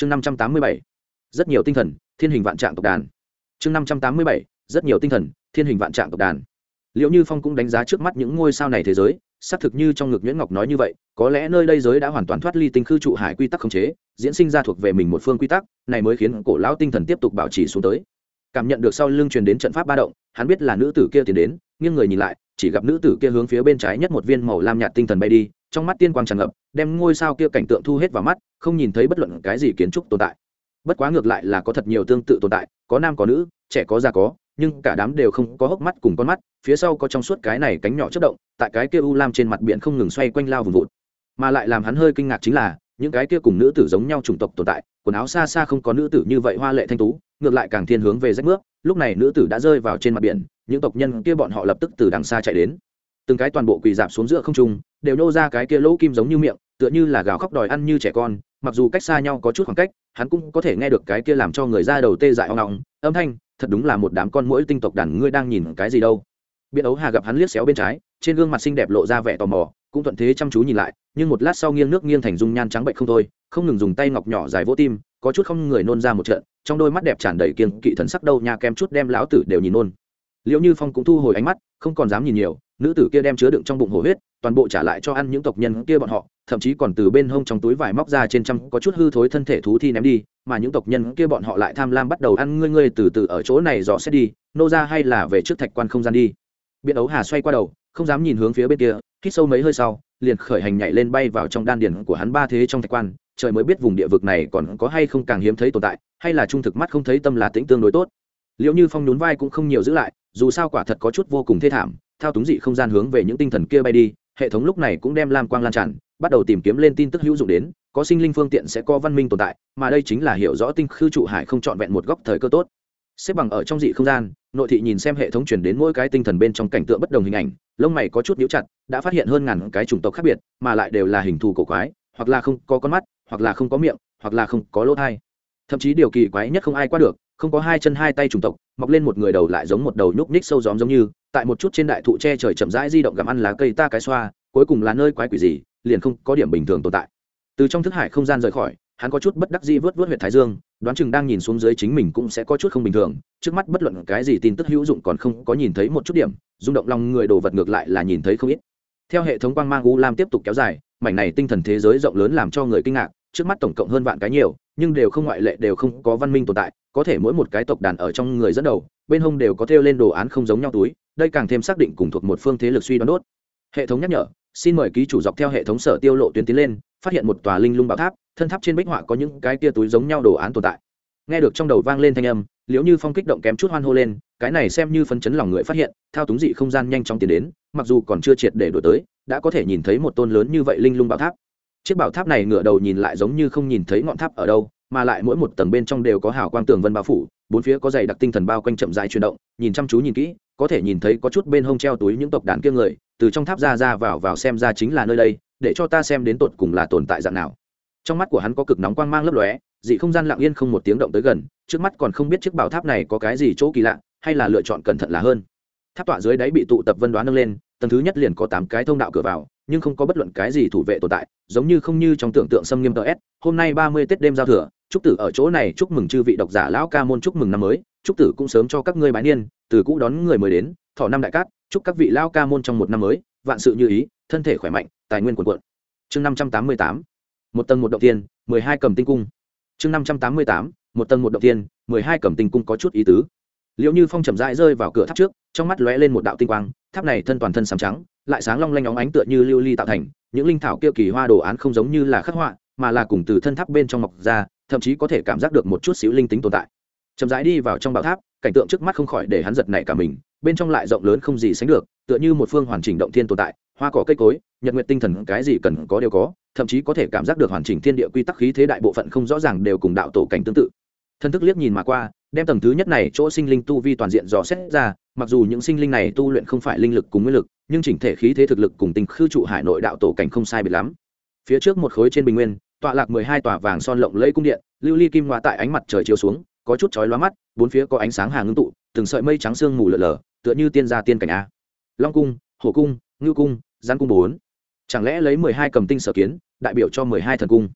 chương năm trăm tám mươi bảy, rất nhiều tinh thần, thiên hình vạn trạng tộc đàn. Chương năm trăm tám mươi bảy, rất nhiều tinh thần, thiên hình vạn trạng tộc đàn. Liệu như phong cũng đánh giá trước mắt những ngôi sao này thế giới, xác thực như trong ngực nhuyễn ngọc nói như vậy, có lẽ nơi đây giới đã hoàn toàn thoát ly tinh khư trụ hải quy tắc khống chế, diễn sinh ra thuộc về mình một phương quy tắc, này mới khiến cổ lão tinh thần tiếp tục bảo trì xuống tới. Cảm nhận được sau lưng truyền đến trận pháp ba động, hắn biết là nữ tử kia tiến đến nghiêng người nhìn lại, chỉ gặp nữ tử kia hướng phía bên trái nhất một viên màu lam nhạt tinh thần bay đi, trong mắt tiên quang tràn ngập, đem ngôi sao kia cảnh tượng thu hết vào mắt, không nhìn thấy bất luận cái gì kiến trúc tồn tại. Bất quá ngược lại là có thật nhiều tương tự tồn tại, có nam có nữ, trẻ có già có, nhưng cả đám đều không có hốc mắt cùng con mắt, phía sau có trong suốt cái này cánh nhỏ chất động, tại cái kia u lam trên mặt biển không ngừng xoay quanh lao vùng vụt. Mà lại làm hắn hơi kinh ngạc chính là những cái kia cùng nữ tử giống nhau chủng tộc tồn tại, quần áo xa xa không có nữ tử như vậy hoa lệ thanh tú, ngược lại càng thiên hướng về rách nước lúc này nữ tử đã rơi vào trên mặt biển, những tộc nhân kia bọn họ lập tức từ đằng xa chạy đến. Từng cái toàn bộ quỳ dạp xuống giữa không trung, đều nô ra cái kia lỗ kim giống như miệng, tựa như là gào khóc đòi ăn như trẻ con, mặc dù cách xa nhau có chút khoảng cách, hắn cũng có thể nghe được cái kia làm cho người ra đầu tê dại hoang ngọng âm thanh, thật đúng là một đám con muỗi tinh tộc đàn ngươi đang nhìn cái gì đâu. Biện ấu hà gặp hắn liếc xéo bên trái, trên gương mặt xinh đẹp lộ ra vẻ tò mò cũng thuận thế chăm chú nhìn lại, nhưng một lát sau nghiêng nước nghiêng thành dung nhan trắng bệnh không thôi, không ngừng dùng tay ngọc nhỏ dài vỗ tim, có chút không người nôn ra một trận, trong đôi mắt đẹp tràn đầy kiêng kỵ thần sắc đâu nhà kem chút đem lão tử đều nhìn nôn. Liệu như phong cũng thu hồi ánh mắt, không còn dám nhìn nhiều, nữ tử kia đem chứa đựng trong bụng hổ huyết, toàn bộ trả lại cho ăn những tộc nhân kia bọn họ, thậm chí còn từ bên hông trong túi vải móc ra trên trăm có chút hư thối thân thể thú thi ném đi, mà những tộc nhân kia bọn họ lại tham lam bắt đầu ăn ngươi ngươi từ từ ở chỗ này dò xét đi, nô ra hay là về trước thạch quan không gian đi. Biện ấu hà xoay qua đầu không dám nhìn hướng phía bên kia, hít sâu mấy hơi sau, liền khởi hành nhảy lên bay vào trong đan điền của hắn ba thế trong thạch quan. Trời mới biết vùng địa vực này còn có hay không càng hiếm thấy tồn tại, hay là trung thực mắt không thấy tâm là tính tương đối tốt. Liệu như phong nhún vai cũng không nhiều giữ lại, dù sao quả thật có chút vô cùng thê thảm, thao túng dị không gian hướng về những tinh thần kia bay đi, hệ thống lúc này cũng đem lam quang lan tràn, bắt đầu tìm kiếm lên tin tức hữu dụng đến, có sinh linh phương tiện sẽ có văn minh tồn tại, mà đây chính là hiểu rõ tinh khư trụ hải không trọn vẹn một góc thời cơ tốt xếp bằng ở trong dị không gian, nội thị nhìn xem hệ thống chuyển đến mỗi cái tinh thần bên trong cảnh tượng bất đồng hình ảnh, lông mày có chút nhũ chặt, đã phát hiện hơn ngàn cái chủng tộc khác biệt, mà lại đều là hình thù cổ quái, hoặc là không có con mắt, hoặc là không có miệng, hoặc là không có lỗ thai. Thậm chí điều kỳ quái nhất không ai qua được, không có hai chân hai tay chủng tộc, mọc lên một người đầu lại giống một đầu nhúc ních sâu gióm giống như, tại một chút trên đại thụ tre trời chậm rãi di động gặm ăn lá cây ta cái xoa, cuối cùng là nơi quái quỷ gì, liền không có điểm bình thường tồn tại. Từ trong thức hải không gian rời khỏi hắn có chút bất đắc dĩ vớt vớt huyện thái dương, đoán chừng đang nhìn xuống dưới chính mình cũng sẽ có chút không bình thường, trước mắt bất luận cái gì tin tức hữu dụng còn không có nhìn thấy một chút điểm, rung động lòng người đồ vật ngược lại là nhìn thấy không ít. Theo hệ thống quang mang u lam tiếp tục kéo dài, mảnh này tinh thần thế giới rộng lớn làm cho người kinh ngạc, trước mắt tổng cộng hơn vạn cái nhiều, nhưng đều không ngoại lệ, đều không có văn minh tồn tại, có thể mỗi một cái tộc đàn ở trong người dẫn đầu, bên hông đều có thêu lên đồ án không giống nhau túi, đây càng thêm xác định cùng thuộc một phương thế lực suy đoán đốt. Hệ thống nhắc nhở, xin mời ký chủ dọc theo hệ thống sở tiêu lộ tuyến tiến lên phát hiện một tòa linh lung bảo tháp, thân tháp trên bích họa có những cái tia túi giống nhau đồ án tồn tại. Nghe được trong đầu vang lên thanh âm, liễu như phong kích động kém chút hoan hô lên, cái này xem như phấn chấn lòng người phát hiện, thao túng dị không gian nhanh chóng tiến đến, mặc dù còn chưa triệt để đổi tới, đã có thể nhìn thấy một tôn lớn như vậy linh lung bảo tháp. Chiếc bảo tháp này ngửa đầu nhìn lại giống như không nhìn thấy ngọn tháp ở đâu, mà lại mỗi một tầng bên trong đều có hào quang tường vân bao phủ, bốn phía có dày đặc tinh thần bao quanh chậm dài chuyển động, nhìn chăm chú nhìn kỹ, có thể nhìn thấy có chút bên hông treo túi những tộc đàn kia người, từ trong tháp ra ra vào vào xem ra chính là nơi đây để cho ta xem đến tột cùng là tồn tại dạng nào. Trong mắt của hắn có cực nóng quang mang lấp lóe, dị không gian lặng yên không một tiếng động tới gần, trước mắt còn không biết chiếc bảo tháp này có cái gì chỗ kỳ lạ, hay là lựa chọn cẩn thận là hơn. Tháp tọa dưới đáy bị tụ tập vân đoán nâng lên, tầng thứ nhất liền có tám cái thông đạo cửa vào, nhưng không có bất luận cái gì thủ vệ tồn tại, giống như không như trong tưởng tượng xâm nghiêm tờ s. Hôm nay ba mươi tết đêm giao thừa trúc tử ở chỗ này chúc mừng chư vị độc giả lão ca môn chúc mừng năm mới trúc tử cũng sớm cho các ngươi bái niên, từ cũ đón người mới đến, thọ năm đại cát, chúc các vị lão ca môn trong một năm mới, vạn sự như ý, thân thể khỏe mạnh tài nguyên quần quận chương năm trăm tám mươi tám, một tầng một động tiên mười hai cầm tinh cung. Chương năm trăm tám mươi tám, một tầng một động tiên mười hai cầm tinh cung có chút ý tứ. Liệu như phong chậm rãi rơi vào cửa tháp trước, trong mắt lóe lên một đạo tinh quang, tháp này thân toàn thân sẩm trắng, lại sáng long lanh óng ánh tựa như lưu ly tạo thành, những linh thảo kia kỳ hoa đồ án không giống như là khắc họa, mà là cùng từ thân tháp bên trong mọc ra, thậm chí có thể cảm giác được một chút xíu linh tính tồn tại. Chậm rãi đi vào trong bảo tháp, cảnh tượng trước mắt không khỏi để hắn giật nảy cả mình, bên trong lại rộng lớn không gì sánh được, tựa như một phương hoàn chỉnh động thiên tồn tại, hoa cỏ cây cối nhật nguyện tinh thần cái gì cần có đều có, thậm chí có thể cảm giác được hoàn chỉnh thiên địa quy tắc khí thế đại bộ phận không rõ ràng đều cùng đạo tổ cảnh tương tự. Thân thức liếc nhìn mà qua, đem tầng thứ nhất này chỗ sinh linh tu vi toàn diện dò xét ra, mặc dù những sinh linh này tu luyện không phải linh lực cùng nguyên lực, nhưng chỉnh thể khí thế thực lực cùng tình khư trụ hải nội đạo tổ cảnh không sai biệt lắm. Phía trước một khối trên bình nguyên, tọa lạc mười hai tòa vàng son lộng lẫy cung điện, lưu ly kim ngoa tại ánh mặt trời chiếu xuống, có chút chói lóa mắt, bốn phía có ánh sáng hàng ngưng tụ, từng sợi mây trắng sương mù lở lở, tựa như tiên gia tiên cảnh a. Long cung, hổ cung ngư cung gián cung bốn chẳng lẽ lấy mười hai cầm tinh sở kiến, đại biểu cho mười hai thần cung?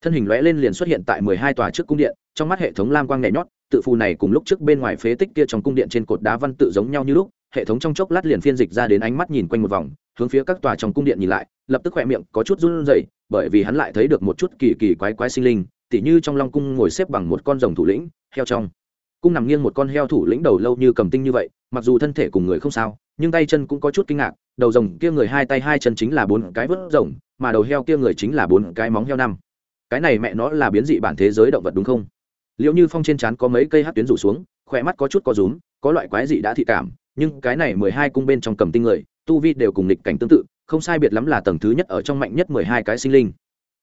Thân hình lóe lên liền xuất hiện tại mười hai tòa trước cung điện, trong mắt hệ thống lam quang nhảy nhót, tự phù này cùng lúc trước bên ngoài phế tích kia trong cung điện trên cột đá văn tự giống nhau như lúc, hệ thống trong chốc lát liền phiên dịch ra đến ánh mắt nhìn quanh một vòng, hướng phía các tòa trong cung điện nhìn lại, lập tức khỏe miệng có chút run rẩy, bởi vì hắn lại thấy được một chút kỳ kỳ quái quái sinh linh, tỉ như trong long cung ngồi xếp bằng một con rồng thủ lĩnh, heo trong. Cung nằm nghiêng một con heo thủ lĩnh đầu lâu như cầm tinh như vậy, mặc dù thân thể cùng người không sao nhưng tay chân cũng có chút kinh ngạc, đầu rồng kia người hai tay hai chân chính là bốn cái vớt rồng, mà đầu heo kia người chính là bốn cái móng heo năm. Cái này mẹ nó là biến dị bản thế giới động vật đúng không? Liệu như phong trên trán có mấy cây hát tuyến rủ xuống, khỏe mắt có chút có rúm, có loại quái dị đã thị cảm, nhưng cái này mười hai cung bên trong cầm tinh người, tu vi đều cùng lịch cảnh tương tự, không sai biệt lắm là tầng thứ nhất ở trong mạnh nhất mười hai cái sinh linh.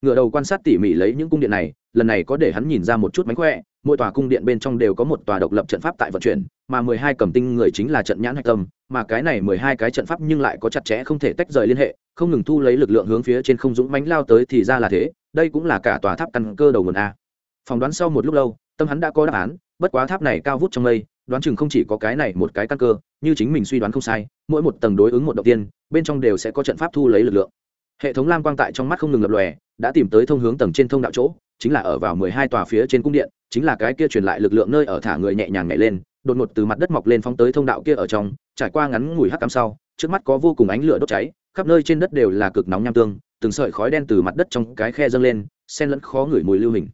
Ngựa đầu quan sát tỉ mỉ lấy những cung điện này lần này có để hắn nhìn ra một chút mánh khỏe, mỗi tòa cung điện bên trong đều có một tòa độc lập trận pháp tại vận chuyển, mà mười hai cầm tinh người chính là trận nhãn hạch tâm, mà cái này mười hai cái trận pháp nhưng lại có chặt chẽ không thể tách rời liên hệ, không ngừng thu lấy lực lượng hướng phía trên không dũng mánh lao tới thì ra là thế, đây cũng là cả tòa tháp căn cơ đầu nguồn a. Phỏng đoán sau một lúc lâu, tâm hắn đã có đáp án, bất quá tháp này cao vút trong mây, đoán chừng không chỉ có cái này một cái căn cơ, như chính mình suy đoán không sai, mỗi một tầng đối ứng một đầu tiên, bên trong đều sẽ có trận pháp thu lấy lực lượng. Hệ thống lam quang tại trong mắt không ngừng lập lòe đã tìm tới thông hướng tầng trên thông đạo chỗ, chính là ở vào mười hai tòa phía trên cung điện, chính là cái kia truyền lại lực lượng nơi ở thả người nhẹ nhàng nhảy lên, đột ngột từ mặt đất mọc lên phóng tới thông đạo kia ở trong, trải qua ngắn ngủi hắc cắm sau, trước mắt có vô cùng ánh lửa đốt cháy, khắp nơi trên đất đều là cực nóng nham tương, từng sợi khói đen từ mặt đất trong cái khe dâng lên sen lẫn khó ngửi mùi lưu hình.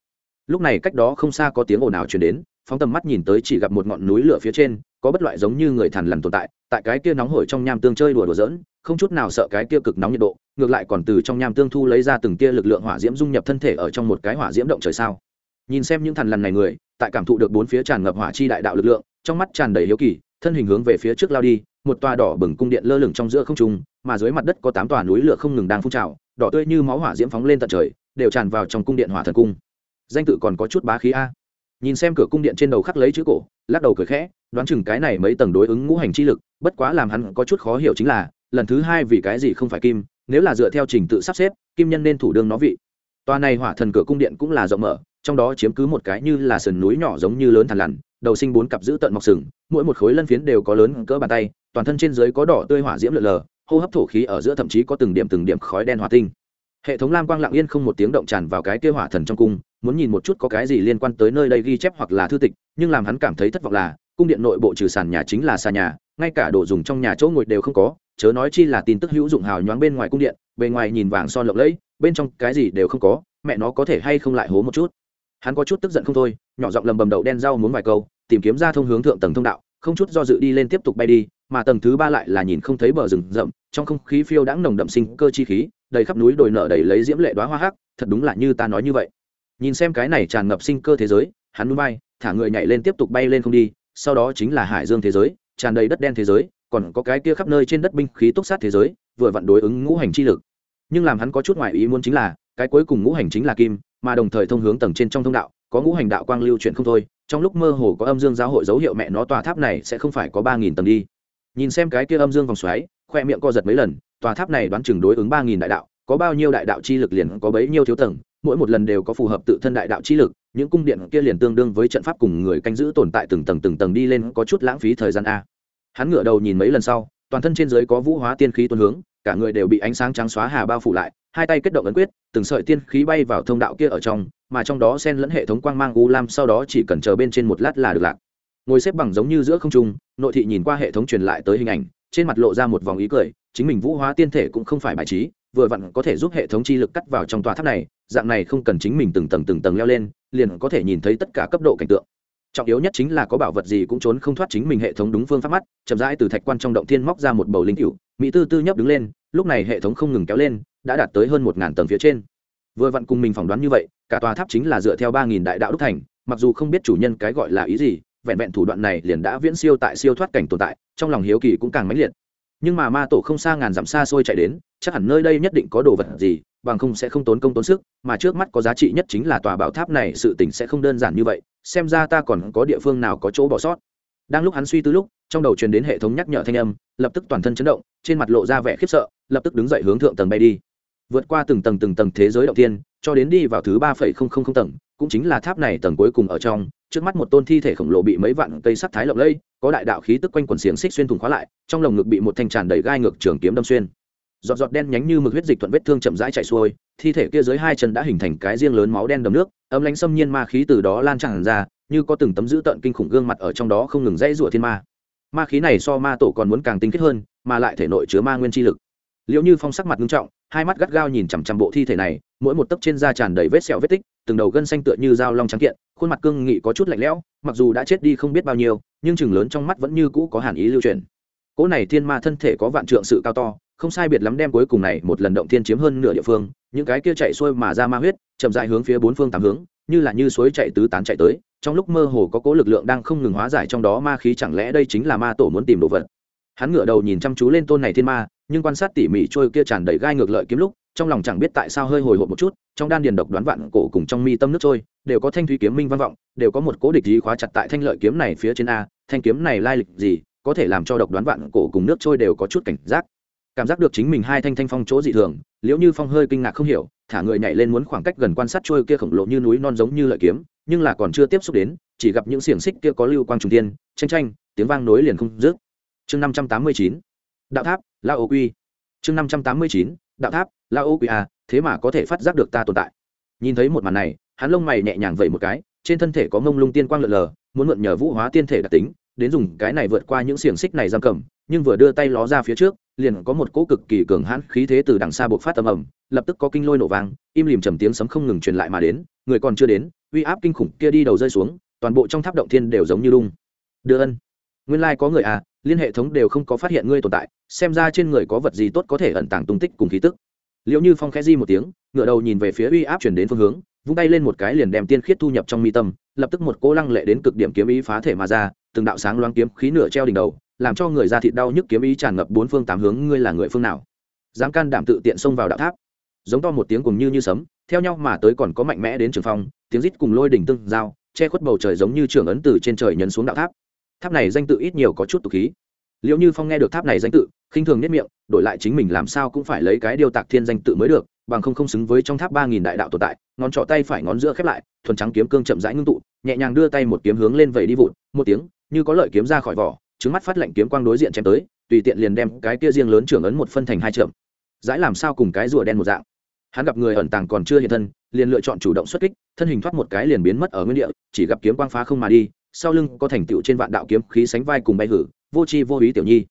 Lúc này cách đó không xa có tiếng ồn ào truyền đến, phóng tầm mắt nhìn tới chỉ gặp một ngọn núi lửa phía trên, có bất loại giống như người thằn lằn tồn tại tại cái kia nóng hổi trong nham tương chơi đùa đùa dỡn không chút nào sợ cái kia cực nóng nhiệt độ, ngược lại còn từ trong nham tương thu lấy ra từng kia lực lượng hỏa diễm dung nhập thân thể ở trong một cái hỏa diễm động trời sao. Nhìn xem những thằn lằn này người, tại cảm thụ được bốn phía tràn ngập hỏa chi đại đạo lực lượng, trong mắt tràn đầy hiếu kỳ, thân hình hướng về phía trước lao đi, một tòa đỏ bừng cung điện lơ lửng trong giữa không trung, mà dưới mặt đất có tám tòa núi lửa không ngừng đang phun trào, đỏ tươi như máu hỏa diễm phóng lên tận trời, đều tràn vào trong cung điện hỏa thần cung. Danh tự còn có chút bá khí a nhìn xem cửa cung điện trên đầu khắc lấy chữ cổ, lắc đầu cười khẽ, đoán chừng cái này mấy tầng đối ứng ngũ hành chi lực, bất quá làm hắn có chút khó hiểu chính là, lần thứ hai vì cái gì không phải kim, nếu là dựa theo trình tự sắp xếp, kim nhân nên thủ đương nó vị. Tòa này hỏa thần cửa cung điện cũng là rộng mở, trong đó chiếm cứ một cái như là sườn núi nhỏ giống như lớn thằn lằn, đầu sinh bốn cặp giữ tận mọc sừng, mỗi một khối lân phiến đều có lớn cỡ bàn tay, toàn thân trên dưới có đỏ tươi hỏa diễm lượn lờ, hô hấp thổ khí ở giữa thậm chí có từng điểm từng điểm khói đen hỏa tinh hệ thống lam quang lặng yên không một tiếng động tràn vào cái kia hỏa thần trong cung, muốn nhìn một chút có cái gì liên quan tới nơi đây ghi chép hoặc là thư tịch, nhưng làm hắn cảm thấy thất vọng là, cung điện nội bộ trừ sàn nhà chính là xà nhà, ngay cả đồ dùng trong nhà chỗ ngồi đều không có, chớ nói chi là tin tức hữu dụng hào nhoáng bên ngoài cung điện, bề ngoài nhìn vàng son lộng lẫy, bên trong cái gì đều không có, mẹ nó có thể hay không lại hố một chút. Hắn có chút tức giận không thôi, nhỏ giọng lầm bầm đậu đen rau muốn vài câu, tìm kiếm ra thông hướng thượng tầng thông đạo, không chút do dự đi lên tiếp tục bay đi, mà tầng thứ ba lại là nhìn không thấy bờ rừng rậm, trong không khí phiêu đãng nồng đậm sinh cơ chi khí đầy khắp núi đồi nở đầy lấy diễm lệ đoá hoa hắc, thật đúng là như ta nói như vậy. Nhìn xem cái này tràn ngập sinh cơ thế giới, hắn núi bay, thả người nhảy lên tiếp tục bay lên không đi, sau đó chính là hải dương thế giới, tràn đầy đất đen thế giới, còn có cái kia khắp nơi trên đất binh khí túc sát thế giới, vừa vặn đối ứng ngũ hành chi lực. Nhưng làm hắn có chút ngoại ý muốn chính là, cái cuối cùng ngũ hành chính là kim, mà đồng thời thông hướng tầng trên trong thông đạo, có ngũ hành đạo quang lưu chuyển không thôi, trong lúc mơ hồ có âm dương giáo hội dấu hiệu mẹ nó tòa tháp này sẽ không phải có ba nghìn tầng đi. Nhìn xem cái kia âm dương vòng xoáy, khoe miệng co giật mấy lần tòa tháp này đoán chừng đối ứng ba nghìn đại đạo, có bao nhiêu đại đạo chi lực liền có bấy nhiêu thiếu tầng, mỗi một lần đều có phù hợp tự thân đại đạo chi lực, những cung điện kia liền tương đương với trận pháp cùng người canh giữ tồn tại từng tầng từng tầng đi lên có chút lãng phí thời gian a. Hắn ngửa đầu nhìn mấy lần sau, toàn thân trên dưới có vũ hóa tiên khí tuôn hướng, cả người đều bị ánh sáng trắng xóa hà bao phủ lại, hai tay kết động ấn quyết, từng sợi tiên khí bay vào thông đạo kia ở trong, mà trong đó xen lẫn hệ thống quang mang u lam sau đó chỉ cần chờ bên trên một lát là được lạc. Ngồi xếp bằng giống như giữa không trung, nội thị nhìn qua hệ thống truyền lại tới hình ảnh, trên mặt lộ ra một vòng ý cười chính mình vũ hóa tiên thể cũng không phải bài trí, vừa vặn có thể giúp hệ thống chi lực cắt vào trong tòa tháp này, dạng này không cần chính mình từng tầng từng tầng leo lên, liền có thể nhìn thấy tất cả cấp độ cảnh tượng. Trọng yếu nhất chính là có bảo vật gì cũng trốn không thoát chính mình hệ thống đúng phương pháp mắt, chậm rãi từ thạch quan trong động thiên móc ra một bầu linh cựu mỹ tư tư nhấp đứng lên, lúc này hệ thống không ngừng kéo lên, đã đạt tới hơn một ngàn tầng phía trên. Vừa vặn cùng mình phỏng đoán như vậy, cả tòa tháp chính là dựa theo ba nghìn đại đạo đúc thành, mặc dù không biết chủ nhân cái gọi là ý gì, vẹn vẹn thủ đoạn này liền đã viễn siêu tại siêu thoát cảnh tồn tại, trong lòng hiếu kỳ cũng càng mãnh liệt nhưng mà ma tổ không xa ngàn dặm xa xôi chạy đến, chắc hẳn nơi đây nhất định có đồ vật gì, bằng không sẽ không tốn công tốn sức, mà trước mắt có giá trị nhất chính là tòa bảo tháp này, sự tình sẽ không đơn giản như vậy, xem ra ta còn có địa phương nào có chỗ bỏ sót. Đang lúc hắn suy tư lúc, trong đầu truyền đến hệ thống nhắc nhở thanh âm, lập tức toàn thân chấn động, trên mặt lộ ra vẻ khiếp sợ, lập tức đứng dậy hướng thượng tầng bay đi. Vượt qua từng tầng từng tầng thế giới động tiên cho đến đi vào thứ ba phẩy không không không tầng cũng chính là tháp này tầng cuối cùng ở trong, trước mắt một tôn thi thể khổng lồ bị mấy vạn cây sắt thái lộng lây có đại đạo khí tức quanh quần xiềng xích xuyên thủng khóa lại, trong lồng ngực bị một thanh tràn đầy gai ngược trường kiếm đâm xuyên. Giọt giọt đen nhánh như mực huyết dịch thuận vết thương chậm rãi chảy xuôi, thi thể kia dưới hai chân đã hình thành cái riêng lớn máu đen đầm nước ấm lánh xâm nhiên ma khí từ đó lan tràn ra, như có từng tấm dữ tợn kinh khủng gương mặt ở trong đó không ngừng dãy rủa thiên ma. Ma khí này so ma tổ còn muốn càng tinh khiết hơn, mà lại thể nội chứa ma nguyên chi lực liệu như phong sắc mặt nghiêm trọng, hai mắt gắt gao nhìn chằm chằm bộ thi thể này, mỗi một tấc trên da tràn đầy vết sẹo vết tích, từng đầu gân xanh tựa như dao long trắng kiện, khuôn mặt cương nghị có chút lạnh lẽo, mặc dù đã chết đi không biết bao nhiêu, nhưng chừng lớn trong mắt vẫn như cũ có hàn ý lưu truyền. Cỗ này thiên ma thân thể có vạn trượng sự cao to, không sai biệt lắm đem cuối cùng này một lần động thiên chiếm hơn nửa địa phương, những cái kia chạy xuôi mà ra ma huyết, chậm dại hướng phía bốn phương tám hướng, như là như suối chạy tứ tán chạy tới, trong lúc mơ hồ có cố lực lượng đang không ngừng hóa giải trong đó ma khí, chẳng lẽ đây chính là ma tổ muốn tìm đồ vật? Hắn ngửa đầu nhìn chăm chú lên tôn này thiên ma, nhưng quan sát tỉ mỉ trôi kia tràn đầy gai ngược lợi kiếm lúc, trong lòng chẳng biết tại sao hơi hồi hộp một chút, trong đan điền độc đoán vạn cổ cùng trong mi tâm nước trôi, đều có thanh thúy kiếm minh văn vọng, đều có một cố địch ý khóa chặt tại thanh lợi kiếm này phía trên a, thanh kiếm này lai lịch gì, có thể làm cho độc đoán vạn cổ cùng nước trôi đều có chút cảnh giác. Cảm giác được chính mình hai thanh thanh phong chỗ dị thường, liễu như phong hơi kinh ngạc không hiểu, thả người nhảy lên muốn khoảng cách gần quan sát trôi kia khổng lồ như núi non giống như lợi kiếm, nhưng là còn chưa tiếp xúc đến, chỉ gặp những xiềng xích kia có lưu quang trùng tiên tranh tranh tiếng vang nối liền không dứt chương năm trăm tám mươi chín, đạo tháp, la ô quy. Chương năm trăm tám mươi chín, đạo tháp, la ô quy a thế mà có thể phát giác được ta tồn tại. Nhìn thấy một màn này, hắn lông mày nhẹ nhàng vẩy một cái, trên thân thể có mông lung tiên quang lượn lờ, muốn mượn nhờ vũ hóa tiên thể đặc tính, đến dùng cái này vượt qua những xiềng xích này giam cầm, nhưng vừa đưa tay ló ra phía trước, liền có một cỗ cực kỳ cường hãn khí thế từ đằng xa bộc phát tầm ầm, lập tức có kinh lôi nổ vang, im lìm trầm tiếng sấm không ngừng truyền lại mà đến, người còn chưa đến, uy áp kinh khủng kia đi đầu rơi xuống, toàn bộ trong tháp động thiên đều giống như lung đưa ân nguyên lai có người à liên hệ thống đều không có phát hiện ngươi tồn tại, xem ra trên người có vật gì tốt có thể ẩn tàng tung tích cùng khí tức. Liệu như phong khẽ di một tiếng ngựa đầu nhìn về phía uy áp chuyển đến phương hướng, vung tay lên một cái liền đem tiên khiết thu nhập trong mi tâm, lập tức một cô lăng lệ đến cực điểm kiếm ý phá thể mà ra, từng đạo sáng loáng kiếm khí nửa treo đỉnh đầu, làm cho người ra thịt đau nhức kiếm ý tràn ngập bốn phương tám hướng, ngươi là người phương nào? Dám can đảm tự tiện xông vào đạo tháp. Giống to một tiếng cùng như như sấm, theo nhau mà tới còn có mạnh mẽ đến trường phong, tiếng rít cùng lôi đỉnh tương giao, che khuất bầu trời giống như trường ấn từ trên trời nhấn xuống đạo tháp tháp này danh tự ít nhiều có chút tục khí. Liệu như phong nghe được tháp này danh tự, khinh thường nhất miệng, đổi lại chính mình làm sao cũng phải lấy cái điều tạc thiên danh tự mới được, bằng không không xứng với trong tháp ba nghìn đại đạo tồn tại, ngón trỏ tay phải ngón giữa khép lại, thuần trắng kiếm cương chậm rãi ngưng tụ, nhẹ nhàng đưa tay một kiếm hướng lên vẩy đi vụt, một tiếng, như có lợi kiếm ra khỏi vỏ, trứng mắt phát lệnh kiếm quang đối diện chém tới, tùy tiện liền đem cái kia riêng lớn trưởng ấn một phân thành hai trượng. Dãi làm sao cùng cái rùa đen một dạng. Hắn gặp người ẩn tàng còn chưa hiện thân, liền lựa chọn chủ động xuất kích, thân hình thoát một cái liền biến mất ở nguyên địa, chỉ gặp kiếm quang phá không mà đi sau lưng có thành tựu trên vạn đạo kiếm khí sánh vai cùng bay hử, vô chi vô ý tiểu nhi.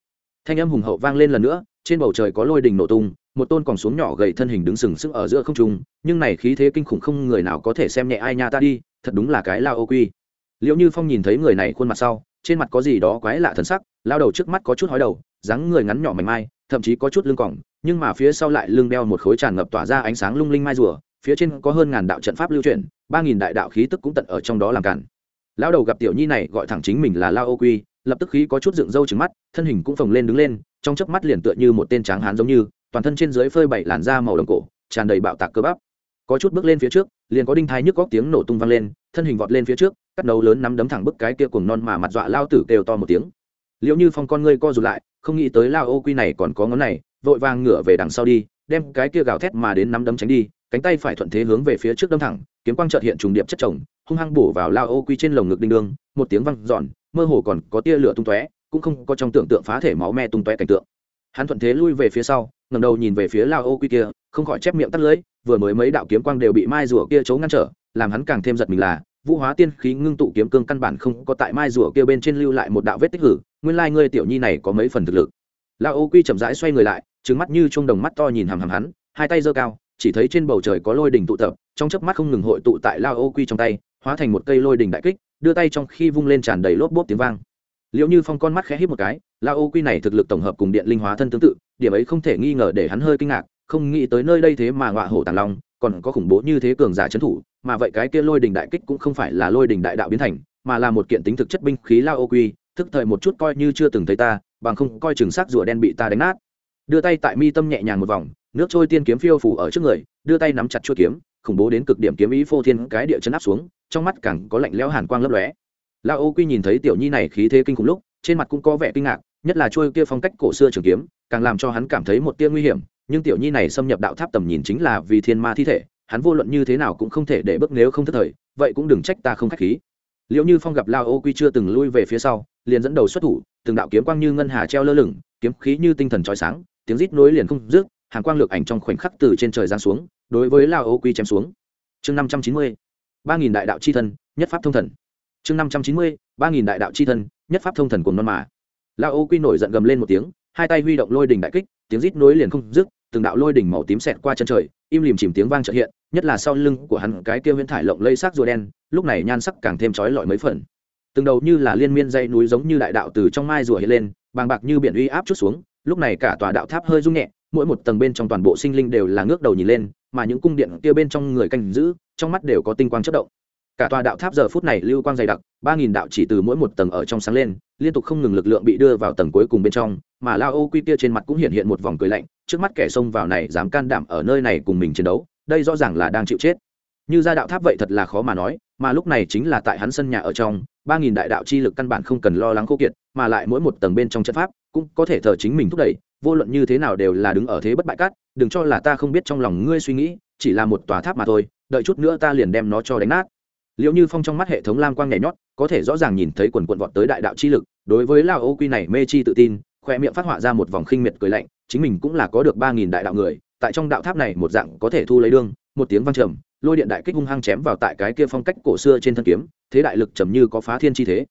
Thanh âm hùng hậu vang lên lần nữa, trên bầu trời có lôi đình nổ tung, một tôn còn xuống nhỏ gầy thân hình đứng sừng sững ở giữa không trung, nhưng này khí thế kinh khủng không người nào có thể xem nhẹ ai nha ta đi, thật đúng là cái lao ô quy. Liệu như phong nhìn thấy người này khuôn mặt sau, trên mặt có gì đó quái lạ thần sắc, lao đầu trước mắt có chút hói đầu, dáng người ngắn nhỏ mảnh mai, thậm chí có chút lưng cỏng nhưng mà phía sau lại lưng đeo một khối tràn ngập tỏa ra ánh sáng lung linh mai rùa, phía trên có hơn ngàn đạo trận pháp lưu chuyển, ba nghìn đại đạo khí tức cũng tận ở trong đó làm cản lao đầu gặp tiểu nhi này gọi thẳng chính mình là lao ô quy, lập tức khí có chút dựng râu trứng mắt, thân hình cũng phồng lên đứng lên, trong chớp mắt liền tựa như một tên tráng hán giống như, toàn thân trên dưới phơi bảy làn da màu đồng cổ, tràn đầy bạo tạc cơ bắp. Có chút bước lên phía trước, liền có đinh thai nhức góc tiếng nổ tung vang lên, thân hình vọt lên phía trước, cắt đầu lớn nắm đấm thẳng bức cái kia cùng non mà mặt dọa lao tử kêu to một tiếng. Liệu như phong con ngươi co rụt lại, không nghĩ tới lao ô quy này còn có ngón này, vội vàng ngửa về đằng sau đi, đem cái kia gào thét mà đến nắm đấm tránh đi, cánh tay phải thuận thế hướng về phía trước đâm thẳng, kiếm quang trợt hiện trùng điệp chất chồng hung hăng bổ vào lao ô quy trên lồng ngực đinh đương, một tiếng văng giòn mơ hồ còn có tia lửa tung tóe, cũng không có trong tưởng tượng phá thể máu me tung tóe cảnh tượng. Hắn thuận thế lui về phía sau ngầm đầu nhìn về phía lao ô quy kia, không khỏi chép miệng tắt lưỡi, vừa mới mấy đạo kiếm quang đều bị mai rùa kia chấu ngăn trở, làm hắn càng thêm giật mình là, vũ hóa tiên khí ngưng tụ kiếm cương căn bản không có tại mai rùa kia bên trên lưu lại một đạo vết tích hử, nguyên lai ngươi tiểu nhi này có mấy phần thực lực. Lao ô quy chậm rãi xoay người lại trứng mắt như chuông đồng mắt to nhìn hằm hằm hắn, hai tay giơ cao, chỉ thấy trên bầu trời có lôi đỉnh tụ tập, trong chớp mắt không ngừng hội tụ tại lao ô quy trong tay hóa thành một cây lôi đỉnh đại kích, đưa tay trong khi vung lên tràn đầy lốp bốp tiếng vang. Liệu như phong con mắt khẽ hít một cái lao ô quy này thực lực tổng hợp cùng điện linh hóa thân tương tự, điểm ấy không thể nghi ngờ để hắn hơi kinh ngạc, không nghĩ tới nơi đây thế mà ngọa hổ tàng long, còn có khủng bố như thế cường giả trấn thủ, mà vậy cái kia lôi đình đại kích cũng không phải là lôi đình đại đạo biến thành, mà là một kiện tính thực chất binh khí lao ô quy, thức thời một chút coi như chưa từng thấy ta, bằng không coi chừng xác rùa đen bị ta đánh nát. Đưa tay tại mi tâm nhẹ nhàng một vòng, nước trôi tiên kiếm phiêu phủ ở trước người, đưa tay nắm chặt chuôi kiếm, khủng bố đến cực điểm kiếm ý phô thiên cái địa chấn áp xuống trong mắt càng có lạnh lẽo hàn quang lấp lóe. La ô quy nhìn thấy tiểu nhi này khí thế kinh khủng lúc, trên mặt cũng có vẻ kinh ngạc, nhất là chuôi kia phong cách cổ xưa trường kiếm, càng làm cho hắn cảm thấy một tia nguy hiểm, nhưng tiểu nhi này xâm nhập đạo tháp tầm nhìn chính là vì thiên ma thi thể, hắn vô luận như thế nào cũng không thể để bước nếu không thất thời, vậy cũng đừng trách ta không khách khí. Liệu như phong gặp lao ô quy chưa từng lui về phía sau, liền dẫn đầu xuất thủ, từng đạo kiếm quang như ngân hà treo lơ lửng, kiếm khí như tinh thần trói sáng, tiếng rít nối liền không dứt, hàng quang lược ảnh trong khoảnh khắc từ trên trời giáng xuống, đối với lao ô quy chém xuống. Chương năm trăm chín mươi ba nghìn đại đạo c h i thân, nhất pháp thông thần. Chương năm trăm chín mươi, ba nghìn đại đạo c h i thân, nhất pháp thông thần cùng non mà. Lao ô quy nổi giận gầm lên một tiếng, hai tay huy động lôi đình đại kích, tiếng rít nối liền không dứt, từng đạo lôi đỉnh màu tím xẹt qua chân trời, im lìm chìm tiếng vang trợ hiện, nhất là sau lưng của hắn, cái kia huyễn thải lộng lây sắc rùa đen, lúc này nhan sắc càng thêm chói lọi mấy phần. Từng đầu như là liên miên dây núi giống như đại đạo từ trong mai rùa hiện lên, bàng bạc như biển uy áp chút xuống, lúc này cả tòa đạo tháp hơi rung nhẹ, mỗi một tầng bên trong toàn bộ sinh linh đều là ngước đầu nhìn lên, mà những cung điện kia bên trong người canh giữ trong mắt đều có tinh quang chất động. Cả tòa đạo tháp giờ phút này lưu quang dày đặc, ba nghìn đạo chỉ từ mỗi một tầng ở trong sáng lên, liên tục không ngừng lực lượng bị đưa vào tầng cuối cùng bên trong, mà lao ô quy kia trên mặt cũng hiện hiện một vòng cười lạnh, trước mắt kẻ xông vào này dám can đảm ở nơi này cùng mình chiến đấu, đây rõ ràng là đang chịu chết. Như ra đạo tháp vậy thật là khó mà nói, mà lúc này chính là tại hắn sân nhà ở trong, ba nghìn đại đạo chi lực căn bản không cần lo lắng khô kiệt, mà lại mỗi một tầng bên trong trận pháp cũng có thể thờ chính mình thúc đẩy, vô luận như thế nào đều là đứng ở thế bất bại cát, đừng cho là ta không biết trong lòng ngươi suy nghĩ chỉ là một tòa tháp mà thôi, đợi chút nữa ta liền đem nó cho đánh nát. Liệu như phong trong mắt hệ thống lam quang nhảy nhót, có thể rõ ràng nhìn thấy quần quận vọt tới đại đạo chi lực, đối với lao ô quy này mê chi tự tin, khoe miệng phát họa ra một vòng khinh miệt cười lạnh, chính mình cũng là có được ba nghìn đại đạo người, tại trong đạo tháp này một dạng có thể thu lấy đương, một tiếng vang trầm, lôi điện đại kích hung hăng chém vào tại cái kia phong cách cổ xưa trên thân kiếm, thế đại lực trầm như có phá thiên chi thế.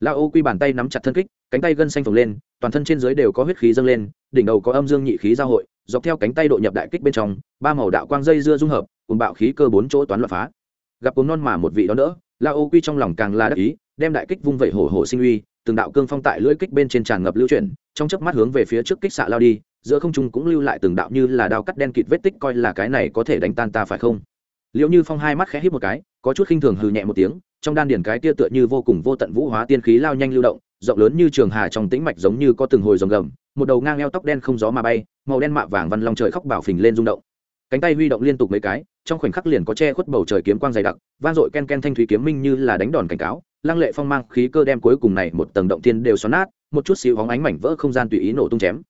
Lao ô quy bàn tay nắm chặt thân kích, cánh tay gân xanh phồng lên, toàn thân trên dưới đều có huyết khí dâng lên, đỉnh đầu có âm dương nhị khí giao hội dọc theo cánh tay độ nhập đại kích bên trong, ba màu đạo quang dây dưa dung hợp, cùng bạo khí cơ bốn chỗ toán loạn phá. Gặp cùng non mà một vị đó nữa, lao ô quy trong lòng càng là đắc ý, đem đại kích vung vẩy hổ hổ sinh uy, từng đạo cương phong tại lưỡi kích bên trên tràn ngập lưu chuyển, trong chớp mắt hướng về phía trước kích xạ lao đi, giữa không trung cũng lưu lại từng đạo như là đao cắt đen kịt vết tích coi là cái này có thể đánh tan ta phải không? Liệu như phong hai mắt khẽ hít một cái, có chút khinh thường hừ nhẹ một tiếng, trong đan điển cái tia tựa như vô cùng vô tận vũ hóa tiên khí lao nhanh lưu động, rộng lớn như trường hà trong tĩnh mạch giống như có từng hồi rồng gầm một đầu ngang eo tóc đen không gió mà bay, màu đen mạ vàng văn long trời khóc bảo phình lên rung động. Cánh tay huy động liên tục mấy cái, trong khoảnh khắc liền có che khuất bầu trời kiếm quang dày đặc, vang dội ken ken thanh thúy kiếm minh như là đánh đòn cảnh cáo, lăng lệ phong mang khí cơ đem cuối cùng này một tầng động thiên đều xoắn nát, một chút xíu hóng ánh mảnh vỡ không gian tùy ý nổ tung chém.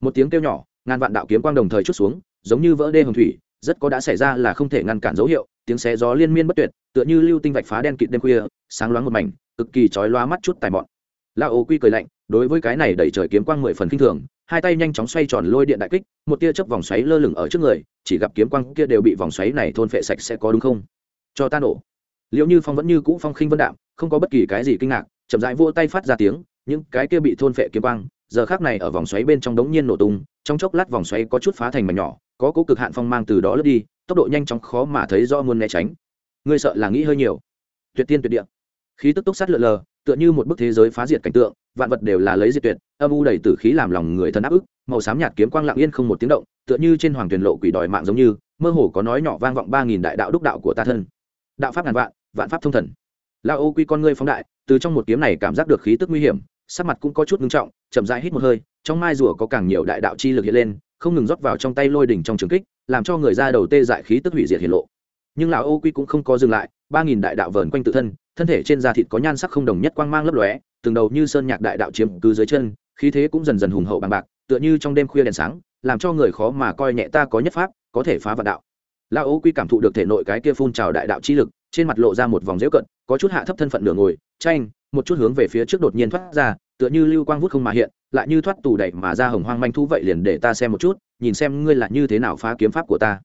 Một tiếng kêu nhỏ, ngàn vạn đạo kiếm quang đồng thời chút xuống, giống như vỡ đê hồng thủy, rất có đã xảy ra là không thể ngăn cản dấu hiệu, tiếng xé gió liên miên bất tuyệt, tựa như lưu tinh vạch phá đen kịt đêm khuya, sáng loáng một mảnh, cực kỳ chói loa mắt chút tài mọn. La ô quy cười lạnh đối với cái này đẩy trời kiếm quang mười phần kinh thường, hai tay nhanh chóng xoay tròn lôi điện đại kích, một tia chớp vòng xoáy lơ lửng ở trước người, chỉ gặp kiếm quang kia đều bị vòng xoáy này thôn phệ sạch sẽ có đúng không? Cho ta nổ. Liệu như phong vẫn như cũ phong khinh vân đạm, không có bất kỳ cái gì kinh ngạc, chậm rãi vỗ tay phát ra tiếng, những cái kia bị thôn phệ kiếm quang, giờ khác này ở vòng xoáy bên trong đống nhiên nổ tung, trong chốc lát vòng xoáy có chút phá thành mảnh nhỏ, có cố cực hạn phong mang từ đó lướt đi, tốc độ nhanh chóng khó mà thấy do muôn né tránh. Ngươi sợ là nghĩ hơi nhiều. Tuyệt tiên tuyệt địa. Khí tức túc sát lượn lờ tựa như một bức thế giới phá diệt cảnh tượng, vạn vật đều là lấy diệt tuyệt, âm u đầy tử khí làm lòng người thân áp ức, màu xám nhạt kiếm quang lặng yên không một tiếng động, tựa như trên hoàng tuyển lộ quỷ đòi mạng giống như, mơ hồ có nói nhỏ vang vọng ba nghìn đại đạo đúc đạo của ta thân. Đạo pháp ngàn vạn vạn pháp thông thần. La ô quy con ngươi phóng đại, từ trong một kiếm này cảm giác được khí tức nguy hiểm, sắc mặt cũng có chút ngưng trọng, chậm rãi hít một hơi, trong mai rùa có càng nhiều đại đạo chi lực hiện lên, không ngừng rót vào trong tay lôi đỉnh trong trường kích, làm cho người ra đầu tê dại khí tức hủy diệt hiện lộ. Nhưng lão ô quy cũng không có dừng lại, ba nghìn đại đạo vờn quanh tự thân thân thể trên da thịt có nhan sắc không đồng nhất quang mang lấp lóe, từng đầu như sơn nhạc đại đạo chiếm cứ dưới chân, khí thế cũng dần dần hùng hậu bằng bạc, tựa như trong đêm khuya đèn sáng, làm cho người khó mà coi nhẹ ta có nhất pháp, có thể phá vạn đạo. Lao ấu quy cảm thụ được thể nội cái kia phun trào đại đạo chi lực, trên mặt lộ ra một vòng dễu cận, có chút hạ thấp thân phận nửa ngồi, tranh, một chút hướng về phía trước đột nhiên thoát ra, tựa như lưu quang vút không mà hiện, lại như thoát tù đẩy mà ra hồng hoang manh thú vậy liền để ta xem một chút, nhìn xem ngươi là như thế nào phá kiếm pháp của ta.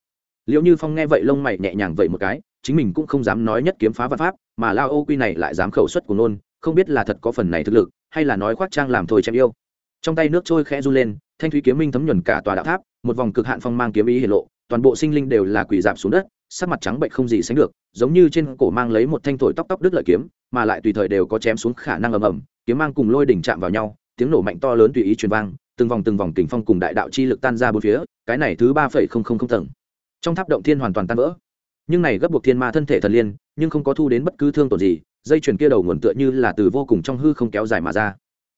Liệu như phong nghe vậy lông mày nhẹ nhàng vậy một cái chính mình cũng không dám nói nhất kiếm phá văn pháp, mà lao ô quy này lại dám khẩu xuất của nôn, không biết là thật có phần này thực lực, hay là nói khoác trang làm thôi chém yêu. Trong tay nước trôi khẽ run lên, thanh thúy kiếm minh thấm nhuần cả tòa đạo tháp, một vòng cực hạn phong mang kiếm ý hiển lộ, toàn bộ sinh linh đều là quỷ dạp xuống đất, sắc mặt trắng bệnh không gì sánh được, giống như trên cổ mang lấy một thanh thổi tóc tóc đứt lợi kiếm, mà lại tùy thời đều có chém xuống khả năng ầm ầm, kiếm mang cùng lôi đỉnh chạm vào nhau, tiếng nổ mạnh to lớn tùy ý truyền vang, từng vòng từng vòng kình phong cùng đại đạo chi lực tan ra bốn phía, cái này thứ ba phẩy không không không tầng. Trong tháp động thiên hoàn toàn tan vỡ nhưng này gấp buộc thiên ma thân thể thần liên, nhưng không có thu đến bất cứ thương tổn gì, dây chuyền kia đầu nguồn tựa như là từ vô cùng trong hư không kéo dài mà ra.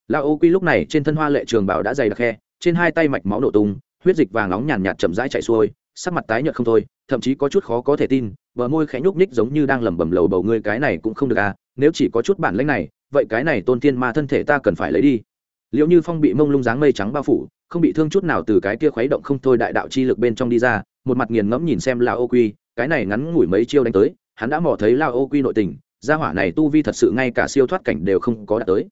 Lao ô quy lúc này trên thân hoa lệ trường bảo đã dày đặc khe, trên hai tay mạch máu nổ tung, huyết dịch vàng nóng nhàn nhạt chậm rãi chạy xuôi, sắc mặt tái nhợt không thôi, thậm chí có chút khó có thể tin, bờ môi khẽ nhúc nhích giống như đang lẩm bẩm lầu bầu, ngươi cái này cũng không được à nếu chỉ có chút bản lĩnh này, vậy cái này tôn thiên ma thân thể ta cần phải lấy đi. Liệu như phong bị mông lung dáng mây trắng bao phủ, không bị thương chút nào từ cái kia khuấy động không thôi đại đạo chi lực bên trong đi ra, một mặt nghiền ngẫm nhìn xem lao ô quy cái này ngắn ngủi mấy chiêu đánh tới, hắn đã mò thấy lao ô quy nội tình, gia hỏa này tu vi thật sự ngay cả siêu thoát cảnh đều không có đạt tới.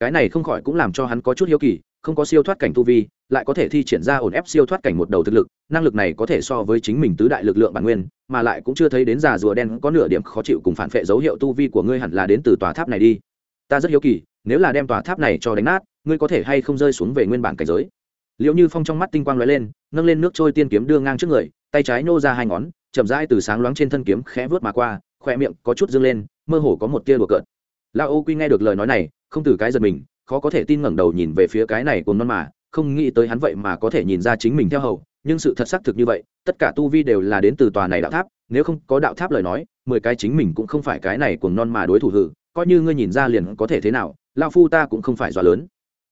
Cái này không khỏi cũng làm cho hắn có chút hiếu kỳ, không có siêu thoát cảnh tu vi, lại có thể thi triển ra ổn ép siêu thoát cảnh một đầu thực lực, năng lực này có thể so với chính mình tứ đại lực lượng bản nguyên, mà lại cũng chưa thấy đến già rùa đen có nửa điểm khó chịu cùng phản phệ dấu hiệu tu vi của ngươi hẳn là đến từ tòa tháp này đi. Ta rất hiếu kỳ, nếu là đem tòa tháp này cho đánh nát, ngươi có thể hay không rơi xuống về nguyên bản cảnh giới? Liệu như phong trong mắt tinh quang lóe lên, nâng lên nước trôi tiên kiếm đưa ngang trước người, tay trái nô ra hai ngón chậm rãi từ sáng loáng trên thân kiếm khẽ vớt mà qua khoe miệng có chút dâng lên, mơ hồ có một tia đùa cợt. La ô quy nghe được lời nói này, không từ cái giật mình, khó có thể tin ngẩng đầu nhìn về phía cái này cồn non mà, không nghĩ tới hắn vậy mà có thể nhìn ra chính mình theo hầu, nhưng sự thật xác thực như vậy, tất cả tu vi đều là đến từ tòa này đạo tháp, nếu không có đạo tháp lời nói, mười cái chính mình cũng không phải cái này cuồng non mà đối thủ hử, coi như ngươi nhìn ra liền có thể thế nào, lao phu ta cũng không phải dọa lớn.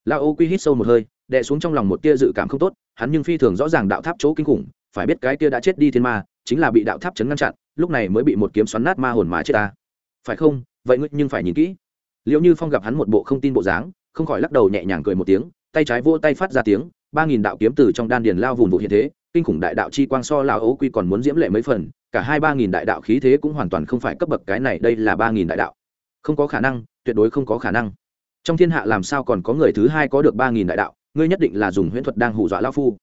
Lao ô quy hít sâu một hơi, đè xuống trong lòng một tia dự cảm không tốt, hắn nhưng phi thường rõ ràng đạo tháp chỗ kinh khủng, phải biết cái kia đã chết đi thiên ma chính là bị đạo tháp chấn ngăn chặn, lúc này mới bị một kiếm xoắn nát ma hồn mà chết ta. Phải không? Vậy ngươi nhưng phải nhìn kỹ. Liệu như phong gặp hắn một bộ không tin bộ dáng, không khỏi lắc đầu nhẹ nhàng cười một tiếng, tay trái vỗ tay phát ra tiếng, ba nghìn đạo kiếm từ trong đan điền lao vùng vụ hiện thế, kinh khủng đại đạo chi quang so lao ấu quy còn muốn diễm lệ mấy phần, cả hai ba nghìn đại đạo khí thế cũng hoàn toàn không phải cấp bậc, cái này đây là ba nghìn đại đạo. Không có khả năng, tuyệt đối không có khả năng. Trong thiên hạ làm sao còn có người thứ hai có được ba nghìn đại đạo, ngươi nhất định là dùng huyễn thuật đang hù dọa lao phu.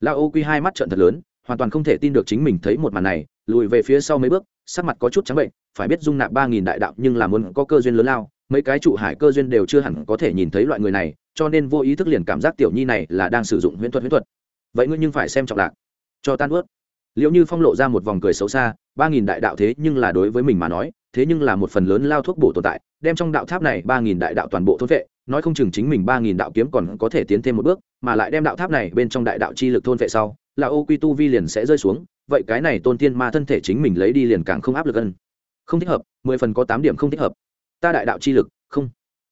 Lao ô quy hai mắt trận thật lớn hoàn toàn không thể tin được chính mình thấy một màn này, lùi về phía sau mấy bước, sắc mặt có chút trắng bệnh, phải biết dung nạp ba nghìn đại đạo nhưng là muốn có cơ duyên lớn lao, mấy cái trụ hải cơ duyên đều chưa hẳn có thể nhìn thấy loại người này, cho nên vô ý thức liền cảm giác tiểu nhi này là đang sử dụng huyễn thuật huyễn thuật. Vậy ngươi nhưng phải xem trọng lạc. Cho tan ướt liệu như phong lộ ra một vòng cười xấu xa, ba nghìn đại đạo thế nhưng là đối với mình mà nói, thế nhưng là một phần lớn lao thuốc bổ tồn tại, đem trong đạo tháp này ba nghìn đại đạo toàn bộ thôn vệ, nói không chừng chính mình ba nghìn đạo kiếm còn có thể tiến thêm một bước, mà lại đem đạo tháp này bên trong đại đạo chi lực thôn vệ sau là ô quy tu vi liền sẽ rơi xuống, vậy cái này tôn thiên ma thân thể chính mình lấy đi liền càng không áp lực ân không thích hợp, mười phần có tám điểm không thích hợp. Ta đại đạo chi lực, không.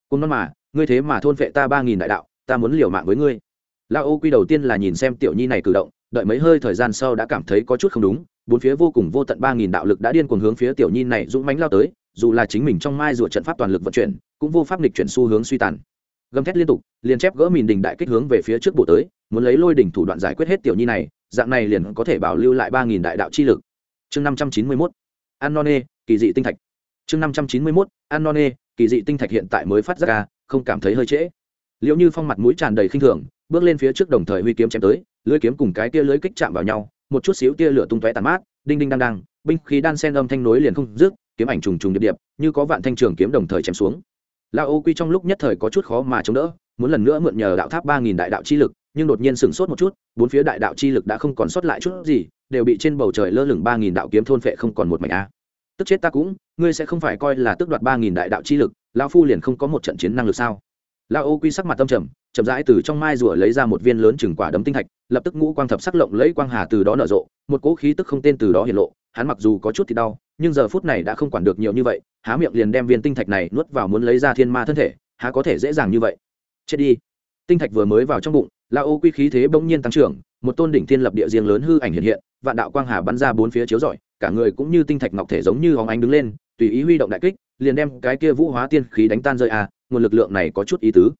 Cùng non mà, ngươi thế mà thôn vệ ta ba nghìn đại đạo, ta muốn liều mạng với ngươi. Lão ô quy đầu tiên là nhìn xem tiểu nhi này cử động, đợi mấy hơi thời gian sau đã cảm thấy có chút không đúng, bốn phía vô cùng vô tận ba nghìn đạo lực đã điên cuồng hướng phía tiểu nhi này dũng mánh lao tới, dù là chính mình trong mai rùa trận pháp toàn lực vận chuyển, cũng vô pháp nghịch chuyển xu hướng suy tàn gầm thét liên tục, liền chép gỡ mìn đình đại kích hướng về phía trước bộ tới, muốn lấy lôi đỉnh thủ đoạn giải quyết hết tiểu nhi này, dạng này liền có thể bảo lưu lại ba nghìn đại đạo chi lực. Chương năm trăm chín mươi mốt an non nê kỳ dị tinh thạch. Chương năm trăm chín mươi mốt an non nê kỳ dị tinh thạch hiện tại mới phát ra ca không cảm thấy hơi trễ. Liệu như phong mặt mũi tràn đầy khinh thường, bước lên phía trước đồng thời huy kiếm chém tới, lưới kiếm cùng cái tia lưới kích chạm vào nhau, một chút xíu tia lửa tung tóe tàn mát, đinh đinh đang đang binh khí đan sen âm thanh nối liền không dứt, kiếm ảnh trùng trùng điệp điệp, như có vạn thanh trường kiếm đồng thời chém xuống la ô quy trong lúc nhất thời có chút khó mà chống đỡ, muốn lần nữa mượn nhờ đạo tháp ba nghìn đại đạo chi lực, nhưng đột nhiên sửng sốt một chút, bốn phía đại đạo chi lực đã không còn sót lại chút gì, đều bị trên bầu trời lơ lửng ba nghìn đạo kiếm thôn phệ không còn một mảnh a. Tức chết ta cũng, ngươi sẽ không phải coi là tước đoạt ba nghìn đại đạo chi lực lao phu liền không có một trận chiến năng lực sao? Lao ô quy sắc mặt tâm trầm chậm rãi từ trong mai rùa lấy ra một viên lớn chừng quả đấm tinh thạch, lập tức ngũ quang thập sắc lộng lấy quang hà từ đó nở rộ, một cỗ khí tức không tên từ đó hiện lộ, hắn mặc dù có chút thì đau, nhưng giờ phút này đã không quản được nhiều như vậy, há miệng liền đem viên tinh thạch này nuốt vào muốn lấy ra thiên ma thân thể, há có thể dễ dàng như vậy. Chết đi. Tinh thạch vừa mới vào trong bụng, la ô quy khí thế bỗng nhiên tăng trưởng, một tôn đỉnh thiên lập địa riêng lớn hư ảnh hiện hiện, vạn đạo quang hà bắn ra bốn phía chiếu rọi, cả người cũng như tinh thạch ngọc thể giống như hóng ánh đứng lên, tùy ý huy động đại kích, liền đem cái kia vũ hóa tiên khí đánh tan rơi à nguồn lực lượng này có chút ý tứ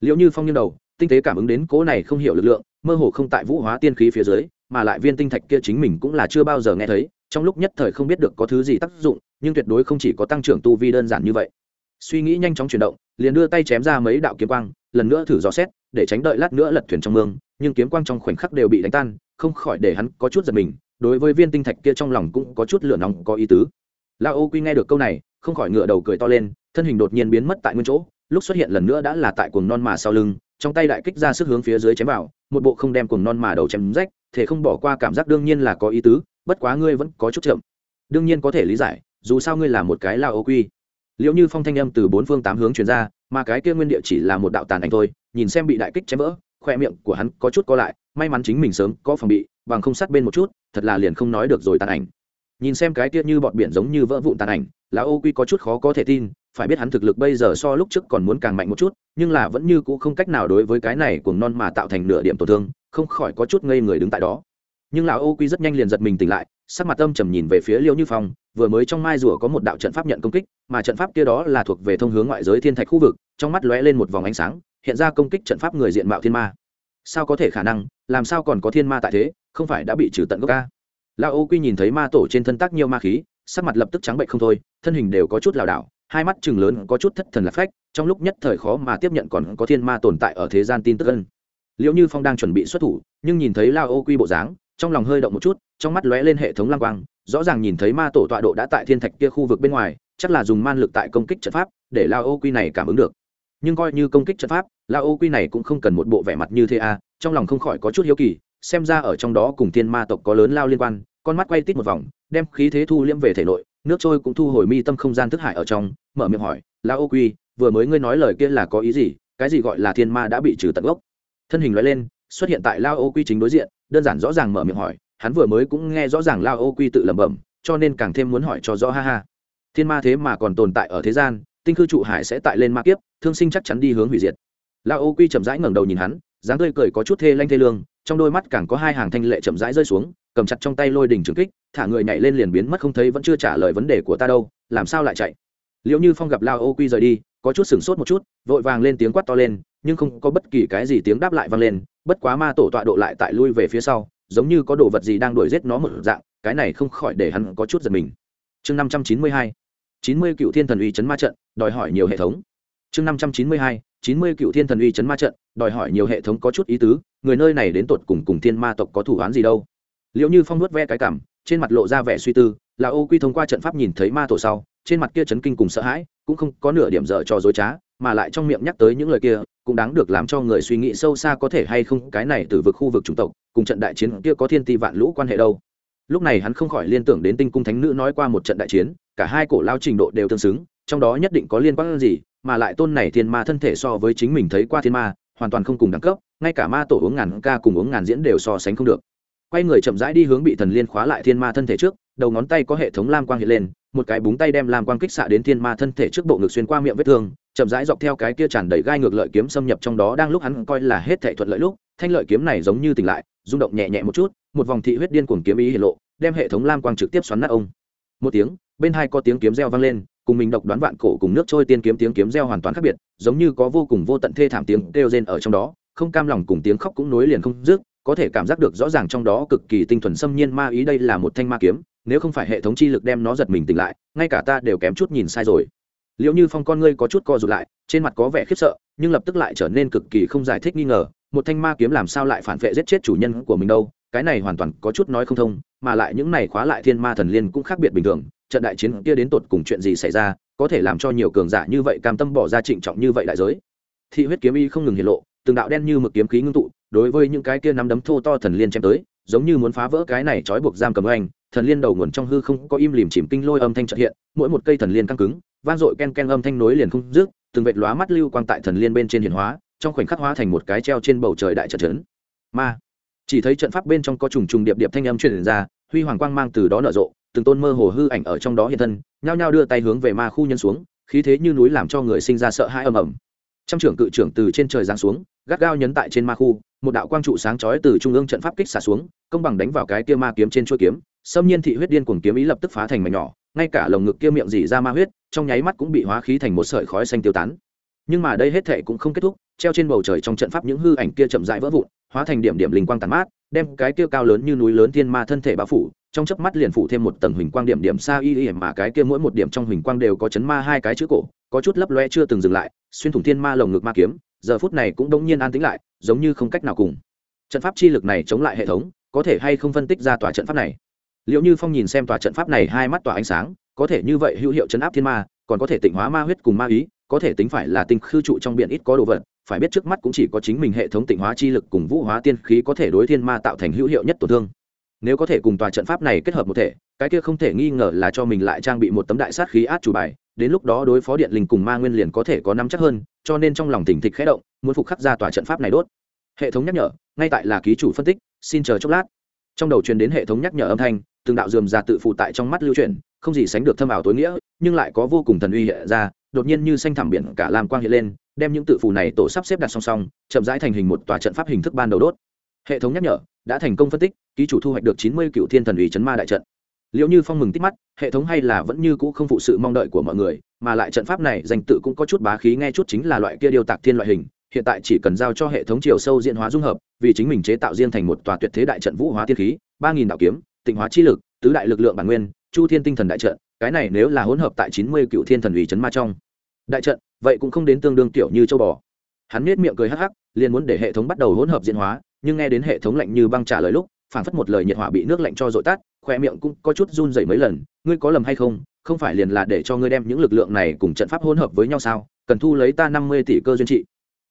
liệu như phong như đầu, tinh tế cảm ứng đến cố này không hiểu lực lượng, mơ hồ không tại vũ hóa tiên khí phía dưới, mà lại viên tinh thạch kia chính mình cũng là chưa bao giờ nghe thấy, trong lúc nhất thời không biết được có thứ gì tác dụng, nhưng tuyệt đối không chỉ có tăng trưởng tu vi đơn giản như vậy. Suy nghĩ nhanh chóng chuyển động, liền đưa tay chém ra mấy đạo kiếm quang, lần nữa thử dò xét, để tránh đợi lát nữa lật thuyền trong mương, nhưng kiếm quang trong khoảnh khắc đều bị đánh tan, không khỏi để hắn có chút giật mình, đối với viên tinh thạch kia trong lòng cũng có chút lửa nóng, có ý tứ. La ô quy nghe được câu này, không khỏi ngựa đầu cười to lên, thân hình đột nhiên biến mất tại nguyên chỗ lúc xuất hiện lần nữa đã là tại cuồng non mà sau lưng, trong tay đại kích ra sức hướng phía dưới chém vào, một bộ không đem cuồng non mà đầu chém rách, thể không bỏ qua cảm giác đương nhiên là có ý tứ, bất quá ngươi vẫn có chút chậm. Đương nhiên có thể lý giải, dù sao ngươi là một cái lao ô quy. Liệu như phong thanh âm từ bốn phương tám hướng truyền ra, mà cái kia nguyên địa chỉ là một đạo tàn ảnh thôi, nhìn xem bị đại kích chém vỡ, khoe miệng của hắn có chút co lại, may mắn chính mình sớm có phòng bị, bằng không sát bên một chút, thật là liền không nói được rồi tàn ảnh nhìn xem cái kia như bọt biển giống như vỡ vụn tàn ảnh là ô quy có chút khó có thể tin, phải biết hắn thực lực bây giờ so lúc trước còn muốn càng mạnh một chút, nhưng là vẫn như cũ không cách nào đối với cái này cùng non mà tạo thành nửa điểm tổn thương, không khỏi có chút ngây người đứng tại đó. Nhưng lão ô quy rất nhanh liền giật mình tỉnh lại, sắc mặt âm trầm nhìn về phía liêu như phong, vừa mới trong mai rùa có một đạo trận pháp nhận công kích, mà trận pháp kia đó là thuộc về thông hướng ngoại giới thiên thạch khu vực, trong mắt lóe lên một vòng ánh sáng, hiện ra công kích trận pháp người diện mạo thiên ma. Sao có thể khả năng, làm sao còn có thiên ma tại thế, không phải đã bị trừ tận gốc ca? Lao ô quy nhìn thấy ma tổ trên thân tác nhiều ma khí, sắc mặt lập tức trắng bệnh không thôi, thân hình đều có chút lảo đảo, hai mắt chừng lớn, có chút thất thần lạc phách, trong lúc nhất thời khó mà tiếp nhận còn có thiên ma tồn tại ở thế gian tin tức ân. Liệu như phong đang chuẩn bị xuất thủ, nhưng nhìn thấy lao ô quy bộ dáng, trong lòng hơi động một chút, trong mắt lóe lên hệ thống lang quang, rõ ràng nhìn thấy ma tổ tọa độ đã tại thiên thạch kia khu vực bên ngoài, chắc là dùng man lực tại công kích trận pháp, để lao ô quy này cảm ứng được. Nhưng coi như công kích trận pháp, lao ô quy này cũng không cần một bộ vẻ mặt như thế a trong lòng không khỏi có chút hiếu kỳ xem ra ở trong đó cùng thiên ma tộc có lớn lao liên quan, con mắt quay tít một vòng, đem khí thế thu liễm về thể nội, nước trôi cũng thu hồi mi tâm không gian thức hải ở trong, mở miệng hỏi lao ô quy, vừa mới ngươi nói lời kia là có ý gì? Cái gì gọi là thiên ma đã bị trừ tận gốc? Thân hình loại lên, xuất hiện tại lao ô quy chính đối diện, đơn giản rõ ràng mở miệng hỏi, hắn vừa mới cũng nghe rõ ràng lao ô quy tự lẩm bẩm, cho nên càng thêm muốn hỏi cho rõ ha ha. Thiên ma thế mà còn tồn tại ở thế gian, tinh khư trụ hải sẽ tại lên ma kiếp, thương sinh chắc chắn đi hướng hủy diệt. Lao ô quy chậm rãi ngẩng đầu nhìn hắn, dáng tươi cười có chút thê lanh thê lương trong đôi mắt càng có hai hàng thanh lệ chậm rãi rơi xuống, cầm chặt trong tay lôi đỉnh trừng kích, thả người nhảy lên liền biến mất không thấy vẫn chưa trả lời vấn đề của ta đâu, làm sao lại chạy? Liệu như phong gặp lao ô quy rời đi, có chút sửng sốt một chút, vội vàng lên tiếng quát to lên, nhưng không có bất kỳ cái gì tiếng đáp lại vang lên, bất quá ma tổ tọa độ lại tại lui về phía sau, giống như có đồ vật gì đang đuổi giết nó một dạng, cái này không khỏi để hắn có chút giật mình. Chương năm trăm chín mươi hai, chín mươi cựu thiên thần uy chấn ma trận, đòi hỏi nhiều hệ thống. Chương năm trăm chín mươi hai chín mươi cựu thiên thần uy chấn ma trận, đòi hỏi nhiều hệ thống có chút ý tứ, người nơi này đến tột cùng cùng thiên ma tộc có thủ án gì đâu. Liệu như phong nuốt ve cái cảm, trên mặt lộ ra vẻ suy tư, là ô quy thông qua trận pháp nhìn thấy ma tổ sau, trên mặt kia chấn kinh cùng sợ hãi, cũng không có nửa điểm dở cho dối trá, mà lại trong miệng nhắc tới những lời kia, cũng đáng được làm cho người suy nghĩ sâu xa có thể hay không cái này từ vực khu vực chủng tộc, cùng trận đại chiến kia có thiên ti vạn lũ quan hệ đâu. Lúc này hắn không khỏi liên tưởng đến tinh cung thánh nữ nói qua một trận đại chiến, cả hai cổ lao trình độ đều tương xứng, trong đó nhất định có liên quan gì mà lại tôn này thiên ma thân thể so với chính mình thấy qua thiên ma, hoàn toàn không cùng đẳng cấp, ngay cả ma tổ uống ngàn ca cùng uống ngàn diễn đều so sánh không được. Quay người chậm rãi đi hướng bị thần liên khóa lại thiên ma thân thể trước, đầu ngón tay có hệ thống lam quang hiện lên, một cái búng tay đem lam quang kích xạ đến thiên ma thân thể trước bộ ngực xuyên qua miệng vết thương, chậm rãi dọc theo cái kia tràn đầy gai ngược lợi kiếm xâm nhập trong đó đang lúc hắn coi là hết thể thuận lợi lúc, thanh lợi kiếm này giống như tỉnh lại, rung động nhẹ nhẹ một chút, một vòng thị huyết điên cuồng kiếm ý hiện lộ, đem hệ thống lam quang trực tiếp xoắn nát ông. Một tiếng, bên hai có tiếng kiếm reo vang lên cùng mình độc đoán vạn cổ cùng nước trôi tiên kiếm tiếng kiếm reo hoàn toàn khác biệt, giống như có vô cùng vô tận thê thảm tiếng kêu rên ở trong đó, không cam lòng cùng tiếng khóc cũng nối liền không dứt, có thể cảm giác được rõ ràng trong đó cực kỳ tinh thuần xâm nhiên ma ý đây là một thanh ma kiếm, nếu không phải hệ thống chi lực đem nó giật mình tỉnh lại, ngay cả ta đều kém chút nhìn sai rồi. Liệu như phong con ngươi có chút co rụt lại, trên mặt có vẻ khiếp sợ, nhưng lập tức lại trở nên cực kỳ không giải thích nghi ngờ, một thanh ma kiếm làm sao lại phản vệ giết chết chủ nhân của mình đâu, cái này hoàn toàn có chút nói không thông, mà lại những này khóa lại thiên ma thần liên cũng khác biệt bình thường trận đại chiến kia đến tột cùng chuyện gì xảy ra, có thể làm cho nhiều cường giả như vậy cam tâm bỏ ra trịnh trọng như vậy đại giới. Thị huyết kiếm y không ngừng hiện lộ, từng đạo đen như mực kiếm khí ngưng tụ, đối với những cái kia nắm đấm thô to thần liên chém tới, giống như muốn phá vỡ cái này trói buộc giam cầm anh thần liên đầu nguồn trong hư không có im lìm chìm kinh lôi âm thanh trợ hiện, mỗi một cây thần liên căng cứng, vang dội ken ken âm thanh nối liền không dứt, từng vệt lóa mắt lưu quang tại thần liên bên trên hiển hóa, trong khoảnh khắc hóa thành một cái treo trên bầu trời đại trận trấn ma, chỉ thấy trận pháp bên trong có trùng trùng điệp điệp thanh âm truyền ra, huy hoàng quang mang từ đó nở rộ từng tôn mơ hồ hư ảnh ở trong đó hiện thân, nhao nhao đưa tay hướng về ma khu nhân xuống, khí thế như núi làm cho người sinh ra sợ hãi ầm ầm. Trăm trưởng cự trưởng từ trên trời giáng xuống, gắt gao nhấn tại trên ma khu, một đạo quang trụ sáng chói từ trung ương trận pháp kích xả xuống, công bằng đánh vào cái kia ma kiếm trên chuôi kiếm, xâm nhiên thị huyết điên cuồng kiếm ý lập tức phá thành mảnh nhỏ, ngay cả lồng ngực kia miệng dỉ ra ma huyết, trong nháy mắt cũng bị hóa khí thành một sợi khói xanh tiêu tán. Nhưng mà đây hết thệ cũng không kết thúc, treo trên bầu trời trong trận pháp những hư ảnh kia chậm rãi vỡ vụn, hóa thành điểm điểm linh quang tàn mát, đem cái kia cao lớn như núi lớn thiên ma thân thể bao phủ trong chớp mắt liền phủ thêm một tầng huỳnh quang điểm điểm xa y y mà cái kia mỗi một điểm trong huỳnh quang đều có chấn ma hai cái chữ cổ, có chút lấp loe chưa từng dừng lại, xuyên thủng thiên ma lồng ngực ma kiếm, giờ phút này cũng đống nhiên an tĩnh lại, giống như không cách nào cùng. Trận pháp chi lực này chống lại hệ thống, có thể hay không phân tích ra tòa trận pháp này? Liệu như phong nhìn xem tòa trận pháp này hai mắt tỏa ánh sáng, có thể như vậy hữu hiệu chấn áp thiên ma, còn có thể tịnh hóa ma huyết cùng ma ý, có thể tính phải là tinh khư trụ trong biển ít có đồ vật, phải biết trước mắt cũng chỉ có chính mình hệ thống tịnh hóa chi lực cùng vũ hóa tiên khí có thể đối thiên ma tạo thành hữu hiệu nhất tổn thương nếu có thể cùng tòa trận pháp này kết hợp một thể, cái kia không thể nghi ngờ là cho mình lại trang bị một tấm đại sát khí át chủ bài, đến lúc đó đối phó điện linh cùng ma nguyên liền có thể có nắm chắc hơn, cho nên trong lòng tỉnh thịch khẽ động, muốn phục khắc ra tòa trận pháp này đốt. Hệ thống nhắc nhở, ngay tại là ký chủ phân tích, xin chờ chốc lát. Trong đầu truyền đến hệ thống nhắc nhở âm thanh, từng đạo dườm ra tự phụ tại trong mắt lưu truyền không gì sánh được thâm ảo tối nghĩa, nhưng lại có vô cùng thần uy hiện ra, đột nhiên như xanh thảm biển cả lam quang hiện lên, đem những tự phụ này tổ sắp xếp đặt song song, chậm rãi thành hình một tòa trận pháp hình thức ban đầu đốt hệ thống nhắc nhở, đã thành công phân tích, ký chủ thu hoạch được chín mươi cựu thiên thần ủy chấn ma đại trận. Liệu như phong mừng tích mắt, hệ thống hay là vẫn như cũ không phụ sự mong đợi của mọi người, mà lại trận pháp này danh tự cũng có chút bá khí nghe chút chính là loại kia điều tạc thiên loại hình, hiện tại chỉ cần giao cho hệ thống chiều sâu diễn hóa dung hợp, vì chính mình chế tạo riêng thành một tòa tuyệt thế đại trận vũ hóa tiên khí, ba nghìn đạo kiếm, tịnh hóa chi lực, tứ đại lực lượng bản nguyên, chu thiên tinh thần đại trận, cái này nếu là hỗn hợp tại chín mươi cựu thiên thần ủy chấn ma trong đại trận, vậy cũng không đến tương đương tiểu như châu bò hắn nết miệng cười hắc hắc, liền muốn để hệ thống bắt đầu hỗn hợp diễn hóa, nhưng nghe đến hệ thống lạnh như băng trả lời lúc phản phất một lời nhiệt hỏa bị nước lạnh cho dội tát khoe miệng cũng có chút run dậy mấy lần, ngươi có lầm hay không? Không phải liền là để cho ngươi đem những lực lượng này cùng trận pháp hỗn hợp với nhau sao? Cần thu lấy ta năm mươi tỷ cơ duyên trị.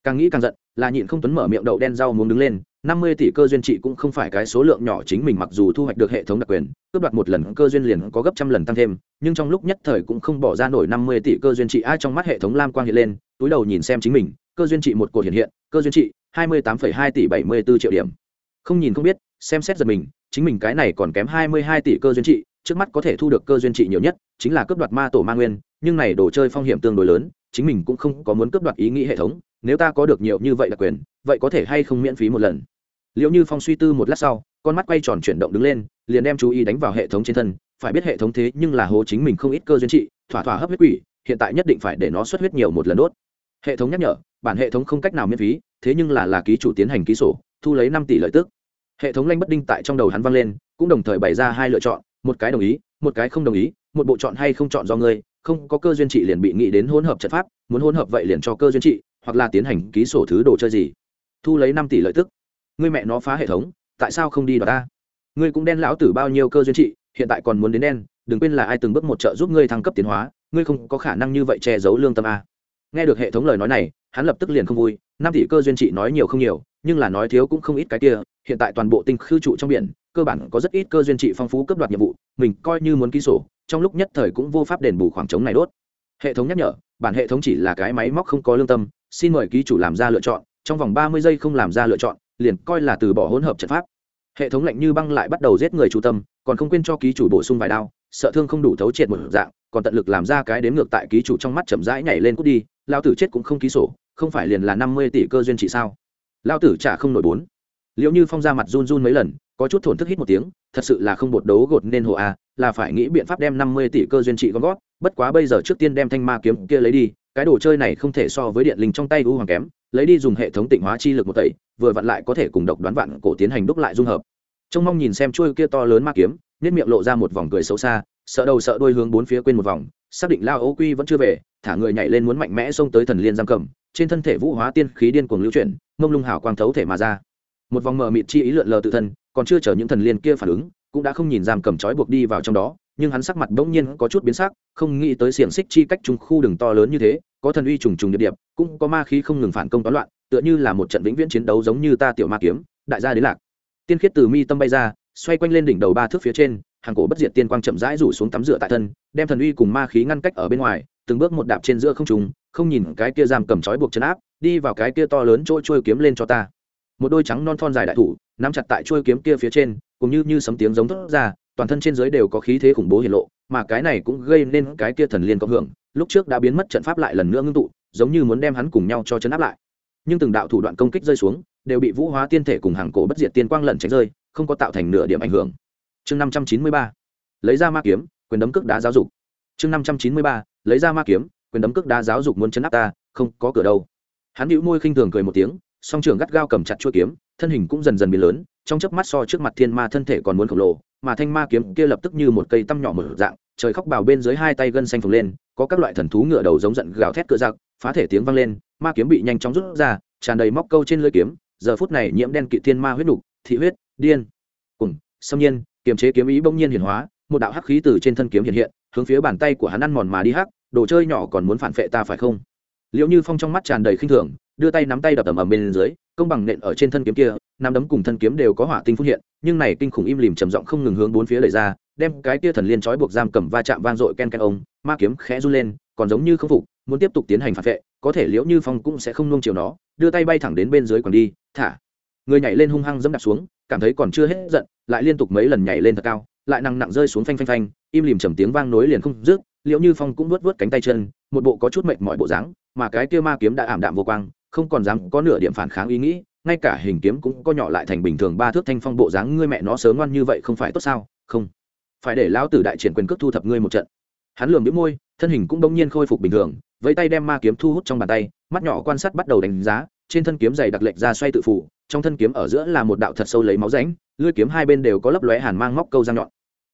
Càng nghĩ càng giận, là nhịn không tuấn mở miệng đậu đen rau muốn đứng lên năm mươi tỷ cơ duyên trị cũng không phải cái số lượng nhỏ chính mình mặc dù thu hoạch được hệ thống đặc quyền, cướp đoạt một lần cơ duyên liền có gấp trăm lần tăng thêm, nhưng trong lúc nhất thời cũng không bỏ ra nổi năm mươi tỷ cơ duyên trị, ai trong mắt hệ thống lam quang hiện lên, túi đầu nhìn xem chính mình, cơ duyên trị một cột hiện hiện, cơ duyên trị hai mươi tám hai tỷ bảy mươi 74 triệu điểm. Không nhìn không biết, xem xét giật mình, chính mình cái này còn kém hai mươi hai tỷ cơ duyên trị, trước mắt có thể thu được cơ duyên trị nhiều nhất chính là cướp đoạt ma tổ ma nguyên, nhưng này đồ chơi phong hiểm tương đối lớn, chính mình cũng không có muốn cướp đoạt ý nghĩ hệ thống, nếu ta có được nhiều như vậy đặc quyền, vậy có thể hay không miễn phí một lần liệu như phong suy tư một lát sau, con mắt quay tròn chuyển động đứng lên, liền đem chú ý đánh vào hệ thống trên thân. Phải biết hệ thống thế nhưng là hố chính mình không ít cơ duyên trị, thỏa thỏa hấp huyết quỷ, hiện tại nhất định phải để nó xuất huyết nhiều một lần đốt. Hệ thống nhắc nhở, bản hệ thống không cách nào miễn phí, thế nhưng là là ký chủ tiến hành ký sổ, thu lấy năm tỷ lợi tức. Hệ thống lanh bất đinh tại trong đầu hắn vang lên, cũng đồng thời bày ra hai lựa chọn, một cái đồng ý, một cái không đồng ý, một bộ chọn hay không chọn do ngươi, không có cơ duyên trị liền bị nghĩ đến hỗn hợp trận pháp, muốn hỗn hợp vậy liền cho cơ duyên trị, hoặc là tiến hành ký sổ thứ đồ chơi gì. Thu lấy năm tỷ lợi tức ngươi mẹ nó phá hệ thống, tại sao không đi đoạt ta? Ngươi cũng đen lão tử bao nhiêu cơ duyên trị, hiện tại còn muốn đến đen, đừng quên là ai từng bước một trợ giúp ngươi thăng cấp tiến hóa, ngươi không có khả năng như vậy che giấu lương tâm a. Nghe được hệ thống lời nói này, hắn lập tức liền không vui, năm tỷ cơ duyên trị nói nhiều không nhiều, nhưng là nói thiếu cũng không ít cái kia, hiện tại toàn bộ tinh khư trụ trong biển, cơ bản có rất ít cơ duyên trị phong phú cấp đoạt nhiệm vụ, mình coi như muốn ký sổ, trong lúc nhất thời cũng vô pháp đền bù khoảng trống này đốt. Hệ thống nhắc nhở, bản hệ thống chỉ là cái máy móc không có lương tâm, xin mời ký chủ làm ra lựa chọn, trong vòng ba mươi giây không làm ra lựa chọn liền coi là từ bỏ hỗn hợp trận pháp. Hệ thống lạnh như băng lại bắt đầu giết người chủ tâm còn không quên cho ký chủ bổ sung vài đao sợ thương không đủ thấu triệt một dạng còn tận lực làm ra cái đếm ngược tại ký chủ trong mắt chậm rãi nhảy lên cút đi lao tử chết cũng không ký sổ không phải liền là năm mươi tỷ cơ duyên trị sao? Lao tử trả không nổi bốn. Liệu như phong ra mặt run run mấy lần có chút thổn thức hít một tiếng thật sự là không bột đấu gột nên hộ a à, là phải nghĩ biện pháp đem năm mươi tỷ cơ duyên trị gom gót bất quá bây giờ trước tiên đem thanh ma kiếm kia lấy đi cái đồ chơi này không thể so với điện linh trong tay u hoàng kém lấy đi dùng hệ thống tịnh hóa chi lực một tẩy, vừa vặn lại có thể cùng độc đoán vạn cổ tiến hành đúc lại dung hợp. Trông mong nhìn xem chuôi kia to lớn ma kiếm nết miệng lộ ra một vòng cười xấu xa, sợ đầu sợ đuôi hướng bốn phía quên một vòng, xác định lao ô quy vẫn chưa về, thả người nhảy lên muốn mạnh mẽ xông tới thần liên giam cầm, trên thân thể vũ hóa tiên khí điên cuồng lưu chuyển, mông lung hào quang thấu thể mà ra. Một vòng mờ mịt chi ý lượn lờ tự thân, còn chưa chờ những thần liên kia phản ứng, cũng đã không nhìn giam cầm trói buộc đi vào trong đó nhưng hắn sắc mặt bỗng nhiên có chút biến sắc không nghĩ tới xiển xích chi cách trung khu đường to lớn như thế có thần uy trùng trùng điệp điệp cũng có ma khí không ngừng phản công toán loạn tựa như là một trận vĩnh viễn chiến đấu giống như ta tiểu ma kiếm đại gia đến lạc. Tiên khiết từ mi tâm bay ra xoay quanh lên đỉnh đầu ba thước phía trên hàng cổ bất diệt tiên quang chậm rãi rủ xuống tắm rửa tại thân đem thần uy cùng ma khí ngăn cách ở bên ngoài từng bước một đạp trên giữa không trung, không nhìn cái kia giam cầm trói buộc chân áp đi vào cái kia to lớn chỗ trôi kiếm lên cho ta. Một đôi trắng non thon dài đại thủ nắm chặt tại trôi kiếm kia phía trên cũng như như sấm tiếng giống thoát ra toàn thân trên dưới đều có khí thế khủng bố hiện lộ, mà cái này cũng gây nên cái kia thần liên cộng hưởng, lúc trước đã biến mất trận pháp lại lần nữa ngưng tụ, giống như muốn đem hắn cùng nhau cho chấn áp lại. Nhưng từng đạo thủ đoạn công kích rơi xuống, đều bị vũ hóa tiên thể cùng hàng cổ bất diệt tiên quang lẩn tránh rơi, không có tạo thành nửa điểm ảnh hưởng. Chương năm trăm chín mươi ba, lấy ra ma kiếm, quyền đấm cước đá giáo dục. Chương năm trăm chín mươi ba, lấy ra ma kiếm, quyền đấm cước đá giáo dục muốn chấn áp ta, không có cửa đâu. Hắn hữu môi khinh thường cười một tiếng, song trường gắt gao cầm chặt chuôi kiếm, thân hình cũng dần dần biến lớn, trong chớp mắt so trước mặt thiên ma thân thể còn muốn khổng lồ mà thanh ma kiếm kia lập tức như một cây tăm nhỏ mở dạng, trời khóc bào bên dưới hai tay gân xanh phồng lên, có các loại thần thú ngựa đầu giống giận gào thét cựa giặc, phá thể tiếng vang lên, ma kiếm bị nhanh chóng rút ra, tràn đầy móc câu trên lưỡi kiếm, giờ phút này nhiễm đen kỵ thiên ma huyết nục, thị huyết, điên, cùng, xâm nhiên, kiềm chế kiếm ý bỗng nhiên hiển hóa, một đạo hắc khí từ trên thân kiếm hiện hiện, hướng phía bàn tay của hắn ăn mòn mà đi hắc, đồ chơi nhỏ còn muốn phản phệ ta phải không? Liệu như phong trong mắt tràn đầy khinh thường đưa tay nắm tay đập ầm ầm bên dưới, công bằng nện ở trên thân kiếm kia, nắm đấm cùng thân kiếm đều có hỏa tinh phun hiện, nhưng này kinh khủng im lìm trầm giọng không ngừng hướng bốn phía đẩy ra, đem cái kia thần liên trói buộc giam cầm va chạm vang dội ken ken ông, ma kiếm khẽ run lên, còn giống như không phục, muốn tiếp tục tiến hành phản vệ, có thể liễu như phong cũng sẽ không nung chiều nó, đưa tay bay thẳng đến bên dưới còn đi, thả. Người nhảy lên hung hăng dẫm đạp xuống, cảm thấy còn chưa hết giận, lại liên tục mấy lần nhảy lên thật cao, lại nặng nặng rơi xuống phanh phanh phanh, im lìm trầm tiếng vang nối liền không dứt, liễu như phong cũng vuốt vuốt cánh tay chân, một bộ có chút mệt mỏi bộ dáng, mà cái kia ma kiếm đã ảm đạm vô quang không còn dám có nửa điểm phản kháng ý nghĩ, ngay cả hình kiếm cũng có nhỏ lại thành bình thường ba thước thanh phong bộ dáng, ngươi mẹ nó sớm ngoan như vậy không phải tốt sao? Không. Phải để lão tử đại triển quyền cước thu thập ngươi một trận. Hắn lườm biếm môi, thân hình cũng bỗng nhiên khôi phục bình thường với tay đem ma kiếm thu hút trong bàn tay, mắt nhỏ quan sát bắt đầu đánh giá, trên thân kiếm dày đặc lệch ra xoay tự phủ, trong thân kiếm ở giữa là một đạo thật sâu lấy máu ránh lưỡi kiếm hai bên đều có lấp lóe hàn mang móc câu răng nhọn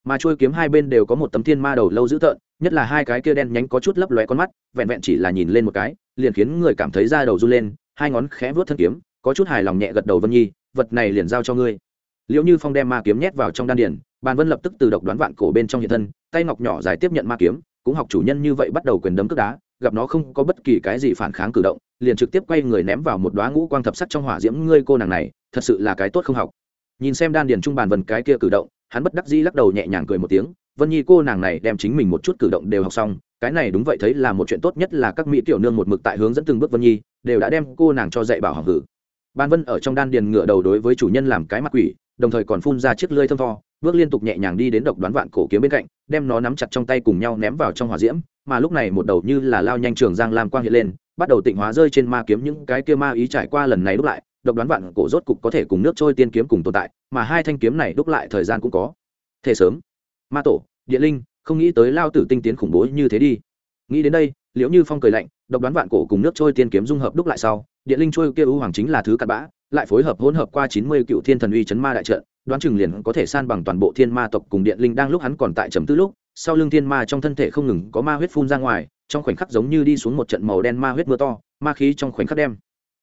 mà trôi kiếm hai bên đều có một tấm thiên ma đầu lâu dữ tợn, nhất là hai cái kia đen nhánh có chút lấp lóe con mắt, vẹn vẹn chỉ là nhìn lên một cái, liền khiến người cảm thấy da đầu run lên, hai ngón khẽ vuốt thân kiếm, có chút hài lòng nhẹ gật đầu vân nhi, vật này liền giao cho ngươi. Liệu như phong đem ma kiếm nhét vào trong đan điển bàn vân lập tức từ độc đoán vạn cổ bên trong hiện thân, tay ngọc nhỏ dài tiếp nhận ma kiếm, cũng học chủ nhân như vậy bắt đầu quyền đấm cước đá, gặp nó không có bất kỳ cái gì phản kháng cử động, liền trực tiếp quay người ném vào một đoá ngũ quang thập sắc trong hỏa diễm ngươi cô nàng này, thật sự là cái tốt không học. Nhìn xem đan điền trung bàn vân cái kia cử động hắn bất đắc dĩ lắc đầu nhẹ nhàng cười một tiếng, vân nhi, cô nàng này đem chính mình một chút cử động đều học xong, cái này đúng vậy, thấy là một chuyện tốt nhất là các mỹ tiểu nương một mực tại hướng dẫn từng bước vân nhi, đều đã đem cô nàng cho dạy bảo học hử. Ban vân ở trong đan điền ngựa đầu đối với chủ nhân làm cái mặt quỷ, đồng thời còn phun ra chiếc lưỡi thơm tho, bước liên tục nhẹ nhàng đi đến độc đoán vạn cổ kiếm bên cạnh, đem nó nắm chặt trong tay cùng nhau ném vào trong hỏa diễm, mà lúc này một đầu như là lao nhanh trường giang lam quang hiện lên, bắt đầu tịnh hóa rơi trên ma kiếm những cái kia ma ý trải qua lần này đúc lại độc đoán vạn cổ rốt cục có thể cùng nước trôi tiên kiếm cùng tồn tại, mà hai thanh kiếm này đúc lại thời gian cũng có. Thể sớm. Ma tổ, địa linh, không nghĩ tới lao tử tinh tiến khủng bố như thế đi. Nghĩ đến đây, liễu như phong cười lạnh, độc đoán vạn cổ cùng nước trôi tiên kiếm dung hợp đúc lại sau điện linh trôi kia ưu hoàng chính là thứ cặn bã, lại phối hợp hỗn hợp qua chín mươi cựu thiên thần uy chấn ma đại trận, đoán chừng liền có thể san bằng toàn bộ thiên ma tộc cùng điện linh đang lúc hắn còn tại trầm tư lúc, sau lưng thiên ma trong thân thể không ngừng có ma huyết phun ra ngoài, trong khoảnh khắc giống như đi xuống một trận màu đen ma huyết mưa to, ma khí trong khoảnh khắc đem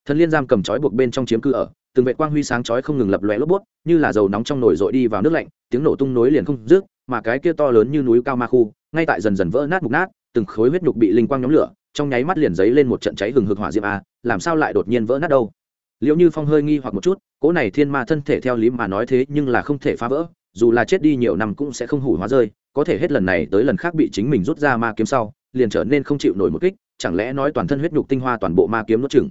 thần liên giam cầm chói buộc bên trong chiếm cư ở, từng vệ quang huy sáng chói không ngừng lập lòe lốp bút như là dầu nóng trong nồi dội đi vào nước lạnh, tiếng nổ tung nối liền không rước mà cái kia to lớn như núi cao ma khu, ngay tại dần dần vỡ nát mục nát, từng khối huyết nhục bị linh quang nhóm lửa, trong nháy mắt liền giấy lên một trận cháy hừng hực hỏa diệm a à, làm sao lại đột nhiên vỡ nát đâu? Liệu như phong hơi nghi hoặc một chút cỗ này thiên ma thân thể theo lý mà nói thế nhưng là không thể phá vỡ, dù là chết đi nhiều năm cũng sẽ không hủ hóa rơi, có thể hết lần này tới lần khác bị chính mình rút ra ma kiếm sau, liền trở nên không chịu nổi một kích, chẳng lẽ nói toàn thân huyết nhục tinh hoa toàn bộ ma kiếm nuốt chừng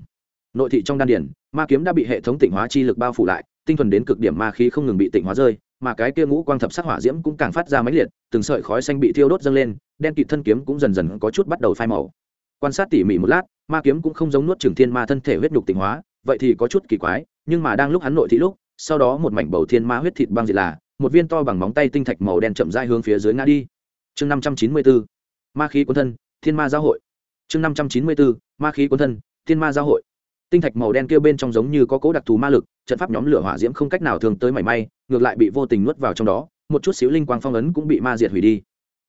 nội thị trong đan điển ma kiếm đã bị hệ thống tịnh hóa chi lực bao phủ lại, tinh thuần đến cực điểm ma khí không ngừng bị tịnh hóa rơi, mà cái kia ngũ quang thập sắc hỏa diễm cũng càng phát ra mãnh liệt, từng sợi khói xanh bị thiêu đốt dâng lên, đen kịt thân kiếm cũng dần dần có chút bắt đầu phai màu. Quan sát tỉ mỉ một lát, ma kiếm cũng không giống nuốt trường thiên ma thân thể huyết nhục tịnh hóa, vậy thì có chút kỳ quái, nhưng mà đang lúc hắn nội thị lúc, sau đó một mảnh bầu thiên ma huyết thịt băng dị là, một viên to bằng móng tay tinh thạch màu đen chậm rãi hướng phía dưới ngã đi. Chương năm trăm chín mươi bốn ma khí cuốn thân, thiên ma giáo hội. Chương năm trăm chín mươi bốn ma khí cuốn thân, thiên ma giáo hội tinh thạch màu đen kia bên trong giống như có cố đặc thù ma lực, trận pháp nhóm lửa hỏa diễm không cách nào thường tới mảy may, ngược lại bị vô tình nuốt vào trong đó, một chút xíu linh quang phong ấn cũng bị ma diệt hủy đi.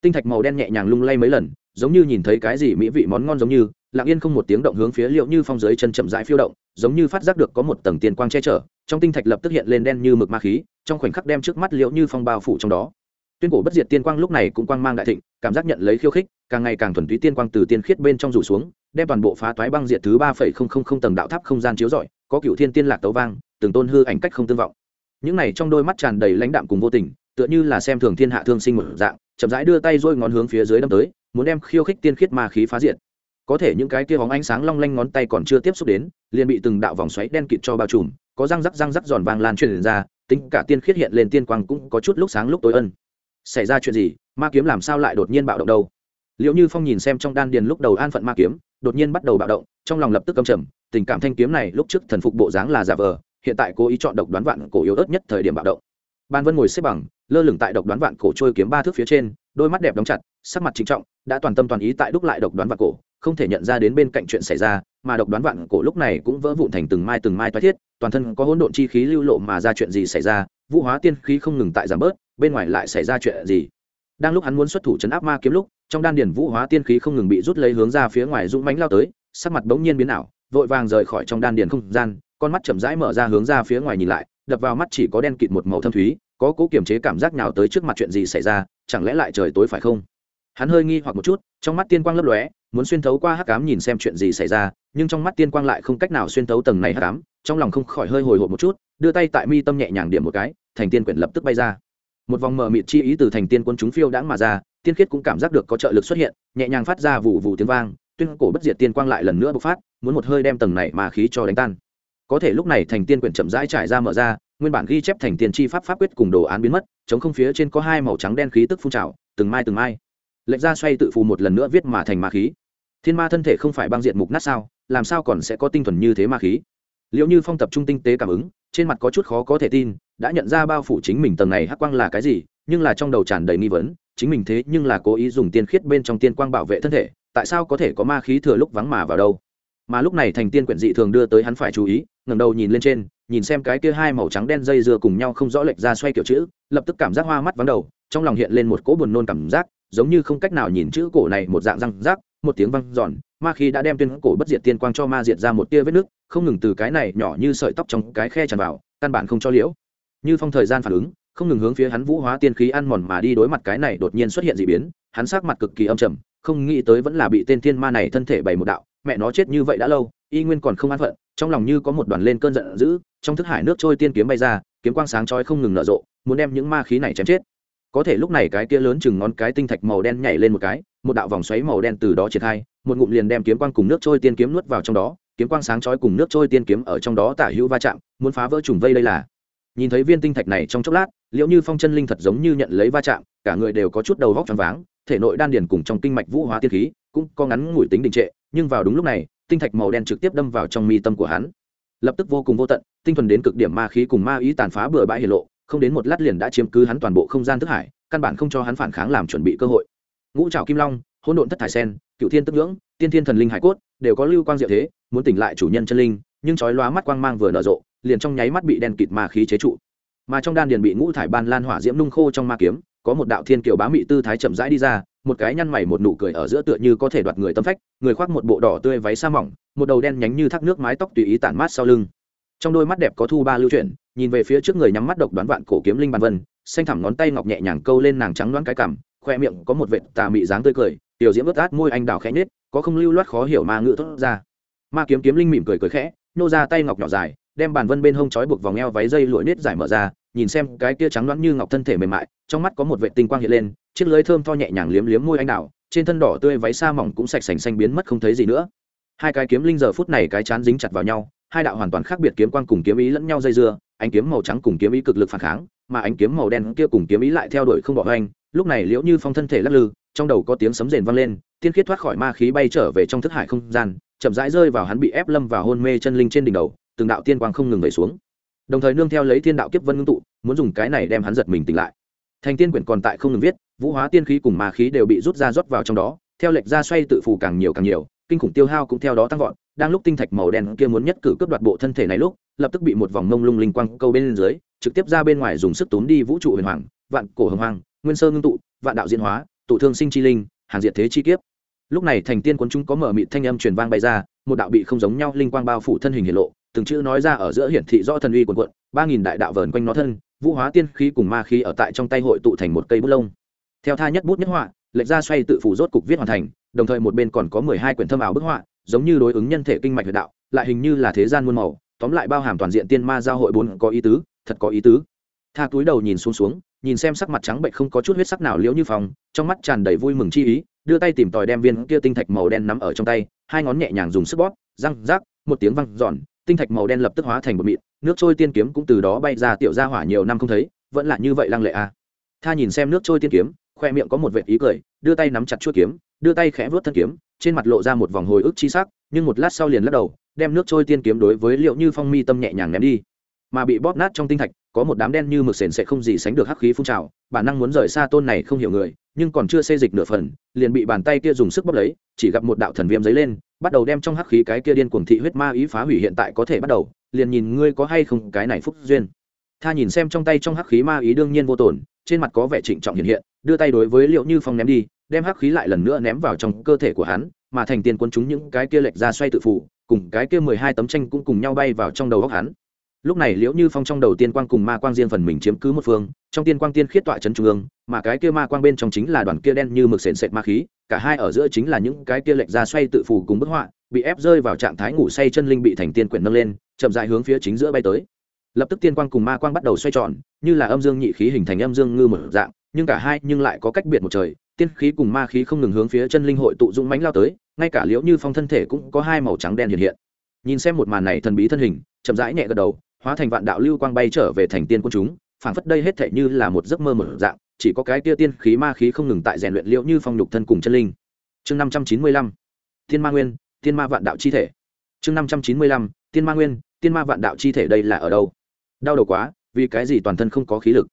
Tinh thạch màu đen nhẹ nhàng lung lay mấy lần, giống như nhìn thấy cái gì mỹ vị món ngon giống như, lặng yên không một tiếng động hướng phía liệu như phong dưới chân chậm rãi phiêu động, giống như phát giác được có một tầng tiền quang che chở, trong tinh thạch lập tức hiện lên đen như mực ma khí, trong khoảnh khắc đem trước mắt liệu như phong bao phủ trong đó. Tuyên cổ bất diệt tiên quang lúc này cũng quang mang đại thịnh, cảm giác nhận lấy khiêu khích, càng ngày càng thuần túy tiên quang từ tiên khiết bên trong rủ xuống đem toàn bộ phá toái băng diệt thứ ba phẩy không không không tầng đạo tháp không gian chiếu rọi, có cựu thiên tiên lạc tấu vang, từng tôn hư ảnh cách không tương vọng. Những này trong đôi mắt tràn đầy lãnh đạm cùng vô tình, tựa như là xem thường thiên hạ thương sinh một dạng, chậm rãi đưa tay dôi ngón hướng phía dưới đâm tới, muốn đem khiêu khích tiên khiết ma khí phá diệt. Có thể những cái kia bóng ánh sáng long lanh ngón tay còn chưa tiếp xúc đến, liền bị từng đạo vòng xoáy đen kịt cho bao trùm, có răng rắc răng rắc giòn vàng lan truyền ra, tính cả tiên khiết hiện lên tiên quang cũng có chút lúc sáng lúc tối ân. Xảy ra chuyện gì, ma kiếm làm sao lại đột nhiên bạo động đâu? Liệu như phong nhìn xem trong đan điền lúc đầu an phận ma kiếm đột nhiên bắt đầu bạo động, trong lòng lập tức cầm trầm, tình cảm thanh kiếm này lúc trước thần phục bộ dáng là giả vờ, hiện tại cố ý chọn độc đoán vạn cổ yếu ớt nhất thời điểm bạo động. Ban vân ngồi xếp bằng, lơ lửng tại độc đoán vạn cổ trôi kiếm ba thước phía trên, đôi mắt đẹp đóng chặt, sắc mặt trinh trọng, đã toàn tâm toàn ý tại đúc lại độc đoán vạn cổ, không thể nhận ra đến bên cạnh chuyện xảy ra, mà độc đoán vạn cổ lúc này cũng vỡ vụn thành từng mai từng mai toái thiết, toàn thân có hỗn độn chi khí lưu lộ mà ra chuyện gì xảy ra, vũ hóa tiên khí không ngừng tại giảm bớt, bên ngoài lại xảy ra chuyện gì? Đang lúc hắn muốn xuất thủ chấn áp ma kiếm lúc trong đan điền vũ hóa tiên khí không ngừng bị rút lấy hướng ra phía ngoài dũng mánh lao tới, sắc mặt bỗng nhiên biến ảo, vội vàng rời khỏi trong đan điền không gian, con mắt chậm rãi mở ra hướng ra phía ngoài nhìn lại, đập vào mắt chỉ có đen kịt một màu thâm thúy, có cố kiềm chế cảm giác nào tới trước mặt chuyện gì xảy ra, chẳng lẽ lại trời tối phải không? Hắn hơi nghi hoặc một chút, trong mắt tiên quang lấp lóe, muốn xuyên thấu qua hắc ám nhìn xem chuyện gì xảy ra, nhưng trong mắt tiên quang lại không cách nào xuyên thấu tầng này hắc ám, trong lòng không khỏi hơi hồi hộp một chút, đưa tay tại mi tâm nhẹ nhàng điểm một cái, thành tiên quyển lập tức bay ra. Một vòng mờ mịt chi ý từ thành tiên quân chúng phiêu đãng mà ra tiên khiết cũng cảm giác được có trợ lực xuất hiện, nhẹ nhàng phát ra vụ vụ tiếng vang, tuyên cổ bất diệt tiên quang lại lần nữa bộc phát, muốn một hơi đem tầng này mà khí cho đánh tan. Có thể lúc này thành tiên quyển chậm rãi trải ra mở ra, nguyên bản ghi chép thành tiên chi pháp pháp quyết cùng đồ án biến mất, chống không phía trên có hai màu trắng đen khí tức phun trào, từng mai từng mai. Lệnh ra xoay tự phù một lần nữa viết mà thành ma khí. Thiên ma thân thể không phải băng diện mục nát sao, làm sao còn sẽ có tinh thuần như thế ma khí? Liệu như phong tập trung tinh tế cảm ứng, trên mặt có chút khó có thể tin, đã nhận ra bao phủ chính mình tầng này hắc quang là cái gì, nhưng là trong đầu tràn đầy nghi vấn chính mình thế nhưng là cố ý dùng tiên khiết bên trong tiên quang bảo vệ thân thể, tại sao có thể có ma khí thừa lúc vắng mà vào đâu? Mà lúc này thành tiên quyển dị thường đưa tới hắn phải chú ý, ngẩng đầu nhìn lên trên, nhìn xem cái kia hai màu trắng đen dây dưa cùng nhau không rõ lệch ra xoay kiểu chữ, lập tức cảm giác hoa mắt vắng đầu, trong lòng hiện lên một cỗ buồn nôn cảm giác, giống như không cách nào nhìn chữ cổ này một dạng răng rác một tiếng văng giòn ma khí đã đem tuyên cổ bất diệt tiên quang cho ma diệt ra một tia vết nước, không ngừng từ cái này nhỏ như sợi tóc trong cái khe tràn vào, căn bản không cho liễu. Như phong thời gian phản ứng không ngừng hướng phía hắn vũ hóa tiên khí ăn mòn mà đi đối mặt cái này đột nhiên xuất hiện d ị biến, hắn sắc mặt cực kỳ âm trầm, không nghĩ tới vẫn là bị tên thiên ma này thân thể bày một đạo, mẹ nó chết như vậy đã lâu, y nguyên còn không an phận, trong lòng như có một đoàn lên cơn giận dữ, trong thức hải nước trôi tiên kiếm bay ra, kiếm quang sáng chói không ngừng nở rộ, muốn đem những ma khí này chém chết. Có thể lúc này cái kia lớn chừng ngón cái tinh thạch màu đen nhảy lên một cái, một đạo vòng xoáy màu đen từ đó triển khai, một ngụm liền đem kiếm quang cùng nước trôi tiên kiếm nuốt vào trong đó, kiếm quang sáng chói cùng nước trôi tiên kiếm ở trong đó tả hữu va chạm, muốn phá vỡ trùng vây đây là nhìn thấy viên tinh thạch này trong chốc lát liệu như phong chân linh thật giống như nhận lấy va chạm, cả người đều có chút đầu vóc choáng váng, thể nội đan điền cùng trong kinh mạch vũ hóa tiên khí cũng có ngắn ngủi tính đình trệ, nhưng vào đúng lúc này, tinh thạch màu đen trực tiếp đâm vào trong mi tâm của hắn. Lập tức vô cùng vô tận, tinh thuần đến cực điểm ma khí cùng ma ý tàn phá bừa bãi hiển lộ, không đến một lát liền đã chiếm cứ hắn toàn bộ không gian thức hải, căn bản không cho hắn phản kháng làm chuẩn bị cơ hội. Ngũ trào kim long, hỗn độn thất thải sen, cựu thiên tức ngưỡng, tiên thiên thần linh hải cốt đều có lưu quang diệu thế, muốn tỉnh lại chủ nhân chân linh, nhưng chói lóa mắt quang mang vừa nở rộ liền trong nháy mắt bị đen kịt ma khí chế trụ. Mà trong đan điền bị ngũ thải ban lan hỏa diễm nung khô trong ma kiếm, có một đạo thiên kiều bá mị tư thái chậm rãi đi ra, một cái nhăn mày một nụ cười ở giữa tựa như có thể đoạt người tâm phách, người khoác một bộ đỏ tươi váy sa mỏng, một đầu đen nhánh như thác nước mái tóc tùy ý tản mát sau lưng. Trong đôi mắt đẹp có thu ba lưu chuyển, nhìn về phía trước người nhắm mắt độc đoán vạn cổ kiếm linh bàn vân, xanh thẳm ngón tay ngọc nhẹ nhàng câu lên nàng trắng đoán cái cằm khoe miệng có một vệt tà mị dáng tươi cười, tiểu diễm ướt át môi anh đào khẽ nết có không lưu loát khó hiểu ma ngữ thốt ra. Ma kiếm kiếm linh mỉm cười cười khẽ, nô ra tay ngọc nhỏ dài đem bàn vân bên hông trói buộc vòng eo váy dây lụa nết giải mở ra, nhìn xem cái kia trắng loãng như ngọc thân thể mềm mại, trong mắt có một vệ tinh quang hiện lên, chiếc lưới thơm tho nhẹ nhàng liếm liếm môi anh đào, trên thân đỏ tươi váy xa mỏng cũng sạch sành xanh biến mất không thấy gì nữa. Hai cái kiếm linh giờ phút này cái chán dính chặt vào nhau, hai đạo hoàn toàn khác biệt kiếm quang cùng kiếm ý lẫn nhau dây dưa, ánh kiếm màu trắng cùng kiếm ý cực lực phản kháng, mà ánh kiếm màu đen kia cùng kiếm ý lại theo đuổi không bỏ hoành, lúc này liễu như phong thân thể lắc lư, trong đầu có tiếng sấm rền vang lên, tiên khiết thoát khỏi ma khí bay trở về trong thức hải không gian, chậm rãi rơi vào hắn bị ép lâm vào hôn mê chân linh trên đỉnh đầu từng đạo tiên quang không ngừng về xuống. Đồng thời nương theo lấy thiên đạo kiếp vân ngưng tụ, muốn dùng cái này đem hắn giật mình tỉnh lại. Thành tiên quyển còn tại không ngừng viết, vũ hóa tiên khí cùng ma khí đều bị rút ra rót vào trong đó, theo lệch ra xoay tự phù càng nhiều càng nhiều, kinh khủng tiêu hao cũng theo đó tăng vọt, đang lúc tinh thạch màu đen kia muốn nhất cử cướp đoạt bộ thân thể này lúc, lập tức bị một vòng mông lung linh quang câu bên dưới, trực tiếp ra bên ngoài dùng sức tốn đi vũ trụ huyền hoàng, vạn cổ hồng hoàng nguyên sơ ngưng tụ, vạn đạo diễn hóa, tụ thương sinh chi linh, hàng diệt thế chi kiếp. Lúc này thành tiên quân chúng có mở mịt thanh âm truyền vang bay ra, một đạo bị không giống nhau linh quang bao phủ thân hình hiện lộ từng chữ nói ra ở giữa hiển thị rõ thần uy quần quận ba nghìn đại đạo vờn quanh nó thân, vũ hóa tiên khí cùng ma khí ở tại trong tay hội tụ thành một cây bút lông. Theo tha nhất bút nhất họa, lệch ra xoay tự phủ rốt cục viết hoàn thành, đồng thời một bên còn có mười hai quyển thâm ảo bức họa, giống như đối ứng nhân thể kinh mạch huyệt đạo, lại hình như là thế gian muôn màu, tóm lại bao hàm toàn diện tiên ma giao hội bốn có ý tứ, thật có ý tứ. Tha túi đầu nhìn xuống xuống, nhìn xem sắc mặt trắng bệnh không có chút huyết sắc nào liễu như phòng trong mắt tràn đầy vui mừng chi ý, đưa tay tìm tòi đem viên kia tinh thạch màu đen nắm ở trong tay, hai ngón nhẹ nhàng dùng sức bóp, răng rác một tiếng văng giòn tinh thạch màu đen lập tức hóa thành một mịn, nước trôi tiên kiếm cũng từ đó bay ra, tiểu ra hỏa nhiều năm không thấy, vẫn là như vậy lăng lệ à. tha nhìn xem nước trôi tiên kiếm, khoe miệng có một vệt ý cười, đưa tay nắm chặt chuôi kiếm, đưa tay khẽ vớt thân kiếm, trên mặt lộ ra một vòng hồi ức chi sắc, nhưng một lát sau liền lắc đầu, đem nước trôi tiên kiếm đối với liệu như phong mi tâm nhẹ nhàng ném đi mà bị bóp nát trong tinh thạch, có một đám đen như mực sền sẽ không gì sánh được hắc khí phun trào, bản năng muốn rời xa tôn này không hiểu người, nhưng còn chưa xê dịch nửa phần, liền bị bàn tay kia dùng sức bóp lấy, chỉ gặp một đạo thần viêm giấy lên bắt đầu đem trong hắc khí cái kia điên cuồng thị huyết ma ý phá hủy hiện tại có thể bắt đầu, liền nhìn ngươi có hay không cái này phúc duyên. Tha nhìn xem trong tay trong hắc khí ma ý đương nhiên vô tổn trên mặt có vẻ trịnh trọng hiện hiện, đưa tay đối với liệu như phong ném đi, đem hắc khí lại lần nữa ném vào trong cơ thể của hắn, mà thành tiền quân chúng những cái kia lệch ra xoay tự phụ cùng cái kia mười hai tấm tranh cũng cùng nhau bay vào trong đầu góc hắn lúc này liễu như phong trong đầu tiên quang cùng ma quang riêng phần mình chiếm cứ một phương, trong tiên quang tiên khiết tọa trấn trung ương, mà cái kia ma quang bên trong chính là đoàn kia đen như mực sền sệt ma khí, cả hai ở giữa chính là những cái kia lệch ra xoay tự phù cùng bức họa, bị ép rơi vào trạng thái ngủ say chân linh bị thành tiên quyển nâng lên, chậm dại hướng phía chính giữa bay tới. Lập tức tiên quang cùng ma quang bắt đầu xoay tròn, như là âm dương nhị khí hình thành âm dương ngư một dạng, nhưng cả hai nhưng lại có cách biệt một trời, tiên khí cùng ma khí không ngừng hướng phía chân linh hội tụ dũng mánh lao tới, ngay cả liễu như phong thân thể cũng có hai màu trắng đen hiện hiện. Nhìn xem một màn này thần bí thân hình, chậm rãi nhẹ gật đầu hóa thành vạn đạo lưu quang bay trở về thành tiên quân chúng, phảng phất đây hết thể như là một giấc mơ mở dạng, chỉ có cái tia tiên khí ma khí không ngừng tại rèn luyện liễu như phong nhục thân cùng chân linh. Chương năm trăm chín mươi lăm, thiên ma nguyên, thiên ma vạn đạo chi thể. Chương năm trăm chín mươi lăm, thiên ma nguyên, thiên ma vạn đạo chi thể đây là ở đâu? Đau đầu quá, vì cái gì toàn thân không có khí lực?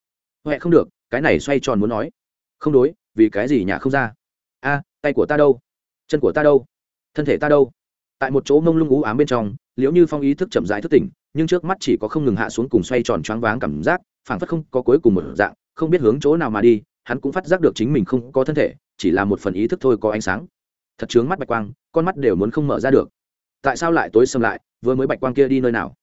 Huệ, không được, cái này xoay tròn muốn nói. Không đối, vì cái gì nhà không ra? A, tay của ta đâu? Chân của ta đâu? Thân thể ta đâu? Tại một chỗ mông lung ú ám bên trong liễu như phong ý thức chậm rãi thức tỉnh nhưng trước mắt chỉ có không ngừng hạ xuống cùng xoay tròn choáng váng cảm giác, phảng phất không có cuối cùng một dạng, không biết hướng chỗ nào mà đi, hắn cũng phát giác được chính mình không có thân thể, chỉ là một phần ý thức thôi có ánh sáng. Thật chướng mắt bạch quang, con mắt đều muốn không mở ra được. Tại sao lại tối xâm lại, vừa mới bạch quang kia đi nơi nào?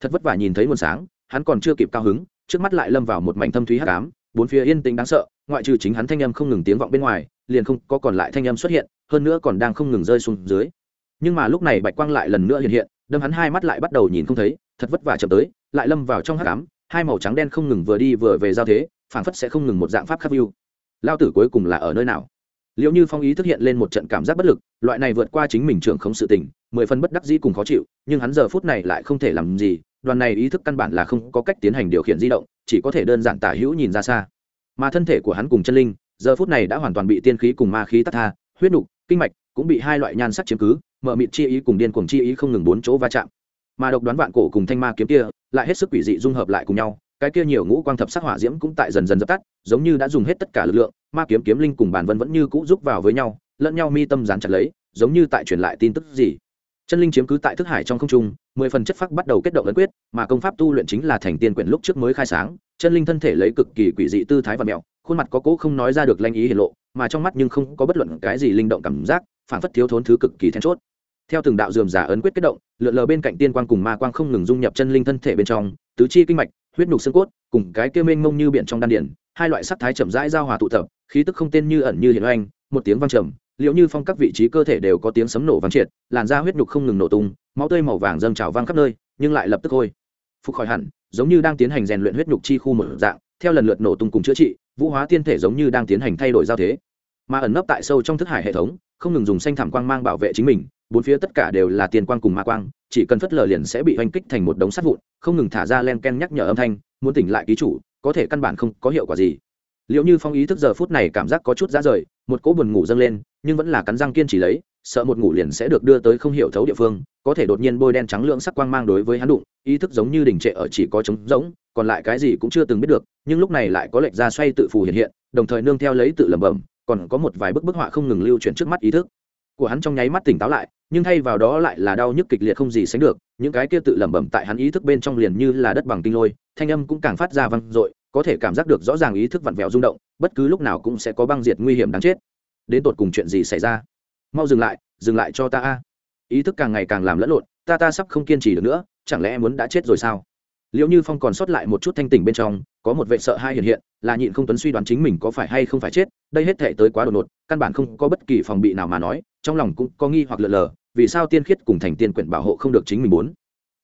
Thật vất vả nhìn thấy nguồn sáng, hắn còn chưa kịp cao hứng, trước mắt lại lâm vào một mảnh thâm thúy hắc ám, bốn phía yên tĩnh đáng sợ, ngoại trừ chính hắn thanh âm không ngừng tiếng vọng bên ngoài, liền không có còn lại thanh âm xuất hiện, hơn nữa còn đang không ngừng rơi xuống dưới. Nhưng mà lúc này bạch quang lại lần nữa hiện hiện, đâm hắn hai mắt lại bắt đầu nhìn không thấy thật vất vả chậm tới, lại lâm vào trong hắc cám hai màu trắng đen không ngừng vừa đi vừa về giao thế phản phất sẽ không ngừng một dạng pháp khắc view. Lao tử cuối cùng là ở nơi nào? Liệu như phong ý thực hiện lên một trận cảm giác bất lực, loại này vượt qua chính mình trưởng không sự tình, mười phần bất đắc dĩ cùng khó chịu, nhưng hắn giờ phút này lại không thể làm gì, đoàn này ý thức căn bản là không có cách tiến hành điều khiển di động, chỉ có thể đơn giản tả hữu nhìn ra xa. Mà thân thể của hắn cùng chân linh, giờ phút này đã hoàn toàn bị tiên khí cùng ma khí tắt tha, huyết nục, kinh mạch cũng bị hai loại nhan sắc chiếm cứ mở mịt chi ý cùng điên cuồng chi ý không ngừng bốn chỗ va chạm mà độc đoán vạn cổ cùng thanh ma kiếm kia lại hết sức quỷ dị dung hợp lại cùng nhau. Cái kia nhiều ngũ quang thập sắc hỏa diễm cũng tại dần dần dập tắt, giống như đã dùng hết tất cả lực lượng, ma kiếm kiếm linh cùng bản vân vẫn như cũ giúp vào với nhau, lẫn nhau mi tâm dán chặt lấy, giống như tại truyền lại tin tức gì. Chân linh chiếm cứ tại thức hải trong không trung, mười phần chất phác bắt đầu kết động ấn quyết, mà công pháp tu luyện chính là thành tiên quyển lúc trước mới khai sáng, chân linh thân thể lấy cực kỳ quỷ dị tư thái và mẹo, khuôn mặt có cố không nói ra được lanh ý hiển lộ, mà trong mắt nhưng không có bất luận cái gì linh động cảm giác phản phất thiếu thốn thứ cực kỳ then chốt. Theo từng đạo dườm giả ấn quyết kết động lượn lờ bên cạnh tiên quang cùng ma quang không ngừng dung nhập chân linh thân thể bên trong, tứ chi kinh mạch, huyết nhục xương cốt, cùng cái kia mênh mông như biển trong đan điển hai loại sắc thái chậm rãi giao hòa tụ tập, khí tức không tên như ẩn như hiện oanh, một tiếng vang trầm, liệu như phong các vị trí cơ thể đều có tiếng sấm nổ vang triệt, làn da huyết nhục không ngừng nổ tung, máu tươi màu vàng dâng trào vang khắp nơi, nhưng lại lập tức thôi phục khỏi hẳn, giống như đang tiến hành rèn luyện huyết nhục chi khu một dạng, theo lần lượt nổ tung cùng chữa trị, vũ hóa tiên thể giống như đang tiến hành thay đổi giao thế. Mà ẩn nấp tại sâu trong thức hải hệ thống, không ngừng dùng xanh thảm quang mang bảo vệ chính mình bốn phía tất cả đều là tiền quang cùng ma quang, chỉ cần phất lờ liền sẽ bị oanh kích thành một đống sắt vụn, không ngừng thả ra len ken nhắc nhở âm thanh, muốn tỉnh lại ký chủ, có thể căn bản không có hiệu quả gì. Liệu như phong ý thức giờ phút này cảm giác có chút ra rời, một cỗ buồn ngủ dâng lên, nhưng vẫn là cắn răng kiên trì lấy, sợ một ngủ liền sẽ được đưa tới không hiểu thấu địa phương, có thể đột nhiên bôi đen trắng lượng sắc quang mang đối với hắn đụng, ý thức giống như đình trệ ở chỉ có trống rỗng, còn lại cái gì cũng chưa từng biết được, nhưng lúc này lại có lệch ra xoay tự phù hiện hiện, đồng thời nương theo lấy tự lẩm bẩm, còn có một vài bức bức họa không ngừng lưu chuyển trước mắt ý thức. Của hắn trong nháy mắt tỉnh táo lại nhưng thay vào đó lại là đau nhức kịch liệt không gì sánh được, những cái kia tự lẩm bẩm tại hắn ý thức bên trong liền như là đất bằng tinh lôi, thanh âm cũng càng phát ra vang dội, có thể cảm giác được rõ ràng ý thức vặn vẹo rung động, bất cứ lúc nào cũng sẽ có băng diệt nguy hiểm đáng chết. Đến tột cùng chuyện gì xảy ra? Mau dừng lại dừng lại cho ta a. Ý thức càng ngày càng làm lẫn lộn, ta ta sắp không kiên trì được nữa, chẳng lẽ muốn đã chết rồi sao? Liệu như phong còn sót lại một chút thanh tỉnh bên trong, có một vệ sợ hai hiện hiện, là nhịn không tuấn suy đoán chính mình có phải hay không phải chết, đây hết thể tới quá đột ngột, căn bản không có bất kỳ phòng bị nào mà nói, trong lòng cũng có nghi hoặc lờ lờ vì sao tiên khiết cùng thành tiên quyển bảo hộ không được chính mình muốn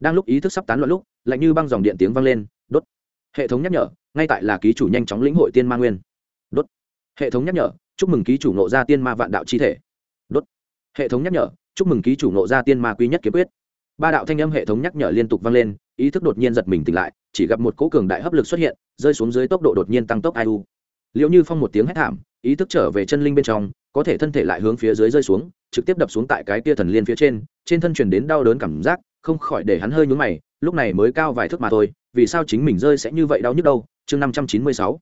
đang lúc ý thức sắp tán loạn lúc, lạnh như băng dòng điện tiếng vang lên, đốt. Hệ thống nhắc nhở, ngay tại là ký chủ nhanh chóng lĩnh hội tiên ma nguyên. Đốt. Hệ thống nhắc nhở, chúc mừng ký chủ nộ ra tiên ma vạn đạo chi thể. Đốt. Hệ thống nhắc nhở, chúc mừng ký chủ nộ ra tiên ma quý nhất kiếm quyết. Ba đạo thanh âm hệ thống nhắc nhở liên tục vang lên, ý thức đột nhiên giật mình tỉnh lại, chỉ gặp một cỗ cường đại hấp lực xuất hiện, rơi xuống dưới tốc độ đột nhiên tăng tốc ai u. Liệu như phong một tiếng hét thảm, ý thức trở về chân linh bên trong, có thể thân thể lại hướng phía dưới rơi xuống trực tiếp đập xuống tại cái tia thần liên phía trên trên thân truyền đến đau đớn cảm giác, không khỏi để hắn hơi nhún mày, lúc này mới cao vài thước mà thôi, vì sao chính mình rơi sẽ như vậy đau nhức đâu? Chương năm trăm chín mươi sáu.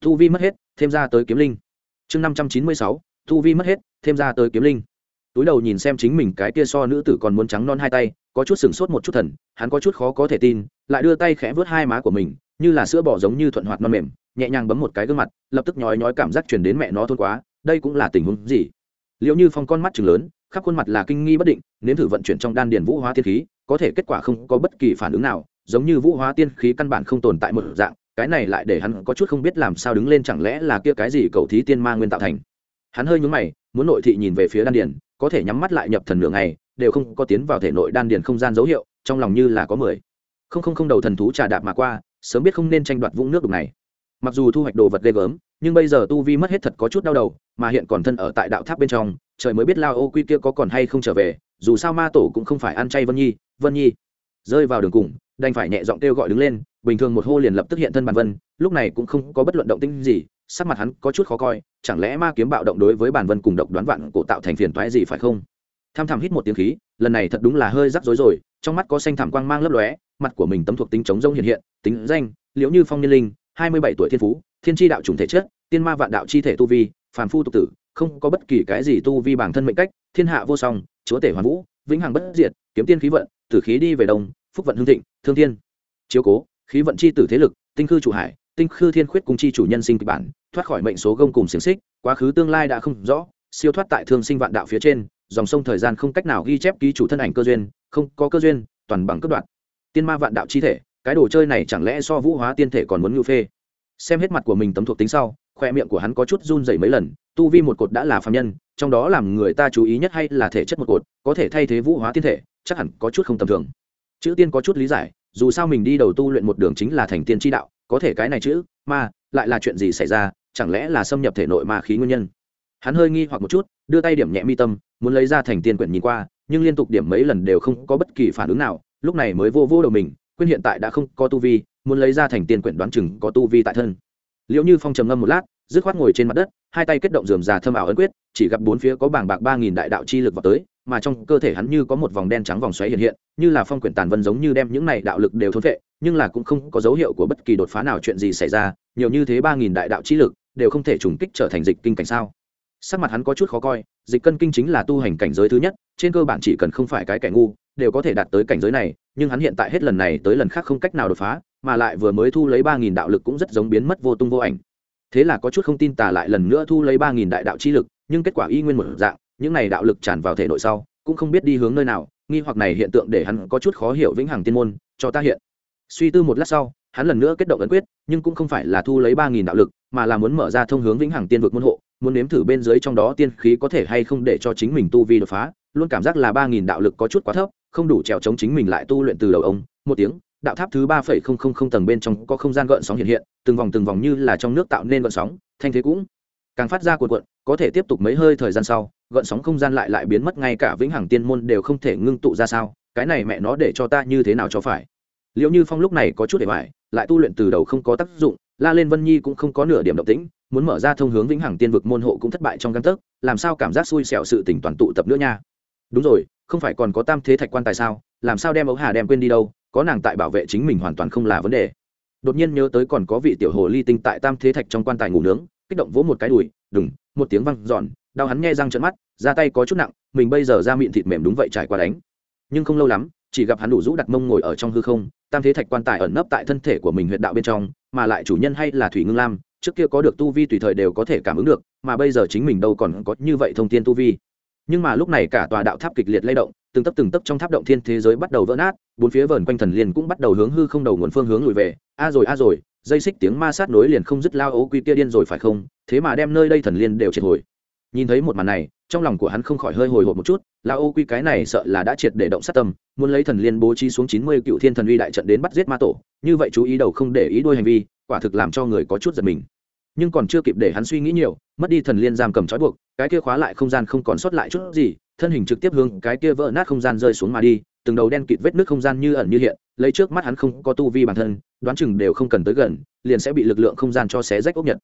Thu vi mất hết, thêm ra tới kiếm linh. Chương năm trăm chín mươi sáu. Thu vi mất hết, thêm ra tới kiếm linh. Túi đầu nhìn xem chính mình cái tia so nữ tử còn muốn trắng non hai tay, có chút sừng sốt một chút thần, hắn có chút khó có thể tin, lại đưa tay khẽ vớt hai má của mình, như là sữa bỏ giống như thuận hoạt non mềm, nhẹ nhàng bấm một cái gương mặt, lập tức nhói nhói cảm giác chuyển đến mẹ nó thôn quá, đây cũng là tình huống gì? Liệu như phong con mắt chừng lớn, khắp khuôn mặt là kinh nghi bất định, nếm thử vận chuyển trong đan điền vũ hóa tiên khí, có thể kết quả không có bất kỳ phản ứng nào, giống như vũ hóa tiên khí căn bản không tồn tại một dạng, cái này lại để hắn có chút không biết làm sao đứng lên chẳng lẽ là kia cái gì cầu thí tiên ma nguyên tạo thành. Hắn hơi nhúng mày, muốn nội thị nhìn về phía đan điền, có thể nhắm mắt lại nhập thần nửa ngày, đều không có tiến vào thể nội đan điền không gian dấu hiệu, trong lòng như là có mười. Không không không đầu thần thú trà đạp mà qua, sớm biết không nên tranh đoạt vũng nước đục này. Mặc dù thu hoạch đồ vật ghê gớm nhưng bây giờ tu vi mất hết thật có chút đau đầu, mà hiện còn thân ở tại đạo tháp bên trong, trời mới biết lao ô quy kia có còn hay không trở về, dù sao ma tổ cũng không phải ăn chay vân nhi vân nhi. Rơi vào đường cùng, đành phải nhẹ giọng kêu gọi đứng lên, bình thường một hô liền lập tức hiện thân bàn vân, lúc này cũng không có bất luận động tinh gì, sắc mặt hắn có chút khó coi, chẳng lẽ ma kiếm bạo động đối với bản vân cùng độc đoán vạn cổ tạo thành phiền toái gì phải không? Tham thảm hít một tiếng khí, lần này thật đúng là hơi rắc rối rồi, trong mắt có xanh thảm quang mang lấp lóe, mặt của mình tấm thuộc tính chống rông hiện hiện, tính danh, liễu như phong niên linh, hai mươi bảy tuổi thiên phú thiên tri đạo chủng thể chất, tiên ma vạn đạo chi thể tu vi, phàm phu tục tử, không có bất kỳ cái gì tu vi bản thân mệnh cách, thiên hạ vô song, chúa tể hoàn vũ, vĩnh hằng bất diệt, kiếm tiên khí vận, tử khí đi về đông, phúc vận hương thịnh, thương thiên. Chiếu cố, khí vận chi tử thế lực, tinh khư chủ hải, tinh khư thiên khuyết cung chi chủ nhân sinh kịch bản, thoát khỏi mệnh số gông cùng xiềng xích, quá khứ tương lai đã không rõ, siêu thoát tại thương sinh vạn đạo phía trên, dòng sông thời gian không cách nào ghi chép ký chủ thân ảnh cơ duyên, không có cơ duyên, toàn bằng cấp đoạn. Tiên ma vạn đạo chi thể, cái đồ chơi này chẳng lẽ so vũ hóa tiên thể còn muốn ngưu phê? Xem hết mặt của mình tấm thuộc tính sau, khoe miệng của hắn có chút run dày mấy lần, tu vi một cột đã là phạm nhân, trong đó làm người ta chú ý nhất hay là thể chất một cột, có thể thay thế vũ hóa tiên thể, chắc hẳn có chút không tầm thường. Chữ tiên có chút lý giải, dù sao mình đi đầu tu luyện một đường chính là thành tiên tri đạo, có thể cái này chữ, ma, lại là chuyện gì xảy ra, chẳng lẽ là xâm nhập thể nội ma khí nguyên nhân? Hắn hơi nghi hoặc một chút, đưa tay điểm nhẹ mi tâm, muốn lấy ra thành tiên quyển nhìn qua, nhưng liên tục điểm mấy lần đều không có bất kỳ phản ứng nào, lúc này mới vô vô đầu mình quyên hiện tại đã không có tu vi, muốn lấy ra thành tiền quyển đoán chừng có tu vi tại thân. Liệu như phong trầm ngâm một lát, dứt khoát ngồi trên mặt đất, hai tay kết động dườm già thâm ảo ấn quyết, chỉ gặp bốn phía có bảng bạc ba nghìn đại đạo chi lực vào tới, mà trong cơ thể hắn như có một vòng đen trắng vòng xoáy hiện hiện, như là phong quyển tàn vân giống như đem những này đạo lực đều thôn vệ nhưng là cũng không có dấu hiệu của bất kỳ đột phá nào chuyện gì xảy ra, nhiều như thế ba nghìn đại đạo chi lực đều không thể trùng kích trở thành dịch kinh cảnh sao? Sắc mặt hắn có chút khó coi, dịch cân kinh chính là tu hành cảnh giới thứ nhất, trên cơ bản chỉ cần không phải cái kẻ ngu đều có thể đạt tới cảnh giới này, nhưng hắn hiện tại hết lần này tới lần khác không cách nào đột phá, mà lại vừa mới thu lấy ba nghìn đạo lực cũng rất giống biến mất vô tung vô ảnh. Thế là có chút không tin tả lại lần nữa thu lấy ba nghìn đại đạo chi lực, nhưng kết quả y nguyên một dạng, những này đạo lực tràn vào thể nội sau, cũng không biết đi hướng nơi nào, nghi hoặc này hiện tượng để hắn có chút khó hiểu vĩnh hằng tiên môn, cho ta hiện. Suy tư một lát sau, hắn lần nữa kết động ấn quyết, nhưng cũng không phải là thu lấy ba nghìn đạo lực, mà là muốn mở ra thông hướng vĩnh hằng tiên vực môn hộ, muốn nếm thử bên dưới trong đó tiên khí có thể hay không để cho chính mình tu vi đột phá, luôn cảm giác là ba nghìn đạo lực có chút quá thấp không đủ trèo chống chính mình lại tu luyện từ đầu ông. Một tiếng, đạo tháp thứ ba phẩy không không không tầng bên trong có không gian gợn sóng hiện hiện, từng vòng từng vòng như là trong nước tạo nên gợn sóng, thanh thế cũng càng phát ra cuộn cuộn, có thể tiếp tục mấy hơi thời gian sau, gợn sóng không gian lại lại biến mất, ngay cả vĩnh hằng tiên môn đều không thể ngưng tụ ra sao, cái này mẹ nó để cho ta như thế nào cho phải? Liệu như phong lúc này có chút để hoài lại tu luyện từ đầu không có tác dụng, la lên vân nhi cũng không có nửa điểm động tĩnh, muốn mở ra thông hướng vĩnh hằng tiên vực môn hộ cũng thất bại trong căn tấc, làm sao cảm giác xui xẻo sự tỉnh toàn tụ tập nữa nha? Đúng rồi, không phải còn có tam thế thạch quan tài sao? Làm sao đem ấu hà đem quên đi đâu? Có nàng tại bảo vệ chính mình hoàn toàn không là vấn đề. Đột nhiên nhớ tới còn có vị tiểu hồ ly tinh tại tam thế thạch trong quan tài ngủ nướng, kích động vỗ một cái đùi, đừng, một tiếng văng giòn đau hắn nghe răng trận mắt ra tay có chút nặng, mình bây giờ ra miệng thịt mềm đúng vậy trải qua đánh. Nhưng không lâu lắm, chỉ gặp hắn đủ rũ đặt mông ngồi ở trong hư không, tam thế thạch quan tài ẩn nấp tại thân thể của mình huyệt đạo bên trong, mà lại chủ nhân hay là thủy ngưng lam, trước kia có được tu vi tùy thời đều có thể cảm ứng được, mà bây giờ chính mình đâu còn có như vậy thông tin tu vi nhưng mà lúc này cả tòa đạo tháp kịch liệt lay động, từng tấp từng tấp trong tháp động thiên thế giới bắt đầu vỡ nát, bốn phía vờn quanh thần liền cũng bắt đầu hướng hư không đầu nguồn phương hướng lùi về. A rồi a rồi, dây xích tiếng ma sát nối liền không dứt lao ố quy kia điên rồi phải không? Thế mà đem nơi đây thần liên đều triệt hồi. Nhìn thấy một màn này, trong lòng của hắn không khỏi hơi hồi hộp một chút, lao ô quy cái này sợ là đã triệt để động sát tâm, muốn lấy thần liên bố trí xuống chín mươi cựu thiên thần uy đại trận đến bắt giết ma tổ, như vậy chú ý đầu không để ý đôi hành vi, quả thực làm cho người có chút giật mình nhưng còn chưa kịp để hắn suy nghĩ nhiều, mất đi thần liên giam cầm trói buộc, cái kia khóa lại không gian không còn sót lại chút gì, thân hình trực tiếp hướng cái kia vỡ nát không gian rơi xuống mà đi, từng đầu đen kịt vết nước không gian như ẩn như hiện, lấy trước mắt hắn không có tu vi bản thân, đoán chừng đều không cần tới gần, liền sẽ bị lực lượng không gian cho xé rách ốc nhật.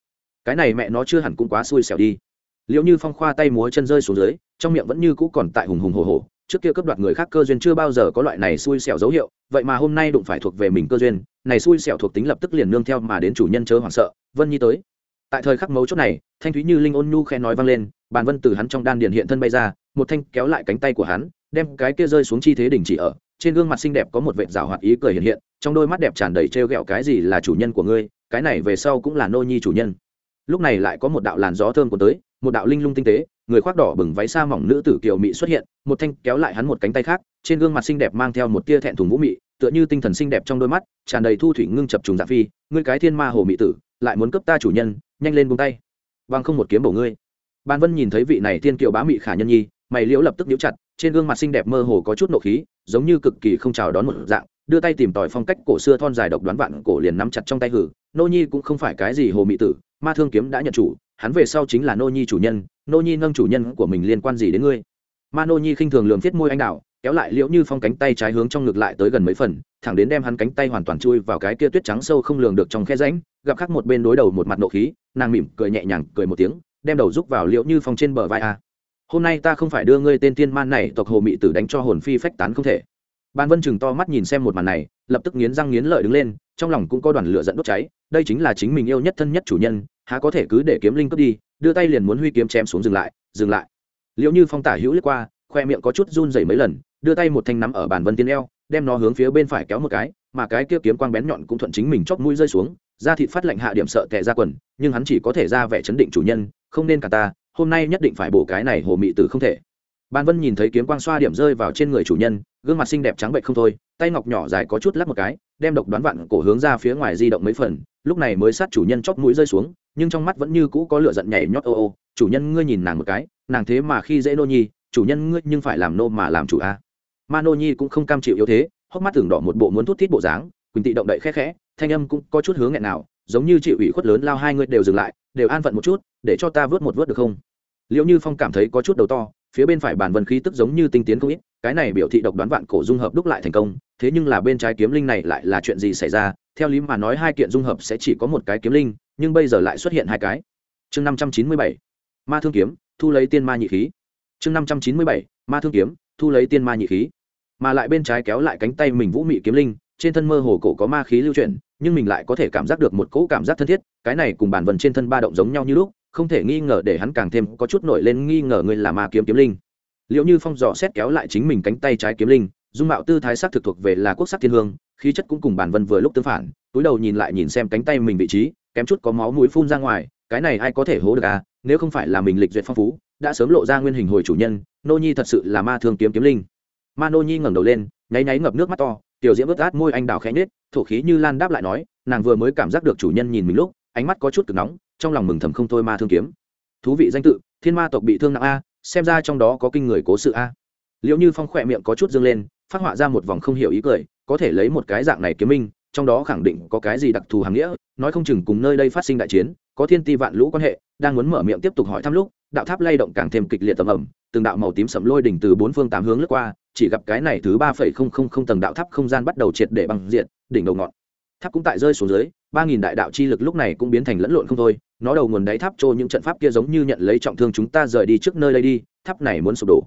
Cái này mẹ nó chưa hẳn cũng quá xui xẻo đi. Liệu như phong khoa tay múa chân rơi xuống dưới, trong miệng vẫn như cũ còn tại hùng hùng hồ hồ trước kia cấp đoạt người khác cơ duyên chưa bao giờ có loại này xui xẻo dấu hiệu, vậy mà hôm nay đụng phải thuộc về mình cơ duyên, này xui xẻo thuộc tính lập tức liền nương theo mà đến chủ nhân chớ hoảng sợ, vân nhi tới tại thời khắc mấu chốt này, thanh thúy như linh ôn nhu khe nói vang lên, bàn vân từ hắn trong đan điền hiện thân bay ra, một thanh kéo lại cánh tay của hắn, đem cái kia rơi xuống chi thế đình chỉ ở, trên gương mặt xinh đẹp có một vệt rào hoạt ý cười hiện hiện, trong đôi mắt đẹp tràn đầy trêu ghẹo cái gì là chủ nhân của ngươi, cái này về sau cũng là nô nhi chủ nhân. Lúc này lại có một đạo làn gió thơm của tới, một đạo linh lung tinh tế, người khoác đỏ bừng váy xa mỏng nữ tử kiều mị xuất hiện, một thanh kéo lại hắn một cánh tay khác, trên gương mặt xinh đẹp mang theo một tia thẹn thùng vũ mị, tựa như tinh thần xinh đẹp trong đôi mắt, tràn đầy thu thủy ngưng chập trùng dạ phi, ngươi cái thiên ma hồ mị tử, lại muốn cấp ta chủ nhân nhanh lên buông tay. Bằng không một kiếm bổ ngươi. Ban vân nhìn thấy vị này tiên kiều bá mị khả nhân nhi, mày liễu lập tức nhíu chặt, trên gương mặt xinh đẹp mơ hồ có chút nộ khí, giống như cực kỳ không chào đón một dạng, đưa tay tìm tòi phong cách cổ xưa thon dài độc đoán vạn cổ liền nắm chặt trong tay hử. Nô nhi cũng không phải cái gì hồ mị tử, ma thương kiếm đã nhận chủ, hắn về sau chính là nô nhi chủ nhân, nô nhi nâng chủ nhân của mình liên quan gì đến ngươi? Ma nô nhi khinh thường lường thiết môi anh đạo kéo lại liễu như phong cánh tay trái hướng trong ngực lại tới gần mấy phần, thẳng đến đem hắn cánh tay hoàn toàn chui vào cái kia tuyết trắng sâu không lường được trong khe ránh gặp khắc một bên đối đầu một mặt nộ khí, nàng mỉm cười nhẹ nhàng cười một tiếng, đem đầu rúc vào liễu như phong trên bờ vai a. Hôm nay ta không phải đưa ngươi tên tiên man này tộc hồ mị tử đánh cho hồn phi phách tán không thể. Ban vân chừng to mắt nhìn xem một màn này, lập tức nghiến răng nghiến lợi đứng lên, trong lòng cũng có đoàn lửa dẫn đốt cháy, đây chính là chính mình yêu nhất thân nhất chủ nhân, há có thể cứ để kiếm linh cướp đi, đưa tay liền muốn huy kiếm chém xuống dừng lại dừng lại. Liệu như phong tả hữu lướt qua, khoe miệng có chút run rẩy mấy lần đưa tay một thanh nắm ở bàn vân tiên eo, đem nó hướng phía bên phải kéo một cái, mà cái kia kiếm quang bén nhọn cũng thuận chính mình chóp mũi rơi xuống, da thịt phát lạnh hạ điểm sợ tệ ra quần, nhưng hắn chỉ có thể ra vẻ chấn định chủ nhân, không nên cả ta, hôm nay nhất định phải bổ cái này hồ mị tử không thể. Ban vân nhìn thấy kiếm quang xoa điểm rơi vào trên người chủ nhân, gương mặt xinh đẹp trắng bệnh không thôi, tay ngọc nhỏ dài có chút lắc một cái, đem độc đoán vặn cổ hướng ra phía ngoài di động mấy phần, lúc này mới sát chủ nhân chót mũi rơi xuống, nhưng trong mắt vẫn như cũ có lửa giận nhảy nhót ô ô, chủ nhân ngươi nhìn nàng một cái, nàng thế mà khi dễ nô nhi, chủ nhân ngươi nhưng phải làm nô mà làm chủ a nô nhi cũng không cam chịu yếu thế, hốc mắt tưởng đỏ một bộ muốn thút thít bộ dáng, quỳnh tị động đậy khẽ khẽ, thanh âm cũng có chút hướng nghẹn nào, giống như chịu ủy khuất lớn lao hai người đều dừng lại, đều an phận một chút, để cho ta vớt một vớt được không? Liệu như phong cảm thấy có chút đầu to, phía bên phải bản vân khí tức giống như tinh tiến không ít, cái này biểu thị độc đoán vạn cổ dung hợp đúc lại thành công, thế nhưng là bên trái kiếm linh này lại là chuyện gì xảy ra? Theo lý mà nói hai kiện dung hợp sẽ chỉ có một cái kiếm linh, nhưng bây giờ lại xuất hiện hai cái. Chương năm trăm chín mươi bảy, ma thương kiếm, thu lấy tiên ma nhị khí. Chương năm trăm chín mươi bảy, ma thương kiếm, thu lấy tiên ma nhị khí mà lại bên trái kéo lại cánh tay mình vũ mị kiếm linh, trên thân mơ hồ cổ có ma khí lưu chuyển, nhưng mình lại có thể cảm giác được một cỗ cảm giác thân thiết, cái này cùng bản vần trên thân ba động giống nhau như lúc, không thể nghi ngờ để hắn càng thêm có chút nổi lên nghi ngờ ngươi là ma kiếm kiếm linh. Liệu như phong dò xét kéo lại chính mình cánh tay trái kiếm linh, dung mạo tư thái sắc thực thuộc về là quốc sắc thiên hương, khí chất cũng cùng bản vân vừa lúc tương phản, túi đầu nhìn lại nhìn xem cánh tay mình vị trí, kém chút có máu mũi phun ra ngoài, cái này ai có thể hố được à nếu không phải là mình lịch duyệt phong phú, đã sớm lộ ra nguyên hình hồi chủ nhân, nô nhi thật sự là ma thương kiếm kiếm linh ma nô nhi ngẩng đầu lên, nháy nháy ngập nước mắt to, tiểu diễm vớt át môi anh đào khẽ nết thổ khí như lan đáp lại nói, nàng vừa mới cảm giác được chủ nhân nhìn mình lúc, ánh mắt có chút cực nóng, trong lòng mừng thầm không thôi ma thương kiếm. Thú vị danh tự, thiên ma tộc bị thương nặng a, xem ra trong đó có kinh người cố sự a. Liệu như phong khỏe miệng có chút dâng lên, phát họa ra một vòng không hiểu ý cười, có thể lấy một cái dạng này kiếm minh, trong đó khẳng định có cái gì đặc thù hàng nghĩa, nói không chừng cùng nơi đây phát sinh đại chiến, có thiên ti vạn lũ quan hệ, đang muốn mở miệng tiếp tục hỏi thăm lúc, đạo tháp lay động càng thêm kịch liệt tầm ẩm, từng đạo màu tím sầm lôi đỉnh từ bốn phương tám hướng lướt qua chỉ gặp cái này thứ ba phẩy không không không tầng đạo tháp không gian bắt đầu triệt để bằng diện đỉnh đầu ngọn. Tháp cũng tại rơi xuống dưới ba nghìn đại đạo chi lực lúc này cũng biến thành lẫn lộn không thôi nó đầu nguồn đáy tháp trôi những trận pháp kia giống như nhận lấy trọng thương chúng ta rời đi trước nơi đây đi tháp này muốn sụp đổ.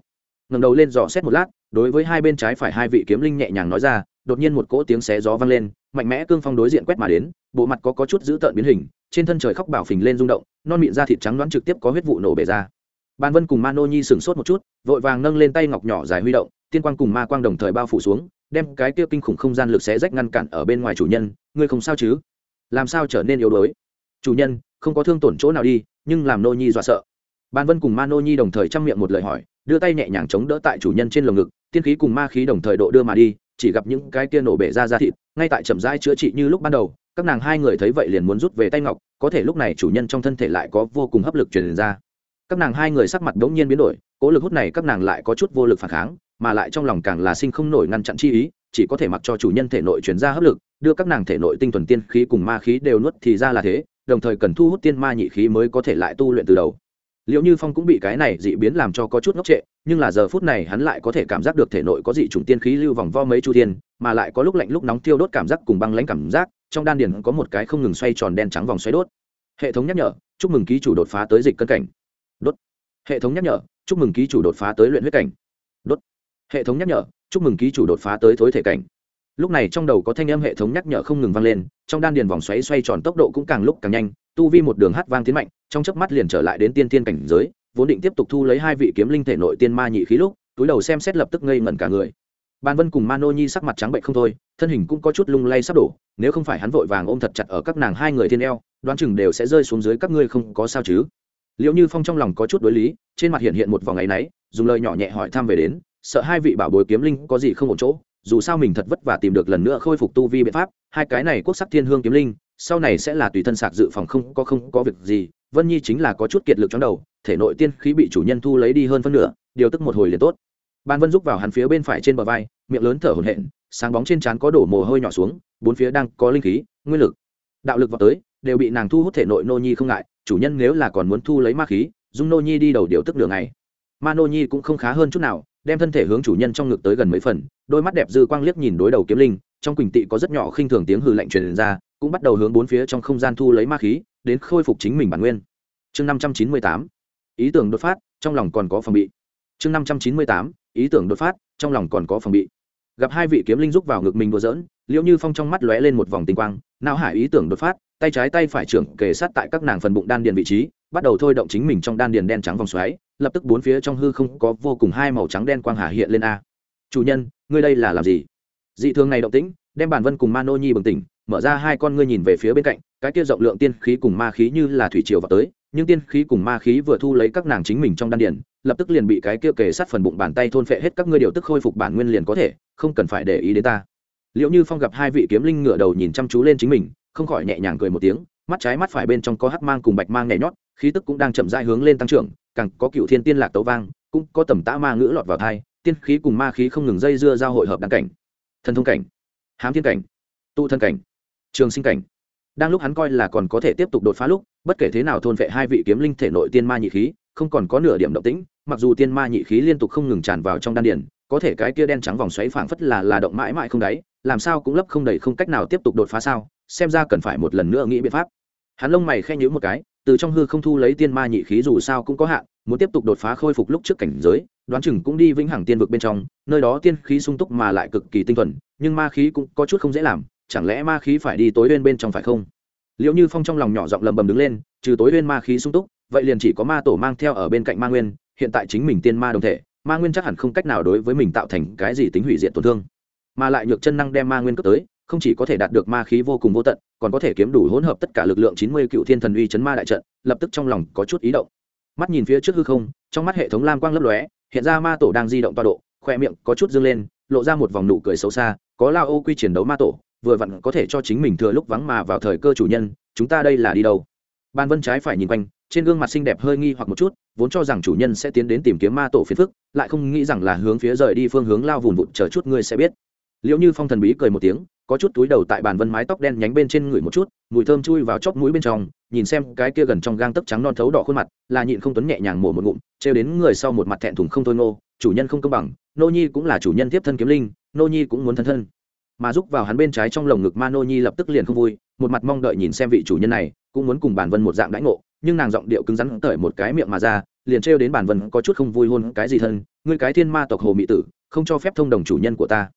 Ngầm đầu lên dò xét một lát đối với hai bên trái phải hai vị kiếm linh nhẹ nhàng nói ra đột nhiên một cỗ tiếng xé gió vang lên mạnh mẽ cương phong đối diện quét mà đến bộ mặt có, có chút dữ tợn biến hình trên thân trời khóc bảo phình lên rung động non mịn da thịt trắng đoán trực tiếp có huyết vụ nổ bể ra. Ban vân cùng mano nhi sửng sốt một chút vội vàng nâng lên tay ngọc nhỏ dài huy động tiên quang cùng ma quang đồng thời bao phủ xuống, đem cái kia kinh khủng không gian lực xé rách ngăn cản ở bên ngoài chủ nhân, ngươi không sao chứ? Làm sao trở nên yếu đuối? Chủ nhân, không có thương tổn chỗ nào đi, nhưng làm nô nhi dọa sợ. Ban vân cùng ma nô nhi đồng thời chăm miệng một lời hỏi, đưa tay nhẹ nhàng chống đỡ tại chủ nhân trên lồng ngực, tiên khí cùng ma khí đồng thời độ đưa mà đi, chỉ gặp những cái kia nổ bể ra ra thịt, ngay tại chậm rãi chữa trị như lúc ban đầu, các nàng hai người thấy vậy liền muốn rút về tay ngọc, có thể lúc này chủ nhân trong thân thể lại có vô cùng hấp lực truyền ra. Các nàng hai người sắc mặt đống nhiên biến đổi, cố lực hút này các nàng lại có chút vô lực phản kháng mà lại trong lòng càng là sinh không nổi ngăn chặn chi ý, chỉ có thể mặc cho chủ nhân thể nội chuyển ra hấp lực, đưa các nàng thể nội tinh thuần tiên khí cùng ma khí đều nuốt thì ra là thế, đồng thời cần thu hút tiên ma nhị khí mới có thể lại tu luyện từ đầu. Liệu như phong cũng bị cái này dị biến làm cho có chút ngốc trệ, nhưng là giờ phút này hắn lại có thể cảm giác được thể nội có dị chủng tiên khí lưu vòng vo mấy chu tiên mà lại có lúc lạnh lúc nóng tiêu đốt cảm giác cùng băng lãnh cảm giác, trong đan điền có một cái không ngừng xoay tròn đen trắng vòng xoay đốt. Hệ thống nhắc nhở, chúc mừng ký chủ đột phá tới dịch cân cảnh. Đốt. Hệ thống nhắc nhở, chúc mừng ký chủ đột phá tới luyện huyết cảnh hệ thống nhắc nhở, chúc mừng ký chủ đột phá tới thối thể cảnh. Lúc này trong đầu có thanh âm hệ thống nhắc nhở không ngừng vang lên, trong đan điền vòng xoáy xoay tròn tốc độ cũng càng lúc càng nhanh, tu vi một đường hát vang tiến mạnh, trong chớp mắt liền trở lại đến tiên tiên cảnh giới, vốn định tiếp tục thu lấy hai vị kiếm linh thể nội tiên ma nhị khí lúc, túi đầu xem xét lập tức ngây ngẩn cả người. Ban vân cùng mano nhi sắc mặt trắng bệnh không thôi, thân hình cũng có chút lung lay sắp đổ, nếu không phải hắn vội vàng ôm thật chặt ở các nàng hai người thiên eo, đoán chừng đều sẽ rơi xuống dưới các ngươi không có sao chứ. Liệu như phong trong lòng có chút đối lý, trên mặt hiện hiện một vòng ngày náy, dùng lời nhỏ nhẹ hỏi thăm về đến sợ hai vị bảo bối kiếm linh có gì không ổn chỗ, dù sao mình thật vất vả tìm được lần nữa khôi phục tu vi biện pháp, hai cái này quốc sắc thiên hương kiếm linh, sau này sẽ là tùy thân sạc dự phòng không có không có việc gì, vân nhi chính là có chút kiệt lực trong đầu, thể nội tiên khí bị chủ nhân thu lấy đi hơn phân nửa, điều tức một hồi liền tốt. Ban vân giúp vào hắn phía bên phải trên bờ vai, miệng lớn thở hổn hển, sáng bóng trên trán có đổ mồ hôi nhỏ xuống, bốn phía đang có linh khí, nguyên lực, đạo lực vào tới, đều bị nàng thu hút thể nội nô nhi không ngại, chủ nhân nếu là còn muốn thu lấy ma khí dung nô nhi đi đầu điều tức đường này ma nô nhi cũng không khá hơn chút nào đem thân thể hướng chủ nhân trong ngực tới gần mấy phần, đôi mắt đẹp dư quang liếc nhìn đối đầu kiếm linh, trong quỳnh tị có rất nhỏ khinh thường tiếng hư lạnh truyền ra, cũng bắt đầu hướng bốn phía trong không gian thu lấy ma khí, đến khôi phục chính mình bản nguyên. Chương năm trăm chín mươi tám, ý tưởng đột phát, trong lòng còn có phòng bị. Chương năm trăm chín mươi tám, ý tưởng đột phát, trong lòng còn có phòng bị. Gặp hai vị kiếm linh rúc vào ngực mình đùa giỡn, liễu như phong trong mắt lóe lên một vòng tinh quang, não hải, ý tưởng đột phát, tay trái tay phải trưởng kề sát tại các nàng phần bụng đan điền vị trí bắt đầu thôi động chính mình trong đan điền đen trắng vòng xoáy, lập tức bốn phía trong hư không có vô cùng hai màu trắng đen quang hà hiện lên a. Chủ nhân, ngươi đây là làm gì? Dị thường này động tĩnh, đem bản vân cùng ma nô nhi bừng tỉnh, mở ra hai con ngươi nhìn về phía bên cạnh, cái kia rộng lượng tiên khí cùng ma khí như là thủy triều vào tới, nhưng tiên khí cùng ma khí vừa thu lấy các nàng chính mình trong đan điền, lập tức liền bị cái kia kề sát phần bụng bàn tay thôn phệ hết các ngươi điều tức khôi phục bản nguyên liền có thể, không cần phải để ý đến ta. Liệu như phong gặp hai vị kiếm linh ngửa đầu nhìn chăm chú lên chính mình, không khỏi nhẹ nhàng cười một tiếng, mắt trái mắt phải bên trong có hắc mang cùng bạch mang nhảy nhót khí tức cũng đang chậm rãi hướng lên tăng trưởng, càng có cựu thiên tiên lạc tấu vang, cũng có tầm tã ma ngữ lọt vào thai tiên khí cùng ma khí không ngừng dây dưa giao hội hợp đăng cảnh. Thần thông cảnh, hám thiên cảnh tụ thân cảnh, trường sinh cảnh. Đang lúc hắn coi là còn có thể tiếp tục đột phá lúc, bất kể thế nào thôn vệ hai vị kiếm linh thể nội tiên ma nhị khí, không còn có nửa điểm động tĩnh, mặc dù tiên ma nhị khí liên tục không ngừng tràn vào trong đan điển có thể cái kia đen trắng vòng xoáy phảng phất là là động mãi mãi không đáy, làm sao cũng lấp không đầy không cách nào tiếp tục đột phá sao, xem ra cần phải một lần nữa nghĩ biện pháp. Hắn lông mày khen nhữ một cái từ trong hư không thu lấy tiên ma nhị khí dù sao cũng có hạn, muốn tiếp tục đột phá khôi phục lúc trước cảnh giới, đoán chừng cũng đi vĩnh hằng tiên vực bên trong, nơi đó tiên khí sung túc mà lại cực kỳ tinh thuần, nhưng ma khí cũng có chút không dễ làm, chẳng lẽ ma khí phải đi tối bên bên trong phải không? Liệu như phong trong lòng nhỏ giọng lầm bầm đứng lên, trừ tối bên ma khí sung túc, vậy liền chỉ có ma tổ mang theo ở bên cạnh ma nguyên, hiện tại chính mình tiên ma đồng thể, ma nguyên chắc hẳn không cách nào đối với mình tạo thành cái gì tính hủy diệt tổn thương. Mà lại nhược chân năng đem ma nguyên cấp tới không chỉ có thể đạt được ma khí vô cùng vô tận, còn có thể kiếm đủ hỗn hợp tất cả lực lượng chín mươi cựu thiên thần uy chấn ma đại trận, lập tức trong lòng có chút ý động. Mắt nhìn phía trước hư không, trong mắt hệ thống lam quang lấp lóe, hiện ra ma tổ đang di động toa độ, khoe miệng có chút dương lên, lộ ra một vòng nụ cười xấu xa, có lao ô quy chiến đấu ma tổ, vừa vặn có thể cho chính mình thừa lúc vắng mà vào thời cơ chủ nhân, chúng ta đây là đi đâu? Ban vân trái phải nhìn quanh, trên gương mặt xinh đẹp hơi nghi hoặc một chút, vốn cho rằng chủ nhân sẽ tiến đến tìm kiếm ma tổ phiền phức, lại không nghĩ rằng là hướng phía rời đi phương hướng lao vùn vụt, chờ chút ngươi sẽ biết. Liệu như phong thần bí cười một tiếng có chút túi đầu tại bàn vân mái tóc đen nhánh bên trên người một chút, mùi thơm chui vào chóp mũi bên trong, nhìn xem cái kia gần trong gang tấc trắng non thấu đỏ khuôn mặt, là nhịn không tuấn nhẹ nhàng mổ một ngụm, trêu đến người sau một mặt thẹn thùng không thôi ngô, chủ nhân không công bằng, nô nhi cũng là chủ nhân tiếp thân kiếm linh, nô nhi cũng muốn thân thân. Mà giúp vào hắn bên trái trong lồng ngực ma nô nhi lập tức liền không vui, một mặt mong đợi nhìn xem vị chủ nhân này, cũng muốn cùng bản vân một dạng đãi ngộ, nhưng nàng giọng điệu cứng rắn cởi một cái miệng mà ra, liền trêu đến bản vân có chút không vui hôn cái gì thân, ngươi cái thiên ma tộc hồ mỹ tử, không cho phép thông đồng chủ nhân của ta.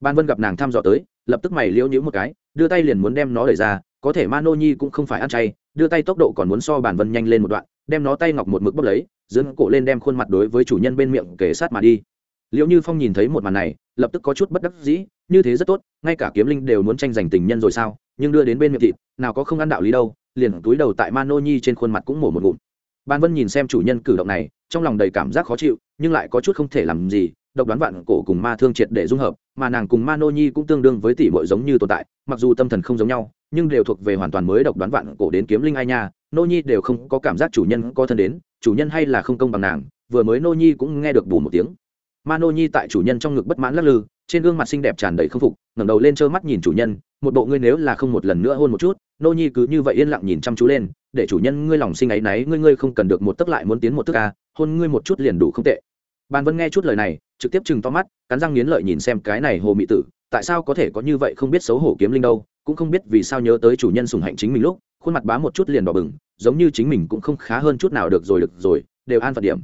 Ban vân gặp nàng thăm dò tới lập tức mày liễu nhíu một cái, đưa tay liền muốn đem nó đẩy ra, có thể ma nô nhi cũng không phải ăn chay, đưa tay tốc độ còn muốn so bản vân nhanh lên một đoạn, đem nó tay ngọc một mực bốc lấy dưỡng cổ lên đem khuôn mặt đối với chủ nhân bên miệng kề sát mà đi. Liệu như phong nhìn thấy một màn này, lập tức có chút bất đắc dĩ, như thế rất tốt, ngay cả kiếm linh đều muốn tranh giành tình nhân rồi sao, nhưng đưa đến bên miệng thịt, nào có không ăn đạo lý đâu, liền túi đầu tại ma nô nhi trên khuôn mặt cũng mổ một ngụm. Ban vân nhìn xem chủ nhân cử động này, trong lòng đầy cảm giác khó chịu, nhưng lại có chút không thể làm gì độc đoán vạn cổ cùng ma thương triệt để dung hợp, mà nàng cùng ma nô nhi cũng tương đương với tỷ bội giống như tồn tại, mặc dù tâm thần không giống nhau, nhưng đều thuộc về hoàn toàn mới độc đoán vạn cổ đến kiếm linh ai nha, nô nhi đều không có cảm giác chủ nhân có thân đến, chủ nhân hay là không công bằng nàng, vừa mới nô nhi cũng nghe được bù một tiếng. Ma nô nhi tại chủ nhân trong ngực bất mãn lắc lư, trên gương mặt xinh đẹp tràn đầy k phục, ngẩng đầu lên trơ mắt nhìn chủ nhân, một bộ ngươi nếu là không một lần nữa hôn một chút, nô nhi cứ như vậy yên lặng nhìn chăm chú lên, để chủ nhân ngươi lòng sinh áy náy, ngươi ngươi không cần được một tấc lại muốn tiến một tấc ca hôn ngươi một chút liền đủ không tệ. Bàn vân nghe chút lời này trực tiếp chừng to mắt, cắn răng nghiến lợi nhìn xem cái này hồ mị tử, tại sao có thể có như vậy không biết xấu hổ kiếm linh đâu, cũng không biết vì sao nhớ tới chủ nhân sùng hạnh chính mình lúc, khuôn mặt bá một chút liền đỏ bừng, giống như chính mình cũng không khá hơn chút nào được rồi được rồi, đều an phận điểm.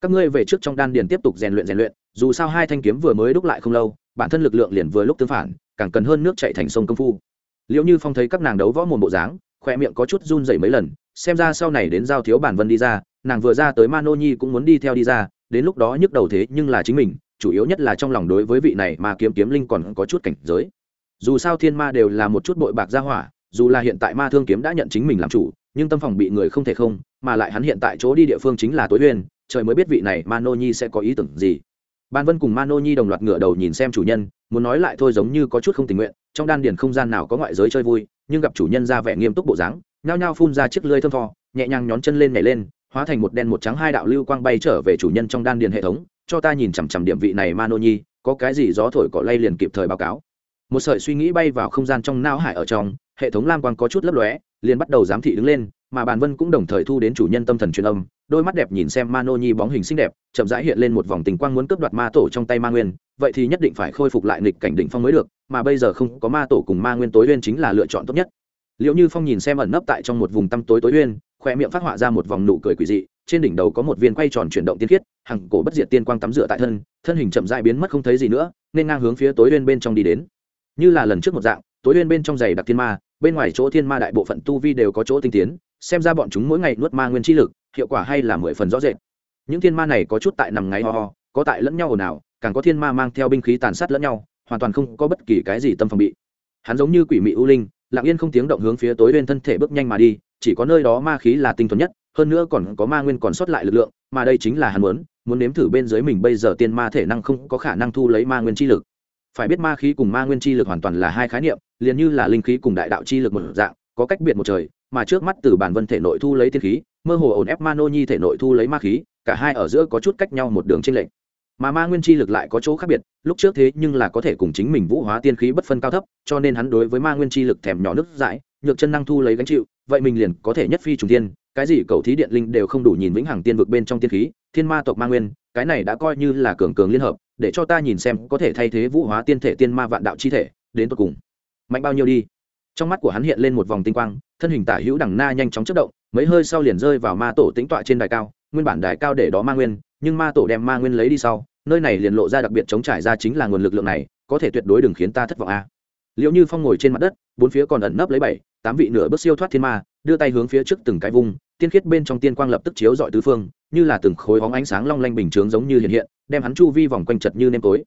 Các ngươi về trước trong đan điền tiếp tục rèn luyện rèn luyện, dù sao hai thanh kiếm vừa mới đúc lại không lâu, bản thân lực lượng liền vừa lúc tương phản, càng cần hơn nước chạy thành sông công phu. Liệu như phong thấy các nàng đấu võ mồm bộ dáng, khoe miệng có chút run dày mấy lần, xem ra sau này đến giao thiếu bản vân đi ra, nàng vừa ra tới mano nhi cũng muốn đi theo đi ra đến lúc đó nhức đầu thế nhưng là chính mình, chủ yếu nhất là trong lòng đối với vị này mà kiếm kiếm linh còn có chút cảnh giới. Dù sao thiên ma đều là một chút bội bạc gia hỏa, dù là hiện tại ma thương kiếm đã nhận chính mình làm chủ, nhưng tâm phòng bị người không thể không, mà lại hắn hiện tại chỗ đi địa phương chính là tối uyên, trời mới biết vị này ma nô nhi sẽ có ý tưởng gì. Ban vân cùng ma nô nhi đồng loạt ngửa đầu nhìn xem chủ nhân, muốn nói lại thôi giống như có chút không tình nguyện, trong đan điền không gian nào có ngoại giới chơi vui, nhưng gặp chủ nhân ra vẻ nghiêm túc bộ dáng, nhao nhao phun ra chiếc lưới thơm tho, nhẹ nhàng nhón chân lên nhảy lên hóa thành một đen một trắng hai đạo lưu quang bay trở về chủ nhân trong đan điền hệ thống, cho ta nhìn chằm chằm điểm vị này mano nhi, có cái gì gió thổi cỏ lay liền kịp thời báo cáo. Một sợi suy nghĩ bay vào không gian trong não hải ở trong, hệ thống lam quang có chút lấp lóe, liền bắt đầu giám thị đứng lên, mà bàn vân cũng đồng thời thu đến chủ nhân tâm thần truyền âm, đôi mắt đẹp nhìn xem mano nhi bóng hình xinh đẹp, chậm rãi hiện lên một vòng tình quang muốn cướp đoạt ma tổ trong tay ma nguyên, vậy thì nhất định phải khôi phục lại nghịch cảnh đỉnh phong mới được, mà bây giờ không có ma tổ cùng ma nguyên tối uyên chính là lựa chọn tốt nhất. Liệu như phong nhìn xem ẩn nấp tại trong một vùng tăm tối tối uyên khoe miệng phát họa ra một vòng nụ cười quỷ dị, trên đỉnh đầu có một viên quay tròn chuyển động tiên khiết, hằng cổ bất diệt tiên quang tắm rửa tại thân thân hình chậm rãi biến mất không thấy gì nữa, nên ngang hướng phía tối uyên bên trong đi đến. Như là lần trước một dạng, tối uyên bên trong giày đặc thiên ma, bên ngoài chỗ thiên ma đại bộ phận tu vi đều có chỗ tinh tiến, xem ra bọn chúng mỗi ngày nuốt ma nguyên chi lực, hiệu quả hay là mười phần rõ rệt. Những thiên ma này có chút tại nằm ngáy ho ho, có tại lẫn nhau ồn ào, càng có thiên ma mang theo binh khí tàn sát lẫn nhau, hoàn toàn không có bất kỳ cái gì tâm phòng bị. Hắn giống như quỷ mị u linh, lặng yên không tiếng động hướng phía tối bên thân thể bước nhanh mà đi chỉ có nơi đó ma khí là tinh thuần nhất, hơn nữa còn có ma nguyên còn sót lại lực lượng, mà đây chính là hắn muốn muốn nếm thử bên dưới mình bây giờ tiên ma thể năng không có khả năng thu lấy ma nguyên chi lực. Phải biết ma khí cùng ma nguyên chi lực hoàn toàn là hai khái niệm, liền như là linh khí cùng đại đạo chi lực một dạng, có cách biệt một trời, mà trước mắt từ bản vân thể nội thu lấy tiên khí, mơ hồ ổn ép ma nô nhi thể nội thu lấy ma khí, cả hai ở giữa có chút cách nhau một đường tranh lệch. Mà ma nguyên chi lực lại có chỗ khác biệt, lúc trước thế nhưng là có thể cùng chính mình vũ hóa tiên khí bất phân cao thấp, cho nên hắn đối với ma nguyên chi lực thèm nhỏ nước dãi, nhược chân năng thu lấy gánh chịu vậy mình liền có thể nhất phi trùng tiên cái gì cầu thí điện linh đều không đủ nhìn vĩnh hằng tiên vực bên trong tiên khí, thiên ma tộc ma nguyên, cái này đã coi như là cường cường liên hợp, để cho ta nhìn xem có thể thay thế vũ hóa tiên thể tiên ma vạn đạo chi thể, đến tột cùng. Mạnh bao nhiêu đi. Trong mắt của hắn hiện lên một vòng tinh quang, thân hình tả hữu đằng na nhanh chóng chất động, mấy hơi sau liền rơi vào ma tổ tĩnh tọa trên đài cao, nguyên bản đài cao để đó ma nguyên, nhưng ma tổ đem ma nguyên lấy đi sau, nơi này liền lộ ra đặc biệt chống trải ra chính là nguồn lực lượng này, có thể tuyệt đối đừng khiến ta thất vọng a liệu như phong ngồi trên mặt đất, bốn phía còn ẩn nấp lấy bảy, tám vị nửa bước siêu thoát thiên ma, đưa tay hướng phía trước từng cái vùng, tiên khiết bên trong tiên quang lập tức chiếu dọi tứ phương, như là từng khối hóng ánh sáng long lanh bình chướng giống như hiện hiện, đem hắn chu vi vòng quanh chật như nêm tối.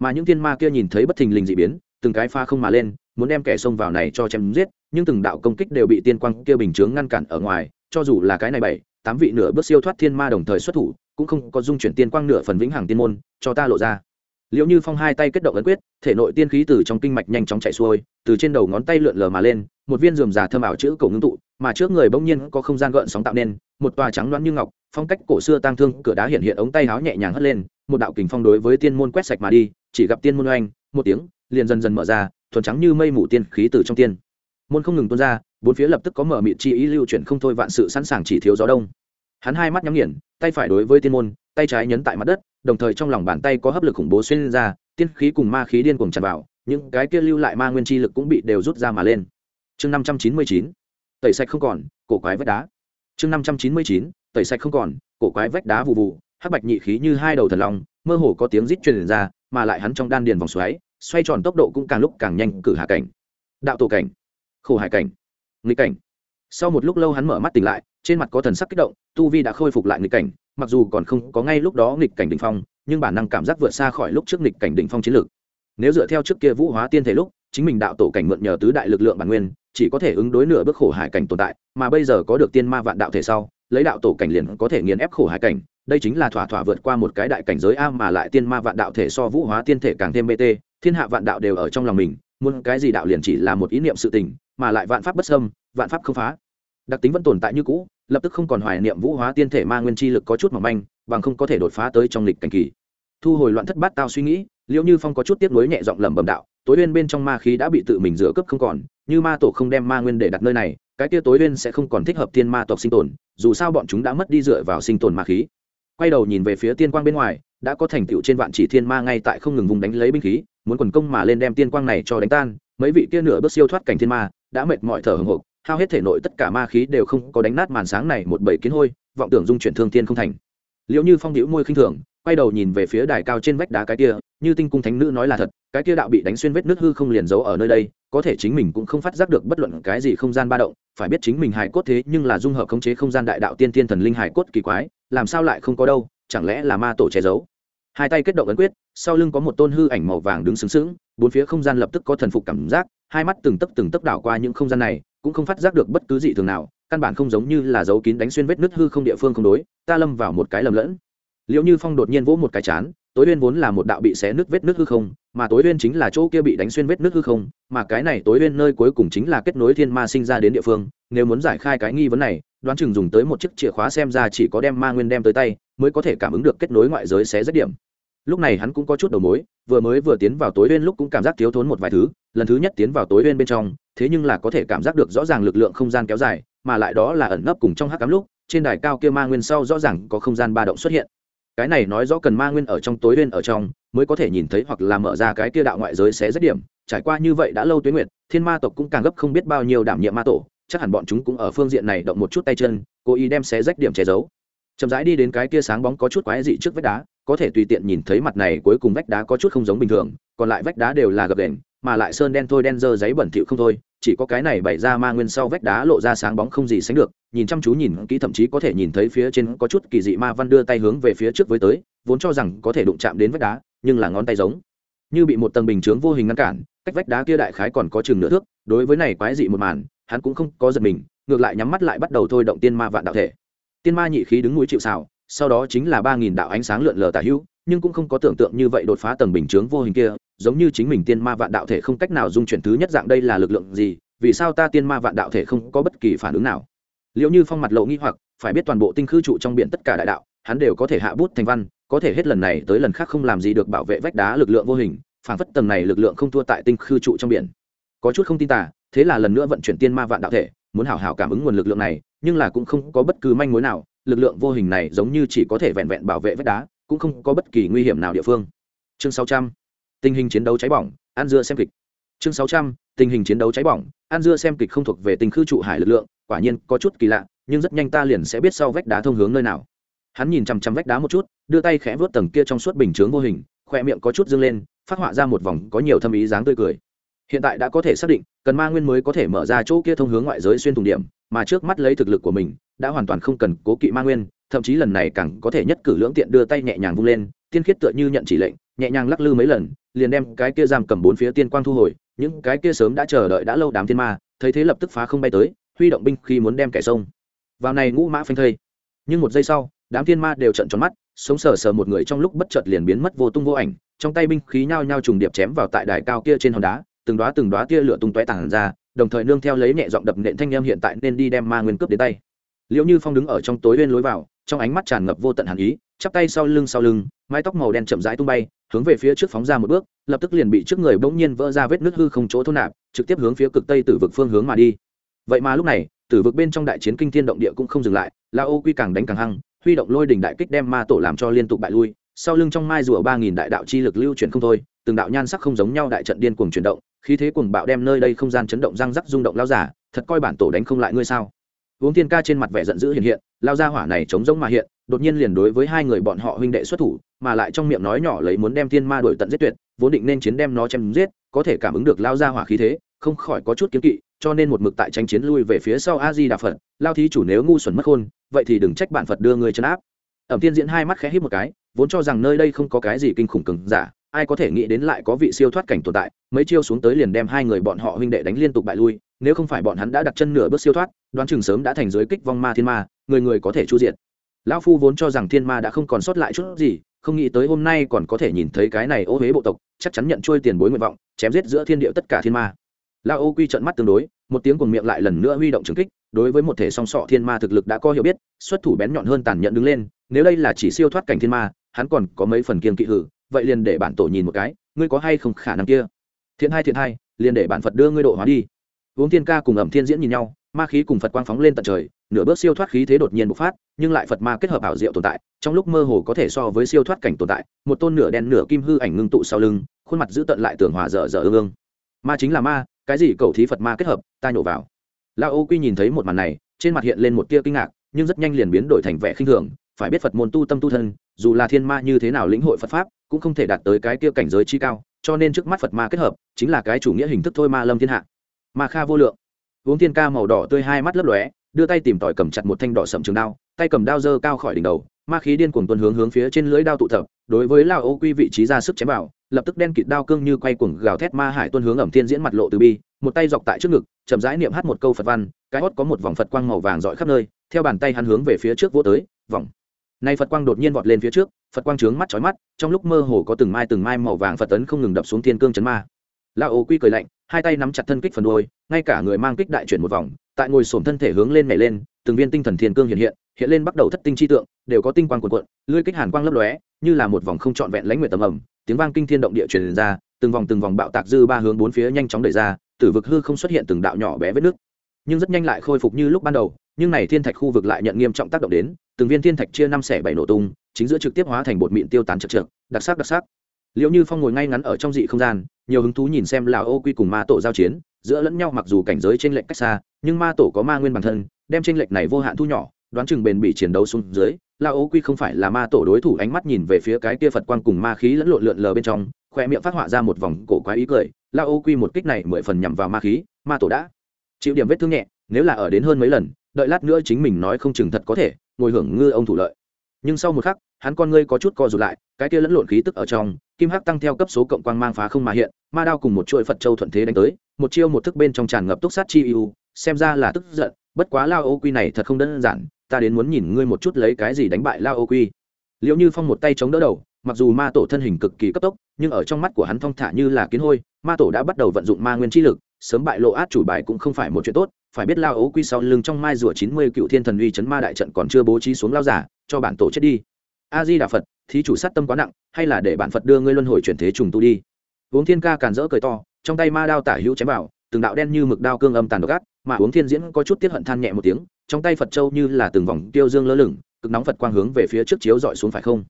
Mà những thiên ma kia nhìn thấy bất thình lình dị biến, từng cái pha không mà lên, muốn đem kẻ xông vào này cho chém giết, nhưng từng đạo công kích đều bị tiên quang kia bình chướng ngăn cản ở ngoài, cho dù là cái này bảy, tám vị nửa bước siêu thoát thiên ma đồng thời xuất thủ, cũng không có dung chuyển tiên quang nửa phần vĩnh hằng tiên môn, cho ta lộ ra liệu như phong hai tay kết động ấn quyết, thể nội tiên khí từ trong kinh mạch nhanh chóng chạy xuôi, từ trên đầu ngón tay lượn lờ mà lên, một viên dườm già thơm ảo chữ cổ ngưng tụ, mà trước người bỗng nhiên có không gian gợn sóng tạo nên, một tòa trắng loãng như ngọc, phong cách cổ xưa tang thương, cửa đá hiện hiện ống tay háo nhẹ nhàng hất lên, một đạo kình phong đối với tiên môn quét sạch mà đi, chỉ gặp tiên môn oanh, một tiếng, liền dần dần mở ra, thuần trắng như mây mù tiên khí từ trong tiên. Môn không ngừng tuôn ra, bốn phía lập tức có mở mịt chi ý lưu chuyển không thôi vạn sự sẵn sàng chỉ thiếu gió đông hắn hai mắt nhắm nghiền, tay phải đối với tiên môn, tay trái nhấn tại mặt đất, đồng thời trong lòng bàn tay có hấp lực khủng bố xuyên ra, tiên khí cùng ma khí điên cuồng tràn vào, những cái kia lưu lại ma nguyên chi lực cũng bị đều rút ra mà lên. Chương năm trăm chín mươi chín, tẩy sạch không còn, cổ quái vách đá. Chương năm trăm chín mươi chín, tẩy sạch không còn, cổ quái vách đá vụ vụ hắc bạch nhị khí như hai đầu thần long, mơ hồ có tiếng rít truyền ra, mà lại hắn trong đan điền vòng xoáy, xoay tròn tốc độ cũng càng lúc càng nhanh, cử hạ cảnh, đạo tổ cảnh, khổ hải cảnh, nghịch cảnh. Sau một lúc lâu hắn mở mắt tỉnh lại trên mặt có thần sắc kích động, tu vi đã khôi phục lại nghịch cảnh, mặc dù còn không có ngay lúc đó nghịch cảnh đỉnh phong, nhưng bản năng cảm giác vượt xa khỏi lúc trước nghịch cảnh đỉnh phong chiến lược. Nếu dựa theo trước kia vũ hóa tiên thể lúc, chính mình đạo tổ cảnh mượn nhờ tứ đại lực lượng bản nguyên, chỉ có thể ứng đối nửa bước khổ hải cảnh tồn tại, mà bây giờ có được tiên ma vạn đạo thể sau, lấy đạo tổ cảnh liền có thể nghiền ép khổ hải cảnh, đây chính là thỏa thỏa vượt qua một cái đại cảnh giới a mà lại tiên ma vạn đạo thể so vũ hóa tiên thể càng thêm bt thiên hạ vạn đạo đều ở trong lòng mình, muốn cái gì đạo liền chỉ là một ý niệm sự tình, mà lại vạn pháp bất xâm, vạn pháp không phá đặc tính vẫn tồn tại như cũ, lập tức không còn hoài niệm vũ hóa tiên thể ma nguyên chi lực có chút mỏng manh, bằng không có thể đột phá tới trong lịch cảnh kỳ. Thu hồi loạn thất bát tao suy nghĩ liệu như phong có chút tiếp nối nhẹ giọng lẩm bẩm đạo, tối uyên bên trong ma khí đã bị tự mình rửa cấp không còn, như ma tổ không đem ma nguyên để đặt nơi này, cái tia tối uyên sẽ không còn thích hợp tiên ma tộc sinh tồn, dù sao bọn chúng đã mất đi dựa vào sinh tồn ma khí. Quay đầu nhìn về phía tiên quang bên ngoài, đã có thành tựu trên vạn chỉ thiên ma ngay tại không ngừng vùng đánh lấy binh khí, muốn quần công mà lên đem tiên quang này cho đánh tan, mấy vị kia nửa bước siêu thoát cảnh thiên ma đã mệt mỏi thở hồng hộc hao hết thể nội tất cả ma khí đều không có đánh nát màn sáng này một bầy kiến hôi, vọng tưởng dung chuyển thương tiên không thành. Liệu như phong hữu môi khinh thường, quay đầu nhìn về phía đài cao trên vách đá cái kia, như tinh cung thánh nữ nói là thật, cái kia đạo bị đánh xuyên vết nước hư không liền giấu ở nơi đây, có thể chính mình cũng không phát giác được bất luận cái gì không gian ba động, phải biết chính mình hài cốt thế nhưng là dung hợp khống chế không gian đại đạo tiên tiên thần linh hài cốt kỳ quái, làm sao lại không có đâu, chẳng lẽ là ma tổ che giấu? Hai tay kết động ấn quyết, sau lưng có một tôn hư ảnh màu vàng đứng sướng sướng bốn phía không gian lập tức có thần phục cảm giác, hai mắt từng tấc từng tấc đảo qua những không gian này cũng không phát giác được bất cứ gì thường nào, căn bản không giống như là dấu kín đánh xuyên vết nứt hư không địa phương không đối, ta lâm vào một cái lầm lẫn. Liệu như phong đột nhiên vỗ một cái chán, tối uyên vốn là một đạo bị xé nứt vết nứt hư không, mà tối uyên chính là chỗ kia bị đánh xuyên vết nứt hư không, mà cái này tối uyên nơi cuối cùng chính là kết nối thiên ma sinh ra đến địa phương, nếu muốn giải khai cái nghi vấn này, đoán chừng dùng tới một chiếc chìa khóa xem ra chỉ có đem ma nguyên đem tới tay, mới có thể cảm ứng được kết nối ngoại giới xé rất điểm. Lúc này hắn cũng có chút đầu mối, vừa mới vừa tiến vào tối uyên lúc cũng cảm giác thiếu thốn một vài thứ, lần thứ nhất tiến vào tối uyên bên trong thế nhưng là có thể cảm giác được rõ ràng lực lượng không gian kéo dài, mà lại đó là ẩn nấp cùng trong hắc cám lúc, trên đài cao kia ma nguyên sau rõ ràng có không gian ba động xuất hiện. Cái này nói rõ cần ma nguyên ở trong tối uyên ở trong, mới có thể nhìn thấy hoặc là mở ra cái kia đạo ngoại giới sẽ rất điểm. Trải qua như vậy đã lâu tuyến nguyệt, thiên ma tộc cũng càng gấp không biết bao nhiêu đảm nhiệm ma tổ, chắc hẳn bọn chúng cũng ở phương diện này động một chút tay chân, cố ý đem xé rách điểm che giấu. Chậm rãi đi đến cái kia sáng bóng có chút quái dị trước vách đá, có thể tùy tiện nhìn thấy mặt này cuối cùng vách đá có chút không giống bình thường, còn lại vách đá đều là gập đền mà lại sơn đen thôi đen dơ giấy bẩn thỉu không thôi chỉ có cái này bày ra ma nguyên sau vách đá lộ ra sáng bóng không gì sánh được, nhìn chăm chú nhìn kỹ thậm chí có thể nhìn thấy phía trên có chút kỳ dị ma văn đưa tay hướng về phía trước với tới, vốn cho rằng có thể đụng chạm đến vách đá, nhưng là ngón tay giống như bị một tầng bình chướng vô hình ngăn cản, cách vách đá kia đại khái còn có chừng nửa thước, đối với này quái dị một màn, hắn cũng không có giật mình, ngược lại nhắm mắt lại bắt đầu thôi động tiên ma vạn đạo thể. Tiên ma nhị khí đứng núi chịu xào sau đó chính là ba nghìn đạo ánh sáng lượn lờ tả hữu, nhưng cũng không có tưởng tượng như vậy đột phá tầng bình chướng vô hình kia giống như chính mình tiên ma vạn đạo thể không cách nào dung chuyển thứ nhất dạng đây là lực lượng gì, vì sao ta tiên ma vạn đạo thể không có bất kỳ phản ứng nào? Liệu như phong mặt lộ nghi hoặc, phải biết toàn bộ tinh khư trụ trong biển tất cả đại đạo, hắn đều có thể hạ bút thành văn, có thể hết lần này tới lần khác không làm gì được bảo vệ vách đá lực lượng vô hình, phản phất tầng này lực lượng không thua tại tinh khư trụ trong biển. Có chút không tin tả thế là lần nữa vận chuyển tiên ma vạn đạo thể, muốn hảo hảo cảm ứng nguồn lực lượng này, nhưng là cũng không có bất cứ manh mối nào, lực lượng vô hình này giống như chỉ có thể vẹn vẹn bảo vệ vách đá, cũng không có bất kỳ nguy hiểm nào địa phương. Chương sáu trăm tình hình chiến đấu cháy bỏng, ăn dưa xem kịch. Chương sáu trăm, tình hình chiến đấu cháy bỏng, ăn dưa xem kịch không thuộc về tình khư trụ hải lực lượng, quả nhiên có chút kỳ lạ, nhưng rất nhanh ta liền sẽ biết sau vách đá thông hướng nơi nào. Hắn nhìn chằm chằm vách đá một chút, đưa tay khẽ vớt tầng kia trong suốt bình chướng vô hình, khoe miệng có chút dâng lên, phát họa ra một vòng có nhiều thâm ý dáng tươi cười. Hiện tại đã có thể xác định, cần ma nguyên mới có thể mở ra chỗ kia thông hướng ngoại giới xuyên thùng điểm, mà trước mắt lấy thực lực của mình, đã hoàn toàn không cần cố kỵ ma nguyên, thậm chí lần này càng có thể nhất cử lưỡng tiện đưa tay nhẹ nhàng vung lên, tiên khiết tựa như nhận chỉ lệnh, nhẹ nhàng lắc lư mấy lần liền đem cái kia giam cầm bốn phía tiên quang thu hồi, những cái kia sớm đã chờ đợi đã lâu đám thiên ma, thấy thế lập tức phá không bay tới, huy động binh khi muốn đem kẻ sông vào này ngũ mã phanh thây. Nhưng một giây sau, đám thiên ma đều trận tròn mắt, sống sờ sờ một người trong lúc bất chợt liền biến mất vô tung vô ảnh, trong tay binh khí nhao nhao trùng điệp chém vào tại đài cao kia trên hòn đá, từng đóa từng đóa tia lửa tung tóe tàng ra, đồng thời nương theo lấy nhẹ giọng đập nện thanh em hiện tại nên đi đem ma nguyên cướp đến tay. Liệu như phong đứng ở trong tối bên lối vào, trong ánh mắt tràn ngập vô tận hàn ý, chắp tay sau lưng sau lưng mái tóc màu đen chậm rãi tung bay, hướng về phía trước phóng ra một bước, lập tức liền bị trước người bỗng nhiên vỡ ra vết nứt hư không chỗ thôn nạp, trực tiếp hướng phía cực tây tử vực phương hướng mà đi. Vậy mà lúc này, tử vực bên trong đại chiến kinh thiên động địa cũng không dừng lại, la ô quy càng đánh càng hăng, huy động lôi đỉnh đại kích đem ma tổ làm cho liên tục bại lui, sau lưng trong mai rùa ba nghìn đại đạo chi lực lưu chuyển không thôi, từng đạo nhan sắc không giống nhau đại trận điên cuồng chuyển động, khí thế cuồng bạo đem nơi đây không gian chấn động răng rắc rung động lao giả, thật coi bản tổ đánh không lại ngươi sao? Uống thiên ca trên mặt vẻ giận dữ hiện hiện, lao ra hỏa này chống giống mà hiện đột nhiên liền đối với hai người bọn họ huynh đệ xuất thủ, mà lại trong miệng nói nhỏ lấy muốn đem thiên ma đổi tận giết tuyệt, vốn định nên chiến đem nó chém giết, có thể cảm ứng được lao ra hỏa khí thế, không khỏi có chút kiếm kỵ, cho nên một mực tại tranh chiến lui về phía sau a di đà phật, lao thí chủ nếu ngu xuẩn mất khôn, vậy thì đừng trách bạn phật đưa người chân áp. Ẩm tiên diễn hai mắt khẽ hít một cái, vốn cho rằng nơi đây không có cái gì kinh khủng cứng giả, ai có thể nghĩ đến lại có vị siêu thoát cảnh tồn tại, mấy chiêu xuống tới liền đem hai người bọn họ huynh đệ đánh liên tục bại lui, nếu không phải bọn hắn đã đặt chân nửa bước siêu thoát, đoán chừng sớm đã thành giới kích vong ma thiên ma, người người có thể chu diện lão phu vốn cho rằng thiên ma đã không còn sót lại chút gì, không nghĩ tới hôm nay còn có thể nhìn thấy cái này ô huế bộ tộc, chắc chắn nhận trôi tiền bối nguyện vọng, chém giết giữa thiên địa tất cả thiên ma. Lão ô quy trận mắt tương đối, một tiếng cùng miệng lại lần nữa huy động trừng kích, đối với một thể song sọ thiên ma thực lực đã có hiểu biết, xuất thủ bén nhọn hơn tàn nhẫn đứng lên, nếu đây là chỉ siêu thoát cảnh thiên ma, hắn còn có mấy phần kiên kỵ hử, vậy liền để bản tổ nhìn một cái, ngươi có hay không khả năng kia? Thiện hai thiện hai, liền để bản phật đưa ngươi độ hóa đi. Uống thiên ca cùng ẩm thiên diễn nhìn nhau, ma khí cùng phật quang phóng lên tận trời nửa bước siêu thoát khí thế đột nhiên bộc phát, nhưng lại phật ma kết hợp ảo diệu tồn tại, trong lúc mơ hồ có thể so với siêu thoát cảnh tồn tại, một tôn nửa đen nửa kim hư ảnh ngưng tụ sau lưng, khuôn mặt giữ tận lại tưởng hòa dở dở ương ương. Ma chính là ma, cái gì cầu thí phật ma kết hợp, ta nhổ vào. Lao ô quy nhìn thấy một màn này, trên mặt hiện lên một tia kinh ngạc, nhưng rất nhanh liền biến đổi thành vẻ khinh thường, phải biết phật môn tu tâm tu thân, dù là thiên ma như thế nào lĩnh hội phật pháp, cũng không thể đạt tới cái kia cảnh giới chi cao, cho nên trước mắt phật ma kết hợp, chính là cái chủ nghĩa hình thức thôi ma lâm thiên hạ. Ma kha vô lượng. Uống thiên ca màu đỏ tươi hai mắt lấp lóe đưa tay tìm tỏi cầm chặt một thanh đỏ sậm trường đao, tay cầm đao dơ cao khỏi đỉnh đầu, ma khí điên cuồng tuần hướng hướng phía trên lưỡi đao tụ tập, đối với lao ô quy vị trí ra sức chém vào, lập tức đen kịt đao cương như quay cuồng gào thét ma hải tuân hướng ẩm thiên diễn mặt lộ từ bi, một tay dọc tại trước ngực, chậm rãi niệm hát một câu phật văn, cái hót có một vòng phật quang màu vàng dọi khắp nơi, theo bàn tay hắn hướng về phía trước vỗ tới, vòng. Nay phật quang đột nhiên vọt lên phía trước, phật quang trướng mắt chói mắt, trong lúc mơ hồ có từng mai từng mai màu vàng phật tấn không ngừng đập xuống thiên cương chấn ma. Lao ô quy cười lạnh, hai tay nắm chặt thân kích phần đôi ngay cả người mang kích đại chuyển một vòng tại ngồi xổm thân thể hướng lên nhảy lên, từng viên tinh thần thiên cương hiện hiện hiện lên bắt đầu thất tinh chi tượng, đều có tinh quang cuộn cuộn, lưỡi kích hàn quang lấp lóe, như là một vòng không trọn vẹn lãnh nguyện tầm ẩm tiếng vang kinh thiên động địa truyền ra, từng vòng từng vòng bạo tạc dư ba hướng bốn phía nhanh chóng đẩy ra, tử vực hư không xuất hiện từng đạo nhỏ bé vết nước. Nhưng rất nhanh lại khôi phục như lúc ban đầu, nhưng này thiên thạch khu vực lại nhận nghiêm trọng tác động đến, từng viên thiên thạch chia năm xẻ bảy nổ tung, chính giữa trực tiếp hóa thành bột mịn tiêu tán chật trượt đặc sắc đặc sắc. Liệu như phong ngồi ngay ngắn ở trong dị không gian, nhiều hứng thú nhìn xem là ô quy cùng ma tổ giao chiến giữa lẫn nhau mặc dù cảnh giới trên lệnh cách xa, nhưng ma tổ có ma nguyên bản thân, đem trên lệnh này vô hạn thu nhỏ, đoán chừng bền bị chiến đấu xuống dưới lao ố quy không phải là ma tổ đối thủ ánh mắt nhìn về phía cái kia phật quang cùng ma khí lẫn lộn lượn lờ bên trong, khoe miệng phát họa ra một vòng cổ quái ý cười lao ố quy một kích này mười phần nhằm vào ma khí, ma tổ đã chịu điểm vết thương nhẹ, nếu là ở đến hơn mấy lần, đợi lát nữa chính mình nói không chừng thật có thể ngồi hưởng ngư ông thủ lợi. Nhưng sau một khắc, hắn con ngươi có chút co rụt lại, cái kia lẫn lộn khí tức ở trong, kim hắc tăng theo cấp số cộng quang mang phá không mà hiện, ma đao cùng một chuỗi phật châu thuận thế đánh tới một chiêu một thức bên trong tràn ngập túc sát chi ưu, xem ra là tức giận, bất quá lao ô quy này thật không đơn giản, ta đến muốn nhìn ngươi một chút lấy cái gì đánh bại lao ô quy. Liệu như phong một tay chống đỡ đầu, mặc dù ma tổ thân hình cực kỳ cấp tốc, nhưng ở trong mắt của hắn thong thả như là kiến hôi, ma tổ đã bắt đầu vận dụng ma nguyên chi lực, sớm bại lộ át chủ bài cũng không phải một chuyện tốt, phải biết lao ấu quy sau lưng trong mai rùa chín mươi cựu thiên thần uy chấn ma đại trận còn chưa bố trí xuống lao giả, cho bản tổ chết đi. A di đà phật, thí chủ sát tâm quá nặng, hay là để bản phật đưa ngươi luân hồi chuyển thế trùng tu đi. Uống thiên ca càn rỡ cười to trong tay ma đao tả hữu chém vào, từng đạo đen như mực đao cương âm tàn độc ác, mà uống thiên diễn có chút tiết hận than nhẹ một tiếng, trong tay phật châu như là từng vòng tiêu dương lơ lửng, cực nóng phật quang hướng về phía trước chiếu dọi xuống phải không?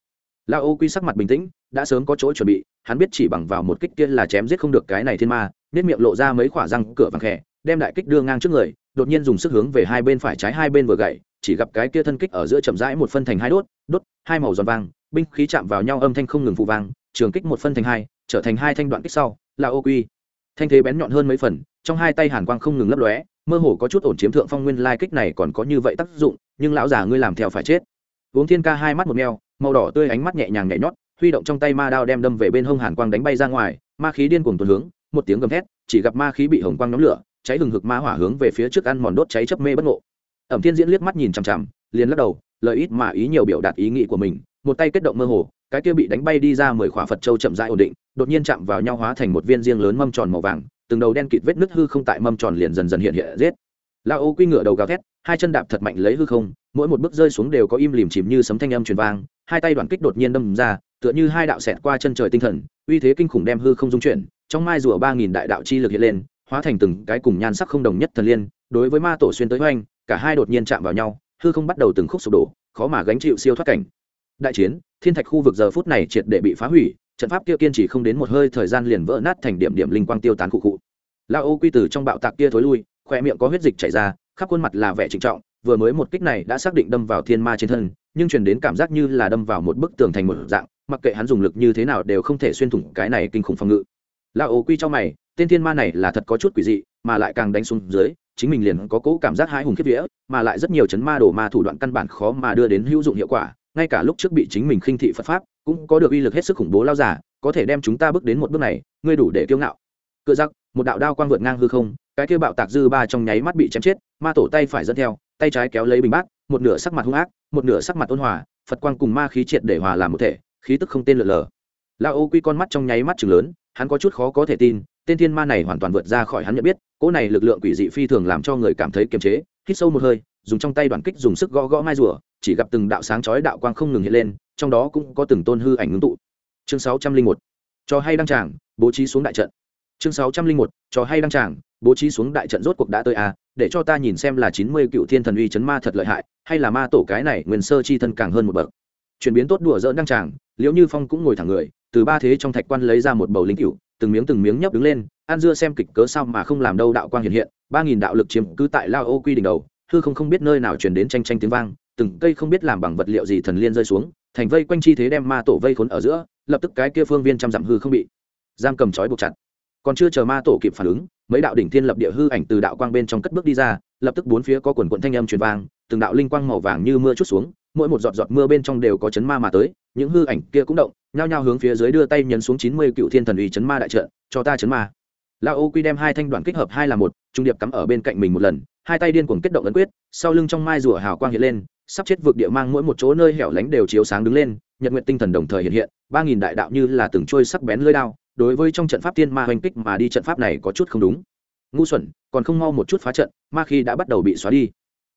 Lao ô quy sắc mặt bình tĩnh, đã sớm có chỗ chuẩn bị, hắn biết chỉ bằng vào một kích kia là chém giết không được cái này thiên ma nết miệng lộ ra mấy khỏa răng cửa vàng khẽ, đem đại kích đưa ngang trước người, đột nhiên dùng sức hướng về hai bên phải trái hai bên vừa gậy, chỉ gặp cái kia thân kích ở giữa chậm rãi một phân thành hai đốt đốt, hai màu giòn vàng binh khí chạm vào nhau âm thanh không ngừng phụ vang, trường kích một phân thành hai, trở thành hai thanh đoạn kích sau là ô quy thanh thế bén nhọn hơn mấy phần, trong hai tay hàn quang không ngừng lấp lóe, mơ hồ có chút ổn chiếm thượng phong nguyên lai kích này còn có như vậy tác dụng, nhưng lão già ngươi làm theo phải chết. Uống thiên ca hai mắt một meo màu đỏ tươi ánh mắt nhẹ nhàng nhảy nhót, huy động trong tay ma đao đem đâm về bên hông hàn quang đánh bay ra ngoài, ma khí điên cuồng tuần hướng, một tiếng gầm thét, chỉ gặp ma khí bị hồng quang nhóm lửa, cháy hừng hực ma hỏa hướng về phía trước ăn mòn đốt cháy chấp mê bất ngộ. Ẩm thiên diễn liếc mắt nhìn chằm chằm, liền lắc đầu, lời ít mà ý nhiều biểu đạt ý nghĩ của mình, một tay kết động mơ hồ cái kia bị đánh bay đi ra mười khỏa phật châu chậm rãi ổn định, đột nhiên chạm vào nhau hóa thành một viên riêng lớn mâm tròn màu vàng, từng đầu đen kịt vết nứt hư không tại mâm tròn liền dần dần hiện hiện rết la ô quy ngựa đầu gào thét, hai chân đạp thật mạnh lấy hư không, mỗi một bước rơi xuống đều có im lìm chìm như sấm thanh âm truyền vang, hai tay đoàn kích đột nhiên đâm ra, tựa như hai đạo xẹt qua chân trời tinh thần, uy thế kinh khủng đem hư không dung chuyển, trong mai rùa ba nghìn đại đạo chi lực hiện lên, hóa thành từng cái cùng nhan sắc không đồng nhất thần liên, đối với ma tổ xuyên tới hoành, cả hai đột nhiên chạm vào nhau, hư không bắt đầu từng khúc sụp đổ, khó mà gánh chịu siêu thoát cảnh đại chiến, thiên thạch khu vực giờ phút này triệt để bị phá hủy, trận pháp kia kiên trì không đến một hơi thời gian liền vỡ nát thành điểm điểm linh quang tiêu tán cụ cụ la ô quy từ trong bạo tạc kia thối lui khoe miệng có huyết dịch chảy ra, khắp khuôn mặt là vẻ trịnh trọng, vừa mới một kích này đã xác định đâm vào thiên ma trên thân, nhưng truyền đến cảm giác như là đâm vào một bức tường thành một dạng, mặc kệ hắn dùng lực như thế nào đều không thể xuyên thủng cái này kinh khủng phòng ngự. La ô quy cho mày, tên thiên ma này là thật có chút quỷ dị, mà lại càng đánh xuống dưới, chính mình liền có cỗ cảm giác hãi hùng khiếp vía, mà lại rất nhiều chấn ma đổ ma thủ đoạn căn bản khó mà đưa đến hữu dụng hiệu quả ngay cả lúc trước bị chính mình khinh thị phật pháp, cũng có được uy lực hết sức khủng bố lao giả, có thể đem chúng ta bước đến một bước này, ngươi đủ để kiêu ngạo. Cựa giặc một đạo đao quang vượt ngang hư không, cái kia bạo tạc dư ba trong nháy mắt bị chém chết, ma tổ tay phải dẫn theo, tay trái kéo lấy bình bát, một nửa sắc mặt hung ác, một nửa sắc mặt ôn hòa, phật quang cùng ma khí triệt để hòa làm một thể, khí tức không tên lượn lờ. La ô quy con mắt trong nháy mắt chừng lớn, hắn có chút khó có thể tin, tên thiên ma này hoàn toàn vượt ra khỏi hắn nhận biết, cỗ này lực lượng quỷ dị phi thường làm cho người cảm thấy kiềm chế, hít sâu một hơi dùng trong tay đoàn kích dùng sức gõ gõ mai rùa chỉ gặp từng đạo sáng chói đạo quang không ngừng hiện lên trong đó cũng có từng tôn hư ảnh ngưng tụ. Chương sáu trăm linh một cho hay đăng tràng bố trí xuống đại trận. Chương sáu trăm linh một cho hay đăng tràng bố trí xuống đại trận rốt cuộc đã tới a à, để cho ta nhìn xem là chín mươi cựu thiên thần uy chấn ma thật lợi hại hay là ma tổ cái này nguyên sơ chi thân càng hơn một bậc. Chuyển biến tốt đùa dỡn đăng tràng liễu như phong cũng ngồi thẳng người từ ba thế trong thạch quan lấy ra một bầu linh cựu từng miếng từng miếng nhấp đứng lên an dưa xem kịch cớ sao mà không làm đâu đạo quang hiện hiện ba nghìn đạo lực chiếm cứ tại lao ô quy đỉnh đầu hư không không biết nơi nào chuyển đến tranh tranh tiếng vang, từng cây không biết làm bằng vật liệu gì thần liên rơi xuống, thành vây quanh chi thế đem ma tổ vây khốn ở giữa, lập tức cái kia phương viên trăm dặm hư không bị giam cầm trói buộc chặt. Còn chưa chờ ma tổ kịp phản ứng, mấy đạo đỉnh thiên lập địa hư ảnh từ đạo quang bên trong cất bước đi ra, lập tức bốn phía có quần quận thanh âm truyền vang, từng đạo linh quang màu vàng như mưa chút xuống, mỗi một giọt giọt mưa bên trong đều có chấn ma mà tới, những hư ảnh kia cũng động, nhao nhao hướng phía dưới đưa tay nhấn xuống chín mươi cựu thiên thần uy chấn ma đại trận, cho ta chấn ma la ô quy đem hai thanh đoạn kích hợp hai là một, trung điệp cắm ở bên cạnh mình một lần, hai tay điên cuồng kết động ấn quyết, sau lưng trong mai rùa hào quang hiện lên, sắp chết vượt địa mang mỗi một chỗ nơi hẻo lánh đều chiếu sáng đứng lên, nhật nguyện tinh thần đồng thời hiện hiện, ba nghìn đại đạo như là từng trôi sắc bén lưỡi đao, đối với trong trận pháp tiên ma hoành kích mà đi trận pháp này có chút không đúng. Ngu xuẩn, còn không mau một chút phá trận, ma khi đã bắt đầu bị xóa đi.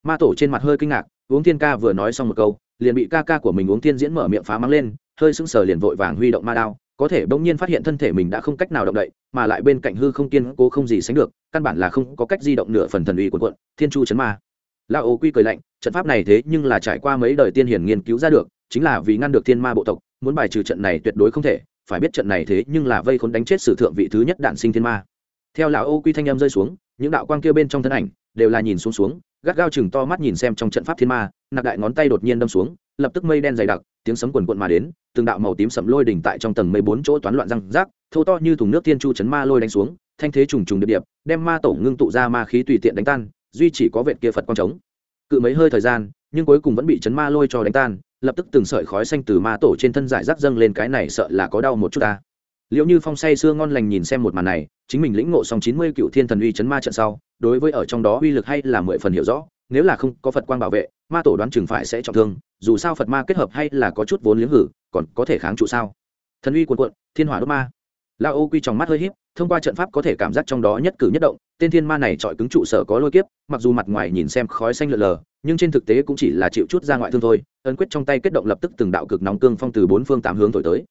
Ma tổ trên mặt hơi kinh ngạc, uống thiên ca vừa nói xong một câu, liền bị ca ca của mình uống thiên diễn mở miệng phá mắng lên, hơi sững sờ liền vội vàng huy động ma đao có thể bỗng nhiên phát hiện thân thể mình đã không cách nào động đậy, mà lại bên cạnh hư không kiên cố không gì sánh được, căn bản là không có cách di động nửa phần thần uy quần quận, thiên chu chấn ma. La ô quy cười lạnh, trận pháp này thế nhưng là trải qua mấy đời tiên hiển nghiên cứu ra được, chính là vì ngăn được thiên ma bộ tộc, muốn bài trừ trận này tuyệt đối không thể, phải biết trận này thế nhưng là vây khốn đánh chết sử thượng vị thứ nhất đạn sinh thiên ma. Theo lão ô quy thanh âm rơi xuống, những đạo quang kia bên trong thân ảnh, đều là nhìn xuống xuống gắt gao chừng to mắt nhìn xem trong trận pháp thiên ma, nạp đại ngón tay đột nhiên đâm xuống, lập tức mây đen dày đặc, tiếng sấm quần quận mà đến, từng đạo màu tím sậm lôi đỉnh tại trong tầng mây bốn chỗ toán loạn răng rác, thô to như thùng nước thiên chu chấn ma lôi đánh xuống, thanh thế trùng trùng điệp điệp, đem ma tổ ngưng tụ ra ma khí tùy tiện đánh tan, duy chỉ có vệt kia phật quang trống. Cự mấy hơi thời gian, nhưng cuối cùng vẫn bị chấn ma lôi cho đánh tan, lập tức từng sợi khói xanh từ ma tổ trên thân giải rác dâng lên cái này sợ là có đau một chút ta. Liệu như phong say sưa ngon lành nhìn xem một màn này, chính mình lĩnh ngộ xong chín mươi cựu thiên thần uy chấn ma trận sau đối với ở trong đó uy lực hay là mười phần hiểu rõ, nếu là không có phật quang bảo vệ, ma tổ đoán chừng phải sẽ trọng thương, dù sao phật ma kết hợp hay là có chút vốn liếng hử, còn có thể kháng trụ sao? Thần uy cuồn cuộn, thiên hỏa đốt ma. Lao ô quy trong mắt hơi híp, thông qua trận pháp có thể cảm giác trong đó nhất cử nhất động, tên thiên ma này trọi cứng trụ sở có lôi kiếp, mặc dù mặt ngoài nhìn xem khói xanh lờ lờ, nhưng trên thực tế cũng chỉ là chịu chút ra ngoại thương thôi, ấn quyết trong tay kết động lập tức từng đạo cực nóng cương phong từ bốn phương tám hướng thổi tới.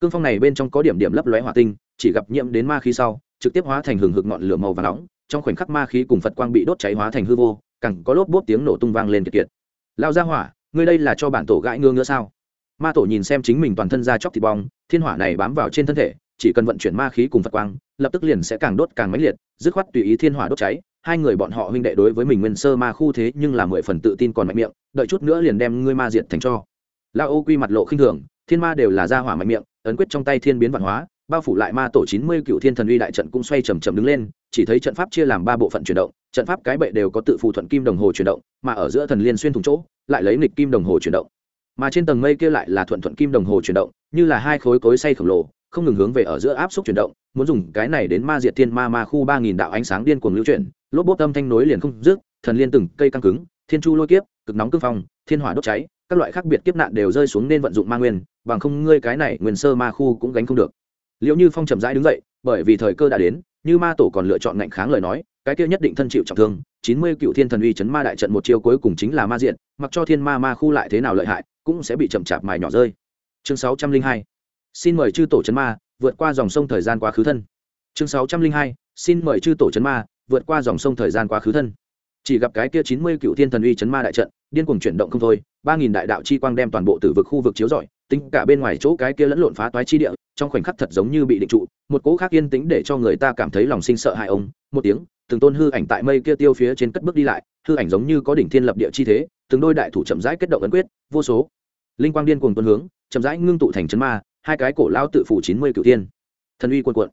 Cương phong này bên trong có điểm điểm lấp lóe hỏa tinh, chỉ gặp nhiễm đến ma khí sau, trực tiếp hóa thành hừng hực ngọn lửa màu và nóng trong khoảnh khắc ma khí cùng phật quang bị đốt cháy hóa thành hư vô cẳng có lốp bốp tiếng nổ tung vang lên kiệt kiệt. Lao ra hỏa, ngươi đây là cho bản tổ gãi ngứa nữa sao? Ma tổ nhìn xem chính mình toàn thân ra chóc thịt bong, thiên hỏa này bám vào trên thân thể, chỉ cần vận chuyển ma khí cùng phật quang, lập tức liền sẽ càng đốt càng mãnh liệt, dứt khoát tùy ý thiên hỏa đốt cháy, hai người bọn họ huynh đệ đối với mình nguyên sơ ma khu thế nhưng là mười phần tự tin còn mạnh miệng, đợi chút nữa liền đem ngươi ma diệt thành cho. Lao ô quy mặt lộ khinh thường, thiên ma đều là gia hỏa mạnh miệng, ấn quyết trong tay thiên biến văn hóa bao phủ lại ma tổ chín mươi cựu thiên thần uy đại trận cũng xoay chầm chầm đứng lên, chỉ thấy trận pháp chia làm ba bộ phận chuyển động, trận pháp cái bệ đều có tự phụ thuận kim đồng hồ chuyển động, mà ở giữa thần liên xuyên thủng chỗ, lại lấy nghịch kim đồng hồ chuyển động. Mà trên tầng mây kia lại là thuận thuận kim đồng hồ chuyển động, như là hai khối cối say khổng lồ, không ngừng hướng về ở giữa áp suất chuyển động, muốn dùng cái này đến ma diệt thiên ma ma khu ba nghìn đạo ánh sáng điên cuồng lưu chuyển, lốp bốp âm thanh nối liền không dứt, thần liên từng cây căng cứng, thiên chu lôi kiếp, cực nóng cương phong, thiên hỏa đốt cháy, các loại khác biệt kiếp nạn đều rơi xuống nên vận dụng ma nguyên, bằng không ngươi cái này nguyên sơ ma khu cũng gánh không được liệu như phong chậm rãi đứng dậy, bởi vì thời cơ đã đến, như ma tổ còn lựa chọn ngạnh kháng lời nói, cái kia nhất định thân chịu trọng thương, chín mươi cựu thiên thần uy chấn ma đại trận một chiêu cuối cùng chính là ma diện, mặc cho thiên ma ma khu lại thế nào lợi hại, cũng sẽ bị chậm chạp mài nhỏ rơi. Chương sáu trăm linh hai, xin mời chư tổ chấn ma, vượt qua dòng sông thời gian quá khứ thân. Chương sáu trăm linh hai, xin mời chư tổ chấn ma, vượt qua dòng sông thời gian quá khứ thân. Chỉ gặp cái kia chín mươi cựu thiên thần uy chấn ma đại trận, điên cuồng chuyển động không thôi, ba nghìn đại đạo chi quang đem toàn bộ tử vực khu vực chiếu rọi tính cả bên ngoài chỗ cái kia lẫn lộn phá toái chi địa, trong khoảnh khắc thật giống như bị định trụ, một cỗ khác yên tĩnh để cho người ta cảm thấy lòng sinh sợ hãi ông, một tiếng, từng tôn hư ảnh tại mây kia tiêu phía trên cất bước đi lại, hư ảnh giống như có đỉnh thiên lập địa chi thế, từng đôi đại thủ chậm rãi kết động ấn quyết, vô số linh quang điên cuồng tuân hướng, chậm rãi ngưng tụ thành chấn ma, hai cái cổ lao tự phủ chín mươi cựu tiên thần uy cuồn cuộn.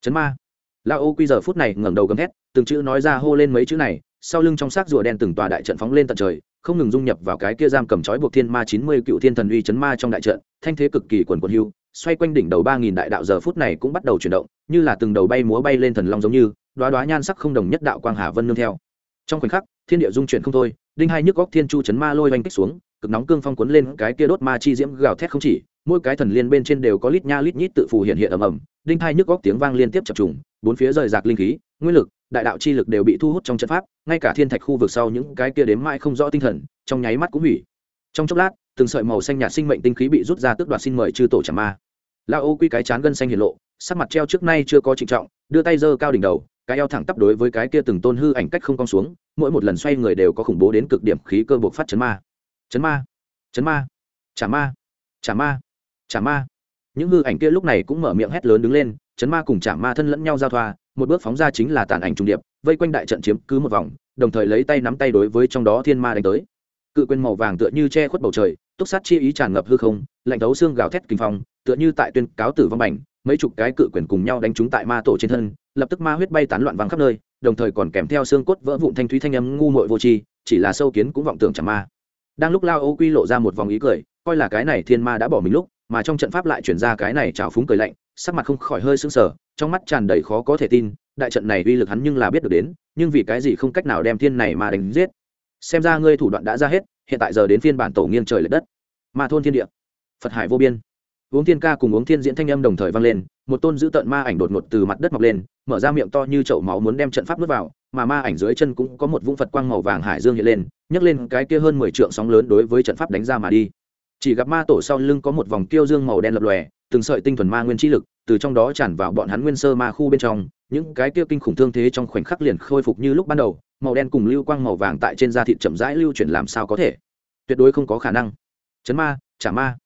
Chấn ma. Lao ô quy giờ phút này ngẩng đầu gầm thét, từng chữ nói ra hô lên mấy chữ này, sau lưng trong xác rùa đen từng tòa đại trận phóng lên tận trời không ngừng dung nhập vào cái kia giam cầm trói buộc thiên ma chín mươi cựu thiên thần uy chấn ma trong đại trận, thanh thế cực kỳ quần quần hưu, xoay quanh đỉnh đầu ba nghìn đại đạo giờ phút này cũng bắt đầu chuyển động, như là từng đầu bay múa bay lên thần long giống như đoá đoá nhan sắc không đồng nhất đạo quang hà vân nương theo. Trong khoảnh khắc, thiên địa dung chuyển không thôi, đinh hai nhức góc thiên chu chấn ma lôi oanh kích xuống, cực nóng cương phong cuốn lên cái kia đốt ma chi diễm gào thét không chỉ, mỗi cái thần liên bên trên đều có lít nha lít nhít tự phù hiện hiện ầm ầm, đinh hai nhức góc tiếng vang liên tiếp chập trùng, bốn phía rời rạc linh khí, nguyên lực đại đạo chi lực đều bị thu hút trong trận pháp, ngay cả thiên thạch khu vực sau những cái kia đếm mãi không rõ tinh thần, trong nháy mắt cũng hủy. Trong chốc lát, từng sợi màu xanh nhạt sinh mệnh tinh khí bị rút ra tước đoạt xin mời chư tổ trả ma. La ô quy cái chán gân xanh hiện lộ, sắc mặt treo trước nay chưa có trịnh trọng, đưa tay giơ cao đỉnh đầu, cái eo thẳng tắp đối với cái kia từng tôn hư ảnh cách không cong xuống, mỗi một lần xoay người đều có khủng bố đến cực điểm khí cơ buộc phát chấn ma. Chấn ma chấn ma, chả ma chả ma chả ma. Những hư ảnh kia lúc này cũng mở miệng hét lớn đứng lên, chấn ma cùng chả ma thân lẫn nhau giao thoa một bước phóng ra chính là tàn ảnh trung điệp, vây quanh đại trận chiếm cứ một vòng, đồng thời lấy tay nắm tay đối với trong đó thiên ma đánh tới. Cự quyền màu vàng tựa như che khuất bầu trời, túc sát chi ý tràn ngập hư không, lạnh thấu xương gào thét kinh phong, tựa như tại tuyên cáo tử vong bảnh mấy chục cái cự quyền cùng nhau đánh trúng tại ma tổ trên thân, lập tức ma huyết bay tán loạn vắng khắp nơi, đồng thời còn kèm theo xương cốt vỡ vụn thanh thúy thanh âm ngu muội vô tri, chỉ là sâu kiến cũng vọng tưởng chẳng ma. Đang lúc lao ô quy lộ ra một vòng ý cười, coi là cái này thiên ma đã bỏ mình lúc, mà trong trận pháp lại chuyển ra cái này trào phúng cười lạnh sắc mặt không khỏi hơi sưng sờ, trong mắt tràn đầy khó có thể tin, đại trận này uy lực hắn nhưng là biết được đến, nhưng vì cái gì không cách nào đem thiên này mà đánh giết? Xem ra ngươi thủ đoạn đã ra hết, hiện tại giờ đến phiên bản tổ nghiêng trời lệch đất. Ma thôn thiên địa. Phật hải vô biên. Uống thiên ca cùng uống thiên diễn thanh âm đồng thời vang lên, một tôn dữ tợn ma ảnh đột ngột từ mặt đất mọc lên, mở ra miệng to như chậu máu muốn đem trận pháp nuốt vào, mà ma ảnh dưới chân cũng có một vũng phật quang màu vàng hải dương hiện lên, nhấc lên cái kia hơn mười trượng sóng lớn đối với trận pháp đánh ra mà đi chỉ gặp ma tổ sau lưng có một vòng tiêu dương màu đen lập lòe, từng sợi tinh thuần ma nguyên chi lực, từ trong đó tràn vào bọn hắn nguyên sơ ma khu bên trong. Những cái tiêu kinh khủng thương thế trong khoảnh khắc liền khôi phục như lúc ban đầu, màu đen cùng lưu quang màu vàng tại trên da thịt chậm rãi lưu chuyển làm sao có thể? Tuyệt đối không có khả năng. Chấn ma chả ma.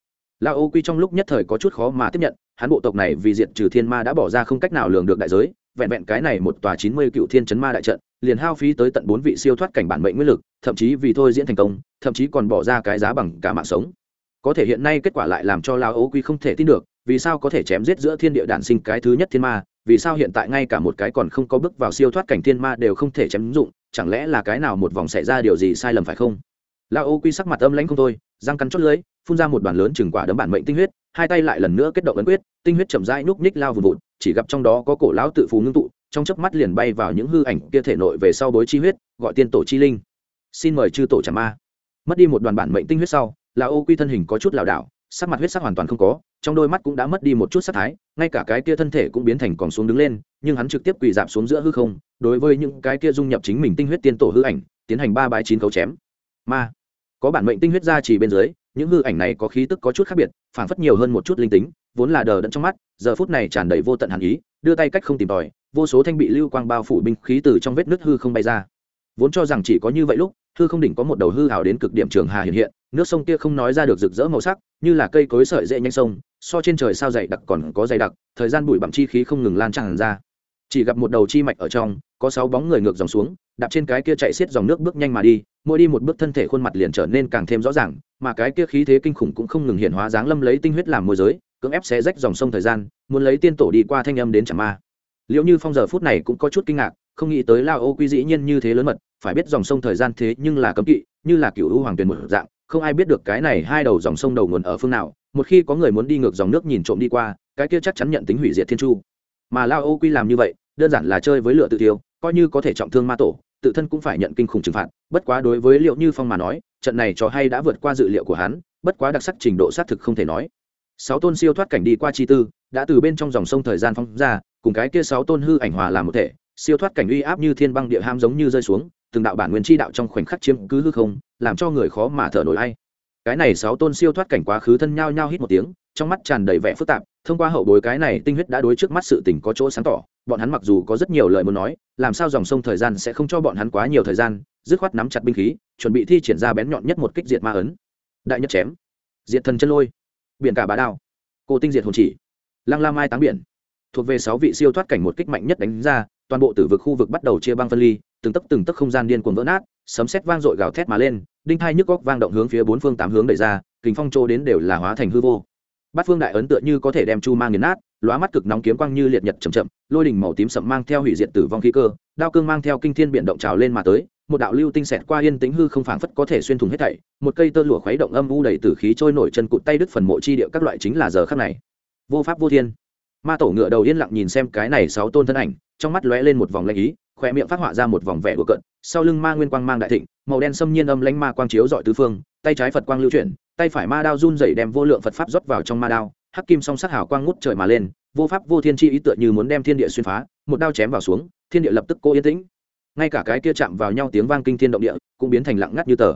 La ô quy trong lúc nhất thời có chút khó mà tiếp nhận, hắn bộ tộc này vì diệt trừ thiên ma đã bỏ ra không cách nào lường được đại giới, vẹn vẹn cái này một tòa chín mươi cựu thiên chấn ma đại trận, liền hao phí tới tận bốn vị siêu thoát cảnh bản mệnh nguyên lực, thậm chí vì thôi diễn thành công, thậm chí còn bỏ ra cái giá bằng cả mạng sống có thể hiện nay kết quả lại làm cho lao ấu quy không thể tin được, vì sao có thể chém giết giữa thiên địa đản sinh cái thứ nhất thiên ma, vì sao hiện tại ngay cả một cái còn không có bước vào siêu thoát cảnh thiên ma đều không thể chém dụng, chẳng lẽ là cái nào một vòng xảy ra điều gì sai lầm phải không? Lao ấu quy sắc mặt âm lãnh không thôi, răng cắn chót lưới phun ra một đoàn lớn chừng quả đấm bản mệnh tinh huyết, hai tay lại lần nữa kết động ấn quyết, tinh huyết chậm rãi núp ních lao vùn vụt chỉ gặp trong đó có cổ lão tự phù ngưng tụ, trong chớp mắt liền bay vào những hư ảnh kia thể nội về sau bối chi huyết, gọi tiên tổ chi linh. Xin mời chư tổ trả ma. Mất đi một đoàn bản mệnh tinh huyết sau là ô quy thân hình có chút lảo đảo, sắc mặt huyết sắc hoàn toàn không có, trong đôi mắt cũng đã mất đi một chút sắc thái, ngay cả cái kia thân thể cũng biến thành còn xuống đứng lên, nhưng hắn trực tiếp quỳ dạp xuống giữa hư không, đối với những cái kia dung nhập chính mình tinh huyết tiên tổ hư ảnh, tiến hành ba bãi chín cấu chém. Ma, có bản mệnh tinh huyết ra chỉ bên dưới, những hư ảnh này có khí tức có chút khác biệt phản phất nhiều hơn một chút linh tính, vốn là đờ đẫn trong mắt, giờ phút này tràn đầy vô tận hàn ý, đưa tay cách không tìm tòi, vô số thanh bị lưu quang bao phủ binh khí từ trong vết nứt hư không bay ra. Vốn cho rằng chỉ có như vậy lúc hư không đỉnh có một đầu hư hào đến cực điểm trường hà hiện hiện, nước sông kia không nói ra được rực rỡ màu sắc, như là cây cối sợi dễ nhanh sông, so trên trời sao dày đặc còn có dày đặc, thời gian bụi bặm chi khí không ngừng lan tràn ra. Chỉ gặp một đầu chi mạch ở trong, có sáu bóng người ngược dòng xuống, đạp trên cái kia chạy xiết dòng nước bước nhanh mà đi, mỗi đi một bước thân thể khuôn mặt liền trở nên càng thêm rõ ràng, mà cái kia khí thế kinh khủng cũng không ngừng hiện hóa dáng lâm lấy tinh huyết làm môi giới, cưỡng ép xé rách dòng sông thời gian, muốn lấy tiên tổ đi qua thanh âm đến chẳng ma. Liệu như phong giờ phút này cũng có chút kinh ngạc, không nghĩ tới lao ô quy dĩ nhiên như thế lớn mật phải biết dòng sông thời gian thế nhưng là cấm kỵ, như là cựu u hoàng tuyền một dạng, không ai biết được cái này hai đầu dòng sông đầu nguồn ở phương nào. Một khi có người muốn đi ngược dòng nước nhìn trộm đi qua, cái kia chắc chắn nhận tính hủy diệt thiên chu. Mà lao ô quy làm như vậy, đơn giản là chơi với lửa tự tiêu, coi như có thể trọng thương ma tổ, tự thân cũng phải nhận kinh khủng trừng phạt. Bất quá đối với liệu như phong mà nói, trận này cho hay đã vượt qua dự liệu của hắn, bất quá đặc sắc trình độ xác thực không thể nói. Sáu tôn siêu thoát cảnh đi qua chi tư, đã từ bên trong dòng sông thời gian phong ra, cùng cái kia sáu tôn hư ảnh hòa làm một thể, siêu thoát cảnh uy áp như thiên băng địa ham giống như rơi xuống từng đạo bản nguyên chi đạo trong khoảnh khắc chiếm cứ hư không, làm cho người khó mà thở nổi ai. Cái này sáu tôn siêu thoát cảnh quá khứ thân nhau nhau hít một tiếng, trong mắt tràn đầy vẻ phức tạp, thông qua hậu bối cái này tinh huyết đã đối trước mắt sự tình có chỗ sáng tỏ, bọn hắn mặc dù có rất nhiều lời muốn nói, làm sao dòng sông thời gian sẽ không cho bọn hắn quá nhiều thời gian, dứt khoát nắm chặt binh khí, chuẩn bị thi triển ra bén nhọn nhất một kích diệt ma ấn. Đại nhất chém, diệt thần chân lôi, biển cả bá đao cô tinh diệt hồn chỉ, lăng la mai táng biển. Thuộc về sáu vị siêu thoát cảnh một kích mạnh nhất đánh ra toàn bộ tử vực khu vực bắt đầu chia băng phân ly, từng tấc từng tấc không gian điên cuồng vỡ nát, sấm sét vang dội gào thét mà lên, đinh thai nhức góc vang động hướng phía bốn phương tám hướng đẩy ra, kình phong trô đến đều là hóa thành hư vô. Bát phương đại ấn tựa như có thể đem chu mang nghiền nát, lóa mắt cực nóng kiếm quang như liệt nhật chậm chậm, lôi đỉnh màu tím sậm mang theo hủy diệt tử vong khí cơ, đao cương mang theo kinh thiên biển động trào lên mà tới, một đạo lưu tinh xẹt qua yên tĩnh hư không phảng phất có thể xuyên thủng hết thảy, một cây tơ lụa khuấy động âm u đầy tử khí trôi nổi chân cụt tay đứt phần mộ chi địa các loại chính là giờ khắc này. Vô pháp vô thiên. Ma tổ ngựa đầu yên lặng nhìn xem cái này sáu tôn thân ảnh trong mắt lóe lên một vòng lanh ý khoe miệng phát họa ra một vòng vẻ đùa cận sau lưng ma nguyên quang mang đại thịnh, màu đen xâm nhiên âm lanh ma quang chiếu dọi tứ phương, tay trái phật quang lưu chuyển, tay phải ma đao run dày đem vô lượng phật pháp rót vào trong ma đao, hắc kim song sắc hào quang ngút trời mà lên, vô pháp vô thiên chi ý tựa như muốn đem thiên địa xuyên phá, một đao chém vào xuống, thiên địa lập tức cô yên tĩnh. Ngay cả cái kia chạm vào nhau tiếng vang kinh thiên động địa, cũng biến thành lặng ngắt như tờ.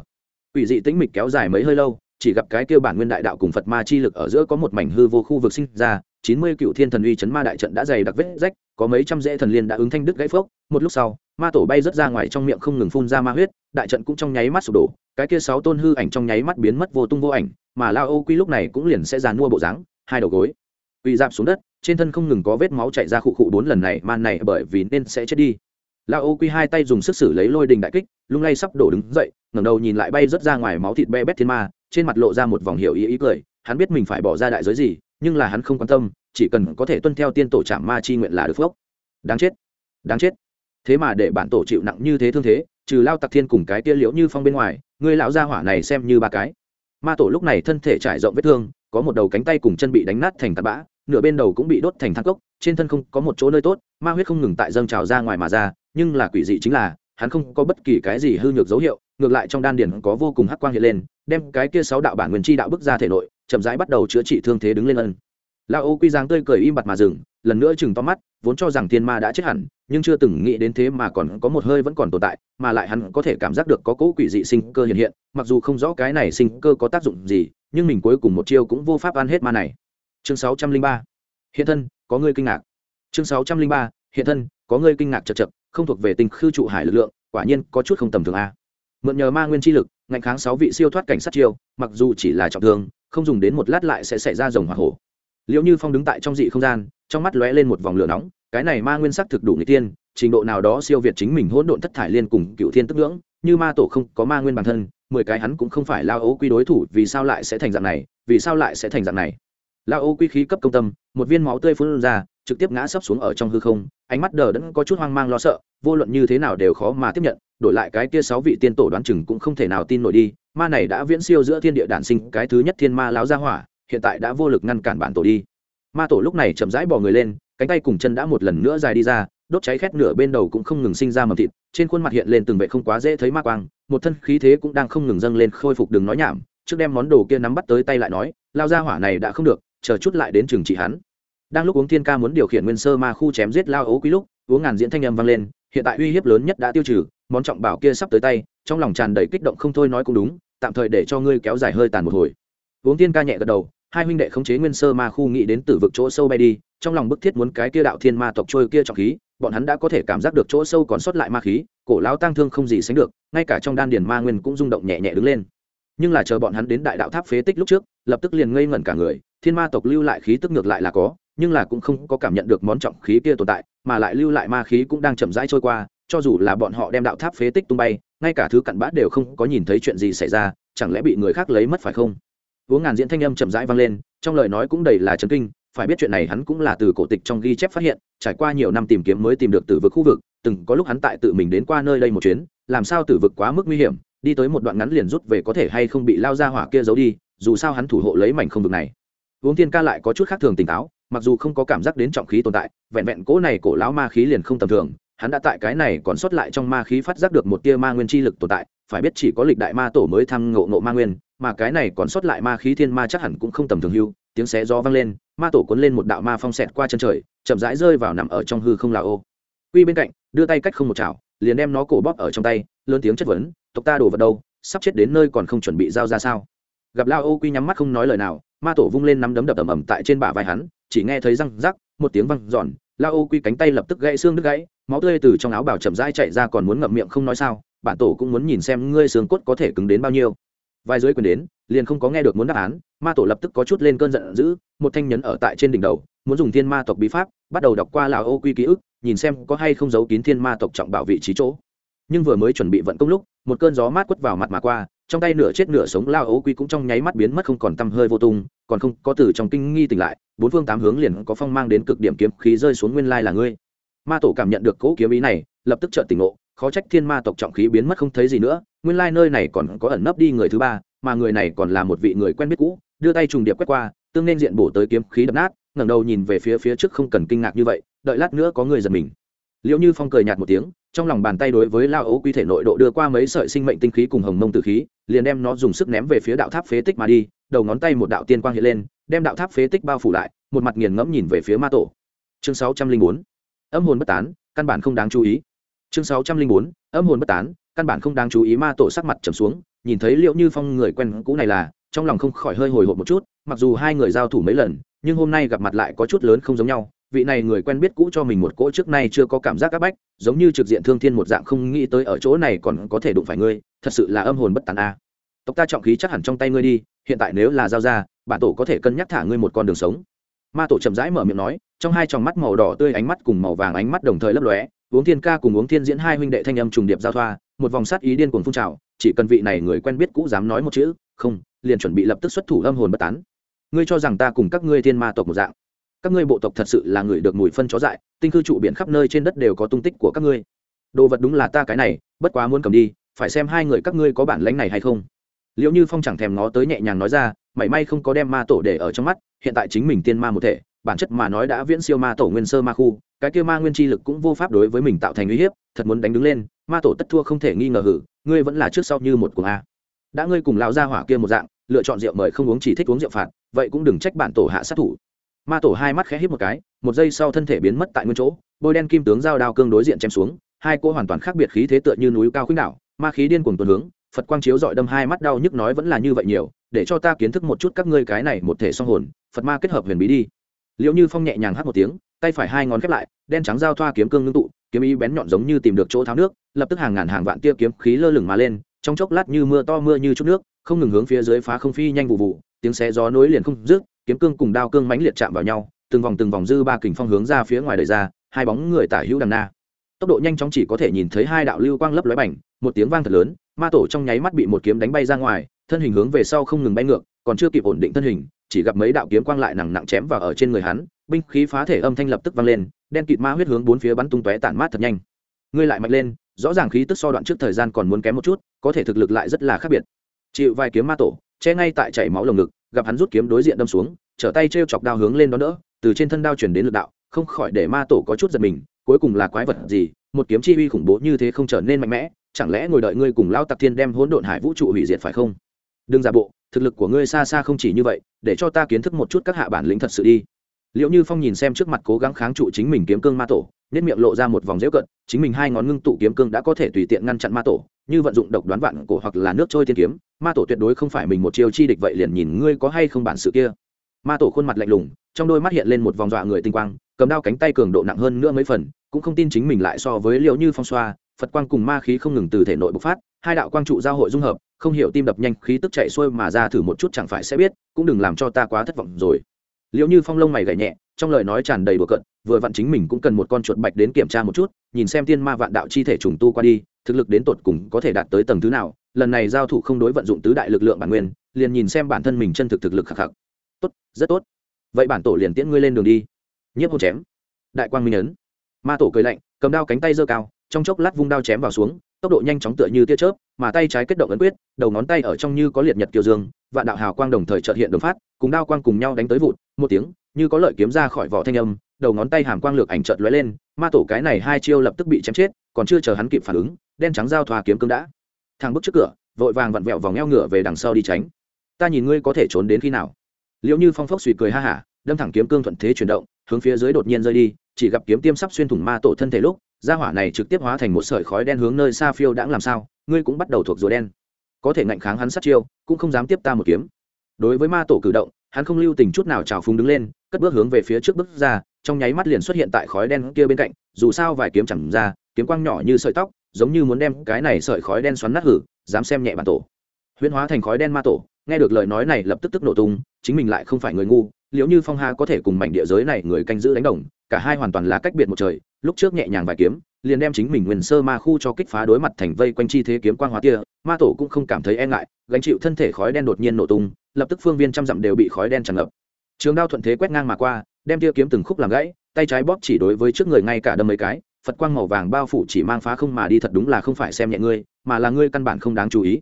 Ủy dị tĩnh mịch kéo dài mấy hơi lâu, chỉ gặp cái kia bản nguyên đại đạo cùng phật ma chi lực ở giữa có một mảnh hư vô khu vực sinh ra, chín mươi cựu thiên thần uy chấn ma đại trận đã dày đặc vết rách có mấy trăm rễ thần liên đã ứng thanh đức gãy phốc, một lúc sau, ma tổ bay rớt ra ngoài trong miệng không ngừng phun ra ma huyết, đại trận cũng trong nháy mắt sụp đổ, cái kia sáu tôn hư ảnh trong nháy mắt biến mất vô tung vô ảnh, mà lao ô quy lúc này cũng liền sẽ dàn mua bộ dáng, hai đầu gối. Quỳ dạp xuống đất, trên thân không ngừng có vết máu chạy ra khụ khụ bốn lần này man này bởi vì nên sẽ chết đi. Lao ô quy hai tay dùng sức xử lấy lôi đình đại kích, lung lay sắp đổ đứng dậy, ngẩng đầu nhìn lại bay rớt ra ngoài máu thịt be bét thiên ma, trên mặt lộ ra một vòng hiểu ý ý cười, hắn biết mình phải bỏ ra đại giới gì, nhưng là hắn không quan tâm chỉ cần có thể tuân theo tiên tổ trạm ma chi nguyện là được phước. Đáng chết đáng chết. Thế mà để bản tổ chịu nặng như thế thương thế, trừ lao tặc thiên cùng cái tia liễu như phong bên ngoài, người lão gia hỏa này xem như ba cái. Ma tổ lúc này thân thể trải rộng vết thương, có một đầu cánh tay cùng chân bị đánh nát thành tạt bã, nửa bên đầu cũng bị đốt thành thang cốc, trên thân không có một chỗ nơi tốt, ma huyết không ngừng tại dâng trào ra ngoài mà ra, nhưng là quỷ dị chính là, hắn không có bất kỳ cái gì hư nhược dấu hiệu, ngược lại trong đan điển có vô cùng hắc quang hiện lên, đem cái kia sáu đạo bản nguyên chi đạo bức ra thể nội, chậm rãi bắt đầu chữa trị thương thế đứng lên ân la ô quy giáng tươi cười im bặt mà dừng, lần nữa chừng to mắt, vốn cho rằng thiên ma đã chết hẳn, nhưng chưa từng nghĩ đến thế mà còn có một hơi vẫn còn tồn tại, mà lại hắn có thể cảm giác được có cỗ quỷ dị sinh cơ hiện hiện, mặc dù không rõ cái này sinh cơ có tác dụng gì, nhưng mình cuối cùng một chiêu cũng vô pháp ăn hết ma này. Chương sáu trăm linh ba. Hiện thân, có người kinh ngạc. Chương sáu trăm linh ba. Hiện thân, có người kinh ngạc chật chật, không thuộc về tình khư trụ hải lực lượng, quả nhiên có chút không tầm thường a. Mượn nhờ ma nguyên chi lực, ngạnh kháng sáu vị siêu thoát cảnh sát chiêu, mặc dù chỉ là trọng thương, không dùng đến một lát lại sẽ xảy ra rồng hỏa hổ liệu như phong đứng tại trong dị không gian, trong mắt lóe lên một vòng lửa nóng, cái này ma nguyên sắc thực đủ người tiên trình độ nào đó siêu việt chính mình hỗn độn thất thải liên cùng cựu thiên tức ngưỡng, như ma tổ không có ma nguyên bản thân, mười cái hắn cũng không phải lao ấu quy đối thủ, vì sao lại sẽ thành dạng này, vì sao lại sẽ thành dạng này? Lao ấu quy khí cấp công tâm, một viên máu tươi phun ra, trực tiếp ngã sấp xuống ở trong hư không, ánh mắt đờ đẫn có chút hoang mang lo sợ, vô luận như thế nào đều khó mà tiếp nhận, đổi lại cái kia sáu vị tiên tổ đoán chừng cũng không thể nào tin nổi đi, ma này đã viễn siêu giữa thiên địa đản sinh cái thứ nhất thiên ma láo ra hỏa hiện tại đã vô lực ngăn cản bản tổ đi. Ma tổ lúc này chậm rãi bỏ người lên, cánh tay cùng chân đã một lần nữa dài đi ra, đốt cháy khét nửa bên đầu cũng không ngừng sinh ra mầm thịt, trên khuôn mặt hiện lên từng vệ không quá dễ thấy ma quang, một thân khí thế cũng đang không ngừng dâng lên khôi phục đừng nói nhảm, trước đem món đồ kia nắm bắt tới tay lại nói, lao ra hỏa này đã không được, chờ chút lại đến trường trị hắn. Đang lúc uống thiên ca muốn điều khiển nguyên sơ ma khu chém giết lao ấu quý lúc, uống ngàn diễn thanh âm vang lên, hiện tại uy hiếp lớn nhất đã tiêu trừ, món trọng bảo kia sắp tới tay, trong lòng tràn đầy kích động không thôi nói cũng đúng, tạm thời để cho ngươi kéo dài hơi tàn một hồi. Uống thiên ca nhẹ gật đầu hai huynh đệ khống chế nguyên sơ ma khu nghĩ đến từ vực chỗ sâu bay đi, trong lòng bức thiết muốn cái kia đạo thiên ma tộc trôi kia trọng khí, bọn hắn đã có thể cảm giác được chỗ sâu còn sót lại ma khí, cổ lão tăng thương không gì sánh được, ngay cả trong đan điền ma nguyên cũng rung động nhẹ nhẹ đứng lên. Nhưng là chờ bọn hắn đến đại đạo tháp phế tích lúc trước, lập tức liền ngây ngẩn cả người, thiên ma tộc lưu lại khí tức ngược lại là có, nhưng là cũng không có cảm nhận được món trọng khí kia tồn tại, mà lại lưu lại ma khí cũng đang chậm rãi trôi qua, cho dù là bọn họ đem đạo tháp phế tích tung bay, ngay cả thứ cặn bã đều không có nhìn thấy chuyện gì xảy ra, chẳng lẽ bị người khác lấy mất phải không? Uống ngàn diễn thanh âm chậm rãi vang lên, trong lời nói cũng đầy là chấn kinh, phải biết chuyện này hắn cũng là từ cổ tịch trong ghi chép phát hiện, trải qua nhiều năm tìm kiếm mới tìm được tử vực khu vực, từng có lúc hắn tại tự mình đến qua nơi đây một chuyến, làm sao tử vực quá mức nguy hiểm, đi tới một đoạn ngắn liền rút về có thể hay không bị lao ra hỏa kia giấu đi, dù sao hắn thủ hộ lấy mảnh không vực này. Uống thiên ca lại có chút khác thường tỉnh táo, mặc dù không có cảm giác đến trọng khí tồn tại, vẹn vẹn cỗ này cổ lão ma khí liền không tầm thường, hắn đã tại cái này còn sót lại trong ma khí phát giác được một tia ma nguyên chi lực tồn tại, phải biết chỉ có lịch đại ma tổ mới thăng ngộ ngộ ma nguyên mà cái này còn sót lại ma khí thiên ma chắc hẳn cũng không tầm thường hưu, tiếng xé gió vang lên, ma tổ cuốn lên một đạo ma phong xẹt qua chân trời, chậm rãi rơi vào nằm ở trong hư không là ô. Quy bên cạnh, đưa tay cách không một chảo, liền đem nó cổ bóp ở trong tay, lớn tiếng chất vấn, tộc ta đổ vật đâu, sắp chết đến nơi còn không chuẩn bị giao ra sao? Gặp lao ô quy nhắm mắt không nói lời nào, ma tổ vung lên nắm đấm đập ầm ầm tại trên bả vai hắn, chỉ nghe thấy răng rắc, một tiếng văng giòn lao ô quy cánh tay lập tức gãy xương đứt gãy, máu tươi từ trong áo bào chậm rãi chạy ra còn muốn ngậm miệng không nói sao, bản tổ cũng muốn nhìn xem ngươi xương cốt có thể cứng đến bao nhiêu vai dưới quyền đến, liền không có nghe được muốn đáp án, ma tổ lập tức có chút lên cơn giận dữ, một thanh nhấn ở tại trên đỉnh đầu, muốn dùng thiên ma tộc bí pháp, bắt đầu đọc qua lào ô quy ký ức, nhìn xem có hay không giấu kín thiên ma tộc trọng bảo vị trí chỗ. Nhưng vừa mới chuẩn bị vận công lúc, một cơn gió mát quất vào mặt mà qua, trong tay nửa chết nửa sống lao ấu quy cũng trong nháy mắt biến mất không còn tăm hơi vô tung, còn không có từ trong kinh nghi tỉnh lại, bốn phương tám hướng liền có phong mang đến cực điểm kiếm khí rơi xuống nguyên lai là ngươi. Ma tổ cảm nhận được cỗ kiếm ý này, lập tức chợt tỉnh ngộ khó trách thiên ma tộc trọng khí biến mất không thấy gì nữa, nguyên lai nơi này còn có ẩn nấp đi người thứ ba, mà người này còn là một vị người quen biết cũ, đưa tay trùng điệp quét qua, tương nên diện bổ tới kiếm khí đập nát, ngẩng đầu nhìn về phía phía trước không cần kinh ngạc như vậy, đợi lát nữa có người giật mình. Liệu như phong cười nhạt một tiếng, trong lòng bàn tay đối với lao ấu quy thể nội độ đưa qua mấy sợi sinh mệnh tinh khí cùng hồng mông tử khí, liền đem nó dùng sức ném về phía đạo tháp phế tích mà đi, đầu ngón tay một đạo tiên quang hiện lên, đem đạo tháp phế tích bao phủ lại, một mặt nghiền ngẫm nhìn về phía ma tổ. Chương sáu trăm linh bốn. Âm hồn bất tán, căn bản không đáng chú ý chương sáu trăm linh bốn, âm hồn bất tán, căn bản không đáng chú ý ma tổ sắc mặt trầm xuống, nhìn thấy liệu như phong người quen cũ này là, trong lòng không khỏi hơi hồi hộp một chút, mặc dù hai người giao thủ mấy lần, nhưng hôm nay gặp mặt lại có chút lớn không giống nhau, vị này người quen biết cũ cho mình một cỗ trước nay chưa có cảm giác áp bách, giống như trực diện thương thiên một dạng không nghĩ tới ở chỗ này còn có thể đụng phải ngươi, thật sự là âm hồn bất tàn a. Tộc ta trọng khí chắc hẳn trong tay ngươi đi, hiện tại nếu là giao ra, bản tổ có thể cân nhắc thả ngươi một con đường sống. Ma tổ chậm rãi mở miệng nói, trong hai tròng mắt màu đỏ tươi ánh mắt cùng màu vàng ánh mắt đồng thời lấp lóe uống thiên ca cùng uống thiên diễn hai huynh đệ thanh âm trùng điệp giao thoa, một vòng sát ý điên cuồng phun trào, chỉ cần vị này người quen biết cũ dám nói một chữ, không, liền chuẩn bị lập tức xuất thủ âm hồn bất tán. Ngươi cho rằng ta cùng các ngươi thiên ma tộc một dạng? Các ngươi bộ tộc thật sự là người được mùi phân chó dại, tinh cư trụ biển khắp nơi trên đất đều có tung tích của các ngươi. Đồ vật đúng là ta cái này, bất quá muốn cầm đi, phải xem hai người các ngươi có bản lãnh này hay không. Liệu như phong chẳng thèm ngó tới nhẹ nhàng nói ra, mảy may không có đem ma tổ để ở trong mắt, hiện tại chính mình tiên ma một thể bản chất mà nói đã viễn siêu ma tổ nguyên sơ ma khu, cái kia ma nguyên chi lực cũng vô pháp đối với mình tạo thành uy hiếp, thật muốn đánh đứng lên, ma tổ tất thua không thể nghi ngờ hử, ngươi vẫn là trước sau như một cuồng a. Đã ngươi cùng lão gia hỏa kia một dạng, lựa chọn rượu mời không uống chỉ thích uống rượu phạt, vậy cũng đừng trách bản tổ hạ sát thủ. Ma tổ hai mắt khẽ hít một cái, một giây sau thân thể biến mất tại nguyên chỗ, bôi đen kim tướng giao đao cương đối diện chém xuống, hai cô hoàn toàn khác biệt khí thế tựa như núi cao khuynh đảo, ma khí điên cuồng tuần hướng, phật quang chiếu dọi đâm hai mắt đau nhức nói vẫn là như vậy nhiều, để cho ta kiến thức một chút các ngươi cái này một thể song hồn, phật ma kết hợp huyền bí đi liệu như phong nhẹ nhàng hát một tiếng, tay phải hai ngón khép lại, đen trắng giao thoa kiếm cương ngưng tụ, kiếm ý bén nhọn giống như tìm được chỗ tháo nước, lập tức hàng ngàn hàng vạn tia kiếm khí lơ lửng mà lên, trong chốc lát như mưa to mưa như chút nước, không ngừng hướng phía dưới phá không phi nhanh vụ vụ, tiếng xé gió nối liền không dứt, kiếm cương cùng đao cương mãnh liệt chạm vào nhau, từng vòng từng vòng dư ba kình phong hướng ra phía ngoài đời ra, hai bóng người tả hữu đằng na. Tốc độ nhanh chóng chỉ có thể nhìn thấy hai đạo lưu quang lấp lóe bảnh một tiếng vang thật lớn, ma tổ trong nháy mắt bị một kiếm đánh bay ra ngoài thân hình hướng về sau không ngừng bay ngược, còn chưa kịp ổn định thân hình, chỉ gặp mấy đạo kiếm quang lại nặng nặng chém vào ở trên người hắn, binh khí phá thể âm thanh lập tức vang lên, đen kịt ma huyết hướng bốn phía bắn tung tóe tản mát thật nhanh. Ngươi lại mạnh lên, rõ ràng khí tức so đoạn trước thời gian còn muốn kém một chút, có thể thực lực lại rất là khác biệt. Chịu vài kiếm ma tổ, che ngay tại chảy máu lồng ngực, gặp hắn rút kiếm đối diện đâm xuống, trở tay t chọc đao hướng lên đó đỡ, từ trên thân đao chuyển đến lực đạo, không khỏi để ma tổ có chút giật mình, cuối cùng là quái vật gì, một kiếm chi uy khủng bố như thế không trở nên mạnh mẽ, chẳng lẽ ngồi đợi ngươi cùng lao tặc thiên đem hỗn độn hải vũ trụ hủy diệt phải không? Đừng giả bộ, thực lực của ngươi xa xa không chỉ như vậy, để cho ta kiến thức một chút các hạ bản lĩnh thật sự đi. Liệu như phong nhìn xem trước mặt cố gắng kháng trụ chính mình kiếm cương ma tổ nhất miệng lộ ra một vòng dễu cận chính mình hai ngón ngưng tụ kiếm cương đã có thể tùy tiện ngăn chặn ma tổ, như vận dụng độc đoán vạn cổ hoặc là nước trôi tiên kiếm, ma tổ tuyệt đối không phải mình một chiêu chi địch vậy liền nhìn ngươi có hay không bản sự kia. Ma tổ khuôn mặt lạnh lùng, trong đôi mắt hiện lên một vòng dọa người tinh quang, cầm đao cánh tay cường độ nặng hơn nữa mấy phần, cũng không tin chính mình lại so với liệu như phong xoa phật quang cùng ma khí không ngừng từ thể nội bộc phát, hai đạo quang trụ giao hội dung hợp, không hiểu tim đập nhanh, khí tức chạy xuôi mà ra thử một chút chẳng phải sẽ biết, cũng đừng làm cho ta quá thất vọng rồi. Liệu như phong lông mày gảy nhẹ, trong lời nói tràn đầy bừa cận vừa vặn chính mình cũng cần một con chuột bạch đến kiểm tra một chút, nhìn xem tiên ma vạn đạo chi thể trùng tu qua đi, thực lực đến tột cùng có thể đạt tới tầng thứ nào, lần này giao thủ không đối vận dụng tứ đại lực lượng bản nguyên, liền nhìn xem bản thân mình chân thực thực lực khắc khắc. Tốt, rất tốt. Vậy bản tổ liền tiễn ngươi lên đường đi. Nhiếp hôn chém. Đại quang minh ấn. Ma tổ cười lạnh, cầm đao cánh tay giơ cao trong chốc lát vung đao chém vào xuống, tốc độ nhanh chóng tựa như tia chớp, mà tay trái kết động ấn quyết, đầu ngón tay ở trong như có liệt nhật kiều dương, vạn đạo hào quang đồng thời trợt hiện đồng phát, cùng đao quang cùng nhau đánh tới vụt, một tiếng, như có lợi kiếm ra khỏi vỏ thanh âm, đầu ngón tay hàm quang lược ảnh trợt lóe lên, ma tổ cái này hai chiêu lập tức bị chém chết, còn chưa chờ hắn kịp phản ứng, đen trắng giao thoa kiếm cương đã. Thang bước trước cửa, vội vàng vặn vẹo vòng eo ngựa về đằng sau đi tránh. Ta nhìn ngươi có thể trốn đến khi nào? Liệu như phong phốc suy cười ha hả, đâm thẳng kiếm cương thuận thế chuyển động, hướng phía dưới đột nhiên rơi đi, chỉ gặp kiếm tiêm sắp xuyên thủng ma tổ thân thể lúc gia hỏa này trực tiếp hóa thành một sợi khói đen hướng nơi xa phiêu đãng làm sao, ngươi cũng bắt đầu thuộc rùa đen. Có thể ngạnh kháng hắn sát chiêu, cũng không dám tiếp ta một kiếm. Đối với ma tổ cử động, hắn không lưu tình chút nào trào phúng đứng lên, cất bước hướng về phía trước bước ra, trong nháy mắt liền xuất hiện tại khói đen kia bên cạnh, dù sao vài kiếm chẳng ra, kiếm quang nhỏ như sợi tóc, giống như muốn đem cái này sợi khói đen xoắn nát hử, dám xem nhẹ bản tổ. Huyễn hóa thành khói đen ma tổ, nghe được lời nói này lập tức tức nổ tung, chính mình lại không phải người ngu liệu như phong ha có thể cùng mảnh địa giới này người canh giữ đánh đồng, cả hai hoàn toàn là cách biệt một trời, lúc trước nhẹ nhàng vài kiếm, liền đem chính mình nguyên sơ ma khu cho kích phá đối mặt thành vây quanh chi thế kiếm quang hóa tia ma tổ cũng không cảm thấy e ngại, gánh chịu thân thể khói đen đột nhiên nổ tung, lập tức phương viên trăm dặm đều bị khói đen tràn ngập. Trường đao thuận thế quét ngang mà qua, đem tia kiếm từng khúc làm gãy, tay trái bóp chỉ đối với trước người ngay cả đâm mấy cái, phật quang màu vàng bao phủ chỉ mang phá không mà đi thật đúng là không phải xem nhẹ ngươi, mà là ngươi căn bản không đáng chú ý.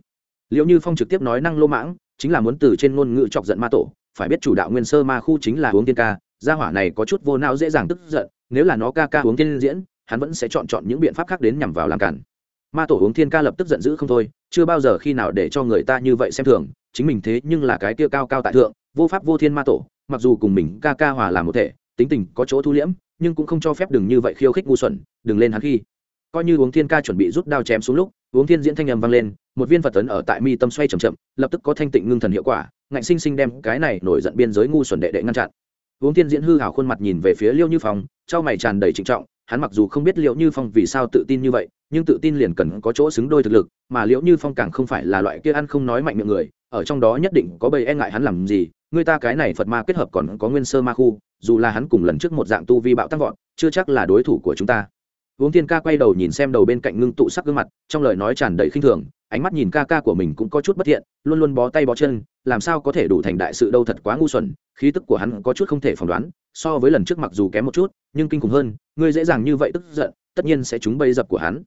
Liệu như phong trực tiếp nói năng lô mãng, chính là muốn từ trên ngôn ngữ chọc giận ma tổ phải biết chủ đạo nguyên sơ ma khu chính là uống tiên ca, gia hỏa này có chút vô não dễ dàng tức giận, nếu là nó ca ca uống tiên diễn, hắn vẫn sẽ chọn chọn những biện pháp khác đến nhằm vào làm cản. Ma tổ uống thiên ca lập tức giận dữ không thôi, chưa bao giờ khi nào để cho người ta như vậy xem thường, chính mình thế nhưng là cái kia cao cao tại thượng, vô pháp vô thiên ma tổ, mặc dù cùng mình ca ca hòa làm một thể, tính tình có chỗ thu liễm, nhưng cũng không cho phép đừng như vậy khiêu khích ngu xuẩn, đừng lên hắn khi. Coi như uống thiên ca chuẩn bị rút đao chém xuống lúc, uống thiên diễn thanh âm vang lên một viên phật tấn ở tại mi tâm xoay chậm chậm, lập tức có thanh tịnh ngưng thần hiệu quả, ngạnh sinh sinh đem cái này nổi giận biên giới ngu xuẩn đệ đệ ngăn chặn. Uống tiên diễn hư hào khuôn mặt nhìn về phía liêu như phong, trao mày tràn đầy trịnh trọng, hắn mặc dù không biết liệu như phong vì sao tự tin như vậy, nhưng tự tin liền cần có chỗ xứng đôi thực lực, mà liệu như phong càng không phải là loại kia ăn không nói mạnh miệng người, ở trong đó nhất định có bầy e ngại hắn làm gì, người ta cái này phật ma kết hợp còn có nguyên sơ ma khu, dù là hắn cùng lần trước một dạng tu vi bạo tăng vọt, chưa chắc là đối thủ của chúng ta. Uống tiên ca quay đầu nhìn xem đầu bên cạnh ngưng tụ sắc gương mặt, trong lời nói tràn đầy khinh thường ánh mắt nhìn ca ca của mình cũng có chút bất thiện, luôn luôn bó tay bó chân, làm sao có thể đủ thành đại sự đâu thật quá ngu xuẩn, khí tức của hắn có chút không thể phỏng đoán, so với lần trước mặc dù kém một chút, nhưng kinh khủng hơn, ngươi dễ dàng như vậy tức giận, tất nhiên sẽ trúng bẫy dập của hắn.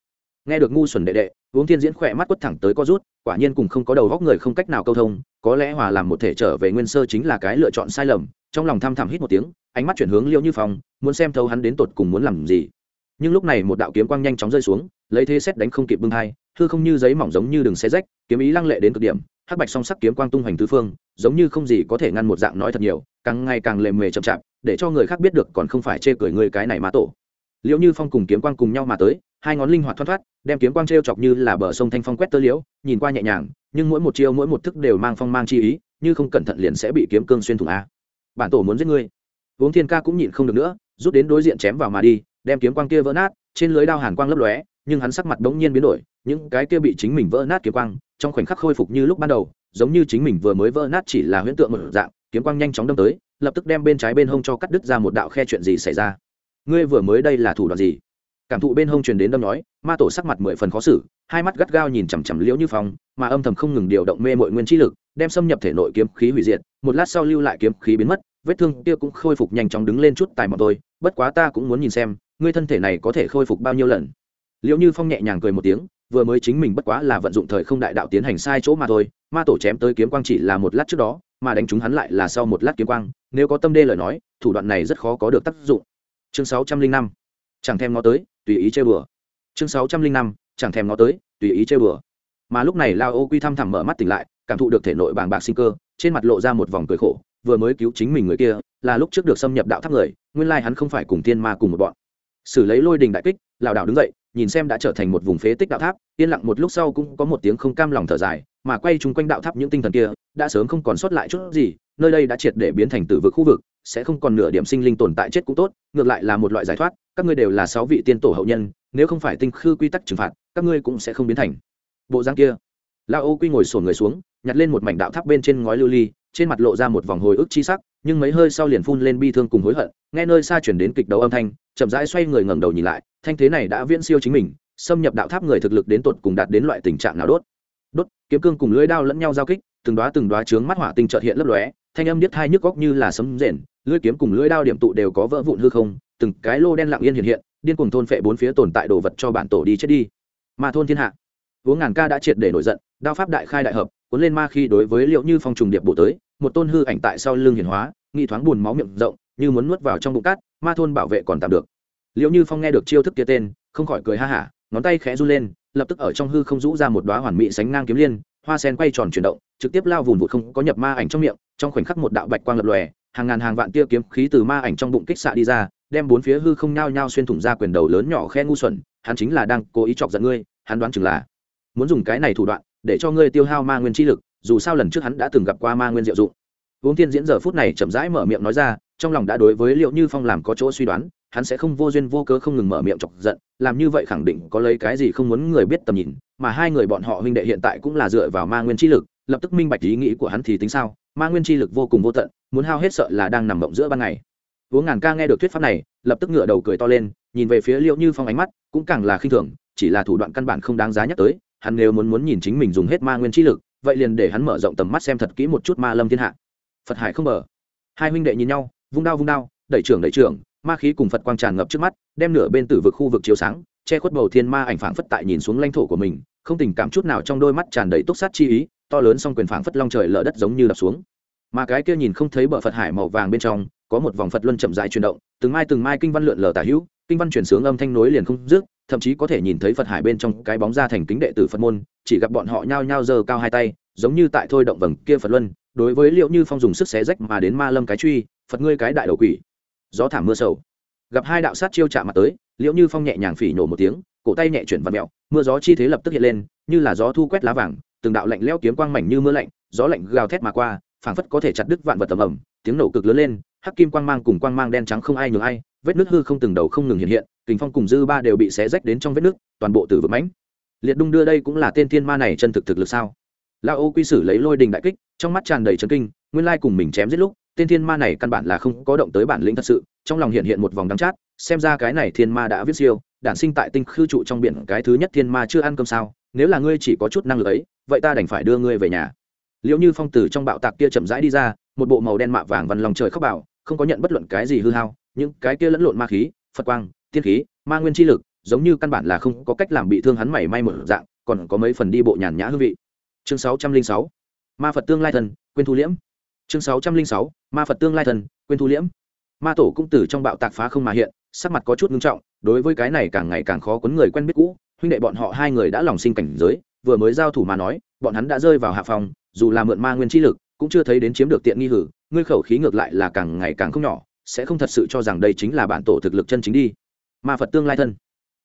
Nghe được ngu xuẩn đệ đệ, uống thiên diễn khỏe mắt quất thẳng tới co rút, quả nhiên cùng không có đầu góc người không cách nào câu thông, có lẽ hòa làm một thể trở về nguyên sơ chính là cái lựa chọn sai lầm, trong lòng thăm thẳm hít một tiếng, ánh mắt chuyển hướng liêu như phong, muốn xem thấu hắn đến tột cùng muốn làm gì. Nhưng lúc này một đạo kiếm quang nhanh chóng rơi xuống lấy thế xét đánh không kịp bưng hai hư không như giấy mỏng giống như đường xe rách, kiếm ý lăng lệ đến cực điểm, hắc bạch song sắc kiếm quang tung hoành tứ phương, giống như không gì có thể ngăn một dạng nói thật nhiều, càng ngày càng lề mề chậm chạp, để cho người khác biết được còn không phải chê cười người cái này mà tổ. Liệu như phong cùng kiếm quang cùng nhau mà tới, hai ngón linh hoạt thoát thoát, đem kiếm quang t r e o chọc như là bờ sông thanh phong quét tơ liễu, nhìn qua nhẹ nhàng, nhưng mỗi một chiêu mỗi một thức đều mang phong mang chi ý, như không cẩn thận liền sẽ bị kiếm cương xuyên thủng a. Bản tổ muốn giết ngươi. Uống thiên ca cũng nhịn không được nữa, rút đến đối diện chém vào mà đi, đem kiếm quang kia vỡ nát, trên lưới đao hàn quang lấp lóe nhưng hắn sắc mặt bỗng nhiên biến đổi, những cái kia bị chính mình vỡ nát kiếm quang, trong khoảnh khắc khôi phục như lúc ban đầu, giống như chính mình vừa mới vỡ nát chỉ là huyễn tượng một dạng, kiếm quang nhanh chóng đâm tới, lập tức đem bên trái bên hông cho cắt đứt ra một đạo khe chuyện gì xảy ra. Ngươi vừa mới đây là thủ đoạn gì? Cảm thụ bên hông truyền đến đâm nói, ma tổ sắc mặt mười phần khó xử, hai mắt gắt gao nhìn chằm chằm liễu như phong, mà âm thầm không ngừng điều động mê mọi nguyên chi lực, đem xâm nhập thể nội kiếm khí hủy diệt, một lát sau lưu lại kiếm khí biến mất, vết thương kia cũng khôi phục nhanh chóng đứng lên chút tài mọn tôi bất quá ta cũng muốn nhìn xem, ngươi thân thể này có thể khôi phục bao nhiêu lần? Liệu như phong nhẹ nhàng cười một tiếng, vừa mới chính mình bất quá là vận dụng thời không đại đạo tiến hành sai chỗ mà thôi, ma tổ chém tới kiếm quang chỉ là một lát trước đó, mà đánh chúng hắn lại là sau một lát kiếm quang, nếu có tâm đê lời nói, thủ đoạn này rất khó có được tác dụng. Chương sáu trăm linh năm, chẳng thèm nó tới, tùy ý chơi bừa. Chương sáu trăm linh năm, chẳng thèm nó tới, tùy ý chơi bừa. Mà lúc này lao ô quy thăm thẳm mở mắt tỉnh lại, cảm thụ được thể nội bàng bạc sinh cơ, trên mặt lộ ra một vòng cười khổ, vừa mới cứu chính mình người kia, là lúc trước được xâm nhập đạo tháp người, nguyên lai hắn không phải cùng tiên ma cùng một bọn. Xử lấy lôi đình đại kích, lảo đảo đứng dậy nhìn xem đã trở thành một vùng phế tích đạo tháp, yên lặng một lúc sau cũng có một tiếng không cam lòng thở dài, mà quay chung quanh đạo tháp những tinh thần kia, đã sớm không còn sót lại chút gì, nơi đây đã triệt để biến thành tử vực khu vực, sẽ không còn nửa điểm sinh linh tồn tại chết cũng tốt, ngược lại là một loại giải thoát, các ngươi đều là sáu vị tiên tổ hậu nhân, nếu không phải tinh khư quy tắc trừng phạt, các ngươi cũng sẽ không biến thành. Bộ giang kia, lao ô quy ngồi sổn người xuống, nhặt lên một mảnh đạo tháp bên trên ngói lưu ly, trên mặt lộ ra một vòng hồi ức chi sắc nhưng mấy hơi sau liền phun lên bi thương cùng hối hận, nghe nơi xa chuyển đến kịch đấu âm thanh, chậm rãi xoay người ngẩng đầu nhìn lại, thanh thế này đã viễn siêu chính mình, xâm nhập đạo tháp người thực lực đến tột cùng đạt đến loại tình trạng nào đốt. Đốt, kiếm cương cùng lưỡi đao lẫn nhau giao kích, từng đoá từng đoá trướng mắt hỏa tinh trợt hiện lấp lóe, thanh âm điếc thai nhức góc như là sấm rền lưỡi kiếm cùng lưỡi đao điểm tụ đều có vỡ vụn hư không, từng cái lô đen lặng yên hiện hiện, điên cùng thôn phệ bốn phía tồn tại đồ vật cho bản tổ đi chết đi. Mà thôn thiên hạ. Uống ngàn ca đã triệt để nổi giận, đao pháp đại khai đại hợp, cuốn lên ma khi đối với liệu như phong trùng điệp bổ tới một tôn hư ảnh tại sau lưng hiển hóa, nghi thoáng buồn máu miệng rộng, như muốn nuốt vào trong bụng cát, ma thôn bảo vệ còn tạm được. Liệu như phong nghe được chiêu thức kia tên, không khỏi cười ha hả, ngón tay khẽ run lên, lập tức ở trong hư không rũ ra một đoá hoàn mỹ sánh ngang kiếm liên, hoa sen quay tròn chuyển động, trực tiếp lao vùn vụt không có nhập ma ảnh trong miệng, trong khoảnh khắc một đạo bạch quang lập lòe, hàng ngàn hàng vạn tia kiếm khí từ ma ảnh trong bụng kích xạ đi ra, đem bốn phía hư không nhao nhao xuyên thủng ra quyền đầu lớn nhỏ khe ngu xuẩn, hắn chính là đang cố ý chọc giận ngươi, hắn đoán chừng là muốn dùng cái này thủ đoạn, để cho ngươi tiêu hao ma nguyên chi lực dù sao lần trước hắn đã từng gặp qua ma nguyên diệu dụng. Uống tiên diễn giờ phút này chậm rãi mở miệng nói ra, trong lòng đã đối với liệu như phong làm có chỗ suy đoán, hắn sẽ không vô duyên vô cớ không ngừng mở miệng chọc giận, làm như vậy khẳng định có lấy cái gì không muốn người biết tầm nhìn, mà hai người bọn họ huynh đệ hiện tại cũng là dựa vào ma nguyên chi lực, lập tức minh bạch ý nghĩ của hắn thì tính sao, ma nguyên chi lực vô cùng vô tận, muốn hao hết sợ là đang nằm mộng giữa ban ngày. Uống ngàn ca nghe được thuyết pháp này, lập tức ngửa đầu cười to lên, nhìn về phía liệu như phong ánh mắt, cũng càng là khinh thường, chỉ là thủ đoạn căn bản không đáng giá nhắc tới, hắn nếu muốn muốn nhìn chính mình dùng hết ma nguyên chi lực vậy liền để hắn mở rộng tầm mắt xem thật kỹ một chút ma lâm thiên hạ. Phật hải không mở hai huynh đệ nhìn nhau, vung đao vung đao, đẩy trưởng đẩy trưởng, ma khí cùng phật quang tràn ngập trước mắt, đem nửa bên tử vực khu vực chiếu sáng, che khuất bầu thiên ma ảnh phảng phất tại nhìn xuống lãnh thổ của mình, không tình cảm chút nào trong đôi mắt tràn đầy túc sát chi ý, to lớn song quyền phảng phất long trời lở đất giống như đập xuống. Mà cái kia nhìn không thấy bờ phật hải màu vàng bên trong, có một vòng phật luân chậm dài chuyển động, từng mai từng mai kinh văn lượn lờ tả hữu, kinh văn chuyển sướng âm thanh nối liền không dứt thậm chí có thể nhìn thấy phật hải bên trong cái bóng ra thành kính đệ tử phật môn, chỉ gặp bọn họ nhao nhao giơ cao hai tay, giống như tại thôi động vầng kia phật luân, đối với liệu như phong dùng sức xé rách mà đến ma lâm cái truy, phật ngươi cái đại đầu quỷ. Gió thảm mưa sầu. Gặp hai đạo sát chiêu chạm mặt tới liệu như phong nhẹ nhàng phỉ nổ một tiếng, cổ tay nhẹ chuyển vật mẹo, mưa gió chi thế lập tức hiện lên, như là gió thu quét lá vàng, từng đạo lạnh leo kiếm quang mảnh như mưa lạnh, gió lạnh gào thét mà qua, phảng phất có thể chặt đứt vạn vật tầm ẩm tiếng nổ cực lớn lên, hắc kim quang mang cùng quang mang đen trắng không ai nhường ai, vết nước hư không từng đầu không ngừng hiện hiện kình phong cùng dư ba đều bị xé rách đến trong vết nước, toàn bộ tử vực mãnh. Liệt đung đưa đây cũng là tên thiên ma này chân thực thực lực sao? La ô quy sử lấy lôi đình đại kích, trong mắt tràn đầy trấn kinh, nguyên lai cùng mình chém giết lúc, tên thiên ma này căn bản là không có động tới bản lĩnh thật sự, trong lòng hiện hiện một vòng đắng chát, xem ra cái này thiên ma đã viết siêu, đản sinh tại tinh khư trụ trong biển, cái thứ nhất thiên ma chưa ăn cơm sao? Nếu là ngươi chỉ có chút năng lực ấy, vậy ta đành phải đưa ngươi về nhà. Liệu như phong tử trong bạo tạc kia chậm rãi đi ra, một bộ màu đen mạ vàng vằn lòng trời khóc bảo, không có nhận bất luận cái gì hư hao, những cái kia lẫn lộn ma khí, phật quang tiên khí, ma nguyên chi lực, giống như căn bản là không có cách làm bị thương hắn mảy may một dạng, còn có mấy phần đi bộ nhàn nhã hương vị. Chương sáu trăm linh sáu, ma phật tương lai thần, quên thu liễm. Chương sáu trăm linh sáu, ma phật tương lai thần, quên thu liễm. Ma tổ cũng từ trong bạo tạc phá không mà hiện, sắc mặt có chút ngưng trọng, đối với cái này càng ngày càng khó quấn người quen biết cũ, huynh đệ bọn họ hai người đã lòng sinh cảnh giới, vừa mới giao thủ mà nói, bọn hắn đã rơi vào hạ phòng, dù là mượn ma nguyên chi lực, cũng chưa thấy đến chiếm được tiện nghi hử, ngươi khẩu khí ngược lại là càng ngày càng không nhỏ, sẽ không thật sự cho rằng đây chính là bản tổ thực lực chân chính đi ma phật tương lai thân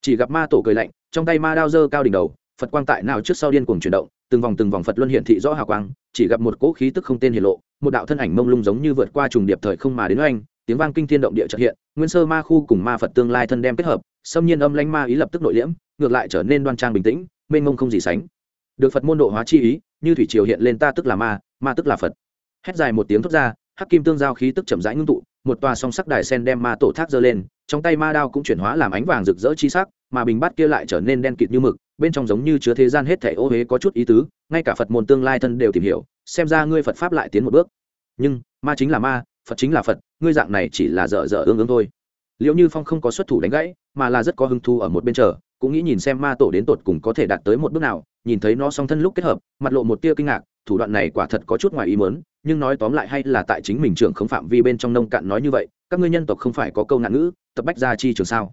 chỉ gặp ma tổ cười lạnh trong tay ma đao dơ cao đỉnh đầu phật quang tại nào trước sau điên cuồng chuyển động từng vòng từng vòng phật luân hiện thị rõ hào quang chỉ gặp một cỗ khí tức không tên hiện lộ một đạo thân ảnh mông lung giống như vượt qua trùng điệp thời không mà đến oanh tiếng vang kinh thiên động địa trợ hiện nguyên sơ ma khu cùng ma phật tương lai thân đem kết hợp xâm nhiên âm lanh ma ý lập tức nội liễm ngược lại trở nên đoan trang bình tĩnh mênh mông không gì sánh được phật môn độ hóa chi ý như thủy triều hiện lên ta tức là ma ma tức là phật hét dài một tiếng thốt ra hắc kim tương giao khí tức chậm rãi ngưng tụ một tòa song sắc đài sen đem ma tổ thác dơ lên trong tay ma đao cũng chuyển hóa làm ánh vàng rực rỡ chi sắc, mà bình bát kia lại trở nên đen kịt như mực, bên trong giống như chứa thế gian hết thảy ô huế có chút ý tứ, ngay cả phật môn tương lai thân đều tìm hiểu, xem ra ngươi phật pháp lại tiến một bước. Nhưng, ma chính là ma, phật chính là phật, ngươi dạng này chỉ là dở dở ương ương thôi. Liệu như phong không có xuất thủ đánh gãy, mà là rất có hứng thu ở một bên chờ, cũng nghĩ nhìn xem ma tổ đến tột cùng có thể đạt tới một bước nào, nhìn thấy nó song thân lúc kết hợp, mặt lộ một tia kinh ngạc, thủ đoạn này quả thật có chút ngoài ý mớn nhưng nói tóm lại hay là tại chính mình trưởng không phạm vi bên trong nông cạn nói như vậy các ngươi nhân tộc không phải có câu nạn ngữ, tập bách gia chi trường sao?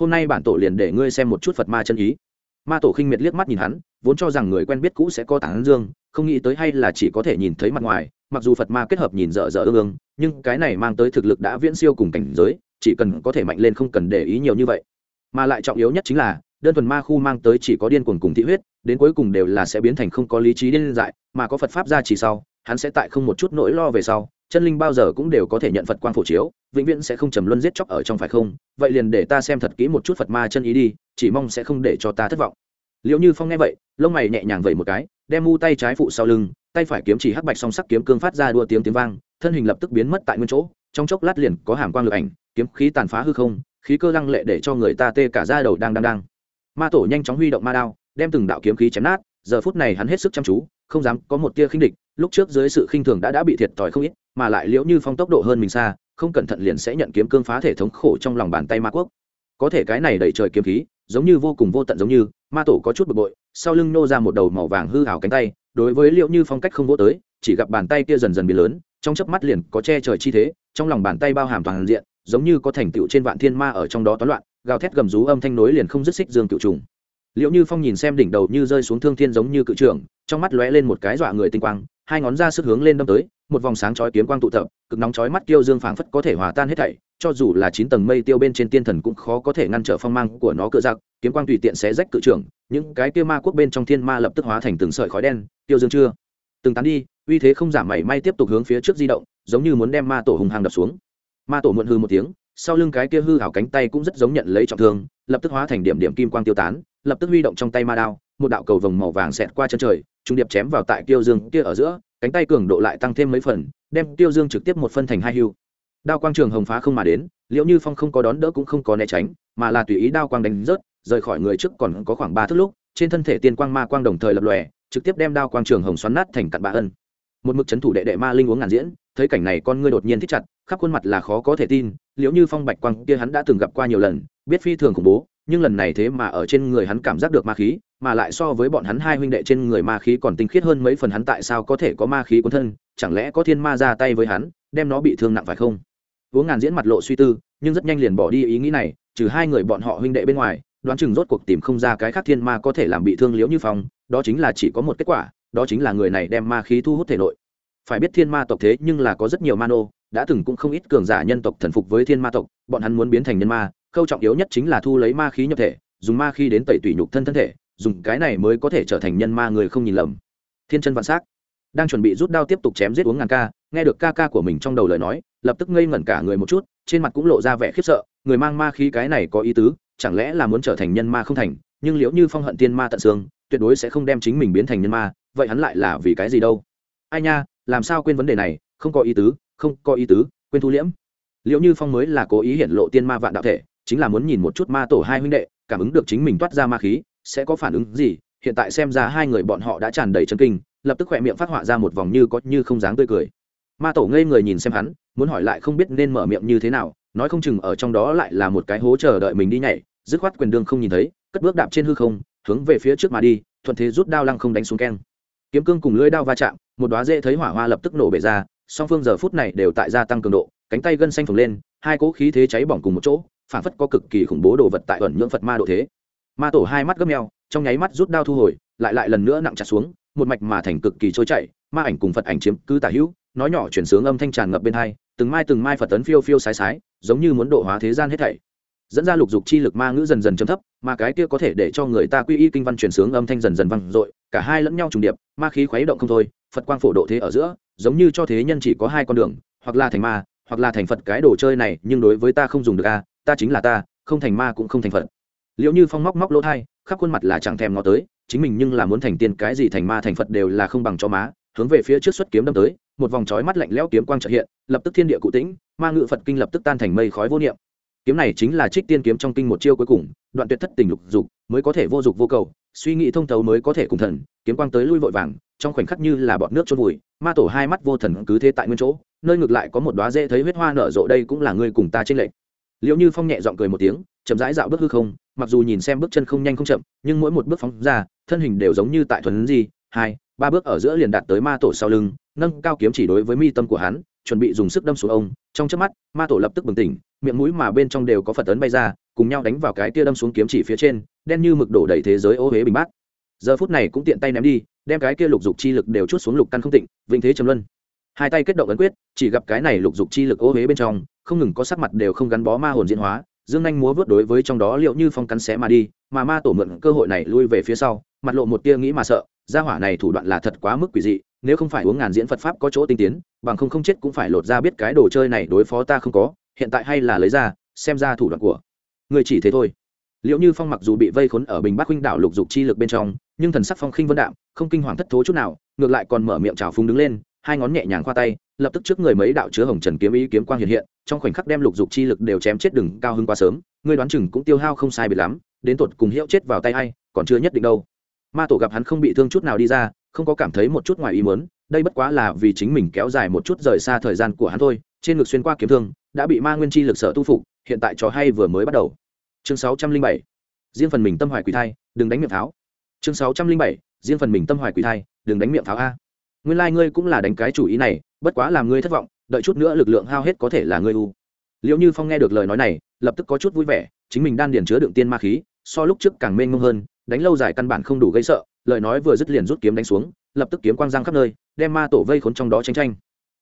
Hôm nay bản tổ liền để ngươi xem một chút phật ma chân ý. Ma tổ khinh miệt liếc mắt nhìn hắn, vốn cho rằng người quen biết cũ sẽ có tảng dương, không nghĩ tới hay là chỉ có thể nhìn thấy mặt ngoài, mặc dù phật ma kết hợp nhìn dở dở ương ương, nhưng cái này mang tới thực lực đã viễn siêu cùng cảnh giới, chỉ cần có thể mạnh lên không cần để ý nhiều như vậy. Mà lại trọng yếu nhất chính là, đơn thuần ma khu mang tới chỉ có điên cuồng cùng thị huyết, đến cuối cùng đều là sẽ biến thành không có lý trí điên dại, mà có phật pháp ra chỉ sau, hắn sẽ tại không một chút nỗi lo về sau chân linh bao giờ cũng đều có thể nhận phật quang phổ chiếu, vĩnh viễn sẽ không trầm luân giết chóc ở trong phải không? Vậy liền để ta xem thật kỹ một chút phật ma chân ý đi, chỉ mong sẽ không để cho ta thất vọng. Liệu như phong nghe vậy, lông mày nhẹ nhàng vẩy một cái, đem mu tay trái phụ sau lưng, tay phải kiếm chỉ hắc bạch song sắc kiếm cương phát ra đua tiếng tiếng vang, thân hình lập tức biến mất tại nguyên chỗ, trong chốc lát liền có hàm quang lực ảnh, kiếm khí tàn phá hư không, khí cơ lăng lệ để cho người ta tê cả da đầu đang đang đang. Ma tổ nhanh chóng huy động ma đao, đem từng đạo kiếm khí chém nát, giờ phút này hắn hết sức chăm chú, không dám có một tia khinh địch, lúc trước dưới sự khinh thường đã đã bị thiệt thòi không ít mà lại liễu như phong tốc độ hơn mình xa, không cẩn thận liền sẽ nhận kiếm cương phá thể thống khổ trong lòng bàn tay ma quốc. Có thể cái này đẩy trời kiếm khí, giống như vô cùng vô tận giống như, ma tổ có chút bực bội, sau lưng nô ra một đầu màu vàng hư hào cánh tay, đối với liễu như phong cách không vô tới, chỉ gặp bàn tay kia dần dần biến lớn, trong chớp mắt liền có che trời chi thế, trong lòng bàn tay bao hàm toàn diện, giống như có thành tựu trên vạn thiên ma ở trong đó toán loạn, gào thét gầm rú âm thanh nối liền không dứt xích dương cựu trùng. Liệu như phong nhìn xem đỉnh đầu như rơi xuống thương thiên giống như cự trưởng, trong mắt lóe lên một cái dọa người tinh quang hai ngón ra sức hướng lên đâm tới, một vòng sáng chói kiếm quang tụ tập, cực nóng chói mắt tiêu dương phảng phất có thể hòa tan hết thảy, cho dù là chín tầng mây tiêu bên trên tiên thần cũng khó có thể ngăn trở phong mang của nó cự giặc kiếm quang tùy tiện xé rách cự trưởng những cái kia ma quốc bên trong thiên ma lập tức hóa thành từng sợi khói đen, tiêu dương chưa? Từng tán đi, uy thế không giảm mảy may tiếp tục hướng phía trước di động, giống như muốn đem ma tổ hùng hàng đập xuống. Ma tổ muộn hư một tiếng, sau lưng cái kia hư hảo cánh tay cũng rất giống nhận lấy trọng thương, lập tức hóa thành điểm điểm kim quang tiêu tán, lập tức huy động trong tay ma đao, một đạo cầu vồng màu vàng xẹt qua chân trời trung điệp chém vào tại tiêu dương kia ở giữa, cánh tay cường độ lại tăng thêm mấy phần, đem tiêu dương trực tiếp một phân thành hai hưu. Đao quang trường hồng phá không mà đến liệu như phong không có đón đỡ cũng không có né tránh, mà là tùy ý đao quang đánh rớt, rời khỏi người trước còn có khoảng ba thước lúc, trên thân thể tiên quang ma quang đồng thời lập lòe, trực tiếp đem đao quang trường hồng xoắn nát thành cặn bạ ân. Một mực c thủ đệ đệ ma linh uống ngàn diễn, thấy cảnh này con ngươi đột nhiên thích chặt, khắp khuôn mặt là khó có thể tin liệu như phong bạch quang kia hắn đã từng gặp qua nhiều lần, biết phi thường khủng bố, nhưng lần này thế mà ở trên người hắn cảm giác được ma khí mà lại so với bọn hắn hai huynh đệ trên người ma khí còn tinh khiết hơn mấy phần hắn tại sao có thể có ma khí cuốn thân, chẳng lẽ có thiên ma ra tay với hắn, đem nó bị thương nặng phải không? Uống ngàn diễn mặt lộ suy tư, nhưng rất nhanh liền bỏ đi ý nghĩ này, trừ hai người bọn họ huynh đệ bên ngoài, đoán chừng rốt cuộc tìm không ra cái khác thiên ma có thể làm bị thương liễu như phong, đó chính là chỉ có một kết quả, đó chính là người này đem ma khí thu hút thể nội. Phải biết thiên ma tộc thế nhưng là có rất nhiều ma nô, đã từng cũng không ít cường giả nhân tộc thần phục với thiên ma tộc, bọn hắn muốn biến thành nhân ma, khâu trọng yếu nhất chính là thu lấy ma khí nhập thể, dùng ma khí đến tẩy tủy nhục thân thân thể dùng cái này mới có thể trở thành nhân ma người không nhìn lầm. Thiên chân vạn s á c đang chuẩn bị rút đao tiếp tục chém giết uống ngàn ca, nghe được ca ca của mình trong đầu lời nói, lập tức ngây ngẩn cả người một chút, trên mặt cũng lộ ra vẻ khiếp sợ, người mang ma khí cái này có ý tứ, chẳng lẽ là muốn trở thành nhân ma không thành, nhưng liệu như phong hận tiên ma tận xương, tuyệt đối sẽ không đem chính mình biến thành nhân ma, vậy hắn lại là vì cái gì đâu? Ai nha, làm sao quên vấn đề này, không có ý tứ, không có ý tứ, quên thu liễm. Liệu như phong mới là cố ý hiện lộ tiên ma vạn đạo thể, chính là muốn nhìn một chút ma tổ hai huynh đệ, cảm ứng được chính mình toát ra ma khí sẽ có phản ứng gì? Hiện tại xem ra hai người bọn họ đã tràn đầy chân kinh, lập tức khỏe miệng phát họa ra một vòng như có như không dáng tươi cười. Ma tổ ngây người nhìn xem hắn, muốn hỏi lại không biết nên mở miệng như thế nào, nói không chừng ở trong đó lại là một cái hố chờ đợi mình đi nhảy, dứt khoát quyền đương không nhìn thấy, cất bước đạp trên hư không, hướng về phía trước mà đi, thuận thế rút đao lăng không đánh xuống keng. Kiếm cương cùng lưỡi đao va chạm, một đoá dễ thấy hỏa hoa lập tức nổ bể ra, song phương giờ phút này đều tại gia tăng cường độ, cánh tay gân xanh phồng lên, hai cỗ khí thế cháy bỏng cùng một chỗ, phản phất có cực kỳ khủng bố đồ vật tại ẩn nhưỡng phật ma độ thế ma tổ hai mắt gấp meo, trong nháy mắt rút đao thu hồi, lại lại lần nữa nặng chặt xuống, một mạch mà thành cực kỳ trôi chảy, ma ảnh cùng phật ảnh chiếm cứ tả hữu, nói nhỏ chuyển sướng âm thanh tràn ngập bên hai, từng mai từng mai phật tấn phiêu phiêu sái sái, giống như muốn độ hóa thế gian hết thảy. Dẫn ra lục dục chi lực ma ngữ dần dần chấm thấp, mà cái kia có thể để cho người ta quy y kinh văn chuyển sướng âm thanh dần dần vang dội, cả hai lẫn nhau trùng điệp, ma khí khuấy động không thôi, phật quang phổ độ thế ở giữa, giống như cho thế nhân chỉ có hai con đường, hoặc là thành ma, hoặc là thành phật cái đồ chơi này, nhưng đối với ta không dùng được a ta chính là ta, không thành ma cũng không thành phật liệu như phong móc móc lỗ thai, khắp khuôn mặt là chẳng thèm ngó tới, chính mình nhưng là muốn thành tiên, cái gì thành ma thành phật đều là không bằng cho má, hướng về phía trước xuất kiếm đâm tới, một vòng trói mắt lạnh lẽo kiếm quang trợ hiện, lập tức thiên địa cụ tĩnh, ma ngự phật kinh lập tức tan thành mây khói vô niệm. Kiếm này chính là trích tiên kiếm trong kinh một chiêu cuối cùng, đoạn tuyệt thất tình lục dục, mới có thể vô dục vô cầu, suy nghĩ thông thấu mới có thể cùng thần, kiếm quang tới lui vội vàng, trong khoảnh khắc như là bọt nước trôn vùi, ma tổ hai mắt vô thần cứ thế tại nguyên chỗ, nơi ngược lại có một đóa dễ thấy huyết hoa nở rộ đây cũng là người cùng ta trên lệnh liệu như phong nhẹ giọng cười một tiếng, chậm rãi dạo bước hư không mặc dù nhìn xem bước chân không nhanh không chậm, nhưng mỗi một bước phóng ra, thân hình đều giống như tại thuần di, hai, ba bước ở giữa liền đạt tới ma tổ sau lưng, nâng cao kiếm chỉ đối với mi tâm của hắn, chuẩn bị dùng sức đâm xuống ông. Trong chớp mắt, ma tổ lập tức bừng tỉnh, miệng mũi mà bên trong đều có phật tấn bay ra, cùng nhau đánh vào cái kia đâm xuống kiếm chỉ phía trên, đen như mực đổ đầy thế giới ô huế bình bát. Giờ phút này cũng tiện tay ném đi, đem cái kia lục dục chi lực đều chút xuống lục căn không tịnh, vĩnh thế trầm luân. Hai tay kết động ấn quyết, chỉ gặp cái này lục dục chi lực ô huế bên trong, không ngừng có sắc mặt đều không gắn bó ma hồn diễn hóa dương anh múa vớt đối với trong đó liệu như phong cắn xé mà đi, mà ma tổ mượn cơ hội này lui về phía sau, mặt lộ một tia nghĩ mà sợ, gia hỏa này thủ đoạn là thật quá mức quỷ dị, nếu không phải uống ngàn diễn phật pháp có chỗ tinh tiến, bằng không không chết cũng phải lột ra biết cái đồ chơi này đối phó ta không có, hiện tại hay là lấy ra, xem ra thủ đoạn của người chỉ thế thôi. Liệu như phong mặc dù bị vây khốn ở bình bắc huynh đảo lục dục chi lực bên trong, nhưng thần sắc phong khinh vân đạm, không kinh hoàng thất thố chút nào, ngược lại còn mở miệng trào phúng đứng lên, hai ngón nhẹ nhàng khoa tay lập tức trước người mấy đạo chứa hồng trần kiếm ý kiếm quang hiện hiện, trong khoảnh khắc đem lục dục chi lực đều chém chết đừng cao hơn quá sớm, ngươi đoán chừng cũng tiêu hao không sai biệt lắm, đến tột cùng hiệu chết vào tay hay còn chưa nhất định đâu. Ma tổ gặp hắn không bị thương chút nào đi ra, không có cảm thấy một chút ngoài ý muốn, đây bất quá là vì chính mình kéo dài một chút rời xa thời gian của hắn thôi, trên ngực xuyên qua kiếm thương, đã bị ma nguyên chi lực sở tu phục, hiện tại trò hay vừa mới bắt đầu. Chương sáu trăm linh bảy, riêng phần mình tâm hoài quỷ thai, đừng đánh miệng pháo. Chương sáu trăm linh bảy, riêng phần mình tâm hoài quỷ thai, đừng đánh miệng pháo a. Nguyên lai ngươi cũng là đánh cái chủ ý này bất quá làm ngươi thất vọng, đợi chút nữa lực lượng hao hết có thể là ngươi u. Liệu như phong nghe được lời nói này, lập tức có chút vui vẻ, chính mình đan điền chứa đựng tiên ma khí, so lúc trước càng mênh mông hơn, đánh lâu dài căn bản không đủ gây sợ, lời nói vừa dứt liền rút kiếm đánh xuống, lập tức kiếm quang giang khắp nơi, đem ma tổ vây khốn trong đó tranh tranh.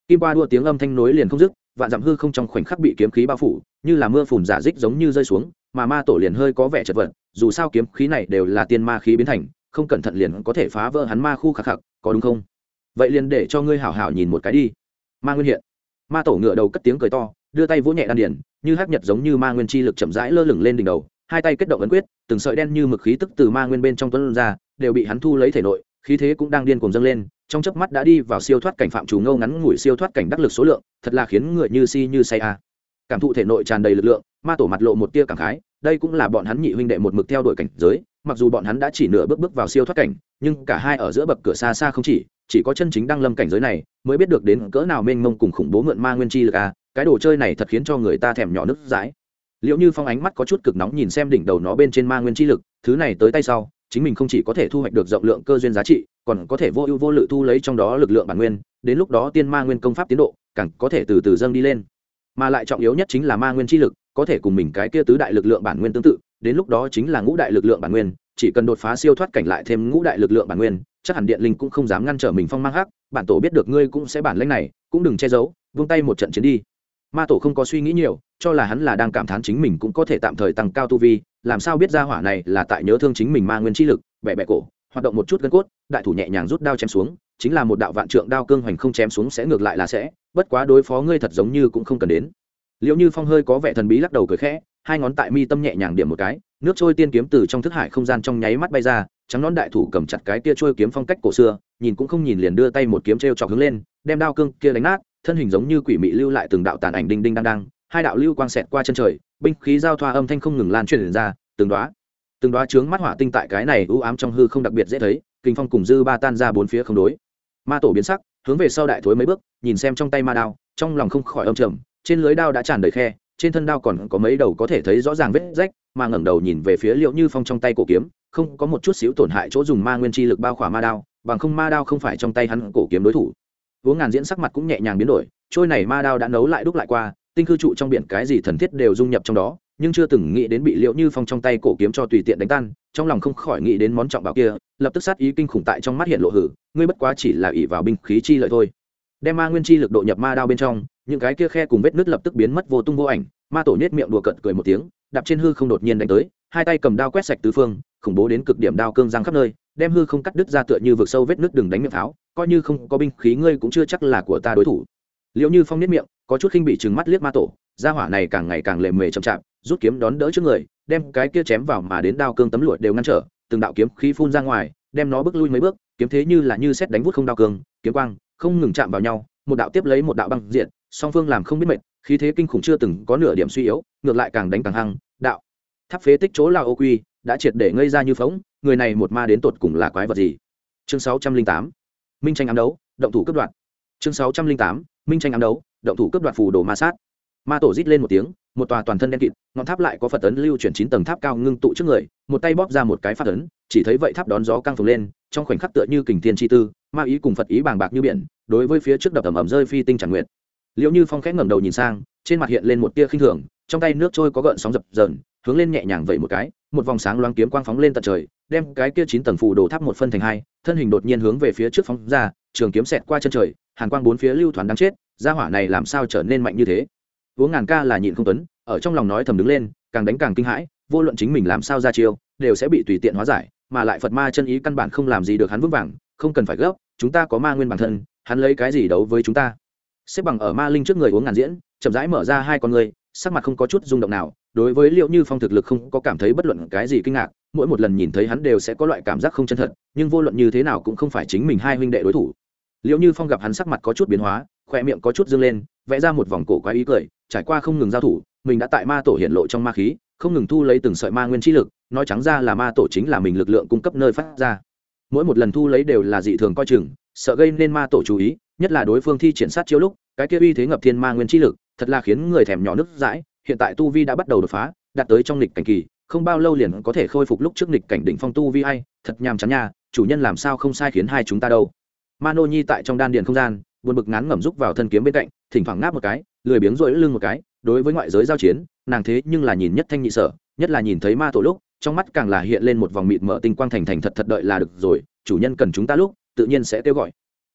Kim qua đua tiếng âm thanh nối liền không dứt, vạn dặm hư không trong khoảnh khắc bị kiếm khí bao phủ, như là mưa phùn giả dích giống như rơi xuống, mà ma tổ liền hơi có vẻ chật vật, dù sao kiếm khí này đều là tiên ma khí biến thành, không cẩn thận liền có thể phá vỡ hắn ma khu khắc khắc, có đúng không? Vậy liền để cho ngươi hảo hảo nhìn một cái đi. Ma nguyên hiện. Ma tổ ngựa đầu cất tiếng cười to, đưa tay vỗ nhẹ đan điển như hắc nhật giống như ma nguyên chi lực chậm rãi lơ lửng lên đỉnh đầu, hai tay kết động ấn quyết, từng sợi đen như mực khí tức từ ma nguyên bên trong tuấn ra, đều bị hắn thu lấy thể nội, khí thế cũng đang điên cuồng dâng lên, trong chớp mắt đã đi vào siêu thoát cảnh phạm chủ ngâu ngắn ngủi siêu thoát cảnh đắc lực số lượng, thật là khiến người như si như say a. Cảm thụ thể nội tràn đầy lực lượng, ma tổ mặt lộ một tia cảm khái, đây cũng là bọn hắn nhị huynh đệ một mực theo đuổi cảnh giới mặc dù bọn hắn đã chỉ nửa bước bước vào siêu thoát cảnh nhưng cả hai ở giữa bậc cửa xa xa không chỉ chỉ có chân chính đang lâm cảnh giới này mới biết được đến cỡ nào mênh mông cùng khủng bố mượn ma nguyên chi lực à, cái đồ chơi này thật khiến cho người ta thèm nhỏ nước dãi. Liệu như phong ánh mắt có chút cực nóng nhìn xem đỉnh đầu nó bên trên ma nguyên chi lực thứ này tới tay sau chính mình không chỉ có thể thu hoạch được rộng lượng cơ duyên giá trị còn có thể vô ưu vô lự thu lấy trong đó lực lượng bản nguyên đến lúc đó tiên ma nguyên công pháp tiến độ càng có thể từ từ dâng đi lên. Mà lại trọng yếu nhất chính là ma nguyên chi lực có thể cùng mình cái kia tứ đại lực lượng bản nguyên tương tự đến lúc đó chính là ngũ đại lực lượng bản nguyên, chỉ cần đột phá siêu thoát cảnh lại thêm ngũ đại lực lượng bản nguyên, chắc hẳn điện linh cũng không dám ngăn trở mình phong mang hắc, bản tổ biết được ngươi cũng sẽ bản lãnh này, cũng đừng che giấu, vung tay một trận chiến đi. Ma tổ không có suy nghĩ nhiều, cho là hắn là đang cảm thán chính mình cũng có thể tạm thời tăng cao tu vi, làm sao biết ra hỏa này là tại nhớ thương chính mình ma nguyên chi lực bẹ bẹ cổ, hoạt động một chút gân cốt, đại thủ nhẹ nhàng rút đao chém xuống, chính là một đạo vạn trượng đao cương hoành không chém xuống sẽ ngược lại là sẽ, bất quá đối phó ngươi thật giống như cũng không cần đến. Liệu như phong hơi có vẻ thần bí lắc đầu cười khẽ hai ngón tại mi tâm nhẹ nhàng điểm một cái, nước trôi tiên kiếm từ trong thức hải không gian trong nháy mắt bay ra, trắng nón đại thủ cầm chặt cái kia trôi kiếm phong cách cổ xưa, nhìn cũng không nhìn liền đưa tay một kiếm t r e o chọc hướng lên, đem đao cương kia đánh nát, thân hình giống như quỷ mị lưu lại từng đạo tàn ảnh đinh đinh đang đang, hai đạo lưu quang xẹt qua chân trời, binh khí giao thoa âm thanh không ngừng lan truyền ra, từng đoá từng đoá trướng mắt hỏa tinh tại cái này u ám trong hư không đặc biệt dễ thấy, kinh phong cùng dư ba tan ra bốn phía không đối. Ma tổ biến sắc, hướng về sau đại thối mấy bước, nhìn xem trong tay ma đao, trong lòng không khỏi âm trầm, trên lưới đao đã tràn đầy khe trên thân đao còn có mấy đầu có thể thấy rõ ràng vết rách, mà ngẩng đầu nhìn về phía liệu như phong trong tay cổ kiếm, không có một chút xíu tổn hại chỗ dùng ma nguyên chi lực bao khỏa ma đao, bằng không ma đao không phải trong tay hắn cổ kiếm đối thủ. Uống ngàn diễn sắc mặt cũng nhẹ nhàng biến đổi, trôi này ma đao đã nấu lại đúc lại qua, tinh cư trụ trong biển cái gì thần thiết đều dung nhập trong đó, nhưng chưa từng nghĩ đến bị liệu như phong trong tay cổ kiếm cho tùy tiện đánh tan, trong lòng không khỏi nghĩ đến món trọng bảo kia, lập tức sát ý kinh khủng tại trong mắt hiện lộ hử, ngươi bất quá chỉ là ỷ vào binh khí chi lợi thôi. Đem ma nguyên chi lực độ nhập ma đao bên trong những cái kia khe cùng vết nứt lập tức biến mất vô tung vô ảnh, ma tổ nhét miệng đùa cận cười một tiếng, đạp trên hư không đột nhiên đánh tới, hai tay cầm đao quét sạch tứ phương, khủng bố đến cực điểm đao cương răng khắp nơi, đem hư không cắt đứt ra tựa như vực sâu vết nứt đừng đánh miệng pháo, coi như không có binh khí ngươi cũng chưa chắc là của ta đối thủ. Liệu như phong nết miệng, có chút khinh bị trừng mắt liếc ma tổ, gia hỏa này càng ngày càng lề mề chậm chạp, rút kiếm đón đỡ trước người, đem cái kia chém vào mà đến đao cương tấm lụa đều ngăn trở, từng đạo kiếm khí phun ra ngoài, đem nó bước lui mấy bước, kiếm thế như là như xét đánh vút không đao cương, kiếm quang không ngừng chạm vào nhau, một đạo tiếp lấy một đạo băng diện song phương làm không biết mệt, khí thế kinh khủng chưa từng có nửa điểm suy yếu, ngược lại càng đánh càng hăng, đạo. Tháp phế tích chỗ lao ô quy, đã triệt để ngây ra như phóng người này một ma đến tột cùng là quái vật gì? Chương sáu trăm linh tám, minh tranh ám đấu, động thủ cấp đoạn chương sáu trăm linh tám, minh tranh ám đấu, động thủ cấp đoạn phù đồ ma sát. Ma tổ rít lên một tiếng, một tòa toàn thân đen kịt, ngọn tháp lại có phật tấn lưu chuyển chín tầng tháp cao ngưng tụ trước người, một tay bóp ra một cái phát tấn chỉ thấy vậy tháp đón gió căng phồng lên, trong khoảnh khắc tựa như kình thiên chi tư, ma ý cùng phật ý bàng bạc như biển, đối với phía trước đập ẩm ẩm rơi phi tinh chẳng nguyện liệu như phong khẽ ngẩng đầu nhìn sang, trên mặt hiện lên một tia khinh thường, trong tay nước trôi có gợn sóng dập dờn, hướng lên nhẹ nhàng vậy một cái, một vòng sáng loáng kiếm quang phóng lên tận trời, đem cái kia chín tầng phù đồ tháp một phân thành hai, thân hình đột nhiên hướng về phía trước phóng ra, trường kiếm xẹt qua chân trời, hàn quang bốn phía lưu thoáng đáng chết, gia hỏa này làm sao trở nên mạnh như thế? Uống ngàn ca là nhịn không tuấn, ở trong lòng nói thầm đứng lên, càng đánh càng kinh hãi, vô luận chính mình làm sao ra chiêu, đều sẽ bị tùy tiện hóa giải, mà lại phật ma chân ý căn bản không làm gì được hắn vững vàng, không cần phải gấp, chúng ta có ma nguyên bản thân, hắn lấy cái gì đấu với chúng ta? Xếp bằng ở ma linh trước người uống ngàn diễn, chậm rãi mở ra hai con người sắc mặt không có chút rung động nào, đối với liệu như phong thực lực không có cảm thấy bất luận cái gì kinh ngạc, mỗi một lần nhìn thấy hắn đều sẽ có loại cảm giác không chân thật, nhưng vô luận như thế nào cũng không phải chính mình hai huynh đệ đối thủ. Liệu như phong gặp hắn sắc mặt có chút biến hóa, khoe miệng có chút dâng lên, vẽ ra một vòng cổ quái ý cười, trải qua không ngừng giao thủ, mình đã tại ma tổ hiện lộ trong ma khí, không ngừng thu lấy từng sợi ma nguyên chi lực, nói trắng ra là ma tổ chính là mình lực lượng cung cấp nơi phát ra. Mỗi một lần thu lấy đều là dị thường coi chừng, sợ gây nên ma tổ chú ý nhất là đối phương thi triển sát chiếu lúc, cái kia uy thế ngập thiên ma nguyên chi lực, thật là khiến người thèm nhỏ nước dãi, hiện tại tu vi đã bắt đầu đột phá, đạt tới trong lịch cảnh kỳ, không bao lâu liền có thể khôi phục lúc trước lịch cảnh đỉnh phong tu vi hay thật nhàm chán nha, chủ nhân làm sao không sai khiến hai chúng ta đâu. Mano nhi tại trong đan điền không gian, buồn bực ngắn ngẩm rúc vào thân kiếm bên cạnh, thỉnh thoảng ngáp một cái, lười biếng rỗi lưng một cái, đối với ngoại giới giao chiến, nàng thế nhưng là nhìn nhất thanh nhị sở, nhất là nhìn thấy ma tổ lúc, trong mắt càng là hiện lên một vòng mịt mở tinh quang thành thành thật thật đợi là được rồi, chủ nhân cần chúng ta lúc, tự nhiên sẽ kêu gọi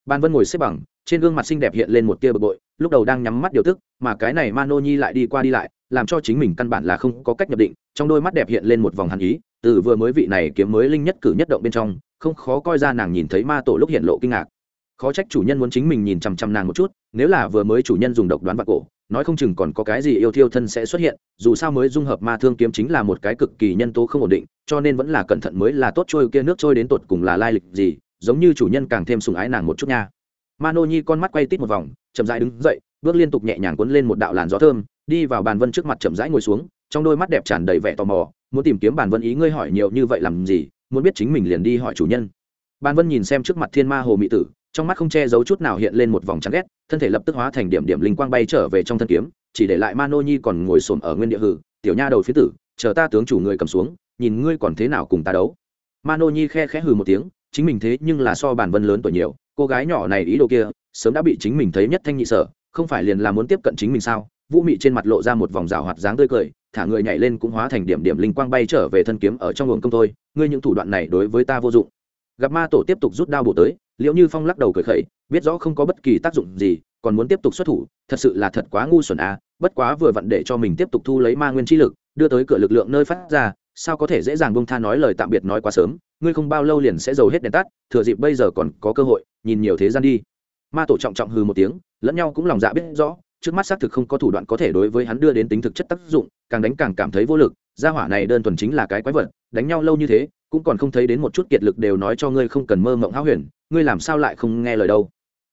ban vân ngồi xếp bằng, trên gương mặt xinh đẹp hiện lên một tia bực bội, lúc đầu đang nhắm mắt điều tức, mà cái này mano nhi lại đi qua đi lại, làm cho chính mình căn bản là không có cách nhập định, trong đôi mắt đẹp hiện lên một vòng hàn ý, từ vừa mới vị này kiếm mới linh nhất cử nhất động bên trong, không khó coi ra nàng nhìn thấy ma tổ lúc hiện lộ kinh ngạc. Khó trách chủ nhân muốn chính mình nhìn chằm chằm nàng một chút, nếu là vừa mới chủ nhân dùng độc đoán vào cổ, nói không chừng còn có cái gì yêu thiêu thân sẽ xuất hiện, dù sao mới dung hợp ma thương kiếm chính là một cái cực kỳ nhân tố không ổn định, cho nên vẫn là cẩn thận mới là tốt trôi kia nước trôi đến tột cùng là lai lịch gì giống như chủ nhân càng thêm sùng ái nàng một chút nha. Mano nhi con mắt quay tít một vòng, chậm rãi đứng dậy, bước liên tục nhẹ nhàng cuốn lên một đạo làn gió thơm, đi vào bàn vân trước mặt chậm rãi ngồi xuống, trong đôi mắt đẹp tràn đầy vẻ tò mò, muốn tìm kiếm bàn vân ý ngươi hỏi nhiều như vậy làm gì, muốn biết chính mình liền đi hỏi chủ nhân. Bàn vân nhìn xem trước mặt thiên ma hồ mỹ tử, trong mắt không che giấu chút nào hiện lên một vòng trắng ghét, thân thể lập tức hóa thành điểm điểm linh quang bay trở về trong thân kiếm, chỉ để lại mano nhi còn ngồi xổm ở nguyên địa hử, tiểu nha đầu phía tử, chờ ta tướng chủ người cầm xuống, nhìn ngươi còn thế nào cùng ta đấu. Mano nhi khe khẽ hừ một tiếng chính mình thế nhưng là so bản vân lớn tuổi nhiều, cô gái nhỏ này ý đồ kia, sớm đã bị chính mình thấy nhất thanh nhị sở, không phải liền là muốn tiếp cận chính mình sao? Vũ mị trên mặt lộ ra một vòng rào hoạt dáng tươi cười, thả người nhảy lên cũng hóa thành điểm điểm linh quang bay trở về thân kiếm ở trong luồng công thôi, ngươi những thủ đoạn này đối với ta vô dụng. Gặp ma tổ tiếp tục rút đao bổ tới liệu như phong lắc đầu cười khẩy, biết rõ không có bất kỳ tác dụng gì, còn muốn tiếp tục xuất thủ, thật sự là thật quá ngu xuẩn à bất quá vừa vặn để cho mình tiếp tục thu lấy ma nguyên chi lực, đưa tới cửa lực lượng nơi phát ra sao có thể dễ dàng bông tha nói lời tạm biệt nói quá sớm, ngươi không bao lâu liền sẽ giàu hết đèn tắt, thừa dịp bây giờ còn có cơ hội, nhìn nhiều thế gian đi. Ma tổ trọng trọng hừ một tiếng, lẫn nhau cũng lòng dạ biết rõ, trước mắt xác thực không có thủ đoạn có thể đối với hắn đưa đến tính thực chất tác dụng, càng đánh càng cảm thấy vô lực, gia hỏa này đơn thuần chính là cái quái vật, đánh nhau lâu như thế, cũng còn không thấy đến một chút kiệt lực đều nói cho ngươi không cần mơ mộng háo huyền, ngươi làm sao lại không nghe lời đâu.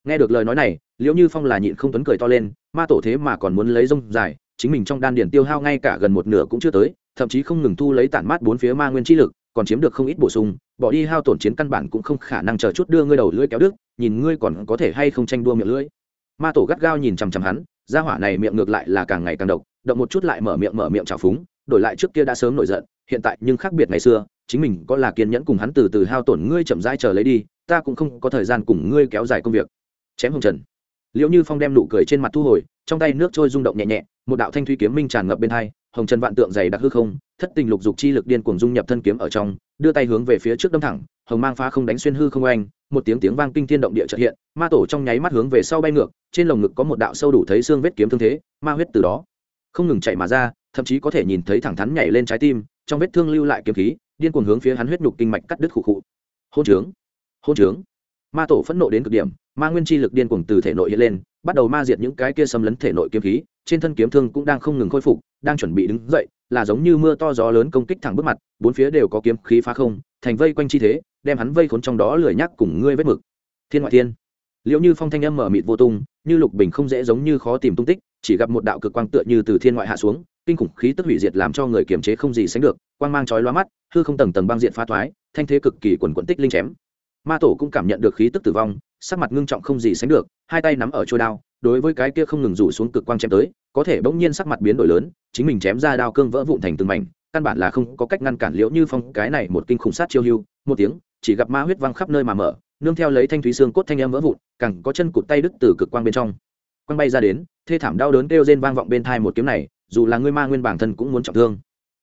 Nghe được lời nói này, liễu như phong là nhịn không tuấn cười to lên, ma tổ thế mà còn muốn lấy rông dài, chính mình trong đan điển tiêu hao ngay cả gần một nửa cũng chưa tới thậm chí không ngừng thu lấy tản mát bốn phía ma nguyên chi lực, còn chiếm được không ít bổ sung, bỏ đi hao tổn chiến căn bản cũng không khả năng chờ chút đưa ngươi đầu lưỡi kéo đức nhìn ngươi còn có thể hay không tranh đua miệng lưỡi. Ma tổ gắt gao nhìn chằm chằm hắn, gia hỏa này miệng ngược lại là càng ngày càng độc, động một chút lại mở miệng mở miệng trào phúng, đổi lại trước kia đã sớm nổi giận, hiện tại nhưng khác biệt ngày xưa, chính mình có là kiên nhẫn cùng hắn từ từ hao tổn ngươi chậm rãi chờ lấy đi, ta cũng không có thời gian cùng ngươi kéo dài công việc. Chém hồng trần. Liệu như phong đem nụ cười trên mặt thu hồi, trong tay nước trôi rung động nhẹ nhẹ, một đạo thanh thủy kiếm minh tràn ngập bên hai hồng trần vạn tượng dày đặc hư không, thất tình lục dục chi lực điên cuồng dung nhập thân kiếm ở trong, đưa tay hướng về phía trước đâm thẳng, hồng mang phá không đánh xuyên hư không oanh, một tiếng tiếng vang kinh thiên động địa trợ hiện, ma tổ trong nháy mắt hướng về sau bay ngược, trên lồng ngực có một đạo sâu đủ thấy xương vết kiếm thương thế, ma huyết từ đó không ngừng chạy mà ra, thậm chí có thể nhìn thấy thẳng thắn nhảy lên trái tim, trong vết thương lưu lại kiếm khí, điên cuồng hướng phía hắn huyết nhục kinh mạch cắt đứt khụ khụ. Hôn trướng hôn trướng. Ma tổ phẫn nộ đến cực điểm, ma nguyên chi lực điên cuồng từ thể nội hiện lên bắt đầu ma diệt những cái kia xâm lấn thể nội kiếm khí, trên thân kiếm thương cũng đang không ngừng khôi phục, đang chuẩn bị đứng dậy, là giống như mưa to gió lớn công kích thẳng bước mặt, bốn phía đều có kiếm khí phá không, thành vây quanh chi thế, đem hắn vây khốn trong đó lười nhắc cùng ngươi vết mực. Thiên ngoại thiên. Liệu như phong thanh âm mở mịt vô tung, như lục bình không dễ giống như khó tìm tung tích, chỉ gặp một đạo cực quang tựa như từ thiên ngoại hạ xuống, kinh khủng khí tức hủy diệt làm cho người kiềm chế không gì sánh được, quang mang chói lóa mắt, hư không tầng tầng băng diện phá thoái, thanh thế cực kỳ quần quẫn tích linh chém. Ma tổ cũng cảm nhận được khí tức tử vong sắc mặt ngưng trọng không gì sánh được, hai tay nắm ở trôi đao, đối với cái kia không ngừng rủ xuống cực quang chém tới, có thể bỗng nhiên sắc mặt biến đổi lớn, chính mình chém ra đao cương vỡ vụn thành từng mảnh, căn bản là không có cách ngăn cản liễu như phong cái này một kinh khủng sát chiêu hưu, một tiếng, chỉ gặp ma huyết văng khắp nơi mà mở, nương theo lấy thanh thúy xương cốt thanh em vỡ vụn, càng có chân cụt tay đứt từ cực quang bên trong. Quang bay ra đến, thê thảm đau đớn kêu rên vang vọng bên thai một kiếm này, dù là ngươi ma nguyên bản thân cũng muốn trọng thương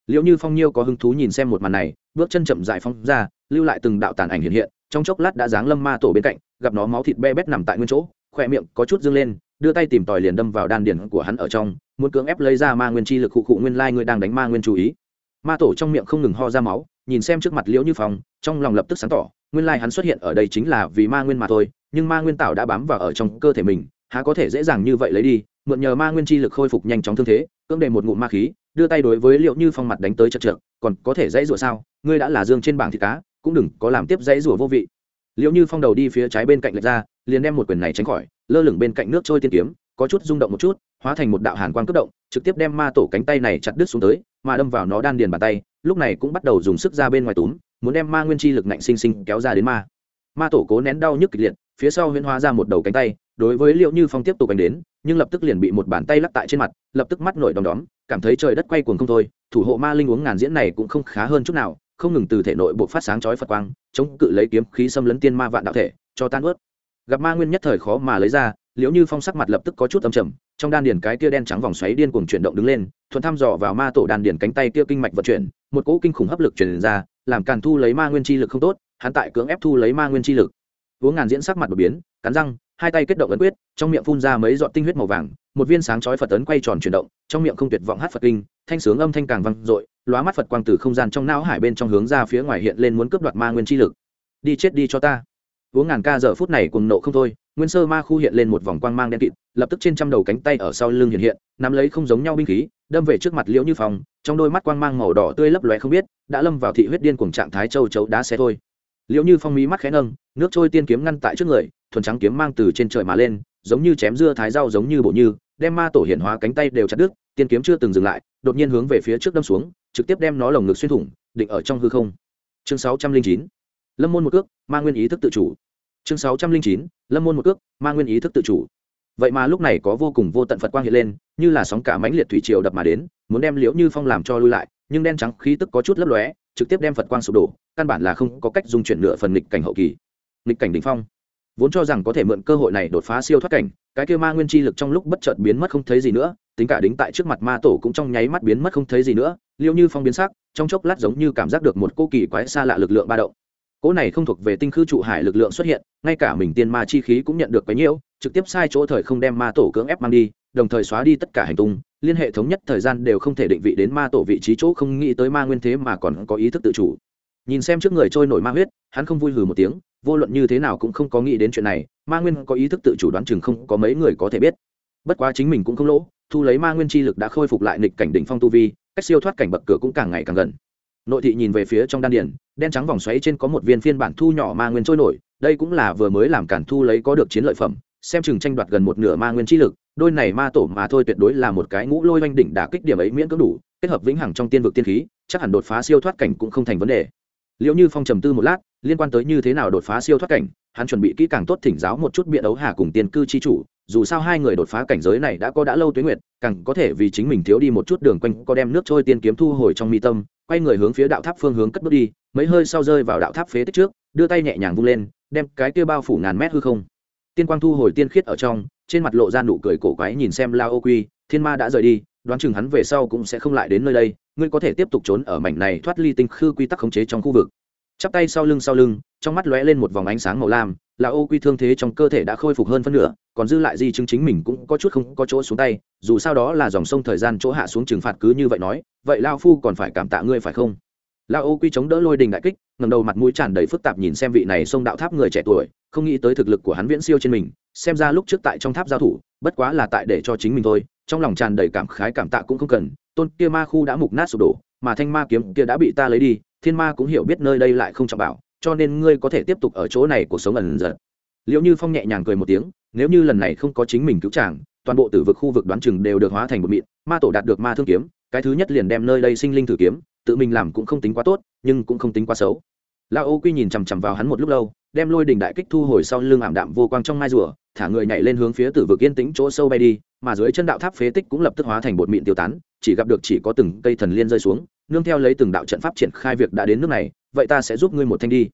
liệu như phong nhiêu có hứng thú nhìn xem một màn này, bước chân chậm dại phong ra, lưu lại từng đạo tàn ảnh hiện hiện, trong chốc lát đã giáng lâm ma tổ bên cạnh, gặp nó máu thịt be bét nằm tại nguyên chỗ khoe miệng có chút dâng lên, đưa tay tìm tòi liền đâm vào đan điển của hắn ở trong, muốn cưỡng ép lấy ra ma nguyên chi lực khụ khụ nguyên lai ngươi đang đánh ma nguyên chú ý. Ma tổ trong miệng không ngừng ho ra máu, nhìn xem trước mặt liễu như phong, trong lòng lập tức sáng tỏ, nguyên lai hắn xuất hiện ở đây chính là vì ma nguyên mà thôi, nhưng ma nguyên tạo đã bám vào ở trong cơ thể mình, há có thể dễ dàng như vậy lấy đi, mượn nhờ ma nguyên chi lực khôi phục nhanh chóng thương thế, cưỡng đề một ngụm ma khí đưa tay đối với liệu như phong mặt đánh tới chật trượt, còn có thể dãy rủa sao? Ngươi đã là dương trên bảng thịt cá, cũng đừng có làm tiếp dãy rủa vô vị. Liệu như phong đầu đi phía trái bên cạnh lệch ra, liền đem một quyền này tránh khỏi, lơ lửng bên cạnh nước trôi tiên kiếm, có chút rung động một chút, hóa thành một đạo hàn quang cất động, trực tiếp đem ma tổ cánh tay này chặt đứt xuống tới, mà đâm vào nó đan điền bàn tay, lúc này cũng bắt đầu dùng sức ra bên ngoài túm, muốn đem ma nguyên chi lực nạnh sinh sinh kéo ra đến ma. Ma tổ cố nén đau nhức kịch liệt, phía sau huyễn hóa ra một đầu cánh tay đối với liệu như phong tiếp tục đánh đến, nhưng lập tức liền bị một bàn tay lắc tại trên mặt, lập tức mắt nổi đom đóm, cảm thấy trời đất quay cuồng không thôi, thủ hộ ma linh uống ngàn diễn này cũng không khá hơn chút nào, không ngừng từ thể nội buộc phát sáng chói phật quang, chống cự lấy kiếm khí xâm lấn tiên ma vạn đạo thể, cho tan ướt. Gặp ma nguyên nhất thời khó mà lấy ra, liễu như phong sắc mặt lập tức có chút âm trầm, trong đan điền cái kia đen trắng vòng xoáy điên cuồng chuyển động đứng lên, thuận thăm dò vào ma tổ đan điền cánh tay kia kinh mạch vận chuyển, một cỗ kinh khủng hấp lực truyền ra, làm càn thu lấy ma nguyên chi lực không tốt, hắn tại cưỡng ép thu lấy ma nguyên chi lực. Uống ngàn diễn sắc mặt đột biến, cắn răng hai tay kết động ấn quyết, trong miệng phun ra mấy giọt tinh huyết màu vàng, một viên sáng chói phật ấn quay tròn chuyển động, trong miệng không tuyệt vọng hát phật kinh, thanh sướng âm thanh càng vang dội, lóa mắt phật quang từ không gian trong não hải bên trong hướng ra phía ngoài hiện lên muốn cướp đoạt ma nguyên chi lực. Đi chết đi cho ta. Uống ngàn ca giờ phút này cùng nộ không thôi, nguyên sơ ma khu hiện lên một vòng quang mang đen kịt, lập tức trên trăm đầu cánh tay ở sau lưng hiện hiện, nắm lấy không giống nhau binh khí, đâm về trước mặt liễu như phòng trong đôi mắt quang mang màu đỏ tươi lấp lóe không biết, đã lâm vào thị huyết điên cuồng trạng thái châu chấu đá xe thôi liệu như phong mỹ mắt khẽ nâng, nước trôi tiên kiếm ngăn tại trước người, thuần trắng kiếm mang từ trên trời mà lên, giống như chém dưa thái rau giống như bộ như, đem ma tổ hiện hóa cánh tay đều chặt đứt, tiên kiếm chưa từng dừng lại, đột nhiên hướng về phía trước đâm xuống, trực tiếp đem nó lồng ngực xuyên thủng, định ở trong hư không. Chương sáu trăm linh chín, lâm môn một cước, ma nguyên ý thức tự chủ. Chương sáu trăm linh chín, lâm môn một cước, ma nguyên ý thức tự chủ. Vậy mà lúc này có vô cùng vô tận phật quang hiện lên, như là sóng cả mãnh liệt thủy triều đập mà đến, muốn đem liễu như phong làm cho lui lại, nhưng đen trắng khí tức có chút lấp lóe trực tiếp đem phật quang sụp đổ, căn bản là không có cách dung chuyển nửa phần nghịch cảnh hậu kỳ. Nghịch cảnh đ ỉ n h phong. Vốn cho rằng có thể mượn cơ hội này đột phá siêu thoát cảnh, cái kêu ma nguyên chi lực trong lúc bất chợt biến mất không thấy gì nữa, tính cả đính tại trước mặt ma tổ cũng trong nháy mắt biến mất không thấy gì nữa, liêu như phong biến sắc, trong chốc lát giống như cảm giác được một cô kỳ quái xa lạ lực lượng ba động. Cỗ này không thuộc về tinh khư trụ hải lực lượng xuất hiện, ngay cả mình tiên ma chi khí cũng nhận được bấy nhiêu trực tiếp sai chỗ thời không đem ma tổ cưỡng ép mang đi đồng thời xóa đi tất cả hành tung, liên hệ thống nhất thời gian đều không thể định vị đến ma tổ vị trí chỗ, không nghĩ tới ma nguyên thế mà còn có ý thức tự chủ. Nhìn xem trước người trôi nổi ma huyết, hắn không vui hừ một tiếng, vô luận như thế nào cũng không có nghĩ đến chuyện này, ma nguyên có ý thức tự chủ đoán chừng không có mấy người có thể biết. Bất quá chính mình cũng không lỗ, thu lấy ma nguyên chi lực đã khôi phục lại nịch cảnh đỉnh phong tu vi, cách siêu thoát cảnh bậc cửa cũng càng ngày càng gần. Nội thị nhìn về phía trong đan điển đen trắng vòng xoáy trên có một viên phiên bản thu nhỏ ma nguyên trôi nổi, đây cũng là vừa mới làm cản thu lấy có được chiến lợi phẩm xem chừng tranh đoạt gần một nửa ma nguyên chi lực, đôi này ma tổ mà thôi tuyệt đối là một cái ngũ lôi oanh đỉnh đả kích điểm ấy miễn cưỡng đủ, kết hợp vĩnh hằng trong tiên vực tiên khí, chắc hẳn đột phá siêu thoát cảnh cũng không thành vấn đề. Liệu như phong trầm tư một lát, liên quan tới như thế nào đột phá siêu thoát cảnh, hắn chuẩn bị kỹ càng tốt thỉnh giáo một chút biện đấu hà cùng tiên cư chi chủ, dù sao hai người đột phá cảnh giới này đã có đã lâu tuyến nguyệt, càng có thể vì chính mình thiếu đi một chút đường quanh, có đem nước trôi tiên kiếm thu hồi trong mi tâm, quay người hướng phía đạo tháp phương hướng cất bước đi, mấy hơi sau rơi vào đạo tháp phế tích trước, đưa tay nhẹ nhàng vung lên, đem cái kia bao phủ ngàn mét hư không tiên quang thu hồi tiên khiết ở trong, trên mặt lộ ra nụ cười cổ quái nhìn xem lao ô quy, thiên ma đã rời đi, đoán chừng hắn về sau cũng sẽ không lại đến nơi đây, ngươi có thể tiếp tục trốn ở mảnh này thoát ly tinh khư quy tắc khống chế trong khu vực. Chắp tay sau lưng sau lưng, trong mắt lóe lên một vòng ánh sáng màu lam là ô quy thương thế trong cơ thể đã khôi phục hơn phân nửa, còn dư lại di chứng chính mình cũng có chút không có chỗ xuống tay, dù sao đó là dòng sông thời gian chỗ hạ xuống trừng phạt cứ như vậy nói, vậy lao phu còn phải cảm tạ ngươi phải không? Lao ô quy chống đỡ lôi đình đại kích ngầm đầu mặt mũi tràn đầy phức tạp nhìn xem vị này sông đạo tháp người trẻ tuổi, không nghĩ tới thực lực của hắn viễn siêu trên mình, xem ra lúc trước tại trong tháp giao thủ, bất quá là tại để cho chính mình thôi, trong lòng tràn đầy cảm khái cảm tạ cũng không cần, tôn kia ma khu đã mục nát sụp đổ, mà thanh ma kiếm kia đã bị ta lấy đi, thiên ma cũng hiểu biết nơi đây lại không trọng bảo, cho nên ngươi có thể tiếp tục ở chỗ này cuộc sống ẩn giật. Liệu như phong nhẹ nhàng cười một tiếng, nếu như lần này không có chính mình cứu chàng, toàn bộ tử vực khu vực đoán chừng đều được hóa thành một mịn, ma tổ đạt được ma thương kiếm, cái thứ nhất liền đem nơi đây sinh linh thử kiếm tự mình làm cũng không tính quá tốt, nhưng cũng không tính quá xấu. La ô quy nhìn chằm chằm vào hắn một lúc lâu, đem lôi đình đại kích thu hồi sau lưng ảm đạm vô quang trong mai rùa, thả người nhảy lên hướng phía tử vực yên tĩnh chỗ sâu bay đi, mà dưới chân đạo tháp phế tích cũng lập tức hóa thành bột mịn tiêu tán, chỉ gặp được chỉ có từng cây thần liên rơi xuống, nương theo lấy từng đạo trận pháp triển khai việc đã đến nước này, vậy ta sẽ giúp ngươi một thanh đi.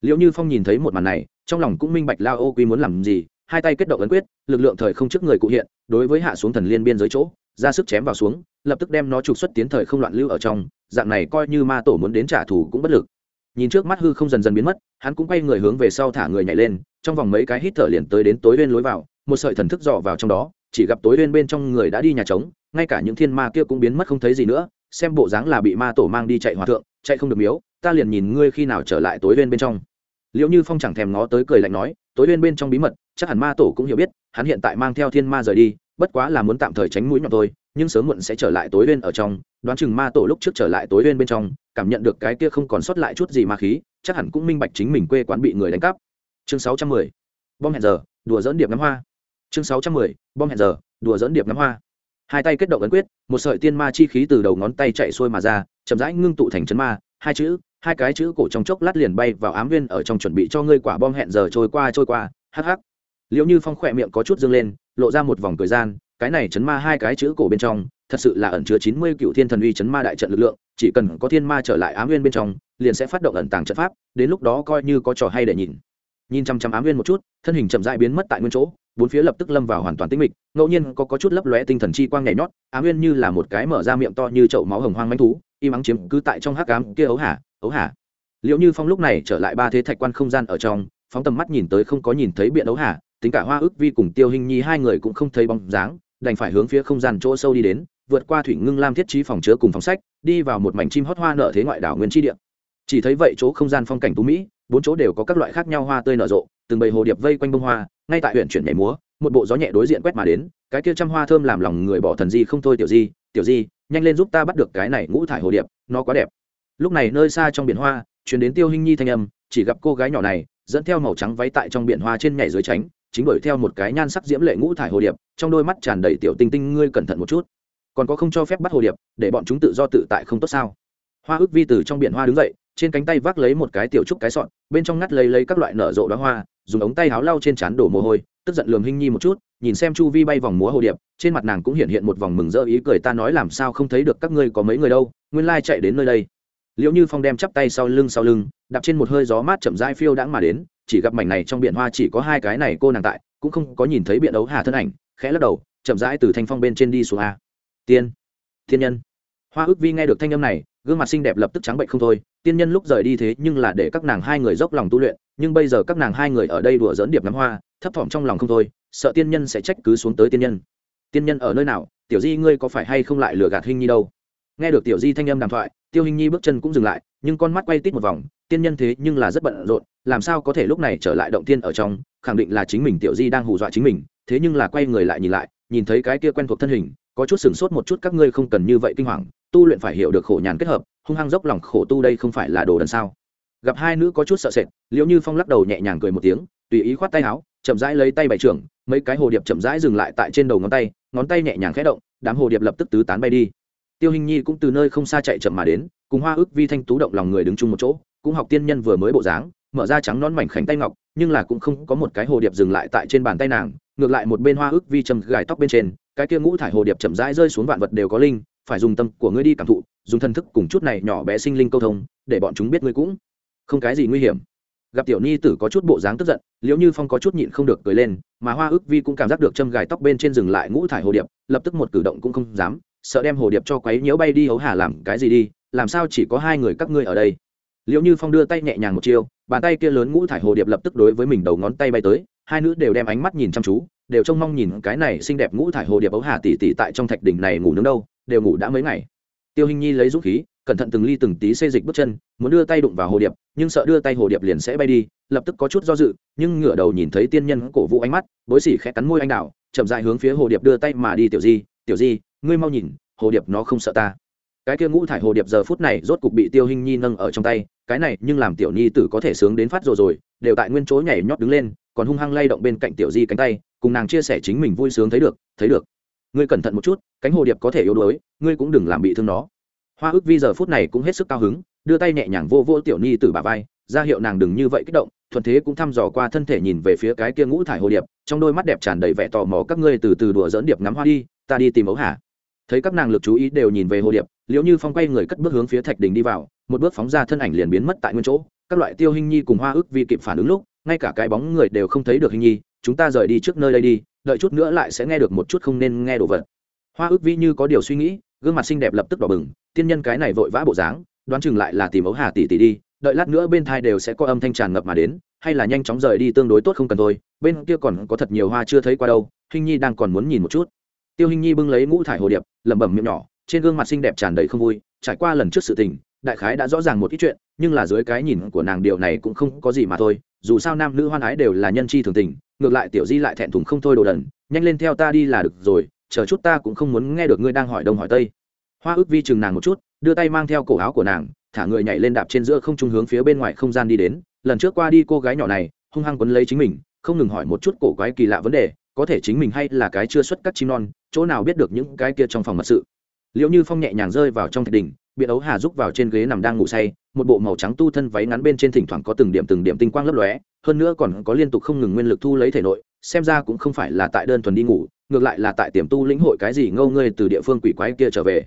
Liệu như phong nhìn thấy một màn này, trong lòng cũng minh bạch lao ô quy muốn làm gì, hai tay kết động ấn quyết, lực lượng thời không trước người cụ hiện, đối với hạ xuống thần liên biên giới chỗ ra sức chém vào xuống, lập tức đem nó trục xuất tiến thời không loạn lưu ở trong, dạng này coi như ma tổ muốn đến trả thù cũng bất lực. Nhìn trước mắt hư không dần dần biến mất, hắn cũng quay người hướng về sau thả người nhảy lên, trong vòng mấy cái hít thở liền tới đến tối bên lối vào, một sợi thần thức dò vào trong đó, chỉ gặp tối bên bên trong người đã đi nhà trống, ngay cả những thiên ma kia cũng biến mất không thấy gì nữa, xem bộ dáng là bị ma tổ mang đi chạy hòa thượng, chạy không được miếu, ta liền nhìn ngươi khi nào trở lại tối bên bên trong. Liệu như phong chẳng thèm ngó tới cười lạnh nói, tối bên bên trong bí mật, chắc hẳn ma tổ cũng hiểu biết, hắn hiện tại mang theo thiên ma rời đi bất quá là muốn tạm thời tránh mũi nhọn thôi, nhưng sớm muộn sẽ trở lại tối bên ở trong, đoán chừng ma tổ lúc trước trở lại tối bên bên trong, cảm nhận được cái kia không còn sót lại chút gì ma khí, chắc hẳn cũng minh bạch chính mình quê quán bị người đánh cắp. Chương sáu trăm mười, bom hẹn giờ, đùa dỡn điệp ngắm hoa. Chương sáu trăm mười, bom hẹn giờ, đùa dỡn điệp ngắm hoa. Hai tay kết động ấn quyết, một sợi tiên ma chi khí từ đầu ngón tay chạy xuôi mà ra, chậm rãi ngưng tụ thành chấn ma, hai chữ, hai cái chữ cổ trong chốc lát liền bay vào ám viên ở trong chuẩn bị cho ngươi quả bom hẹn giờ trôi qua trôi qua, hắc hắc. Liệu như phong khỏe miệng có chút dâng lên lộ ra một vòng cười gian cái này chấn ma hai cái chữ cổ bên trong thật sự là ẩn chứa chín mươi cựu thiên thần uy chấn ma đại trận lực lượng chỉ cần có thiên ma trở lại á nguyên bên trong liền sẽ phát động ẩn tàng trận pháp đến lúc đó coi như có trò hay để nhìn. Nhìn chăm chăm á nguyên một chút thân hình chậm rãi biến mất tại nguyên chỗ bốn phía lập tức lâm vào hoàn toàn tĩnh mịch ngẫu nhiên có, có chút lấp lóe tinh thần chi quang nhảy nhót á nguyên như là một cái mở ra miệng to như chậu máu hồng hoang manh thú im ắng chiếm cứ tại trong hắc ám kia ấu hả ấu hả liệu như phong lúc này trở lại ba thế thạch quan không gian ở trong phóng tầm mắt nhìn tới không có nhìn thấy biện ấu hả tính cả hoa ước vi cùng tiêu hình nhi hai người cũng không thấy bóng dáng, đành phải hướng phía không gian chỗ sâu đi đến, vượt qua thủy ngưng lam thiết trí phòng chứa cùng phòng sách, đi vào một mảnh chim hót hoa nở thế ngoại đảo nguyên tri địa. Chỉ thấy vậy chỗ không gian phong cảnh tú mỹ, bốn chỗ đều có các loại khác nhau hoa tươi nở rộ, từng bầy hồ điệp vây quanh bông hoa, ngay tại huyện chuyển nhảy múa, một bộ gió nhẹ đối diện quét mà đến, cái kia trăm hoa thơm làm lòng người bỏ thần di không thôi, tiểu di tiểu di, nhanh lên giúp ta bắt được cái này ngũ thải hồ điệp, nó quá đẹp. Lúc này nơi xa trong biển hoa chuyển đến tiêu hình nhi thanh âm, chỉ gặp cô gái nhỏ này, dẫn theo màu trắng váy tại trong biển hoa trên nhảy dưới tránh chính đuổi theo một cái nhan sắc diễm lệ ngũ thải hồ điệp, trong đôi mắt tràn đầy tiểu tinh tinh, ngươi cẩn thận một chút. Còn có không cho phép bắt hồ điệp, để bọn chúng tự do tự tại không tốt sao? Hoa ước vi từ trong biển hoa đứng dậy, trên cánh tay vác lấy một cái tiểu trúc cái sọn bên trong ngắt lấy lấy các loại nở rộ đóa hoa, dùng ống tay háo lau trên trán đổ mồ hôi, tức giận lườm hinh nhi một chút, nhìn xem chu vi bay vòng múa hồ điệp, trên mặt nàng cũng hiện hiện một vòng mừng rỡ ý cười, ta nói làm sao không thấy được các ngươi có mấy người đâu, nguyên lai chạy đến nơi đây. Liệu như phong đem chắp tay sau lưng sau lưng, đạp trên một hơi gió mát chậm rãi phiêu đãng mà đến chỉ gặp mảnh này trong biển hoa chỉ có hai cái này cô nàng tại, cũng không có nhìn thấy biện đấu hà thân ảnh, khẽ lắc đầu, chậm rãi từ thanh phong bên trên đi xuống a. Tiên, thiên nhân. Hoa ước vi nghe được thanh âm này, gương mặt xinh đẹp lập tức trắng bệnh không thôi, tiên nhân lúc rời đi thế nhưng là để các nàng hai người dốc lòng tu luyện, nhưng bây giờ các nàng hai người ở đây đùa dỡn điệp ngắm hoa, thấp thỏm trong lòng không thôi, sợ tiên nhân sẽ trách cứ xuống tới tiên nhân. Tiên nhân ở nơi nào, tiểu di ngươi có phải hay không lại lừa gạt hình nhi đâu? Nghe được tiểu di thanh âm đàm thoại, tiêu hình nhi bước chân cũng dừng lại, nhưng con mắt quay tít một vòng, tiên nhân thế nhưng là rất bận rộn, làm sao có thể lúc này trở lại động tiên ở trong, khẳng định là chính mình tiểu di đang hù dọa chính mình, thế nhưng là quay người lại nhìn lại, nhìn thấy cái kia quen thuộc thân hình, có chút sửng sốt một chút, các ngươi không cần như vậy kinh hoàng, tu luyện phải hiểu được khổ nhàn kết hợp, hung hăng dốc lòng khổ tu đây không phải là đồ đần sao? Gặp hai nữ có chút sợ sệt, liễu như phong lắc đầu nhẹ nhàng cười một tiếng, tùy ý khoát tay áo, chậm rãi lấy tay bày trưởng, mấy cái hồ điệp chậm rãi dừng lại tại trên đầu ngón tay ngón tay nhẹ nhàng khẽ động, đám hồ điệp lập tức tứ tán bay đi tiêu hình nhi cũng từ nơi không xa chạy chậm mà đến, cùng hoa ước vi thanh tú động lòng người đứng chung một chỗ, cũng học tiên nhân vừa mới bộ dáng, mở ra trắng non mảnh khảnh tay ngọc, nhưng là cũng không có một cái hồ điệp dừng lại tại trên bàn tay nàng, ngược lại một bên hoa ước vi chầm gài tóc bên trên, cái kia ngũ thải hồ điệp chậm rãi rơi xuống vạn vật đều có linh, phải dùng tâm của ngươi đi cảm thụ, dùng thân thức cùng chút này nhỏ bé sinh linh câu thông, để bọn chúng biết ngươi cũng không cái gì nguy hiểm. Gặp tiểu ni tử có chút bộ dáng tức giận, liễu như phong có chút nhịn không được cười lên, mà hoa ước vi cũng cảm giác được châm gài tóc bên trên dừng lại ngũ thải hồ điệp, lập tức một cử động cũng không dám sợ đem hồ điệp cho quấy nhiễu bay đi hấu hà làm cái gì đi, làm sao chỉ có hai người các ngươi ở đây? Liệu như phong đưa tay nhẹ nhàng một chiêu, bàn tay kia lớn ngũ thải hồ điệp lập tức đối với mình đầu ngón tay bay tới, hai nữ đều đem ánh mắt nhìn chăm chú, đều trông mong nhìn cái này xinh đẹp ngũ thải hồ điệp ấu hà tỉ tỉ tại trong thạch đỉnh này ngủ nướng đâu, đều ngủ đã mấy ngày. Tiêu hình nhi lấy dũng khí, cẩn thận từng ly từng tí xê dịch bước chân, muốn đưa tay đụng vào hồ điệp, nhưng sợ đưa tay hồ điệp liền sẽ bay đi, lập tức có chút do dự, nhưng ngửa đầu nhìn thấy tiên nhân cổ vũ ánh mắt, bối xỉ khẽ cắn môi anh đào chậm dại hướng phía hồ điệp đưa tay mà đi tiểu di tiểu di, ngươi mau nhìn, hồ điệp nó không sợ ta. Cái kia ngũ thải hồ điệp giờ phút này rốt cục bị tiêu hình nhi nâng ở trong tay, cái này nhưng làm tiểu nhi tử có thể sướng đến phát rồi rồi, đều tại nguyên chỗ nhảy nhót đứng lên, còn hung hăng lay động bên cạnh tiểu di cánh tay, cùng nàng chia sẻ chính mình vui sướng thấy được thấy được. Ngươi cẩn thận một chút, cánh hồ điệp có thể yếu đuối, ngươi cũng đừng làm bị thương nó. Hoa ước vi giờ phút này cũng hết sức cao hứng, đưa tay nhẹ nhàng vô vô tiểu nhi tử bà vai, ra hiệu nàng đừng như vậy kích động, thuận thế cũng thăm dò qua thân thể nhìn về phía cái kia ngũ thải hồ điệp, trong đôi mắt đẹp tràn đầy vẻ tò mò, các ngươi từ từ đùa dỡn điệp ngắm hoa đi ta đi tìm ấu hà. Thấy các nàng lực chú ý đều nhìn về hồ điệp liệu như phong quay người cất bước hướng phía thạch đình đi vào, một bước phóng ra thân ảnh liền biến mất tại nguyên chỗ. Các loại tiêu hình nhi cùng hoa ước vi kịp phản ứng lúc, ngay cả cái bóng người đều không thấy được hình nhi, chúng ta rời đi trước nơi đây đi, đợi chút nữa lại sẽ nghe được một chút không nên nghe đồ vật. Hoa ước vi như có điều suy nghĩ, gương mặt xinh đẹp lập tức đỏ bừng, tiên nhân cái này vội vã bộ dáng, đoán chừng lại là tìm ấu hà tỷ tỷ đi, đợi lát nữa bên thai đều sẽ có âm thanh tràn ngập mà đến, hay là nhanh chóng rời đi tương đối tốt không cần thôi, bên kia còn có thật nhiều hoa chưa thấy qua đâu hình nhi đang còn muốn nhìn một chút tiêu hình nhi bưng lấy ngũ thải hồ điệp, lẩm bẩm miệng nhỏ, trên gương mặt xinh đẹp tràn đầy không vui, trải qua lần trước sự tình, đại khái đã rõ ràng một ít chuyện, nhưng là dưới cái nhìn của nàng điều này cũng không có gì mà thôi, dù sao nam nữ hoan ái đều là nhân chi thường tình, ngược lại tiểu di lại thẹn thùng không thôi đồ đần, nhanh lên theo ta đi là được rồi, chờ chút ta cũng không muốn nghe được ngươi đang hỏi đông hỏi tây. Hoa ước vi chừng nàng một chút, đưa tay mang theo cổ áo của nàng, thả người nhảy lên đạp trên giữa không trung hướng phía bên ngoài không gian đi đến, lần trước qua đi cô gái nhỏ này, hung hăng quấn lấy chính mình, không ngừng hỏi một chút cổ quái kỳ lạ vấn đề có thể chính mình hay là cái chưa xuất các chim non, chỗ nào biết được những cái kia trong phòng mật sự. Liệu như phong nhẹ nhàng rơi vào trong thạch đỉnh biện ấu hà rúc vào trên ghế nằm đang ngủ say, một bộ màu trắng tu thân váy ngắn bên trên thỉnh thoảng có từng điểm từng điểm tinh quang lấp lóe, hơn nữa còn có liên tục không ngừng nguyên lực thu lấy thể nội, xem ra cũng không phải là tại đơn thuần đi ngủ, ngược lại là tại tiềm tu lĩnh hội cái gì ngâu ngươi từ địa phương quỷ quái kia trở về.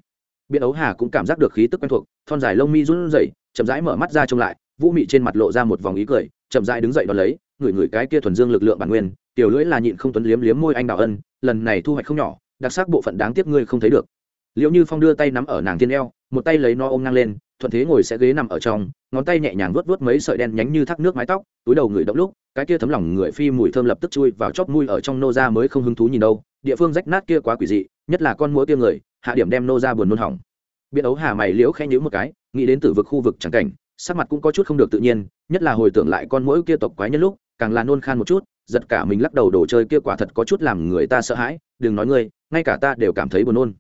Biện ấu hà cũng cảm giác được khí tức quen thuộc, thon dài lông mi run rẩy, chậm rãi mở mắt ra trông lại, vũ mị trên mặt lộ ra một vòng ý cười, chậm rãi đứng dậy đón lấy ngửi ngửi cái kia thuần dương lực lượng bản nguyên tiểu lưỡi là nhịn không tuấn liếm liếm môi anh đạo ân, lần này thu hoạch không nhỏ, đặc sắc bộ phận đáng tiếc ngươi không thấy được. Liệu như phong đưa tay nắm ở nàng thiên eo, một tay lấy nó ôm ngang lên, thuận thế ngồi sẽ ghế nằm ở trong, ngón tay nhẹ nhàng vuốt vuốt mấy sợi đen nhánh như thác nước mái tóc, túi đầu người động lúc, cái kia thấm lỏng người phi mùi thơm lập tức chui vào chóp mũi ở trong nô ra mới không hứng thú nhìn đâu, địa phương rách nát kia quá quỷ dị, nhất là con mũi kia người, hạ điểm đem nô ra buồn nôn hỏng. Biện ấu hà mày liễu khẽ nhíu một cái, nghĩ đến từ vực khu vực chẳng cảnh, sắc mặt cũng có chút không được tự nhiên, nhất là hồi tưởng lại con mũi kia tộc quái nhân lúc, càng là nôn khan một chút giật cả mình lắc đầu đồ chơi kia quả thật có chút làm người ta sợ hãi, đừng nói ngươi, ngay cả ta đều cảm thấy buồn nôn.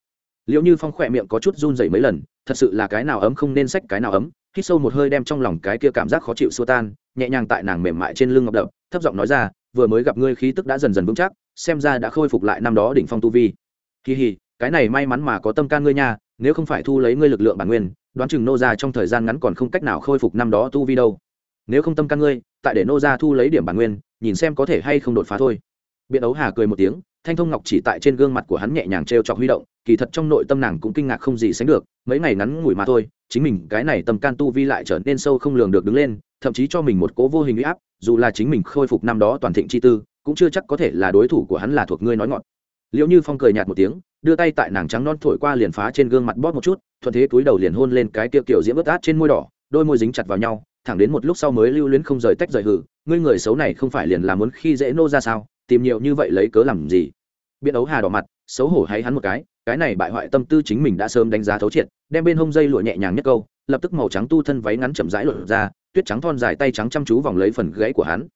Liệu như phong khỏe miệng có chút run dày mấy lần, thật sự là cái nào ấm không nên xách cái nào ấm, hít sâu một hơi đem trong lòng cái kia cảm giác khó chịu xua tan, nhẹ nhàng tại nàng mềm mại trên lưng ngọc đập, thấp giọng nói ra, vừa mới gặp ngươi khí tức đã dần dần vững chắc, xem ra đã khôi phục lại năm đó đỉnh phong tu vi. Kỳ hì, cái này may mắn mà có tâm can ngươi nha, nếu không phải thu lấy ngươi lực lượng bản nguyên, đoán chừng nô ra trong thời gian ngắn còn không cách nào khôi phục năm đó tu vi đâu. Nếu không tâm can ngươi, tại để nô ra thu lấy điểm bản nguyên nhìn xem có thể hay không đột phá thôi. Biện ấu hà cười một tiếng, thanh thông ngọc chỉ tại trên gương mặt của hắn nhẹ nhàng t r e o trọc huy động, kỳ thật trong nội tâm nàng cũng kinh ngạc không gì sánh được, mấy ngày ngắn ngủi mà thôi, chính mình, cái này tâm can tu vi lại trở nên sâu không lường được đứng lên, thậm chí cho mình một cố vô hình huy áp, dù là chính mình khôi phục năm đó toàn thịnh chi tư, cũng chưa chắc có thể là đối thủ của hắn là thuộc ngươi nói ngọt. Liệu như phong cười nhạt một tiếng, đưa tay tại nàng trắng non thổi qua liền phá trên gương mặt bóp một chút, thuận thế túi đầu liền hôn lên cái kia kiểu diễm ướt át trên môi đỏ, đôi môi dính chặt vào nhau thẳng đến một lúc sau mới lưu luyến không rời tách rời hử, ngươi người xấu này không phải liền là muốn khi dễ nô ra sao, tìm nhiều như vậy lấy cớ làm gì? Biện ấu hà đỏ mặt, xấu hổ hay hắn một cái cái này bại hoại tâm tư chính mình đã sớm đánh giá thấu triệt, đem bên hông dây lụa nhẹ nhàng nhất câu, lập tức màu trắng tu thân váy ngắn chậm rãi lột ra, tuyết trắng thon dài tay trắng chăm chú vòng lấy phần gãy của hắn.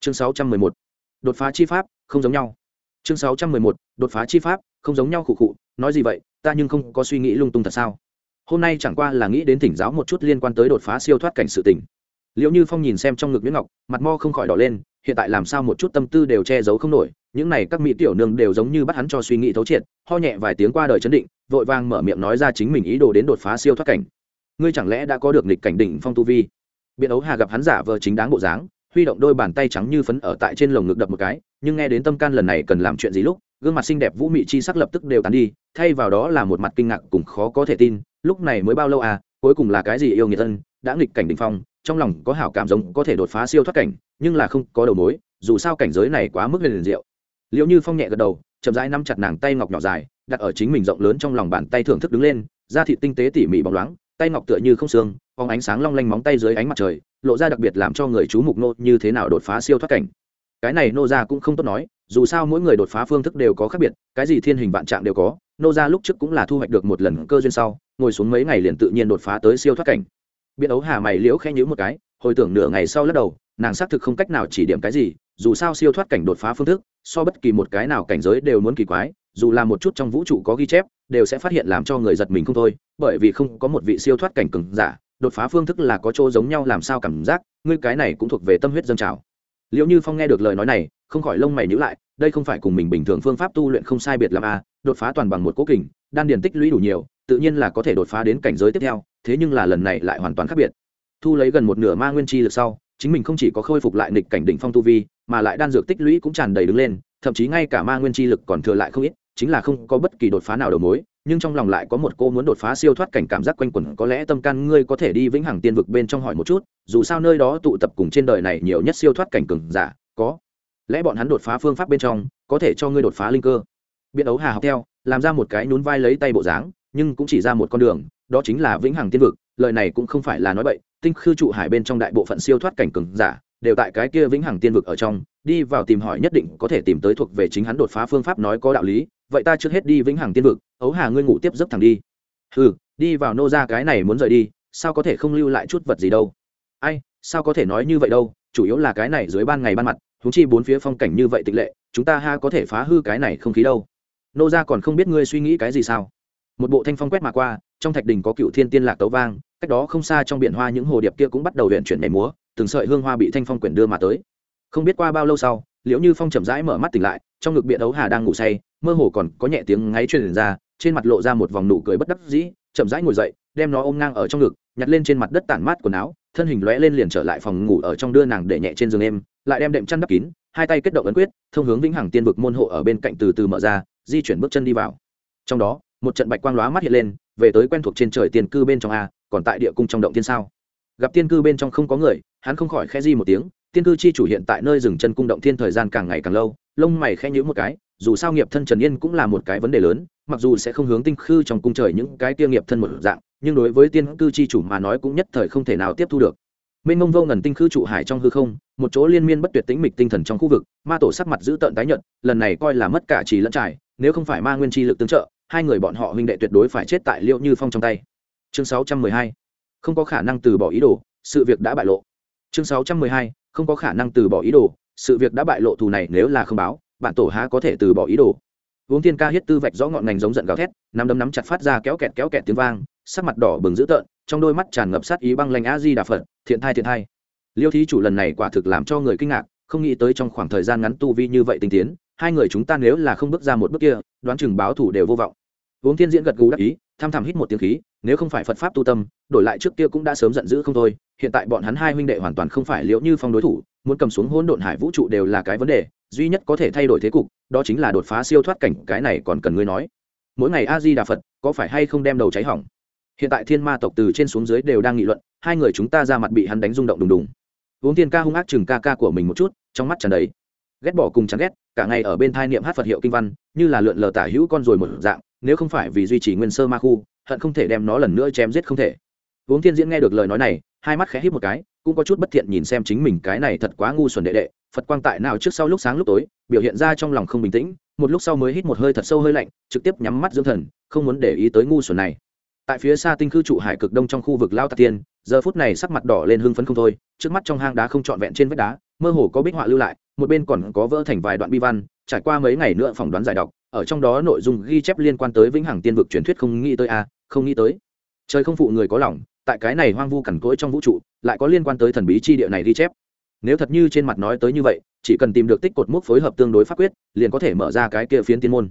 Chương 611. đột phá chi pháp, không giống nhau. Chương 611. đột phá chi pháp, không giống nhau khụ khụ, nói gì vậy, ta nhưng không có suy nghĩ lung tung thật sao? Hôm nay chẳng qua là nghĩ đến thỉnh giáo một chút liên quan tới đột phá siêu thoát cảnh sự tình liệu như phong nhìn xem trong ngực nguyễn ngọc, mặt mo không khỏi đỏ lên, hiện tại làm sao một chút tâm tư đều che giấu không nổi, những này các mỹ tiểu nương đều giống như bắt hắn cho suy nghĩ thấu triệt, ho nhẹ vài tiếng qua đời chấn định, vội vàng mở miệng nói ra chính mình ý đồ đến đột phá siêu thoát cảnh. Ngươi chẳng lẽ đã có được nghịch cảnh đỉnh phong tu vi? Biện ấu hà gặp hắn giả vờ chính đáng bộ dáng, huy động đôi bàn tay trắng như phấn ở tại trên lồng ngực đập một cái, nhưng nghe đến tâm can lần này cần làm chuyện gì lúc, gương mặt xinh đẹp vũ mị chi sắc lập tức đều tán đi, thay vào đó là một mặt kinh ngạc cùng khó có thể tin, lúc này mới bao lâu à cuối cùng là cái gì yêu nghiệt thân, đã nghịch cảnh đỉnh phong trong lòng có hảo cảm giống có thể đột phá siêu thoát cảnh, nhưng là không có đầu mối, dù sao cảnh giới này quá mức liền diệu. Liệu như phong nhẹ gật đầu, chậm rãi nắm chặt nàng tay ngọc nhỏ dài, đặt ở chính mình rộng lớn trong lòng bàn tay thưởng thức đứng lên, da thịt tinh tế tỉ mỉ bóng loáng, tay ngọc tựa như không xương, phóng ánh sáng long lanh móng tay dưới ánh mặt trời, lộ ra đặc biệt làm cho người chú mục nô như thế nào đột phá siêu thoát cảnh. Cái này nô ra cũng không tốt nói, dù sao mỗi người đột phá phương thức đều có khác biệt, cái gì thiên hình vạn trạng đều có, nô ra lúc trước cũng là thu hoạch được một lần cơ duyên sau, ngồi xuống mấy ngày liền tự nhiên đột phá tới siêu thoát cảnh biện ấu hà mày liễu khẽ nhữ một cái hồi tưởng nửa ngày sau lắc đầu nàng xác thực không cách nào chỉ điểm cái gì dù sao siêu thoát cảnh đột phá phương thức so bất kỳ một cái nào cảnh giới đều muốn kỳ quái dù là một chút trong vũ trụ có ghi chép đều sẽ phát hiện làm cho người giật mình không thôi bởi vì không có một vị siêu thoát cảnh cừng giả đột phá phương thức là có chỗ giống nhau làm sao cảm giác ngươi cái này cũng thuộc về tâm huyết dân trào. Liệu như phong nghe được lời nói này không khỏi lông mày nhữ lại đây không phải cùng mình bình thường phương pháp tu luyện không sai biệt làm a à, đột phá toàn bằng một cố kình đan điền tích lũy đủ nhiều tự nhiên là có thể đột phá đến cảnh giới tiếp theo, thế nhưng là lần này lại hoàn toàn khác biệt. Thu lấy gần một nửa ma nguyên chi lực sau, chính mình không chỉ có khôi phục lại nịch cảnh đỉnh phong tu vi, mà lại đan dược tích lũy cũng tràn đầy đứng lên, thậm chí ngay cả ma nguyên chi lực còn thừa lại không ít, chính là không có bất kỳ đột phá nào đầu mối, nhưng trong lòng lại có một cô muốn đột phá siêu thoát cảnh cảm giác quanh quẩn, có lẽ tâm can ngươi có thể đi vĩnh hằng tiên vực bên trong hỏi một chút, dù sao nơi đó tụ tập cùng trên đời này nhiều nhất siêu thoát cảnh cường giả, có lẽ bọn hắn đột phá phương pháp bên trong, có thể cho ngươi đột phá linh cơ. Biện ấu hà học theo, làm ra một cái nhún vai lấy tay bộ dáng nhưng cũng chỉ ra một con đường, đó chính là vĩnh hằng tiên vực, lời này cũng không phải là nói bậy, tinh khư trụ hải bên trong đại bộ phận siêu thoát cảnh cường giả, đều tại cái kia vĩnh hằng tiên vực ở trong, đi vào tìm hỏi nhất định có thể tìm tới thuộc về chính hắn đột phá phương pháp nói có đạo lý, vậy ta trước hết đi vĩnh hằng tiên vực, ấu hà ngươi ngủ tiếp giấc thẳng đi. Ừ đi vào nô ra cái này muốn rời đi, sao có thể không lưu lại chút vật gì đâu? Ai, sao có thể nói như vậy đâu, chủ yếu là cái này dưới ban ngày ban mặt thú chi bốn phía phong cảnh như vậy tịch lệ, chúng ta ha có thể phá hư cái này không khí đâu. Nô ra còn không biết ngươi suy nghĩ cái gì sao? Một bộ thanh phong quét mà qua, trong thạch đình có cựu thiên tiên lạc tấu vang, cách đó không xa trong biển hoa những hồ điệp kia cũng bắt đầu luyện chuyển nhảy múa, từng sợi hương hoa bị thanh phong quyển đưa mà tới. Không biết qua bao lâu sau, liễu như phong chậm rãi mở mắt tỉnh lại, trong ngực biện đấu hà đang ngủ say, mơ hồ còn có nhẹ tiếng ngáy truyền ra, trên mặt lộ ra một vòng nụ cười bất đắc dĩ, chậm rãi ngồi dậy, đem nó ôm ngang ở trong ngực, nhặt lên trên mặt đất tản mát quần áo, thân hình lóe lên liền trở lại phòng ngủ ở trong đưa nàng để nhẹ trên giường em lại đem đệm chăn đắp kín, hai tay kết động ấn quyết, thông hướng vĩnh hằng tiên vực môn hộ ở bên cạnh từ từ mở ra, di chuyển bước chân đi vào. Trong đó một trận bạch quang lóa mắt hiện lên, về tới quen thuộc trên trời tiên cư bên trong a, còn tại địa cung trong động tiên sao. Gặp tiên cư bên trong không có người, hắn không khỏi khẽ di một tiếng, tiên cư chi chủ hiện tại nơi dừng chân cung động thiên thời gian càng ngày càng lâu, lông mày khẽ nhữ một cái, dù sao nghiệp thân trần yên cũng là một cái vấn đề lớn, mặc dù sẽ không hướng tinh khư trong cung trời những cái tiêu nghiệp thân một dạng, nhưng đối với tiên cư chi chủ mà nói cũng nhất thời không thể nào tiếp thu được. Mênh mông vô ngần tinh khư trụ hải trong hư không, một chỗ liên miên bất tuyệt tĩnh mịch tinh thần trong khu vực, ma tổ sắc mặt giữ tợn tái nhận lần này coi là mất cả trì lẫn trải, nếu không phải ma nguyên chi lực tương trợ hai người bọn họ huynh đệ tuyệt đối phải chết tại liệu như phong trong tay. Chương 612 không có khả năng từ bỏ ý đồ, sự việc đã bại lộ. Chương 612 không có khả năng từ bỏ ý đồ, sự việc đã bại lộ thù này nếu là không báo, bạn tổ há có thể từ bỏ ý đồ. Uống thiên ca hiết tư vạch rõ ngọn ngành giống giận gào thét, nắm đấm nắm chặt phát ra kéo kẹt kéo kẹt tiếng vang, sắc mặt đỏ bừng dữ tợn, trong đôi mắt tràn ngập sát ý băng lanh a di đà phật thiện thai thiện thai. Liêu thí chủ lần này quả thực làm cho người kinh ngạc, không nghĩ tới trong khoảng thời gian ngắn tu vi như vậy tinh tiến, hai người chúng ta nếu là không bước ra một bước kia, đoán chừng báo thủ đều vô vọng uống thiên diễn gật gù đắc ý tham thẳm hít một tiếng khí, nếu không phải phật pháp tu tâm, đổi lại trước kia cũng đã sớm giận dữ không thôi, hiện tại bọn hắn hai huynh đệ hoàn toàn không phải liễu như phong đối thủ, muốn cầm xuống hỗn độn hải vũ trụ đều là cái vấn đề, duy nhất có thể thay đổi thế cục, đó chính là đột phá siêu thoát cảnh, cái này còn cần ngươi nói. Mỗi ngày a di đà phật, có phải hay không đem đầu cháy hỏng? Hiện tại thiên ma tộc từ trên xuống dưới đều đang nghị luận, hai người chúng ta ra mặt bị hắn đánh rung động đùng đùng. Uống thiên ca hung ác chừng ca ca của mình một chút, trong mắt tràn đầy. Ghét bỏ cùng chán ghét, cả ngày ở bên thai niệm hát phật hiệu kinh văn, như là lượn lờ tả hữu con rồi một dạng nếu không phải vì duy trì nguyên sơ ma khu, hận không thể đem nó lần nữa chém giết không thể. Uống thiên diễn nghe được lời nói này, hai mắt khẽ hít một cái, cũng có chút bất thiện nhìn xem chính mình cái này thật quá ngu xuẩn đệ đệ, phật quang tại nào trước sau lúc sáng lúc tối, biểu hiện ra trong lòng không bình tĩnh, một lúc sau mới hít một hơi thật sâu hơi lạnh, trực tiếp nhắm mắt dưỡng thần, không muốn để ý tới ngu xuẩn này. Tại phía xa tinh khư trụ hải cực đông trong khu vực lao tạc tiên, giờ phút này sắc mặt đỏ lên hưng phấn không thôi, trước mắt trong hang đá không trọn vẹn trên vách đá, mơ hồ có bích họa lưu lại, một bên còn có vỡ thành vài đoạn bi văn trải qua mấy ngày nữa phỏng đoán giải đọc, ở trong đó nội dung ghi chép liên quan tới vĩnh hằng tiên vực truyền thuyết không nghĩ tới a, không nghĩ tới. Trời không phụ người có lòng, tại cái này hoang vu cằn cỗi trong vũ trụ, lại có liên quan tới thần bí chi địa này ghi chép. Nếu thật như trên mặt nói tới như vậy, chỉ cần tìm được tích cột mốc phối hợp tương đối pháp quyết, liền có thể mở ra cái kia phiến tiên môn.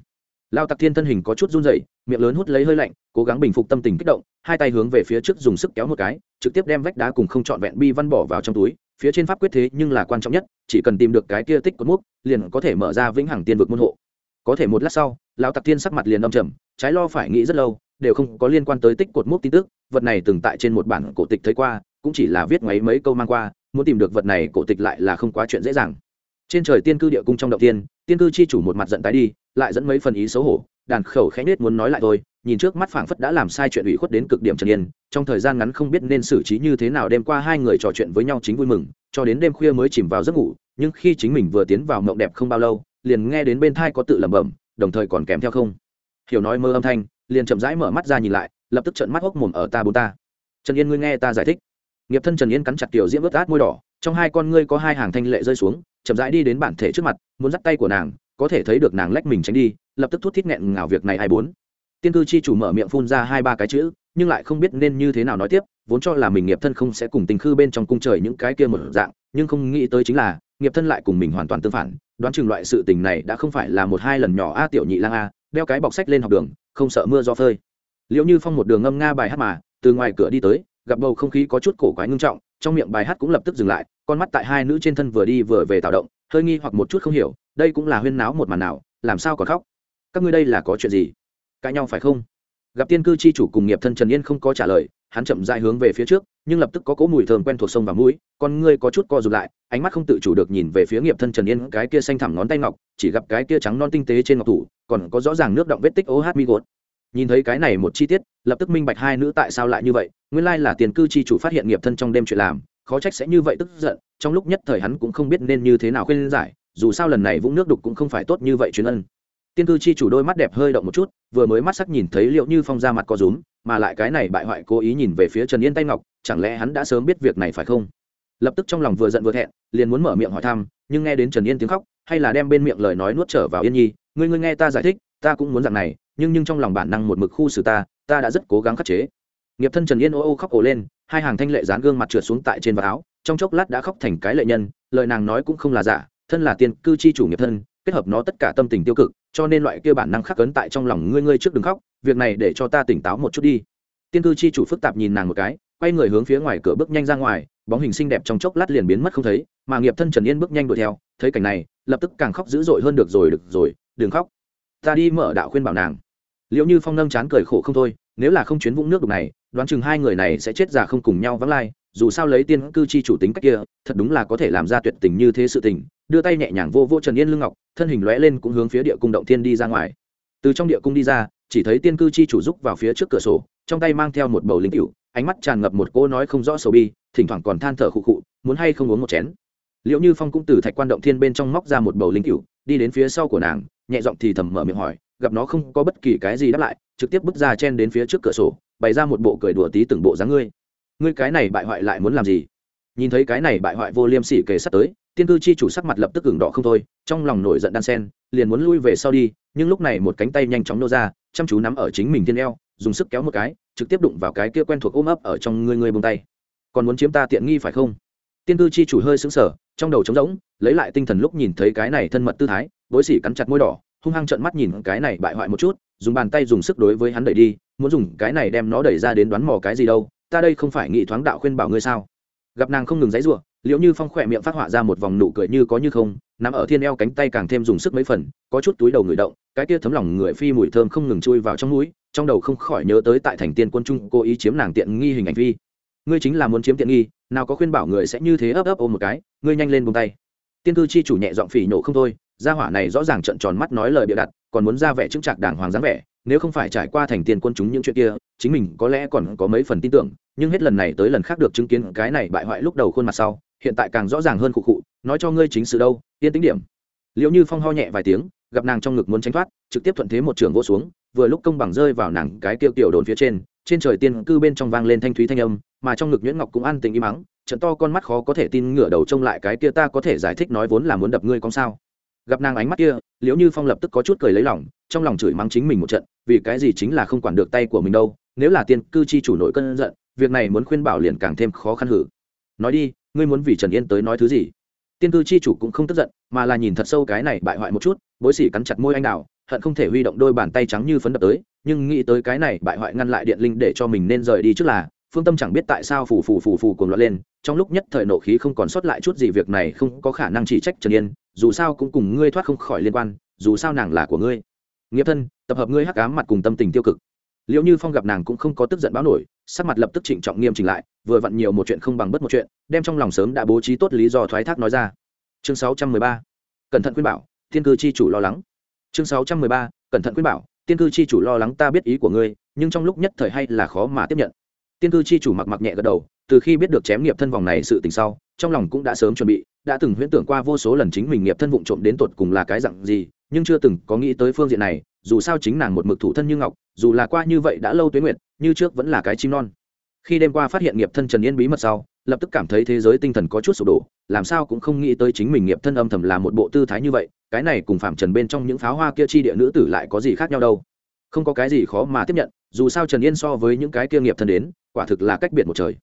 Lao tặc thiên thân hình có chút run dậy miệng lớn hút lấy hơi lạnh, cố gắng bình phục tâm tình kích động, hai tay hướng về phía trước dùng sức kéo một cái, trực tiếp đem vách đá cùng không trọn vẹn bi văn bỏ vào trong túi phía trên pháp quyết thế nhưng là quan trọng nhất, chỉ cần tìm được cái kia tích cột mốc, liền có thể mở ra vĩnh hằng tiên vực môn hộ. Có thể một lát sau, lão tặc tiên sắc mặt liền âm trầm, trái lo phải nghĩ rất lâu, đều không có liên quan tới tích cột mốc tin tức, vật này từng tại trên một bản cổ tịch thấy qua, cũng chỉ là viết ngoáy mấy câu mang qua, muốn tìm được vật này cổ tịch lại là không quá chuyện dễ dàng. Trên trời tiên cư địa cung trong động tiên tiên cư chi chủ một mặt giận tái đi, lại dẫn mấy phần ý xấu hổ, đàn khẩu khẽ nết muốn nói lại thôi nhìn trước mắt phảng phất đã làm sai chuyện ủy khuất đến cực điểm trần yên, trong thời gian ngắn không biết nên xử trí như thế nào đêm qua hai người trò chuyện với nhau chính vui mừng, cho đến đêm khuya mới chìm vào giấc ngủ, nhưng khi chính mình vừa tiến vào mộng đẹp không bao lâu, liền nghe đến bên thai có tự lẩm bẩm, đồng thời còn kèm theo không. Hiểu nói mơ âm thanh, liền chậm rãi mở mắt ra nhìn lại, lập tức trận mắt hốc mồm ở ta bù ta. Trần yên ngươi nghe ta giải thích. Nghiệp thân trần yên cắn chặt tiểu diễm ướt át môi đỏ, trong hai con ngươi có hai hàng thanh lệ rơi xuống, chậm rãi đi đến bản thể trước mặt, muốn dắt tay của nàng, có thể thấy được nàng lách mình tránh đi, lập tức thút thít nghẹn ngào việc này ai bốn tiên cư chi chủ mở miệng phun ra hai ba cái chữ, nhưng lại không biết nên như thế nào nói tiếp, vốn cho là mình nghiệp thân không sẽ cùng tình khư bên trong cung trời những cái kia một dạng, nhưng không nghĩ tới chính là, nghiệp thân lại cùng mình hoàn toàn tương phản, đoán chừng loại sự tình này đã không phải là một hai lần nhỏ a tiểu nhị lang a, đeo cái bọc sách lên học đường, không sợ mưa do phơi. Liệu như phong một đường ngâm nga bài hát mà, từ ngoài cửa đi tới, gặp bầu không khí có chút cổ quái ngưng trọng, trong miệng bài hát cũng lập tức dừng lại, con mắt tại hai nữ trên thân vừa đi vừa về tạo động, hơi nghi hoặc một chút không hiểu, đây cũng là huyên náo một màn nào, làm sao còn khóc? Các ngươi đây là có chuyện gì? Cãi nhau phải không? Gặp tiên cư chi chủ cùng nghiệp thân trần yên không có trả lời, hắn chậm dại hướng về phía trước, nhưng lập tức có cỗ mùi thơm quen thuộc sông và mũi, con ngươi có chút co rụt lại, ánh mắt không tự chủ được nhìn về phía nghiệp thân trần yên, cái kia xanh thẳm ngón tay ngọc, chỉ gặp cái kia trắng non tinh tế trên ngọc thủ, còn có rõ ràng nước động vết tích ô hát mi gột. Nhìn thấy cái này một chi tiết, lập tức minh bạch hai nữ tại sao lại như vậy, nguyên lai là tiền cư chi chủ phát hiện nghiệp thân trong đêm chuyện làm, khó trách sẽ như vậy tức giận, trong lúc nhất thời hắn cũng không biết nên như thế nào khuyên giải, dù sao lần này vũng nước đục cũng không phải tốt như vậy chuyến ân tiên cư chi chủ đôi mắt đẹp hơi động một chút, vừa mới mắt sắc nhìn thấy liệu như phong ra mặt có rúm, mà lại cái này bại hoại cố ý nhìn về phía trần yên tay ngọc, chẳng lẽ hắn đã sớm biết việc này phải không? Lập tức trong lòng vừa giận vừa thẹn, liền muốn mở miệng hỏi thăm, nhưng nghe đến trần yên tiếng khóc, hay là đem bên miệng lời nói nuốt trở vào yên nhi, ngươi ngươi nghe ta giải thích, ta cũng muốn dạng này, nhưng nhưng trong lòng bản năng một mực khu xử ta ta đã rất cố gắng khắc chế. Nghiệp thân trần yên ô ô khóc ổ lên, hai hàng thanh lệ dán gương mặt trượt xuống tại trên vạt áo, trong chốc lát đã khóc thành cái lệ nhân, lời nàng nói cũng không là giả, thân là tiên cư chi chủ nghiệp thân, kết hợp nó tất cả tâm tình tiêu cực cho nên loại kia bản năng khắc cấn tại trong lòng ngươi ngươi trước đừng khóc, việc này để cho ta tỉnh táo một chút đi. Tiên cư chi chủ phức tạp nhìn nàng một cái, quay người hướng phía ngoài cửa bước nhanh ra ngoài, bóng hình xinh đẹp trong chốc lát liền biến mất không thấy, mà nghiệp thân trần yên bước nhanh đuổi theo, thấy cảnh này, lập tức càng khóc dữ dội hơn được rồi được rồi, đừng khóc. Ta đi mở đạo khuyên bảo nàng. Liệu như phong nâm chán cười khổ không thôi, nếu là không chuyến vũng nước đục này, đoán chừng hai người này sẽ chết già không cùng nhau vắng lai, dù sao lấy tiên cư chi chủ tính cách kia, thật đúng là có thể làm ra tuyệt tình như thế sự tình đưa tay nhẹ nhàng vô vô trần yên lưng ngọc, thân hình lóe lên cũng hướng phía địa cung động thiên đi ra ngoài. Từ trong địa cung đi ra, chỉ thấy tiên cư chi chủ giúp vào phía trước cửa sổ, trong tay mang theo một bầu linh cựu ánh mắt tràn ngập một cỗ nói không rõ sầu bi, thỉnh thoảng còn than thở khụ khụ, muốn hay không uống một chén. Liệu như phong cũng từ thạch quan động thiên bên trong móc ra một bầu linh cựu đi đến phía sau của nàng, nhẹ giọng thì thầm mở miệng hỏi, gặp nó không có bất kỳ cái gì đáp lại, trực tiếp bước ra chen đến phía trước cửa sổ, bày ra một bộ cười đùa tí từng bộ dáng ngươi. Ngươi cái này bại hoại lại muốn làm gì? Nhìn thấy cái này bại hoại vô liêm sỉ kề sắt tới, tiên cư chi chủ sắc mặt lập tức ửng đỏ không thôi, trong lòng nổi giận đan sen, liền muốn lui về sau đi, nhưng lúc này một cánh tay nhanh chóng nô ra, chăm chú nắm ở chính mình tiên eo, dùng sức kéo một cái, trực tiếp đụng vào cái kia quen thuộc ôm ấp ở trong ngươi ngươi bông tay. Còn muốn chiếm ta tiện nghi phải không? Tiên cư chi chủ hơi sững sờ, trong đầu trống rỗng, lấy lại tinh thần lúc nhìn thấy cái này thân mật tư thái bối sỉ cắn chặt môi đỏ, hung hăng trợn mắt nhìn cái này bại hoại một chút, dùng bàn tay dùng sức đối với hắn đẩy đi, muốn dùng cái này đem nó đẩy ra đến đoán mò cái gì đâu, ta đây không phải nghị thoáng đạo khuyên bảo ngươi sao? Gặp nàng không ngừng giấy rủa liệu như phong khỏe miệng phát họa ra một vòng nụ cười như có như không, nằm ở thiên eo cánh tay càng thêm dùng sức mấy phần, có chút túi đầu người động, cái kia thấm lòng người phi mùi thơm không ngừng chui vào trong mũi, trong đầu không khỏi nhớ tới tại thành tiên quân trung cố ý chiếm nàng tiện nghi hình ảnh phi ngươi chính là muốn chiếm tiện nghi, nào có khuyên bảo người sẽ như thế ấp ấp ôm một cái, ngươi nhanh lên buông tay. Tiên cư chi chủ nhẹ giọng phỉ nổ không thôi, gia hỏa này rõ ràng trận tròn mắt nói lời bịa đặt, còn muốn ra vẻ chứng trạc đàng hoàng dáng vẻ nếu không phải trải qua thành tiền quân chúng những chuyện kia, chính mình có lẽ còn có mấy phần tin tưởng, nhưng hết lần này tới lần khác được chứng kiến cái này bại hoại lúc đầu khuôn mặt sau, hiện tại càng rõ ràng hơn cụ cụ nói cho ngươi chính sự đâu tiên tính điểm. Liệu như phong ho nhẹ vài tiếng, gặp nàng trong ngực muốn tránh thoát, trực tiếp thuận thế một trường vỗ xuống, vừa lúc công bằng rơi vào nàng cái kiệu tiểu đồn phía trên trên trời tiên cư bên trong vang lên thanh thúy thanh âm, mà trong ngực nhuyễn ngọc cũng an tình im mắng trận to con mắt khó có thể tin ngửa đầu trông lại cái kia ta có thể giải thích nói vốn là muốn đập ngươi con sao gặp nàng ánh mắt kia, liễu như phong lập tức có chút cười lấy lòng, trong lòng chửi mắng chính mình một trận, vì cái gì chính là không quản được tay của mình đâu, nếu là tiên cư chi chủ nội cân giận, việc này muốn khuyên bảo liền càng thêm khó khăn hử. Nói đi, ngươi muốn vì trần yên tới nói thứ gì? Tiên cư chi chủ cũng không tức giận, mà là nhìn thật sâu cái này bại hoại một chút, bối xỉ cắn chặt môi anh đào, hận không thể huy động đôi bàn tay trắng như phấn đập tới, nhưng nghĩ tới cái này bại hoại ngăn lại điện linh để cho mình nên rời đi trước là, phương tâm chẳng biết tại sao phù phù phù phù cuồng loạn lên, trong lúc nhất thời nộ khí không còn sót lại chút gì việc này không có khả năng chỉ trách trần yên dù sao cũng cùng ngươi thoát không khỏi liên quan, dù sao nàng là của ngươi nghiệp thân, tập hợp ngươi hắc ám mặt cùng tâm tình tiêu cực liệu như phong gặp nàng cũng không có tức giận báo nổi, sắc mặt lập tức trịnh trọng nghiêm chỉnh lại, vừa vặn nhiều một chuyện không bằng bất một chuyện, đem trong lòng sớm đã bố trí tốt lý do thoái thác nói ra chương 613. cẩn thận khuyên bảo, Thiên cư chi chủ lo lắng chương 613. cẩn thận khuyên bảo tiên cư chi chủ lo lắng ta biết ý của ngươi, nhưng trong lúc nhất thời hay là khó mà tiếp nhận tiên cư chi chủ mặc mặc nhẹ gật đầu, từ khi biết được chém nghiệp thân vòng này sự tình sau, trong lòng cũng đã sớm chuẩn bị đã từng huyễn tưởng qua vô số lần chính mình nghiệp thân vụng trộm đến tột cùng là cái dặn gì, nhưng chưa từng có nghĩ tới phương diện này, dù sao chính nàng một mực thủ thân như ngọc, dù là qua như vậy đã lâu tuyến nguyện như trước vẫn là cái chim non. Khi đêm qua phát hiện nghiệp thân trần yên bí mật sau, lập tức cảm thấy thế giới tinh thần có chút sụp đổ, làm sao cũng không nghĩ tới chính mình nghiệp thân âm thầm là một bộ tư thái như vậy, cái này cùng phạm trần bên trong những pháo hoa kia chi địa nữ tử lại có gì khác nhau đâu. Không có cái gì khó mà tiếp nhận, dù sao trần yên so với những cái kia nghiệp thân đến, quả thực là cách biệt một trời.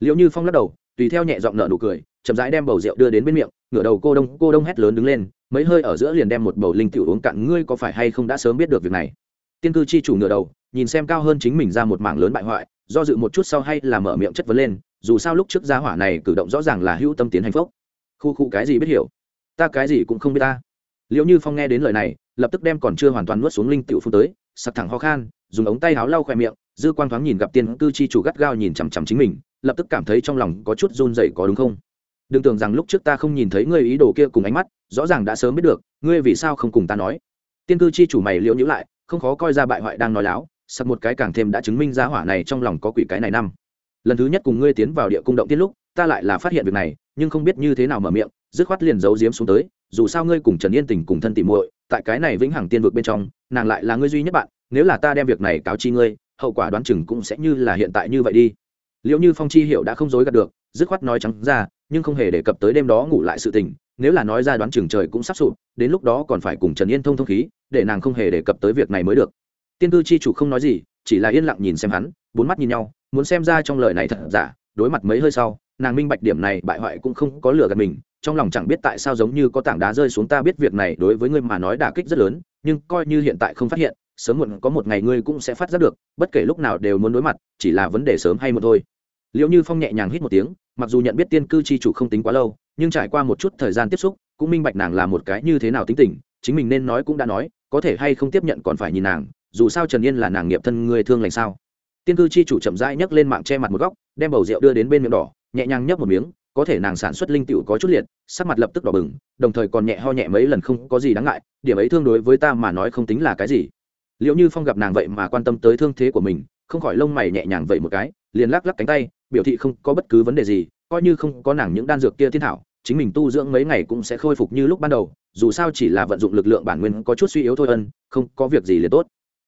Liệu như phong lắc đầu tùy theo nhẹ giọng nợ nụ cười, chậm rãi đem bầu rượu đưa đến bên miệng, ngửa đầu cô đông cô đông hét lớn đứng lên, mấy hơi ở giữa liền đem một bầu linh tiểu uống cạn, ngươi có phải hay không đã sớm biết được việc này? Tiên cư chi chủ ngửa đầu, nhìn xem cao hơn chính mình ra một mảng lớn bại hoại, do dự một chút sau hay là mở miệng chất vấn lên, dù sao lúc trước gia hỏa này cử động rõ ràng là hữu tâm tiến hành phúc khu khu cái gì biết hiểu? Ta cái gì cũng không biết ta. Liệu như phong nghe đến lời này, lập tức đem còn chưa hoàn toàn nuốt xuống linh tiểu phun tới, sặc thẳng ho khan, dùng ống tay áo lau khoe miệng, dư quang thoáng nhìn gặp tiên cư chi chủ gắt gao nhìn chằm chằm chính mình lập tức cảm thấy trong lòng có chút run dậy có đúng không? Đừng tưởng rằng lúc trước ta không nhìn thấy ngươi ý đồ kia cùng ánh mắt, rõ ràng đã sớm biết được, ngươi vì sao không cùng ta nói? Tiên cư chi chủ mày liễu nhữ lại, không khó coi ra bại hoại đang nói láo sặc một cái càng thêm đã chứng minh ra hỏa này trong lòng có quỷ cái này năm. Lần thứ nhất cùng ngươi tiến vào địa cung động tiên lúc, ta lại là phát hiện việc này, nhưng không biết như thế nào mở miệng, dứt khoát liền giấu giếm xuống tới, dù sao ngươi cùng trần yên tình cùng thân tỉ muội, tại cái này vĩnh hằng tiên vực bên trong, nàng lại là ngươi duy nhất bạn, nếu là ta đem việc này cáo chi ngươi, hậu quả đoán chừng cũng sẽ như là hiện tại như vậy đi liệu như phong chi hiểu đã không dối gạt được, dứt khoát nói trắng ra, nhưng không hề đề cập tới đêm đó ngủ lại sự tình, nếu là nói ra đoán chừng trời cũng sắp sụp, đến lúc đó còn phải cùng trần yên thông thông khí, để nàng không hề đề cập tới việc này mới được. Tiên tư chi chủ không nói gì, chỉ là yên lặng nhìn xem hắn, bốn mắt nhìn nhau, muốn xem ra trong lời này thật giả, đối mặt mấy hơi sau, nàng minh bạch điểm này, bại hoại cũng không có lừa gạt mình, trong lòng chẳng biết tại sao giống như có tảng đá rơi xuống ta biết việc này đối với ngươi mà nói đả kích rất lớn, nhưng coi như hiện tại không phát hiện, sớm muộn có một ngày ngươi cũng sẽ phát giác được, bất kể lúc nào đều muốn đối mặt, chỉ là vấn đề sớm hay muộn thôi liệu như phong nhẹ nhàng hít một tiếng, mặc dù nhận biết tiên cư chi chủ không tính quá lâu, nhưng trải qua một chút thời gian tiếp xúc, cũng minh bạch nàng là một cái như thế nào tính tình, chính mình nên nói cũng đã nói, có thể hay không tiếp nhận còn phải nhìn nàng, dù sao trần yên là nàng nghiệp thân người thương lành sao. Tiên cư chi chủ chậm rãi nhấc lên mạng che mặt một góc, đem bầu rượu đưa đến bên miệng đỏ, nhẹ nhàng nhấp một miếng, có thể nàng sản xuất linh tiểu có chút liệt, sắc mặt lập tức đỏ bừng, đồng thời còn nhẹ ho nhẹ mấy lần không có gì đáng ngại, điểm ấy thương đối với ta mà nói không tính là cái gì. Liệu như phong gặp nàng vậy mà quan tâm tới thương thế của mình, không khỏi lông mày nhẹ nhàng vậy một cái, liền lắc lắc cánh tay biểu thị không có bất cứ vấn đề gì, coi như không có nàng những đan dược kia thiên thảo, chính mình tu dưỡng mấy ngày cũng sẽ khôi phục như lúc ban đầu, dù sao chỉ là vận dụng lực lượng bản nguyên có chút suy yếu thôi ân, không có việc gì liền tốt.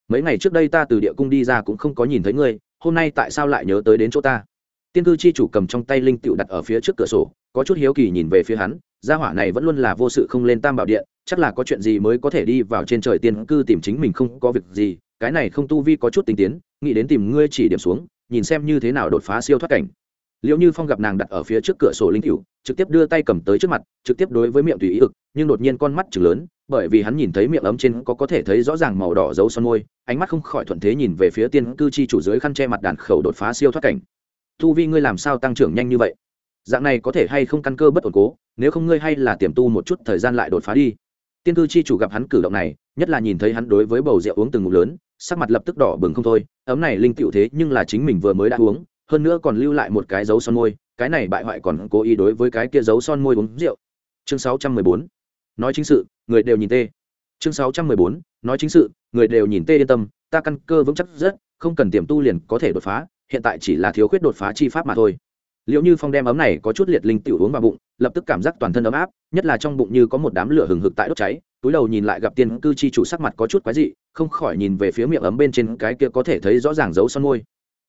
Mấy ngày trước đây ta từ địa cung đi ra cũng không có nhìn thấy ngươi, hôm nay tại sao lại nhớ tới đến chỗ ta? Tiên cư chi chủ cầm trong tay linh tựu đặt ở phía trước cửa sổ, có chút hiếu kỳ nhìn về phía hắn, gia hỏa này vẫn luôn là vô sự không lên tam bảo điện, chắc là có chuyện gì mới có thể đi vào trên trời tiên cư tìm chính mình không có việc gì, cái này không tu vi có chút tinh tiến, nghĩ đến tìm ngươi chỉ điểm xuống nhìn xem như thế nào đột phá siêu thoát cảnh. Liệu như phong gặp nàng đặt ở phía trước cửa sổ linh cựu trực tiếp đưa tay cầm tới trước mặt, trực tiếp đối với miệng tùy ý ực, nhưng đột nhiên con mắt chừng lớn, bởi vì hắn nhìn thấy miệng ấm trên có có thể thấy rõ ràng màu đỏ dấu son môi, ánh mắt không khỏi thuận thế nhìn về phía tiên cư chi chủ dưới khăn che mặt đàn khẩu đột phá siêu thoát cảnh. Thu vi ngươi làm sao tăng trưởng nhanh như vậy? Dạng này có thể hay không căn cơ bất ổn cố, nếu không ngươi hay là tiềm tu một chút thời gian lại đột phá đi. Tiên cư chi chủ gặp hắn cử động này, nhất là nhìn thấy hắn đối với bầu rượu uống từng ngụm lớn sắc mặt lập tức đỏ bừng không thôi, ấm này linh cựu thế nhưng là chính mình vừa mới đã uống, hơn nữa còn lưu lại một cái dấu son môi, cái này bại hoại còn cố ý đối với cái kia dấu son môi uống rượu chương 614. nói chính sự, người đều nhìn tê chương 614. nói chính sự, người đều nhìn tê yên tâm, ta căn cơ vững chắc rất, không cần tiềm tu liền có thể đột phá, hiện tại chỉ là thiếu khuyết đột phá chi pháp mà thôi liệu như phong đem ấm này có chút liệt linh tiểu uống vào bụng, lập tức cảm giác toàn thân ấm áp, nhất là trong bụng như có một đám lửa hừng hực tại đốt cháy, túi đầu nhìn lại gặp tiên cư chi chủ sắc mặt có chút quái dị không khỏi nhìn về phía miệng ấm bên trên cái kia có thể thấy rõ ràng dấu son môi.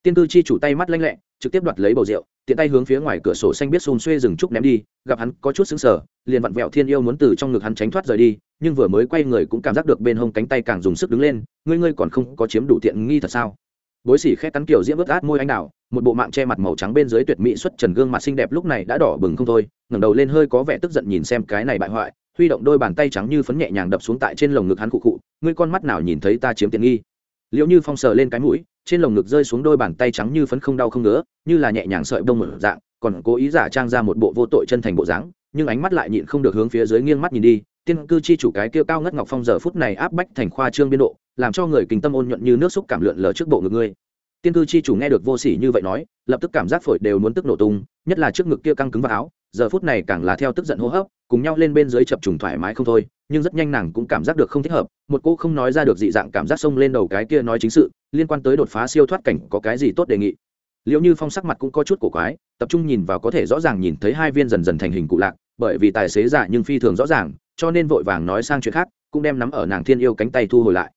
Tiên cư chi chủ tay mắt lanh lẹ, trực tiếp đoạt lấy bầu rượu, tiện tay hướng phía ngoài cửa sổ xanh biết xôn xuê rừng trúc ném đi, gặp hắn có chút xứng sở liền vặn vẹo thiên yêu muốn từ trong ngực hắn tránh thoát rời đi, nhưng vừa mới quay người cũng cảm giác được bên hông cánh tay càng dùng sức đứng lên, ngươi ngươi còn không có chiếm đủ tiện nghi thật sao? Bối xỉ khét cắn kiểu diễm ướt át môi anh đào, một bộ mạng che mặt màu trắng bên dưới tuyệt mỹ xuất trần gương mặt xinh đẹp lúc này đã đỏ bừng không thôi, ngẩng đầu lên hơi có vẻ tức giận nhìn xem cái này bại hoại huy động đôi bàn tay trắng như phấn nhẹ nhàng đập xuống tại trên lồng ngực hắn cụ cụ ngươi con mắt nào nhìn thấy ta chiếm tiện nghi? Liệu như phong sờ lên cái mũi, trên lồng ngực rơi xuống đôi bàn tay trắng như phấn không đau không ngứa, như là nhẹ nhàng sợi bông mở dạng, còn cố ý giả trang ra một bộ vô tội chân thành bộ dáng, nhưng ánh mắt lại nhịn không được hướng phía dưới nghiêng mắt nhìn đi. Tiên cư chi chủ cái kia cao ngất ngọc phong giờ phút này áp bách thành khoa trương biên độ, làm cho người kinh tâm ôn nhuận như nước xúc cảm lượn lờ trước bộ ngực ngươi. Tiên cư chi chủ nghe được vô sỉ như vậy nói, lập tức cảm giác phổi đều muốn tức nổ tung, nhất là trước ngực kia căng cứng vào áo giờ phút này càng là theo tức giận hô hấp, cùng nhau lên bên dưới chập trùng thoải mái không thôi, nhưng rất nhanh nàng cũng cảm giác được không thích hợp, một cô không nói ra được dị dạng cảm giác xông lên đầu cái kia nói chính sự, liên quan tới đột phá siêu thoát cảnh có cái gì tốt đề nghị. Liệu như phong sắc mặt cũng có chút cổ quái, tập trung nhìn vào có thể rõ ràng nhìn thấy hai viên dần dần thành hình cụ lạc, bởi vì tài xế giả nhưng phi thường rõ ràng, cho nên vội vàng nói sang chuyện khác, cũng đem nắm ở nàng thiên yêu cánh tay thu hồi lại.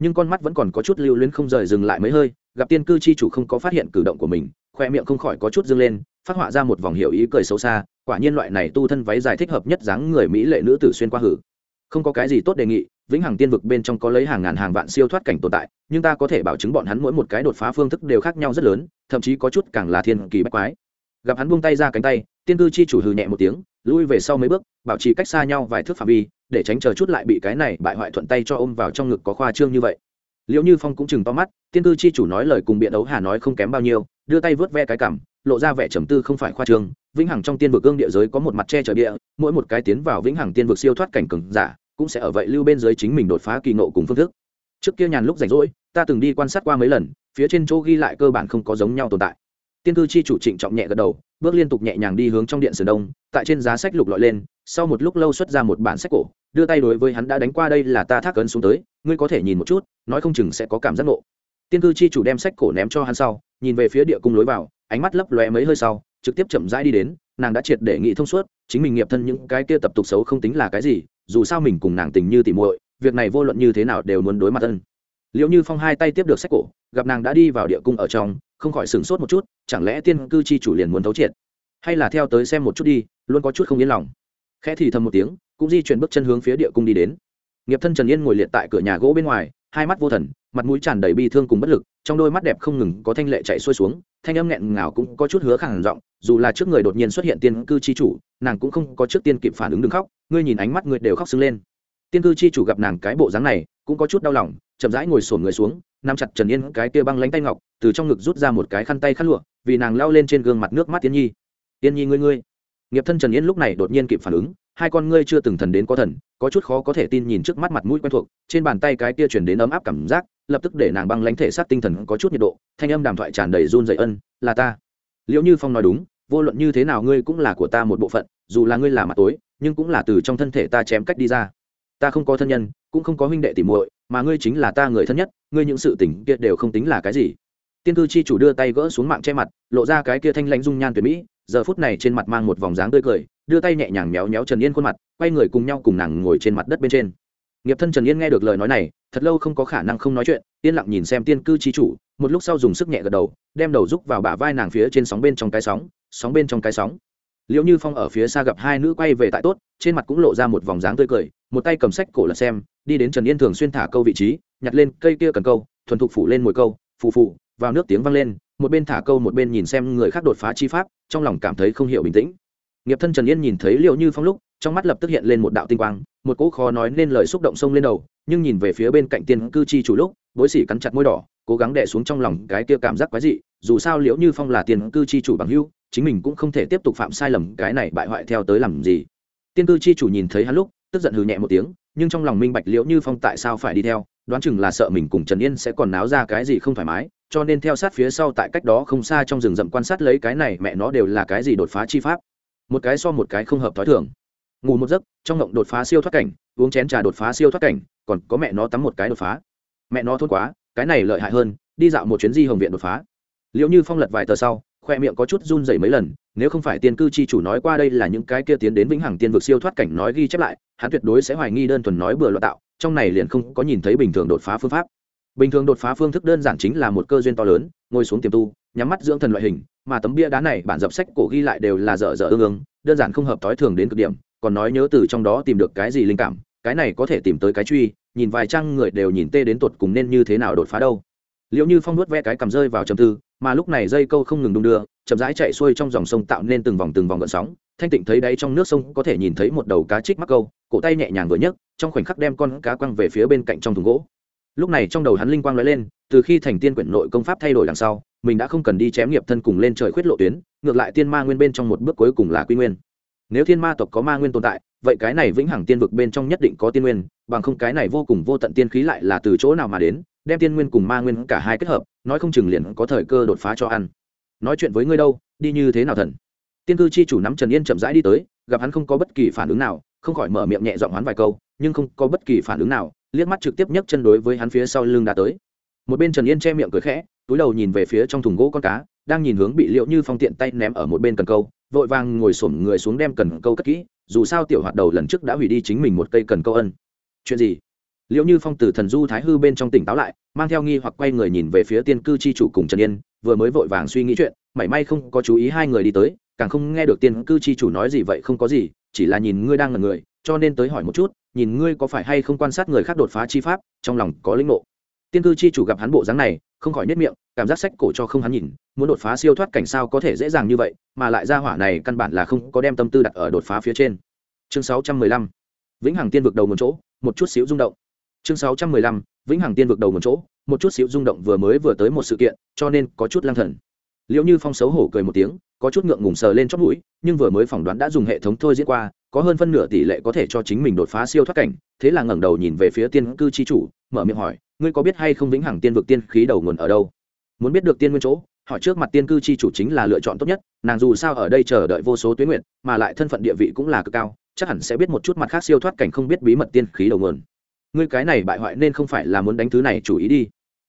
Nhưng con mắt vẫn còn có chút lưu luyến không rời dừng lại mấy hơi, gặp tiên cư chi chủ không có phát hiện cử động của mình, khoe miệng không khỏi có chút dâng lên phát họa ra một vòng hiệu ý cười xấu xa, quả nhiên loại này tu thân váy dài thích hợp nhất dáng người mỹ lệ nữ tử xuyên qua hử. Không có cái gì tốt đề nghị, vĩnh hằng tiên vực bên trong có lấy hàng ngàn hàng vạn siêu thoát cảnh tồn tại, nhưng ta có thể bảo chứng bọn hắn mỗi một cái đột phá phương thức đều khác nhau rất lớn, thậm chí có chút càng là thiên kỳ bách quái. Gặp hắn buông tay ra cánh tay, tiên cư chi chủ hừ nhẹ một tiếng, lui về sau mấy bước, bảo trì cách xa nhau vài thước phạm vi, để tránh chờ chút lại bị cái này bại hoại thuận tay cho ôm vào trong ngực có khoa trương như vậy. Liệu như phong cũng chừng to mắt, tiên cư chi chủ nói lời cùng biện đấu hà nói không kém bao nhiêu, đưa tay vớt ve cái cảm lộ ra vẻ trầm tư không phải khoa trương. Vĩnh hằng trong tiên vực gương địa giới có một mặt che trở địa, mỗi một cái tiến vào vĩnh hằng tiên vực siêu thoát cảnh cường giả, cũng sẽ ở vậy lưu bên dưới chính mình đột phá kỳ nộ cùng phương thức. Trước kia nhàn lúc rảnh rỗi, ta từng đi quan sát qua mấy lần, phía trên chỗ ghi lại cơ bản không có giống nhau tồn tại. Tiên cư chi chủ trịnh trọng nhẹ gật đầu, bước liên tục nhẹ nhàng đi hướng trong điện sườn đông, tại trên giá sách lục lọi lên, sau một lúc lâu xuất ra một bản sách cổ, đưa tay đối với hắn đã đánh qua đây là ta thác ấn xuống tới, ngươi có thể nhìn một chút, nói không chừng sẽ có cảm giác ngộ tiên cư chi chủ đem sách cổ ném cho hắn sau, nhìn về phía địa cung lối vào, ánh mắt lấp lóe mấy hơi sau, trực tiếp chậm rãi đi đến, nàng đã triệt để nghị thông suốt, chính mình nghiệp thân những cái kia tập tục xấu không tính là cái gì, dù sao mình cùng nàng tình như tỉ muội, việc này vô luận như thế nào đều muốn đối mặt thân liệu như phong hai tay tiếp được sách cổ, gặp nàng đã đi vào địa cung ở trong, không khỏi sửng sốt một chút, chẳng lẽ tiên cư chi chủ liền muốn thấu triệt? Hay là theo tới xem một chút đi, luôn có chút không yên lòng. Khẽ thì thầm một tiếng, cũng di chuyển bước chân hướng phía địa cung đi đến. Nghiệp thân trần yên ngồi liệt tại cửa nhà gỗ bên ngoài hai mắt vô thần, mặt mũi tràn đầy bi thương cùng bất lực, trong đôi mắt đẹp không ngừng có thanh lệ chạy xuôi xuống, thanh âm nghẹn ngào cũng có chút hứa khẳng giọng, dù là trước người đột nhiên xuất hiện tiên cư chi chủ, nàng cũng không có trước tiên kịp phản ứng đừng khóc, ngươi nhìn ánh mắt ngươi đều khóc sưng lên. Tiên cư chi chủ gặp nàng cái bộ dáng này, cũng có chút đau lòng, chậm rãi ngồi sổn người xuống, nắm chặt trần yên cái tia băng lánh tay ngọc, từ trong ngực rút ra một cái khăn tay khăn lụa, vì nàng lao lên trên gương mặt nước mắt tiên nhi. Tiên nhi ngươi ngươi. Nghiệp thân trần yên lúc này đột nhiên kịp phản ứng hai con ngươi chưa từng thần đến có thần, có chút khó có thể tin nhìn trước mắt mặt mũi quen thuộc, trên bàn tay cái kia chuyển đến ấm áp cảm giác, lập tức để nàng băng lãnh thể xác tinh thần có chút nhiệt độ, thanh âm đàm thoại tràn đầy run dậy ân, là ta. Liệu như phong nói đúng, vô luận như thế nào ngươi cũng là của ta một bộ phận, dù là ngươi là mặt tối, nhưng cũng là từ trong thân thể ta chém cách đi ra. Ta không có thân nhân, cũng không có huynh đệ tìm muội, mà ngươi chính là ta người thân nhất, ngươi những sự tình kia đều không tính là cái gì. Tiên cư chi chủ đưa tay gỡ xuống mạng che mặt, lộ ra cái kia thanh lãnh dung nhan tuyệt mỹ, giờ phút này trên mặt mang một vòng dáng tươi cười đưa tay nhẹ nhàng méo méo trần yên khuôn mặt, quay người cùng nhau cùng nàng ngồi trên mặt đất bên trên. Nghiệp thân trần yên nghe được lời nói này, thật lâu không có khả năng không nói chuyện, yên lặng nhìn xem tiên cư chi chủ, một lúc sau dùng sức nhẹ gật đầu, đem đầu rúc vào bả vai nàng phía trên sóng bên trong cái sóng sóng bên trong cái sóng. Liệu như phong ở phía xa gặp hai nữ quay về tại tốt, trên mặt cũng lộ ra một vòng dáng tươi cười, một tay cầm sách cổ lật xem, đi đến trần yên thường xuyên thả câu vị trí, nhặt lên cây kia cần câu, thuần thục phủ lên mồi câu, phù phù, vào nước tiếng vang lên, một bên thả câu một bên nhìn xem người khác đột phá chi pháp, trong lòng cảm thấy không hiểu bình tĩnh nghiệp thân trần yên nhìn thấy liệu như phong lúc, trong mắt lập tức hiện lên một đạo tinh quang, một cỗ khó nói nên lời xúc động sông lên đầu, nhưng nhìn về phía bên cạnh tiên cư chi chủ lúc bối sỉ cắn chặt môi đỏ, cố gắng đè xuống trong lòng cái kia cảm giác quái dị, dù sao liễu như phong là Tiên cư chi chủ bằng hưu chính mình cũng không thể tiếp tục phạm sai lầm cái này bại hoại theo tới làm gì. Tiên cư chi chủ nhìn thấy hắn lúc, tức giận hừ nhẹ một tiếng, nhưng trong lòng minh bạch liễu như phong tại sao phải đi theo, đoán chừng là sợ mình cùng trần yên sẽ còn náo ra cái gì không thoải mái, cho nên theo sát phía sau tại cách đó không xa trong rừng rậm quan sát lấy cái này mẹ nó đều là cái gì đột phá chi pháp một cái so một cái không hợp t h ó i thường. Ngủ một giấc, trong ngộng đột phá siêu thoát cảnh, uống chén trà đột phá siêu thoát cảnh, còn có mẹ nó tắm một cái đột phá. Mẹ nó thốt quá, cái này lợi hại hơn, đi dạo một chuyến di hồng viện đột phá. Liệu như phong lật vài tờ sau, khoe miệng có chút run dày mấy lần, nếu không phải tiên cư chi chủ nói qua đây là những cái kia tiến đến vĩnh hằng tiên vực siêu thoát cảnh nói ghi chép lại, hắn tuyệt đối sẽ hoài nghi đơn thuần nói bừa loạn tạo, trong này liền không có nhìn thấy bình thường đột phá phương pháp bình thường đột phá phương thức đơn giản chính là một cơ duyên to lớn, ngồi xuống tiềm tu, nhắm mắt dưỡng thần loại hình, mà tấm bia đá này bản dập sách cổ ghi lại đều là dở dở ương ương, đơn giản không hợp thói thường đến cực điểm, còn nói nhớ từ trong đó tìm được cái gì linh cảm, cái này có thể tìm tới cái truy, nhìn vài trang người đều nhìn tê đến tột cùng nên như thế nào đột phá đâu. Liệu như phong nuốt ve cái cầm rơi vào trầm tư, mà lúc này dây câu không ngừng đung đưa, chậm rãi chạy xuôi trong dòng sông tạo nên từng vòng từng vòng gợn sóng. Thanh tịnh thấy đáy trong nước sông có thể nhìn thấy một đầu cá trích mắc câu, cổ tay nhẹ nhàng vừa nhấc, trong khoảnh khắc đem con cá quăng về phía bên cạnh trong thùng gỗ lúc này trong đầu hắn linh quang lóe lên, từ khi thành tiên quyển nội công pháp thay đổi đằng sau, mình đã không cần đi chém nghiệp thân cùng lên trời khuyết lộ tuyến, ngược lại tiên ma nguyên bên trong một bước cuối cùng là quy nguyên. Nếu thiên ma tộc có ma nguyên tồn tại, vậy cái này vĩnh hằng tiên vực bên trong nhất định có tiên nguyên, bằng không cái này vô cùng vô tận tiên khí lại là từ chỗ nào mà đến, đem tiên nguyên cùng ma nguyên cả hai kết hợp, nói không chừng liền có thời cơ đột phá cho ăn. Nói chuyện với ngươi đâu, đi như thế nào thần? Tiên cư chi chủ nắm trần yên chậm rãi đi tới, gặp hắn không có bất kỳ phản ứng nào, không khỏi mở miệng nhẹ giọng hoán vài câu, nhưng không có bất kỳ phản ứng nào liếc mắt trực tiếp nhấc chân đối với hắn phía sau lưng đã tới. Một bên trần yên che miệng cười khẽ, túi đầu nhìn về phía trong thùng gỗ con cá, đang nhìn hướng bị liệu như phong tiện tay ném ở một bên cần câu, vội vàng ngồi xổm người xuống đem cần câu cất kỹ, dù sao tiểu hoạt đầu lần trước đã hủy đi chính mình một cây cần câu ân. Chuyện gì? Liệu như phong từ thần du thái hư bên trong tỉnh táo lại, mang theo nghi hoặc quay người nhìn về phía tiên cư chi chủ cùng trần yên, vừa mới vội vàng suy nghĩ chuyện, mảy may không có chú ý hai người đi tới, càng không nghe được tiên cư chi chủ nói gì vậy không có gì, chỉ là nhìn ngươi đang là người, cho nên tới hỏi một chút nhìn ngươi có phải hay không quan sát người khác đột phá chi pháp, trong lòng có linh ngộ. Tiên cư chi chủ gặp hắn bộ dáng này, không khỏi nhất miệng, cảm giác sách cổ cho không hắn nhìn, muốn đột phá siêu thoát cảnh sao có thể dễ dàng như vậy, mà lại ra hỏa này căn bản là không có đem tâm tư đặt ở đột phá phía trên. Chương 615 vĩnh hằng tiên vực đầu một chỗ, một chút xíu rung động. Chương 615 vĩnh hằng tiên vực đầu một chỗ, một chút xíu rung động vừa mới vừa tới một sự kiện, cho nên có chút lang thần. Liệu như phong xấu hổ cười một tiếng, có chút ngượng ngùng sờ lên chót mũi, nhưng vừa mới phỏng đoán đã dùng hệ thống thôi diễn qua có hơn phân nửa tỷ lệ có thể cho chính mình đột phá siêu thoát cảnh, thế là ngẩng đầu nhìn về phía tiên cư chi chủ, mở miệng hỏi, ngươi có biết hay không vĩnh hằng tiên vực tiên khí đầu nguồn ở đâu? Muốn biết được tiên nguyên chỗ, hỏi trước mặt tiên cư chi chủ chính là lựa chọn tốt nhất, nàng dù sao ở đây chờ đợi vô số tuyến nguyện, mà lại thân phận địa vị cũng là cực cao, chắc hẳn sẽ biết một chút mặt khác siêu thoát cảnh không biết bí mật tiên khí đầu nguồn. Ngươi cái này bại hoại nên không phải là muốn đánh thứ này chủ ý đi.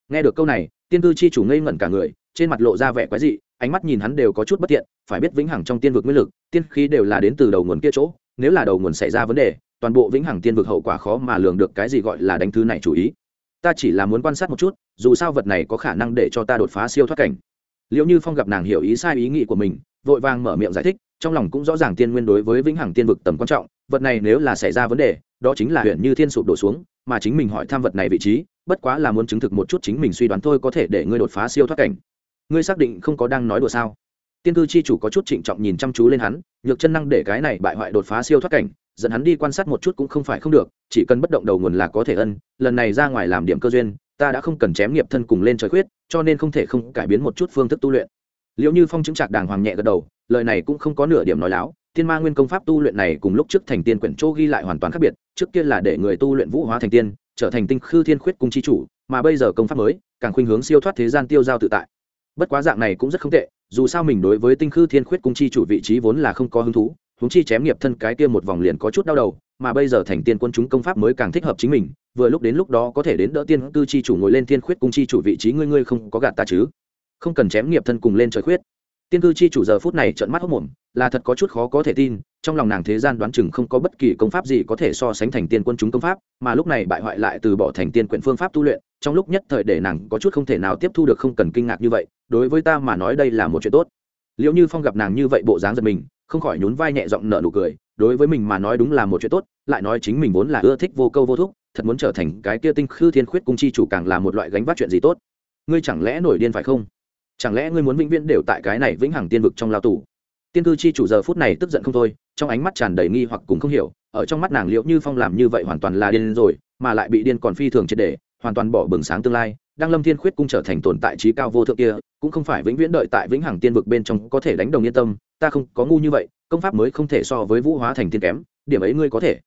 Nghe được câu này, tiên cư chi chủ ngây ngẩn cả người, trên mặt lộ ra vẻ quái dị, ánh mắt nhìn hắn đều có chút bất tiện, phải biết vĩnh hằng trong tiên vực nguyên lực, tiên khí đều là đến từ đầu nguồn kia chỗ nếu là đầu nguồn xảy ra vấn đề, toàn bộ vĩnh hằng tiên vực hậu quả khó mà lường được cái gì gọi là đánh thứ này chủ ý. Ta chỉ là muốn quan sát một chút, dù sao vật này có khả năng để cho ta đột phá siêu thoát cảnh. Liệu như phong gặp nàng hiểu ý sai ý nghĩ của mình, vội vàng mở miệng giải thích, trong lòng cũng rõ ràng tiên nguyên đối với vĩnh hằng tiên vực tầm quan trọng, vật này nếu là xảy ra vấn đề, đó chính là huyện như thiên sụp đổ xuống, mà chính mình hỏi tham vật này vị trí, bất quá là muốn chứng thực một chút chính mình suy đoán thôi có thể để ngươi đột phá siêu thoát cảnh. Ngươi xác định không có đang nói đùa sao? Tiên cư chi chủ có chút trịnh trọng nhìn chăm chú lên hắn, nhược chân năng để cái này bại hoại đột phá siêu thoát cảnh, dẫn hắn đi quan sát một chút cũng không phải không được, chỉ cần bất động đầu nguồn là có thể ân, lần này ra ngoài làm điểm cơ duyên, ta đã không cần chém nghiệp thân cùng lên trời khuyết, cho nên không thể không cải biến một chút phương thức tu luyện. Liệu như phong chứng trạc đàng hoàng nhẹ gật đầu, lời này cũng không có nửa điểm nói láo, tiên ma nguyên công pháp tu luyện này cùng lúc trước thành tiên quyển chỗ ghi lại hoàn toàn khác biệt, trước kia là để người tu luyện vũ hóa thành tiên, trở thành tinh khư thiên khuyết cung chi chủ, mà bây giờ công pháp mới, càng khuynh hướng siêu thoát thế gian tiêu giao tự tại bất quá dạng này cũng rất không tệ, dù sao mình đối với tinh khư thiên khuyết cung chi chủ vị trí vốn là không có hứng thú húng chi chém nghiệp thân cái kia một vòng liền có chút đau đầu, mà bây giờ thành tiên quân chúng công pháp mới càng thích hợp chính mình, vừa lúc đến lúc đó có thể đến đỡ tiên cư chi chủ ngồi lên thiên khuyết cung chi chủ vị trí ngươi ngươi không có gạt ta chứ? Không cần chém nghiệp thân cùng lên trời khuyết. Tiên cư chi chủ giờ phút này trợn mắt hốc mồm, là thật có chút khó có thể tin trong lòng nàng thế gian đoán chừng không có bất kỳ công pháp gì có thể so sánh thành tiên quân chúng công pháp, mà lúc này bại hoại lại từ bỏ thành tiên quyển phương pháp tu luyện, trong lúc nhất thời để nàng có chút không thể nào tiếp thu được không cần kinh ngạc như vậy, đối với ta mà nói đây là một chuyện tốt. Liệu như phong gặp nàng như vậy bộ dáng giật mình, không khỏi nhún vai nhẹ giọng nở nụ cười, đối với mình mà nói đúng là một chuyện tốt, lại nói chính mình vốn là ưa thích vô câu vô thúc, thật muốn trở thành cái kia tinh khư thiên khuyết cung chi chủ càng là một loại gánh vác chuyện gì tốt. Ngươi chẳng lẽ nổi điên phải không? Chẳng lẽ ngươi muốn vĩnh viễn đều tại cái này vĩnh hằng tiên vực trong lao tù? Tiên cư chi chủ giờ phút này tức giận không thôi, trong ánh mắt tràn đầy nghi hoặc cũng không hiểu, ở trong mắt nàng liệu như phong làm như vậy hoàn toàn là điên rồi, mà lại bị điên còn phi thường triệt để, hoàn toàn bỏ bừng sáng tương lai. Đang lâm thiên khuyết cung trở thành tồn tại trí cao vô thượng kia, cũng không phải vĩnh viễn đợi tại vĩnh hằng tiên vực bên trong có thể đánh đồng yên tâm, ta không có ngu như vậy, công pháp mới không thể so với vũ hóa thành tiên kém, điểm ấy ngươi có thể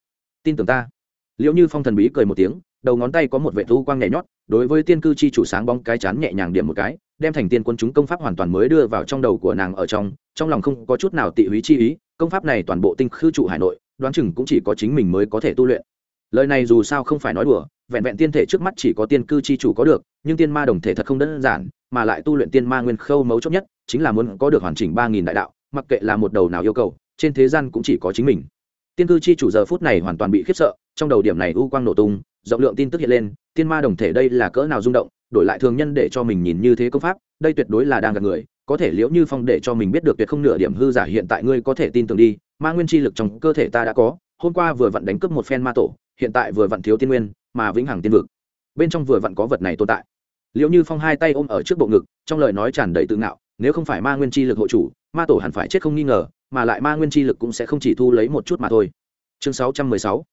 tin tưởng ta. Liệu như phong thần bí cười một tiếng đầu ngón tay có một vệ thu quang nhảy nhót, đối với tiên cư chi chủ sáng bóng cái chán nhẹ nhàng điểm một cái, đem thành tiên quân chúng công pháp hoàn toàn mới đưa vào trong đầu của nàng ở trong trong lòng không có chút nào tị húy chi ý, công pháp này toàn bộ tinh khư trụ hải nội, đoán chừng cũng chỉ có chính mình mới có thể tu luyện. Lời này dù sao không phải nói đùa, vẹn vẹn tiên thể trước mắt chỉ có tiên cư chi chủ có được, nhưng tiên ma đồng thể thật không đơn giản, mà lại tu luyện tiên ma nguyên khâu mấu chốt nhất, chính là muốn có được hoàn chỉnh ba nghìn đại đạo, mặc kệ là một đầu nào yêu cầu, trên thế gian cũng chỉ có chính mình. Tiên cư chi chủ giờ phút này hoàn toàn bị khiếp sợ, trong đầu điểm này u quang nổ tung rộng lượng tin tức hiện lên, tiên ma đồng thể đây là cỡ nào rung động, đổi lại thường nhân để cho mình nhìn như thế công pháp, đây tuyệt đối là đang gặp người, có thể liễu như phong để cho mình biết được tuyệt không nửa điểm hư giả hiện tại ngươi có thể tin tưởng đi, ma nguyên chi lực trong cơ thể ta đã có, hôm qua vừa vặn đánh cướp một phen ma tổ, hiện tại vừa vặn thiếu tiên nguyên, mà vĩnh hằng tiên vực. Bên trong vừa vặn có vật này tồn tại. Liễu như phong hai tay ôm ở trước bộ ngực, trong lời nói tràn đầy tự ngạo, nếu không phải ma nguyên chi lực hộ chủ, ma tổ hẳn phải chết không nghi ngờ, mà lại ma nguyên chi lực cũng sẽ không chỉ thu lấy một chút mà thôi. Chương 616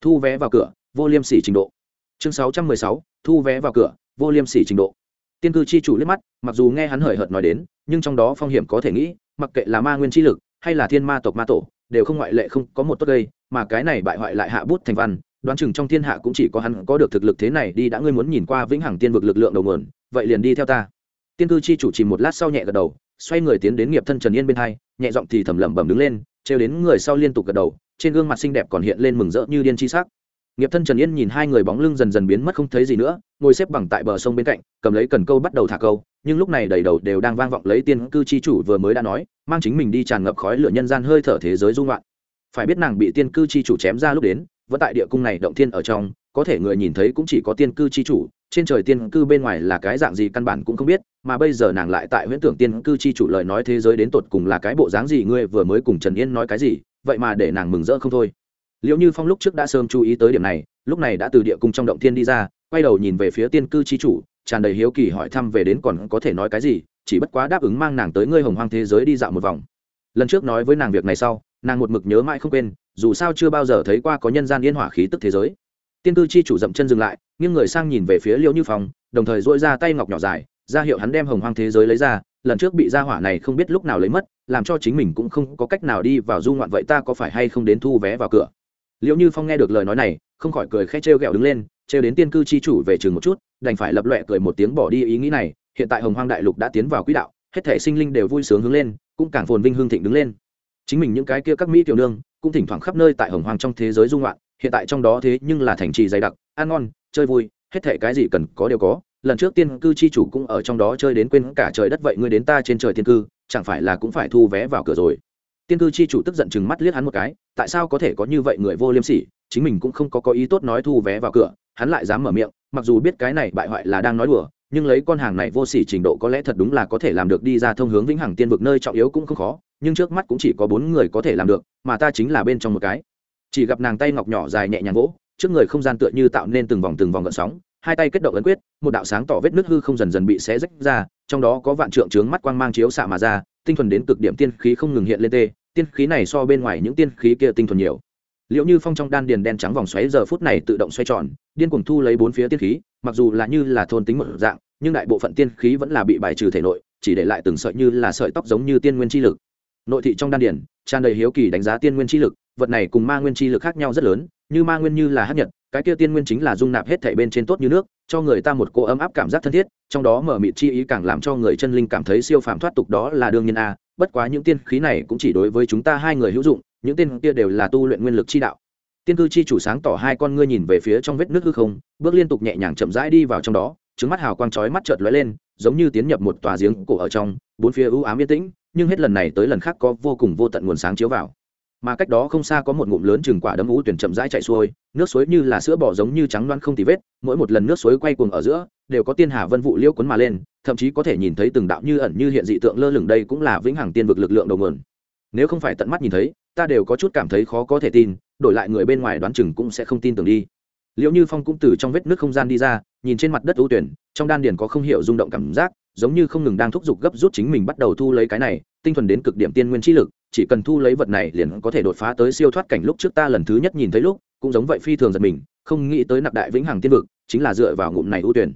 thu vé vào cửa vô liêm sỉ trình độ. Chương 616 thu vé vào cửa, vô liêm sỉ trình độ. Tiên cư chi chủ liếc mắt, mặc dù nghe hắn hời hợt nói đến, nhưng trong đó phong hiểm có thể nghĩ, mặc kệ là ma nguyên chi lực, hay là thiên ma tộc ma tổ, đều không ngoại lệ không có một tốt gây, mà cái này bại hoại lại hạ bút thành văn, đoán chừng trong thiên hạ cũng chỉ có hắn có được thực lực thế này đi đã ngươi muốn nhìn qua vĩnh hằng tiên vực lực lượng đầu nguồn, vậy liền đi theo ta. Tiên cư chi chủ chỉ một lát sau nhẹ gật đầu, xoay người tiến đến nghiệp thân trần yên bên hai, nhẹ giọng thì thầm lẩm bẩm đứng lên, trêu đến người sau liên tục gật đầu, trên gương mặt xinh đẹp còn hiện lên mừng rỡ như điên chi sắc nghiệp thân trần yên nhìn hai người bóng lưng dần dần biến mất không thấy gì nữa, ngồi xếp bằng tại bờ sông bên cạnh, cầm lấy cần câu bắt đầu thả câu, nhưng lúc này đầy đầu đều đang vang vọng lấy tiên cư chi chủ vừa mới đã nói, mang chính mình đi tràn ngập khói lửa nhân gian hơi thở thế giới dung loạn. Phải biết nàng bị tiên cư chi chủ chém ra lúc đến, vẫn tại địa cung này động thiên ở trong, có thể người nhìn thấy cũng chỉ có tiên cư chi chủ, trên trời tiên cư bên ngoài là cái dạng gì căn bản cũng không biết, mà bây giờ nàng lại tại huyễn tưởng tiên cư chi chủ lời nói thế giới đến tột cùng là cái bộ dáng gì, ngươi vừa mới cùng trần yên nói cái gì, vậy mà để nàng mừng rỡ không thôi liệu như phong lúc trước đã sớm chú ý tới điểm này, lúc này đã từ địa cung trong động thiên đi ra, quay đầu nhìn về phía tiên cư chi chủ, tràn đầy hiếu kỳ hỏi thăm về đến còn có thể nói cái gì, chỉ bất quá đáp ứng mang nàng tới ngươi hồng hoang thế giới đi dạo một vòng. Lần trước nói với nàng việc này sau, nàng một mực nhớ mãi không quên, dù sao chưa bao giờ thấy qua có nhân gian yên hỏa khí tức thế giới. Tiên cư chi chủ dậm chân dừng lại, nghiêng người sang nhìn về phía liệu như phong, đồng thời dỗi ra tay ngọc nhỏ dài, ra hiệu hắn đem hồng hoang thế giới lấy ra, lần trước bị gia hỏa này không biết lúc nào lấy mất, làm cho chính mình cũng không có cách nào đi vào du ngoạn vậy ta có phải hay không đến thu vé vào cửa? Liệu như phong nghe được lời nói này, không khỏi cười khẽ trêu ghẹo đứng lên, trêu đến tiên cư chi chủ về trường một chút, đành phải lập loẹ cười một tiếng bỏ đi ý nghĩ này, hiện tại hồng hoang đại lục đã tiến vào quỹ đạo, hết thể sinh linh đều vui sướng hướng lên, cũng càng phồn vinh hương thịnh đứng lên. Chính mình những cái kia các mỹ tiểu nương, cũng thỉnh thoảng khắp nơi tại hồng hoàng trong thế giới dung loạn, hiện tại trong đó thế nhưng là thành trì dày đặc, ăn ngon, chơi vui, hết thể cái gì cần có đều có, lần trước tiên cư chi chủ cũng ở trong đó chơi đến quên cả trời đất vậy ngươi đến ta trên trời tiên cư, chẳng phải là cũng phải thu vé vào cửa rồi tiên cư chi chủ tức giận chừng mắt liếc hắn một cái tại sao có thể có như vậy người vô liêm sỉ chính mình cũng không có có ý tốt nói thu vé vào cửa hắn lại dám mở miệng mặc dù biết cái này bại hoại là đang nói đùa nhưng lấy con hàng này vô sỉ trình độ có lẽ thật đúng là có thể làm được đi ra thông hướng vĩnh hằng tiên vực nơi trọng yếu cũng không khó nhưng trước mắt cũng chỉ có bốn người có thể làm được mà ta chính là bên trong một cái. Chỉ gặp nàng tay ngọc nhỏ dài nhẹ nhàng gỗ, trước người không gian tựa như tạo nên từng vòng từng vòng gợn sóng hai tay kết động ấn quyết, một đạo sáng tỏ vết nước hư không dần dần bị xé rách ra, trong đó có vạn trượng trướng mắt quang mang chiếu xạ mà ra, tinh thuần đến cực điểm tiên khí không ngừng hiện lên tê, tiên khí này so bên ngoài những tiên khí kia tinh thuần nhiều. Liệu như phong trong đan điền đen trắng vòng xoáy giờ phút này tự động xoay tròn, điên cuồng thu lấy bốn phía tiên khí, mặc dù là như là thôn tính một dạng, nhưng đại bộ phận tiên khí vẫn là bị bài trừ thể nội, chỉ để lại từng sợi như là sợi tóc giống như tiên nguyên chi lực. Nội thị trong đan điền, tràn đầy hiếu kỳ đánh giá tiên nguyên chi lực, vật này cùng ma nguyên chi lực khác nhau rất lớn, như ma nguyên như là hát nhật cái kia tiên nguyên chính là dung nạp hết thảy bên trên tốt như nước, cho người ta một cô ấm áp cảm giác thân thiết, trong đó mở mịt chi ý càng làm cho người chân linh cảm thấy siêu phàm thoát tục đó là đương nhiên a. Bất quá những tiên khí này cũng chỉ đối với chúng ta hai người hữu dụng, những tiên kia đều là tu luyện nguyên lực chi đạo. Tiên cư chi chủ sáng tỏ hai con ngươi nhìn về phía trong vết nước hư không, bước liên tục nhẹ nhàng chậm rãi đi vào trong đó, trứng mắt hào quang chói mắt chợt lóe lên, giống như tiến nhập một tòa giếng cổ ở trong, bốn phía u ám yên tĩnh, nhưng hết lần này tới lần khác có vô cùng vô tận nguồn sáng chiếu vào mà cách đó không xa có một ngụm lớn chừng quả đấm ú tuyển chậm rãi chạy xuôi, nước suối như là sữa bò giống như trắng loan không tì vết, mỗi một lần nước suối quay cuồng ở giữa, đều có tiên hà vân vụ liêu cuốn mà lên, thậm chí có thể nhìn thấy từng đạo như ẩn như hiện dị tượng lơ lửng đây cũng là vĩnh hằng tiên vực lực lượng đầu nguồn. Nếu không phải tận mắt nhìn thấy, ta đều có chút cảm thấy khó có thể tin, đổi lại người bên ngoài đoán chừng cũng sẽ không tin tưởng đi. Liệu như phong cũng từ trong vết nước không gian đi ra, nhìn trên mặt đất ưu tuyển, trong đan điền có không hiểu rung động cảm giác, giống như không ngừng đang thúc giục gấp rút chính mình bắt đầu thu lấy cái này, tinh thuần đến cực điểm tiên nguyên chi lực chỉ cần thu lấy vật này liền có thể đột phá tới siêu thoát cảnh lúc trước ta lần thứ nhất nhìn thấy lúc, cũng giống vậy phi thường giật mình, không nghĩ tới nạp đại vĩnh hằng tiên vực chính là dựa vào ngụm này ưu tuyển.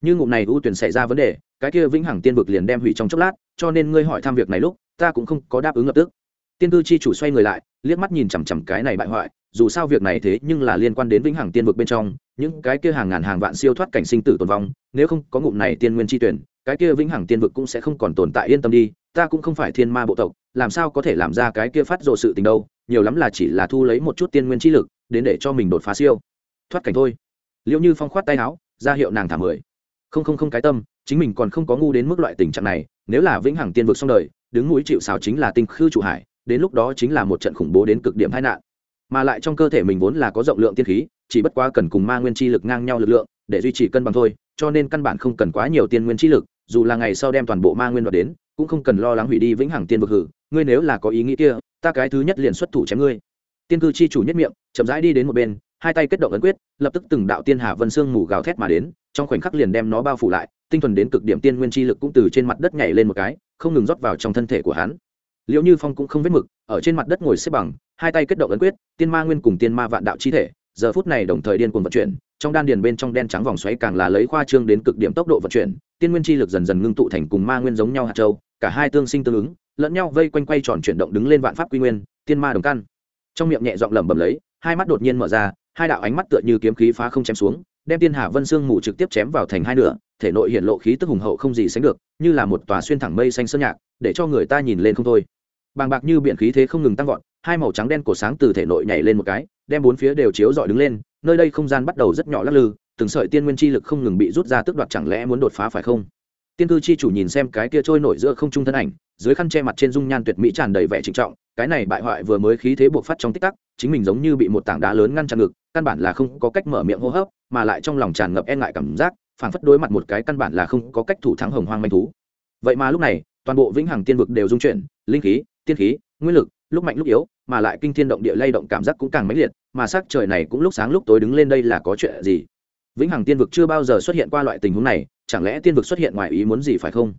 Như ngụm này ưu tuyển xảy ra vấn đề, cái kia vĩnh hằng tiên vực liền đem hủy trong chốc lát, cho nên ngươi hỏi thăm việc này lúc, ta cũng không có đáp ứng lập tức. Tiên tư chi chủ xoay người lại, liếc mắt nhìn chằm chằm cái này bại hoại, dù sao việc này thế nhưng là liên quan đến vĩnh hằng tiên vực bên trong, những cái kia hàng ngàn hàng vạn siêu thoát cảnh sinh tử tồn vong, nếu không có ngụm này tiên nguyên chi tuyển, cái kia vĩnh hằng tiên vực cũng sẽ không còn tồn tại yên tâm đi ta cũng không phải thiên ma bộ tộc, làm sao có thể làm ra cái kia phát rộ sự tình đâu, nhiều lắm là chỉ là thu lấy một chút tiên nguyên chi lực, đến để cho mình đột phá siêu. Thoát cảnh thôi. Liệu như phong khoát tay áo, ra hiệu nàng thả mười. Không không không cái tâm, chính mình còn không có ngu đến mức loại tình trạng này, nếu là vĩnh hằng tiên vực xong đời, đứng mũi chịu xào chính là tinh khư trụ hải, đến lúc đó chính là một trận khủng bố đến cực điểm tai nạn. Mà lại trong cơ thể mình vốn là có rộng lượng tiên khí, chỉ bất quá cần cùng ma nguyên chi lực ngang nhau lực lượng, để duy trì cân bằng thôi, cho nên căn bản không cần quá nhiều tiên nguyên chi lực dù là ngày sau đem toàn bộ ma nguyên đoạt đến, cũng không cần lo lắng hủy đi vĩnh hằng tiên vực hử, ngươi nếu là có ý nghĩ kia, ta cái thứ nhất liền xuất thủ chém ngươi. Tiên cư chi chủ nhất miệng, chậm rãi đi đến một bên, hai tay kết động ấn quyết, lập tức từng đạo tiên hà vân xương mù gào thét mà đến, trong khoảnh khắc liền đem nó bao phủ lại, tinh thuần đến cực điểm tiên nguyên chi lực cũng từ trên mặt đất nhảy lên một cái, không ngừng rót vào trong thân thể của hắn. Liệu như phong cũng không vết mực, ở trên mặt đất ngồi xếp bằng, hai tay kết động ấn quyết, tiên ma nguyên cùng tiên ma vạn đạo chi thể, giờ phút này đồng thời điên cuồng vận chuyển trong đan điền bên trong đen trắng vòng xoáy càng là lấy khoa trương đến cực điểm tốc độ vận chuyển, tiên nguyên chi lực dần dần ngưng tụ thành cùng ma nguyên giống nhau hạt châu, cả hai tương sinh tương ứng, lẫn nhau vây quanh quay tròn chuyển động đứng lên vạn pháp quy nguyên, tiên ma đồng căn. Trong miệng nhẹ giọng lẩm bẩm lấy, hai mắt đột nhiên mở ra, hai đạo ánh mắt tựa như kiếm khí phá không chém xuống, đem tiên hà vân xương mù trực tiếp chém vào thành hai nửa, thể nội hiện lộ khí tức hùng hậu không gì sánh được, như là một tòa xuyên thẳng mây xanh sơn nhạc, để cho người ta nhìn lên không thôi. Bàng bạc như biển khí thế không ngừng tăng vọt, hai màu trắng đen cổ sáng từ thể nội nhảy lên một cái, đem bốn phía đều chiếu dọi đứng lên nơi đây không gian bắt đầu rất nhỏ lắc lư, từng sợi tiên nguyên chi lực không ngừng bị rút ra tức đoạt chẳng lẽ muốn đột phá phải không? Tiên cư chi chủ nhìn xem cái kia trôi nổi giữa không trung thân ảnh, dưới khăn che mặt trên dung nhan tuyệt mỹ tràn đầy vẻ trịnh trọng, cái này bại hoại vừa mới khí thế buộc phát trong tích tắc, chính mình giống như bị một tảng đá lớn ngăn chặn ngực, căn bản là không có cách mở miệng hô hấp, mà lại trong lòng tràn ngập e ngại cảm giác, phảng phất đối mặt một cái căn bản là không có cách thủ thắng hồng hoang manh thú. Vậy mà lúc này, toàn bộ vĩnh hằng tiên vực đều dung chuyển, linh khí, tiên khí, nguyên lực, lúc mạnh lúc yếu, mà lại kinh thiên động địa lay động cảm giác cũng càng mãnh liệt mà sắc trời này cũng lúc sáng lúc tối đứng lên đây là có chuyện gì? Vĩnh hằng tiên vực chưa bao giờ xuất hiện qua loại tình huống này, chẳng lẽ tiên vực xuất hiện ngoài ý muốn gì phải không?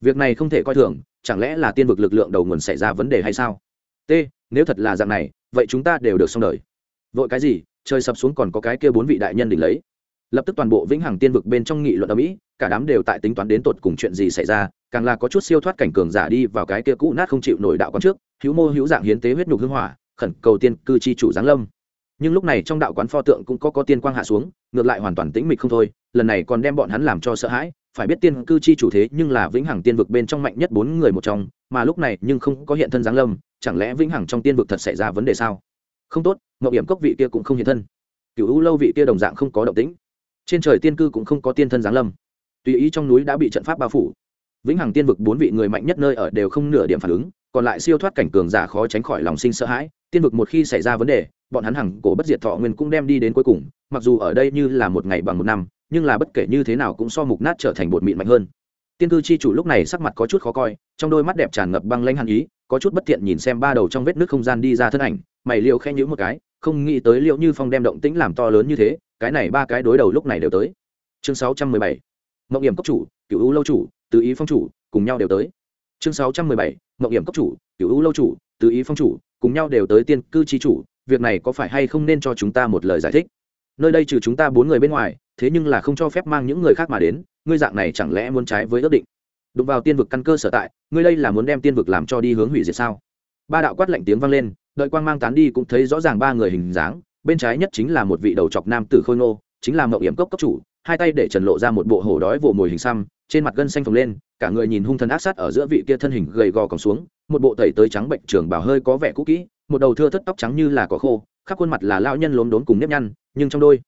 Việc này không thể coi thường, chẳng lẽ là tiên vực lực lượng đầu nguồn xảy ra vấn đề hay sao? T, nếu thật là dạng này, vậy chúng ta đều được xong đời. Vội cái gì, trời sập xuống còn có cái kia bốn vị đại nhân đỉnh lấy. Lập tức toàn bộ vĩnh hằng tiên vực bên trong nghị luận ở mỹ cả đám đều tại tính toán đến tột cùng chuyện gì xảy ra, càng là có chút siêu thoát cảnh cường giả đi vào cái kia cũ nát không chịu nổi đạo quán trước, hữu mô hữu dạng hiến tế huyết nhục hưng hỏa, khẩn cầu tiên cư chi chủ giáng lâm nhưng lúc này trong đạo quán pho tượng cũng có có tiên quang hạ xuống, ngược lại hoàn toàn tĩnh mịch không thôi, lần này còn đem bọn hắn làm cho sợ hãi, phải biết tiên cư chi chủ thế nhưng là vĩnh hằng tiên vực bên trong mạnh nhất bốn người một trong, mà lúc này nhưng không có hiện thân giáng lâm, chẳng lẽ vĩnh hằng trong tiên vực thật xảy ra vấn đề sao? Không tốt, mậu hiểm cốc vị kia cũng không hiện thân. Cựu u lâu vị kia đồng dạng không có động tĩnh. Trên trời tiên cư cũng không có tiên thân giáng lâm. Tùy ý trong núi đã bị trận pháp bao phủ. Vĩnh hằng tiên vực bốn vị người mạnh nhất nơi ở đều không nửa điểm phản ứng, còn lại siêu thoát cảnh cường giả khó tránh khỏi lòng sinh sợ hãi, tiên vực một khi xảy ra vấn đề bọn hắn hằng cổ bất diệt thọ nguyên cũng đem đi đến cuối cùng, mặc dù ở đây như là một ngày bằng một năm, nhưng là bất kể như thế nào cũng so mục nát trở thành bột mịn mạnh hơn. Tiên cư chi chủ lúc này sắc mặt có chút khó coi, trong đôi mắt đẹp tràn ngập băng lanh hàn ý, có chút bất thiện nhìn xem ba đầu trong vết nước không gian đi ra thân ảnh, mày liệu khen nhữ một cái, không nghĩ tới liệu như phong đem động tĩnh làm to lớn như thế, cái này ba cái đối đầu lúc này đều tới. Chương sáu trăm mười bảy mậu điểm cốc chủ cựu u lâu chủ tự ý phong chủ, cùng nhau đều tới. Chương sáu trăm mười bảy mậu điểm cốc chủ cựu u lâu chủ tự ý phong chủ, cùng nhau đều tới tiên cư chi chủ việc này có phải hay không nên cho chúng ta một lời giải thích? Nơi đây trừ chúng ta bốn người bên ngoài, thế nhưng là không cho phép mang những người khác mà đến, ngươi dạng này chẳng lẽ muốn trái với ước định? Đụng vào tiên vực căn cơ sở tại, ngươi đây là muốn đem tiên vực làm cho đi hướng hủy diệt sao? Ba đạo quát lạnh tiếng vang lên, đợi quang mang tán đi cũng thấy rõ ràng ba người hình dáng, bên trái nhất chính là một vị đầu chọc nam tử khôi ngô, chính là mậu hiểm cốc cấp chủ, hai tay để trần lộ ra một bộ hổ đói vồ mồi hình xăm, trên mặt gân xanh phồng lên, cả người nhìn hung thần ác sát ở giữa vị kia thân hình gầy gò còng xuống, một bộ tẩy tới trắng bệnh trường bảo hơi có vẻ cũ kỹ một đầu thưa thất tóc trắng như là cỏ khô, khắp khuôn mặt là lao nhân lốm đốn cùng nếp nhăn, nhưng trong đôi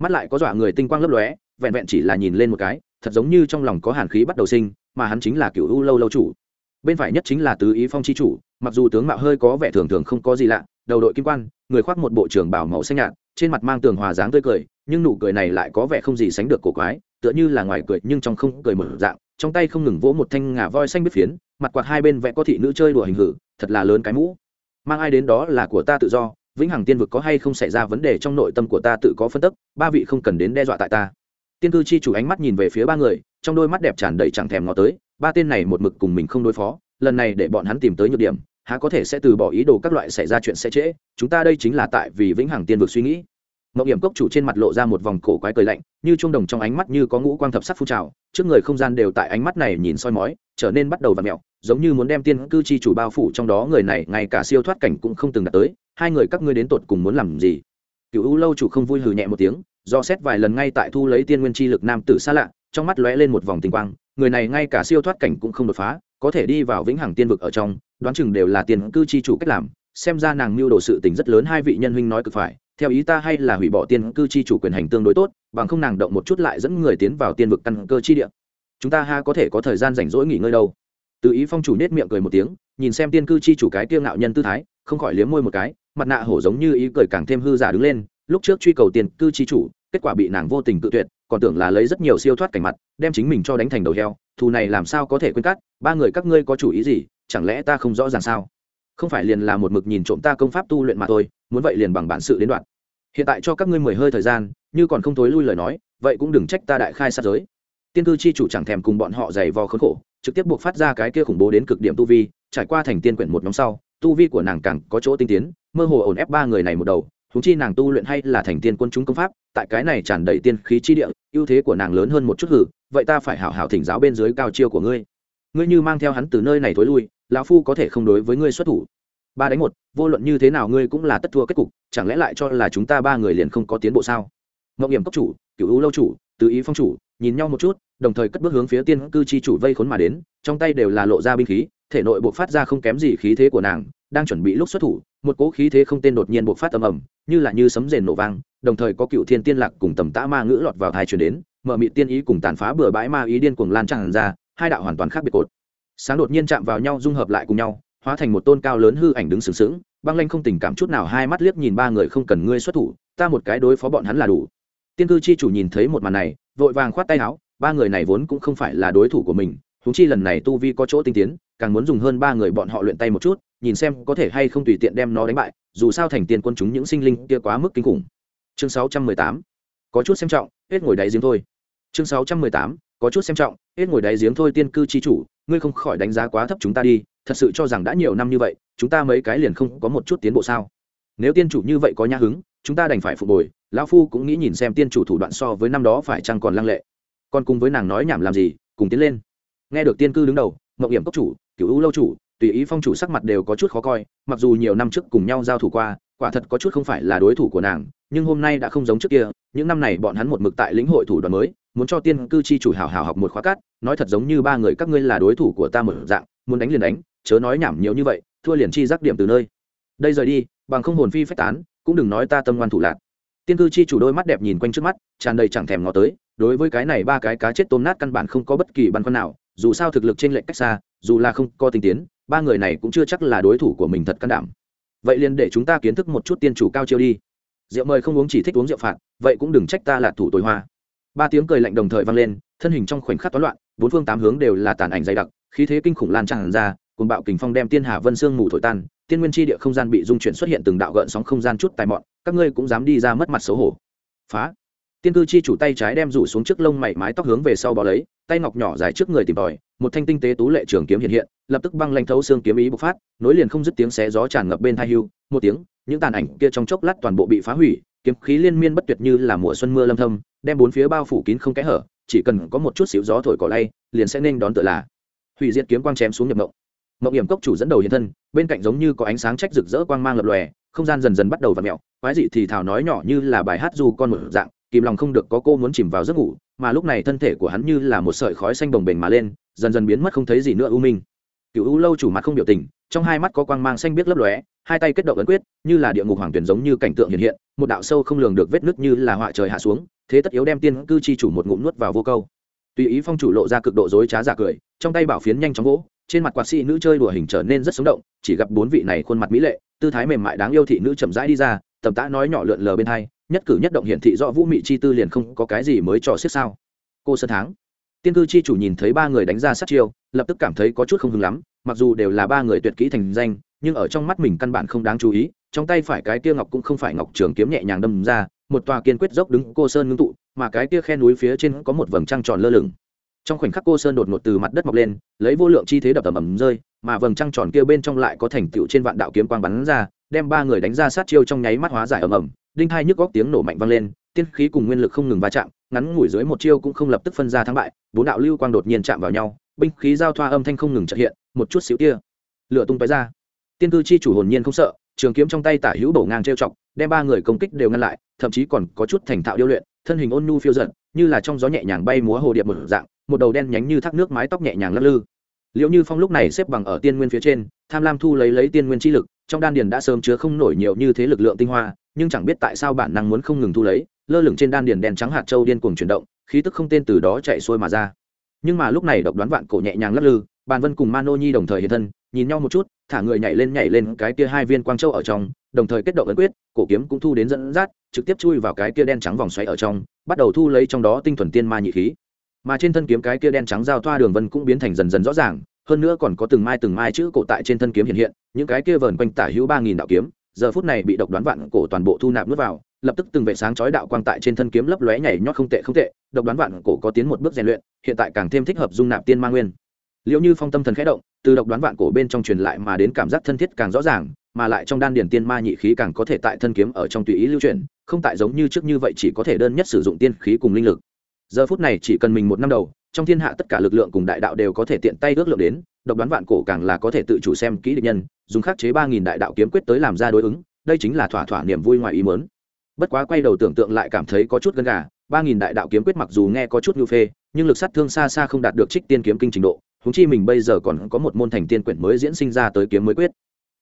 mắt lại có dọa người tinh quang lấp lóe, vẹn vẹn chỉ là nhìn lên một cái, thật giống như trong lòng có hàn khí bắt đầu sinh, mà hắn chính là cựu u lâu lâu chủ. Bên phải nhất chính là tứ ý phong chi chủ, mặc dù tướng mạo hơi có vẻ thường thường không có gì lạ, đầu đội kim quan, người khoác một bộ trưởng bảo màu xanh nhạt, trên mặt mang tường hòa dáng tươi cười, nhưng nụ cười này lại có vẻ không gì sánh được cổ quái, tựa như là ngoài cười nhưng trong không cười mở dạng, trong tay không ngừng vỗ một thanh ngà voi xanh biết phiến, mặt quạt hai bên vẽ có thị nữ chơi đùa hình hử, thật là lớn cái mũ mang ai đến đó là của ta tự do, vĩnh hằng tiên vực có hay không xảy ra vấn đề trong nội tâm của ta tự có phân tức, ba vị không cần đến đe dọa tại ta. Tiên cư chi chủ ánh mắt nhìn về phía ba người, trong đôi mắt đẹp tràn đầy chẳng thèm ngó tới, ba tên này một mực cùng mình không đối phó, lần này để bọn hắn tìm tới nhược điểm, há có thể sẽ từ bỏ ý đồ các loại xảy ra chuyện sẽ trễ, chúng ta đây chính là tại vì vĩnh hằng tiên vực suy nghĩ. Mậu hiểm cốc chủ trên mặt lộ ra một vòng cổ quái cười lạnh, như chuông đồng trong ánh mắt như có ngũ quang thập sắc phun trào, trước người không gian đều tại ánh mắt này nhìn soi mói, trở nên bắt đầu và mẹo giống như muốn đem tiên cư chi chủ bao phủ trong đó, người này ngay cả siêu thoát cảnh cũng không từng đạt tới, hai người các ngươi đến tột cùng muốn làm gì? Cựu u lâu chủ không vui hừ nhẹ một tiếng, do xét vài lần ngay tại thu lấy tiên nguyên chi lực nam tử xa lạ, trong mắt lóe lên một vòng tinh quang, người này ngay cả siêu thoát cảnh cũng không đột phá, có thể đi vào vĩnh hằng tiên vực ở trong, đoán chừng đều là tiền cư chi chủ cách làm, xem ra nàng mưu đồ sự tình rất lớn, hai vị nhân huynh nói cực phải, theo ý ta hay là hủy bỏ tiên cư chi chủ quyền hành tương đối tốt, bằng không nàng động một chút lại dẫn người tiến vào tiên vực căn cơ chi địa. Chúng ta ha có thể có thời gian rảnh rỗi nghỉ ngơi đâu từ ý phong chủ nết miệng cười một tiếng, nhìn xem tiên cư chi chủ cái tiêu ngạo nhân tư thái, không khỏi liếm môi một cái, mặt nạ hổ giống như ý cười càng thêm hư giả đứng lên, lúc trước truy cầu tiền cư chi chủ, kết quả bị nàng vô tình tự tuyệt, còn tưởng là lấy rất nhiều siêu thoát cảnh mặt, đem chính mình cho đánh thành đầu heo, thù này làm sao có thể quên cắt ba người các ngươi có chủ ý gì, chẳng lẽ ta không rõ ràng sao? Không phải liền là một mực nhìn trộm ta công pháp tu luyện mà thôi, muốn vậy liền bằng bản sự đến đoạn. Hiện tại cho các ngươi mười hơi thời gian, như còn không thối lui lời nói, vậy cũng đừng trách ta đại khai sát giới tiên cư chi chủ chẳng thèm cùng bọn họ giày vò khốn khổ, trực tiếp buộc phát ra cái kia khủng bố đến cực điểm tu vi, trải qua thành tiên quyển một nhóm sau, tu vi của nàng càng có chỗ tinh tiến, mơ hồ ổn ép ba người này một đầu. Thú chi nàng tu luyện hay là thành tiên quân chúng công pháp, tại cái này tràn đầy tiên khí chi địa, ưu thế của nàng lớn hơn một chút hử, vậy ta phải hảo hảo thỉnh giáo bên dưới cao chiêu của ngươi. Ngươi như mang theo hắn từ nơi này thối lui, lão phu có thể không đối với ngươi xuất thủ. Ba đánh một, vô luận như thế nào ngươi cũng là tất thua kết cục, chẳng lẽ lại cho là chúng ta ba người liền không có tiến bộ sao? Ngọc hiểm cốc chủ cựu ưu lâu chủ, tứ ý phong chủ nhìn nhau một chút, đồng thời cất bước hướng phía tiên cư chi chủ vây khốn mà đến, trong tay đều là lộ ra binh khí, thể nội buộc phát ra không kém gì khí thế của nàng, đang chuẩn bị lúc xuất thủ, một cỗ khí thế không tên đột nhiên buộc phát ầm ầm, như là như sấm rền nổ vang, đồng thời có cựu thiên tiên lạc cùng tầm tã ma ngữ lọt vào thai truyền đến, mở mị tiên ý cùng tàn phá bừa bãi ma ý điên cuồng lan tràn ra, hai đạo hoàn toàn khác biệt cột. Sáng đột nhiên chạm vào nhau dung hợp lại cùng nhau, hóa thành một tôn cao lớn hư ảnh đứng sừng sững, băng lanh không tình cảm chút nào hai mắt liếc nhìn ba người không cần ngươi xuất thủ, ta một cái đối phó bọn hắn là đủ. Tiên cư chi chủ nhìn thấy một màn này vội vàng khoát tay áo, ba người này vốn cũng không phải là đối thủ của mình húng chi lần này tu vi có chỗ tinh tiến, càng muốn dùng hơn ba người bọn họ luyện tay một chút, nhìn xem có thể hay không tùy tiện đem nó đánh bại, dù sao thành tiền quân chúng những sinh linh kia quá mức kinh khủng. Chương sáu trăm mười tám, có chút xem trọng, hết ngồi đáy giếng thôi. Chương sáu trăm mười tám, có chút xem trọng, hết ngồi đáy giếng thôi tiên cư chi chủ, ngươi không khỏi đánh giá quá thấp chúng ta đi, thật sự cho rằng đã nhiều năm như vậy, chúng ta mấy cái liền không có một chút tiến bộ sao? Nếu tiên chủ như vậy có nhã hứng chúng ta đành phải phục hồi, lão phu cũng nghĩ nhìn xem tiên chủ thủ đoạn so với năm đó phải chăng còn lăng lệ. Còn cùng với nàng nói nhảm làm gì, cùng tiến lên. Nghe được tiên cư đứng đầu mậu hiểm cốc chủ cựu ưu lâu chủ, tùy ý phong chủ sắc mặt đều có chút khó coi, mặc dù nhiều năm trước cùng nhau giao thủ qua, quả thật có chút không phải là đối thủ của nàng, nhưng hôm nay đã không giống trước kia, những năm này bọn hắn một mực tại lĩnh hội thủ đoàn mới, muốn cho tiên cư chi chủ hào hào học một khóa cát, nói thật giống như ba người các ngươi là đối thủ của ta một dạng, muốn đánh liền đánh, chớ nói nhảm nhiều như vậy, thua liền chi giác điểm từ nơi. Đây rời đi, bằng không hồn phi phách tán cũng đừng nói ta tâm ngoan thủ lạc. Tiên cư chi chủ đôi mắt đẹp nhìn quanh trước mắt, tràn đầy chẳng thèm ngó tới, đối với cái này ba cái cá chết tôm nát căn bản không có bất kỳ băn khoăn nào, dù sao thực lực trên lệnh cách xa, dù là không có tinh tiến, ba người này cũng chưa chắc là đối thủ của mình thật can đảm. Vậy liền để chúng ta kiến thức một chút tiên chủ cao chiêu đi. Rượu mời không uống chỉ thích uống rượu phạt, vậy cũng đừng trách ta là thủ tối hoa. Ba tiếng cười lạnh đồng thời vang lên, thân hình trong khoảnh khắc toán loạn, bốn phương tám hướng đều là tàn ảnh dày đặc, khí thế kinh khủng lan tràn ra cùng bạo kình phong đem tiên hà vân sương mù thổi tan tiên nguyên chi địa không gian bị dung chuyển xuất hiện từng đạo gợn sóng không gian chút tài mọn, các ngươi cũng dám đi ra mất mặt xấu hổ. Phá. Tiên cư chi chủ tay trái đem rủ xuống trước lông mày mái tóc hướng về sau bò lấy, tay ngọc nhỏ dài trước người tìm tòi, một thanh tinh tế tú lệ trường kiếm hiện hiện, lập tức băng lanh thấu xương kiếm ý bộc phát, nối liền không dứt tiếng xé gió tràn ngập bên thai hưu, một tiếng, những tàn ảnh kia trong chốc lát toàn bộ bị phá hủy, kiếm khí liên miên bất tuyệt như là mùa xuân mưa lâm thâm, đem bốn phía bao phủ kín không kẽ hở, chỉ cần có một chút xíu gió thổi cỏ lay, liền sẽ nên đón tự là. Hủy diệt kiếm quang chém xuống nhập mộng mộng hiểm cốc chủ dẫn đầu hiện thân, bên cạnh giống như có ánh sáng trách rực rỡ quang mang lập lòe, không gian dần dần bắt đầu v ặ mẹo quái dị thì thảo nói nhỏ như là bài hát du con một dạng, kìm lòng không được có cô muốn chìm vào giấc ngủ, mà lúc này thân thể của hắn như là một sợi khói xanh đồng bềnh mà lên, dần dần biến mất không thấy gì nữa u minh. Cựu u lâu chủ mặt không biểu tình, trong hai mắt có quang mang xanh biết lấp lóe, hai tay kết động ấn quyết, như là địa ngục hoàng tuyển giống như cảnh tượng hiện hiện, một đạo sâu không lường được vết nứt như là họa trời hạ xuống, thế tất yếu đem tiên cư chi chủ một ngụm nuốt vào vô câu. Tùy ý phong chủ lộ ra cực độ dối trá giả cười, trong tay bảo phiến nhanh chóng gỗ trên mặt quạt sĩ nữ chơi đùa hình trở nên rất sống động, chỉ gặp bốn vị này khuôn mặt mỹ lệ, tư thái mềm mại đáng yêu thị nữ chậm rãi đi ra, tầm tã nói nhỏ lượn lờ bên hai, nhất cử nhất động hiển thị rõ vũ mị chi tư liền không có cái gì mới trò xiết sao. Cô sơn tháng tiên cư chi chủ nhìn thấy ba người đánh ra sát chiêu, lập tức cảm thấy có chút không hứng lắm, mặc dù đều là ba người tuyệt kỹ thành danh, nhưng ở trong mắt mình căn bản không đáng chú ý, trong tay phải cái kia ngọc cũng không phải ngọc trường kiếm nhẹ nhàng đâm ra, một tòa kiên quyết dốc đứng cô sơn ngưng tụ, mà cái kia khe núi phía trên có một vầng trăng tròn lơ lửng trong khoảnh khắc cô sơn đột ngột từ mặt đất mọc lên, lấy vô lượng chi thế đập ầm ầm rơi, mà vầng trăng tròn kia bên trong lại có thành tựu trên vạn đạo kiếm quang bắn ra, đem ba người đánh ra sát chiêu trong nháy mắt hóa giải ầm ầm. Đinh hai nhức góc tiếng nổ mạnh vang lên, tiên khí cùng nguyên lực không ngừng va chạm, ngắn ngủi dưới một chiêu cũng không lập tức phân ra thắng bại, bốn đạo lưu quang đột nhiên chạm vào nhau, binh khí giao thoa âm thanh không ngừng trợ hiện, một chút xíu tia lửa tung tói ra. Tiên cư chi chủ hồn nhiên không sợ, trường kiếm trong tay tả hữu bổ ngang trêu chọc, đem ba người công kích đều ngăn lại, thậm chí còn có chút thành thạo điêu luyện, thân hình ôn nhu phiêu giận như là trong gió nhẹ nhàng bay múa hồ điệp một dạng một đầu đen nhánh như thác nước mái tóc nhẹ nhàng lắc lư. Liệu như phong lúc này xếp bằng ở tiên nguyên phía trên, tham lam thu lấy lấy tiên nguyên chi lực, trong đan điền đã sớm chứa không nổi nhiều như thế lực lượng tinh hoa, nhưng chẳng biết tại sao bản năng muốn không ngừng thu lấy, lơ lửng trên đan điền đen trắng hạt châu điên cuồng chuyển động, khí tức không tên từ đó chạy xuôi mà ra. Nhưng mà lúc này độc đoán vạn cổ nhẹ nhàng lắc lư, bàn vân cùng mano nhi đồng thời hiện thân, nhìn nhau một chút, thả người nhảy lên nhảy lên cái kia hai viên quang châu ở trong, đồng thời kết động ấn quyết, cổ kiếm cũng thu đến dẫn dắt, trực tiếp chui vào cái kia đen trắng vòng xoáy ở trong, bắt đầu thu lấy trong đó tinh thuần tiên ma nhị khí mà trên thân kiếm cái kia đen trắng giao thoa đường vân cũng biến thành dần dần rõ ràng, hơn nữa còn có từng mai từng mai chữ cổ tại trên thân kiếm hiện hiện, những cái kia vờn quanh tả hữu ba nghìn đạo kiếm, giờ phút này bị độc đoán vạn cổ toàn bộ thu nạp nuốt vào, lập tức từng vệ sáng chói đạo quang tại trên thân kiếm lấp lóe nhảy nhót không tệ không tệ, độc đoán vạn cổ có tiến một bước rèn luyện, hiện tại càng thêm thích hợp dung nạp tiên ma nguyên. Liệu như phong tâm thần khẽ động, từ độc đoán vạn cổ bên trong truyền lại mà đến cảm giác thân thiết càng rõ ràng, mà lại trong đan điển tiên ma nhị khí càng có thể tại thân kiếm ở trong tùy ý lưu chuyển, không tại giống như trước như vậy chỉ có thể đơn nhất sử dụng tiên khí cùng linh lực giờ phút này chỉ cần mình một năm đầu, trong thiên hạ tất cả lực lượng cùng đại đạo đều có thể tiện tay ước lượng đến, độc đoán vạn cổ càng là có thể tự chủ xem kỹ địch nhân, dùng khắc chế ba nghìn đại đạo kiếm quyết tới làm ra đối ứng, đây chính là thỏa thỏa niềm vui ngoài ý mớn bất quá quay đầu tưởng tượng lại cảm thấy có chút gân gà, ba nghìn đại đạo kiếm quyết mặc dù nghe có chút ngưu phê, nhưng lực sát thương xa xa không đạt được trích tiên kiếm kinh trình độ húng chi mình bây giờ còn có một môn thành tiên quyển mới diễn sinh ra tới kiếm mới quyết.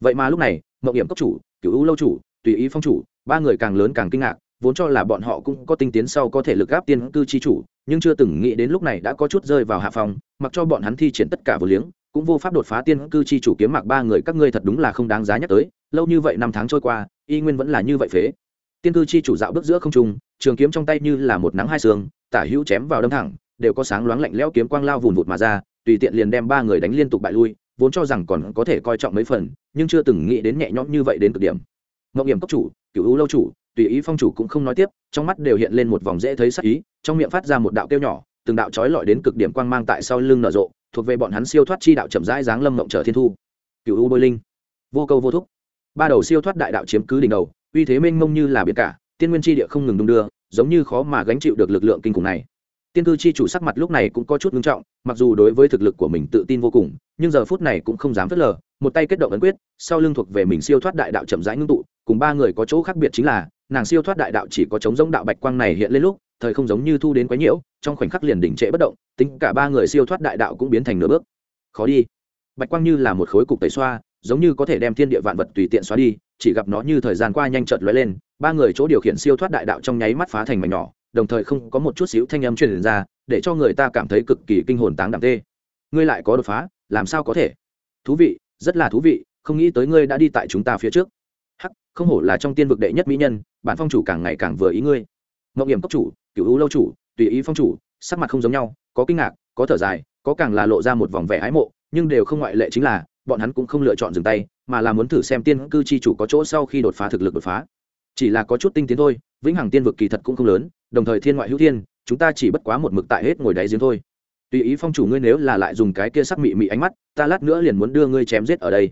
Vậy mà lúc này mậu hiểm cấp chủ cựu u lâu chủ, tùy ý phong chủ, ba người càng lớn càng kinh ngạc vốn cho là bọn họ cũng có tinh tiến sau có thể lực gáp tiên cư chi chủ, nhưng chưa từng nghĩ đến lúc này đã có chút rơi vào hạ phòng mặc cho bọn hắn thi triển tất cả vừa liếng, cũng vô pháp đột phá tiên cư chi chủ kiếm mạc ba người các ngươi thật đúng là không đáng giá nhắc tới, lâu như vậy năm tháng trôi qua, y nguyên vẫn là như vậy phế. Tiên cư chi chủ dạo bước giữa không trung, trường kiếm trong tay như là một nắng hai sương, tả hữu chém vào đâm thẳng, đều có sáng loáng lạnh lẽo kiếm quang lao vùn vụt mà ra, tùy tiện liền đem ba người đánh liên tục bại lui, vốn cho rằng còn có thể coi trọng mấy phần, nhưng chưa từng nghĩ đến nhẹ nhõm như vậy đến cực điểm. Ngọc hiểm cốc chủ cựu ưu lâu chủ tùy ý phong chủ cũng không nói tiếp, trong mắt đều hiện lên một vòng dễ thấy sắc ý, trong miệng phát ra một đạo kêu nhỏ, từng đạo trói lọi đến cực điểm quang mang tại sau lưng nở rộ, thuộc về bọn hắn siêu thoát chi đạo chậm rãi dáng lâm mộng trở thiên thu. Cựu u bôi linh, vô câu vô thúc. Ba đầu siêu thoát đại đạo chiếm cứ đỉnh đầu, uy thế mênh mông như là biển cả, tiên nguyên chi địa không ngừng đung đưa, giống như khó mà gánh chịu được lực lượng kinh khủng này. Tiên cư chi chủ sắc mặt lúc này cũng có chút ngưng trọng, mặc dù đối với thực lực của mình tự tin vô cùng, nhưng giờ phút này cũng không dám phớt lờ, một tay kết động ấn quyết, sau lưng thuộc về mình siêu thoát đại đạo chậm rãi ngưng tụ cùng ba người có chỗ khác biệt chính là, nàng siêu thoát đại đạo chỉ có chống giống đạo bạch quang này hiện lên lúc, thời không giống như thu đến quái nhiễu, trong khoảnh khắc liền đỉnh trệ bất động, tính cả ba người siêu thoát đại đạo cũng biến thành nửa bước. Khó đi. Bạch quang như là một khối cục tẩy xoa, giống như có thể đem thiên địa vạn vật tùy tiện xóa đi, chỉ gặp nó như thời gian qua nhanh chợt lóe lên, ba người chỗ điều khiển siêu thoát đại đạo trong nháy mắt phá thành mảnh nhỏ, đồng thời không có một chút xíu thanh âm truyền ra, để cho người ta cảm thấy cực kỳ kinh hồn táng đạm tê. Ngươi lại có đột phá, làm sao có thể? Thú vị, rất là thú vị, không nghĩ tới ngươi đã đi tại chúng ta phía trước không hổ là trong tiên vực đệ nhất mỹ nhân, bản phong chủ càng ngày càng vừa ý ngươi. Ngọc hiểm cốc chủ cựu ưu lâu chủ, tùy ý phong chủ, sắc mặt không giống nhau, có kinh ngạc, có thở dài, có càng là lộ ra một vòng vẻ ái mộ, nhưng đều không ngoại lệ chính là, bọn hắn cũng không lựa chọn dừng tay, mà là muốn thử xem tiên cư chi chủ có chỗ sau khi đột phá thực lực đột phá. Chỉ là có chút tinh tiến thôi, vĩnh hằng tiên vực kỳ thật cũng không lớn, đồng thời thiên ngoại hữu thiên, chúng ta chỉ bất quá một mực tại hết ngồi đáy giếng thôi. Tùy ý phong chủ ngươi nếu là lại dùng cái kia sắc mị mị ánh mắt, ta lát nữa liền muốn đưa ngươi chém giết ở đây.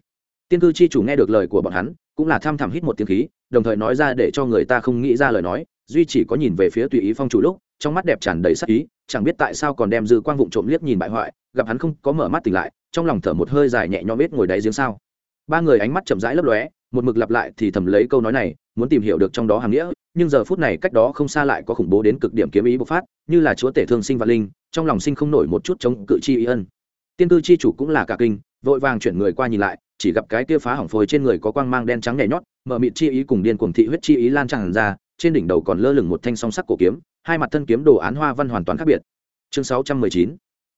Tiên cư chi chủ nghe được lời của bọn hắn cũng là tham thẳm hít một tiếng khí, đồng thời nói ra để cho người ta không nghĩ ra lời nói, duy chỉ có nhìn về phía tùy ý phong chủ lúc, trong mắt đẹp tràn đầy sắc ý, chẳng biết tại sao còn đem dư quang vụng trộm liếc nhìn bại hoại, gặp hắn không có mở mắt tỉnh lại, trong lòng thở một hơi dài nhẹ nhõm biết ngồi đáy giếng sao. Ba người ánh mắt chậm rãi lấp lóe, một mực lặp lại thì thầm lấy câu nói này, muốn tìm hiểu được trong đó hàm nghĩa, nhưng giờ phút này cách đó không xa lại có khủng bố đến cực điểm kiếm ý bộc phát, như là chúa tể thương sinh và linh, trong lòng sinh không nổi một chút chống cự chi ý ân. Tiên tư chi chủ cũng là cả kinh, vội vàng chuyển người qua nhìn lại chỉ gặp cái kia phá hỏng phôi trên người có quang mang đen trắng nhảy nhót, mở mịt chi ý cùng điên cuồng thị huyết chi ý lan tràn ra, trên đỉnh đầu còn lơ lửng một thanh song sắc cổ kiếm, hai mặt thân kiếm đồ án hoa văn hoàn toàn khác biệt. Chương 619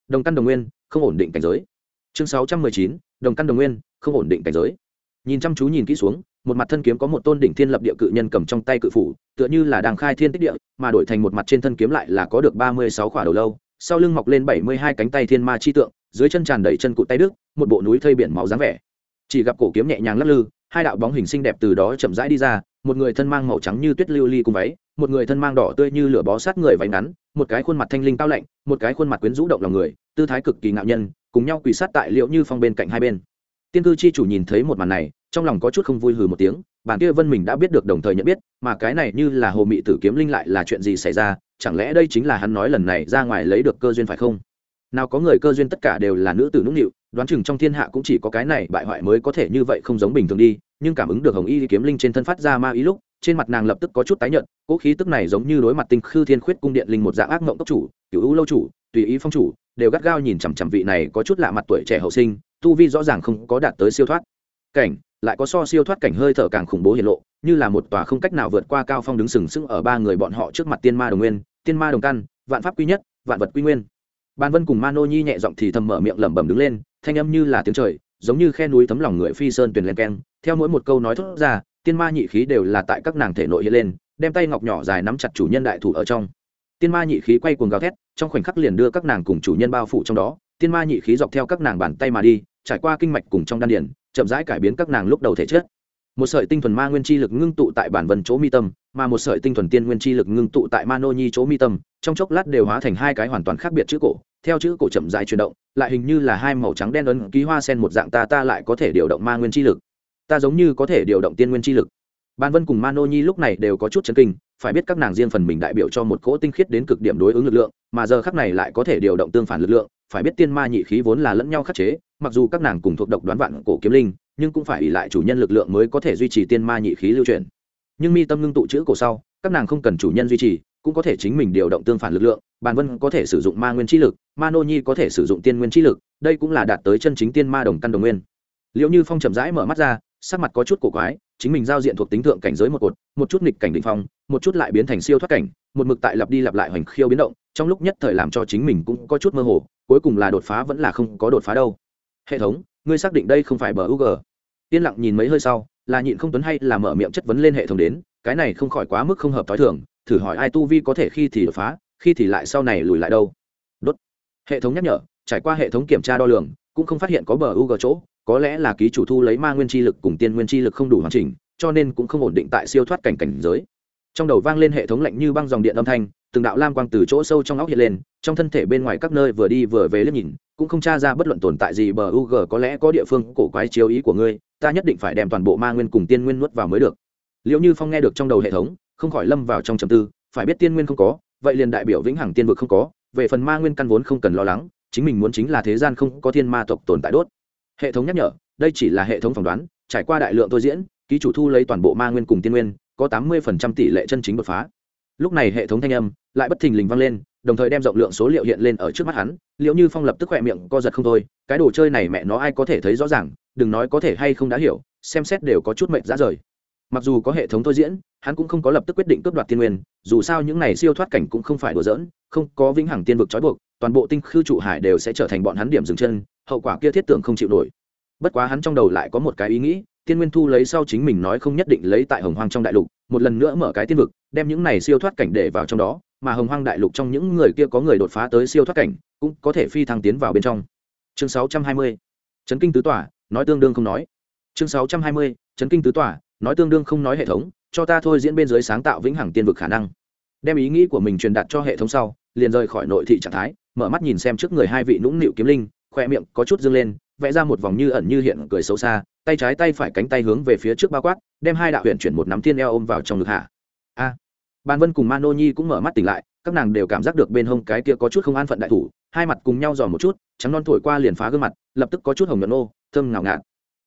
đồng căn đồng nguyên, không ổn định cảnh giới. Chương 619 đồng căn đồng nguyên, không ổn định cảnh giới. Nhìn chăm chú nhìn kỹ xuống, một mặt thân kiếm có một tôn đỉnh thiên lập địa cự nhân cầm trong tay cự phủ, tựa như là đang khai thiên tích địa, mà đổi thành một mặt trên thân kiếm lại là có được ba mươi sáu khỏa đầu lâu, sau lưng mọc lên bảy mươi hai cánh tay thiên ma chi tượng, dưới chân tràn đầy chân cụt tay đức, một bộ núi thây biển máu dáng vẻ chỉ gặp cổ kiếm nhẹ nhàng lắc lư, hai đạo bóng hình xinh đẹp từ đó chậm rãi đi ra, một người thân mang màu trắng như tuyết lưu ly cùng váy, một người thân mang đỏ tươi như lửa bó sát người váy ngắn, một cái khuôn mặt thanh linh cao lạnh, một cái khuôn mặt quyến rũ động lòng người, tư thái cực kỳ ngạo nhân, cùng nhau quỳ sát tại liệu như phong bên cạnh hai bên. Tiên cư chi chủ nhìn thấy một màn này, trong lòng có chút không vui hừ một tiếng, bản kia vân mình đã biết được đồng thời nhận biết, mà cái này như là hồ mị tử kiếm linh lại là chuyện gì xảy ra, chẳng lẽ đây chính là hắn nói lần này ra ngoài lấy được cơ duyên phải không? Nào có người cơ duyên tất cả đều là nữ tử nũng nịu, đoán chừng trong thiên hạ cũng chỉ có cái này bại hoại mới có thể như vậy không giống bình thường đi, nhưng cảm ứng được hồng y kiếm linh trên thân phát ra ma ý lúc, trên mặt nàng lập tức có chút tái nhợt, cỗ khí tức này giống như đối mặt tinh khư thiên khuyết cung điện linh một dạng ác mộng tốc chủ cựu u lâu chủ, tùy ý phong chủ, đều gắt gao nhìn chằm chằm vị này có chút lạ mặt tuổi trẻ hậu sinh, tu vi rõ ràng không có đạt tới siêu thoát. Cảnh, lại có so siêu thoát cảnh hơi thở càng khủng bố hiện lộ, như là một tòa không cách nào vượt qua cao phong đứng sừng sững ở ba người bọn họ trước mặt tiên ma đồng nguyên, tiên ma đồng căn, vạn pháp quy nhất, vạn vật quy nguyên ban vân cùng mano nhi nhẹ giọng thì thầm mở miệng lẩm bẩm đứng lên, thanh âm như là tiếng trời, giống như khe núi thấm lòng người phi sơn tuyền lên keng. Theo mỗi một câu nói thốt ra, tiên ma nhị khí đều là tại các nàng thể nội hiện lên, đem tay ngọc nhỏ dài nắm chặt chủ nhân đại thủ ở trong. Tiên ma nhị khí quay cuồng gào thét, trong khoảnh khắc liền đưa các nàng cùng chủ nhân bao phủ trong đó. Tiên ma nhị khí dọc theo các nàng bàn tay mà đi, trải qua kinh mạch cùng trong đan điền, chậm rãi cải biến các nàng lúc đầu thể chất một sợi tinh thuần ma nguyên chi lực ngưng tụ tại bản vân chỗ mi tâm, mà một sợi tinh thuần tiên nguyên chi lực ngưng tụ tại ma nô nhi chỗ mi tâm, trong chốc lát đều hóa thành hai cái hoàn toàn khác biệt chữ cổ, theo chữ cổ chậm rãi chuyển động, lại hình như là hai màu trắng đen ấn ký hoa sen một dạng ta ta lại có thể điều động ma nguyên chi lực. Ta giống như có thể điều động tiên nguyên chi lực. Ban vân cùng ma nô nhi lúc này đều có chút chấn kinh, phải biết các nàng riêng phần mình đại biểu cho một cỗ tinh khiết đến cực điểm đối ứng lực lượng, mà giờ khắc này lại có thể điều động tương phản lực lượng, phải biết tiên ma nhị khí vốn là lẫn nhau khắc chế, mặc dù các nàng cùng thuộc độc đoán vạn cổ kiếm linh nhưng cũng phải ỉ lại chủ nhân lực lượng mới có thể duy trì tiên ma nhị khí lưu truyền. Nhưng mi tâm ngưng tụ chữ cổ sau, các nàng không cần chủ nhân duy trì, cũng có thể chính mình điều động tương phản lực lượng, bàn vân có thể sử dụng ma nguyên chi lực, ma nô nhi có thể sử dụng tiên nguyên chi lực, đây cũng là đạt tới chân chính tiên ma đồng căn đồng nguyên. Liệu như phong chậm rãi mở mắt ra, sắc mặt có chút cổ quái, chính mình giao diện thuộc tính thượng cảnh giới một cột, một chút nghịch cảnh định phong, một chút lại biến thành siêu thoát cảnh, một mực tại lặp đi lặp lại hoành khiêu biến động, trong lúc nhất thời làm cho chính mình cũng có chút mơ hồ, cuối cùng là đột phá vẫn là không có đột phá đâu. Hệ thống ngươi xác định đây không phải bờ u yên lặng nhìn mấy hơi sau, là nhịn không tuấn hay là mở miệng chất vấn lên hệ thống đến, cái này không khỏi quá mức không hợp t h ó i thường, thử hỏi ai tu vi có thể khi thì đột phá, khi thì lại sau này lùi lại đâu. Đốt. Hệ thống nhắc nhở, trải qua hệ thống kiểm tra đo lường, cũng không phát hiện có bờ u chỗ, có lẽ là ký chủ thu lấy ma nguyên chi lực cùng tiên nguyên chi lực không đủ hoàn chỉnh, cho nên cũng không ổn định tại siêu thoát cảnh cảnh giới. Trong đầu vang lên hệ thống lạnh như băng dòng điện âm thanh từng đạo lam quang từ chỗ sâu trong óc hiện lên, trong thân thể bên ngoài các nơi vừa đi vừa về liếc nhìn, cũng không tra ra bất luận tồn tại gì, bờ u g có lẽ có địa phương cổ quái chiếu ý của ngươi, ta nhất định phải đem toàn bộ ma nguyên cùng tiên nguyên nuốt vào mới được. Liệu như phong nghe được trong đầu hệ thống, không khỏi lâm vào trong trầm tư, phải biết tiên nguyên không có, vậy liền đại biểu vĩnh hằng tiên vực không có, về phần ma nguyên căn vốn không cần lo lắng, chính mình muốn chính là thế gian không có thiên ma tộc tồn tại đốt. Hệ thống nhắc nhở, đây chỉ là hệ thống phỏng đoán, trải qua đại lượng tôi diễn, ký chủ thu lấy toàn bộ ma nguyên cùng tiên nguyên, có tám mươi tỷ lệ chân chính đột phá. Lúc này hệ thống thanh âm lại bất thình lình vang lên, đồng thời đem rộng lượng số liệu hiện lên ở trước mắt hắn, liệu như phong lập tức khỏe miệng co giật không thôi, cái đồ chơi này mẹ nó ai có thể thấy rõ ràng, đừng nói có thể hay không đã hiểu, xem xét đều có chút mệnh ra rời. Mặc dù có hệ thống thôi diễn, hắn cũng không có lập tức quyết định cướp đoạt tiên nguyên, dù sao những này siêu thoát cảnh cũng không phải đùa giỡn, không có vĩnh hằng tiên vực trói buộc, toàn bộ tinh khư trụ hải đều sẽ trở thành bọn hắn điểm dừng chân, hậu quả kia thiết tưởng không chịu nổi. Bất quá hắn trong đầu lại có một cái ý nghĩ, tiên nguyên thu lấy sau chính mình nói không nhất định lấy tại hồng hoang trong đại lục, một lần nữa mở cái tiên vực, đem những này siêu thoát cảnh để vào trong đó mà hồng hoang đại lục trong những người kia có người đột phá tới siêu thoát cảnh, cũng có thể phi thăng tiến vào bên trong chương 620. chấn kinh tứ tỏa nói tương đương không nói chương 620. chấn kinh tứ tỏa nói tương đương không nói hệ thống, cho ta thôi diễn bên dưới sáng tạo vĩnh hằng tiên vực khả năng đem ý nghĩ của mình truyền đạt cho hệ thống sau, liền rời khỏi nội thị trạng thái, mở mắt nhìn xem trước người hai vị nũng nịu kiếm linh, khoe miệng có chút dâng lên, vẽ ra một vòng như ẩn như hiện cười xấu xa, tay trái tay phải cánh tay hướng về phía trước bao quát, đem hai đạo huyện chuyển một nắm thiên eo ôm vào trong ngực hạ ban vân cùng mano nhi cũng mở mắt tỉnh lại, các nàng đều cảm giác được bên hông cái kia có chút không an phận đại thủ, hai mặt cùng nhau dò một chút, trắng non thổi qua liền phá gương mặt, lập tức có chút hồng nhuận ô, thơm ngào ngạt.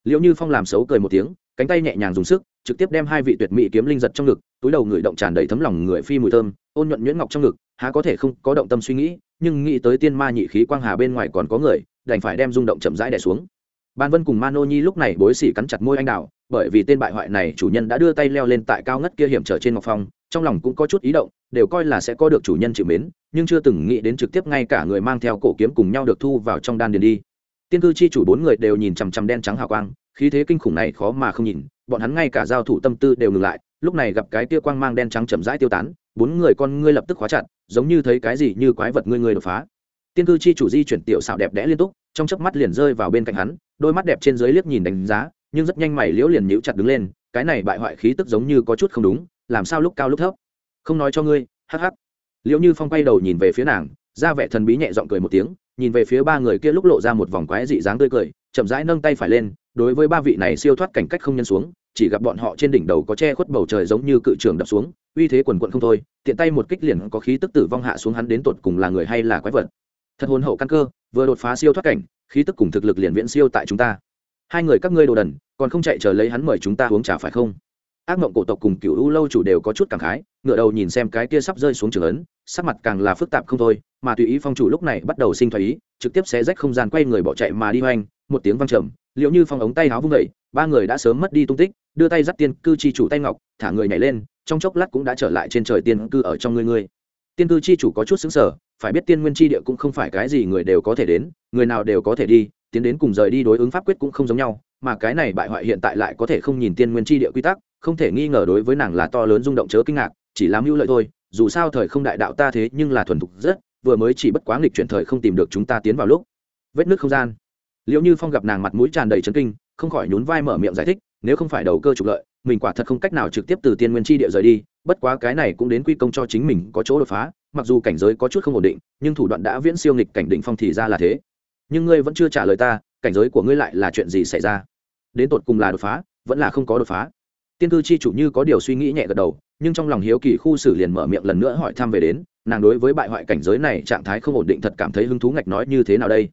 Liễu như phong làm xấu cười một tiếng, cánh tay nhẹ nhàng dùng sức, trực tiếp đem hai vị tuyệt mỹ kiếm linh giật trong ngực, túi đầu người động tràn đầy thấm lòng người phi mùi thơm, ôn nhuận nhuyễn ngọc trong ngực, há có thể không có động tâm suy nghĩ, nhưng nghĩ tới tiên ma nhị khí quang hà bên ngoài còn có người, đành phải đem rung động chậm rãi đè xuống. Ban vân cùng mano nhi lúc này bối xỉ cắn chặt môi anh đào, bởi vì tên bại hoại này chủ nhân đã đưa tay leo lên tại cao ngất kia hiểm trở trên ngọc phong trong lòng cũng có chút ý động, đều coi là sẽ có được chủ nhân chịu mến, nhưng chưa từng nghĩ đến trực tiếp ngay cả người mang theo cổ kiếm cùng nhau được thu vào trong đan điền đi. Tiên cư chi chủ bốn người đều nhìn chằm chằm đen trắng hào quang, khí thế kinh khủng này khó mà không nhìn, bọn hắn ngay cả giao thủ tâm tư đều ngừng lại, lúc này gặp cái tia quang mang đen trắng chậm rãi tiêu tán, bốn người con ngươi lập tức khóa chặt, giống như thấy cái gì như quái vật ngươi ngươi đột phá. Tiên cư chi chủ di chuyển tiểu xảo đẹp đẽ liên tục, trong chớp mắt liền rơi vào bên cạnh hắn, đôi mắt đẹp trên dưới liếc nhìn đánh giá, nhưng rất nhanh mày liễu liền nhíu chặt đứng lên, cái này bại hoại khí tức giống như có chút không đúng làm sao lúc cao lúc thấp? Không nói cho ngươi, hắc hắc. Liệu như phong quay đầu nhìn về phía nàng ra vẻ thần bí nhẹ giọng cười một tiếng, nhìn về phía ba người kia lúc lộ ra một vòng quái dị dáng tươi cười, chậm rãi nâng tay phải lên, đối với ba vị này siêu thoát cảnh cách không nhân xuống, chỉ gặp bọn họ trên đỉnh đầu có che khuất bầu trời giống như cự trường đập xuống, uy thế quần quận không thôi, tiện tay một kích liền có khí tức tử vong hạ xuống hắn đến tột cùng là người hay là quái vật. Thật hồn hậu căn cơ, vừa đột phá siêu thoát cảnh, khí tức cùng thực lực liền viễn siêu tại chúng ta. Hai người các ngươi đồ đần, còn không chạy chờ lấy hắn mời chúng ta uống trà phải không? Ác mộng cổ tộc cùng cựu u lâu chủ đều có chút cảm khái ngựa đầu nhìn xem cái kia sắp rơi xuống trường ấn sắc mặt càng là phức tạp không thôi mà tùy ý phong chủ lúc này bắt đầu sinh thoái ý trực tiếp xé rách không gian quay người bỏ chạy mà đi hoành một tiếng văng trầm liệu như phong ống tay háo vung đẩy, ba người đã sớm mất đi tung tích đưa tay dắt tiên cư chi chủ tay ngọc thả người nhảy lên trong chốc lát cũng đã trở lại trên trời tiên cư ở trong người người. tiên cư chi chủ có chút xứng sở phải biết tiên nguyên chi địa cũng không phải cái gì người đều có thể đến người nào đều có thể đi tiến đến cùng rời đi đối ứng pháp quyết cũng không giống nhau, mà cái này bại hoại hiện tại lại có thể không nhìn tiên nguyên chi địa quy tắc, không thể nghi ngờ đối với nàng là to lớn rung động chớ kinh ngạc, chỉ làm hữu lợi thôi, dù sao thời không đại đạo ta thế nhưng là thuần thục rất, vừa mới chỉ bất quá nghịch chuyển thời không tìm được chúng ta tiến vào lúc. Vết nước không gian. Liệu như phong gặp nàng mặt mũi tràn đầy chấn kinh, không khỏi nhún vai mở miệng giải thích, nếu không phải đầu cơ trục lợi, mình quả thật không cách nào trực tiếp từ tiên nguyên chi địa rời đi, bất quá cái này cũng đến quy công cho chính mình có chỗ đột phá, mặc dù cảnh giới có chút không ổn định, nhưng thủ đoạn đã viễn siêu nghịch cảnh định phong thì ra là thế nhưng ngươi vẫn chưa trả lời ta, cảnh giới của ngươi lại là chuyện gì xảy ra? Đến tột cùng là đột phá, vẫn là không có đột phá. Tiên cư chi chủ như có điều suy nghĩ nhẹ gật đầu, nhưng trong lòng hiếu kỳ khu xử liền mở miệng lần nữa hỏi thăm về đến, nàng đối với bại hoại cảnh giới này trạng thái không ổn định thật cảm thấy hứng thú ngạch nói như thế nào đây?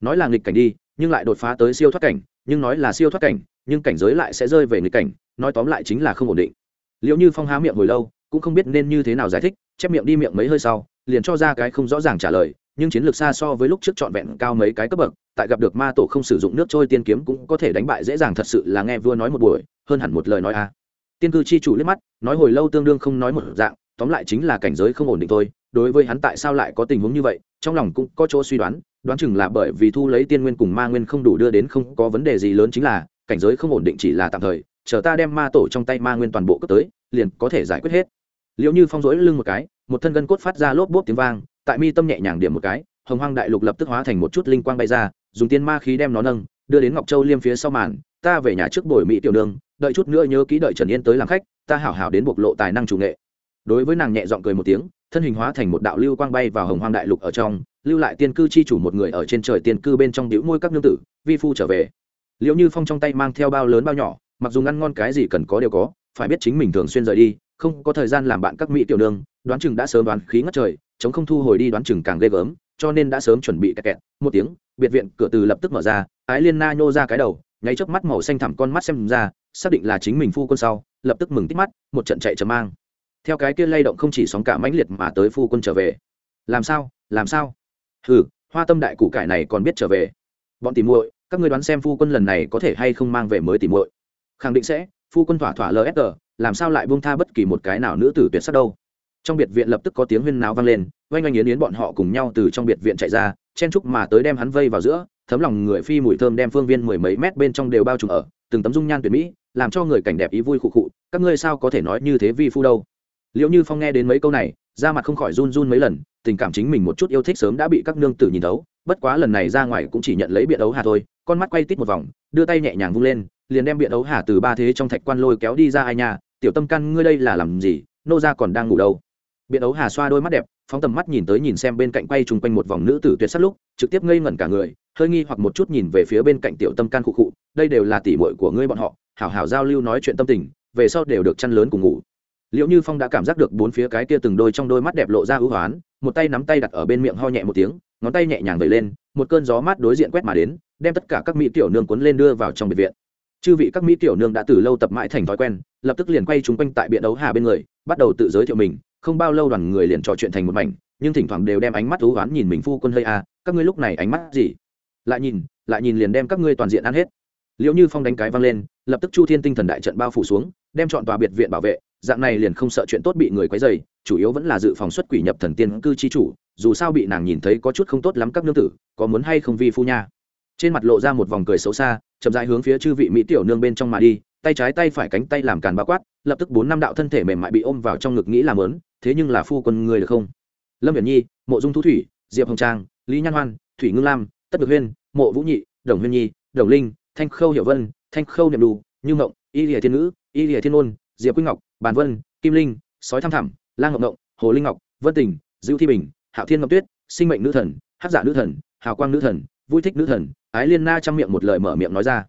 Nói là nghịch cảnh đi, nhưng lại đột phá tới siêu thoát cảnh, nhưng nói là siêu thoát cảnh, nhưng cảnh giới lại sẽ rơi về nghịch cảnh, nói tóm lại chính là không ổn định. Liệu như phong há miệng hồi lâu, cũng không biết nên như thế nào giải thích, chép miệng đi miệng mấy hơi sau, liền cho ra cái không rõ ràng trả lời nhưng chiến lược xa so với lúc trước trọn vẹn cao mấy cái cấp bậc, tại gặp được ma tổ không sử dụng nước trôi tiên kiếm cũng có thể đánh bại dễ dàng thật sự là nghe vua nói một buổi, hơn hẳn một lời nói a. Tiên cư chi chủ liếc mắt, nói hồi lâu tương đương không nói một dạng, tóm lại chính là cảnh giới không ổn định thôi, đối với hắn tại sao lại có tình huống như vậy, trong lòng cũng có chỗ suy đoán đoán chừng là bởi vì thu lấy tiên nguyên cùng ma nguyên không đủ đưa đến không có vấn đề gì lớn chính là, cảnh giới không ổn định chỉ là tạm thời, chờ ta đem ma tổ trong tay ma nguyên toàn bộ cấp tới, liền có thể giải quyết hết. Liệu như phong rỗi lưng một cái, một thân gân cốt phát ra lốp bốp tiếng vang tại mi tâm nhẹ nhàng điểm một cái, hồng hoang đại lục lập tức hóa thành một chút linh quang bay ra, dùng tiên ma khí đem nó nâng, đưa đến ngọc châu liêm phía sau màn, ta về nhà trước bồi mỹ tiểu đường, đợi chút nữa nhớ ký đợi trần yên tới làm khách, ta hảo hảo đến bộc lộ tài năng chủ nghệ. Đối với nàng nhẹ giọng cười một tiếng, thân hình hóa thành một đạo lưu quang bay vào hồng hoang đại lục ở trong, lưu lại tiên cư chi chủ một người ở trên trời tiên cư bên trong đĩu môi các nương tử, vi phu trở về. Liệu như phong trong tay mang theo bao lớn bao nhỏ, mặc dù ngăn ngon cái gì cần có đều có, phải biết chính mình thường xuyên rời đi, không có thời gian làm bạn các mỹ tiểu nương đoán chừng đã sớm đoán khí ngất trời chống không thu hồi đi đoán chừng càng ghê gớm, cho nên đã sớm chuẩn bị kẹt kẹt. Một tiếng, biệt viện cửa từ lập tức mở ra, ái liên na nhô ra cái đầu, nháy chớp mắt màu xanh thẳm con mắt xem ra, xác định là chính mình phu quân sau, lập tức mừng tít mắt, một trận chạy chấm mang. Theo cái kia lay động không chỉ sóng cả mãnh liệt mà tới phu quân trở về. Làm sao? Làm sao? Hừ, hoa tâm đại cụ cải này còn biết trở về. Bọn tìm muội, các ngươi đoán xem phu quân lần này có thể hay không mang về mới tìm muội. Khẳng định sẽ, phu quân thỏa thỏa lsg làm sao lại buông tha bất kỳ một cái nào nữ tử tuyệt sắc đâu trong biệt viện lập tức có tiếng huyên náo vang lên, oanh oanh yến yến bọn họ cùng nhau từ trong biệt viện chạy ra, chen trúc mà tới đem hắn vây vào giữa, thấm lòng người phi mùi thơm đem phương viên mười mấy mét bên trong đều bao trùm ở, từng tấm dung nhan tuyệt mỹ, làm cho người cảnh đẹp ý vui khụ khụ, các ngươi sao có thể nói như thế vi phu đâu? Liệu như phong nghe đến mấy câu này, da mặt không khỏi run run mấy lần, tình cảm chính mình một chút yêu thích sớm đã bị các nương tử nhìn thấu, bất quá lần này ra ngoài cũng chỉ nhận lấy biện ấu hà thôi, con mắt quay tít một vòng, đưa tay nhẹ nhàng vung lên, liền đem biện ấu hà từ ba thế trong thạch quan lôi kéo đi ra ai nhà tiểu tâm căn ngươi đây là làm gì? Nô ra còn đang ngủ đâu? Biện ấu hà xoa đôi mắt đẹp, phóng tầm mắt nhìn tới nhìn xem bên cạnh quay chung quanh một vòng nữ tử tuyệt sắc lúc, trực tiếp ngây ngẩn cả người, hơi nghi hoặc một chút nhìn về phía bên cạnh tiểu tâm can khụ khụ, đây đều là tỉ mội của ngươi bọn họ, hảo hảo giao lưu nói chuyện tâm tình, về sau đều được chăn lớn cùng ngủ. Liệu như phong đã cảm giác được bốn phía cái kia từng đôi trong đôi mắt đẹp lộ ra ưu hoán, một tay nắm tay đặt ở bên miệng ho nhẹ một tiếng, ngón tay nhẹ nhàng vẩy lên, một cơn gió mát đối diện quét mà đến, đem tất cả các mỹ tiểu nương cuốn lên đưa vào trong biệt viện. Chư vị các mỹ tiểu nương đã từ lâu tập mãi thành thói quen, lập tức liền quay chúng quanh tại biện đấu hà bên người, bắt đầu tự giới thiệu mình không bao lâu đoàn người liền trò chuyện thành một mảnh, nhưng thỉnh thoảng đều đem ánh mắt thú oán nhìn mình phu quân hơi a, các ngươi lúc này ánh mắt gì? Lại nhìn lại nhìn liền đem các ngươi toàn diện ăn hết. Liệu như phong đánh cái văng lên, lập tức chu thiên tinh thần đại trận bao phủ xuống, đem chọn tòa biệt viện bảo vệ, dạng này liền không sợ chuyện tốt bị người quấy dày chủ yếu vẫn là dự phòng xuất quỷ nhập thần tiên cư chi chủ, dù sao bị nàng nhìn thấy có chút không tốt lắm các nương tử, có muốn hay không vi phu nha. Trên mặt lộ ra một vòng cười xấu xa, chậm rãi hướng phía chư vị mỹ tiểu nương bên trong mà đi, tay trái tay phải cánh tay làm càn bao quát, lập tức bốn năm đạo thân thể mềm mại bị ôm vào trong ngực nghĩ làm lớn thế nhưng là phu quân người được không? Lâm viễn nhi, mộ dung thu thủy, diệp hồng trang, lý nhan hoan, thủy ngưng lam, tất được huyên, mộ vũ nhị, đồng huyên nhi, đồng linh, thanh khâu hiệu vân, thanh khâu niệm đủ như ngộng y lìa thiên ngữ, y lìa thiên ôn diệp quy ngọc, bàn vân, kim linh, sói tham thẳm, lang ngọc ngộng, hồ linh ngọc, vân tình dữ thi bình, hạo thiên ngọc tuyết, sinh mệnh nữ thần hát giả dạ nữ thần, hào quang nữ thần, vui thích nữ thần, ái liên na trong miệng một lời mở miệng nói ra.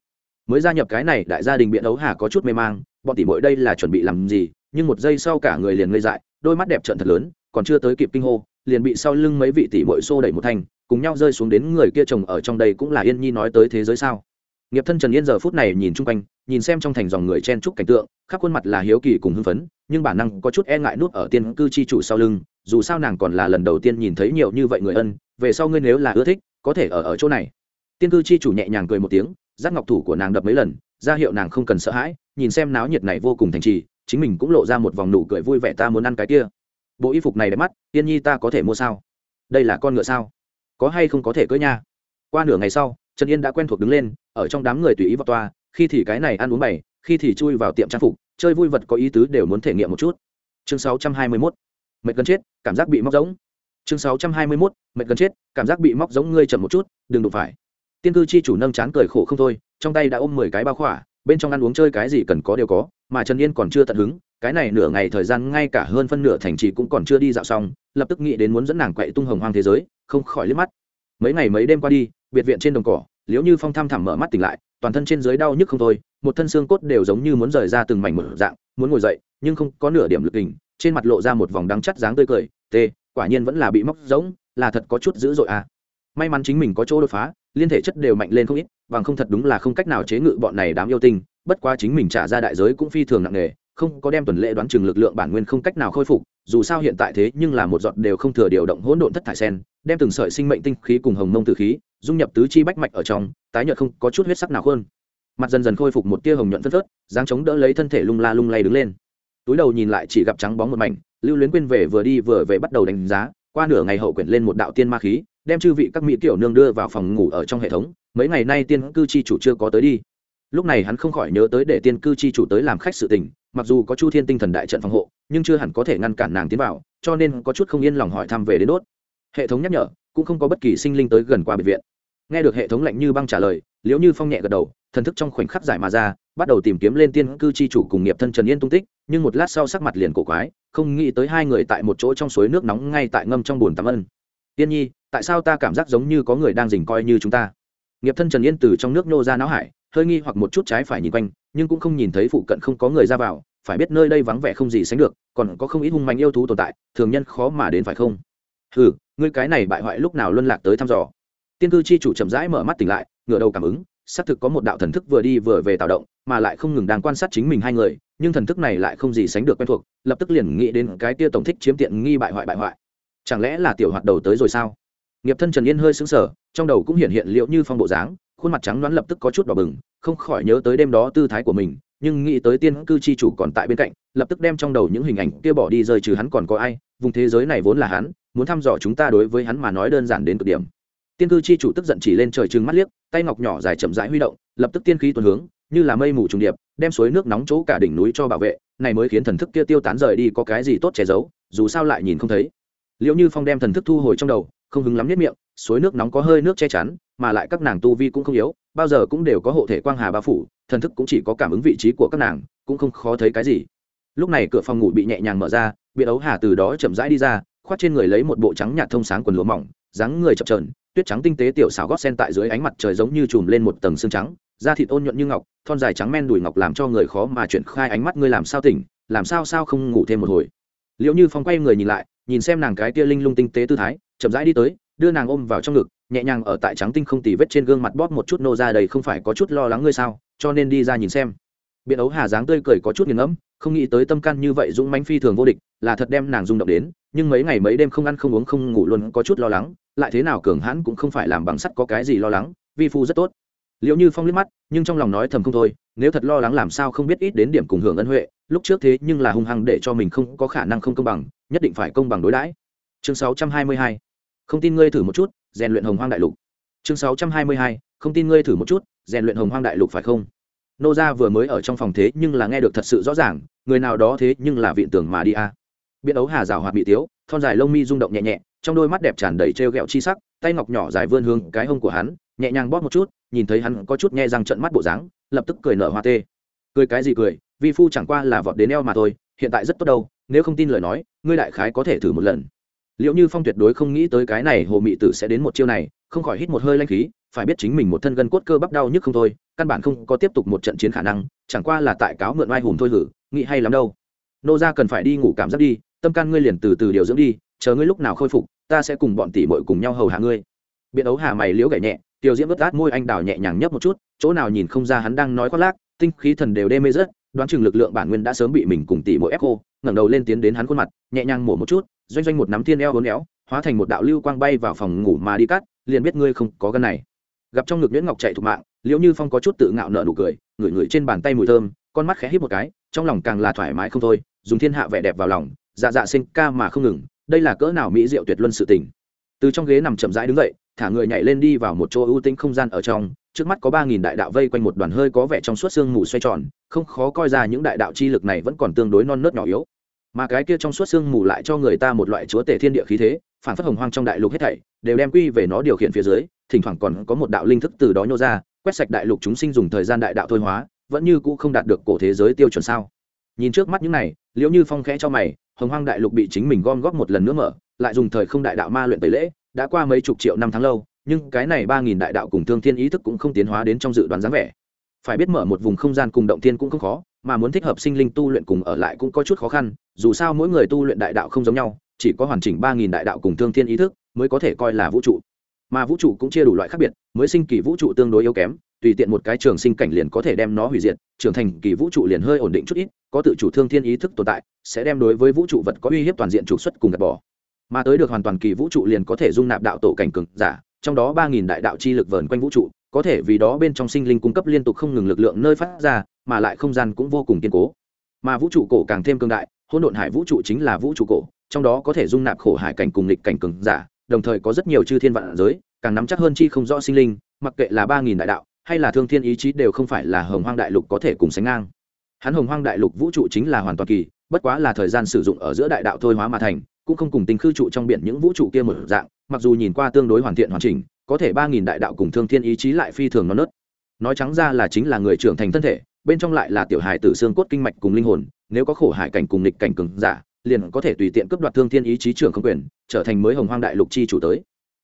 Mới gia nhập cái này đại gia đình biện đấu hà có chút mê mang, bọn tỷ muội đây là chuẩn bị làm gì, nhưng một giây sau cả người liền ngây dại đôi mắt đẹp trợn thật lớn còn chưa tới kịp kinh hô liền bị sau lưng mấy vị tỷ muội xô đẩy một thành, cùng nhau rơi xuống đến người kia chồng ở trong đây cũng là yên nhi nói tới thế giới sao. Nghiệp thân trần yên giờ phút này nhìn chung quanh nhìn xem trong thành dòng người chen chúc cảnh tượng khắp khuôn mặt là hiếu kỳ cùng hưng phấn nhưng bản năng có chút e ngại nút ở tiên cư chi chủ sau lưng dù sao nàng còn là lần đầu tiên nhìn thấy nhiều như vậy người ân về sau ngươi nếu là ưa thích có thể ở ở chỗ này. Tiên cư chi chủ nhẹ nhàng cười một tiếng giác ngọc thủ của nàng đập mấy lần ra hiệu nàng không cần sợ hãi nhìn xem náo nhiệt này vô cùng thành trì chính mình cũng lộ ra một vòng nụ cười vui vẻ, ta muốn ăn cái kia. Bộ y phục này đẹp mắt, tiên nhi ta có thể mua sao? Đây là con ngựa sao? Có hay không có thể cưỡi nha? Qua nửa ngày sau, trần yên đã quen thuộc đứng lên, ở trong đám người tùy ý vào toa khi thì cái này ăn uống bày, khi thì chui vào tiệm trang phục, chơi vui vật có ý tứ đều muốn thể nghiệm một chút. Chương 621. mệt gần chết, cảm giác bị móc giống chương 621. mệt gần chết, cảm giác bị móc giống ngươi chậm một chút, đừng đụng phải. Tiên cư chi chủ nâng chán cười khổ không thôi, trong tay đã ôm mười cái bao khỏa, bên trong ăn uống chơi cái gì cần có đều có mà trần yên còn chưa tận hứng, cái này nửa ngày thời gian ngay cả hơn phân nửa thành trì cũng còn chưa đi dạo xong, lập tức nghĩ đến muốn dẫn nàng quậy tung hồng hoang thế giới, không khỏi liếc mắt. Mấy ngày mấy đêm qua đi, biệt viện trên đồng cỏ liếu như phong tham thẳm mở mắt tỉnh lại, toàn thân trên dưới đau nhức không thôi, một thân xương cốt đều giống như muốn rời ra từng mảnh mở dạng, muốn ngồi dậy, nhưng không có nửa điểm lực hình trên mặt lộ ra một vòng đắng chắt dáng tươi cười, tê, quả nhiên vẫn là bị móc rỗng, là thật có chút dữ dội à. May mắn chính mình có chỗ đột phá, liên thể chất đều mạnh lên không ít, bằng không thật đúng là không cách nào chế ngự bọn này đám yêu tinh bất quá chính mình trả ra đại giới cũng phi thường nặng nề, không có đem tuần lễ đoán chừng lực lượng bản nguyên không cách nào khôi phục, dù sao hiện tại thế nhưng là một giọt đều không thừa điều động hỗn độn thất thải sen, đem từng sợi sinh mệnh tinh khí cùng hồng mông tử khí, dung nhập tứ chi bách mạch ở trong, tái nhợt không có chút huyết sắc nào hơn mặt dần dần khôi phục một tia hồng nhuận phân phớt, dáng chống đỡ lấy thân thể lung la lung lay đứng lên. Túi đầu nhìn lại chỉ gặp trắng bóng một mảnh, lưu luyến quên về vừa đi vừa về bắt đầu đánh giá, qua nửa ngày hậu quyển lên một đạo tiên ma khí, đem chư vị các mỹ tiểu nương đưa vào phòng ngủ ở trong hệ thống, mấy ngày nay tiên cư chi chủ chưa có tới đi lúc này hắn không khỏi nhớ tới để tiên cư chi chủ tới làm khách sự tình, mặc dù có chu thiên tinh thần đại trận phòng hộ, nhưng chưa hẳn có thể ngăn cản nàng tiến vào, cho nên có chút không yên lòng hỏi thăm về đến đốt. Hệ thống nhắc nhở, cũng không có bất kỳ sinh linh tới gần qua biệt viện. Nghe được hệ thống lạnh như băng trả lời, liễu như phong nhẹ gật đầu, thần thức trong khoảnh khắc giải mà ra, bắt đầu tìm kiếm lên tiên cư chi chủ cùng nghiệp thân trần yên tung tích, nhưng một lát sau sắc mặt liền cổ quái, không nghĩ tới hai người tại một chỗ trong suối nước nóng ngay tại ngâm trong bồn tắm ân. Tiên nhi, tại sao ta cảm giác giống như có người đang dình coi như chúng ta? Nghiệp thân trần yên từ trong nước nô ra não hải, hơi nghi hoặc một chút trái phải nhìn quanh, nhưng cũng không nhìn thấy phụ cận không có người ra vào, phải biết nơi đây vắng vẻ không gì sánh được, còn có không ít hung mạnh yêu thú tồn tại, thường nhân khó mà đến phải không? Ừ ngươi cái này bại hoại lúc nào luân lạc tới thăm dò? Tiên cư chi chủ chậm rãi mở mắt tỉnh lại, ngửa đầu cảm ứng, xác thực có một đạo thần thức vừa đi vừa về tạo động, mà lại không ngừng đang quan sát chính mình hai người, nhưng thần thức này lại không gì sánh được quen thuộc, lập tức liền nghĩ đến cái tia tổng thích chiếm tiện nghi bại hoại bại hoại. Chẳng lẽ là tiểu hoạt đầu tới rồi sao? Nghiệp thân trần yên hơi sững sờ, trong đầu cũng hiện hiện liệu như phong bộ dáng, khuôn mặt trắng đoán lập tức có chút đỏ bừng, không khỏi nhớ tới đêm đó tư thái của mình, nhưng nghĩ tới tiên cư chi chủ còn tại bên cạnh, lập tức đem trong đầu những hình ảnh kia bỏ đi rơi trừ hắn còn có ai, vùng thế giới này vốn là hắn, muốn thăm dò chúng ta đối với hắn mà nói đơn giản đến cực điểm. Tiên cư chi chủ tức giận chỉ lên trời trừng mắt liếc, tay ngọc nhỏ dài chậm rãi huy động, lập tức tiên khí tuần hướng, như là mây mù trùng điệp, đem suối nước nóng chỗ cả đỉnh núi cho bảo vệ, này mới khiến thần thức kia tiêu tán rời đi có cái gì tốt che giấu, dù sao lại nhìn không thấy. Liệu như phong đem thần thức thu hồi trong đầu không hứng lắm nhất miệng, suối nước nóng có hơi nước che chắn, mà lại các nàng tu vi cũng không yếu, bao giờ cũng đều có hộ thể quang hà bao phủ, thần thức cũng chỉ có cảm ứng vị trí của các nàng, cũng không khó thấy cái gì. Lúc này cửa phòng ngủ bị nhẹ nhàng mở ra, bị ấu hà từ đó chậm rãi đi ra khoát trên người lấy một bộ trắng nhạt thông sáng quần lúa mỏng, dáng người chập trờn tuyết trắng tinh tế tiểu xảo gót sen tại dưới ánh mặt trời giống như chùm lên một tầng xương trắng, da thịt ôn nhuận như ngọc, thon dài trắng men đùi ngọc làm cho người khó mà chuyển khai ánh mắt ngươi làm sao tỉnh, làm sao sao không ngủ thêm một hồi. Liệu như phong quay người nhìn lại, nhìn xem nàng cái tia linh lung tinh tế tư thái chậm rãi đi tới, đưa nàng ôm vào trong ngực, nhẹ nhàng ở tại trắng tinh không tì vết trên gương mặt bóp một chút nô ra đầy không phải có chút lo lắng ngươi sao, cho nên đi ra nhìn xem. Biện ấu hà dáng tươi cười có chút nghiền ngẫm, không nghĩ tới tâm can như vậy dũng mãnh phi thường vô địch, là thật đem nàng rung động đến, nhưng mấy ngày mấy đêm không ăn không uống không ngủ luôn có chút lo lắng, lại thế nào cường hãn cũng không phải làm bằng sắt có cái gì lo lắng, vi phu rất tốt. Liệu như phong liếc mắt, nhưng trong lòng nói thầm không thôi, nếu thật lo lắng làm sao không biết ít đến điểm cùng hưởng ân huệ, lúc trước thế nhưng là hung hăng để cho mình không có khả năng không công bằng, nhất định phải công bằng đối đãi. Chương 622 không tin ngươi thử một chút, rèn luyện hồng hoang đại lục chương 622. không tin ngươi thử một chút, rèn luyện hồng hoang đại lục phải không nô gia vừa mới ở trong phòng thế nhưng là nghe được thật sự rõ ràng, người nào đó thế nhưng là viện tưởng mà đi a à. biện ấu hà rào hoạt bị tiếu, thon dài lông mi rung động nhẹ nhẹ, trong đôi mắt đẹp tràn đầy trêu ghẹo chi sắc, tay ngọc nhỏ dài vươn hướng cái hông của hắn, nhẹ nhàng bóp một chút, nhìn thấy hắn có chút nghe răng trận mắt bộ dáng, lập tức cười nở hoa tê cười cái gì cười, vi phu chẳng qua là vọt đến eo mà thôi, hiện tại rất tốt đâu, nếu không tin lời nói, ngươi đại khái có thể thử một lần liệu như phong tuyệt đối không nghĩ tới cái này hồ mị tử sẽ đến một chiêu này, không khỏi hít một hơi lanh khí, phải biết chính mình một thân gân cốt cơ bắp đau nhức không thôi, căn bản không có tiếp tục một trận chiến khả năng, chẳng qua là tại cáo mượn oai hùng thôi hử, nghĩ hay lắm đâu. Nô ra cần phải đi ngủ cảm giác đi, tâm can ngươi liền từ từ điều dưỡng đi, chờ ngươi lúc nào khôi phục, ta sẽ cùng bọn tỷ mội cùng nhau hầu hạ ngươi. Biện ấu hà mày liễu gảy nhẹ, tiểu diễm vớt át môi anh đào nhẹ nhàng nhấp một chút, chỗ nào nhìn không ra hắn đang nói khoác lác, tinh khí thần đều đê mê rớt, đoán chừng lực lượng bản nguyên đã sớm bị mình cùng tỷ mỗi ép cô ngẩng đầu lên tiến đến hắn khuôn mặt, nhẹ nhàng mổ một chút doanh doanh một nắm thiên eo hốn éo, hóa thành một đạo lưu quang bay vào phòng ngủ mà đi cắt, liền biết ngươi không có gân này. Gặp trong ngực nhuyễn ngọc chạy thục mạng, liễu như phong có chút tự ngạo nợ nụ cười, ngửi ngửi trên bàn tay mùi thơm, con mắt khẽ hít một cái, trong lòng càng là thoải mái không thôi, dùng thiên hạ vẻ đẹp vào lòng dạ dạ sinh ca mà không ngừng, đây là cỡ nào mỹ diệu tuyệt luân sự tình. Từ trong ghế nằm chậm rãi đứng dậy, thả người nhảy lên đi vào một chỗ ưu tĩnh không gian ở trong, trước mắt có ba nghìn đại đạo vây quanh một đoàn hơi có vẻ trong suốt xương mù xoay tròn, không khó coi ra những đại đạo chi lực này vẫn còn tương đối non nớt nhỏ yếu mà cái kia trong suốt xương mù lại cho người ta một loại chúa tể thiên địa khí thế, phản phất hồng hoang trong đại lục hết thảy, đều đem quy về nó điều khiển phía dưới, thỉnh thoảng còn có một đạo linh thức từ đó nhô ra, quét sạch đại lục chúng sinh dùng thời gian đại đạo thôi hóa, vẫn như cũ không đạt được cổ thế giới tiêu chuẩn sao. Nhìn trước mắt những này, liễu như phong khẽ cho mày, hồng hoang đại lục bị chính mình gom góp một lần nữa mở, lại dùng thời không đại đạo ma luyện tẩy lễ, đã qua mấy chục triệu năm tháng lâu, nhưng cái này ba nghìn đại đạo cùng thương thiên ý thức cũng không tiến hóa đến trong dự đoán dáng vẻ. Phải biết mở một vùng không gian cùng động thiên cũng không khó mà muốn thích hợp sinh linh tu luyện cùng ở lại cũng có chút khó khăn, dù sao mỗi người tu luyện đại đạo không giống nhau, chỉ có hoàn chỉnh ba nghìn đại đạo cùng thương thiên ý thức mới có thể coi là vũ trụ. Mà vũ trụ cũng chia đủ loại khác biệt, mới sinh kỳ vũ trụ tương đối yếu kém, tùy tiện một cái trường sinh cảnh liền có thể đem nó hủy diệt, trưởng thành kỳ vũ trụ liền hơi ổn định chút ít, có tự chủ thương thiên ý thức tồn tại, sẽ đem đối với vũ trụ vật có uy hiếp toàn diện trục xuất cùng gạt bỏ. Mà tới được hoàn toàn kỳ vũ trụ liền có thể dung nạp đạo tổ cảnh cường giả, trong đó ba nghìn đại đạo chi lực vờn quanh vũ trụ, có thể vì đó bên trong sinh linh cung cấp liên tục không ngừng lực lượng nơi phát ra mà lại không gian cũng vô cùng kiên cố. Mà vũ trụ cổ càng thêm cương đại, hỗn độn hải vũ trụ chính là vũ trụ cổ, trong đó có thể dung nạp khổ hải cảnh cùng lịch cảnh cường giả, đồng thời có rất nhiều chư thiên vạn giới, càng nắm chắc hơn chi không rõ sinh linh, mặc kệ là ba nghìn đại đạo hay là thương thiên ý chí đều không phải là hồng hoang đại lục có thể cùng sánh ngang. Hắn hồng hoang đại lục vũ trụ chính là hoàn toàn kỳ, bất quá là thời gian sử dụng ở giữa đại đạo thôi hóa mà thành, cũng không cùng tình khư trụ trong biển những vũ trụ kia một dạng, mặc dù nhìn qua tương đối hoàn thiện hoàn chỉnh, có thể ba nghìn đại đạo cùng thương thiên ý chí lại phi thường non nớt. Nói trắng ra là chính là người trưởng thành thân thể bên trong lại là tiểu hài tử xương cốt kinh mạch cùng linh hồn, nếu có khổ hải cảnh cùng nghịch cảnh cường giả, liền có thể tùy tiện cướp đoạt thương thiên ý chí trưởng không quyền, trở thành mới hồng hoang đại lục chi chủ tới.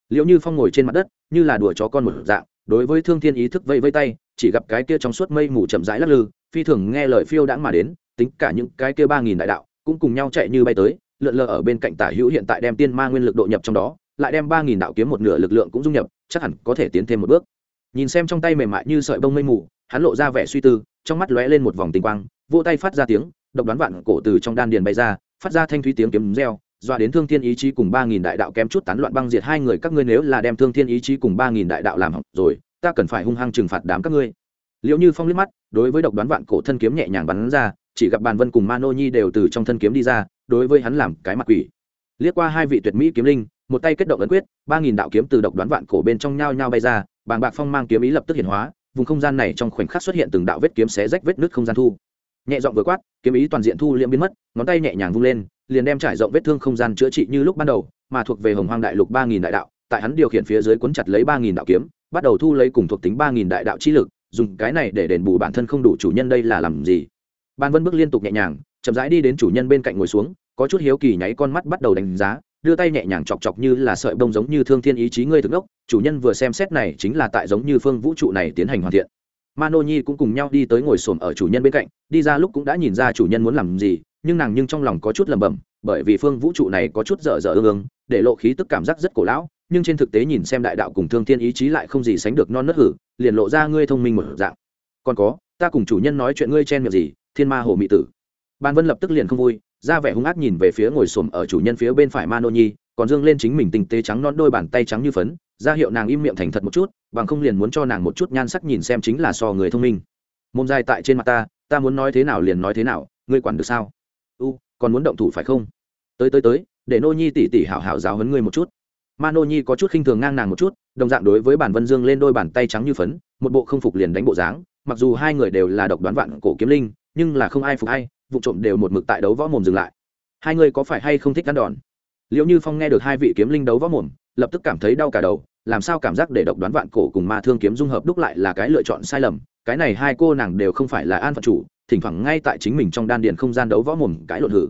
Liệu như phong ngồi trên mặt đất, như là đùa chó con một dạng, đối với thương thiên ý thức vây vây tay, chỉ gặp cái kia trong suốt mây mù chậm rãi lắc lư, phi thường nghe lời phiêu đãng mà đến, tính cả những cái kia ba nghìn đại đạo cũng cùng nhau chạy như bay tới, lượn lờ ở bên cạnh tả hữu hiện tại đem tiên ma nguyên lực độ nhập trong đó, lại đem ba nghìn đạo kiếm một nửa lực lượng cũng dung nhập, chắc hẳn có thể tiến thêm một bước. Nhìn xem trong tay mềm mại như sợi bông mây mù, hắn lộ ra vẻ suy tư trong mắt lóe lên một vòng tinh quang, vỗ tay phát ra tiếng, độc đoán vạn cổ từ trong đan điền bay ra, phát ra thanh thúy tiếng kiếm reo, dọa đến thương thiên ý chí cùng ba nghìn đại đạo kém chút tán loạn băng diệt hai người, các ngươi nếu là đem thương thiên ý chí cùng ba nghìn đại đạo làm hỏng rồi, ta cần phải hung hăng trừng phạt đám các ngươi. Liệu như phong liếc mắt, đối với độc đoán vạn cổ thân kiếm nhẹ nhàng bắn ra, chỉ gặp bàn vân cùng ma nô nhi đều từ trong thân kiếm đi ra, đối với hắn làm cái mặt quỷ. Liếc qua hai vị tuyệt mỹ kiếm linh, một tay kết động ấn quyết, ba nghìn đạo kiếm từ độc đoán vạn cổ bên trong nhao nhao bay ra, bàng bạc phong mang kiếm ý lập tức hiện hóa vùng không gian này trong khoảnh khắc xuất hiện từng đạo vết kiếm xé rách vết nứt không gian thu. Nhẹ giọng vừa quát, kiếm ý toàn diện thu liễm biến mất, ngón tay nhẹ nhàng vung lên, liền đem trải rộng vết thương không gian chữa trị như lúc ban đầu, mà thuộc về hồng hoang đại lục ba nghìn đại đạo, tại hắn điều khiển phía dưới cuốn chặt lấy ba nghìn đạo kiếm, bắt đầu thu lấy cùng thuộc tính ba nghìn đại đạo chi lực, dùng cái này để đền bù bản thân không đủ chủ nhân đây là làm gì? Ban vân bước liên tục nhẹ nhàng, chậm rãi đi đến chủ nhân bên cạnh ngồi xuống, có chút hiếu kỳ nháy con mắt bắt đầu đánh giá đưa tay nhẹ nhàng chọc chọc như là sợi bông giống như thương thiên ý chí ngươi thực đốc, chủ nhân vừa xem xét này chính là tại giống như phương vũ trụ này tiến hành hoàn thiện. Mano nhi cũng cùng nhau đi tới ngồi xổm ở chủ nhân bên cạnh, đi ra lúc cũng đã nhìn ra chủ nhân muốn làm gì, nhưng nàng nhưng trong lòng có chút lẩm bẩm, bởi vì phương vũ trụ này có chút dở dở ương ương, để lộ khí tức cảm giác rất cổ lão, nhưng trên thực tế nhìn xem đại đạo cùng thương thiên ý chí lại không gì sánh được non nớt hử, liền lộ ra ngươi thông minh một dạng. Còn có, ta cùng chủ nhân nói chuyện ngươi chen miệng gì, thiên ma hồ mị tử. Ban vân lập tức liền không vui ra vẻ hung ác nhìn về phía ngồi xổm ở chủ nhân phía bên phải mano nhi còn dương lên chính mình tinh tế trắng non đôi bàn tay trắng như phấn, ra hiệu nàng im miệng thành thật một chút, bằng không liền muốn cho nàng một chút nhan sắc nhìn xem chính là so người thông minh. Mồm dài tại trên mặt ta ta muốn nói thế nào liền nói thế nào, ngươi quản được sao? U, còn muốn động thủ phải không? Tới tới tới, để nô nhi tỉ tỉ hảo hảo giáo huấn ngươi một chút. Mano nhi có chút khinh thường ngang nàng một chút, đồng dạng đối với bản vân dương lên đôi bàn tay trắng như phấn, một bộ không phục liền đánh bộ dáng, mặc dù hai người đều là độc đoán vạn cổ kiếm linh, nhưng là không ai phục ai vụ trộm đều một mực tại đấu võ mồm dừng lại. Hai người có phải hay không thích ăn đòn? Liệu như phong nghe được hai vị kiếm linh đấu võ mồm, lập tức cảm thấy đau cả đầu, làm sao cảm giác để độc đoán vạn cổ cùng ma thương kiếm dung hợp đúc lại là cái lựa chọn sai lầm, cái này hai cô nàng đều không phải là an phận chủ, thỉnh thoảng ngay tại chính mình trong đan điện không gian đấu võ mồm cãi lộn hử.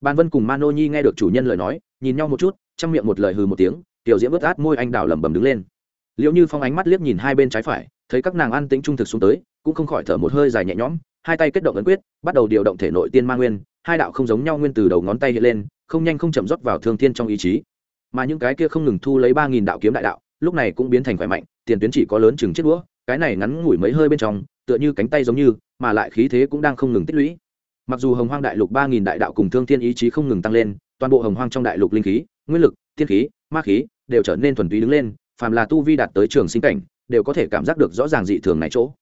Ban vân cùng mano nhi nghe được chủ nhân lời nói, nhìn nhau một chút chăm miệng một lời hừ một tiếng, tiểu diễm ướt át môi anh đào lẩm bẩm đứng lên. Liệu như phong ánh mắt liếc nhìn hai bên trái phải, thấy các nàng an tĩnh trung thực xuống tới, cũng không khỏi thở một hơi dài nhẹ nhõm hai tay kết động ấn quyết, bắt đầu điều động thể nội tiên ma nguyên, hai đạo không giống nhau nguyên từ đầu ngón tay hiện lên, không nhanh không chậm rót vào thương thiên trong ý chí. Mà những cái kia không ngừng thu lấy ba nghìn đạo kiếm đại đạo, lúc này cũng biến thành khỏe mạnh, tiền tuyến chỉ có lớn chừng chiếc đũa, cái này ngắn ngủi mấy hơi bên trong, tựa như cánh tay giống như, mà lại khí thế cũng đang không ngừng tích lũy. Mặc dù hồng hoang đại lục ba nghìn đại đạo cùng thương thiên ý chí không ngừng tăng lên, toàn bộ hồng hoang trong đại lục linh khí, nguyên lực, thiên khí, ma khí đều trở nên thuần túy đứng lên, phàm là tu vi đạt tới trường sinh cảnh, đều có thể cảm giác được rõ ràng dị thường này chỗ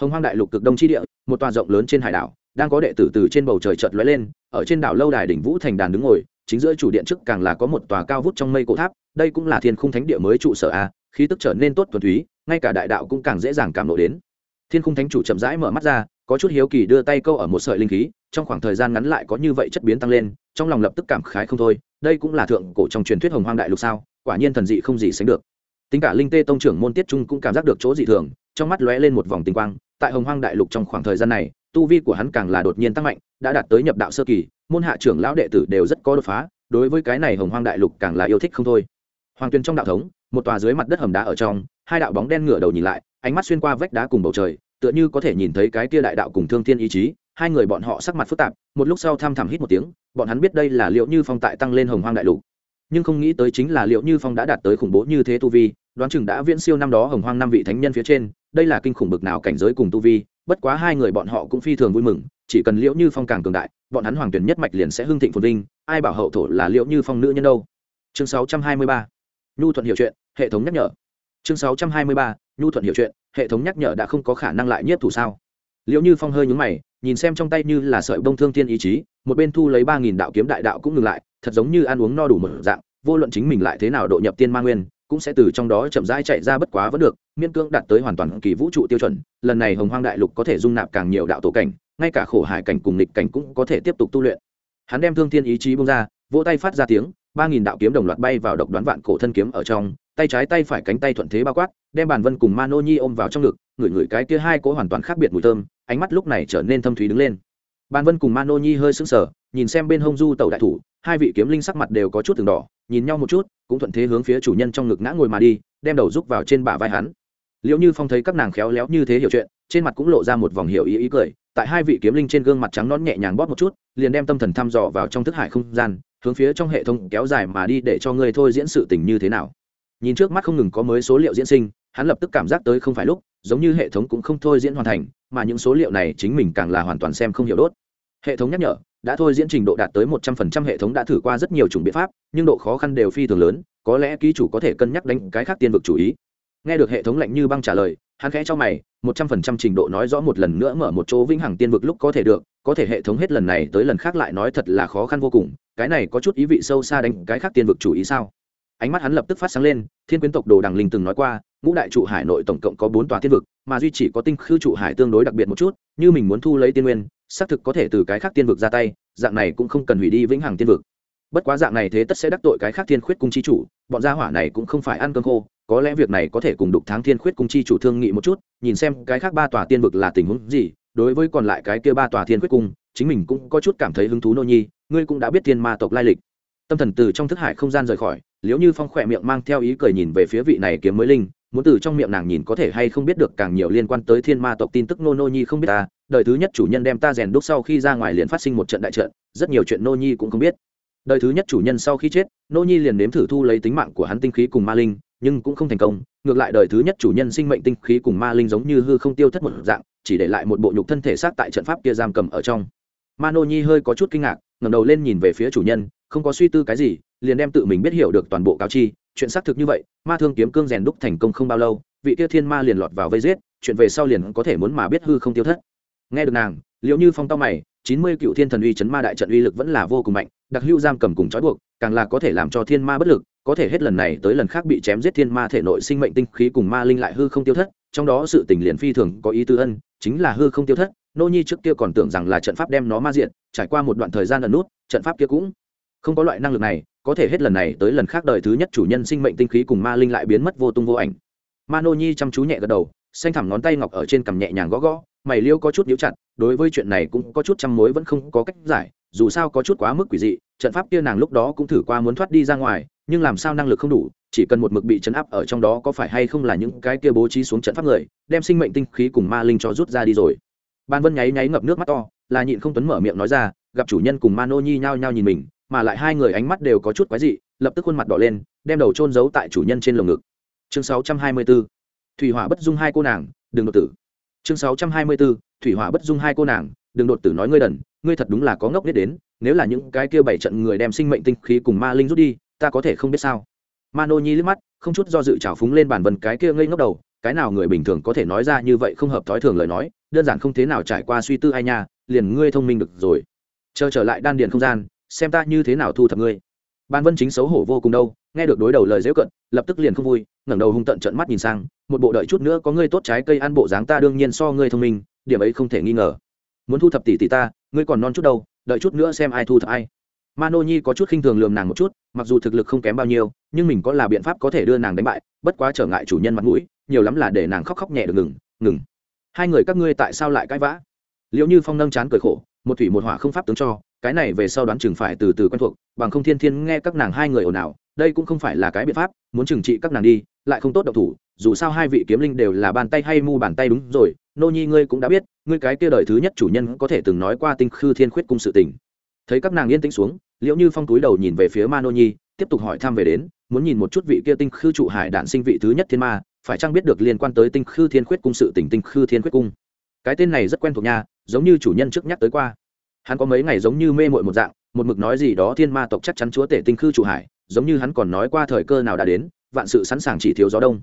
hồng hoang đại lục cực đông chi địa, một tòa rộng lớn trên hải đảo, đang có đệ tử từ trên bầu trời chợt lóe lên, ở trên đảo lâu đài đỉnh vũ thành đàn đứng ngồi, chính giữa chủ điện trước càng là có một tòa cao vút trong mây cổ tháp, đây cũng là thiên khung thánh địa mới trụ sở a, khí tức trở nên tốt thuần túy, ngay cả đại đạo cũng càng dễ dàng cảm lộ đến. Thiên khung thánh chủ chậm rãi mở mắt ra, có chút hiếu kỳ đưa tay câu ở một sợi linh khí, trong khoảng thời gian ngắn lại có như vậy chất biến tăng lên, trong lòng lập tức cảm khái không thôi, đây cũng là thượng cổ trong truyền thuyết hồng hoang đại lục sao, quả nhiên thần dị không gì sánh được. Tính cả linh tê tông trưởng môn tiết trung cũng cảm giác được chỗ dị thường, trong mắt lóe lên một vòng tinh quang tại hồng hoang đại lục trong khoảng thời gian này, tu vi của hắn càng là đột nhiên tăng mạnh, đã đạt tới nhập đạo sơ kỳ, môn hạ trưởng lão đệ tử đều rất có đột phá, đối với cái này hồng hoang đại lục càng là yêu thích không thôi. Hoàng tuyền trong đạo thống, một tòa dưới mặt đất hầm đá ở trong, hai đạo bóng đen ngửa đầu nhìn lại, ánh mắt xuyên qua vách đá cùng bầu trời, tựa như có thể nhìn thấy cái kia đại đạo cùng thương thiên ý chí, hai người bọn họ sắc mặt phức tạp, một lúc sau tham thẳm hít một tiếng, bọn hắn biết đây là liệu như phong tại tăng lên hồng hoang đại lục. Nhưng không nghĩ tới chính là liệu như phong đã đạt tới khủng bố như thế tu vi đoán chừng đã viễn siêu năm đó hồng hoang năm vị thánh nhân phía trên, đây là kinh khủng bực nào cảnh giới cùng tu vi, bất quá hai người bọn họ cũng phi thường vui mừng, chỉ cần liễu như phong càng cường đại, bọn hắn hoàng tuyển nhất mạch liền sẽ hưng thịnh phồn vinh, ai bảo hậu thổ là liễu như phong nữ nhân đâu chương 623. nhu thuận hiểu chuyện, hệ thống nhắc nhở chương 623. nhu thuận hiểu chuyện, hệ thống nhắc nhở đã không có khả năng lại nhiếp thủ sao liễu như phong hơi nhúng mày, nhìn xem trong tay như là sợi bông thương thiên ý chí, một bên thu lấy ba nghìn đạo kiếm đại đạo cũng ngừng lại, thật giống như ăn uống no đủ một dạng, vô luận chính mình lại thế nào độ nhập tiên ma nguyên cũng sẽ từ trong đó chậm rãi chạy ra bất quá vẫn được miên cương đạt tới hoàn toàn kỳ vũ trụ tiêu chuẩn, lần này hồng hoang đại lục có thể dung nạp càng nhiều đạo tổ cảnh, ngay cả khổ hải cảnh cùng nghịch cảnh cũng có thể tiếp tục tu luyện. Hắn đem thương thiên ý chí bung ra, vỗ tay phát ra tiếng, ba nghìn đạo kiếm đồng loạt bay vào độc đoán vạn cổ thân kiếm ở trong, tay trái tay phải cánh tay thuận thế bao quát, đem bàn vân cùng mano nhi ôm vào trong ngực, ngửi ngửi cái kia hai cỗ hoàn toàn khác biệt mùi thơm, ánh mắt lúc này trở nên thâm thúy đứng lên. Bàn vân cùng mano nhi hơi sững sờ, nhìn xem bên hông du tàu đại thủ hai vị kiếm linh sắc mặt đều có chút từng đỏ, nhìn nhau một chút, cũng thuận thế hướng phía chủ nhân trong ngực ngã ngồi mà đi, đem đầu rúc vào trên bả vai hắn. Liệu như phong thấy các nàng khéo léo như thế hiểu chuyện, trên mặt cũng lộ ra một vòng hiểu ý ý cười, tại hai vị kiếm linh trên gương mặt trắng nón nhẹ nhàng bóp một chút, liền đem tâm thần thăm dò vào trong thức hải không gian, hướng phía trong hệ thống kéo dài mà đi để cho ngươi thôi diễn sự tình như thế nào. Nhìn trước mắt không ngừng có mới số liệu diễn sinh, hắn lập tức cảm giác tới không phải lúc, giống như hệ thống cũng không thôi diễn hoàn thành, mà những số liệu này chính mình càng là hoàn toàn xem không hiểu đốt. Hệ thống nhắc nhở đã thôi diễn trình độ đạt tới một trăm phần trăm hệ thống đã thử qua rất nhiều chủng biện pháp, nhưng độ khó khăn đều phi thường lớn, có lẽ ký chủ có thể cân nhắc đánh cái khác tiên vực chủ ý. Nghe được hệ thống lạnh như băng trả lời, hắn khẽ cho mày, một trăm phần trăm trình độ nói rõ một lần nữa mở một chỗ vĩnh hằng tiên vực lúc có thể được, có thể hệ thống hết lần này tới lần khác lại nói thật là khó khăn vô cùng, cái này có chút ý vị sâu xa đánh cái khác tiên vực chủ ý sao? Ánh mắt hắn lập tức phát sáng lên, thiên quyến tộc đồ đằng linh từng nói qua, ngũ đại trụ hải nội tổng cộng có bốn tòa tiên vực, mà duy chỉ có tinh khư trụ hải tương đối đặc biệt một chút, như mình muốn thu lấy tiên nguyên xác thực có thể từ cái khác tiên vực ra tay, dạng này cũng không cần hủy đi vĩnh hằng tiên vực. Bất quá dạng này thế tất sẽ đắc tội cái khác thiên khuyết cung chi chủ, bọn gia hỏa này cũng không phải ăn cơm khô, có lẽ việc này có thể cùng đục tháng thiên khuyết cung chi chủ thương nghị một chút, nhìn xem cái khác ba tòa tiên vực là tình huống gì, đối với còn lại cái kia ba tòa thiên khuyết cung, chính mình cũng có chút cảm thấy hứng thú nô nhi, ngươi cũng đã biết thiên ma tộc lai lịch. Tâm thần từ trong thức hải không gian rời khỏi nếu như phong khỏe miệng mang theo ý cười nhìn về phía vị này kiếm mới linh muốn từ trong miệng nàng nhìn có thể hay không biết được càng nhiều liên quan tới thiên ma tộc tin tức nô nô nhi không biết ta. Đời thứ nhất chủ nhân đem ta rèn đúc sau khi ra ngoài liền phát sinh một trận đại trận, rất nhiều chuyện nô nhi cũng không biết. Đời thứ nhất chủ nhân sau khi chết, nô nhi liền nếm thử thu lấy tính mạng của hắn tinh khí cùng ma linh, nhưng cũng không thành công. Ngược lại đời thứ nhất chủ nhân sinh mệnh tinh khí cùng ma linh giống như hư không tiêu thất một dạng, chỉ để lại một bộ nhục thân thể xác tại trận pháp kia giam cầm ở trong. Ma nô nhi hơi có chút kinh ngạc, ngẩng đầu lên nhìn về phía chủ nhân, không có suy tư cái gì, liền đem tự mình biết hiểu được toàn bộ cáo chi chuyện xác thực như vậy, ma thương kiếm cương rèn đúc thành công không bao lâu, vị kia thiên ma liền lọt vào vây giết, chuyện về sau liền có thể muốn mà biết hư không tiêu thất. Nghe được nàng liệu như phong tao mày, chín mươi cựu thiên thần uy chấn ma đại trận uy lực vẫn là vô cùng mạnh, đặc hữu giam cầm cùng trói buộc, càng là có thể làm cho thiên ma bất lực, có thể hết lần này tới lần khác bị chém giết thiên ma thể nội sinh mệnh tinh khí cùng ma linh lại hư không tiêu thất, trong đó sự tình liền phi thường có ý tư ân, chính là hư không tiêu thất, nô nhi trước kia còn tưởng rằng là trận pháp đem nó ma diện, trải qua một đoạn thời gian ẩn nút, trận pháp kia cũng không có loại năng lực này có thể hết lần này tới lần khác đời thứ nhất chủ nhân sinh mệnh tinh khí cùng ma linh lại biến mất vô tung vô ảnh. Ma nô nhi chăm chú nhẹ gật đầu, xanh thẳm ngón tay ngọc ở trên cằm nhẹ nhàng gõ gõ, mày liêu có chút nhíu chặt, đối với chuyện này cũng có chút trăm mối vẫn không có cách giải, dù sao có chút quá mức quỷ dị, trận pháp kia nàng lúc đó cũng thử qua muốn thoát đi ra ngoài, nhưng làm sao năng lực không đủ, chỉ cần một mực bị chấn áp ở trong đó có phải hay không là những cái kia bố trí xuống trận pháp người, đem sinh mệnh tinh khí cùng ma linh cho rút ra đi rồi. Ban vân nháy nháy ngập nước mắt to, là nhịn không tuấn mở miệng nói ra, gặp chủ nhân cùng ma nô nhi nhao nhao nhìn mình mà lại hai người ánh mắt đều có chút quái dị, lập tức khuôn mặt đỏ lên, đem đầu trôn giấu tại chủ nhân trên lồng ngực. Chương 624 thủy hỏa bất dung hai cô nàng, đừng đột tử. Chương 624 thủy hỏa bất dung hai cô nàng, đừng đột tử nói ngươi đần, ngươi thật đúng là có ngốc biết đến, nếu là những cái kia bảy trận người đem sinh mệnh tinh khí cùng ma linh rút đi, ta có thể không biết sao. Mano nhi liếc mắt, không chút do dự trào phúng lên bản vần cái kia ngây ngốc đầu, cái nào người bình thường có thể nói ra như vậy không hợp thói thường lời nói, đơn giản không thế nào trải qua suy tư ai nha, liền ngươi thông minh được rồi. Chờ trở lại đan điền không gian xem ta như thế nào thu thập ngươi. Ban vân chính xấu hổ vô cùng đâu, nghe được đối đầu lời dễ cận, lập tức liền không vui, ngẩng đầu hung tận trận mắt nhìn sang, một bộ đợi chút nữa có ngươi tốt trái cây ăn bộ dáng ta đương nhiên so ngươi thông minh, điểm ấy không thể nghi ngờ. Muốn thu thập tỷ tỷ ta, ngươi còn non chút đâu, đợi chút nữa xem ai thu thập ai. Mano nhi có chút khinh thường lườm nàng một chút, mặc dù thực lực không kém bao nhiêu, nhưng mình có là biện pháp có thể đưa nàng đánh bại, bất quá trở ngại chủ nhân mặt mũi, nhiều lắm là để nàng khóc khóc nhẹ được ngừng ngừng. Hai người các ngươi tại sao lại cãi vã? Liệu như phong nâng chán cười khổ một thủy một hỏa không pháp tướng cho, cái này về sau đoán chừng phải từ từ quen thuộc, bằng không thiên thiên nghe các nàng hai người ồn ào, đây cũng không phải là cái biện pháp, muốn trừng trị các nàng đi, lại không tốt độc thủ, dù sao hai vị kiếm linh đều là bàn tay hay mu bàn tay đúng rồi, nô nhi ngươi cũng đã biết, ngươi cái kia đời thứ nhất chủ nhân có thể từng nói qua tinh khư thiên khuyết cung sự tình. Thấy các nàng yên tĩnh xuống, liễu như phong túi đầu nhìn về phía ma nô nhi, tiếp tục hỏi thăm về đến, muốn nhìn một chút vị kia tinh khư trụ hải đản sinh vị thứ nhất thiên ma, phải chăng biết được liên quan tới tinh khư thiên khuyết cung sự tình tinh khư thiên khuyết cung? Cái tên này rất quen thuộc nha giống như chủ nhân trước nhắc tới qua. Hắn có mấy ngày giống như mê mội một dạng, một mực nói gì đó thiên ma tộc chắc chắn chúa tể tinh khư chủ hải, giống như hắn còn nói qua thời cơ nào đã đến, vạn sự sẵn sàng chỉ thiếu gió đông.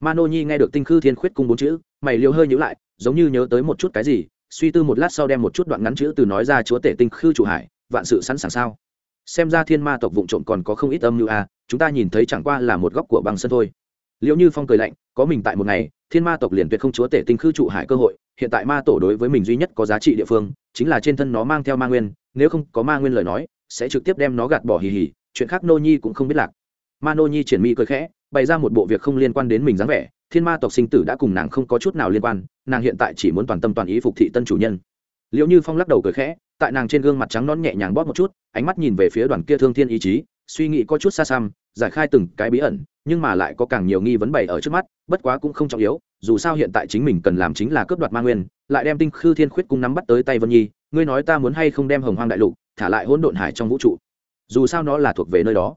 Ma nô nhi nghe được tinh khư thiên khuyết cung bốn chữ, mày liều hơi nhữ lại, giống như nhớ tới một chút cái gì, suy tư một lát sau đem một chút đoạn ngắn chữ từ nói ra chúa tể tinh khư chủ hải, vạn sự sẵn sàng sao? Xem ra thiên ma tộc vụ trộm còn có không ít âm như a à, chúng ta nhìn thấy chẳng qua là một góc của băng sân thôi liệu như phong cười lạnh, có mình tại một ngày, thiên ma tộc liền tuyệt không chúa tể tinh khư trụ hải cơ hội, hiện tại ma tổ đối với mình duy nhất có giá trị địa phương, chính là trên thân nó mang theo ma nguyên, nếu không có ma nguyên lời nói, sẽ trực tiếp đem nó gạt bỏ hì hì, chuyện khác nô nhi cũng không biết lạc. Ma nô nhi triển mi cười khẽ, bày ra một bộ việc không liên quan đến mình dáng vẻ, thiên ma tộc sinh tử đã cùng nàng không có chút nào liên quan, nàng hiện tại chỉ muốn toàn tâm toàn ý phục thị tân chủ nhân. Liệu như phong lắc đầu cười khẽ, tại nàng trên gương mặt trắng non nhẹ nhàng bóp một chút, ánh mắt nhìn về phía đoàn kia thương thiên ý chí, suy nghĩ có chút xa xăm, giải khai từng cái bí ẩn nhưng mà lại có càng nhiều nghi vấn bày ở trước mắt, bất quá cũng không trọng yếu, dù sao hiện tại chính mình cần làm chính là cướp đoạt ma nguyên, lại đem tinh khư thiên khuyết cung nắm bắt tới tay vân nhi, ngươi nói ta muốn hay không đem hồng hoang đại lục thả lại hỗn độn hải trong vũ trụ? Dù sao nó là thuộc về nơi đó.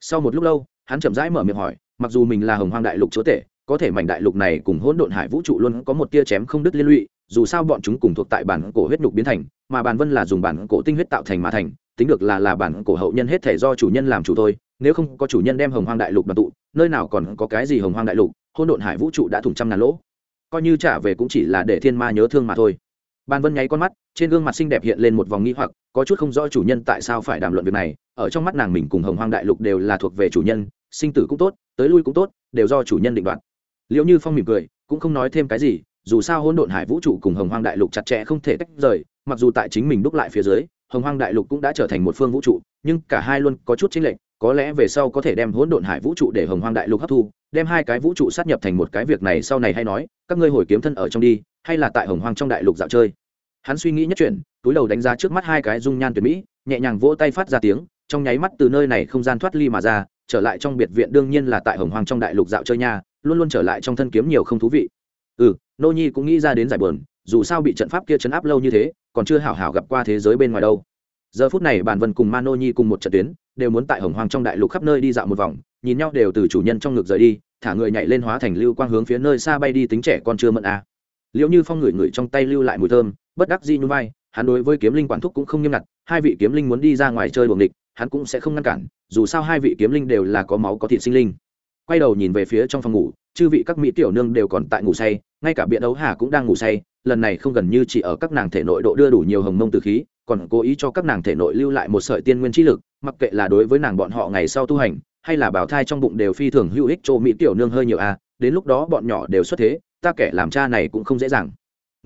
Sau một lúc lâu, hắn chậm rãi mở miệng hỏi, mặc dù mình là hồng hoang đại lục chúa tể, có thể mảnh đại lục này cùng hỗn độn hải vũ trụ luôn có một tia chém không đứt liên lụy, dù sao bọn chúng cùng thuộc tại bản cổ huyết nhục biến thành, mà bản vân là dùng bản cổ tinh huyết tạo thành mà thành, tính được là là bản cổ hậu nhân hết thể do chủ nhân làm chủ thôi nếu không có chủ nhân đem hồng hoang đại lục đoàn tụ nơi nào còn có cái gì hồng hoang đại lục Hôn độn hải vũ trụ đã thủng trăm ngàn lỗ. Coi như trả về cũng chỉ là để thiên ma nhớ thương mà thôi. Ban Vân nháy con mắt, trên gương mặt xinh đẹp hiện lên một vòng nghi hoặc, có chút không rõ chủ nhân tại sao phải đàm luận việc này, ở trong mắt nàng mình cùng Hồng Hoang Đại Lục đều là thuộc về chủ nhân, sinh tử cũng tốt, tới lui cũng tốt, đều do chủ nhân định đoạt. Liễu Như Phong mỉm cười, cũng không nói thêm cái gì, dù sao hỗn độn hải vũ trụ cùng Hồng Hoang Đại Lục chặt chẽ không thể tách rời, mặc dù tại chính mình đúc lại phía dưới, Hồng Hoang Đại Lục cũng đã trở thành một phương vũ trụ, nhưng cả hai luôn có chút chính lệch, có lẽ về sau có thể đem hỗn độn hải vũ trụ để Hồng Hoang Đại Lục hấp thu, đem hai cái vũ trụ sát nhập thành một cái việc này sau này hay nói, các ngươi hồi kiếm thân ở trong đi, hay là tại Hồng Hoang trong đại lục dạo chơi. Hắn suy nghĩ nhất chuyển túi đầu đánh giá trước mắt hai cái dung nhan tuyệt mỹ nhẹ nhàng vỗ tay phát ra tiếng trong nháy mắt từ nơi này không gian thoát ly mà ra trở lại trong biệt viện đương nhiên là tại hồng hoang trong đại lục dạo chơi nha luôn luôn trở lại trong thân kiếm nhiều không thú vị. Ừ nô nhi cũng nghĩ ra đến giải bờn dù sao bị trận pháp kia chấn áp lâu như thế còn chưa hảo hảo gặp qua thế giới bên ngoài đâu giờ phút này bản vân cùng Mano nhi cùng một trận tuyến, đều muốn tại hồng hoàng trong đại lục khắp nơi đi dạo một vòng, nhìn nhau đều từ chủ nhân trong ngực rời đi, thả người nhảy lên hóa thành lưu quang hướng phía nơi xa bay đi tính trẻ con chưa mận à. liệu như phong ngửi ngửi trong tay lưu lại mùi thơm, bất đắc dĩ như vai, hắn đối với kiếm linh quản thúc cũng không nghiêm ngặt, hai vị kiếm linh muốn đi ra ngoài chơi buồng địch hắn cũng sẽ không ngăn cản, dù sao hai vị kiếm linh đều là có máu có thịt sinh linh quay đầu nhìn về phía trong phòng ngủ, chư vị các mỹ tiểu nương đều còn tại ngủ say, ngay cả biện đấu hà cũng đang ngủ say, lần này không gần như chỉ ở các nàng thể nội độ đưa đủ nhiều hồng mông từ khí còn cố ý cho các nàng thể nội lưu lại một sợi tiên nguyên trí lực, mặc kệ là đối với nàng bọn họ ngày sau tu hành, hay là bảo thai trong bụng đều phi thường hữu ích cho mỹ tiểu nương hơi nhiều à đến lúc đó bọn nhỏ đều xuất thế, ta kẻ làm cha này cũng không dễ dàng.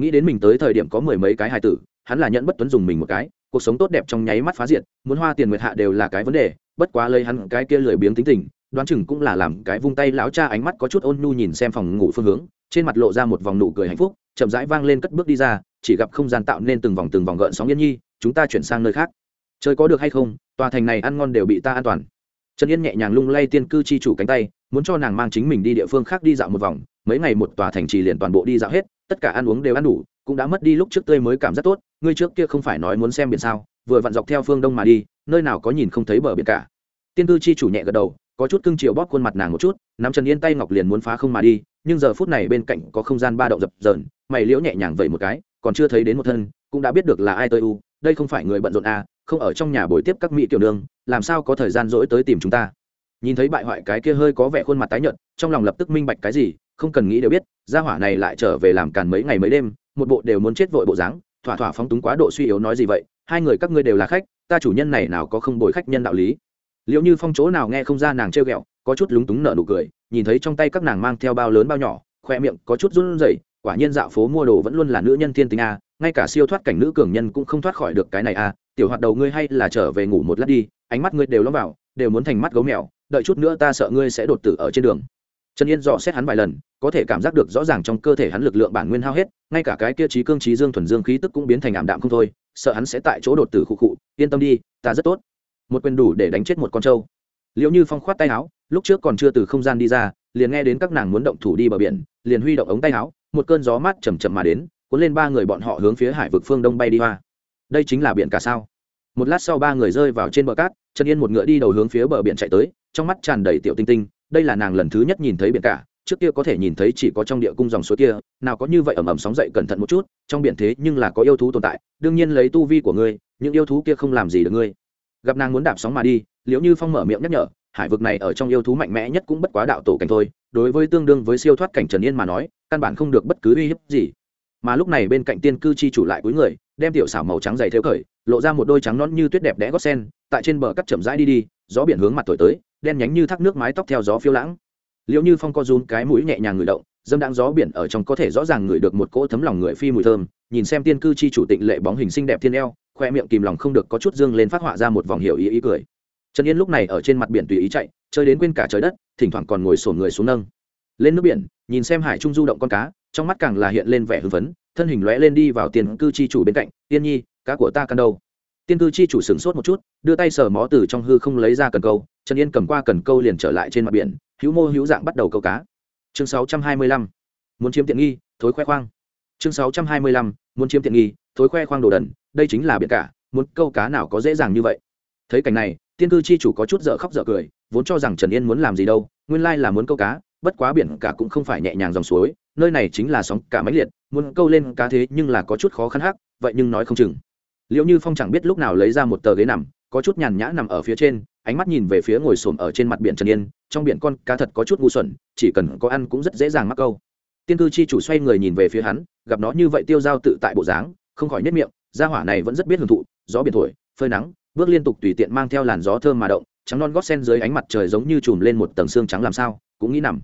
Nghĩ đến mình tới thời điểm có mười mấy cái hài tử, hắn là nhận bất tuấn dùng mình một cái, cuộc sống tốt đẹp trong nháy mắt phá diệt, muốn hoa tiền nguyệt hạ đều là cái vấn đề, bất quá lấy hắn cái kia lười biếng tính tình, đoán chừng cũng là làm cái vung tay lão cha ánh mắt có chút ôn nhu nhìn xem phòng ngủ phương hướng, trên mặt lộ ra một vòng nụ cười hạnh phúc, chậm rãi vang lên cất bước đi ra, chỉ gặp không gian tạo nên từng vòng từng vòng gợn sóng yên nhi chúng ta chuyển sang nơi khác. Chơi có được hay không, tòa thành này ăn ngon đều bị ta an toàn. Trần yên nhẹ nhàng lung lay tiên cư chi chủ cánh tay, muốn cho nàng mang chính mình đi địa phương khác đi dạo một vòng. Mấy ngày một tòa thành trì liền toàn bộ đi dạo hết, tất cả ăn uống đều ăn đủ, cũng đã mất đi lúc trước tươi mới cảm giác tốt. Ngươi trước kia không phải nói muốn xem biển sao, vừa vặn dọc theo phương đông mà đi, nơi nào có nhìn không thấy bờ biển cả. Tiên Cư chi chủ nhẹ gật đầu, có chút cưng chiều bóp khuôn mặt nàng một chút, nắm trần yên tay ngọc liền muốn phá không mà đi, nhưng giờ phút này bên cạnh có không gian ba động dập dờn, mày liễu nhẹ nhàng vậy một cái, còn chưa thấy đến một thân, cũng đã biết được là ai tơi u đây không phải người bận rộn à không ở trong nhà buổi tiếp các mỹ tiểu nương, làm sao có thời gian dỗi tới tìm chúng ta? Nhìn thấy bại hoại cái kia hơi có vẻ khuôn mặt tái nhợt, trong lòng lập tức minh bạch cái gì, không cần nghĩ đều biết, gia hỏa này lại trở về làm càn mấy ngày mấy đêm, một bộ đều muốn chết vội bộ dáng, thỏa thỏa phóng túng quá độ suy yếu nói gì vậy, hai người các ngươi đều là khách, ta chủ nhân này nào có không bồi khách nhân đạo lý. Liệu như phong chỗ nào nghe không ra nàng trêu ghẹo, có chút lúng túng nở nụ cười, nhìn thấy trong tay các nàng mang theo bao lớn bao nhỏ, khoe miệng có chút run rẩy, quả nhiên dạo phố mua đồ vẫn luôn là nữ nhân thiên tính a ngay cả siêu thoát cảnh nữ cường nhân cũng không thoát khỏi được cái này à? tiểu hoạt đầu ngươi hay là trở về ngủ một lát đi, ánh mắt ngươi đều lõm vào, đều muốn thành mắt gấu mèo, đợi chút nữa ta sợ ngươi sẽ đột tử ở trên đường trần yên dò xét hắn vài lần, có thể cảm giác được rõ ràng trong cơ thể hắn lực lượng bản nguyên hao hết, ngay cả cái kia trí cương trí dương thuần dương khí tức cũng biến thành ảm đạm không thôi, sợ hắn sẽ tại chỗ đột tử khụ khụ, yên tâm đi, ta rất tốt một quyền đủ để đánh chết một con trâu liệu như phong khoát tay áo, lúc trước còn chưa từ không gian đi ra, liền nghe đến các nàng muốn động thủ đi bờ biển, liền huy động ống tay áo, một cơn gió mát chầm chậm mà đến cuốn lên ba người bọn họ hướng phía hải vực phương đông bay đi hoa. Đây chính là biển cả sao? Một lát sau ba người rơi vào trên bờ cát, trần yên một ngựa đi đầu hướng phía bờ biển chạy tới, trong mắt tràn đầy tiểu tinh tinh, đây là nàng lần thứ nhất nhìn thấy biển cả, trước kia có thể nhìn thấy chỉ có trong địa cung dòng suối kia, nào có như vậy ẩm ẩm sóng dậy cẩn thận một chút, trong biển thế nhưng là có yêu thú tồn tại, đương nhiên lấy tu vi của ngươi, những yêu thú kia không làm gì được ngươi. Gặp nàng muốn đạp sóng mà đi, liễu như phong mở miệng nhắc nhở, hải vực này ở trong yêu thú mạnh mẽ nhất cũng bất quá đạo tổ cảnh thôi, đối với tương đương với siêu thoát cảnh trần yên mà nói, căn bản không được bất cứ uy hiếp gì mà lúc này bên cạnh tiên cư chi chủ lại cúi người, đem tiểu xảo màu trắng dày theo khởi lộ ra một đôi trắng nón như tuyết đẹp đẽ gót sen, tại trên bờ cắt chậm rãi đi đi, gió biển hướng mặt thổi tới, đen nhánh như thác nước mái tóc theo gió phiêu lãng. Liệu như phong co rún cái mũi nhẹ nhàng ngửi động, dâm đang gió biển ở trong có thể rõ ràng ngửi được một cỗ thấm lòng người phi mùi thơm, nhìn xem tiên cư chi chủ tịnh lệ bóng hình xinh đẹp thiên eo, khoe miệng kìm lòng không được có chút dương lên phát họa ra một vòng hiểu ý ý cười. Trần yên lúc này ở trên mặt biển tùy ý chạy, chơi đến quên cả trời đất, thỉnh thoảng còn ngồi sổn người xuống nâng. Lên nước biển, nhìn xem hải trung du động con cá trong mắt càng là hiện lên vẻ hưng phấn, thân hình lóe lên đi vào tiền cư chi chủ bên cạnh, tiên nhi, cá của ta căn đâu tiên cư chi chủ sửng sốt một chút, đưa tay sờ mó từ trong hư không lấy ra cần câu, trần yên cầm qua cần câu liền trở lại trên mặt biển, hữu mô hữu dạng bắt đầu câu cá chương 625. muốn chiếm tiện nghi, thối khoe khoang chương 625. muốn chiếm tiện nghi, thối khoe khoang đồ đần, đây chính là biển cả, muốn câu cá nào có dễ dàng như vậy thấy cảnh này, tiên cư chi chủ có chút dở khóc dở cười, vốn cho rằng trần yên muốn làm gì đâu, nguyên lai là muốn câu cá, bất quá biển cả cũng không phải nhẹ nhàng dòng suối nơi này chính là sóng cả máy liệt, muốn câu lên cá thế nhưng là có chút khó khăn hắc, vậy nhưng nói không chừng. Liệu như phong chẳng biết lúc nào lấy ra một tờ ghế nằm, có chút nhàn nhã nằm ở phía trên, ánh mắt nhìn về phía ngồi xổm ở trên mặt biển trần yên, trong biển con cá thật có chút ngu xuẩn, chỉ cần có ăn cũng rất dễ dàng mắc câu. Tiên cư chi chủ xoay người nhìn về phía hắn, gặp nó như vậy tiêu dao tự tại bộ dáng, không khỏi nhất miệng, gia hỏa này vẫn rất biết hưởng thụ, gió biển thổi, phơi nắng, bước liên tục tùy tiện mang theo làn gió thơm mà động, trắng non gót sen dưới ánh mặt trời giống như chùm lên một tầng xương trắng làm sao, cũng nghĩ nằm.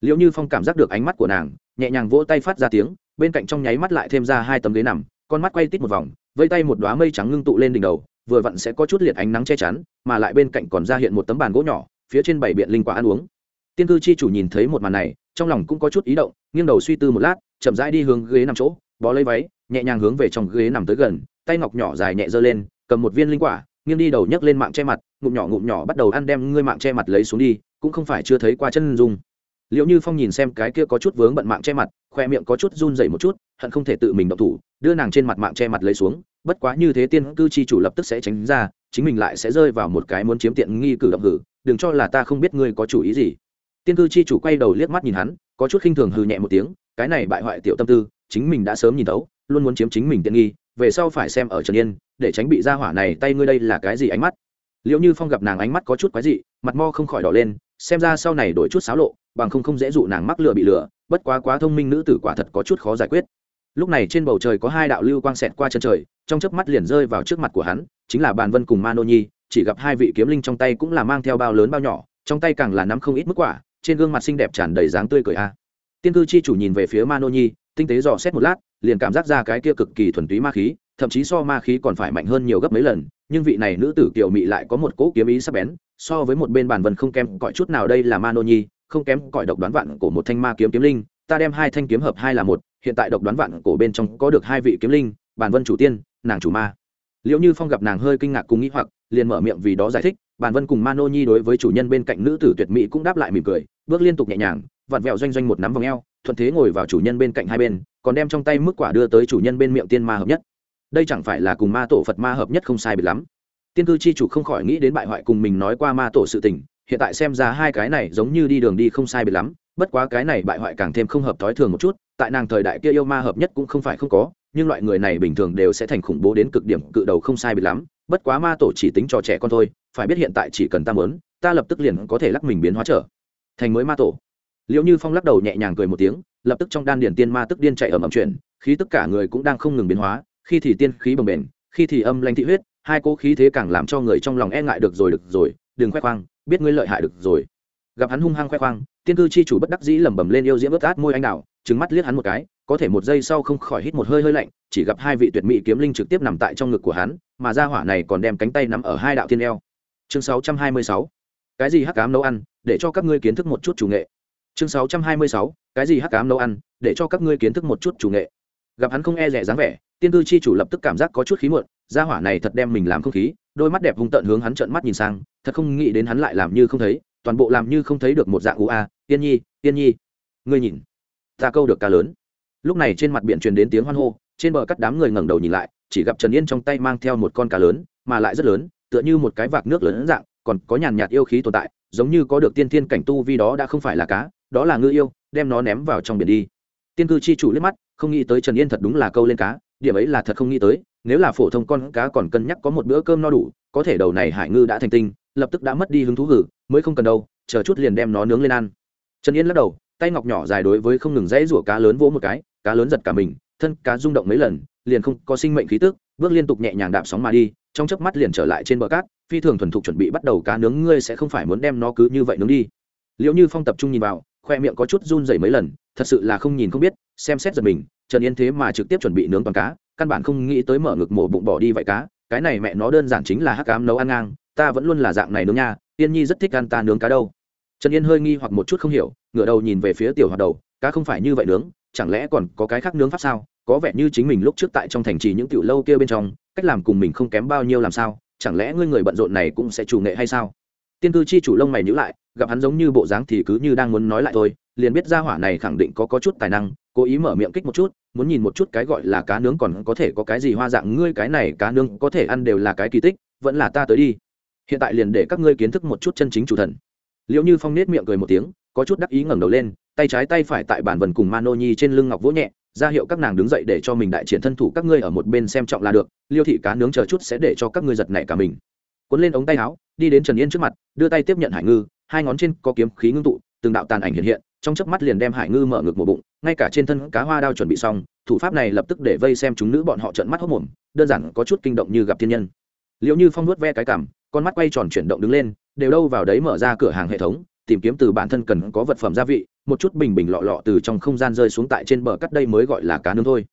Liệu như phong cảm giác được ánh mắt của nàng nhẹ nhàng vỗ tay phát ra tiếng, bên cạnh trong nháy mắt lại thêm ra hai tấm ghế nằm, con mắt quay tít một vòng, vây tay một đoá mây trắng ngưng tụ lên đỉnh đầu, vừa vặn sẽ có chút liệt ánh nắng che chắn, mà lại bên cạnh còn ra hiện một tấm bàn gỗ nhỏ, phía trên bảy biện linh quả ăn uống. Tiên cư chi chủ nhìn thấy một màn này, trong lòng cũng có chút ý động, nghiêng đầu suy tư một lát, chậm rãi đi hướng ghế nằm chỗ, bó lấy váy, nhẹ nhàng hướng về trong ghế nằm tới gần, tay ngọc nhỏ dài nhẹ giơ lên, cầm một viên linh quả, nghiêng đi đầu nhấc lên mạng che mặt, ngụm nhỏ ngụm nhỏ bắt đầu ăn đem ngươi mạng che mặt lấy xuống đi, cũng không phải chưa thấy qua chân dung liệu như phong nhìn xem cái kia có chút vướng bận mạng che mặt, khoe miệng có chút run dậy một chút, hận không thể tự mình động thủ, đưa nàng trên mặt mạng che mặt lấy xuống, bất quá như thế tiên cư chi chủ lập tức sẽ tránh ra, chính mình lại sẽ rơi vào một cái muốn chiếm tiện nghi cử động hử, đừng cho là ta không biết ngươi có chủ ý gì. Tiên cư chi chủ quay đầu liếc mắt nhìn hắn, có chút khinh thường hừ nhẹ một tiếng, cái này bại hoại tiểu tâm tư, chính mình đã sớm nhìn thấu, luôn muốn chiếm chính mình tiện nghi, về sau phải xem ở trần yên, để tránh bị ra hỏa này tay ngươi đây là cái gì ánh mắt. Liệu như phong gặp nàng ánh mắt có chút quái dị, mặt mo không khỏi đỏ lên xem ra sau này đổi chút xáo lộ, bằng không không dễ dụ nàng mắc lừa bị lừa, bất quá quá thông minh nữ tử quả thật có chút khó giải quyết. Lúc này trên bầu trời có hai đạo lưu quang xẹt qua chân trời, trong chớp mắt liền rơi vào trước mặt của hắn, chính là bàn vân cùng ma nô nhi, chỉ gặp hai vị kiếm linh trong tay cũng là mang theo bao lớn bao nhỏ, trong tay càng là nắm không ít mức quả, trên gương mặt xinh đẹp tràn đầy dáng tươi cười a. Tiên cư chi chủ nhìn về phía ma nô nhi, tinh tế dò xét một lát, liền cảm giác ra cái kia cực kỳ thuần túy ma khí thậm chí so ma khí còn phải mạnh hơn nhiều gấp mấy lần, nhưng vị này nữ tử kiều mị lại có một cỗ kiếm ý sắc bén, so với một bên bản vân không kém cõi chút nào đây là ma nô nhi, không kém cõi độc đoán vạn của một thanh ma kiếm kiếm linh, ta đem hai thanh kiếm hợp hai là một, hiện tại độc đoán vạn cổ bên trong có được hai vị kiếm linh bản vân chủ tiên, nàng chủ ma. Liệu như phong gặp nàng hơi kinh ngạc cùng nghĩ hoặc, liền mở miệng vì đó giải thích Bản vân cùng ma nô nhi đối với chủ nhân bên cạnh nữ tử tuyệt mỹ cũng đáp lại mỉm cười, bước liên tục nhẹ nhàng, vặn vẹo doanh doanh một nắm vòng eo, thuận thế ngồi vào chủ nhân bên cạnh hai bên, còn đem trong tay mức quả đưa tới chủ nhân bên miệng tiên ma hợp nhất đây chẳng phải là cùng ma tổ phật ma hợp nhất không sai biệt lắm. Tiên cư chi chủ không khỏi nghĩ đến bại hoại cùng mình nói qua ma tổ sự tình, hiện tại xem ra hai cái này giống như đi đường đi không sai biệt lắm, bất quá cái này bại hoại càng thêm không hợp thói thường một chút, tại nàng thời đại kia yêu ma hợp nhất cũng không phải không có, nhưng loại người này bình thường đều sẽ thành khủng bố đến cực điểm, cự đầu không sai biệt lắm, bất quá ma tổ chỉ tính cho trẻ con thôi, phải biết hiện tại chỉ cần ta mớn ta lập tức liền có thể lắc mình biến hóa trở thành mới ma tổ. Liệu như phong lắc đầu nhẹ nhàng cười một tiếng, lập tức trong đan điển tiên ma tức điên chạy ở ầm chuyển, khí tất cả người cũng đang không ngừng biến hóa khi thì tiên khí bồng bềnh, khi thì âm lanh thị huyết, hai cỗ khí thế càng làm cho người trong lòng e ngại được rồi được rồi, đừng khoe khoang, biết ngươi lợi hại được rồi. Gặp hắn hung hăng khoe khoang, tiên cư chi chủ bất đắc dĩ lẩm bẩm lên yêu diễm ướt át môi anh đào trứng mắt liếc hắn một cái, có thể một giây sau không khỏi hít một hơi hơi lạnh, chỉ gặp hai vị tuyệt mỹ kiếm linh trực tiếp nằm tại trong ngực của hắn, mà ra hỏa này còn đem cánh tay nắm ở hai đạo thiên eo. Chương 626 cái gì hắc cám nấu ăn, để cho các ngươi kiến thức một chút chủ nghệ? Chương 626 cái gì hắc cám nấu ăn, để cho các ngươi kiến thức một chút chủ nghệ? Gặp hắn không e rẻ dáng vẻ, tiên cư chi chủ lập tức cảm giác có chút khí muộn, gia hỏa này thật đem mình làm không khí, đôi mắt đẹp hung tợn hướng hắn trợn mắt nhìn sang, thật không nghĩ đến hắn lại làm như không thấy, toàn bộ làm như không thấy được một dạng ú a, tiên nhi tiên nhi. Ngươi nhìn, ta câu được cá lớn. Lúc này trên mặt biển truyền đến tiếng hoan hô, trên bờ cắt đám người ngẩng đầu nhìn lại, chỉ gặp trần yên trong tay mang theo một con cá lớn, mà lại rất lớn, tựa như một cái vạc nước lớn dạng, còn có nhàn nhạt yêu khí tồn tại, giống như có được tiên thiên cảnh tu vi đó đã không phải là cá, đó là ngư yêu, đem nó ném vào trong biển đi. Tiên cư chi chủ liếc mắt không nghĩ tới trần yên thật đúng là câu lên cá, điểm ấy là thật không nghĩ tới, nếu là phổ thông con cá còn cân nhắc có một bữa cơm no đủ, có thể đầu này hải ngư đã thành tinh, lập tức đã mất đi hứng thú hử, mới không cần đâu, chờ chút liền đem nó nướng lên ăn. Trần yên lắc đầu, tay ngọc nhỏ dài đối với không ngừng dãy rủa cá lớn vỗ một cái, cá lớn giật cả mình, thân cá rung động mấy lần, liền không có sinh mệnh khí tức, bước liên tục nhẹ nhàng đạp sóng mà đi, trong chớp mắt liền trở lại trên bờ cát, phi thường thuần thục chuẩn bị bắt đầu cá nướng, ngươi sẽ không phải muốn đem nó cứ như vậy nướng đi. Liệu như phong tập trung nhìn vào, khoe miệng có chút run dày mấy lần thật sự là không nhìn không biết, xem xét giật mình, trần yên thế mà trực tiếp chuẩn bị nướng toàn cá, căn bản không nghĩ tới mở ngực mổ bụng bỏ đi vậy cá, cái này mẹ nó đơn giản chính là hắc cám nấu ăn ngang, ta vẫn luôn là dạng này nướng nha, yên nhi rất thích ăn ta nướng cá đâu. Trần yên hơi nghi hoặc một chút không hiểu, ngửa đầu nhìn về phía tiểu hoạt đầu, cá không phải như vậy nướng, chẳng lẽ còn có cái khác nướng pháp sao? Có vẻ như chính mình lúc trước tại trong thành trì những tiểu lâu kia bên trong, cách làm cùng mình không kém bao nhiêu làm sao, chẳng lẽ ngươi người bận rộn này cũng sẽ chủ nghệ hay sao? Tiên cư chi chủ lông mày nhữ lại, gặp hắn giống như bộ dáng thì cứ như đang muốn nói lại thôi liền biết ra hỏa này khẳng định có, có chút tài năng cố ý mở miệng kích một chút muốn nhìn một chút cái gọi là cá nướng còn có thể có cái gì hoa dạng ngươi cái này cá nướng có thể ăn đều là cái kỳ tích vẫn là ta tới đi. Hiện tại liền để các ngươi kiến thức một chút chân chính chủ thần. Liệu như phong nết miệng cười một tiếng có chút đắc ý ngẩng đầu lên tay trái tay phải tại bản vần cùng mano nhi trên lưng ngọc vỗ nhẹ ra hiệu các nàng đứng dậy để cho mình đại triển thân thủ các ngươi ở một bên xem trọng là được liêu thị cá nướng chờ chút sẽ để cho các ngươi giật nảy cả mình. Cuốn lên ống tay áo đi đến trần yên trước mặt đưa tay tiếp nhận hải ngư hai ngón trên có kiếm khí ngưng tụ từng đạo tàn ảnh hiện hiện trong chớp mắt liền đem hải ngư mở ngực một bụng, ngay cả trên thân cá hoa đao chuẩn bị xong, thủ pháp này lập tức để vây xem chúng nữ bọn họ trợn mắt hốc mồm, đơn giản có chút kinh động như gặp thiên nhân. Liệu như phong nuốt ve cái cảm, con mắt quay tròn chuyển động đứng lên, đều đâu vào đấy mở ra cửa hàng hệ thống, tìm kiếm từ bản thân cần có vật phẩm gia vị, một chút bình bình lọ lọ từ trong không gian rơi xuống tại trên bờ cắt đây mới gọi là cá nướng thôi.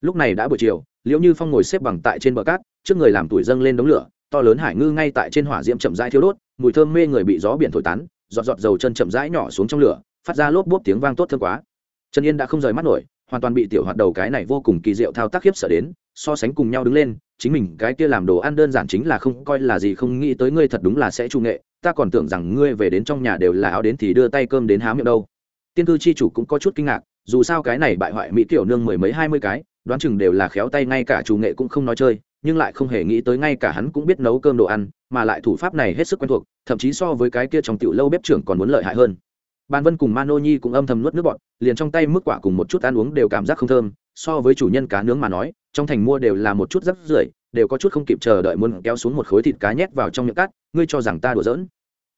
Lúc này đã buổi chiều, liễu như phong ngồi xếp bằng tại trên bờ cát, trước người làm tuổi dâng lên đống lửa, to lớn hải ngư ngay tại trên hỏa diễm chậm rãi thiêu đốt, mùi thơm mê người bị gió biển thổi tán, giọt giọt dầu chân chậm rãi nhỏ xuống trong lửa phát ra lốp bốp tiếng vang tốt thơm quá. Trần yên đã không rời mắt nổi, hoàn toàn bị tiểu hoạt đầu cái này vô cùng kỳ diệu thao tác khiếp sợ đến, so sánh cùng nhau đứng lên, chính mình cái kia làm đồ ăn đơn giản chính là không coi là gì, không nghĩ tới ngươi thật đúng là sẽ trung nghệ, ta còn tưởng rằng ngươi về đến trong nhà đều là áo đến thì đưa tay cơm đến há miệng đâu. Tiên cư chi chủ cũng có chút kinh ngạc, dù sao cái này bại hoại mỹ tiểu nương mười mấy hai mươi cái, đoán chừng đều là khéo tay ngay cả chủ nghệ cũng không nói chơi, nhưng lại không hề nghĩ tới ngay cả hắn cũng biết nấu cơm đồ ăn, mà lại thủ pháp này hết sức quen thuộc, thậm chí so với cái kia trong tiểu lâu bếp trưởng còn muốn lợi hại hơn ban vân cùng mano nhi cũng âm thầm nuốt nước bọt, liền trong tay mức quả cùng một chút ăn uống đều cảm giác không thơm, so với chủ nhân cá nướng mà nói, trong thành mua đều là một chút rất rưởi, đều có chút không kịp chờ đợi muốn kéo xuống một khối thịt cá nhét vào trong miệng cát, ngươi cho rằng ta đùa giỡn.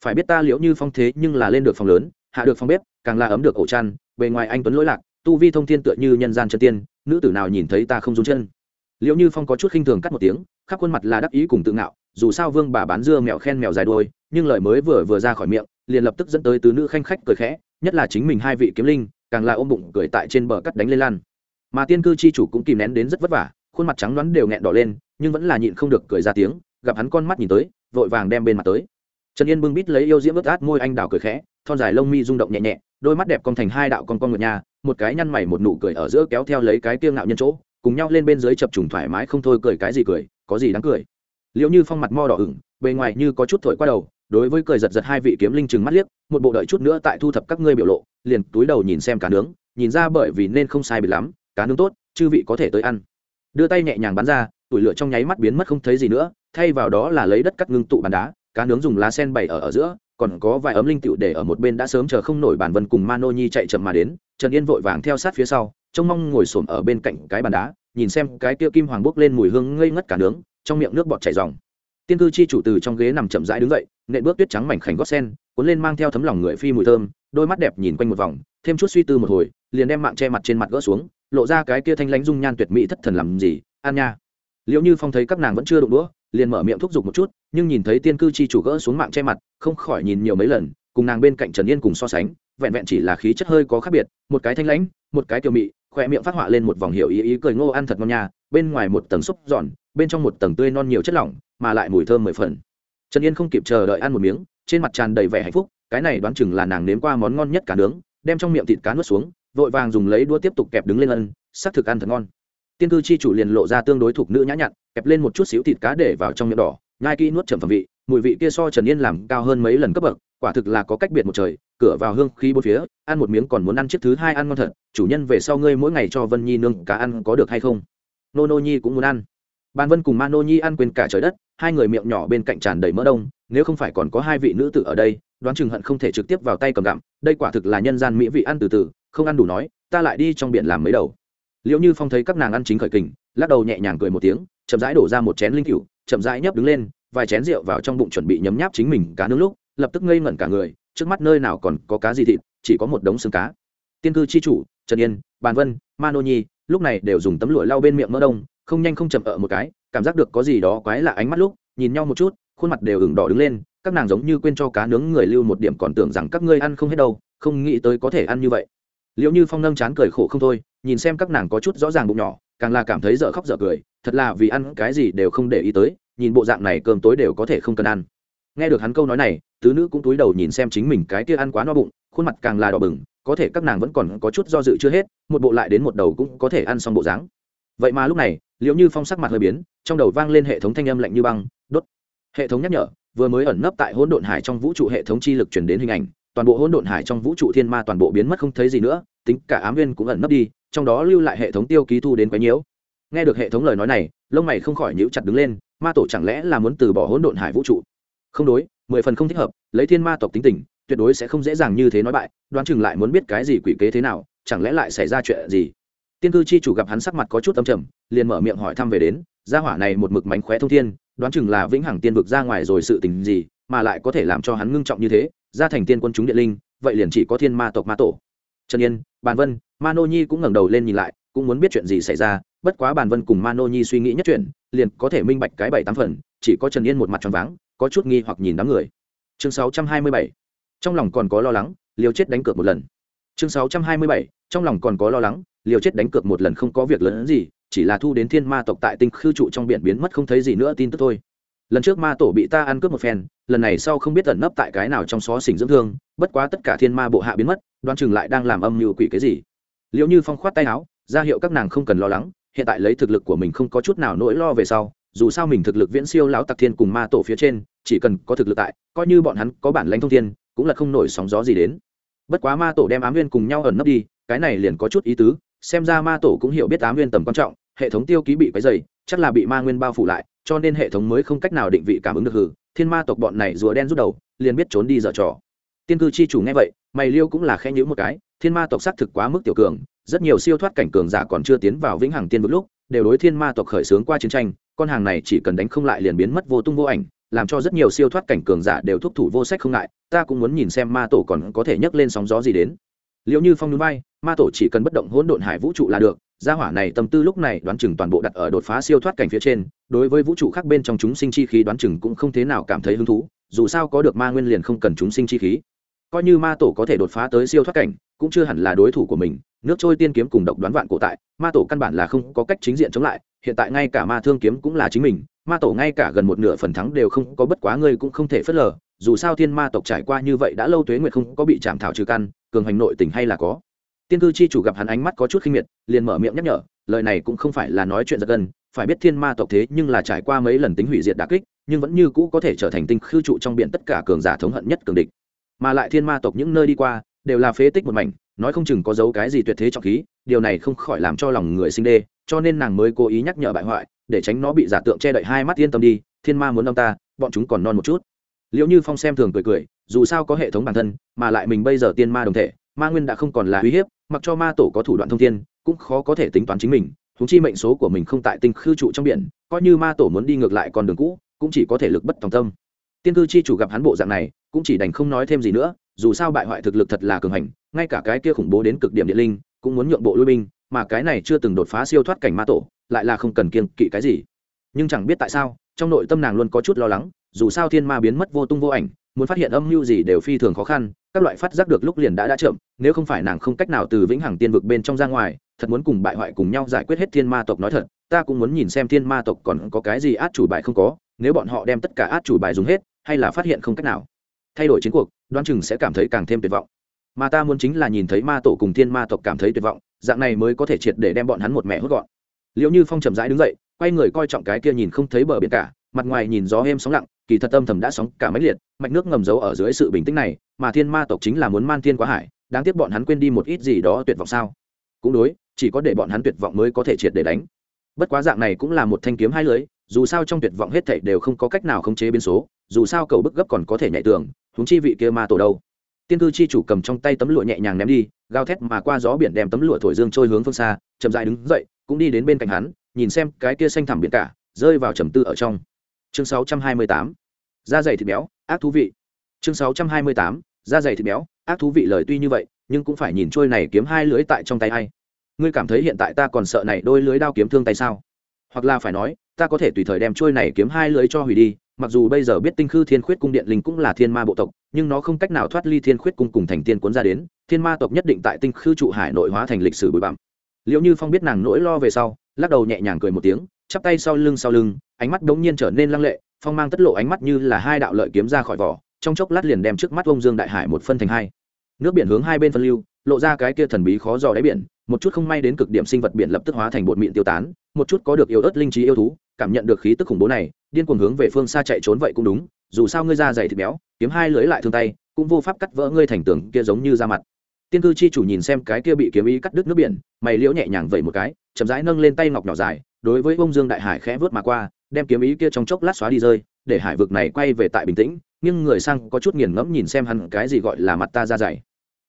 Phải biết ta liễu như phong thế nhưng là lên được phòng lớn, hạ được phòng bếp, càng là ấm được ổ chăn, bề ngoài anh tuấn lỗi lạc, tu vi thông thiên tựa như nhân gian chân tiên, nữ tử nào nhìn thấy ta không run chân. Liễu như phong có chút khinh thường cắt một tiếng, khắp khuôn mặt là đắc ý cùng tự ngạo, dù sao vương bà bán dưa mèo khen mèo dài đuôi nhưng lời mới vừa vừa ra khỏi miệng, liền lập tức dẫn tới tứ nữ khanh khách cười khẽ, nhất là chính mình hai vị kiếm linh, càng là ôm bụng cười tại trên bờ cắt đánh lên lan. Mà tiên cư chi chủ cũng kìm nén đến rất vất vả, khuôn mặt trắng đoán đều nghẹn đỏ lên, nhưng vẫn là nhịn không được cười ra tiếng, gặp hắn con mắt nhìn tới, vội vàng đem bên mặt tới. Trần yên bưng bít lấy yêu diễm ướt át môi anh đào cười khẽ, thon dài lông mi rung động nhẹ nhẹ, đôi mắt đẹp con thành hai đạo con con ngựa nhà, một cái nhăn mày một nụ cười ở giữa kéo theo lấy cái tiêu ngạo nhân chỗ, cùng nhau lên bên dưới chập trùng thoải mái không thôi cười cái gì cười, có gì đáng cười. Liệu như phong mặt mo đỏ ửng, bề ngoài như có chút thổi qua đầu đối với cười giật giật hai vị kiếm linh chừng mắt liếc, một bộ đợi chút nữa tại thu thập các ngươi biểu lộ, liền túi đầu nhìn xem cá nướng, nhìn ra bởi vì nên không sai bị lắm, cá nướng tốt, chư vị có thể tới ăn. Đưa tay nhẹ nhàng bắn ra, tủi lửa trong nháy mắt biến mất không thấy gì nữa, thay vào đó là lấy đất cắt ngưng tụ bàn đá, cá nướng dùng lá sen bày ở ở giữa, còn có vài ấm linh tựu để ở một bên đã sớm chờ không nổi bản vân cùng mano nhi chạy chậm mà đến, trần yên vội vàng theo sát phía sau, trông mong ngồi xổm ở bên cạnh cái bàn đá, nhìn xem cái kia kim hoàng bốc lên mùi hương ngây ngất cả nướng, trong miệng nước bọt chảy dòng tiên cư chi chủ từ trong ghế nằm chậm rãi đứng dậy, nện bước tuyết trắng mảnh khảnh gót sen, cuốn lên mang theo thấm lòng người phi mùi thơm, đôi mắt đẹp nhìn quanh một vòng, thêm chút suy tư một hồi, liền đem mạng che mặt trên mặt gỡ xuống, lộ ra cái kia thanh lãnh dung nhan tuyệt mỹ thất thần làm gì, an nha. Liệu như phong thấy các nàng vẫn chưa đụng đũa, liền mở miệng thúc giục một chút, nhưng nhìn thấy tiên cư chi chủ gỡ xuống mạng che mặt, không khỏi nhìn nhiều mấy lần, cùng nàng bên cạnh trần yên cùng so sánh, vẹn vẹn chỉ là khí chất hơi có khác biệt, một cái thanh lãnh, một cái kiều mị khoe miệng phát họa lên một vòng hiệu ý ý cười ngô ăn thật ngon nha, bên ngoài một tầng xúc giòn bên trong một tầng tươi non nhiều chất lỏng, mà lại mùi thơm mười phần. Trần yên không kịp chờ đợi ăn một miếng, trên mặt tràn đầy vẻ hạnh phúc, cái này đoán chừng là nàng nếm qua món ngon nhất cả nướng, đem trong miệng thịt cá nuốt xuống, vội vàng dùng lấy đũa tiếp tục kẹp đứng lên ân sắc thực ăn thật ngon. Tiên cư chi chủ liền lộ ra tương đối thuộc nữ nhã nhặn, kẹp lên một chút xíu thịt cá để vào trong miệng đỏ, nhai kỹ nuốt chậm phẩm vị, mùi vị kia so trần yên làm cao hơn mấy lần cấp bậc, quả thực là có cách biệt một trời, cửa vào hương khí bốn phía, ăn một miếng còn muốn ăn chiếc thứ hai ăn ngon thật, chủ nhân về sau ngươi mỗi ngày cho vân nhi nương cá ăn có được hay không? Nô nô nhi cũng muốn ăn ban vân cùng ma nô nhi ăn quên cả trời đất, hai người miệng nhỏ bên cạnh tràn đầy mỡ đông, nếu không phải còn có hai vị nữ tử ở đây, đoán chừng hận không thể trực tiếp vào tay cầm gặm, đây quả thực là nhân gian mỹ vị ăn từ từ, không ăn đủ nói, ta lại đi trong biển làm mấy đầu. Liệu như phong thấy các nàng ăn chính khởi kình, lắc đầu nhẹ nhàng cười một tiếng, chậm rãi đổ ra một chén linh cựu chậm rãi nhấp đứng lên, vài chén rượu vào trong bụng chuẩn bị nhấm nháp chính mình cá nướng lúc, lập tức ngây ngẩn cả người, trước mắt nơi nào còn có cá gì thịt, chỉ có một đống xương cá. Tiên cư chi chủ, trần yên bàn vân mano nhi, lúc này đều dùng tấm lụa lau bên miệng mỡ đông không nhanh không chậm ở một cái, cảm giác được có gì đó quái lạ ánh mắt lúc, nhìn nhau một chút, khuôn mặt đều ửng đỏ đứng lên, các nàng giống như quên cho cá nướng người lưu một điểm còn tưởng rằng các ngươi ăn không hết đâu, không nghĩ tới có thể ăn như vậy. Liệu như phong nâng chán cười khổ không thôi, nhìn xem các nàng có chút rõ ràng bụng nhỏ, càng là cảm thấy dở khóc dở cười, thật là vì ăn cái gì đều không để ý tới, nhìn bộ dạng này cơm tối đều có thể không cần ăn. Nghe được hắn câu nói này, tứ nữ cũng túi đầu nhìn xem chính mình cái kia ăn quá no bụng, khuôn mặt càng là đỏ bừng, có thể các nàng vẫn còn có chút do dự chưa hết, một bộ lại đến một đầu cũng có thể ăn xong bộ dáng. Vậy mà lúc này liệu như phong sắc mặt hơi biến, trong đầu vang lên hệ thống thanh âm lạnh như băng, đốt. Hệ thống nhắc nhở, vừa mới ẩn nấp tại hỗn độn hải trong vũ trụ hệ thống chi lực chuyển đến hình ảnh, toàn bộ hỗn độn hải trong vũ trụ thiên ma toàn bộ biến mất không thấy gì nữa, tính cả ám viên cũng ẩn nấp đi, trong đó lưu lại hệ thống tiêu ký thu đến quấy nhiễu. Nghe được hệ thống lời nói này, lông mày không khỏi nhíu chặt đứng lên, ma tổ chẳng lẽ là muốn từ bỏ hỗn độn hải vũ trụ? Không đối, mười phần không thích hợp, lấy thiên ma tộc tính tình, tuyệt đối sẽ không dễ dàng như thế nói bại, đoán chừng lại muốn biết cái gì quỷ kế thế nào, chẳng lẽ lại xảy ra chuyện gì? Tiên cư chi chủ gặp hắn sắc mặt có chút âm trầm, liền mở miệng hỏi thăm về đến, gia hỏa này một mực mánh khóe thông thiên, đoán chừng là vĩnh hằng tiên vực ra ngoài rồi sự tình gì, mà lại có thể làm cho hắn ngưng trọng như thế ra thành tiên quân chúng điện linh, vậy liền chỉ có thiên ma tộc ma tổ. Trần yên, bàn vân ma nô nhi cũng ngẩng đầu lên nhìn lại, cũng muốn biết chuyện gì xảy ra, bất quá bàn vân cùng ma nô nhi suy nghĩ nhất chuyện, liền có thể minh bạch cái bảy tám phần, chỉ có trần yên một mặt tròn váng, có chút nghi hoặc nhìn đám người. Chương sáu trăm hai mươi bảy, trong lòng còn có lo lắng, liều chết đánh cược một lần. Chương sáu trăm hai mươi bảy, trong lòng còn có lo lắng liều chết đánh cược một lần không có việc lớn gì, chỉ là thu đến thiên ma tộc tại tinh khư trụ trong biển biến mất không thấy gì nữa tin tức thôi. Lần trước ma tổ bị ta ăn cướp một phen, lần này sau không biết tận nấp tại cái nào trong xó xỉnh dưỡng thương, bất quá tất cả thiên ma bộ hạ biến mất đoan chừng lại đang làm âm mưu quỷ cái gì. Liệu như phong khoát tay áo, ra hiệu các nàng không cần lo lắng, hiện tại lấy thực lực của mình không có chút nào nỗi lo về sau, dù sao mình thực lực viễn siêu lão tặc thiên cùng ma tổ phía trên, chỉ cần có thực lực tại, coi như bọn hắn có bản lãnh thông thiên, cũng là không nổi sóng gió gì đến. Bất quá ma tổ đem ám nguyên cùng nhau ẩn nấp đi, cái này liền có chút ý tứ xem ra ma tổ cũng hiểu biết tám nguyên tầm quan trọng, hệ thống tiêu ký bị cái dày chắc là bị ma nguyên bao phủ lại, cho nên hệ thống mới không cách nào định vị cảm ứng được hử thiên ma tộc bọn này rùa đen rút đầu, liền biết trốn đi dở trò. Tiên cư chi chủ nghe vậy, mày liêu cũng là khen nhữ một cái, thiên ma tộc xác thực quá mức tiểu cường, rất nhiều siêu thoát cảnh cường giả còn chưa tiến vào vĩnh hằng tiên vực lúc, đều đối thiên ma tộc khởi xướng qua chiến tranh, con hàng này chỉ cần đánh không lại liền biến mất vô tung vô ảnh, làm cho rất nhiều siêu thoát cảnh cường giả đều thúc thủ vô sách không ngại, ta cũng muốn nhìn xem ma tổ còn có thể nhấc lên sóng gió gì đến liệu như phong núi bay ma tổ chỉ cần bất động hỗn độn hải vũ trụ là được, gia hỏa này tâm tư lúc này đoán chừng toàn bộ đặt ở đột phá siêu thoát cảnh phía trên, đối với vũ trụ khác bên trong chúng sinh chi khí đoán chừng cũng không thế nào cảm thấy hứng thú, dù sao có được ma nguyên liền không cần chúng sinh chi khí. Coi như ma tổ có thể đột phá tới siêu thoát cảnh, cũng chưa hẳn là đối thủ của mình, nước trôi tiên kiếm cùng độc đoán vạn cổ tại, ma tổ căn bản là không có cách chính diện chống lại, hiện tại ngay cả ma thương kiếm cũng là chính mình, ma tổ ngay cả gần một nửa phần thắng đều không có bất quá ngươi cũng không thể phớt lờ, dù sao thiên ma tộc trải qua như vậy đã lâu tuế nguyệt không có bị chạm thảo trừ căn cường hành nội tình hay là có. Tiên cư chi chủ gặp hắn ánh mắt có chút khinh miệt, liền mở miệng nhắc nhở, lời này cũng không phải là nói chuyện giật gần phải biết thiên ma tộc thế nhưng là trải qua mấy lần tính hủy diệt đà kích, nhưng vẫn như cũ có thể trở thành tinh khư trụ trong biển tất cả cường giả thống hận nhất cường địch. Mà lại thiên ma tộc những nơi đi qua, đều là phế tích một mảnh, nói không chừng có dấu cái gì tuyệt thế trọng khí, điều này không khỏi làm cho lòng người sinh đê, cho nên nàng mới cố ý nhắc nhở bại hoại, để tránh nó bị giả tượng che đậy hai mắt yên tâm đi, thiên ma muốn ông ta, bọn chúng còn non một chút. Liệu như phong xem thường cười cười dù sao có hệ thống bản thân, mà lại mình bây giờ tiên ma đồng thể, ma nguyên đã không còn là uy hiếp, mặc cho ma tổ có thủ đoạn thông thiên, cũng khó có thể tính toán chính mình húng chi mệnh số của mình không tại tinh khư trụ trong biển, coi như ma tổ muốn đi ngược lại con đường cũ, cũng chỉ có thể lực bất tòng tâm. Tiên cư chi chủ gặp hắn bộ dạng này, cũng chỉ đành không nói thêm gì nữa, dù sao bại hoại thực lực thật là cường hành, ngay cả cái kia khủng bố đến cực điểm địa linh, cũng muốn nhượng bộ lui binh, mà cái này chưa từng đột phá siêu thoát cảnh ma tổ, lại là không cần kiên kỵ cái gì. Nhưng chẳng biết tại sao, trong nội tâm nàng luôn có chút lo lắng, dù sao thiên ma biến mất vô tung vô ảnh muốn phát hiện âm mưu gì đều phi thường khó khăn, các loại phát giác được lúc liền đã đã chậm, nếu không phải nàng không cách nào từ vĩnh hằng tiên vực bên trong ra ngoài, thật muốn cùng bại hoại cùng nhau giải quyết hết thiên ma tộc nói thật, ta cũng muốn nhìn xem thiên ma tộc còn có cái gì át chủ bài không có, nếu bọn họ đem tất cả át chủ bài dùng hết, hay là phát hiện không cách nào. Thay đổi chiến cuộc, đoán chừng sẽ cảm thấy càng thêm tuyệt vọng. Mà ta muốn chính là nhìn thấy ma tổ cùng thiên ma tộc cảm thấy tuyệt vọng, dạng này mới có thể triệt để đem bọn hắn một mẹ hốt gọn. Liệu như phong trầm rãi đứng dậy, quay người coi trọng cái kia nhìn không thấy bờ biển cả mặt ngoài nhìn gió êm sóng lặng, kỳ thật âm thầm đã sóng cả mấy liệt, mạch nước ngầm giấu ở dưới sự bình tĩnh này, mà thiên ma tộc chính là muốn man thiên quá hải, đáng tiếc bọn hắn quên đi một ít gì đó tuyệt vọng sao? Cũng đối, chỉ có để bọn hắn tuyệt vọng mới có thể triệt để đánh. Bất quá dạng này cũng là một thanh kiếm hai lưới, dù sao trong tuyệt vọng hết thảy đều không có cách nào khống chế biến số, dù sao cầu bức gấp còn có thể nhảy tường, huống chi vị kia ma tổ đâu. Tiên cư chi chủ cầm trong tay tấm lụa nhẹ nhàng ném đi gao thét mà qua gió biển đem tấm lụa thổi dương trôi hướng phương xa, chậm dại đứng dậy, cũng đi đến bên cạnh hắn, nhìn xem cái kia xanh thẳm biển cả, rơi vào trầm tư ở trong chương 628. da dày thịt béo, ác thú vị chương 628. da dày thịt béo, ác thú vị lời tuy như vậy, nhưng cũng phải nhìn trôi này kiếm hai lưới tại trong tay hay ngươi cảm thấy hiện tại ta còn sợ này đôi lưới đao kiếm thương tay sao hoặc là phải nói, ta có thể tùy thời đem trôi này kiếm hai lưới cho hủy đi, mặc dù bây giờ biết tinh khư thiên khuyết cung điện linh cũng là thiên ma bộ tộc, nhưng nó không cách nào thoát ly thiên khuyết cung cùng thành tiên cuốn ra đến, thiên ma tộc nhất định tại tinh khư trụ hải nội hóa thành lịch sử bụi bặm liệu như phong biết nàng nỗi lo về sau, lắc đầu nhẹ nhàng cười một tiếng chắp tay sau lưng sau lưng, ánh mắt đống nhiên trở nên lăng lệ, phong mang tất lộ ánh mắt như là hai đạo lợi kiếm ra khỏi vỏ, trong chốc lát liền đem trước mắt ông dương đại hải một phân thành hai. Nước biển hướng hai bên phân lưu, lộ ra cái kia thần bí khó dò đáy biển, một chút không may đến cực điểm sinh vật biển lập tức hóa thành bột mịn tiêu tán, một chút có được yêu ớt linh trí yêu thú, cảm nhận được khí tức khủng bố này, điên cuồng hướng về phương xa chạy trốn vậy cũng đúng, dù sao ngươi ra dày thịt béo, kiếm hai lưới lại thương tay, cũng vô pháp cắt vỡ ngươi thành tường kia giống như da mặt. Tiên cư chi chủ nhìn xem cái kia bị kiếm ý cắt đứt nước biển, mày liễu nhẹ nhàng vậy một cái, chậm rãi nâng lên tay ngọc nhỏ dài đối với bông dương đại hải khẽ vớt mà qua, đem kiếm ý kia trong chốc lát xóa đi rơi, để hải vực này quay về tại bình tĩnh, nhưng người sang có chút nghiền ngẫm nhìn xem hắn cái gì gọi là mặt ta ra dày.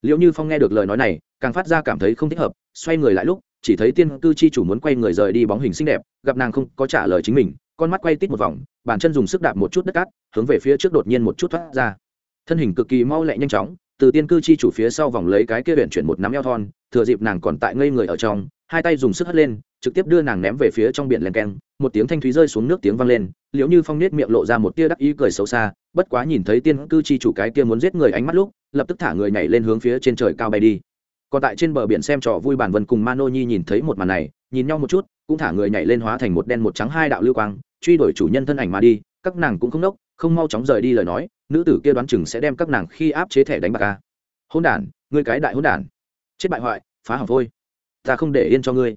Liệu như phong nghe được lời nói này, càng phát ra cảm thấy không thích hợp, xoay người lại lúc, chỉ thấy tiên cư chi chủ muốn quay người rời đi bóng hình xinh đẹp, gặp nàng không có trả lời chính mình, con mắt quay tít một vòng, bàn chân dùng sức đạp một chút đất cát, hướng về phía trước đột nhiên một chút thoát ra. Thân hình cực kỳ mau lẹ nhanh chóng, từ tiên cư chi chủ phía sau vòng lấy cái kia huyện chuyển một nắm eo thon, thừa dịp nàng còn tại ngây người ở trong, hai tay dùng sức hất lên trực tiếp đưa nàng ném về phía trong biển len keng, một tiếng thanh thúy rơi xuống nước tiếng vang lên, liễu như phong nết miệng lộ ra một tia đắc ý cười xấu xa, bất quá nhìn thấy tiên cư chi chủ cái kia muốn giết người ánh mắt lúc, lập tức thả người nhảy lên hướng phía trên trời cao bay đi. Còn tại trên bờ biển xem trò vui bản vân cùng mano nhi nhìn thấy một màn này, nhìn nhau một chút, cũng thả người nhảy lên hóa thành một đen một trắng hai đạo lưu quang, truy đuổi chủ nhân thân ảnh mà đi, các nàng cũng không nốc, không mau chóng rời đi lời nói, nữ tử kia đoán chừng sẽ đem các nàng khi áp chế thẻ đánh bạc à. ca hôn đản, ngươi cái đại hôn đản. Chết bại hoại, phá hỏng thôi. Ta không để yên cho ngươi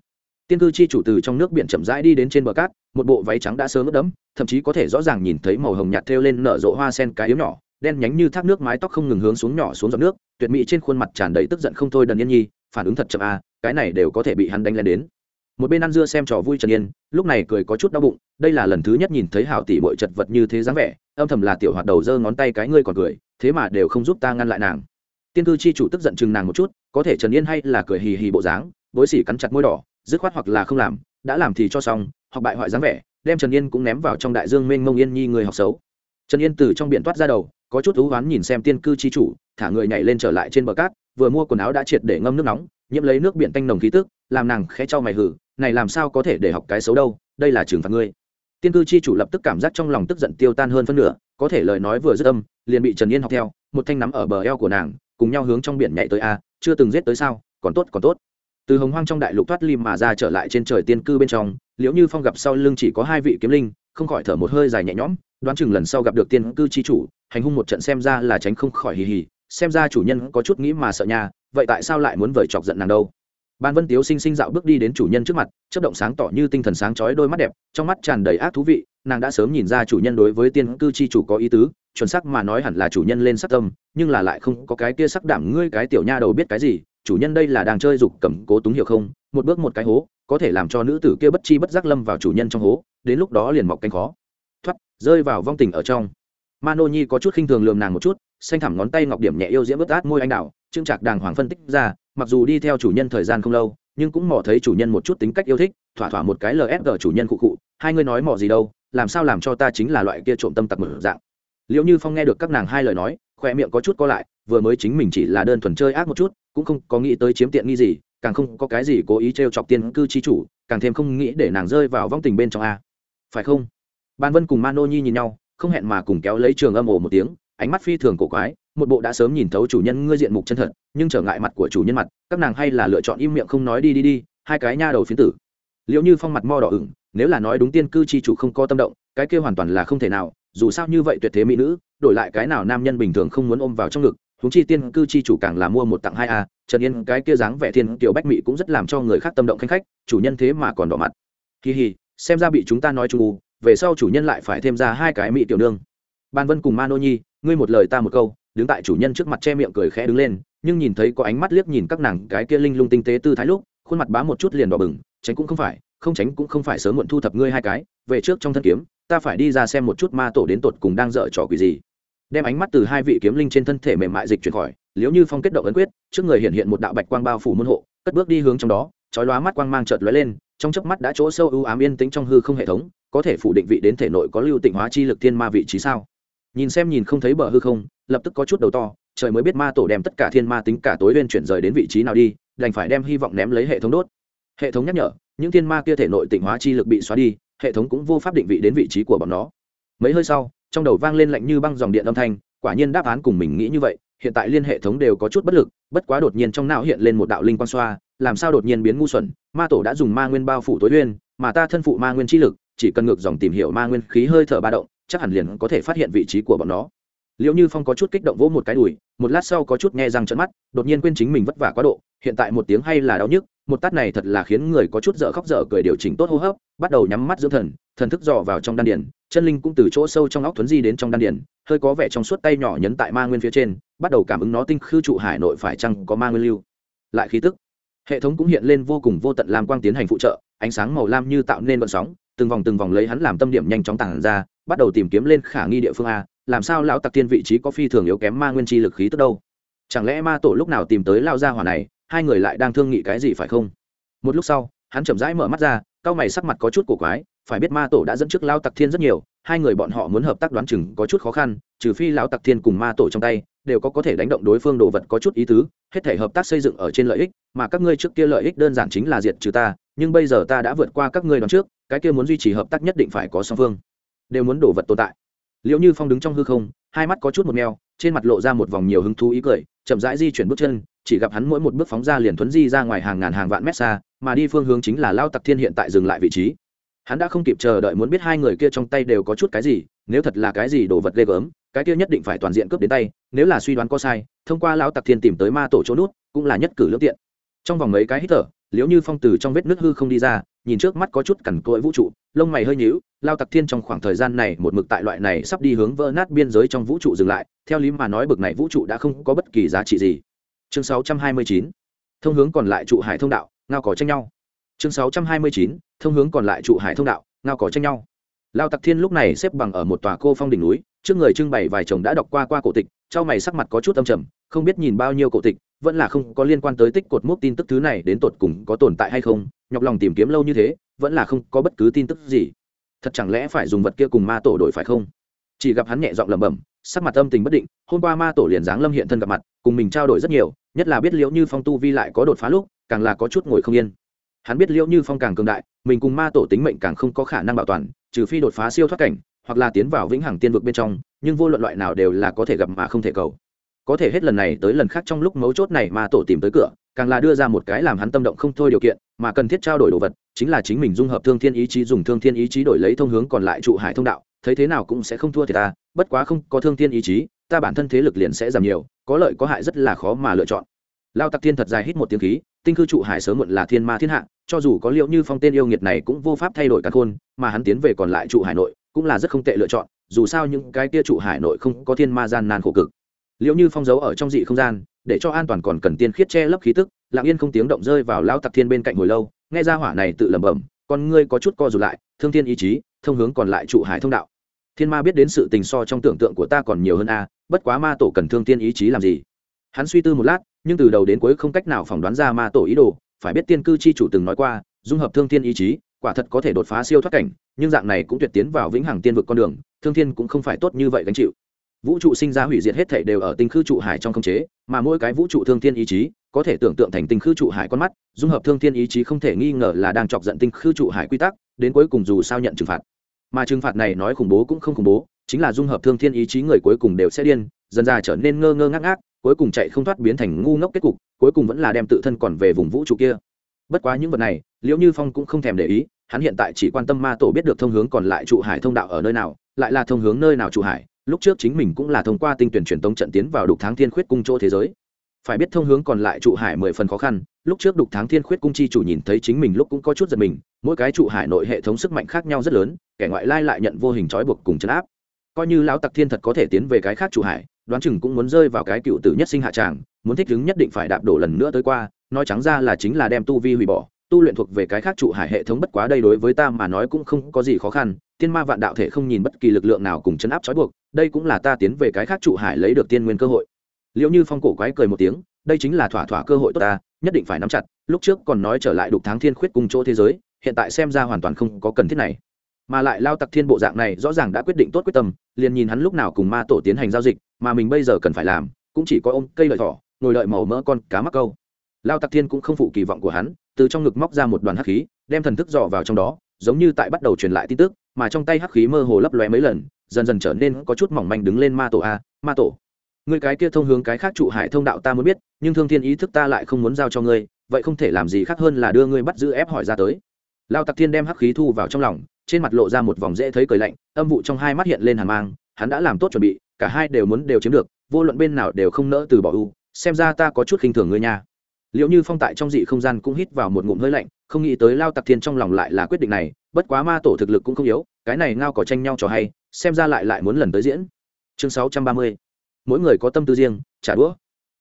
tiên cư chi chủ từ trong nước biển chậm rãi đi đến trên bờ cát, một bộ váy trắng đã sớm ướt đẫm, thậm chí có thể rõ ràng nhìn thấy màu hồng nhạt thêu lên nở rộ hoa sen cái yếu nhỏ, đen nhánh như thác nước mái tóc không ngừng hướng xuống nhỏ xuống giọt nước, tuyệt mỹ trên khuôn mặt tràn đầy tức giận không thôi đần yên nhi, phản ứng thật chậm a cái này đều có thể bị hắn đánh lên đến. Một bên ăn dưa xem trò vui trần yên, lúc này cười có chút đau bụng, đây là lần thứ nhất nhìn thấy hảo tỷ bội chật vật như thế dáng vẻ, âm thầm là tiểu hoạt đầu giơ ngón tay cái ngươi còn cười, thế mà đều không giúp ta ngăn lại nàng. Tiên cư chi chủ tức giận chừng nàng một chút, có thể trần yên hay là cười hì hì bộ dáng bối xỉ cắn chặt môi đỏ dứt khoát hoặc là không làm, đã làm thì cho xong hoặc bại hoại dáng vẻ, đem trần yên cũng ném vào trong đại dương mênh mông yên nhi người học xấu. Trần yên từ trong biển toát ra đầu, có chút thú oán nhìn xem tiên cư chi chủ, thả người nhảy lên trở lại trên bờ cát, vừa mua quần áo đã triệt để ngâm nước nóng, nhiễm lấy nước biển tanh nồng khí tức, làm nàng khẽ cho mày hử, này làm sao có thể để học cái xấu đâu, đây là trường phạt ngươi. Tiên cư chi chủ lập tức cảm giác trong lòng tức giận tiêu tan hơn phân nửa, có thể lời nói vừa dứt âm, liền bị trần yên học theo, một thanh nắm ở bờ eo của nàng, cùng nhau hướng trong biển nhảy tới a, chưa từng giết tới sao, còn tốt còn tốt từ hồng hoang trong đại lục thoát lim mà ra trở lại trên trời tiên cư bên trong, liễu như phong gặp sau lưng chỉ có hai vị kiếm linh, không khỏi thở một hơi dài nhẹ nhõm, đoán chừng lần sau gặp được tiên cư chi chủ, hành hung một trận xem ra là tránh không khỏi hì hì, xem ra chủ nhân có chút nghĩ mà sợ nhà vậy tại sao lại muốn vời chọc giận nàng đâu? Ban vân tiếu sinh sinh dạo bước đi đến chủ nhân trước mặt chất động sáng tỏ như tinh thần sáng chói đôi mắt đẹp, trong mắt tràn đầy ác thú vị, nàng đã sớm nhìn ra chủ nhân đối với tiên cư chi chủ có ý tứ, chuẩn sắc mà nói hẳn là chủ nhân lên sắc tâm, nhưng là lại không có cái kia sắc đảm ngươi cái tiểu nha đầu biết cái gì chủ nhân đây là đang chơi dục cầm cố túng hiểu không, một bước một cái hố, có thể làm cho nữ tử kia bất chi bất giác lâm vào chủ nhân trong hố, đến lúc đó liền mọc cánh khó. Thoát, rơi vào vong tình ở trong. Mano nhi có chút khinh thường lườm nàng một chút, xanh thẳm ngón tay ngọc điểm nhẹ yêu diễm bớt át môi anh đào trưng trạc đàng hoàng phân tích ra, mặc dù đi theo chủ nhân thời gian không lâu, nhưng cũng mò thấy chủ nhân một chút tính cách yêu thích, thỏa thỏa một cái lfg chủ nhân cụ cụ, hai ngươi nói mò gì đâu, làm sao làm cho ta chính là loại kia trộm tâm tặc mở dạng. Liệu như phong nghe được các nàng hai lời nói, khoe miệng có chút co lại, vừa mới chính mình chỉ là đơn thuần chơi ác một chút cũng không có nghĩ tới chiếm tiện nghi gì, càng không có cái gì cố ý t r e o chọc tiên cư chi chủ, càng thêm không nghĩ để nàng rơi vào vong tình bên trong a. Phải không? Ban vân cùng mano nhi nhìn nhau, không hẹn mà cùng kéo lấy trường âm ồ một tiếng, ánh mắt phi thường cổ quái, một bộ đã sớm nhìn thấu chủ nhân ngươi diện mục chân thật, nhưng trở ngại mặt của chủ nhân mặt, các nàng hay là lựa chọn im miệng không nói đi đi đi, hai cái nha đầu phiến tử. Liệu như phong mặt mo đỏ ửng, nếu là nói đúng tiên cư chi chủ không có tâm động, cái kia hoàn toàn là không thể nào, dù sao như vậy tuyệt thế mỹ nữ, đổi lại cái nào nam nhân bình thường không muốn ôm vào trong ngực húng chi tiên cư chi chủ càng là mua một tặng hai a, trần yên cái kia dáng vẻ thiên tiểu bách mỹ cũng rất làm cho người khác tâm động khanh khách, chủ nhân thế mà còn đỏ mặt. Kỳ hì xem ra bị chúng ta nói chu về sau chủ nhân lại phải thêm ra hai cái mỹ tiểu nương. Ban vân cùng mano nhi, ngươi một lời ta một câu, đứng tại chủ nhân trước mặt che miệng cười khẽ đứng lên, nhưng nhìn thấy có ánh mắt liếc nhìn các nàng cái kia linh lung tinh tế tư thái lúc, khuôn mặt bá một chút liền đỏ bừng, tránh cũng không phải, không tránh cũng không phải sớm muộn thu thập ngươi hai cái, về trước trong thân kiếm, ta phải đi ra xem một chút ma tổ đến tột cùng đang dở trò quỷ gì đem ánh mắt từ hai vị kiếm linh trên thân thể mềm mại dịch chuyển khỏi, liếu như phong kết động ấn quyết, trước người hiện hiện một đạo bạch quang bao phủ môn hộ, cất bước đi hướng trong đó, chói lóa mắt quang mang chợt lóe lên, trong chớp mắt đã chỗ sâu ưu ám yên tĩnh trong hư không hệ thống, có thể phủ định vị đến thể nội có lưu tịnh hóa chi lực thiên ma vị trí sao? Nhìn xem nhìn không thấy bờ hư không, lập tức có chút đầu to, trời mới biết ma tổ đem tất cả thiên ma tính cả tối lên chuyển rời đến vị trí nào đi, đành phải đem hy vọng ném lấy hệ thống đốt. Hệ thống nhắc nhở, những thiên ma kia thể nội tịnh hóa chi lực bị xóa đi, hệ thống cũng vô pháp định vị đến vị trí của bọn nó. Mấy hơi sau trong đầu vang lên lạnh như băng dòng điện âm thanh, quả nhiên đáp án cùng mình nghĩ như vậy, hiện tại liên hệ thống đều có chút bất lực, bất quá đột nhiên trong não hiện lên một đạo linh quang xoa, làm sao đột nhiên biến ngu xuẩn, ma tổ đã dùng ma nguyên bao phủ tối uyên, mà ta thân phụ ma nguyên chi lực, chỉ cần ngược dòng tìm hiểu ma nguyên khí hơi thở ba động, chắc hẳn liền có thể phát hiện vị trí của bọn nó. Liệu như phong có chút kích động vỗ một cái đùi, một lát sau có chút nghe răng trận mắt, đột nhiên quên chính mình vất vả quá độ, hiện tại một tiếng hay là đau nhức, một tát này thật là khiến người có chút dở khóc dở cười điều chỉnh tốt hô hấp bắt đầu nhắm mắt dưỡng thần thần thức dò vào trong đan điền, chân linh cũng từ chỗ sâu trong óc thuấn di đến trong đan điền, hơi có vẻ trong suốt tay nhỏ nhấn tại ma nguyên phía trên, bắt đầu cảm ứng nó tinh khư trụ hải nội phải chăng có ma nguyên lưu. Lại khí tức. Hệ thống cũng hiện lên vô cùng vô tận làm quang tiến hành phụ trợ, ánh sáng màu lam như tạo nên vận sóng, từng vòng từng vòng lấy hắn làm tâm điểm nhanh chóng tản ra, bắt đầu tìm kiếm lên khả nghi địa phương a, làm sao lão tặc thiên vị trí có phi thường yếu kém ma nguyên chi lực khí tức đâu? Chẳng lẽ ma tổ lúc nào tìm tới lao ra hỏa này, hai người lại đang thương nghị cái gì phải không? Một lúc sau, hắn chậm rãi mở mắt ra cao mày sắc mặt có chút cổ quái, phải biết ma tổ đã dẫn trước lao tặc thiên rất nhiều, hai người bọn họ muốn hợp tác đoán chừng có chút khó khăn, trừ phi lão tặc thiên cùng ma tổ trong tay, đều có có thể đánh động đối phương đồ vật có chút ý tứ, hết thể hợp tác xây dựng ở trên lợi ích, mà các ngươi trước kia lợi ích đơn giản chính là diệt trừ ta, nhưng bây giờ ta đã vượt qua các ngươi đoán trước, cái kia muốn duy trì hợp tác nhất định phải có song phương, đều muốn đồ vật tồn tại. Liệu như phong đứng trong hư không, hai mắt có chút một meo, trên mặt lộ ra một vòng nhiều hứng thú ý cười, chậm rãi di chuyển bước chân chỉ gặp hắn mỗi một bước phóng ra liền thuấn di ra ngoài hàng ngàn hàng vạn mét xa, mà đi phương hướng chính là lao tặc thiên hiện tại dừng lại vị trí. Hắn đã không kịp chờ đợi muốn biết hai người kia trong tay đều có chút cái gì, nếu thật là cái gì đồ vật ghê gớm, cái kia nhất định phải toàn diện cướp đến tay, nếu là suy đoán có sai, thông qua lão tặc thiên tìm tới ma tổ chỗ nút, cũng là nhất cử lương tiện. Trong vòng mấy cái hít thở liếu như phong từ trong vết nước hư không đi ra, nhìn trước mắt có chút cằn cỗi vũ trụ, lông mày hơi nhíu, lao tặc thiên trong khoảng thời gian này một mực tại loại này sắp đi hướng vỡ nát biên giới trong vũ trụ dừng lại, theo lý mà nói bực này vũ trụ đã không có bất kỳ giá trị gì chương 629 thông hướng còn lại trụ hải thông đạo, ngao cỏ tranh nhau. Chương 629 thông hướng còn lại trụ hải thông đạo, ngao cỏ tranh nhau. Lao tặc thiên lúc này xếp bằng ở một tòa cô phong đỉnh núi, trước người trưng bày vài chồng đã đọc qua qua cổ tịch, trong mày sắc mặt có chút âm trầm, không biết nhìn bao nhiêu cổ tịch, vẫn là không có liên quan tới tích cột mốc tin tức thứ này đến tột cùng có tồn tại hay không, nhọc lòng tìm kiếm lâu như thế, vẫn là không có bất cứ tin tức gì. Thật chẳng lẽ phải dùng vật kia cùng ma tổ đổi phải không? Chỉ gặp hắn nhẹ giọng lẩm bẩm, sắc mặt âm tình bất định, hôm qua ma tổ liền dáng lâm hiện thân gặp mặt, cùng mình trao đổi rất nhiều nhất là biết liễu như phong tu vi lại có đột phá lúc, càng là có chút ngồi không yên. Hắn biết liễu như phong càng cường đại, mình cùng ma tổ tính mệnh càng không có khả năng bảo toàn, trừ phi đột phá siêu thoát cảnh, hoặc là tiến vào vĩnh hằng tiên vực bên trong, nhưng vô luận loại nào đều là có thể gặp mà không thể cầu. Có thể hết lần này tới lần khác trong lúc mấu chốt này ma tổ tìm tới cửa, càng là đưa ra một cái làm hắn tâm động không thôi điều kiện, mà cần thiết trao đổi đồ vật, chính là chính mình dung hợp thương thiên ý chí dùng thương thiên ý chí đổi lấy thông hướng còn lại trụ hải thông đạo, thấy thế nào cũng sẽ không thua thì ta, bất quá không có thương thiên ý chí ta bản thân thế lực liền sẽ giảm nhiều, có lợi có hại rất là khó mà lựa chọn. Lao tặc thiên thật dài hít một tiếng khí, tinh cư trụ hải sớm muộn là thiên ma thiên hạ, cho dù có liệu như phong tên yêu nghiệt này cũng vô pháp thay đổi cả khôn, mà hắn tiến về còn lại trụ hải nội, cũng là rất không tệ lựa chọn, dù sao những cái kia trụ hải nội không có thiên ma gian nan khổ cực. Liệu như phong giấu ở trong dị không gian, để cho an toàn còn cần tiên khiết che lấp khí tức, lặng yên không tiếng động rơi vào lao tặc thiên bên cạnh hồi lâu, nghe ra hỏa này tự lẩm bẩm, con ngươi có chút co rụt lại, thương thiên ý chí, thông hướng còn lại trụ hải thông đạo. Thiên ma biết đến sự tình so trong tưởng tượng của ta còn nhiều hơn a bất quá ma tổ cần thương tiên ý chí làm gì? Hắn suy tư một lát, nhưng từ đầu đến cuối không cách nào phỏng đoán ra ma tổ ý đồ, phải biết tiên cư chi chủ từng nói qua, dung hợp thương thiên ý chí, quả thật có thể đột phá siêu thoát cảnh, nhưng dạng này cũng tuyệt tiến vào vĩnh hằng tiên vực con đường, thương thiên cũng không phải tốt như vậy gánh chịu. Vũ trụ sinh ra hủy diệt hết thể đều ở tinh khư trụ hải trong không chế, mà mỗi cái vũ trụ thương thiên ý chí, có thể tưởng tượng thành tinh khư trụ hải con mắt, dung hợp thương thiên ý chí không thể nghi ngờ là đang chọc giận tinh khư trụ hải quy tắc, đến cuối cùng dù sao nhận trừng phạt. Mà trừng phạt này nói khủng bố cũng không khủng bố chính là dung hợp thương thiên ý chí người cuối cùng đều sẽ điên, dần ra trở nên ngơ ngơ ngác ngác, cuối cùng chạy không thoát biến thành ngu ngốc kết cục, cuối cùng vẫn là đem tự thân còn về vùng vũ trụ kia. Bất quá những vật này, liễu như phong cũng không thèm để ý, hắn hiện tại chỉ quan tâm ma tổ biết được thông hướng còn lại trụ hải thông đạo ở nơi nào, lại là thông hướng nơi nào trụ hải, lúc trước chính mình cũng là thông qua tinh tuyển truyền tống trận tiến vào đục tháng thiên khuyết cung chỗ thế giới. Phải biết thông hướng còn lại trụ hải mười phần khó khăn, lúc trước đục tháng thiên khuyết cung chi chủ nhìn thấy chính mình lúc cũng có chút giật mình, mỗi cái trụ hải nội hệ thống sức mạnh khác nhau rất lớn, kẻ ngoại lai lại nhận vô hình trói buộc cùng chấn áp coi như lão tặc thiên thật có thể tiến về cái khác chủ hải, đoán chừng cũng muốn rơi vào cái cựu tử nhất sinh hạ tràng, muốn thích ứng nhất định phải đạp đổ lần nữa tới qua, nói trắng ra là chính là đem tu vi hủy bỏ, tu luyện thuộc về cái khác trụ hải hệ thống bất quá đây đối với ta mà nói cũng không có gì khó khăn, tiên ma vạn đạo thể không nhìn bất kỳ lực lượng nào cùng chấn áp trói buộc, đây cũng là ta tiến về cái khác trụ hải lấy được tiên nguyên cơ hội. Liệu như phong cổ quái cười một tiếng, đây chính là thỏa thỏa cơ hội tốt ta, nhất định phải nắm chặt, lúc trước còn nói trở lại đục tháng thiên khuyết cùng chỗ thế giới, hiện tại xem ra hoàn toàn không có cần thiết này mà lại lao tặc thiên bộ dạng này rõ ràng đã quyết định tốt quyết tâm, liền nhìn hắn lúc nào cùng ma tổ tiến hành giao dịch, mà mình bây giờ cần phải làm, cũng chỉ có ôm cây lợi thỏ, ngồi đợi màu mỡ con cá mắc câu. Lao tặc thiên cũng không phụ kỳ vọng của hắn, từ trong ngực móc ra một đoàn hắc khí, đem thần thức dò vào trong đó, giống như tại bắt đầu truyền lại tin tức, mà trong tay hắc khí mơ hồ lấp lóe mấy lần, dần dần trở nên có chút mỏng manh đứng lên ma tổ a, ma tổ. Người cái kia thông hướng cái khác trụ hải thông đạo ta muốn biết, nhưng thương thiên ý thức ta lại không muốn giao cho ngươi, vậy không thể làm gì khác hơn là đưa ngươi bắt giữ ép hỏi ra tới. Lao tặc thiên đem hắc khí thu vào trong lòng trên mặt lộ ra một vòng dễ thấy cười lạnh, âm vụ trong hai mắt hiện lên hàn mang, hắn đã làm tốt chuẩn bị, cả hai đều muốn đều chiếm được, vô luận bên nào đều không nỡ từ bỏ u xem ra ta có chút khinh thường ngươi nha liệu như phong tại trong dị không gian cũng hít vào một ngụm hơi lạnh, không nghĩ tới lao tặc thiên trong lòng lại là quyết định này, bất quá ma tổ thực lực cũng không yếu, cái này ngao có tranh nhau cho hay, xem ra lại lại muốn lần tới diễn chương 630. mỗi người có tâm tư riêng, trả đũa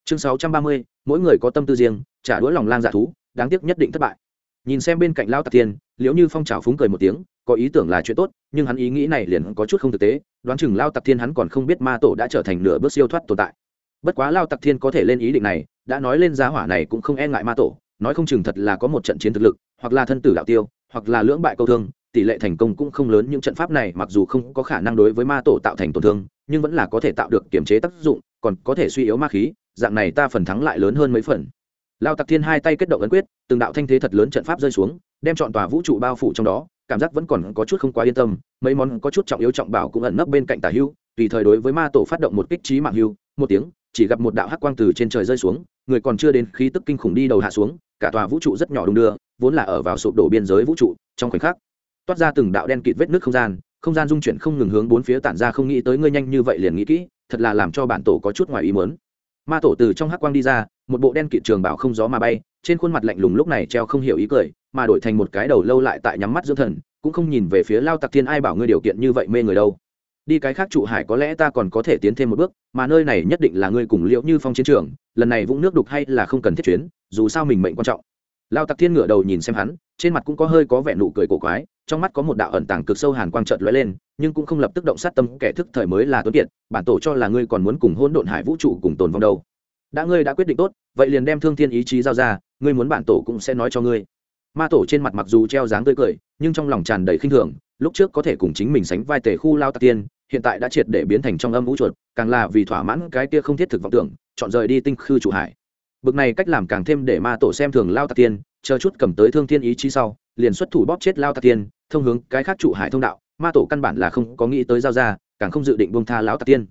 chương 630. mỗi người có tâm tư riêng, trả đũa lòng lang dạ thú, đáng tiếc nhất định thất bại nhìn xem bên cạnh lao tặc thiên liệu như phong trào phúng cười một tiếng có ý tưởng là chuyện tốt, nhưng hắn ý nghĩ này liền có chút không thực tế, đoán chừng lao tặc thiên hắn còn không biết ma tổ đã trở thành nửa bước siêu thoát tồn tại. Bất quá lao tặc thiên có thể lên ý định này, đã nói lên giá hỏa này cũng không e ngại ma tổ, nói không chừng thật là có một trận chiến thực lực, hoặc là thân tử đạo tiêu, hoặc là lưỡng bại câu thương, tỷ lệ thành công cũng không lớn, những trận pháp này mặc dù không có khả năng đối với ma tổ tạo thành tổn thương, nhưng vẫn là có thể tạo được kiểm chế tác dụng, còn có thể suy yếu ma khí, dạng này ta phần thắng lại lớn hơn mấy phần. Lao tặc thiên hai tay kết động ấn quyết, từng đạo thanh thế thật lớn trận pháp rơi xuống, đem chọn tòa vũ trụ bao phủ trong đó cảm giác vẫn còn có chút không quá yên tâm, mấy món có chút trọng yếu trọng bảo cũng ẩn nấp bên cạnh tà hưu, tùy thời đối với ma tổ phát động một kích trí mạng hưu, một tiếng, chỉ gặp một đạo hắc quang từ trên trời rơi xuống, người còn chưa đến khí tức kinh khủng đi đầu hạ xuống, cả tòa vũ trụ rất nhỏ đung đưa, vốn là ở vào sụp đổ biên giới vũ trụ, trong khoảnh khắc, toát ra từng đạo đen kịt vết nước không gian không gian dung chuyển không ngừng hướng bốn phía tản ra không nghĩ tới ngươi nhanh như vậy liền nghĩ kỹ, thật là làm cho bản tổ có chút ngoài ý muốn. Ma tổ từ trong hắc quang đi ra, một bộ đen kịt trường bảo không gió mà bay, trên khuôn mặt lạnh lùng lúc này treo không hiểu ý cười mà đổi thành một cái đầu lâu lại tại nhắm mắt dưỡng thần, cũng không nhìn về phía lao tặc thiên ai bảo ngươi điều kiện như vậy mê người đâu. Đi cái khác trụ hải có lẽ ta còn có thể tiến thêm một bước, mà nơi này nhất định là ngươi cùng liễu như phong chiến trường, lần này vũng nước đục hay là không cần thiết chuyến, dù sao mình mệnh quan trọng. Lao tặc thiên ngửa đầu nhìn xem hắn, trên mặt cũng có hơi có vẻ nụ cười cổ quái, trong mắt có một đạo ẩn tàng cực sâu hàn quang trợt lóe lên, nhưng cũng không lập tức động sát tâm kẻ thức thời mới là tuấn kiệt, bản tổ cho là ngươi còn muốn cùng hôn độn hải vũ trụ cùng tồn vong đâu. Đã ngươi đã quyết định tốt, vậy liền đem thương thiên ý chí giao ra, ngươi muốn bản tổ cũng sẽ nói cho ngươi ma tổ trên mặt mặc dù treo dáng tươi cười, nhưng trong lòng tràn đầy khinh thường, lúc trước có thể cùng chính mình sánh vai tề khu lao tạc tiên, hiện tại đã triệt để biến thành trong âm vũ chuột, càng là vì thỏa mãn cái kia không thiết thực vọng tưởng, chọn rời đi tinh khư chủ hải. Bực này cách làm càng thêm để ma tổ xem thường lao tạc tiên, chờ chút cầm tới thương thiên ý chí sau, liền xuất thủ bóp chết lao tạc tiên, thông hướng cái khác chủ hải thông đạo, ma tổ căn bản là không có nghĩ tới giao ra, càng không dự định bông tha lão tạc tiên.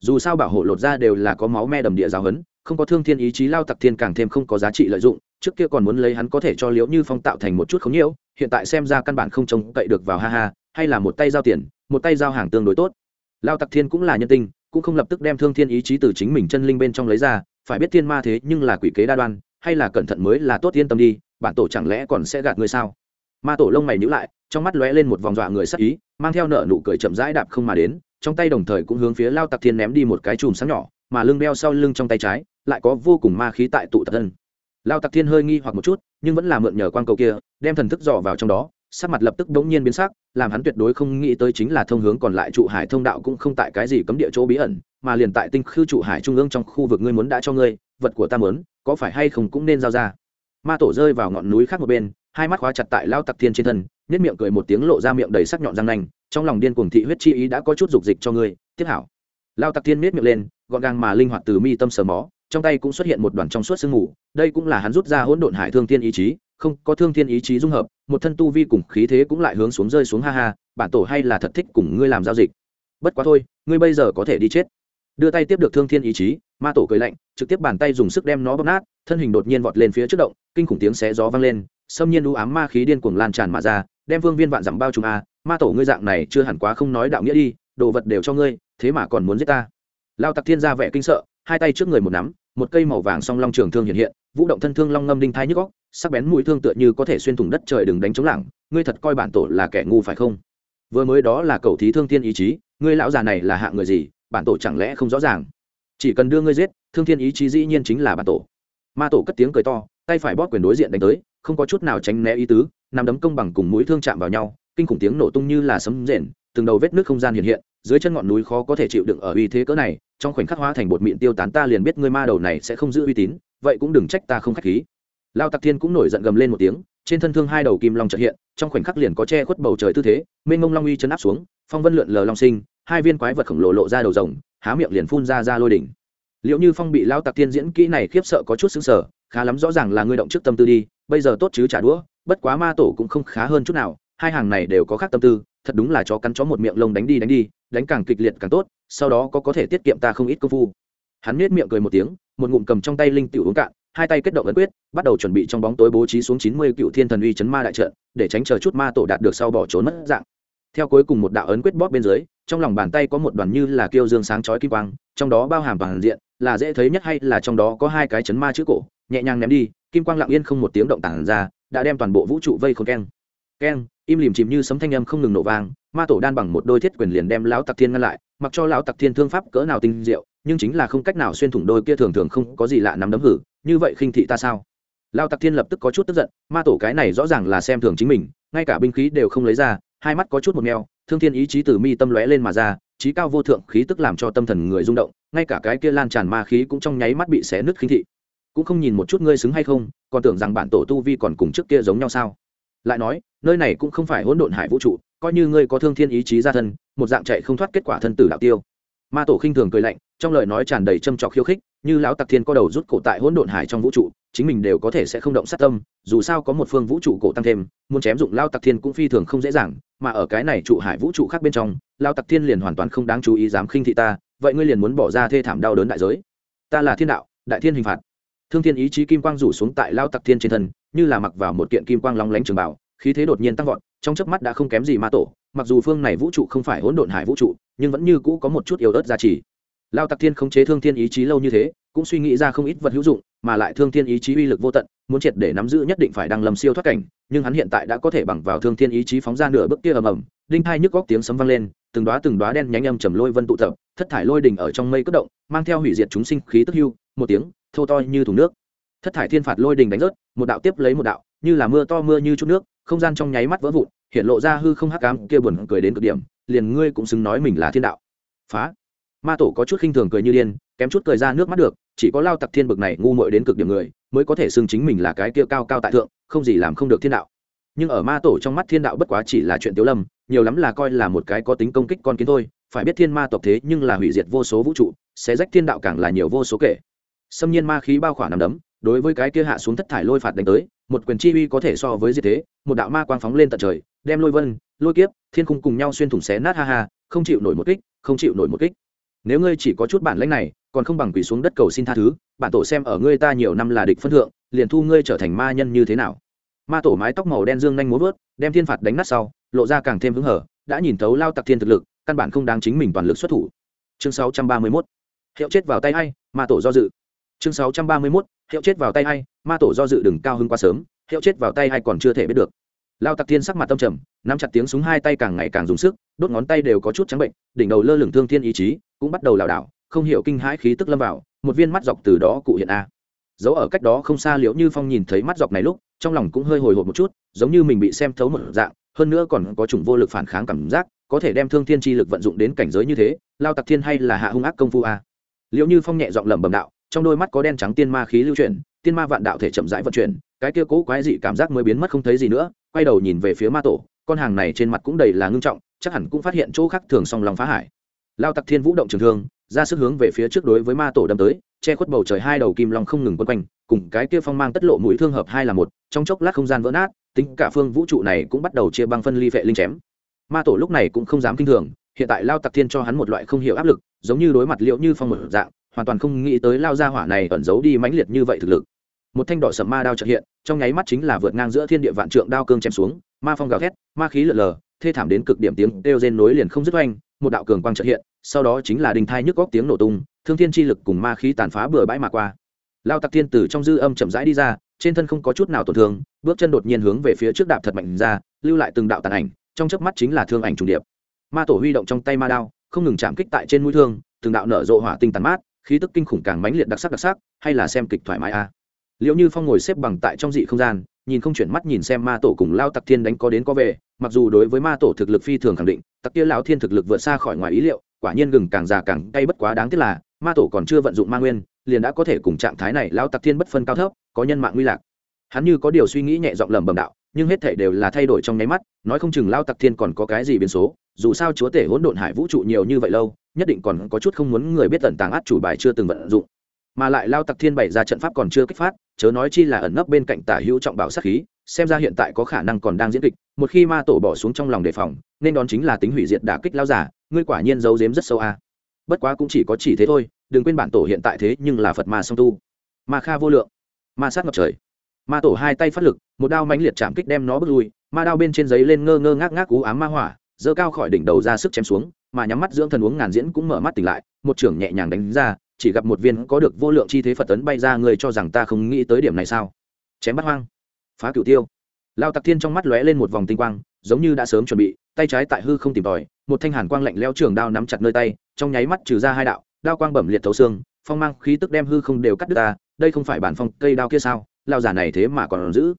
Dù sao bảo hộ lột ra đều là có máu me đầm địa giáo hấn không có thương thiên ý chí lao tặc thiên càng thêm không có giá trị lợi dụng, trước kia còn muốn lấy hắn có thể cho liễu như phong tạo thành một chút không nhiễu, hiện tại xem ra căn bản không trông cậy được vào ha ha, hay là một tay giao tiền, một tay giao hàng tương đối tốt. Lao tặc thiên cũng là nhân tinh cũng không lập tức đem thương thiên ý chí từ chính mình chân linh bên trong lấy ra, phải biết thiên ma thế nhưng là quỷ kế đa đoan, hay là cẩn thận mới là tốt yên tâm đi, bản tổ chẳng lẽ còn sẽ gạt người sao? Ma tổ lông mày nhữ lại, trong mắt lóe lên một vòng dọa người sắc ý, mang theo nợ nụ cười chậm rãi đạp không mà đến, trong tay đồng thời cũng hướng phía lao tặc thiên ném đi một cái chùm sáng nhỏ, mà lưng đeo sau lưng trong tay trái lại có vô cùng ma khí tại tụ tập thân. Lao tặc thiên hơi nghi hoặc một chút, nhưng vẫn là mượn nhờ quan cầu kia, đem thần thức dò vào trong đó, sắc mặt lập tức bỗng nhiên biến sắc, làm hắn tuyệt đối không nghĩ tới chính là thông hướng còn lại trụ hải thông đạo cũng không tại cái gì cấm địa chỗ bí ẩn, mà liền tại tinh khư trụ hải trung ương trong khu vực ngươi muốn đã cho ngươi, vật của ta muốn, có phải hay không cũng nên giao ra. Ma tổ rơi vào ngọn núi khác một bên, hai mắt khóa chặt tại lao tặc thiên trên thân nết miệng cười một tiếng lộ ra miệng đầy sắc nhọn răng nanh, trong lòng điên cuồng thị huyết chi ý đã có chút dục dịch cho ngươi, tiếp hảo. Lao tặc thiên nết miệng lên, gọn gàng mà linh hoạt từ mi tâm sờ mó trong tay cũng xuất hiện một đoàn trong suốt sương mù, đây cũng là hắn rút ra hỗn độn hải thương thiên ý chí, không, có thương thiên ý chí dung hợp, một thân tu vi cùng khí thế cũng lại hướng xuống rơi xuống ha ha, bản tổ hay là thật thích cùng ngươi làm giao dịch. Bất quá thôi, ngươi bây giờ có thể đi chết. Đưa tay tiếp được thương thiên ý chí, ma tổ cười lạnh, trực tiếp bàn tay dùng sức đem nó bóp nát, thân hình đột nhiên vọt lên phía trước động, kinh khủng tiếng xé gió vang lên, xâm nhiên u ám ma khí điên cuồng lan tràn mà ra, đem vương viên vạn dặm bao trùm a, ma tổ ngươi dạng này chưa hẳn quá không nói đạo nghĩa đi, đồ vật đều cho ngươi, thế mà còn muốn giết ta. Lao tặc thiên ra vẻ kinh sợ, hai tay trước người một nắm một cây màu vàng song long trường thương hiện hiện, vũ động thân thương long ngâm đinh thai nhức góc sắc bén mũi thương tựa như có thể xuyên thủng đất trời đừng đánh chống lảng ngươi thật coi bản tổ là kẻ ngu phải không? Vừa mới đó là cầu thí thương thiên ý chí, ngươi lão già này là hạng người gì, bản tổ chẳng lẽ không rõ ràng? Chỉ cần đưa ngươi giết, thương thiên ý chí dĩ nhiên chính là bản tổ. Ma tổ cất tiếng cười to, tay phải bóp quyền đối diện đánh tới, không có chút nào tránh né ý tứ nằm đấm công bằng cùng mũi thương chạm vào nhau, kinh khủng tiếng nổ tung như là sấm rền, từng đầu vết nước không gian hiện hiện dưới chân ngọn núi khó có thể chịu đựng ở uy thế cỡ này, trong khoảnh khắc hóa thành bột mịn tiêu tán ta liền biết ngươi ma đầu này sẽ không giữ uy tín, vậy cũng đừng trách ta không khách khí. Lao tặc thiên cũng nổi giận gầm lên một tiếng, trên thân thương hai đầu kim long trợ hiện, trong khoảnh khắc liền có che khuất bầu trời tư thế, mênh mông long uy chân áp xuống, phong vân lượn lờ long sinh, hai viên quái vật khổng lồ lộ ra đầu rồng, há miệng liền phun ra ra lôi đỉnh. Liệu như phong bị lao tặc thiên diễn kỹ này khiếp sợ có chút xứng sở khá lắm rõ ràng là ngươi động trước tâm tư đi, bây giờ tốt chứ trả đũa, bất quá ma tổ cũng không khá hơn chút nào, hai hàng này đều có khác tâm tư thật đúng là chó cắn chó một miệng lông đánh đi đánh đi, đánh càng kịch liệt càng tốt, sau đó có có thể tiết kiệm ta không ít công phu. Hắn nết miệng cười một tiếng, một ngụm cầm trong tay linh tiểu uống cạn, hai tay kết động ấn quyết, bắt đầu chuẩn bị trong bóng tối bố trí xuống chín mươi cựu thiên thần uy chấn ma đại trận, để tránh chờ chút ma tổ đạt được sau bỏ trốn mất dạng. Theo cuối cùng một đạo ấn quyết bóp bên dưới, trong lòng bàn tay có một đoàn như là kiêu dương sáng chói kim quang, trong đó bao hàm toàn diện, là dễ thấy nhất hay là trong đó có hai cái chấn ma chữ cổ, nhẹ nhàng ném đi, kim quang lặng yên không một tiếng động tản ra, đã đem toàn bộ vũ trụ vây khốn keng. Keng im lìm chìm như sấm thanh âm không ngừng nổ vang, ma tổ đan bằng một đôi thiết quyền liền đem lão tặc thiên ngăn lại, mặc cho lão tặc thiên thương pháp cỡ nào tinh diệu, nhưng chính là không cách nào xuyên thủng đôi kia thường thường không có gì lạ nắm đấm hử, như vậy khinh thị ta sao? Lao tặc thiên lập tức có chút tức giận, ma tổ cái này rõ ràng là xem thường chính mình, ngay cả binh khí đều không lấy ra, hai mắt có chút một mèo thương thiên ý chí từ mi tâm lóe lên mà ra trí cao vô thượng khí tức làm cho tâm thần người rung động, ngay cả cái kia lan tràn ma khí cũng trong nháy mắt bị xé nứt khinh thị. Cũng không nhìn một chút ngươi xứng hay không, còn tưởng rằng bản tổ tu vi còn cùng trước kia giống nhau sao? Lại nói, nơi này cũng không phải hỗn độn hải vũ trụ, coi như ngươi có thương thiên ý chí ra thân, một dạng chạy không thoát kết quả thân tử đạo tiêu. Ma tổ khinh thường cười lạnh, trong lời nói tràn đầy châm trọc khiêu khích, như lão tặc thiên có đầu rút cổ tại hỗn độn hải trong vũ trụ, chính mình đều có thể sẽ không động sát tâm, dù sao có một phương vũ trụ cổ tăng thêm, muốn chém dụng lao tặc thiên cũng phi thường không dễ dàng, mà ở cái này trụ hải vũ trụ khác bên trong lao tặc thiên liền hoàn toàn không đáng chú ý dám khinh thị ta, vậy ngươi liền muốn bỏ ra thê thảm đau đớn đại giới. Ta là thiên đạo, đại thiên hình phạt. Thương thiên ý chí kim quang rủ xuống tại lao tặc thiên trên thân như là mặc vào một kiện kim quang long lánh trường bảo khí thế đột nhiên tăng vọt, trong chớp mắt đã không kém gì ma tổ, mặc dù phương này vũ trụ không phải hỗn độn hải vũ trụ, nhưng vẫn như cũ có một chút yếu ớt giá trị lao tặc thiên không chế thương thiên ý chí lâu như thế, cũng suy nghĩ ra không ít vật hữu dụng, mà lại thương thiên ý chí uy lực vô tận, muốn triệt để nắm giữ nhất định phải đang lầm siêu thoát cảnh, nhưng hắn hiện tại đã có thể bằng vào thương thiên ý chí phóng ra nửa bước kia ầm ầm, đinh hai nhức góc tiếng sấm vang lên, từng đóa từng đóa đen nhánh âm trầm lôi vân tụ tập, thất thải lôi đỉnh ở trong mây cất động, mang theo hủy diệt chúng sinh khí tức hưu, một tiếng, thô to như thùng nước thất thải thiên phạt lôi đình đánh rớt, một đạo tiếp lấy một đạo, như là mưa to mưa như chút nước, không gian trong nháy mắt vỡ vụn, hiện lộ ra hư không hắc ám kia buồn cười đến cực điểm, liền ngươi cũng xứng nói mình là thiên đạo. Phá. Ma tổ có chút khinh thường cười như điên, kém chút cười ra nước mắt được, chỉ có lao tặc thiên bực này ngu muội đến cực điểm người, mới có thể xưng chính mình là cái kia cao cao tại thượng, không gì làm không được thiên đạo. Nhưng ở ma tổ trong mắt thiên đạo bất quá chỉ là chuyện tiếu lâm, nhiều lắm là coi là một cái có tính công kích con kiến thôi, phải biết thiên ma tộc thế nhưng là hủy diệt vô số vũ trụ, sẽ rách thiên đạo càng là nhiều vô số kể. Xâm nhiên ma khí bao khỏa nằm đấm đối với cái kia hạ xuống thất thải lôi phạt đánh tới, một quyền chi uy có thể so với diệt thế, một đạo ma quang phóng lên tận trời, đem lôi vân, lôi kiếp, thiên khung cùng nhau xuyên thủng xé nát ha ha, không chịu nổi một kích, không chịu nổi một kích. Nếu ngươi chỉ có chút bản lãnh này, còn không bằng quỳ xuống đất cầu xin tha thứ, bản tổ xem ở ngươi ta nhiều năm là địch phân thượng, liền thu ngươi trở thành ma nhân như thế nào. Ma tổ mái tóc màu đen dương nhanh muốn vớt, đem thiên phạt đánh nát sau, lộ ra càng thêm vững hở, đã nhìn thấu lao tặc thiên thực lực, căn bản không đáng chính mình toàn lực xuất thủ. Chương 631. hiệu chết vào tay hay ma tổ do dự chương 631. hiệu chết vào tay hay ma tổ do dự đừng cao hơn quá sớm, hiệu chết vào tay hay còn chưa thể biết được lao tặc thiên sắc mặt tâm trầm, nắm chặt tiếng súng hai tay càng ngày càng dùng sức, đốt ngón tay đều có chút trắng bệnh, đỉnh đầu lơ lửng thương thiên ý chí, cũng bắt đầu lảo đảo, không hiểu kinh hãi khí tức lâm vào, một viên mắt dọc từ đó cụ hiện a dấu ở cách đó không xa liễu như phong nhìn thấy mắt dọc này lúc, trong lòng cũng hơi hồi hộp một chút, giống như mình bị xem thấu một dạng, hơn nữa còn có chủng vô lực phản kháng cảm giác, có thể đem thương thiên chi lực vận dụng đến cảnh giới như thế, lao tặc thiên hay là hạ hung ác công phu a liễu như phong nhẹ giọng lẩm bẩm đạo trong đôi mắt có đen trắng tiên ma khí lưu chuyển, tiên ma vạn đạo thể chậm rãi vận chuyển, cái kia cố quái dị cảm giác mới biến mất không thấy gì nữa, quay đầu nhìn về phía ma tổ, con hàng này trên mặt cũng đầy là ngưng trọng, chắc hẳn cũng phát hiện chỗ khác thường song lòng phá hải. Lao tặc thiên vũ động trường thương, ra sức hướng về phía trước đối với ma tổ đâm tới, che khuất bầu trời hai đầu kim long không ngừng quấn quanh, cùng cái kia phong mang tất lộ mũi thương hợp hai là một, trong chốc lát không gian vỡ nát, tính cả phương vũ trụ này cũng bắt đầu chia băng phân ly vệ linh chém. Ma tổ lúc này cũng không dám kinh thường, hiện tại lao tặc thiên cho hắn một loại không hiểu áp lực, giống như đối mặt liệu như phong một dạng hoàn toàn không nghĩ tới lao ra hỏa này ẩn giấu đi mãnh liệt như vậy thực lực. Một thanh đỏ sầm ma đao trợ hiện, trong nháy mắt chính là vượt ngang giữa thiên địa vạn trượng đao cương chém xuống, ma phong gào thét, ma khí lở lờ, thê thảm đến cực điểm tiếng kêu rên nối liền không dứt oanh, một đạo cường quang trợ hiện, sau đó chính là đình thai nhức góc tiếng nổ tung, thương thiên chi lực cùng ma khí tàn phá bừa bãi mà qua. Lao tặc thiên tử trong dư âm chậm rãi đi ra, trên thân không có chút nào tổn thương, bước chân đột nhiên hướng về phía trước đạp thật mạnh ra, lưu lại từng đạo tàn ảnh, trong chớp mắt chính là thương ảnh trùng điệp. Ma tổ huy động trong tay ma đao, không ngừng chạm kích tại trên mũi thương, từng đạo nở rộ hỏa tinh tàn mát khí tức kinh khủng càng mãnh liệt đặc sắc đặc sắc, hay là xem kịch thoải mái a à. liệu như phong ngồi xếp bằng tại trong dị không gian, nhìn không chuyển mắt nhìn xem ma tổ cùng lao tặc thiên đánh có đến có về, mặc dù đối với ma tổ thực lực phi thường khẳng định, tặc kia lão thiên thực lực vượt xa khỏi ngoài ý liệu, quả nhiên gừng càng già càng cay bất quá đáng tiếc là, ma tổ còn chưa vận dụng ma nguyên, liền đã có thể cùng trạng thái này lao tặc thiên bất phân cao thấp, có nhân mạng nguy lạc hắn như có điều suy nghĩ nhẹ giọng lẩm bẩm đạo nhưng hết thể đều là thay đổi trong nháy mắt, nói không chừng lao tặc thiên còn có cái gì biến số, dù sao chúa tể hỗn độn hải vũ trụ nhiều như vậy lâu, nhất định còn có chút không muốn người biết ẩn tàng át chủ bài chưa từng vận dụng. Mà lại lao tặc thiên bày ra trận pháp còn chưa kích phát, chớ nói chi là ẩn nấp bên cạnh tả hữu trọng bảo sát khí, xem ra hiện tại có khả năng còn đang diễn kịch, một khi ma tổ bỏ xuống trong lòng đề phòng, nên đón chính là tính hủy diệt đả kích lao giả ngươi quả nhiên giấu giếm rất sâu a. Bất quá cũng chỉ có chỉ thế thôi, đừng quên bản tổ hiện tại thế nhưng là phật ma song tu. Ma kha vô lượng. Ma sát ngập trời ma tổ hai tay phát lực, một đao mãnh liệt chạm kích đem nó bước lui, ma đao bên trên giấy lên ngơ ngơ ngác ngác cú ám ma hỏa, giơ cao khỏi đỉnh đầu ra sức chém xuống, mà nhắm mắt dưỡng thần uống ngàn diễn cũng mở mắt tỉnh lại, một trưởng nhẹ nhàng đánh ra, chỉ gặp một viên có được vô lượng chi thế phật tấn bay ra, người cho rằng ta không nghĩ tới điểm này sao? Chém bắt hoang. Phá cửu tiêu. Lao tặc thiên trong mắt lóe lên một vòng tinh quang, giống như đã sớm chuẩn bị, tay trái tại hư không tìm tòi, một thanh hàn quang lạnh leo trường đao nắm chặt nơi tay, trong nháy mắt trừ ra hai đạo, đao quang bẩm liệt thấu xương, phong mang khí tức đem hư không đều cắt đứt ta, đây không phải bản phong cây đao kia sao? Lao giả này thế mà còn giữ.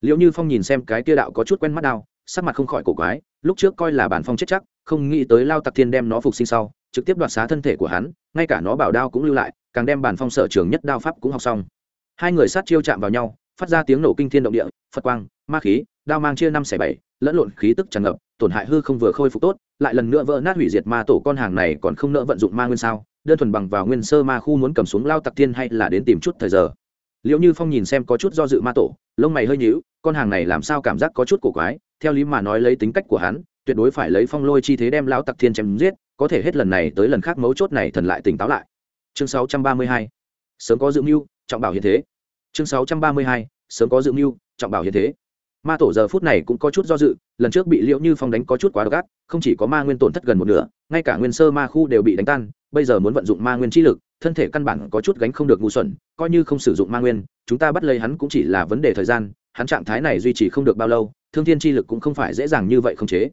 Liệu như phong nhìn xem cái kia đạo có chút quen mắt đao sắc mặt không khỏi cổ quái, lúc trước coi là bản phong chết chắc, không nghĩ tới lao tặc thiên đem nó phục sinh sau, trực tiếp đoạt xá thân thể của hắn, ngay cả nó bảo đao cũng lưu lại, càng đem bản phong sở trường nhất đao pháp cũng học xong. Hai người sát chiêu chạm vào nhau, phát ra tiếng nổ kinh thiên động địa, phật quang, ma khí, đao mang chia năm xẻ bảy, lẫn lộn khí tức tràn ngập, tổn hại hư không vừa khôi phục tốt, lại lần nữa vỡ nát hủy diệt ma tổ con hàng này còn không nỡ vận dụng ma nguyên sao, đơn thuần bằng vào nguyên sơ ma khu muốn cầm xuống lao tặc thiên hay là đến tìm chút thời giờ liệu như phong nhìn xem có chút do dự ma tổ, lông mày hơi nhíu, con hàng này làm sao cảm giác có chút cổ quái, theo lý mà nói lấy tính cách của hắn, tuyệt đối phải lấy phong lôi chi thế đem lao tặc thiên chém giết, có thể hết lần này tới lần khác mấu chốt này thần lại tỉnh táo lại. Chương 632 sớm có dự mưu, trọng bảo hiện thế. Chương 632 sớm có dự mưu, trọng bảo hiện thế. Ma tổ giờ phút này cũng có chút do dự, lần trước bị liễu như phong đánh có chút quá độc ác, không chỉ có ma nguyên tổn thất gần một nửa, ngay cả nguyên sơ ma khu đều bị đánh tan, bây giờ muốn vận dụng ma nguyên chi lực thân thể căn bản có chút gánh không được ngu xuẩn, coi như không sử dụng ma nguyên, chúng ta bắt lấy hắn cũng chỉ là vấn đề thời gian, hắn trạng thái này duy trì không được bao lâu, thương thiên chi lực cũng không phải dễ dàng như vậy không chế.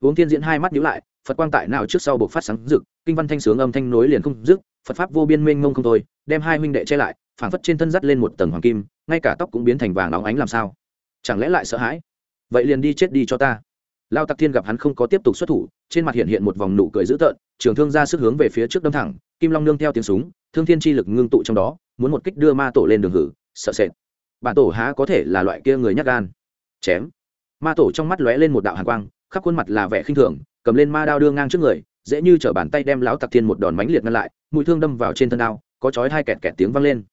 Uống thiên diễn hai mắt nhíu lại, phật quang tại nào trước sau buộc phát sáng rực, kinh văn thanh sướng âm thanh nối liền không dứt, phật pháp vô biên mênh mông không thôi, đem hai huynh đệ che lại, phảng phất trên thân dắt lên một tầng hoàng kim, ngay cả tóc cũng biến thành vàng óng ánh làm sao? Chẳng lẽ lại sợ hãi? Vậy liền đi chết đi cho ta. Lao tặc thiên gặp hắn không có tiếp tục xuất thủ trên mặt hiện hiện một vòng nụ cười dữ tợn, trường thương ra sức hướng về phía trước đâm thẳng, kim long nương theo tiếng súng, thương thiên chi lực ngưng tụ trong đó, muốn một kích đưa ma tổ lên đường hử, sợ sệt. Bản tổ há có thể là loại kia người nhắc gan. Chém. Ma tổ trong mắt lóe lên một đạo hàn quang, khắp khuôn mặt là vẻ khinh thường, cầm lên ma đao đưa ngang trước người, dễ như chở bàn tay đem lão tặc thiên một đòn mánh liệt ngăn lại, mũi thương đâm vào trên thân đao, có chói hai kẹt kẹt tiếng vang lên.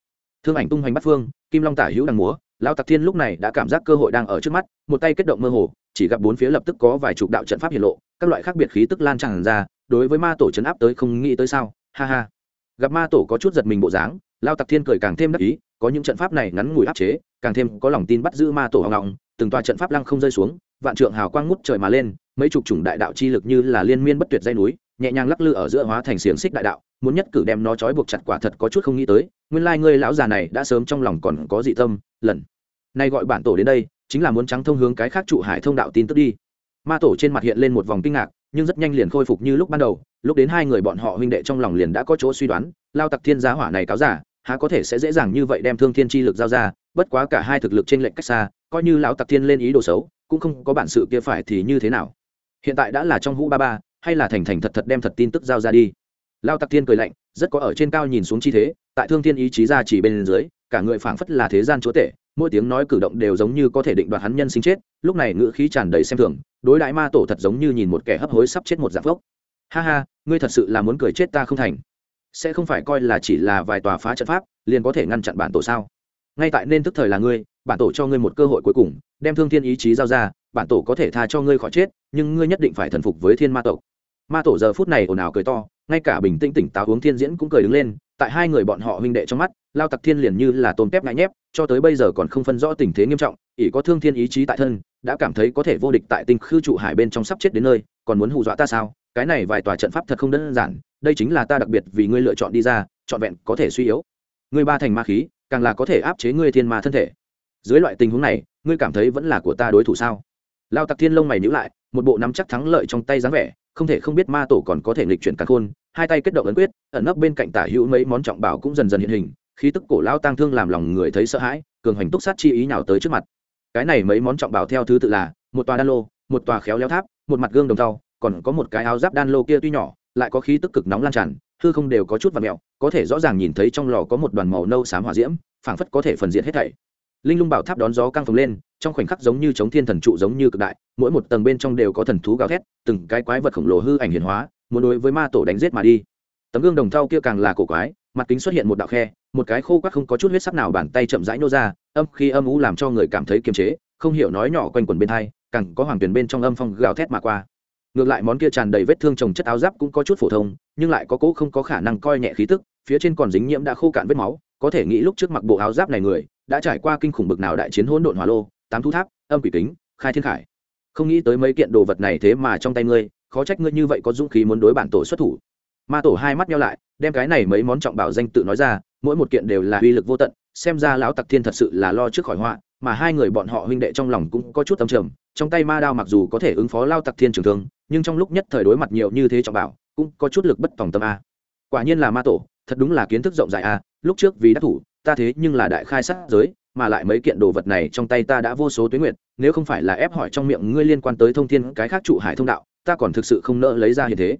Thương ảnh tung hoành bắt phương, kim long tả hữu đang múa lão tặc thiên lúc này đã cảm giác cơ hội đang ở trước mắt, một tay kết động mơ hồ, chỉ gặp bốn phía lập tức có vài chục đạo trận pháp hiện lộ, các loại khác biệt khí tức lan tràn ra, đối với ma tổ chấn áp tới không nghĩ tới sao? Ha ha. Gặp ma tổ có chút giật mình bộ dáng lao tặc thiên cười càng thêm đắc ý, có những trận pháp này ngắn ngủi áp chế, càng thêm có lòng tin bắt giữ ma tổ hòng ngọng, từng tòa trận pháp lăng không rơi xuống, vạn trượng hào quang ngút trời mà lên, mấy chục chủng đại đạo chi lực như là liên miên bất tuyệt dây núi nhẹ nhàng lắc lư ở giữa hóa thành xiềng xích đại đạo, muốn nhất cử đem nó trói buộc chặt quả thật có chút không nghĩ tới, nguyên lai ngươi lão già này đã sớm trong lòng còn có dị tâm, lần nay gọi bản tổ đến đây, chính là muốn trắng thông hướng cái khác trụ hải thông đạo tin tức đi. Ma tổ trên mặt hiện lên một vòng kinh ngạc, nhưng rất nhanh liền khôi phục như lúc ban đầu, lúc đến hai người bọn họ huynh đệ trong lòng liền đã có chỗ suy đoán, lao tặc thiên giá hỏa này cáo giả, há có thể sẽ dễ dàng như vậy đem thương thiên chi lực giao ra, bất quá cả hai thực lực trên lệnh cách xa, coi như lão tặc thiên lên ý đồ xấu, cũng không có bản sự kia phải thì như thế nào. Hiện tại đã là trong hũ ba ba hay là thành thành thật thật đem thật tin tức giao ra đi. Lao tặc thiên cười lạnh, rất có ở trên cao nhìn xuống chi thế, tại thương thiên ý chí ra chỉ bên dưới, cả người phảng phất là thế gian chúa tể, mỗi tiếng nói cử động đều giống như có thể định đoạt hắn nhân sinh chết, lúc này ngữ khí tràn đầy xem thường, đối đại ma tổ thật giống như nhìn một kẻ hấp hối sắp chết một dạng gốc ha ha, ngươi thật sự là muốn cười chết ta không thành. Sẽ không phải coi là chỉ là vài tòa phá trận pháp, liền có thể ngăn chặn bản tổ sao? Ngay tại nên tức thời là ngươi, bản tổ cho ngươi một cơ hội cuối cùng, đem thương thiên ý chí giao ra, bản tổ có thể tha cho ngươi khỏi chết, nhưng ngươi nhất định phải thần phục với thiên ma tộc ma tổ giờ phút này ồn ào cười to, ngay cả bình tĩnh tỉnh táo uống thiên diễn cũng cười đứng lên, tại hai người bọn họ huynh đệ trong mắt, lao tặc thiên liền như là tôm tép ngại nhép, cho tới bây giờ còn không phân rõ tình thế nghiêm trọng, ỷ có thương thiên ý chí tại thân, đã cảm thấy có thể vô địch tại tinh khư trụ hải bên trong sắp chết đến nơi, còn muốn hù dọa ta sao? Cái này vài tòa trận pháp thật không đơn giản, đây chính là ta đặc biệt vì ngươi lựa chọn đi ra, trọn vẹn có thể suy yếu. Ngươi ba thành ma khí, càng là có thể áp chế ngươi thiên ma thân thể. Dưới loại tình huống này, ngươi cảm thấy vẫn là của ta đối thủ sao? Lao tặc thiên lông mày nhữ lại, một bộ nắm chắc thắng lợi trong tay dáng vẻ không thể không biết ma tổ còn có thể nghịch chuyển càn khôn, hai tay kết động ấn quyết, ẩn nấp bên cạnh tả hữu mấy món trọng bảo cũng dần dần hiện hình, khí tức cổ lao tang thương làm lòng người thấy sợ hãi, cường hoành túc sát chi ý nào tới trước mặt. Cái này mấy món trọng bảo theo thứ tự là, một tòa đan lô, một tòa khéo léo tháp, một mặt gương đồng tàu còn có một cái áo giáp đan lô kia tuy nhỏ, lại có khí tức cực nóng lan tràn, hư không đều có chút và mẹo, có thể rõ ràng nhìn thấy trong lò có một đoàn màu nâu xám hỏa diễm, phảng phất có thể phần diện hết thảy linh lung bảo tháp đón gió căng phồng lên, trong khoảnh khắc giống như chống thiên thần trụ giống như cực đại, mỗi một tầng bên trong đều có thần thú gào thét, từng cái quái vật khổng lồ hư ảnh hiển hóa, muốn đối với ma tổ đánh giết mà đi. Tấm gương đồng thau kia càng là cổ quái, mặt kính xuất hiện một đạo khe, một cái khô quắc không có chút huyết sắc nào bàn tay chậm rãi nô ra, âm khi âm ú làm cho người cảm thấy kiềm chế, không hiểu nói nhỏ quanh quần bên thai càng có hoàng tuyển bên trong âm phong gào thét mà qua. Ngược lại món kia tràn đầy vết thương trồng chất áo giáp cũng có chút phổ thông, nhưng lại có cỗ không có khả năng coi nhẹ khí tức, phía trên còn dính nhiễm đã khô cạn vết máu, có thể nghĩ lúc trước mặc bộ áo giáp này người đã trải qua kinh khủng bực nào đại chiến hỗn độn hỏa lô, tám thu tháp, âm quỷ kính, khai thiên khải. Không nghĩ tới mấy kiện đồ vật này thế mà trong tay ngươi, khó trách ngươi như vậy có dũng khí muốn đối bản tổ xuất thủ. Ma tổ hai mắt nhau lại, đem cái này mấy món trọng bảo danh tự nói ra, mỗi một kiện đều là uy lực vô tận, xem ra lão tặc thiên thật sự là lo trước khỏi họa, mà hai người bọn họ huynh đệ trong lòng cũng có chút tâm trầm, trong tay ma đao mặc dù có thể ứng phó lao tặc thiên trường thương, nhưng trong lúc nhất thời đối mặt nhiều như thế trọng bảo, cũng có chút lực bất tòng tâm a. Quả nhiên là ma tổ, thật đúng là kiến thức rộng rãi a, lúc trước vì đắc thủ ta thế nhưng là đại khai sát giới, mà lại mấy kiện đồ vật này trong tay ta đã vô số tuyến nguyện nếu không phải là ép hỏi trong miệng ngươi liên quan tới thông thiên cái khác trụ hải thông đạo, ta còn thực sự không nỡ lấy ra hiện thế.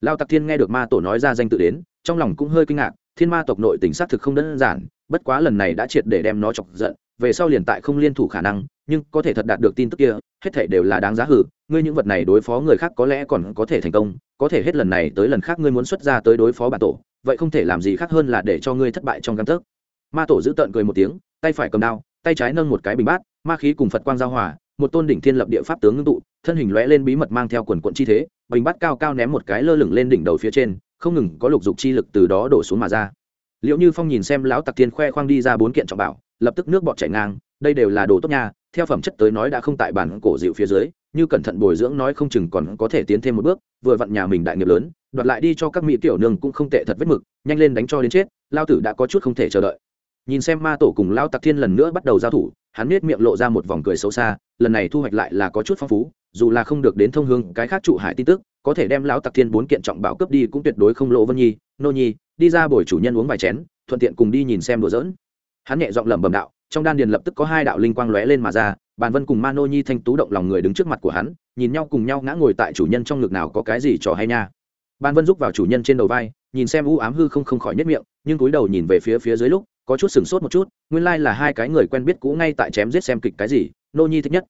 Lao tặc thiên nghe được ma tổ nói ra danh tự đến, trong lòng cũng hơi kinh ngạc, thiên ma tộc nội tình xác thực không đơn giản, bất quá lần này đã triệt để đem nó chọc giận, về sau liền tại không liên thủ khả năng, nhưng có thể thật đạt được tin tức kia, hết thể đều là đáng giá hử, ngươi những vật này đối phó người khác có lẽ còn có thể thành công, có thể hết lần này tới lần khác ngươi muốn xuất ra tới đối phó bản tổ, vậy không thể làm gì khác hơn là để cho ngươi thất bại trong căn thức ma tổ giữ tợn cười một tiếng, tay phải cầm đao, tay trái nâng một cái bình bát, ma khí cùng phật quang giao hòa, một tôn đỉnh thiên lập địa pháp tướng ngưng tụ, thân hình lóe lên bí mật mang theo quần quận chi thế, bình bát cao cao ném một cái lơ lửng lên đỉnh đầu phía trên, không ngừng có lục dục chi lực từ đó đổ xuống mà ra. Liệu như phong nhìn xem lão tặc tiên khoe khoang đi ra bốn kiện trọng bảo, lập tức nước bọt chảy ngang, đây đều là đồ tốt nha, theo phẩm chất tới nói đã không tại bản cổ dịu phía dưới, như cẩn thận bồi dưỡng nói không chừng còn có thể tiến thêm một bước, vừa vặn nhà mình đại nghiệp lớn, đoạt lại đi cho các mỹ tiểu nương cũng không tệ thật vết mực, nhanh lên đánh cho đến chết lao tử đã có chút không thể chờ đợi nhìn xem ma tổ cùng lao tặc thiên lần nữa bắt đầu giao thủ, hắn nết miệng lộ ra một vòng cười xấu xa, lần này thu hoạch lại là có chút phong phú, dù là không được đến thông hương cái khác trụ hải tin tức, có thể đem lão tặc thiên bốn kiện trọng bảo cướp đi cũng tuyệt đối không lộ vân nhi, nô nhi, đi ra bồi chủ nhân uống vài chén, thuận tiện cùng đi nhìn xem đồ dỡn hắn nhẹ giọng lẩm bẩm đạo, trong đan điền lập tức có hai đạo linh quang lóe lên mà ra, bàn vân cùng ma nô nhi thanh tú động lòng người đứng trước mặt của hắn, nhìn nhau cùng nhau ngã ngồi tại chủ nhân trong ngực nào có cái gì trò hay nha. Bàn vân rúc vào chủ nhân trên đầu vai, nhìn xem u ám hư không không khỏi nhất miệng, nhưng cúi đầu nhìn về phía phía dưới lúc có chút sửng sốt một chút, nguyên lai là hai cái người quen biết cũ ngay tại chém giết xem kịch cái gì, nô nhi thích nhất.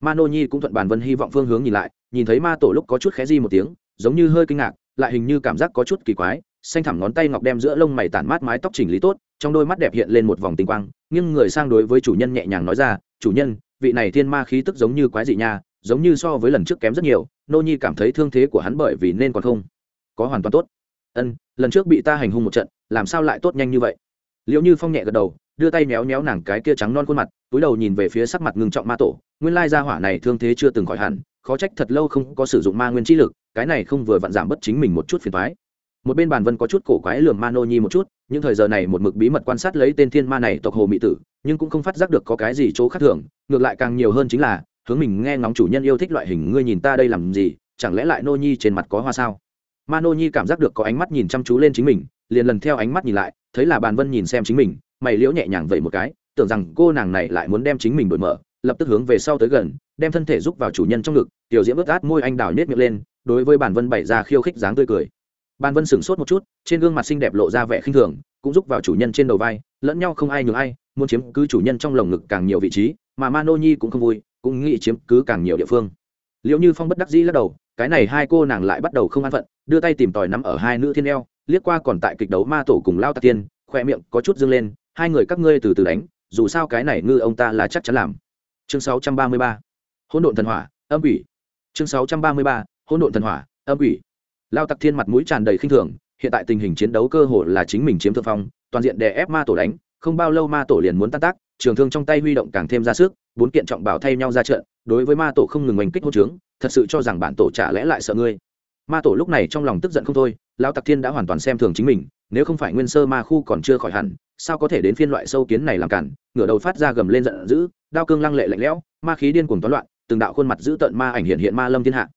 Ma nô nhi cũng thuận bàn vân hy vọng phương hướng nhìn lại, nhìn thấy ma tổ lúc có chút khé di một tiếng, giống như hơi kinh ngạc, lại hình như cảm giác có chút kỳ quái, xanh thẳm ngón tay ngọc đem giữa lông mày tản mát mái tóc chỉnh lý tốt, trong đôi mắt đẹp hiện lên một vòng tinh quang, nhưng người sang đối với chủ nhân nhẹ nhàng nói ra, chủ nhân, vị này thiên ma khí tức giống như quái dị nha, giống như so với lần trước kém rất nhiều, nô nhi cảm thấy thương thế của hắn bởi vì nên còn không? Có hoàn toàn tốt. Ân, lần trước bị ta hành hung một trận, làm sao lại tốt nhanh như vậy? Liệu như phong nhẹ gật đầu, đưa tay méo méo nàng cái kia trắng non khuôn mặt, túi đầu nhìn về phía sắc mặt ngưng trọng ma tổ. Nguyên lai gia hỏa này thương thế chưa từng khỏi hẳn, khó trách thật lâu không có sử dụng ma nguyên chi lực, cái này không vừa vặn giảm bớt chính mình một chút phiền thoái một bên bàn vân có chút cổ quái lườm ma nô nhi một chút nhưng thời giờ này một mực bí mật quan sát lấy tên thiên ma này tộc hồ mỹ tử, nhưng cũng không phát giác được có cái gì chỗ khác thường, ngược lại càng nhiều hơn chính là, hướng mình nghe ngóng chủ nhân yêu thích loại hình ngươi nhìn ta đây làm gì, chẳng lẽ lại nô nhi trên mặt có hoa sao? Ma nô nhi cảm giác được có ánh mắt nhìn chăm chú lên chính mình, liền lần theo ánh mắt nhìn lại thấy là bàn vân nhìn xem chính mình, mày liễu nhẹ nhàng vậy một cái, tưởng rằng cô nàng này lại muốn đem chính mình đổi mở, lập tức hướng về sau tới gần, đem thân thể giúp vào chủ nhân trong ngực, tiểu diễm ướt át môi anh đào nhét miệng lên, đối với bàn vân bày ra khiêu khích dáng tươi cười. Bàn vân sửng sốt một chút, trên gương mặt xinh đẹp lộ ra vẻ khinh thường, cũng giúp vào chủ nhân trên đầu vai, lẫn nhau không ai nhường ai, muốn chiếm cứ chủ nhân trong lồng ngực càng nhiều vị trí, mà ma nô nhi cũng không vui, cũng nghĩ chiếm cứ càng nhiều địa phương. Liệu như phong bất đắc dĩ lắc đầu, cái này hai cô nàng lại bắt đầu không an phận, đưa tay tìm tòi nắm ở hai nữ thiên eo liếc qua còn tại kịch đấu ma tổ cùng lao tạc tiên khoe miệng có chút dâng lên, hai người các ngươi từ từ đánh, dù sao cái này ngư ông ta là chắc chắn làm chương 633. hỗn độn thần hỏa, âm ủy chương 633. hỗn độn thần hỏa, âm ủy lao tặc thiên mặt mũi tràn đầy khinh thường, hiện tại tình hình chiến đấu cơ hồ là chính mình chiếm thượng phong, toàn diện đè ép ma tổ đánh, không bao lâu ma tổ liền muốn tan tác, trường thương trong tay huy động càng thêm ra sức, bốn kiện trọng bảo thay nhau ra trận, đối với ma tổ không ngừng oanh kích hỗ trướng, thật sự cho rằng bản tổ trả lẽ lại sợ ngươi ma tổ lúc này trong lòng tức giận không thôi lao tặc thiên đã hoàn toàn xem thường chính mình, nếu không phải nguyên sơ ma khu còn chưa khỏi hẳn, sao có thể đến phiên loại sâu kiến này làm cản, ngửa đầu phát ra gầm lên giận dữ, đao cương lăng lệ lạnh lẽo, ma khí điên cuồng toán loạn, từng đạo khuôn mặt giữ tợn ma ảnh hiện hiện ma lâm thiên hạ.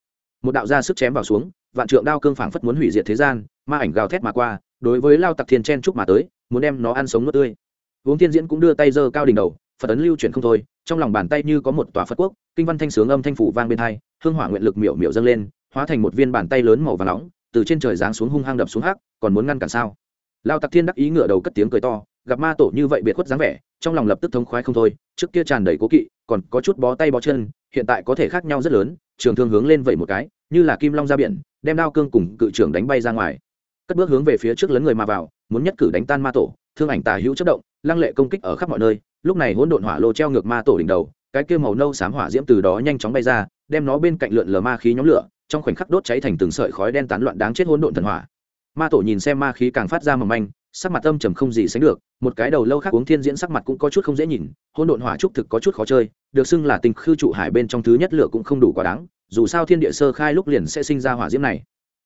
Một đạo ra sức chém vào xuống, vạn trượng đao cương phảng phất muốn hủy diệt thế gian, ma ảnh gào thét mà qua, đối với lao tặc thiên chen trúc mà tới, muốn đem nó ăn sống nuốt tươi. Uống thiên diễn cũng đưa tay giơ cao đỉnh đầu, phật ấn lưu chuyển không thôi, trong lòng bàn tay như có một tòa phật quốc, kinh văn thanh sướng âm thanh phủ vang bên hai, hương hỏa nguyện lực miểu miểu dâng lên hóa thành một viên bàn tay lớn màu và nóng, từ trên trời giáng xuống hung hăng đập xuống hắc, còn muốn ngăn cản sao? Lao tặc thiên đắc ý ngửa đầu cất tiếng cười to, gặp ma tổ như vậy biệt khuất dáng vẻ, trong lòng lập tức thống khoái không thôi, trước kia tràn đầy cố kỵ, còn có chút bó tay bó chân, hiện tại có thể khác nhau rất lớn, trường thương hướng lên vậy một cái, như là kim long ra biển, đem đao cương cùng cự trưởng đánh bay ra ngoài. Cất bước hướng về phía trước lấn người mà vào, muốn nhất cử đánh tan ma tổ, thương ảnh tà hữu chất động, lăng lệ công kích ở khắp mọi nơi, lúc này hỗn độn hỏa lô treo ngược ma tổ đỉnh đầu, cái kia màu nâu xám hỏa diễm từ đó nhanh chóng bay ra, đem nó bên cạnh lượn lờ ma khí nhóm lửa trong khoảnh khắc đốt cháy thành từng sợi khói đen tán loạn đáng chết hỗn độn thần hỏa. Ma tổ nhìn xem ma khí càng phát ra mầm manh, sắc mặt âm trầm không gì sánh được, một cái đầu lâu khác uống thiên diễn sắc mặt cũng có chút không dễ nhìn, hỗn độn hỏa trúc thực có chút khó chơi, được xưng là tình khư trụ hải bên trong thứ nhất lửa cũng không đủ quá đáng, dù sao thiên địa sơ khai lúc liền sẽ sinh ra hỏa diễm này.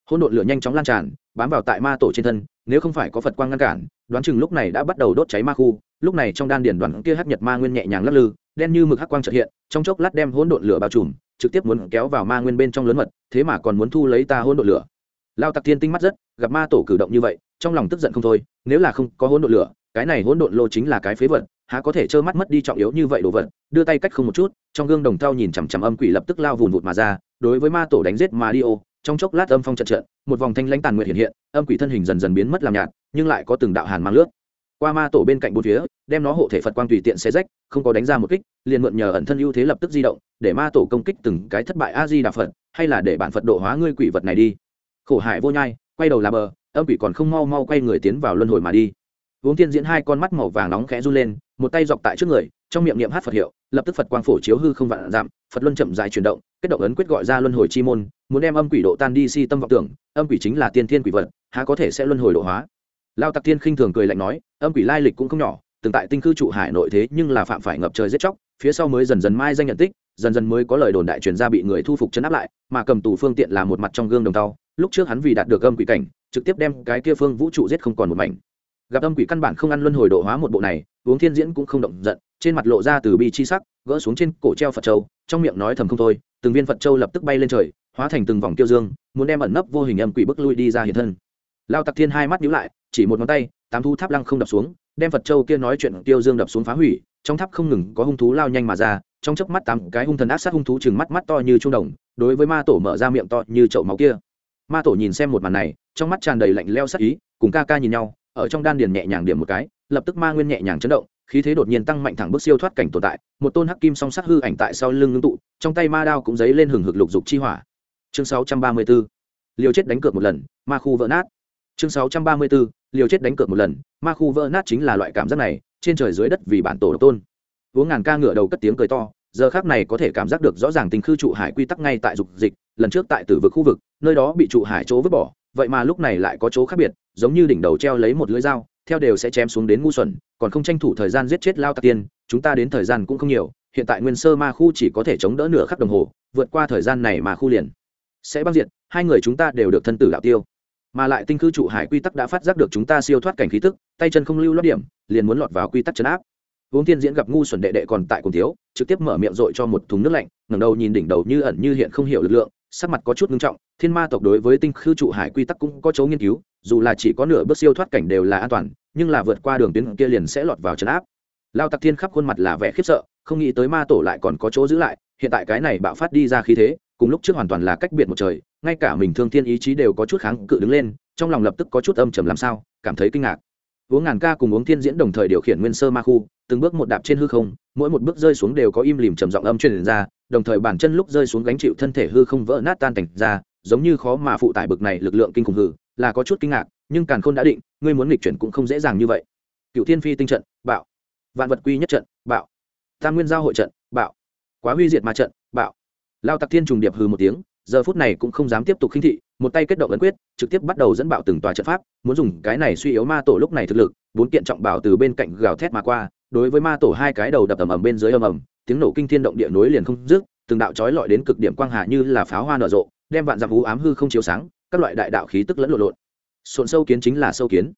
Hỗn độn lửa nhanh chóng lan tràn, bám vào tại ma tổ trên thân, nếu không phải có phật quang ngăn cản, đoán chừng lúc này đã bắt đầu đốt cháy ma khu, lúc này trong đan điển đoàn kia hắc nhật ma nguyên nhẹ nhàng lắc lư, đen như mực hắc quang trợ hiện, trong chốc lát đem hỗn độn lửa bao trùm trực tiếp muốn kéo vào ma nguyên bên trong lớn mật, thế mà còn muốn thu lấy ta hôn độn lửa. Lao tặc thiên tinh mắt rất, gặp ma tổ cử động như vậy, trong lòng tức giận không thôi, nếu là không có hôn độn lửa, cái này hỗn độn lô chính là cái phế vật, há có thể trơ mắt mất đi trọng yếu như vậy đồ vật. Đưa tay cách không một chút, trong gương đồng thau nhìn chằm chằm âm quỷ lập tức lao vùn vụt mà ra, đối với ma tổ đánh giết mà đi ô, trong chốc lát âm phong trận trận, một vòng thanh lãnh tàn nguyện hiện hiện, âm quỷ thân hình dần dần biến mất làm nhạt, nhưng lại có từng đạo hàn mang lướt. Qua ma tổ bên cạnh bốn phía đem nó hộ thể phật quang tùy tiện xe rách, không có đánh ra một kích, liền mượn nhờ ẩn thân ưu thế lập tức di động, để ma tổ công kích từng cái thất bại a di đà phật, hay là để bản phật độ hóa ngươi quỷ vật này đi. Khổ hại vô nhai, quay đầu là bờ, âm quỷ còn không mau mau quay người tiến vào luân hồi mà đi. Uống tiên diễn hai con mắt màu vàng nóng khẽ run lên, một tay dọc tại trước người, trong miệng niệm hát phật hiệu, lập tức phật quang phổ chiếu hư không vạn giảm, phật luân chậm dài chuyển động, kết động ấn quyết gọi ra luân hồi chi môn, muốn đem âm quỷ độ tan đi si tâm vọng tưởng, âm quỷ chính là tiên thiên quỷ vật, há có thể sẽ luân hồi độ hóa. Lao tặc tiên khinh thường cười lạnh nói, âm quỷ lai lịch cũng không nhỏ từng tại tinh cư trụ hải nội thế nhưng là phạm phải ngập trời giết chóc, phía sau mới dần dần mai danh nhận tích, dần dần mới có lời đồn đại truyền ra bị người thu phục chấn áp lại, mà cầm tù phương tiện là một mặt trong gương đồng tàu lúc trước hắn vì đạt được âm quỷ cảnh, trực tiếp đem cái kia phương vũ trụ giết không còn một mảnh. Gặp âm quỷ căn bản không ăn luân hồi độ hóa một bộ này, uống thiên diễn cũng không động giận, trên mặt lộ ra từ bi chi sắc, gỡ xuống trên cổ treo phật châu, trong miệng nói thầm không thôi, từng viên phật châu lập tức bay lên trời, hóa thành từng vòng tiêu dương, muốn đem ẩn nấp vô hình âm quỷ bức lui đi ra hiện thân. Lao tặc thiên hai mắt nhíu lại, chỉ một ngón tay, tám thu tháp lăng không đập xuống đem phật châu kia nói chuyện tiêu dương đập xuống phá hủy, trong tháp không ngừng có hung thú lao nhanh mà ra, trong chớp mắt tám cái hung thần ác sát hung thú chừng mắt mắt to như trung đồng, đối với ma tổ mở ra miệng to như chậu máu kia. Ma tổ nhìn xem một màn này, trong mắt tràn đầy lạnh leo sắc ý, cùng ca ca nhìn nhau, ở trong đan điền nhẹ nhàng điểm một cái, lập tức ma nguyên nhẹ nhàng chấn động, khí thế đột nhiên tăng mạnh thẳng bước siêu thoát cảnh tồn tại, một tôn hắc kim song sắc hư ảnh tại sau lưng ngưng tụ, trong tay ma đao cũng dấy lên hừng hực lục dục chi hỏa. Chương 634 liều chết đánh cược một lần, ma khu vỡ nát chương 634 liều chết đánh cược một lần, ma khu vỡ nát chính là loại cảm giác này, trên trời dưới đất vì bản tổ độc tôn. Uống ngàn ca ngựa đầu cất tiếng cười to, giờ khác này có thể cảm giác được rõ ràng tình khư trụ hải quy tắc ngay tại dục dịch, lần trước tại tử vực khu vực, nơi đó bị trụ hải chỗ vứt bỏ, vậy mà lúc này lại có chỗ khác biệt, giống như đỉnh đầu treo lấy một lưỡi dao, theo đều sẽ chém xuống đến ngu xuẩn, còn không tranh thủ thời gian giết chết lao tạc tiên, chúng ta đến thời gian cũng không nhiều, hiện tại nguyên sơ ma khu chỉ có thể chống đỡ nửa khắc đồng hồ, vượt qua thời gian này mà khu liền. Sẽ băng diệt, hai người chúng ta đều được thân tử đạo tiêu mà lại tinh khư trụ hải quy tắc đã phát giác được chúng ta siêu thoát cảnh khí tức, tay chân không lưu lót điểm, liền muốn lọt vào quy tắc chấn áp. Uống tiên diễn gặp ngu xuẩn đệ đệ còn tại cùng thiếu, trực tiếp mở miệng dội cho một thùng nước lạnh, ngẩng đầu nhìn đỉnh đầu như ẩn như hiện không hiểu lực lượng, sắc mặt có chút ngưng trọng, thiên ma tộc đối với tinh khư trụ hải quy tắc cũng có chỗ nghiên cứu, dù là chỉ có nửa bước siêu thoát cảnh đều là an toàn, nhưng là vượt qua đường tuyến kia liền sẽ lọt vào chấn áp. Lao tặc thiên khắp khuôn mặt là vẻ khiếp sợ, không nghĩ tới ma tổ lại còn có chỗ giữ lại, hiện tại cái này bạo phát đi ra khí thế, cùng lúc trước hoàn toàn là cách biệt một trời ngay cả mình thương thiên ý chí đều có chút kháng cự đứng lên, trong lòng lập tức có chút âm trầm làm sao, cảm thấy kinh ngạc. Uống ngàn ca cùng uống thiên diễn đồng thời điều khiển nguyên sơ ma khu, từng bước một đạp trên hư không, mỗi một bước rơi xuống đều có im lìm trầm giọng âm truyền ra, đồng thời bản chân lúc rơi xuống gánh chịu thân thể hư không vỡ nát tan tành ra, giống như khó mà phụ tải bực này lực lượng kinh khủng hư là có chút kinh ngạc, nhưng càn khôn đã định, ngươi muốn nghịch chuyển cũng không dễ dàng như vậy. Cựu thiên phi tinh trận, bạo. Vạn vật quy nhất trận, bạo. Tam nguyên giao hội trận, bạo. Quá huy diệt ma trận, bạo. Lao tặc thiên trùng điệp hư một tiếng giờ phút này cũng không dám tiếp tục khinh thị, một tay kết động ấn quyết, trực tiếp bắt đầu dẫn bạo từng tòa trận pháp, muốn dùng cái này suy yếu ma tổ lúc này thực lực, bốn kiện trọng bảo từ bên cạnh gào thét mà qua, đối với ma tổ hai cái đầu đập ầm ầm bên dưới ầm ầm, tiếng nổ kinh thiên động địa nối liền không dứt, từng đạo chói lọi đến cực điểm quang hà như là pháo hoa nở rộ, đem vạn dặm u ám hư không chiếu sáng, các loại đại đạo khí tức lẫn lộn lộn. Sộn sâu kiến chính là sâu kiến.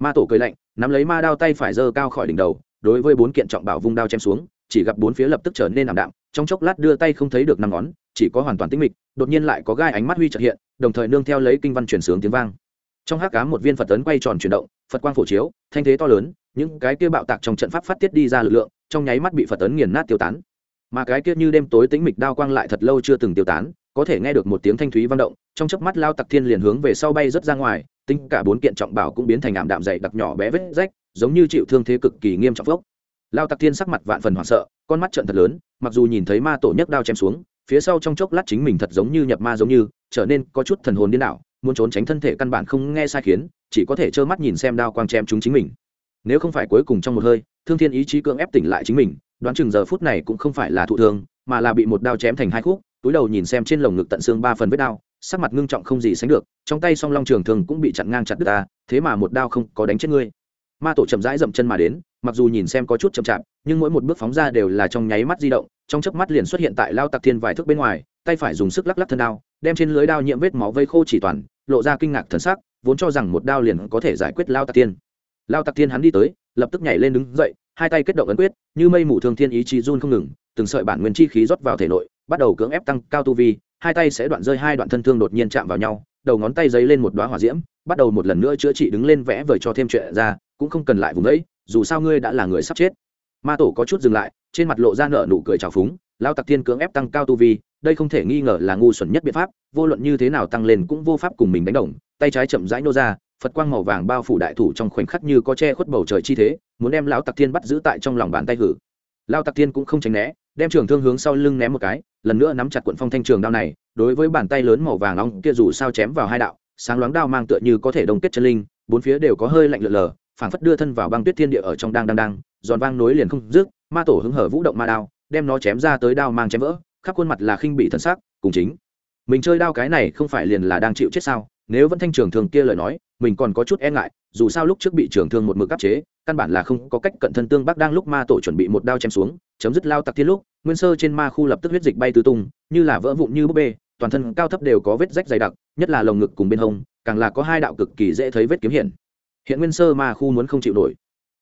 Ma tổ cười lạnh, nắm lấy ma đao tay phải giơ cao khỏi đỉnh đầu, đối với bốn kiện trọng bảo vung đao chém xuống, chỉ gặp bốn phía lập tức trở nên ảm đạm, trong chốc lát đưa tay không thấy được năm ngón chỉ có hoàn toàn tĩnh mịch, đột nhiên lại có gai ánh mắt huy trợ hiện, đồng thời nương theo lấy kinh văn truyền sướng tiếng vang. Trong hắc cám một viên phật tấn quay tròn chuyển động, phật quang phổ chiếu, thanh thế to lớn, những cái kia bạo tạc trong trận pháp phát tiết đi ra lực lượng, trong nháy mắt bị phật tấn nghiền nát tiêu tán. Mà cái kia như đêm tối tĩnh mịch đao quang lại thật lâu chưa từng tiêu tán, có thể nghe được một tiếng thanh thúy vang động, trong chớp mắt lao tặc thiên liền hướng về sau bay rất ra ngoài, tính cả bốn kiện trọng bảo cũng biến thành ảm đạm dày đặc nhỏ bé vết rách, giống như chịu thương thế cực kỳ nghiêm trọng phốc. Lao tặc thiên sắc mặt vạn phần hoảng sợ, con mắt trận thật lớn, mặc dù nhìn thấy ma tổ nhấc đao chém xuống phía sau trong chốc lát chính mình thật giống như nhập ma giống như, trở nên có chút thần hồn điên đảo, muốn trốn tránh thân thể căn bản không nghe sai khiến, chỉ có thể trơ mắt nhìn xem đao quang chém chúng chính mình. Nếu không phải cuối cùng trong một hơi, thương thiên ý chí cưỡng ép tỉnh lại chính mình, đoán chừng giờ phút này cũng không phải là thụ thương, mà là bị một đao chém thành hai khúc, túi đầu nhìn xem trên lồng ngực tận xương ba phần vết đao, sắc mặt ngưng trọng không gì sánh được, trong tay song long trường thường cũng bị chặn ngang chặt đứt ta, thế mà một đao không có đánh chết ngươi. Ma tổ chậm rãi dậm chân mà đến mặc dù nhìn xem có chút chậm chạp, nhưng mỗi một bước phóng ra đều là trong nháy mắt di động, trong chớp mắt liền xuất hiện tại lao tặc thiên vài thước bên ngoài, tay phải dùng sức lắc lắc thân đao, đem trên lưới đao nhiễm vết máu vây khô chỉ toàn, lộ ra kinh ngạc thần sắc, vốn cho rằng một đao liền có thể giải quyết lao tặc thiên. Lao tặc thiên hắn đi tới, lập tức nhảy lên đứng dậy, hai tay kết động ấn quyết, như mây mù thương thiên ý chí run không ngừng, từng sợi bản nguyên chi khí rót vào thể nội, bắt đầu cưỡng ép tăng cao tu vi, hai tay sẽ đoạn rơi hai đoạn thân thương đột nhiên chạm vào nhau, đầu ngón tay giấy lên một đoá hỏa diễm, bắt đầu một lần nữa chữa trị đứng lên vẽ vời cho thêm chuyện ra, cũng không cần lại vùng đấy dù sao ngươi đã là người sắp chết. Ma tổ có chút dừng lại, trên mặt lộ ra nở nụ cười trào phúng, lao tặc thiên cưỡng ép tăng cao tu vi, đây không thể nghi ngờ là ngu xuẩn nhất biện pháp, vô luận như thế nào tăng lên cũng vô pháp cùng mình đánh đồng. Tay trái chậm rãi nô ra, phật quang màu vàng bao phủ đại thủ trong khoảnh khắc như có che khuất bầu trời chi thế, muốn đem lão tặc thiên bắt giữ tại trong lòng bàn tay hử. Lao tặc thiên cũng không tránh né, đem trường thương hướng sau lưng ném một cái, lần nữa nắm chặt cuộn phong thanh trường đao này, đối với bàn tay lớn màu vàng nóng kia dù sao chém vào hai đạo, sáng loáng đao mang tựa như có thể đông kết chân linh, bốn phía đều có hơi lạnh lượn lờ phảng phất đưa thân vào băng tuyết thiên địa ở trong đang đang đang, giòn vang nối liền không dứt, ma tổ hứng hở vũ động ma đao, đem nó chém ra tới đao mang chém vỡ, khắp khuôn mặt là khinh bị thân xác cùng chính. Mình chơi đao cái này không phải liền là đang chịu chết sao? Nếu vẫn thanh trường thường kia lời nói, mình còn có chút e ngại, dù sao lúc trước bị trường thương một mực áp chế, căn bản là không có cách cận thân tương bắc đang lúc ma tổ chuẩn bị một đao chém xuống, chấm dứt lao tặc thiên lúc, nguyên sơ trên ma khu lập tức huyết dịch bay tứ tung, như là vỡ vụn như búp bê, toàn thân cao thấp đều có vết rách dày đặc, nhất là lồng ngực cùng bên hông, càng là có hai đạo cực kỳ dễ thấy vết kiếm hiển hiện nguyên sơ ma khu muốn không chịu nổi.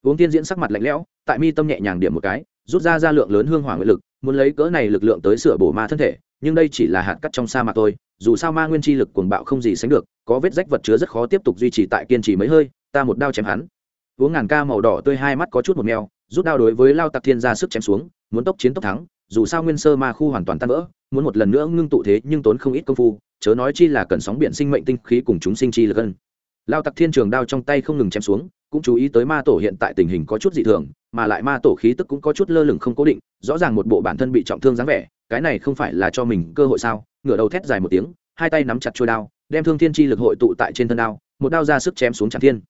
Uống tiên diễn sắc mặt lạnh lẽo, tại mi tâm nhẹ nhàng điểm một cái, rút ra ra lượng lớn hương hỏa nguyện lực, muốn lấy cỡ này lực lượng tới sửa bổ ma thân thể, nhưng đây chỉ là hạt cắt trong sa mạc thôi, dù sao ma nguyên chi lực cuồng bạo không gì sánh được, có vết rách vật chứa rất khó tiếp tục duy trì tại kiên trì mấy hơi, ta một đao chém hắn. Uống ngàn ca màu đỏ tươi hai mắt có chút một mèo, rút đao đối với lao tặc thiên ra sức chém xuống, muốn tốc chiến tốc thắng, dù sao nguyên sơ ma khu hoàn toàn tan vỡ, muốn một lần nữa ngưng tụ thế nhưng tốn không ít công phu, chớ nói chi là cần sóng biển sinh mệnh tinh khí cùng chúng sinh chi lực hơn lao tặc thiên trường đao trong tay không ngừng chém xuống, cũng chú ý tới ma tổ hiện tại tình hình có chút dị thường, mà lại ma tổ khí tức cũng có chút lơ lửng không cố định, rõ ràng một bộ bản thân bị trọng thương dáng vẻ, cái này không phải là cho mình cơ hội sao? Ngửa đầu thét dài một tiếng, hai tay nắm chặt trôi đao, đem thương thiên chi lực hội tụ tại trên thân đao, một đao ra sức chém xuống tràng thiên.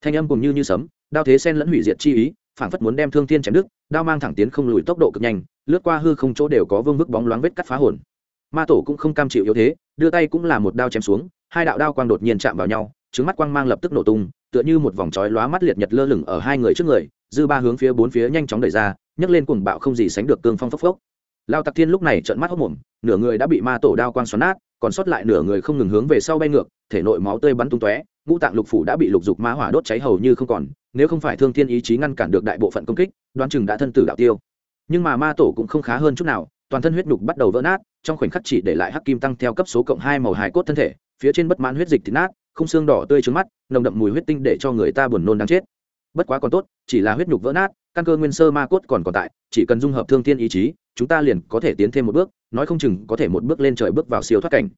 Thanh âm cùng như như sấm, đao thế sen lẫn hủy diệt chi ý, phảng phất muốn đem thương thiên chém đứt, đao mang thẳng tiến không lùi tốc độ cực nhanh, lướt qua hư không chỗ đều có vương vức bóng loáng vết cắt phá hồn. Ma tổ cũng không cam chịu yếu thế, đưa tay cũng là một đao chém xuống, hai đạo đao quang đột nhiên chạm vào nhau trứng mắt quang mang lập tức nổ tung, tựa như một vòng chói lóa mắt liệt nhật lơ lửng ở hai người trước người, dư ba hướng phía bốn phía nhanh chóng đẩy ra, nhấc lên cuồng bạo không gì sánh được cương phong phốc phốc. Lao tặc thiên lúc này trợn mắt hốc mồm, nửa người đã bị ma tổ đao quang xoắn nát, còn sót lại nửa người không ngừng hướng về sau bay ngược, thể nội máu tươi bắn tung tóe, ngũ tạng lục phủ đã bị lục dục ma hỏa đốt cháy hầu như không còn, nếu không phải thương thiên ý chí ngăn cản được đại bộ phận công kích, đoán chừng đã thân tử đạo tiêu. Nhưng mà ma tổ cũng không khá hơn chút nào, toàn thân huyết nhục bắt đầu vỡ nát, trong khoảnh khắc chỉ để lại hắc kim tăng theo cấp số cộng hai màu hài cốt thân thể, phía trên bất mãn huyết dịch thịt nát không xương đỏ tươi trứng mắt, nồng đậm mùi huyết tinh để cho người ta buồn nôn đáng chết. Bất quá còn tốt, chỉ là huyết nhục vỡ nát, căn cơ nguyên sơ ma cốt còn còn tại, chỉ cần dung hợp thương thiên ý chí, chúng ta liền có thể tiến thêm một bước, nói không chừng có thể một bước lên trời bước vào siêu thoát cảnh.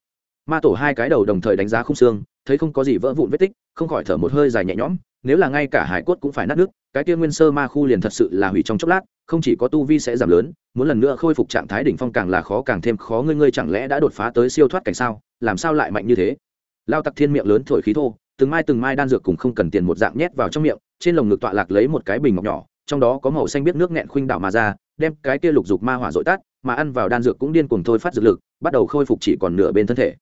Ma tổ hai cái đầu đồng thời đánh giá không xương, thấy không có gì vỡ vụn vết tích, không khỏi thở một hơi dài nhẹ nhõm, nếu là ngay cả hải cốt cũng phải nát nước, cái kia nguyên sơ ma khu liền thật sự là hủy trong chốc lát, không chỉ có tu vi sẽ giảm lớn, muốn lần nữa khôi phục trạng thái đỉnh phong càng là khó, càng thêm khó, ngươi ngươi chẳng lẽ đã đột phá tới siêu thoát cảnh sao? Làm sao lại mạnh như thế? Lao tặc thiên miệng lớn thổi khí thô, từng mai từng mai đan dược cùng không cần tiền một dạng nhét vào trong miệng, trên lồng ngực tọa lạc lấy một cái bình ngọc nhỏ, trong đó có màu xanh biết nước nghẹn khuynh đảo mà ra, đem cái kia lục dục ma hỏa dội tát mà ăn vào đan dược cũng điên cuồng thôi phát dược lực, bắt đầu khôi phục chỉ còn nửa bên thân thể.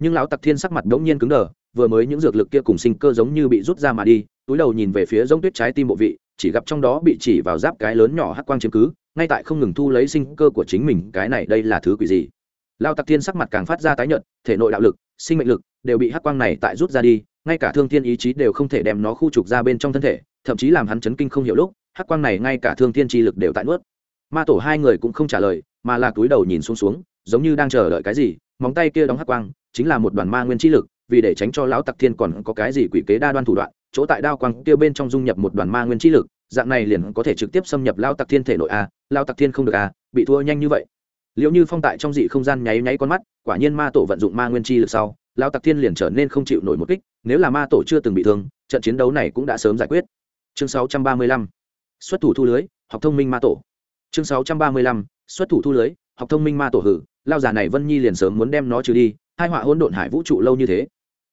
Nhưng lão tặc thiên sắc mặt đống nhiên cứng đờ, vừa mới những dược lực kia cùng sinh cơ giống như bị rút ra mà đi, túi đầu nhìn về phía giống tuyết trái tim bộ vị, chỉ gặp trong đó bị chỉ vào giáp cái lớn nhỏ hắc quang chiếm cứ, ngay tại không ngừng thu lấy sinh cơ của chính mình, cái này đây là thứ quỷ gì? Lao tặc thiên sắc mặt càng phát ra tái nhợt, thể nội đạo lực sinh mệnh lực đều bị hắc quang này tại rút ra đi, ngay cả thương thiên ý chí đều không thể đem nó khu trục ra bên trong thân thể, thậm chí làm hắn chấn kinh không hiểu lúc, hắc quang này ngay cả thương thiên chi lực đều tại nuốt. Ma tổ hai người cũng không trả lời, mà là túi đầu nhìn xuống xuống, giống như đang chờ đợi cái gì, móng tay kia đóng hắc quang, chính là một đoàn ma nguyên chi lực, vì để tránh cho lão tặc thiên còn có cái gì quỷ kế đa đoan thủ đoạn, chỗ tại đao quang kia bên trong dung nhập một đoàn ma nguyên chi lực, dạng này liền có thể trực tiếp xâm nhập lão tặc thiên thể nội a, lão tặc thiên không được a, bị thua nhanh như vậy. Liệu như phong tại trong dị không gian nháy nháy con mắt quả nhiên ma tổ vận dụng ma nguyên chi lực sau, lão tặc thiên liền trở nên không chịu nổi một kích, nếu là ma tổ chưa từng bị thương, trận chiến đấu này cũng đã sớm giải quyết. Chương 635 xuất thủ thu lưới, học thông minh ma tổ. Chương 635 xuất thủ thu lưới, học thông minh ma tổ hử lao già này vân nhi liền sớm muốn đem nó trừ đi hai họa hỗn độn hải vũ trụ lâu như thế.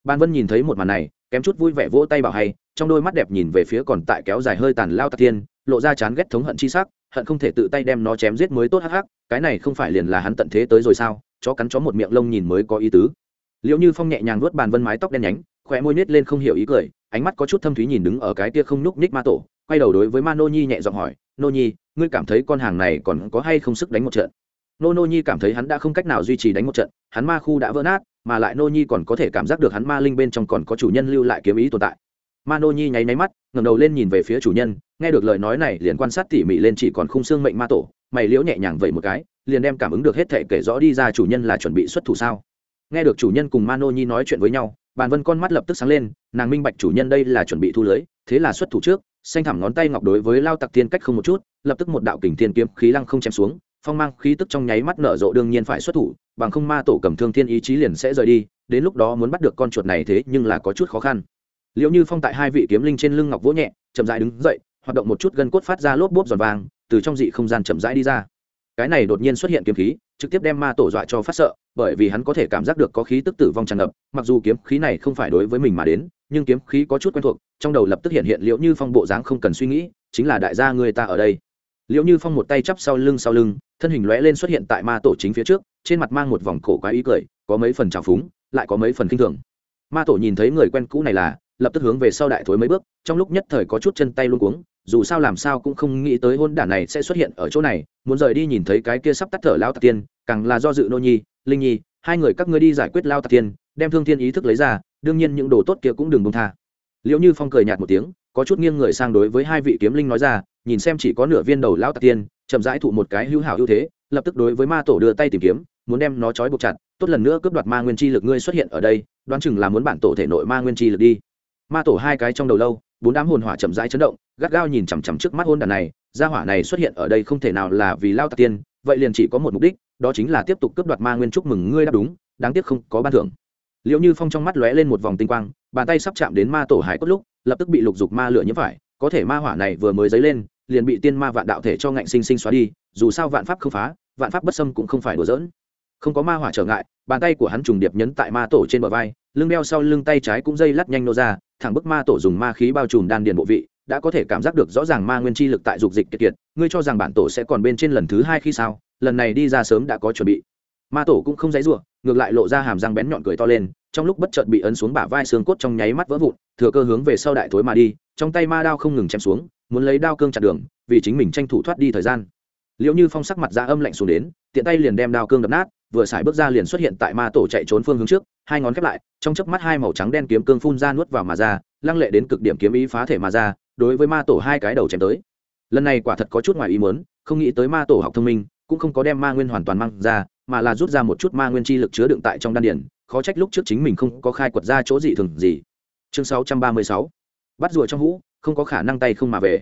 Ban vân nhìn thấy một màn này, kém chút vui vẻ vỗ tay bảo hay, trong đôi mắt đẹp nhìn về phía còn tại kéo dài hơi tàn lao tặc thiên, lộ ra chán ghét thống hận chi sắc, hận không thể tự tay đem nó chém giết mới tốt hắc hắc, cái này không phải liền là hắn tận thế tới rồi sao? Chó cắn chó một miệng lông nhìn mới có ý tứ. Liệu như phong nhẹ nhàng vuốt bàn vân mái tóc đen nhánh khỏe môi nết lên không hiểu ý cười, ánh mắt có chút thâm thúy nhìn đứng ở cái kia không nhúc nhích ma tổ, quay đầu đối với ma nô nhi nhẹ giọng hỏi, nô nhi, ngươi cảm thấy con hàng này còn có hay không sức đánh một trận? Nô nô nhi cảm thấy hắn đã không cách nào duy trì đánh một trận, hắn ma khu đã vỡ nát, mà lại nô nhi còn có thể cảm giác được hắn ma linh bên trong còn có chủ nhân lưu lại kiếm ý tồn tại. Ma nô nhi nháy nháy mắt, ngẩng đầu lên nhìn về phía chủ nhân, nghe được lời nói này liền quan sát tỉ mỉ lên chỉ còn khung xương mệnh ma tổ mày liễu nhẹ nhàng vậy một cái, liền đem cảm ứng được hết thể kể rõ đi ra chủ nhân là chuẩn bị xuất thủ sao? Nghe được chủ nhân cùng ma nô nhi nói chuyện với nhau, bàn vân con mắt lập tức sáng lên, nàng minh bạch chủ nhân đây là chuẩn bị thu lưới, thế là xuất thủ trước, xanh thẳm ngón tay ngọc đối với lao tặc thiên cách không một chút, lập tức một đạo kình thiên kiếm khí lăng không chém xuống, phong mang khí tức trong nháy mắt nở rộ đương nhiên phải xuất thủ, bằng không ma tổ cầm thương thiên ý chí liền sẽ rời đi, đến lúc đó muốn bắt được con chuột này thế nhưng là có chút khó khăn. Liệu như phong tại hai vị kiếm linh trên lưng ngọc vỗ nhẹ, chậm rãi đứng dậy, hoạt động một chút gân cốt phát ra lốp bốp giòn vàng từ trong dị không gian chậm rãi đi ra. Cái này đột nhiên xuất hiện kiếm khí, trực tiếp đem ma tổ dọa cho phát sợ, bởi vì hắn có thể cảm giác được có khí tức tử vong tràn ngập, mặc dù kiếm khí này không phải đối với mình mà đến, nhưng kiếm khí có chút quen thuộc, trong đầu lập tức hiện hiện liệu như phong bộ dáng không cần suy nghĩ, chính là đại gia người ta ở đây. Liệu như phong một tay chắp sau lưng sau lưng, thân hình lóe lên xuất hiện tại ma tổ chính phía trước, trên mặt mang một vòng cổ quái ý cười, có mấy phần trào phúng, lại có mấy phần kinh thường. Ma tổ nhìn thấy người quen cũ này là lập tức hướng về sau đại thối mấy bước, trong lúc nhất thời có chút chân tay luôn cuống, dù sao làm sao cũng không nghĩ tới hôn đản này sẽ xuất hiện ở chỗ này, muốn rời đi nhìn thấy cái kia sắp tắt thở lao tạc tiên, càng là do dự nô nhi, linh nhi, hai người các ngươi đi giải quyết lao tạc tiên, đem thương thiên ý thức lấy ra, đương nhiên những đồ tốt kia cũng đừng bông tha. Liệu như phong cười nhạt một tiếng, có chút nghiêng người sang đối với hai vị kiếm linh nói ra, nhìn xem chỉ có nửa viên đầu lao tạc tiên, chậm rãi thụ một cái hữu hảo ưu thế, lập tức đối với ma tổ đưa tay tìm kiếm, muốn đem nó trói buộc chặt, tốt lần nữa cướp đoạt ma nguyên chi lực ngươi xuất hiện ở đây, đoán chừng là muốn bản tổ thể nội ma nguyên chi lực đi ma tổ hai cái trong đầu lâu, bốn đám hồn hỏa chậm rãi chấn động, gắt gao nhìn chằm chằm trước mắt hôn đàn này, gia hỏa này xuất hiện ở đây không thể nào là vì lao tạc tiên, vậy liền chỉ có một mục đích, đó chính là tiếp tục cướp đoạt ma nguyên chúc mừng ngươi đáp đúng, đáng tiếc không có ban thưởng. Liệu như phong trong mắt lóe lên một vòng tinh quang, bàn tay sắp chạm đến ma tổ hải cốt lúc, lập tức bị lục dục ma lửa nhiễm phải, có thể ma hỏa này vừa mới dấy lên, liền bị tiên ma vạn đạo thể cho ngạnh sinh sinh xóa đi, dù sao vạn pháp không phá, vạn pháp bất xâm cũng không phải đùa giỡn. Không có ma hỏa trở ngại, bàn tay của hắn trùng điệp nhấn tại ma tổ trên bờ vai, lưng đeo sau lưng tay trái cũng dây lắt nhanh nô ra thẳng bức ma tổ dùng ma khí bao trùm đan điền bộ vị, đã có thể cảm giác được rõ ràng ma nguyên chi lực tại dục dịch kiệt kiệt. Ngươi cho rằng bản tổ sẽ còn bên trên lần thứ hai khi sao? Lần này đi ra sớm đã có chuẩn bị. Ma tổ cũng không dãy ruộng ngược lại lộ ra hàm răng bén nhọn cười to lên, trong lúc bất chợt bị ấn xuống bả vai xương cốt trong nháy mắt vỡ vụn, thừa cơ hướng về sau đại thối mà đi, trong tay ma đao không ngừng chém xuống, muốn lấy đao cương chặt đường, vì chính mình tranh thủ thoát đi thời gian. Liệu như phong sắc mặt ra âm lạnh xuống đến, tiện tay liền đem đao cương đập nát vừa xài bước ra liền xuất hiện tại ma tổ chạy trốn phương hướng trước, hai ngón khép lại, trong chớp mắt hai màu trắng đen kiếm cương phun ra nuốt vào mà ra, lăng lệ đến cực điểm kiếm ý phá thể mà ra, đối với ma tổ hai cái đầu chém tới. Lần này quả thật có chút ngoài ý muốn, không nghĩ tới ma tổ học thông minh, cũng không có đem ma nguyên hoàn toàn mang ra, mà là rút ra một chút ma nguyên chi lực chứa đựng tại trong đan điển khó trách lúc trước chính mình không có khai quật ra chỗ gì thường gì. Chương 636 bắt rùa trong hũ, không có khả năng tay không mà về.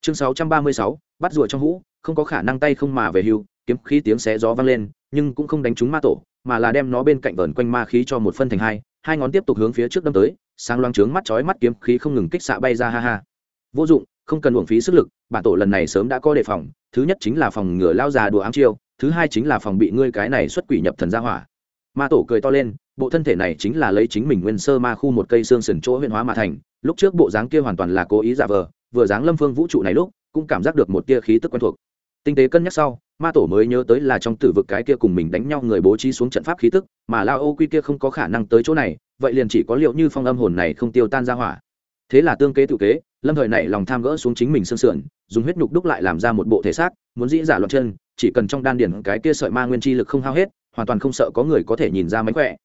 Chương 636 bắt rùa trong hũ, không có khả năng tay không mà về hưu, kiếm khí tiếng xé gió vang lên nhưng cũng không đánh trúng ma tổ, mà là đem nó bên cạnh vờn quanh ma khí cho một phân thành hai hai ngón tiếp tục hướng phía trước đâm tới, sáng loáng trướng mắt, chói mắt kiếm khí không ngừng kích xạ bay ra, ha ha. Vô dụng, không cần uổng phí sức lực, bản tổ lần này sớm đã có đề phòng, thứ nhất chính là phòng ngừa lao già đùa ám chiêu, thứ hai chính là phòng bị ngươi cái này xuất quỷ nhập thần ra hỏa. Ma tổ cười to lên, bộ thân thể này chính là lấy chính mình nguyên sơ ma khu một cây xương sườn chỗ huyện hóa mà thành, lúc trước bộ dáng kia hoàn toàn là cố ý giả vờ, vừa dáng lâm phương vũ trụ này lúc, cũng cảm giác được một tia khí tức quen thuộc. Tinh tế cân nhắc sau ma tổ mới nhớ tới là trong tử vực cái kia cùng mình đánh nhau người bố trí xuống trận pháp khí tức, mà lao ô quy kia không có khả năng tới chỗ này, vậy liền chỉ có liệu như phong âm hồn này không tiêu tan ra hỏa. Thế là tương kế tự kế, lâm thời này lòng tham gỡ xuống chính mình sương sườn, dùng huyết nhục đúc lại làm ra một bộ thể xác, muốn dĩ giả loạn chân, chỉ cần trong đan điển cái kia sợi ma nguyên chi lực không hao hết, hoàn toàn không sợ có người có thể nhìn ra mánh khỏe.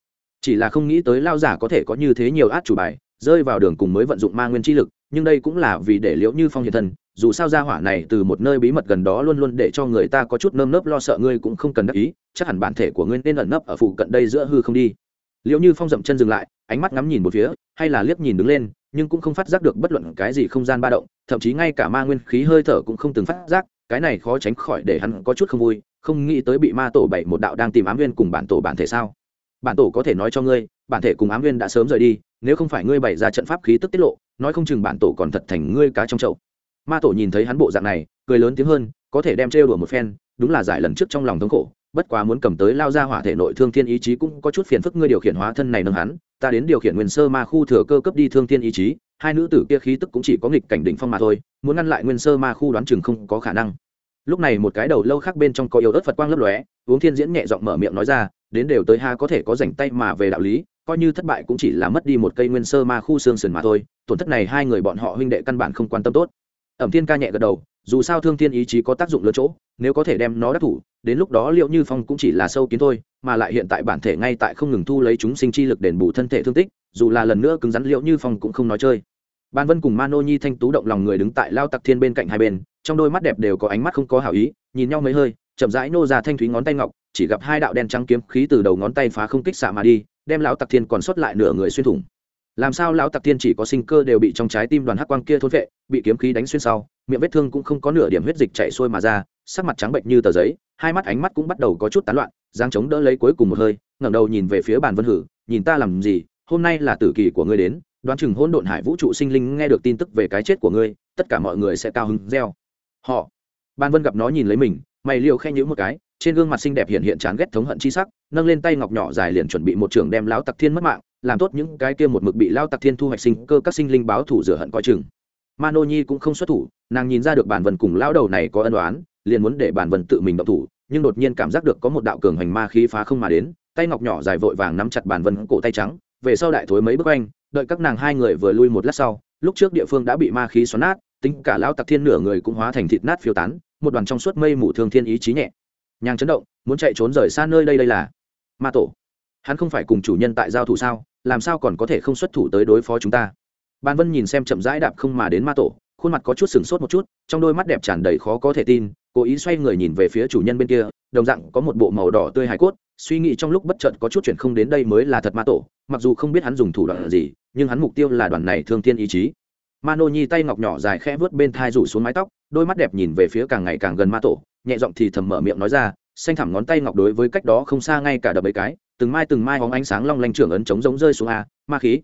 Chỉ là không nghĩ tới lao giả có thể có như thế nhiều át chủ bài, rơi vào đường cùng mới vận dụng ma nguyên chi lực, nhưng đây cũng là vì để liễu như phong hiện thân dù sao ra hỏa này từ một nơi bí mật gần đó luôn luôn để cho người ta có chút nơm nớp lo sợ ngươi cũng không cần đắc ý, chắc hẳn bản thể của ngươi nên ẩn nấp ở phụ cận đây giữa hư không đi. Liệu như phong dậm chân dừng lại, ánh mắt ngắm nhìn một phía, hay là liếc nhìn đứng lên, nhưng cũng không phát giác được bất luận cái gì không gian ba động, thậm chí ngay cả ma nguyên khí hơi thở cũng không từng phát giác, cái này khó tránh khỏi để hắn có chút không vui, không nghĩ tới bị ma tổ bảy một đạo đang tìm ám nguyên cùng bản tổ bản thể sao? Bản tổ có thể nói cho ngươi, bản thể cùng ám nguyên đã sớm rời đi, nếu không phải ngươi bày ra trận pháp khí tức tiết lộ, nói không chừng bản tổ còn thật thành ngươi cá trong chậu ma tổ nhìn thấy hắn bộ dạng này, cười lớn tiếng hơn, có thể đem trêu đùa một phen, đúng là giải lần trước trong lòng thống khổ, bất quá muốn cầm tới lao ra hỏa thể nội thương thiên ý chí cũng có chút phiền phức ngươi điều khiển hóa thân này nâng hắn, ta đến điều khiển nguyên sơ ma khu thừa cơ cấp đi thương thiên ý chí, hai nữ tử kia khí tức cũng chỉ có nghịch cảnh đỉnh phong mà thôi, muốn ngăn lại nguyên sơ ma khu đoán chừng không có khả năng. Lúc này một cái đầu lâu khác bên trong có yếu ớt phật quang lấp lóe, uống thiên diễn nhẹ giọng mở miệng nói ra, đến đều tới ha có thể có rảnh tay mà về đạo lý, coi như thất bại cũng chỉ là mất đi một cây nguyên sơ ma khu xương sườn mà thôi, tổn thất này hai người bọn họ huynh đệ căn bản không quan tâm tốt ẩm thiên ca nhẹ gật đầu, dù sao thương thiên ý chí có tác dụng lớn chỗ, nếu có thể đem nó đắc thủ, đến lúc đó liệu như phong cũng chỉ là sâu kiến thôi, mà lại hiện tại bản thể ngay tại không ngừng thu lấy chúng sinh chi lực đền bù thân thể thương tích, dù là lần nữa cứng rắn liệu như phong cũng không nói chơi. Ban vân cùng mano nhi thanh tú động lòng người đứng tại lao tặc thiên bên cạnh hai bên, trong đôi mắt đẹp đều có ánh mắt không có hảo ý, nhìn nhau mấy hơi, chậm rãi nô ra thanh thúy ngón tay ngọc, chỉ gặp hai đạo đen trắng kiếm khí từ đầu ngón tay phá không kích xạ mà đi, đem lão tặc thiên còn sót lại nửa người xuyên thủng làm sao lão tặc tiên chỉ có sinh cơ đều bị trong trái tim đoàn hắc quang kia thôn vệ, bị kiếm khí đánh xuyên sau, miệng vết thương cũng không có nửa điểm huyết dịch chạy xuôi mà ra, sắc mặt trắng bệnh như tờ giấy, hai mắt ánh mắt cũng bắt đầu có chút tán loạn giang chống đỡ lấy cuối cùng một hơi, ngẩng đầu nhìn về phía bàn vân hử, nhìn ta làm gì, hôm nay là tử kỳ của ngươi đến, đoán chừng hỗn độn hải vũ trụ sinh linh nghe được tin tức về cái chết của ngươi, tất cả mọi người sẽ cao hứng reo. Họ. Ban vân gặp nó nhìn lấy mình, mày liều khen nhữ một cái, trên gương mặt xinh đẹp hiện hiện chán ghét thống hận chi sắc, nâng lên tay ngọc nhỏ dài liền chuẩn bị một trường đem lão tặc thiên mất mạng làm tốt những cái kia một mực bị lao tặc thiên thu hoạch sinh cơ các sinh linh báo thủ rửa hận coi chừng. Mano nhi cũng không xuất thủ, nàng nhìn ra được bản vần cùng lão đầu này có ân đoán liền muốn để bản vần tự mình động thủ, nhưng đột nhiên cảm giác được có một đạo cường hành ma khí phá không mà đến, tay ngọc nhỏ dài vội vàng nắm chặt bản vân cổ tay trắng, về sau đại thối mấy bước anh đợi các nàng hai người vừa lui một lát sau, lúc trước địa phương đã bị ma khí xoắn nát, tính cả lão tặc thiên nửa người cũng hóa thành thịt nát phiêu tán, một đoàn trong suốt mây mù thương thiên ý chí nhẹ. Nhàng chấn động, muốn chạy trốn rời xa nơi đây đây là ma tổ. Hắn không phải cùng chủ nhân tại giao thủ sao? Làm sao còn có thể không xuất thủ tới đối phó chúng ta? Ban vân nhìn xem chậm rãi đạp không mà đến ma tổ, khuôn mặt có chút sừng sốt một chút, trong đôi mắt đẹp tràn đầy khó có thể tin, cố ý xoay người nhìn về phía chủ nhân bên kia, đồng dạng có một bộ màu đỏ tươi hài cốt, suy nghĩ trong lúc bất chợt có chút chuyện không đến đây mới là thật ma tổ, mặc dù không biết hắn dùng thủ đoạn gì, nhưng hắn mục tiêu là đoàn này thương thiên ý chí. Mano nhi tay ngọc nhỏ dài khẽ vớt bên thai rủ xuống mái tóc, đôi mắt đẹp nhìn về phía càng ngày càng gần ma tổ, nhẹ giọng thì thầm mở miệng nói ra, xanh thẳm ngón tay ngọc đối với cách đó không xa ngay cả đập ấy cái từng mai từng mai hóng ánh sáng long lanh trưởng ấn chống giống rơi xuống a, ma khí.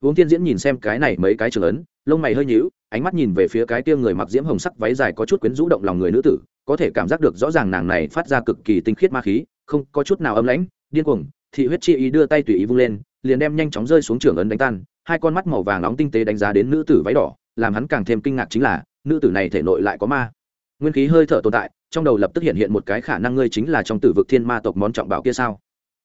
Uống tiên diễn nhìn xem cái này mấy cái trưởng ấn, lông mày hơi nhíu, ánh mắt nhìn về phía cái kia người mặc diễm hồng sắc váy dài có chút quyến rũ động lòng người nữ tử, có thể cảm giác được rõ ràng nàng này phát ra cực kỳ tinh khiết ma khí, không có chút nào âm lãnh, điên cuồng, thị huyết chi ý đưa tay tùy ý vung lên, liền đem nhanh chóng rơi xuống trưởng ấn đánh tan, hai con mắt màu vàng nóng tinh tế đánh giá đến nữ tử váy đỏ, làm hắn càng thêm kinh ngạc chính là, nữ tử này thể nội lại có ma. Nguyên khí hơi thở tồn tại, trong đầu lập tức hiện hiện một cái khả năng ngươi chính là trong tử vực thiên ma tộc món trọng bảo kia sao?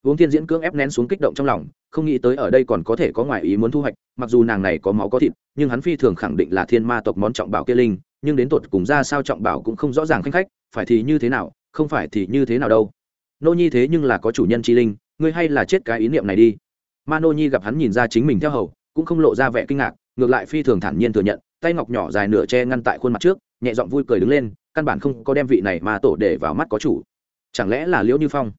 Uống thiên diễn cưỡng ép nén xuống kích động trong lòng, không nghĩ tới ở đây còn có thể có ngoại ý muốn thu hoạch, mặc dù nàng này có máu có thịt, nhưng hắn phi thường khẳng định là thiên ma tộc món trọng bảo kia linh, nhưng đến tột cùng ra sao trọng bảo cũng không rõ ràng khanh khách, phải thì như thế nào, không phải thì như thế nào đâu. Nô nhi thế nhưng là có chủ nhân chi linh, ngươi hay là chết cái ý niệm này đi. Ma nô nhi gặp hắn nhìn ra chính mình theo hầu, cũng không lộ ra vẻ kinh ngạc, ngược lại phi thường thản nhiên thừa nhận, tay ngọc nhỏ dài nửa che ngăn tại khuôn mặt trước, nhẹ giọng vui cười đứng lên, căn bản không có đem vị này mà tổ để vào mắt có chủ. Chẳng lẽ là liễu như phong?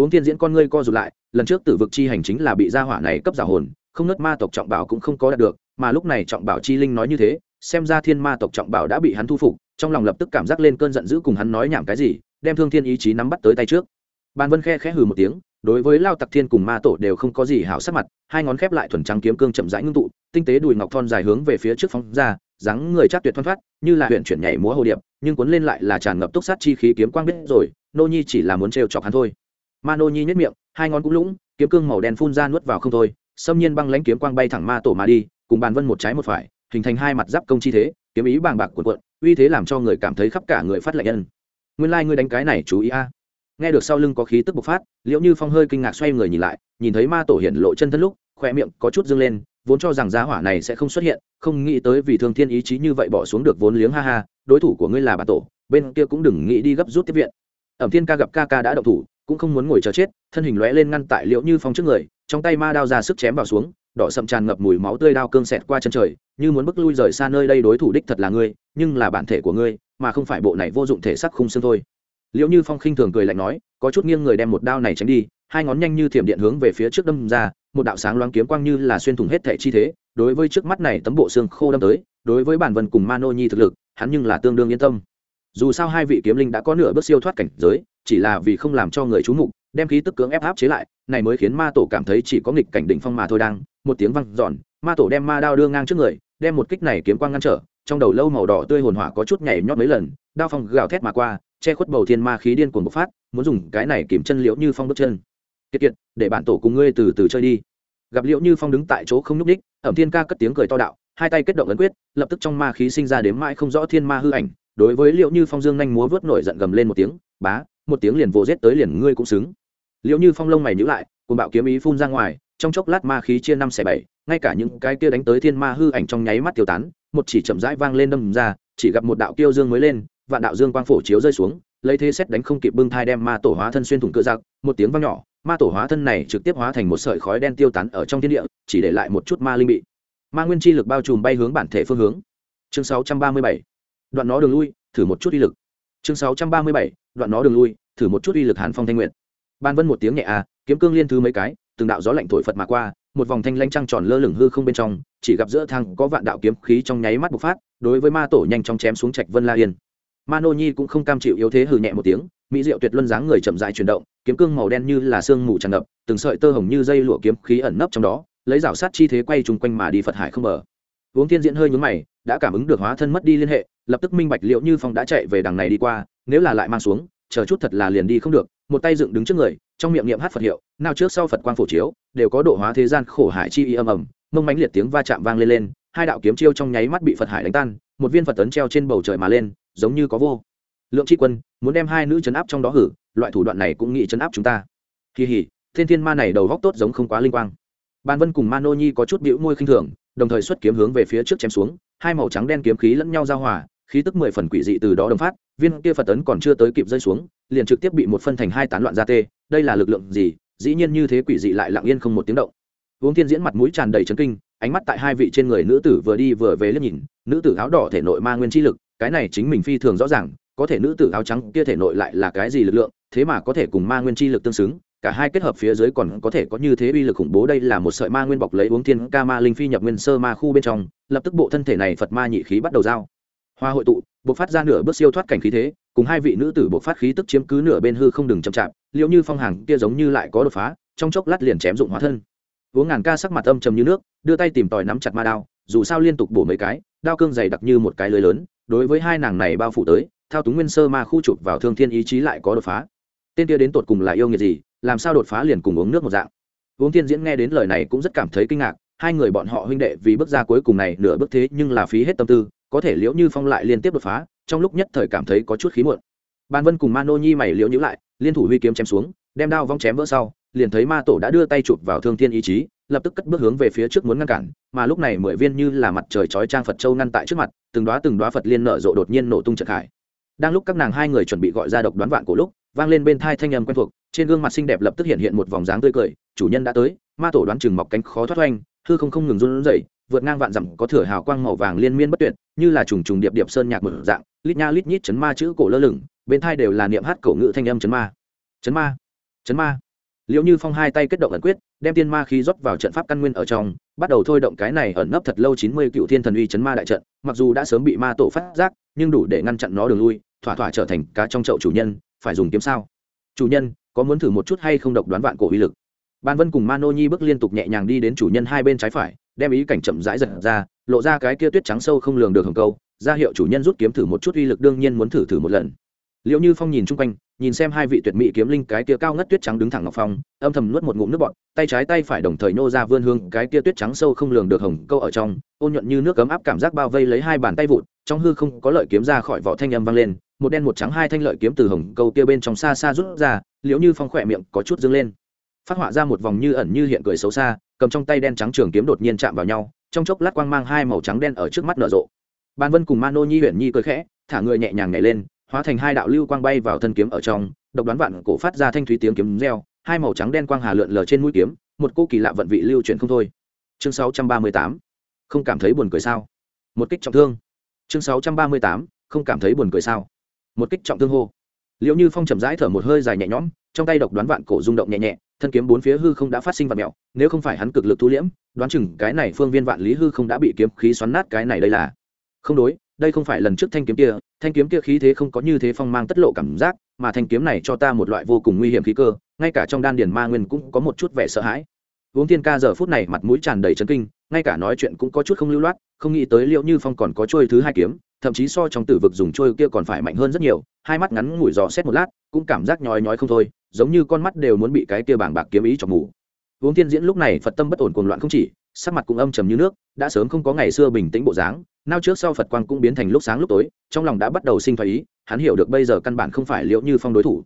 Uống Thiên diễn con ngươi co rụt lại, lần trước tử vực chi hành chính là bị gia hỏa này cấp giả hồn, không nớt ma tộc trọng bảo cũng không có đạt được, mà lúc này trọng bảo chi linh nói như thế, xem ra thiên ma tộc trọng bảo đã bị hắn thu phục, trong lòng lập tức cảm giác lên cơn giận dữ cùng hắn nói nhảm cái gì, đem thương thiên ý chí nắm bắt tới tay trước. Bàn vân khe khẽ hừ một tiếng, đối với lao tặc thiên cùng ma tổ đều không có gì hảo sắc mặt, hai ngón khép lại thuần trắng kiếm cương chậm rãi ngưng tụ, tinh tế đùi ngọc thon dài hướng về phía trước phóng ra, dáng người chắc tuyệt thoăn thoát, như là huyện chuyển nhảy múa hồ điệp, nhưng cuốn lên lại là tràn ngập túc sát chi khí kiếm quang biết rồi, nô nhi chỉ là muốn trêu chọc hắn thôi ma nô nhi nhất miệng, hai ngón cũng lũng, kiếm cương màu đen phun ra nuốt vào không thôi, xâm nhiên băng lãnh kiếm quang bay thẳng ma tổ mà đi, cùng bàn vân một trái một phải, hình thành hai mặt giáp công chi thế, kiếm ý bàng bạc cuộn cuộn, uy thế làm cho người cảm thấy khắp cả người phát lạnh nhân. Nguyên lai ngươi đánh cái này chú ý a. Nghe được sau lưng có khí tức bộc phát, liễu như phong hơi kinh ngạc xoay người nhìn lại, nhìn thấy ma tổ hiện lộ chân thân lúc khoe miệng có chút dâng lên, vốn cho rằng giá hỏa này sẽ không xuất hiện, không nghĩ tới vì thương thiên ý chí như vậy bỏ xuống được vốn liếng ha ha, đối thủ của ngươi là bà tổ, bên kia cũng đừng nghĩ đi gấp rút tiếp viện. Ẩm thiên ca gặp ca ca đã động thủ cũng không muốn ngồi chờ chết, thân hình lóe lên ngăn tại liễu như phong trước người, trong tay ma đao ra sức chém vào xuống, đỏ sậm tràn ngập mùi máu tươi đao cương xẹt qua chân trời, như muốn bước lui rời xa nơi đây đối thủ đích thật là ngươi, nhưng là bản thể của ngươi, mà không phải bộ này vô dụng thể sắc khung xương thôi. Liễu như phong khinh thường cười lạnh nói, có chút nghiêng người đem một đao này tránh đi, hai ngón nhanh như thiểm điện hướng về phía trước đâm ra, một đạo sáng loáng kiếm quang như là xuyên thủng hết thể chi thế, đối với trước mắt này tấm bộ xương khô đâm tới, đối với bản vân cùng mano nhi thực lực, hắn nhưng là tương đương yên tâm dù sao hai vị kiếm linh đã có nửa bước siêu thoát cảnh giới, chỉ là vì không làm cho người chú mục, đem khí tức cưỡng ép áp chế lại, này mới khiến ma tổ cảm thấy chỉ có nghịch cảnh đỉnh phong mà thôi đang, một tiếng văng giòn ma tổ đem ma đao đưa ngang trước người, đem một kích này kiếm quang ngăn trở, trong đầu lâu màu đỏ tươi hồn hỏa có chút nhảy nhót mấy lần, đao phong gào thét mà qua, che khuất bầu thiên ma khí điên cuồng bộc phát, muốn dùng cái này kìm chân liễu như phong bước chân. Kiệt kiệt, để bản tổ cùng ngươi từ từ chơi đi. Gặp liễu như phong đứng tại chỗ không nhúc ních ẩm thiên ca cất tiếng cười to đạo, hai tay kết động ấn quyết, lập tức trong ma khí sinh ra đến mãi không rõ thiên ma hư ảnh đối với liễu như phong dương nhanh múa vớt nổi giận gầm lên một tiếng, bá, một tiếng liền vô rết tới liền ngươi cũng xứng. Liễu như phong lông mày nhữ lại cùng bạo kiếm ý phun ra ngoài, trong chốc lát ma khí chia năm xẻ bảy, ngay cả những cái kia đánh tới thiên ma hư ảnh trong nháy mắt tiêu tán, một chỉ chậm rãi vang lên đâm ra, chỉ gặp một đạo kiêu dương mới lên, vạn đạo dương quang phổ chiếu rơi xuống, lấy thế xét đánh không kịp bưng thai đem ma tổ hóa thân xuyên thủng cự giặc, một tiếng vang nhỏ, ma tổ hóa thân này trực tiếp hóa thành một sợi khói đen tiêu tán ở trong thiên địa, chỉ để lại một chút ma linh bị. Ma nguyên chi lực bao trùm bay hướng bản thể phương hướng. Chương 637 đoạn nó đường lui, thử một chút uy lực. Chương 637. đoạn nó đường lui, thử một chút uy lực hàn phong thanh nguyện ban vân một tiếng nhẹ à kiếm cương liên thứ mấy cái, từng đạo gió lạnh thổi phật mà qua, một vòng thanh lanh trăng tròn lơ lửng hư không bên trong, chỉ gặp giữa thang có vạn đạo kiếm khí trong nháy mắt bộc phát, đối với ma tổ nhanh chóng chém xuống trạch vân la yên. Ma nô nhi cũng không cam chịu yếu thế hừ nhẹ một tiếng, mỹ diệu tuyệt luân dáng người chậm dại chuyển động, kiếm cương màu đen như là sương mù tràn ngập, từng sợi tơ hồng như dây lụa kiếm khí ẩn nấp trong đó, lấy rào sát chi thế quay chung quanh mà đi phật hải không bờ. Uống thiên diễn hơi nhúng mày, đã cảm ứng được hóa thân mất đi liên hệ lập tức minh bạch liệu như phong đã chạy về đằng này đi qua, nếu là lại mang xuống, chờ chút thật là liền đi không được, một tay dựng đứng trước người, trong miệng niệm hát phật hiệu, nào trước sau phật quang phổ chiếu, đều có độ hóa thế gian khổ hải chi y âm ầm, mông mánh liệt tiếng va chạm vang lên lên, hai đạo kiếm chiêu trong nháy mắt bị phật hải đánh tan, một viên phật tấn treo trên bầu trời mà lên, giống như có vô. Lượng tri quân, muốn đem hai nữ chấn áp trong đó hử, loại thủ đoạn này cũng nghĩ chấn áp chúng ta. Kỳ hỉ, thiên thiên ma này đầu góc tốt giống không quá linh quang. Ban vân cùng mano nhi có chút bĩu môi khinh thường, đồng thời xuất kiếm hướng về phía trước chém xuống, hai màu trắng đen kiếm khí lẫn nhau giao hòa khí tức mười phần quỷ dị từ đó đồng phát, viên kia phật tấn còn chưa tới kịp rơi xuống, liền trực tiếp bị một phân thành hai tán loạn ra tê, đây là lực lượng gì? Dĩ nhiên như thế quỷ dị lại lặng yên không một tiếng động. Uống thiên diễn mặt mũi tràn đầy chấn kinh, ánh mắt tại hai vị trên người nữ tử vừa đi vừa về liếc nhìn, nữ tử áo đỏ thể nội ma nguyên chi lực, cái này chính mình phi thường rõ ràng, có thể nữ tử áo trắng kia thể nội lại là cái gì lực lượng, thế mà có thể cùng ma nguyên chi lực tương xứng, cả hai kết hợp phía dưới còn có thể có như thế uy lực khủng bố, đây là một sợi ma nguyên bọc lấy uống thiên ca ma linh phi nhập nguyên sơ ma khu bên trong, lập tức bộ thân thể này phật ma nhị khí bắt đầu giao hoa hội tụ buộc phát ra nửa bước siêu thoát cảnh khí thế, cùng hai vị nữ tử buộc phát khí tức chiếm cứ nửa bên hư không đừng chậm chạp liệu như phong hàng kia giống như lại có đột phá, trong chốc lát liền chém dụng hóa thân. Uống ngàn ca sắc mặt âm trầm như nước, đưa tay tìm tòi nắm chặt ma đao, dù sao liên tục bổ mấy cái, đao cương dày đặc như một cái lưới lớn, đối với hai nàng này bao phủ tới, thao túng nguyên sơ ma khu chụp vào thương thiên ý chí lại có đột phá. Tên kia đến tột cùng là yêu nghiệt gì, làm sao đột phá liền cùng uống nước một dạng. Uống thiên diễn nghe đến lời này cũng rất cảm thấy kinh ngạc, hai người bọn họ huynh đệ vì bước ra cuối cùng này nửa bước thế nhưng là phí hết tâm tư có thể liễu như phong lại liên tiếp đột phá, trong lúc nhất thời cảm thấy có chút khí muộn. Ban vân cùng mano nhi mày liễu nhữ lại, liên thủ huy kiếm chém xuống, đem đao vong chém vỡ sau, liền thấy ma tổ đã đưa tay chụp vào thương thiên ý chí, lập tức cất bước hướng về phía trước muốn ngăn cản, mà lúc này mười viên như là mặt trời chói trang phật châu ngăn tại trước mặt, từng đoá từng đoá phật liên nở rộ đột nhiên nổ tung trận hải đang lúc các nàng hai người chuẩn bị gọi ra độc đoán vạn cổ lúc, vang lên bên thai thanh âm quen thuộc, trên gương mặt xinh đẹp lập tức hiện hiện một vòng dáng tươi cười, chủ nhân đã tới. Ma tổ đoán chừng mọc cánh khó thoát oanh, hư không không ngừng run rẩy vượt ngang vạn dặm, có thửa hào quang màu vàng liên miên bất tuyệt, như là trùng trùng điệp điệp sơn nhạc một dạng, lít nha lít nhít chấn ma chữ cổ lơ lửng, bên thai đều là niệm hát cổ ngữ thanh âm chấn ma. Chấn ma chấn ma. Liệu như phong hai tay kết động ẩn quyết, đem tiên ma khí rót vào trận pháp căn nguyên ở trong, bắt đầu thôi động cái này ẩn nấp thật lâu chín mươi cựu thiên thần uy chấn ma đại trận, mặc dù đã sớm bị ma tổ phát giác, nhưng đủ để ngăn chặn nó đường lui, thỏa thỏa trở thành cá trong chậu chủ nhân, phải dùng kiếm sao? Chủ nhân, có muốn thử một chút hay không độc đoán vạn cổ uy lực? Ban vân cùng mano nhi bước liên tục nhẹ nhàng đi đến chủ nhân hai bên trái phải đem ý cảnh chậm rãi giật ra, lộ ra cái kia tuyết trắng sâu không lường được hồng câu, ra hiệu chủ nhân rút kiếm thử một chút uy lực đương nhiên muốn thử thử một lần. Liệu như phong nhìn chung quanh, nhìn xem hai vị tuyệt mỹ kiếm linh, cái kia cao ngất tuyết trắng đứng thẳng ngọc phong, âm thầm nuốt một ngụm nước bọt, tay trái tay phải đồng thời nô ra vươn hương, cái kia tuyết trắng sâu không lường được hồng câu ở trong, ôn nhuận như nước cấm áp cảm giác bao vây lấy hai bàn tay vụt trong hư không có lợi kiếm ra khỏi vỏ thanh âm vang lên, một đen một trắng hai thanh lợi kiếm từ hồng câu kia bên trong xa xa rút ra, liễu như phong khỏe miệng có chút dâng lên. Phát họa ra một vòng như ẩn như hiện cười xấu xa cầm trong tay đen trắng trường kiếm đột nhiên chạm vào nhau, trong chốc lát quang mang hai màu trắng đen ở trước mắt nở rộ. Ban vân cùng mano nhi huyện nhi cười khẽ, thả người nhẹ nhàng nhảy lên, hóa thành hai đạo lưu quang bay vào thân kiếm ở trong, độc đoán vạn cổ phát ra thanh thúy tiếng kiếm reo, hai màu trắng đen quang hà lượn lờ trên mũi kiếm, một cô kỳ lạ vận vị lưu chuyển không thôi. Chương 638 không cảm thấy buồn cười sao? Một kích trọng thương. Chương 638 không cảm thấy buồn cười sao? Một kích trọng thương hô. Liệu như phong trầm rãi thở một hơi dài nhẹ nhõm, trong tay độc đoán vạn cổ rung động nhẹ nhẹ thân kiếm bốn phía hư không đã phát sinh vật mẹo, nếu không phải hắn cực lực thu liễm, đoán chừng cái này phương viên vạn lý hư không đã bị kiếm khí xoắn nát cái này đây là. Không đối, đây không phải lần trước thanh kiếm kia, thanh kiếm kia khí thế không có như thế phong mang tất lộ cảm giác, mà thanh kiếm này cho ta một loại vô cùng nguy hiểm khí cơ, ngay cả trong đan điền ma nguyên cũng có một chút vẻ sợ hãi. Uống thiên ca giờ phút này mặt mũi tràn đầy chấn kinh, ngay cả nói chuyện cũng có chút không lưu loát, không nghĩ tới liệu như phong còn có trôi thứ hai kiếm, thậm chí so trong tử vực dùng trôi kia còn phải mạnh hơn rất nhiều, hai mắt ngắn ngủi dò xét một lát, cũng cảm giác nhói nhói không thôi giống như con mắt đều muốn bị cái kia bảng bạc kiếm ý chọc mù. Uống thiên diễn lúc này phật tâm bất ổn cuồng loạn không chỉ, sắc mặt cũng âm trầm như nước, đã sớm không có ngày xưa bình tĩnh bộ dáng nao trước sau phật quang cũng biến thành lúc sáng lúc tối, trong lòng đã bắt đầu sinh thái ý, hắn hiểu được bây giờ căn bản không phải liệu như phong đối thủ.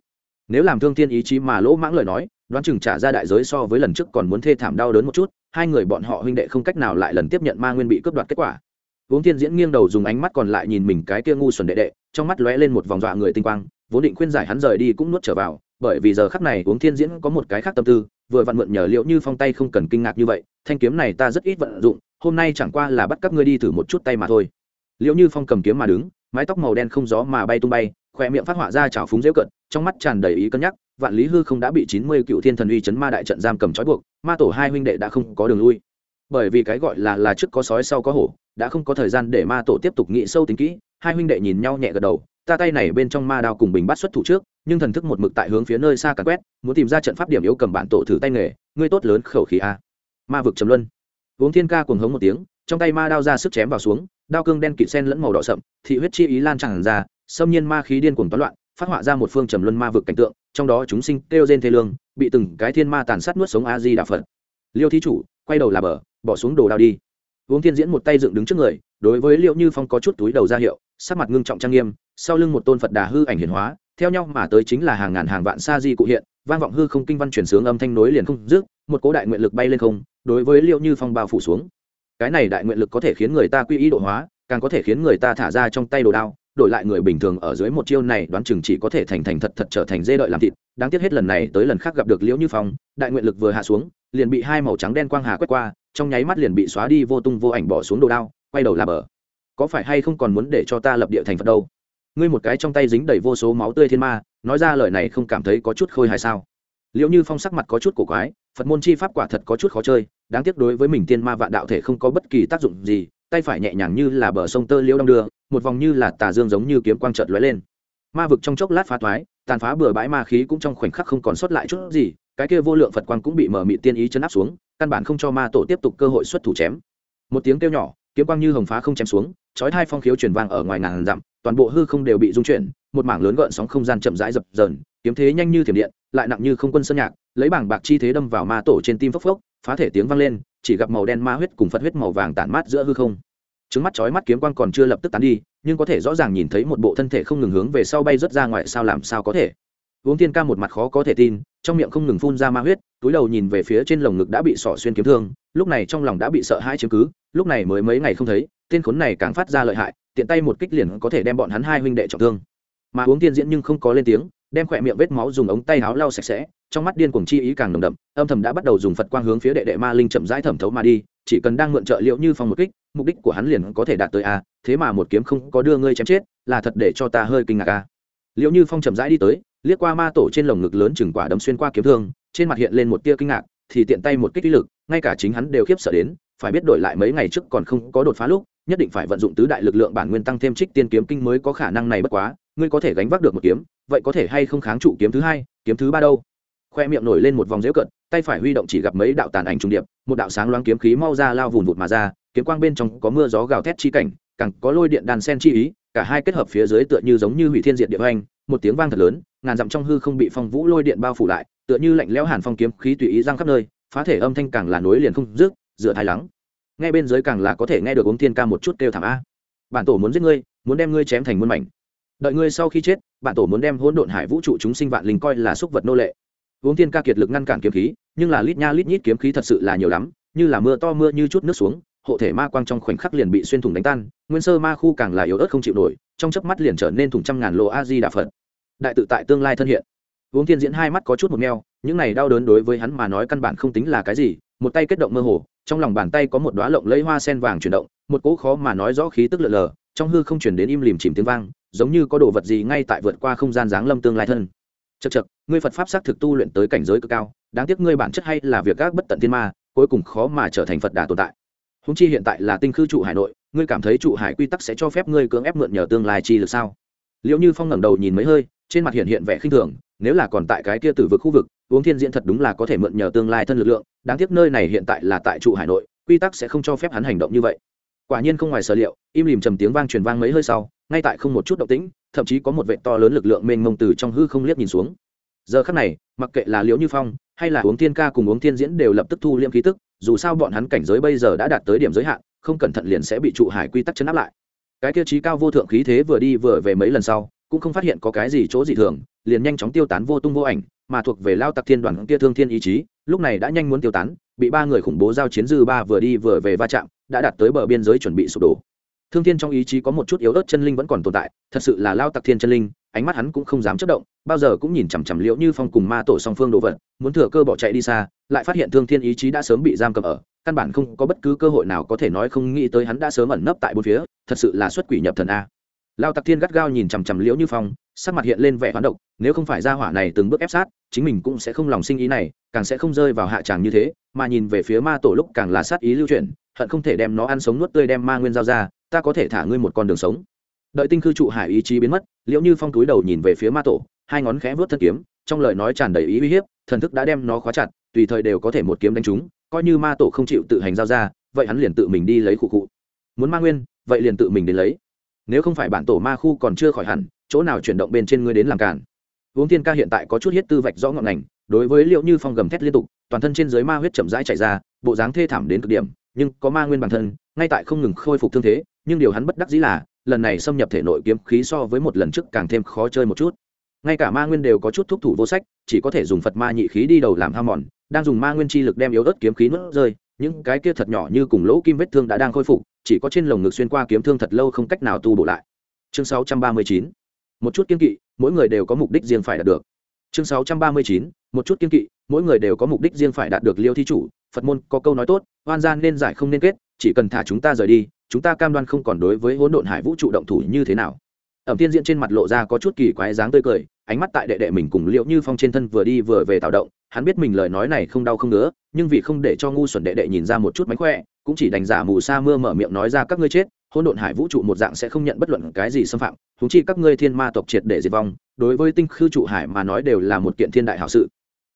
Nếu làm thương thiên ý chí mà lỗ mãng lời nói, đoán chừng trả ra đại giới so với lần trước còn muốn thê thảm đau đớn một chút, hai người bọn họ huynh đệ không cách nào lại lần tiếp nhận ma nguyên bị cướp đoạt kết quả. Uống thiên diễn nghiêng đầu dùng ánh mắt còn lại nhìn mình cái kia ngu xuẩn đệ đệ, trong mắt lóe lên một vòng dọa người tinh quang, vốn định khuyên giải hắn rời đi cũng nuốt trở vào bởi vì giờ khắc này uống thiên diễn có một cái khác tâm tư, vừa vặn mượn nhờ liệu như phong tay không cần kinh ngạc như vậy, thanh kiếm này ta rất ít vận dụng, hôm nay chẳng qua là bắt các ngươi đi thử một chút tay mà thôi. Liệu như phong cầm kiếm mà đứng, mái tóc màu đen không gió mà bay tung bay khỏe miệng phát họa ra chảo phúng dễu cận, trong mắt tràn đầy ý cân nhắc, vạn lý hư không đã bị chín mươi cựu thiên thần uy chấn ma đại trận giam cầm trói buộc, ma tổ hai huynh đệ đã không có đường lui. Bởi vì cái gọi là là trước có sói sau có hổ, đã không có thời gian để ma tổ tiếp tục nghĩ sâu tính kỹ, hai huynh đệ nhìn nhau nhẹ gật đầu ta tay này bên trong ma đao cùng bình bắt xuất thủ trước, nhưng thần thức một mực tại hướng phía nơi xa càn quét, muốn tìm ra trận pháp điểm yếu cầm bản tổ thử tay nghề, ngươi tốt lớn khẩu khí a. Ma vực trầm luân. Uống thiên ca cuồng hống một tiếng, trong tay ma đao ra sức chém vào xuống, đao cương đen kịt sen lẫn màu đỏ sậm, thị huyết chi ý lan tràn ra, xâm nhiên ma khí điên cuồng toán loạn, phát họa ra một phương trầm luân ma vực cảnh tượng, trong đó chúng sinh kêu trên thế lương, bị từng cái thiên ma tàn sát nuốt sống a di đà phật. Liêu thí chủ, quay đầu là bờ, bỏ xuống đồ đao đi. Uống thiên diễn một tay dựng đứng trước người, đối với liệu như phong có chút túi đầu ra hiệu, sắc mặt ngưng trọng trang nghiêm sau lưng một tôn phật đà hư ảnh hiển hóa, theo nhau mà tới chính là hàng ngàn hàng vạn sa di cụ hiện, vang vọng hư không kinh văn chuyển sướng âm thanh nối liền không dứt, một cố đại nguyện lực bay lên không, đối với liệu như phong bao phủ xuống. Cái này đại nguyện lực có thể khiến người ta quy ý độ hóa, càng có thể khiến người ta thả ra trong tay đồ đao, đổi lại người bình thường ở dưới một chiêu này đoán chừng chỉ có thể thành thành thật thật trở thành dê đợi làm thịt. Đáng tiếc hết lần này tới lần khác gặp được liễu như phong, đại nguyện lực vừa hạ xuống, liền bị hai màu trắng đen quang hà quét qua, trong nháy mắt liền bị xóa đi vô tung vô ảnh bỏ xuống đồ đao, quay đầu là bờ. Có phải hay không còn muốn để cho ta lập địa thành phật đâu? Ngươi một cái trong tay dính đầy vô số máu tươi thiên ma, nói ra lời này không cảm thấy có chút khôi hài sao? Liệu như phong sắc mặt có chút cổ quái, phật môn chi pháp quả thật có chút khó chơi, đáng tiếc đối với mình tiên ma vạn đạo thể không có bất kỳ tác dụng gì, tay phải nhẹ nhàng như là bờ sông tơ liễu đong đưa, một vòng như là tà dương giống như kiếm quang trợt lóe lên. Ma vực trong chốc lát phá thoái, tàn phá bừa bãi ma khí cũng trong khoảnh khắc không còn sót lại chút gì, cái kia vô lượng phật quang cũng bị mở mị tiên ý chấn áp xuống, căn bản không cho ma tổ tiếp tục cơ hội xuất thủ chém. Một tiếng kêu nhỏ kiếm quang như hồng phá không chém xuống, chói hai phong khiếu truyền vang ở ngoài ngàn dặm, toàn bộ hư không đều bị rung chuyển, một mảng lớn gợn sóng không gian chậm rãi dập dờn, kiếm thế nhanh như thiểm điện, lại nặng như không quân sơn nhạc, lấy bảng bạc chi thế đâm vào ma tổ trên tim phốc phốc, phá thể tiếng vang lên, chỉ gặp màu đen ma huyết cùng phật huyết màu vàng tản mát giữa hư không. Trứng mắt chói mắt kiếm quang còn chưa lập tức tán đi, nhưng có thể rõ ràng nhìn thấy một bộ thân thể không ngừng hướng về sau bay rớt ra ngoài sao làm sao có thể. Uống tiên ca một mặt khó có thể tin, trong miệng không ngừng phun ra ma huyết, túi đầu nhìn về phía trên lồng ngực đã bị sỏ xuyên kiếm thương lúc này trong lòng đã bị sợ hãi chiếm cứ, lúc này mới mấy ngày không thấy, tên khốn này càng phát ra lợi hại, tiện tay một kích liền có thể đem bọn hắn hai huynh đệ trọng thương. Mà uống tiên diễn nhưng không có lên tiếng, đem khỏe miệng vết máu dùng ống tay áo lau sạch sẽ, trong mắt điên cuồng chi ý càng nồng đậm, âm thầm đã bắt đầu dùng phật quang hướng phía đệ đệ ma linh chậm rãi thẩm thấu mà đi, chỉ cần đang mượn trợ liệu như phong một kích, mục đích của hắn liền có thể đạt tới a, thế mà một kiếm không có đưa ngươi chém chết, là thật để cho ta hơi kinh ngạc a. Liệu như phong chậm rãi đi tới, liếc qua ma tổ trên lồng ngực lớn chừng quả đấm xuyên qua kiếm thương, trên mặt hiện lên một tia kinh ngạc thì tiện tay một kích uy lực, ngay cả chính hắn đều khiếp sợ đến, phải biết đổi lại mấy ngày trước còn không có đột phá lúc, nhất định phải vận dụng tứ đại lực lượng bản nguyên tăng thêm trích tiên kiếm kinh mới có khả năng này bất quá, ngươi có thể gánh vác được một kiếm, vậy có thể hay không kháng trụ kiếm thứ hai, kiếm thứ ba đâu? Khoe miệng nổi lên một vòng dễu cận tay phải huy động chỉ gặp mấy đạo tàn ảnh trung điệp, một đạo sáng loáng kiếm khí mau ra lao vùn vụt mà ra, kiếm quang bên trong có mưa gió gào thét chi cảnh, càng có lôi điện đàn sen chi ý, cả hai kết hợp phía dưới tựa như giống như hủy thiên diệt địa hoành, một tiếng vang thật lớn, ngàn dặm trong hư không bị phong vũ lôi điện bao phủ lại tựa như lạnh lẽo hàn phong kiếm khí tùy ý giang khắp nơi, phá thể âm thanh càng là nối liền không dứt, dựa thái lắng. Ngay bên dưới càng là có thể nghe được uống thiên ca một chút kêu thảm a. Bản tổ muốn giết ngươi, muốn đem ngươi chém thành muôn mảnh. Đợi ngươi sau khi chết, bản tổ muốn đem hỗn độn hải vũ trụ chúng sinh vạn linh coi là xúc vật nô lệ. Uống thiên ca kiệt lực ngăn cản kiếm khí, nhưng là lít nha lít nhít kiếm khí thật sự là nhiều lắm, như là mưa to mưa như chút nước xuống, hộ thể ma quang trong khoảnh khắc liền bị xuyên thủng đánh tan, nguyên sơ ma khu càng là yếu ớt không chịu nổi, trong chớp mắt liền trở nên thủng trăm ngàn lỗ a di đà phật. Đại tự tại tương lai thân hiện uống thiên diễn hai mắt có chút một meo, những này đau đớn đối với hắn mà nói căn bản không tính là cái gì, một tay kết động mơ hồ, trong lòng bàn tay có một đoá lộng lấy hoa sen vàng chuyển động, một cỗ khó mà nói rõ khí tức lợn lờ, trong hư không chuyển đến im lìm chìm tiếng vang, giống như có đồ vật gì ngay tại vượt qua không gian dáng lâm tương lai thân. Chật chật ngươi phật pháp xác thực tu luyện tới cảnh giới cực cao, đáng tiếc ngươi bản chất hay là việc các bất tận thiên ma, cuối cùng khó mà trở thành phật đà tồn tại. Húng chi hiện tại là tinh khư trụ hải nội, ngươi cảm thấy trụ hải quy tắc sẽ cho phép ngươi cưỡng ép mượn nhờ tương lai chi được sao? Liệu như phong ngẩng đầu nhìn mấy hơi, trên mặt hiện hiện vẻ khinh thường, nếu là còn tại cái kia từ vực khu vực, uống thiên diễn thật đúng là có thể mượn nhờ tương lai thân lực lượng, đáng tiếc nơi này hiện tại là tại trụ hải nội, quy tắc sẽ không cho phép hắn hành động như vậy. Quả nhiên không ngoài sở liệu, im lìm trầm tiếng vang truyền vang mấy hơi sau, ngay tại không một chút động tĩnh, thậm chí có một vệ to lớn lực lượng mênh mông từ trong hư không liếc nhìn xuống. Giờ khắc này, mặc kệ là liễu như phong, hay là uống thiên ca cùng uống thiên diễn đều lập tức thu liêm khí tức, dù sao bọn hắn cảnh giới bây giờ đã đạt tới điểm giới hạn, không cẩn thận liền sẽ bị trụ hải quy tắc chấn áp lại cái tiêu chí cao vô thượng khí thế vừa đi vừa về mấy lần sau, cũng không phát hiện có cái gì chỗ dị thường, liền nhanh chóng tiêu tán vô tung vô ảnh, mà thuộc về lao tặc thiên đoàn kia thương thiên ý chí, lúc này đã nhanh muốn tiêu tán, bị ba người khủng bố giao chiến dư ba vừa đi vừa về va chạm, đã đạt tới bờ biên giới chuẩn bị sụp đổ. Thương thiên trong ý chí có một chút yếu ớt chân linh vẫn còn tồn tại, thật sự là lao tặc thiên chân linh, ánh mắt hắn cũng không dám chất động, bao giờ cũng nhìn chằm chằm liễu như phong cùng ma tổ song phương đồ vật, muốn thừa cơ bỏ chạy đi xa, lại phát hiện thương thiên ý chí đã sớm bị giam cầm ở căn bản không có bất cứ cơ hội nào có thể nói không nghĩ tới hắn đã sớm ẩn nấp tại bốn phía, thật sự là xuất quỷ nhập thần a. Lao tặc thiên gắt gao nhìn chằm chằm liễu như phong, sắc mặt hiện lên vẻ hoán độc, nếu không phải ra hỏa này từng bước ép sát, chính mình cũng sẽ không lòng sinh ý này, càng sẽ không rơi vào hạ tràng như thế, mà nhìn về phía ma tổ lúc càng là sát ý lưu chuyển, hận không thể đem nó ăn sống nuốt tươi đem ma nguyên giao ra, ta có thể thả ngươi một con đường sống. Đợi tinh cư trụ hải ý chí biến mất, Liễu như phong túi đầu nhìn về phía ma tổ, hai ngón khẽ vớt thân kiếm, trong lời nói tràn đầy ý uy hiếp, thần thức đã đem nó khóa chặt, tùy thời đều có thể một kiếm đánh trúng coi như ma tổ không chịu tự hành giao ra, vậy hắn liền tự mình đi lấy khu cụ muốn ma nguyên, vậy liền tự mình đến lấy. Nếu không phải bản tổ ma khu còn chưa khỏi hẳn, chỗ nào chuyển động bên trên ngươi đến làm cản? Uống tiên ca hiện tại có chút hiết tư vạch rõ ngọn ngành, đối với liệu như phong gầm thét liên tục, toàn thân trên dưới ma huyết chậm rãi chạy ra, bộ dáng thê thảm đến cực điểm, nhưng có ma nguyên bản thân, ngay tại không ngừng khôi phục thương thế, nhưng điều hắn bất đắc dĩ là, lần này xâm nhập thể nội kiếm khí so với một lần trước càng thêm khó chơi một chút. Ngay cả ma nguyên đều có chút thúc thủ vô sách, chỉ có thể dùng phật ma nhị khí đi đầu làm ham mòn đang dùng ma nguyên chi lực đem yếu ớt kiếm khí nuốt rơi, những cái kia thật nhỏ như cùng lỗ kim vết thương đã đang khôi phục, chỉ có trên lồng ngực xuyên qua kiếm thương thật lâu không cách nào tu bổ lại. Chương 639 một chút kiên kỵ, mỗi người đều có mục đích riêng phải đạt được. Chương 639 một chút kiên kỵ, mỗi người đều có mục đích riêng phải đạt được liêu thi chủ, phật môn có câu nói tốt, oan gian nên giải không nên kết, chỉ cần thả chúng ta rời đi, chúng ta cam đoan không còn đối với hỗn độn hải vũ trụ động thủ như thế nào. Ẩm tiên diện trên mặt lộ ra có chút kỳ quái dáng tươi cười, ánh mắt tại đệ đệ mình cùng liệu như phong trên thân vừa đi vừa về tạo động hắn biết mình lời nói này không đau không ngứa, nhưng vì không để cho ngu xuẩn đệ đệ nhìn ra một chút mánh khỏe, cũng chỉ đành giả mù sa mưa mở miệng nói ra các ngươi chết hôn độn hải vũ trụ một dạng sẽ không nhận bất luận cái gì xâm phạm thú chi các ngươi thiên ma tộc triệt để diệt vong, đối với tinh khư trụ hải mà nói đều là một kiện thiên đại hảo sự.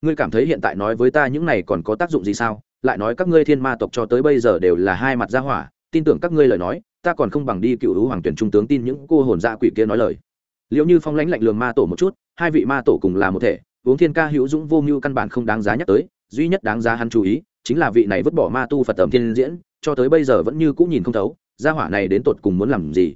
Ngươi cảm thấy hiện tại nói với ta những này còn có tác dụng gì sao? Lại nói các ngươi thiên ma tộc cho tới bây giờ đều là hai mặt gia hỏa, tin tưởng các ngươi lời nói, ta còn không bằng đi cựu hữu hoàng tuyển trung tướng tin những cô hồn dạ quỷ kia nói lời. Liệu như phong lãnh lạnh lường ma tổ một chút, hai vị ma tổ cùng là một thể uống thiên ca hữu dũng vô mưu căn bản không đáng giá nhắc tới, duy nhất đáng giá hắn chú ý, chính là vị này vứt bỏ ma tu phật tầm thiên diễn, cho tới bây giờ vẫn như cũng nhìn không thấu, gia hỏa này đến tột cùng muốn làm gì?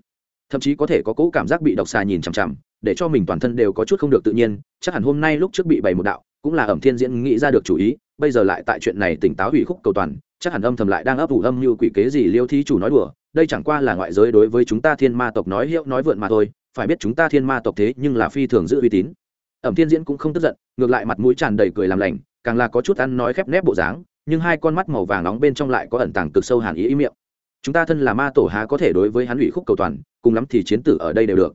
Thậm chí có thể có cỗ cảm giác bị độc xà nhìn chằm chằm, để cho mình toàn thân đều có chút không được tự nhiên, chắc hẳn hôm nay lúc trước bị bày một đạo, cũng là ẩm thiên diễn nghĩ ra được chủ ý, bây giờ lại tại chuyện này tỉnh táo hủy khúc cầu toàn, chắc hẳn âm thầm lại đang ấp ủ âm như quỷ kế gì liêu thí chủ nói đùa, đây chẳng qua là ngoại giới đối với chúng ta thiên ma tộc nói hiệu nói vượn mà thôi, phải biết chúng ta thiên ma tộc thế nhưng là phi thường giữ uy tín ẩm thiên diễn cũng không tức giận, ngược lại mặt mũi tràn đầy cười làm lành, càng là có chút ăn nói khép nép bộ dáng, nhưng hai con mắt màu vàng nóng bên trong lại có ẩn tàng cực sâu hàn ý ý miệng. Chúng ta thân là ma tổ há có thể đối với hắn ủy khúc cầu toàn, cùng lắm thì chiến tử ở đây đều được.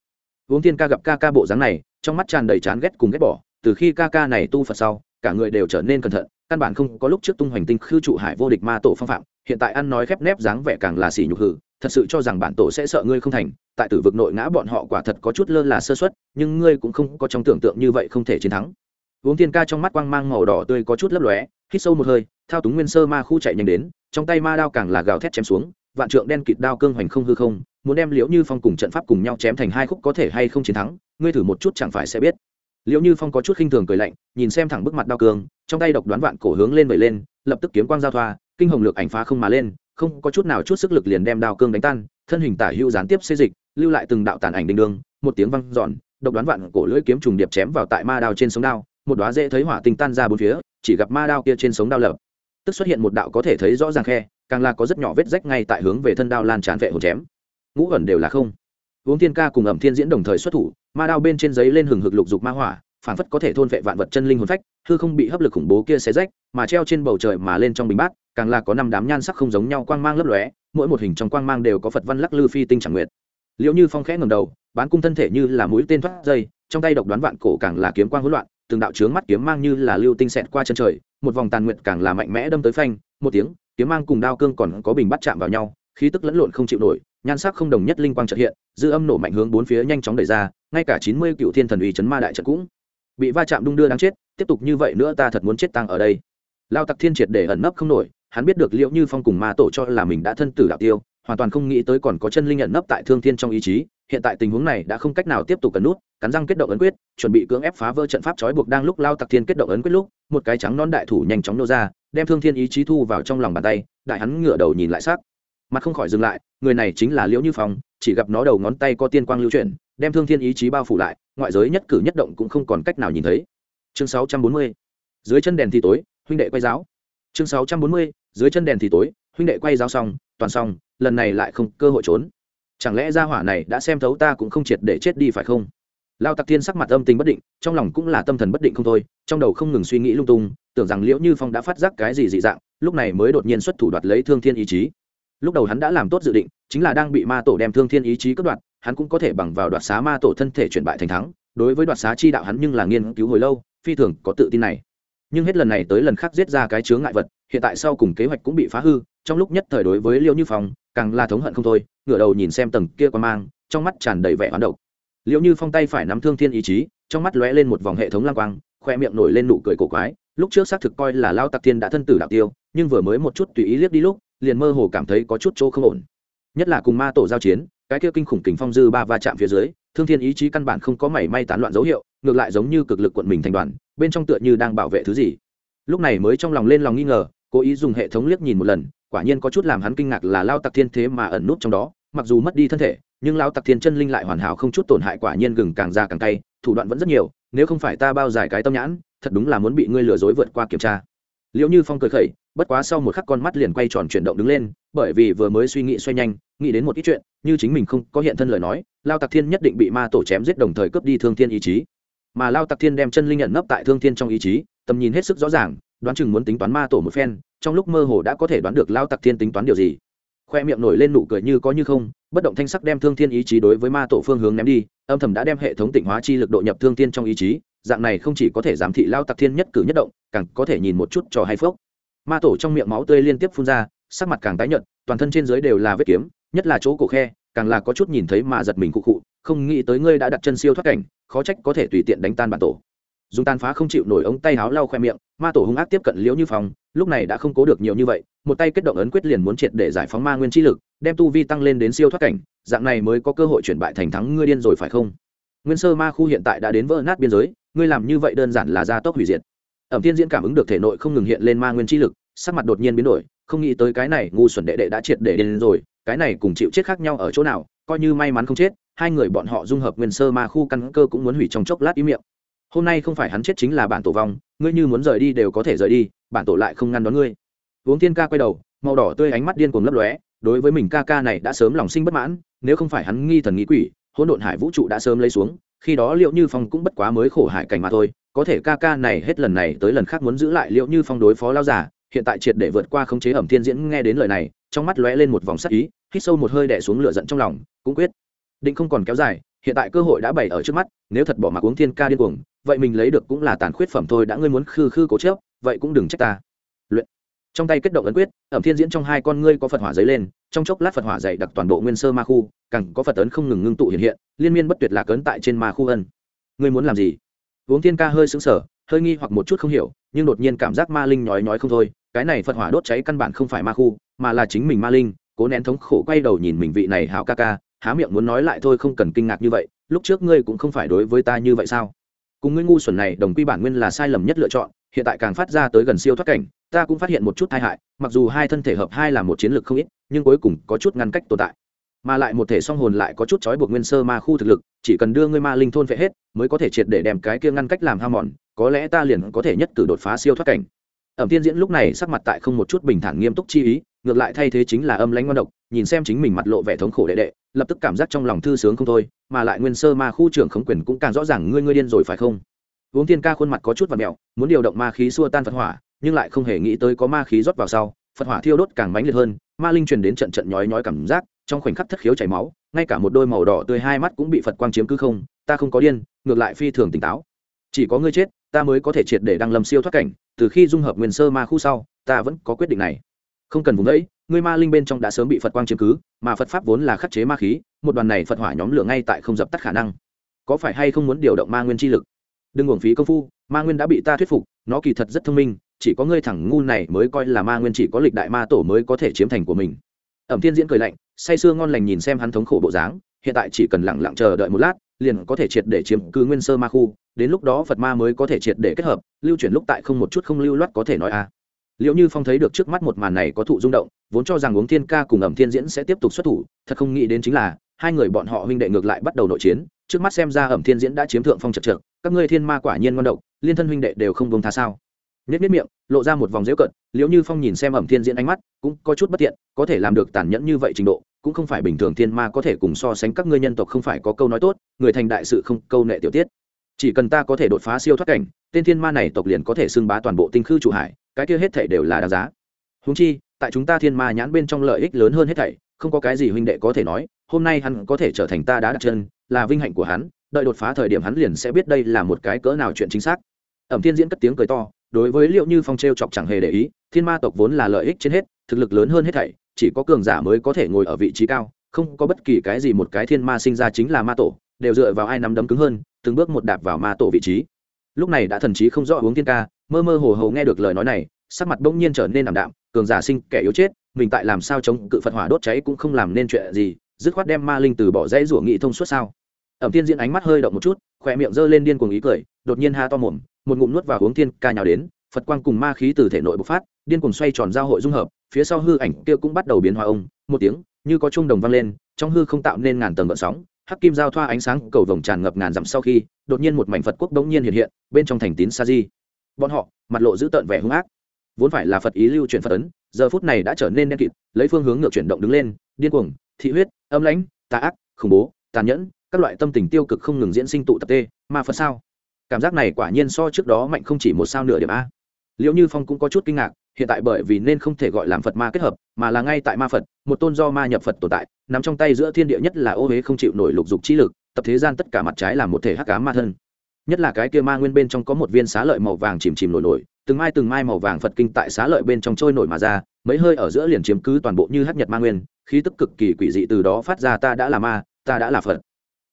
Uống thiên ca gặp ca ca bộ dáng này, trong mắt tràn đầy chán ghét cùng ghét bỏ, từ khi ca ca này tu phật sau, cả người đều trở nên cẩn thận, căn bản không có lúc trước tung hoành tinh khư trụ hải vô địch ma tổ phong phạm, hiện tại ăn nói khép nép dáng vẻ càng là xỉ nhục hử thật sự cho rằng bản tổ sẽ sợ ngươi không thành, tại tử vực nội ngã bọn họ quả thật có chút lơ là sơ suất, nhưng ngươi cũng không có trong tưởng tượng như vậy không thể chiến thắng. Uống thiên ca trong mắt quang mang màu đỏ tươi có chút lấp lóe, hít sâu một hơi, thao túng nguyên sơ ma khu chạy nhanh đến, trong tay ma đao càng là gào thét chém xuống, vạn trượng đen kịt đao cương hoành không hư không, muốn đem liễu như phong cùng trận pháp cùng nhau chém thành hai khúc có thể hay không chiến thắng, ngươi thử một chút chẳng phải sẽ biết. Liễu như phong có chút khinh thường cười lạnh, nhìn xem thẳng bức mặt đao cương, trong tay độc đoán vạn cổ hướng lên vẩy lên, lập tức kiếm quang giao thoa, kinh hồng lược ảnh phá không mà lên không có chút nào chút sức lực liền đem đao cương đánh tan, thân hình tả hữu gián tiếp xê dịch, lưu lại từng đạo tàn ảnh đinh đương, một tiếng văng giòn độc đoán vạn cổ lưỡi kiếm trùng điệp chém vào tại ma đao trên sống đao, một đóa dễ thấy hỏa tinh tan ra bốn phía, chỉ gặp ma đao kia trên sống đao lập, tức xuất hiện một đạo có thể thấy rõ ràng khe, càng là có rất nhỏ vết rách ngay tại hướng về thân đao lan tràn vệ hồn chém. Ngũ ẩn đều là không. Uống thiên ca cùng ẩm thiên diễn đồng thời xuất thủ, ma đao bên trên giấy lên hừng hực lục dục ma hỏa, phản phất có thể thôn vệ vạn vật chân linh hồn phách hư không bị hấp lực khủng bố kia xé rách, mà treo trên bầu trời mà lên trong bình bát, càng là có năm đám nhan sắc không giống nhau quang mang lấp lóe, mỗi một hình trong quang mang đều có phật văn lắc lư phi tinh chẳng nguyệt liệu như phong khẽ ngầm đầu, bán cung thân thể như là mũi tên thoát dây, trong tay độc đoán vạn cổ càng là kiếm quang hỗn loạn, từng đạo trướng mắt kiếm mang như là lưu tinh xẹt qua chân trời, một vòng tàn nguyệt càng là mạnh mẽ đâm tới phanh, một tiếng, kiếm mang cùng đao cương còn có bình bắt chạm vào nhau, khí tức lẫn lộn không chịu nổi, nhan sắc không đồng nhất linh quang trợ hiện, dư âm nổ mạnh hướng bốn phía nhanh chóng đẩy ra, ngay cả chín mươi cựu thiên thần uy chấn ma đại trận cũng bị va chạm đung đưa đáng chết, tiếp tục như vậy nữa ta thật muốn chết tăng ở đây. Lao tặc thiên triệt để ẩn nấp không nổi, hắn biết được liệu như phong cùng ma tổ cho là mình đã thân tử đạo tiêu, hoàn toàn không nghĩ tới còn có chân linh ẩn nấp tại thương thiên trong ý chí, hiện tại tình huống này đã không cách nào tiếp tục cấn nút, cắn răng kết động ấn quyết, chuẩn bị cưỡng ép phá vỡ trận pháp trói buộc đang lúc lao tặc thiên kết động ấn quyết lúc, một cái trắng non đại thủ nhanh chóng nô ra, đem thương thiên ý chí thu vào trong lòng bàn tay, đại hắn ngửa đầu nhìn lại sắc. Mặt không khỏi dừng lại, người này chính là liễu như phong, chỉ gặp nó đầu ngón tay có tiên quang lưu chuyển đem thương thiên ý chí bao phủ lại, ngoại giới nhất cử nhất động cũng không còn cách nào nhìn thấy chương 640. dưới chân đèn thì tối, huynh đệ quay giáo chương 640. dưới chân đèn thì tối, huynh đệ quay giáo xong, toàn xong, lần này lại không cơ hội trốn chẳng lẽ gia hỏa này đã xem thấu ta cũng không triệt để chết đi phải không lao tặc thiên sắc mặt âm tình bất định, trong lòng cũng là tâm thần bất định không thôi, trong đầu không ngừng suy nghĩ lung tung, tưởng rằng liễu như phong đã phát giác cái gì dị dạng, lúc này mới đột nhiên xuất thủ đoạt lấy thương thiên ý chí lúc đầu hắn đã làm tốt dự định, chính là đang bị ma tổ đem thương thiên ý chí cướp đoạt hắn cũng có thể bằng vào đoạt xá ma tổ thân thể chuyển bại thành thắng, đối với đoạt xá chi đạo hắn nhưng là nghiên cứu hồi lâu, phi thường có tự tin này. Nhưng hết lần này tới lần khác giết ra cái chướng ngại vật, hiện tại sau cùng kế hoạch cũng bị phá hư, trong lúc nhất thời đối với liêu như phong, càng là thống hận không thôi, ngửa đầu nhìn xem tầng kia qua mang, trong mắt tràn đầy vẻ hoán độc. Liệu như phong tay phải nắm thương thiên ý chí, trong mắt lóe lên một vòng hệ thống lang quang, khoe miệng nổi lên nụ cười cổ quái, lúc trước xác thực coi là lao tặc thiên đã thân tử đạo tiêu, nhưng vừa mới một chút tùy ý liếc đi lúc, liền mơ hồ cảm thấy có chút chỗ không ổn. Nhất là cùng ma tổ giao chiến cái kia kinh khủng kình phong dư ba va chạm phía dưới, thương thiên ý chí căn bản không có mảy may tán loạn dấu hiệu, ngược lại giống như cực lực quận mình thành đoàn, bên trong tựa như đang bảo vệ thứ gì. Lúc này mới trong lòng lên lòng nghi ngờ, cố ý dùng hệ thống liếc nhìn một lần, quả nhiên có chút làm hắn kinh ngạc là lao tặc thiên thế mà ẩn nút trong đó, mặc dù mất đi thân thể, nhưng lao tặc thiên chân linh lại hoàn hảo không chút tổn hại quả nhiên gừng càng ra càng cay, thủ đoạn vẫn rất nhiều, nếu không phải ta bao dài cái tâm nhãn, thật đúng là muốn bị ngươi lừa dối vượt qua kiểm tra. Liệu như phong cười khẩy bất quá sau một khắc con mắt liền quay tròn chuyển động đứng lên, bởi vì vừa mới suy nghĩ xoay nhanh, nghĩ đến một ít chuyện, như chính mình không có hiện thân lời nói, lao tặc thiên nhất định bị ma tổ chém giết đồng thời cướp đi thương thiên ý chí. Mà lao tặc thiên đem chân linh nhận nấp tại thương thiên trong ý chí, tầm nhìn hết sức rõ ràng, đoán chừng muốn tính toán ma tổ một phen, trong lúc mơ hồ đã có thể đoán được lao tặc thiên tính toán điều gì. Khoe miệng nổi lên nụ cười như có như không, bất động thanh sắc đem thương thiên ý chí đối với ma tổ phương hướng ném đi, âm thầm đã đem hệ thống tịnh hóa chi lực độ nhập thương thiên trong ý chí, dạng này không chỉ có thể giám thị lao tặc thiên nhất cử nhất động, càng có thể nhìn một chút trò hay phước ma tổ trong miệng máu tươi liên tiếp phun ra, sắc mặt càng tái nhợt, toàn thân trên dưới đều là vết kiếm, nhất là chỗ cổ khe, càng là có chút nhìn thấy mà giật mình cụ cụ không nghĩ tới ngươi đã đặt chân siêu thoát cảnh, khó trách có thể tùy tiện đánh tan bản tổ. Dùng tàn phá không chịu nổi ống tay háo lau khoe miệng, ma tổ hung ác tiếp cận liễu như phong, lúc này đã không cố được nhiều như vậy, một tay kết động ấn quyết liền muốn triệt để giải phóng ma nguyên chi lực, đem tu vi tăng lên đến siêu thoát cảnh, dạng này mới có cơ hội chuyển bại thành thắng ngươi điên rồi phải không? Nguyên sơ ma khu hiện tại đã đến vỡ nát biên giới, ngươi làm như vậy đơn giản là gia tốc hủy diệt ẩm thiên diễn cảm ứng được thể nội không ngừng hiện lên ma nguyên chi lực, sắc mặt đột nhiên biến đổi, không nghĩ tới cái này ngu xuẩn đệ đệ đã triệt để đến rồi, cái này cùng chịu chết khác nhau ở chỗ nào, coi như may mắn không chết, hai người bọn họ dung hợp nguyên sơ ma khu căn cơ cũng muốn hủy trong chốc lát ý miệng. Hôm nay không phải hắn chết chính là bản tổ vong, ngươi như muốn rời đi đều có thể rời đi, bản tổ lại không ngăn đón ngươi. Uống thiên ca quay đầu, màu đỏ tươi ánh mắt điên cuồng lấp lóe, đối với mình ca ca này đã sớm lòng sinh bất mãn, nếu không phải hắn nghi thần nghĩ quỷ, hỗn độn hải vũ trụ đã sớm lấy xuống, khi đó liệu như phong cũng bất quá mới khổ hải cảnh mà thôi có thể ca ca này hết lần này tới lần khác muốn giữ lại liệu như phong đối phó lao giả hiện tại triệt để vượt qua khống chế ẩm thiên diễn nghe đến lời này, trong mắt lóe lên một vòng sắc ý, hít sâu một hơi đẻ xuống lửa giận trong lòng, cũng quyết. Định không còn kéo dài, hiện tại cơ hội đã bày ở trước mắt, nếu thật bỏ mặc uống thiên ca điên cuồng, vậy mình lấy được cũng là tàn khuyết phẩm thôi, đã ngươi muốn khư khư cố chớp vậy cũng đừng trách ta. Luyện. Trong tay kết động ấn quyết, ẩm thiên diễn trong hai con ngươi có phật hỏa dấy lên, trong chốc lát phật hỏa dày đặc toàn bộ nguyên sơ ma khu, càng có phật ấn không ngừng ngưng tụ hiện hiện, liên miên bất tuyệt lạc ấn tại trên ma khu ân. Ngươi muốn làm gì? Uống thiên ca hơi sững sờ, hơi nghi hoặc một chút không hiểu, nhưng đột nhiên cảm giác ma linh nhói nhói không thôi, cái này phật hỏa đốt cháy căn bản không phải ma khu, mà là chính mình ma linh, cố nén thống khổ quay đầu nhìn mình vị này hảo ca ca, há miệng muốn nói lại thôi không cần kinh ngạc như vậy, lúc trước ngươi cũng không phải đối với ta như vậy sao? Cùng ngươi ngu xuẩn này đồng quy bản nguyên là sai lầm nhất lựa chọn, hiện tại càng phát ra tới gần siêu thoát cảnh, ta cũng phát hiện một chút tai hại, mặc dù hai thân thể hợp hai là một chiến lược không ít, nhưng cuối cùng có chút ngăn cách tồn tại mà lại một thể song hồn lại có chút trói buộc nguyên sơ ma khu thực lực, chỉ cần đưa ngươi ma linh thôn vệ hết, mới có thể triệt để đem cái kia ngăn cách làm ham mòn, có lẽ ta liền có thể nhất cử đột phá siêu thoát cảnh. Ẩm tiên diễn lúc này sắc mặt tại không một chút bình thản nghiêm túc chi ý, ngược lại thay thế chính là âm lãnh ngon độc, nhìn xem chính mình mặt lộ vẻ thống khổ đệ đệ, lập tức cảm giác trong lòng thư sướng không thôi, mà lại nguyên sơ ma khu trưởng khống quyền cũng càng rõ ràng ngươi ngươi điên rồi phải không? Uống tiên ca khuôn mặt có chút và mẹo, muốn điều động ma khí xua tan phật hỏa, nhưng lại không hề nghĩ tới có ma khí rót vào sau, phật hỏa thiêu đốt càng mãnh liệt hơn, ma linh truyền đến trận trận nhói nhói cảm giác trong khoảnh khắc thất khiếu chảy máu, ngay cả một đôi màu đỏ tươi hai mắt cũng bị phật quang chiếm cứ không, ta không có điên, ngược lại phi thường tỉnh táo. Chỉ có ngươi chết, ta mới có thể triệt để đăng lâm siêu thoát cảnh, từ khi dung hợp nguyên sơ ma khu sau, ta vẫn có quyết định này. Không cần vùng đấy, ngươi ma linh bên trong đã sớm bị phật quang chiếm cứ, mà phật pháp vốn là khắc chế ma khí, một đoàn này phật hỏa nhóm lửa ngay tại không dập tắt khả năng. Có phải hay không muốn điều động ma nguyên chi lực? Đừng uổng phí công phu, ma nguyên đã bị ta thuyết phục, nó kỳ thật rất thông minh, chỉ có ngươi thẳng ngu này mới coi là ma nguyên chỉ có lịch đại ma tổ mới có thể chiếm thành của mình. Ẩm thiên diễn cười lạnh say sưa ngon lành nhìn xem hắn thống khổ bộ dáng, hiện tại chỉ cần lặng lặng chờ đợi một lát, liền có thể triệt để chiếm cứ nguyên sơ ma khu, đến lúc đó phật ma mới có thể triệt để kết hợp, lưu chuyển lúc tại không một chút không lưu loát có thể nói a à. liệu như phong thấy được trước mắt một màn này có thụ rung động, vốn cho rằng uống thiên ca cùng ẩm thiên diễn sẽ tiếp tục xuất thủ, thật không nghĩ đến chính là, hai người bọn họ huynh đệ ngược lại bắt đầu nội chiến, trước mắt xem ra ẩm thiên diễn đã chiếm thượng phong trật trượt các ngươi thiên ma quả nhiên ngon động liên thân huynh đệ đều không bông tha sao nhất nhất miệng, lộ ra một vòng dễu cận liệu như phong nhìn xem ẩm thiên diễn ánh mắt, cũng có chút bất tiện, có thể làm được tàn nhẫn như vậy trình độ, cũng không phải bình thường thiên ma có thể cùng so sánh các ngươi nhân tộc không phải có câu nói tốt, người thành đại sự không câu nệ tiểu tiết. Chỉ cần ta có thể đột phá siêu thoát cảnh, tên thiên ma này tộc liền có thể xưng bá toàn bộ tinh khư chủ hải, cái kia hết thảy đều là đáng giá. Húng chi, tại chúng ta thiên ma nhãn bên trong lợi ích lớn hơn hết thảy, không có cái gì huynh đệ có thể nói, hôm nay hắn có thể trở thành ta đã đặt chân, là vinh hạnh của hắn, đợi đột phá thời điểm hắn liền sẽ biết đây là một cái cỡ nào chuyện chính xác. Ẩm thiên diễn cất tiếng cười to đối với liệu như phong t r e o chọc chẳng hề để ý, thiên ma tộc vốn là lợi ích trên hết, thực lực lớn hơn hết thảy, chỉ có cường giả mới có thể ngồi ở vị trí cao, không có bất kỳ cái gì một cái thiên ma sinh ra chính là ma tổ, đều dựa vào ai nắm đấm cứng hơn, từng bước một đạp vào ma tổ vị trí. Lúc này đã thần trí không rõ uống thiên ca, mơ mơ hồ hồ nghe được lời nói này, sắc mặt bỗng nhiên trở nên ảm đạm, cường giả sinh kẻ yếu chết, mình tại làm sao chống cự phật hỏa đốt cháy cũng không làm nên chuyện gì, dứt khoát đem ma linh từ bỏ dãy rủa nghị thông suốt sao? Ẩm tiên diễn ánh mắt hơi động một chút khỏe miệng giơ lên điên cuồng ý cười, đột nhiên ha to mồm, một ngụm nuốt vào uống thiên ca nhào đến, phật quang cùng ma khí từ thể nội bộc phát, điên cuồng xoay tròn giao hội dung hợp, phía sau hư ảnh kia cũng bắt đầu biến hóa ông, một tiếng, như có trung đồng vang lên, trong hư không tạo nên ngàn tầng gợn sóng, hắc kim giao thoa ánh sáng cầu vồng tràn ngập ngàn dặm sau khi, đột nhiên một mảnh phật quốc bỗng nhiên hiện hiện, bên trong thành tín sa di. Bọn họ, mặt lộ giữ tợn vẻ hung ác. Vốn phải là phật ý lưu chuyển phật ấn, giờ phút này đã trở nên đen kịt, lấy phương hướng ngược chuyển động đứng lên, điên cuồng, thị huyết, âm lãnh, tà ác, khủng bố, tàn nhẫn các loại tâm tình tiêu cực không ngừng diễn sinh tụ tập tê, ma phật sao? Cảm giác này quả nhiên so trước đó mạnh không chỉ một sao nửa điểm a. Liệu như phong cũng có chút kinh ngạc, hiện tại bởi vì nên không thể gọi làm phật ma kết hợp, mà là ngay tại ma phật, một tôn do ma nhập phật tồn tại, nằm trong tay giữa thiên địa nhất là ô huế không chịu nổi lục dục trí lực, tập thế gian tất cả mặt trái là một thể hắc cá ma thân. Nhất là cái kia ma nguyên bên trong có một viên xá lợi màu vàng chìm chìm nổi nổi, từng mai từng mai màu vàng phật kinh tại xá lợi bên trong trôi nổi mà ra, mấy hơi ở giữa liền chiếm cứ toàn bộ như hắc nhật ma nguyên, khí tức cực kỳ quỷ dị từ đó phát ra, ta đã là ma, ta đã là phật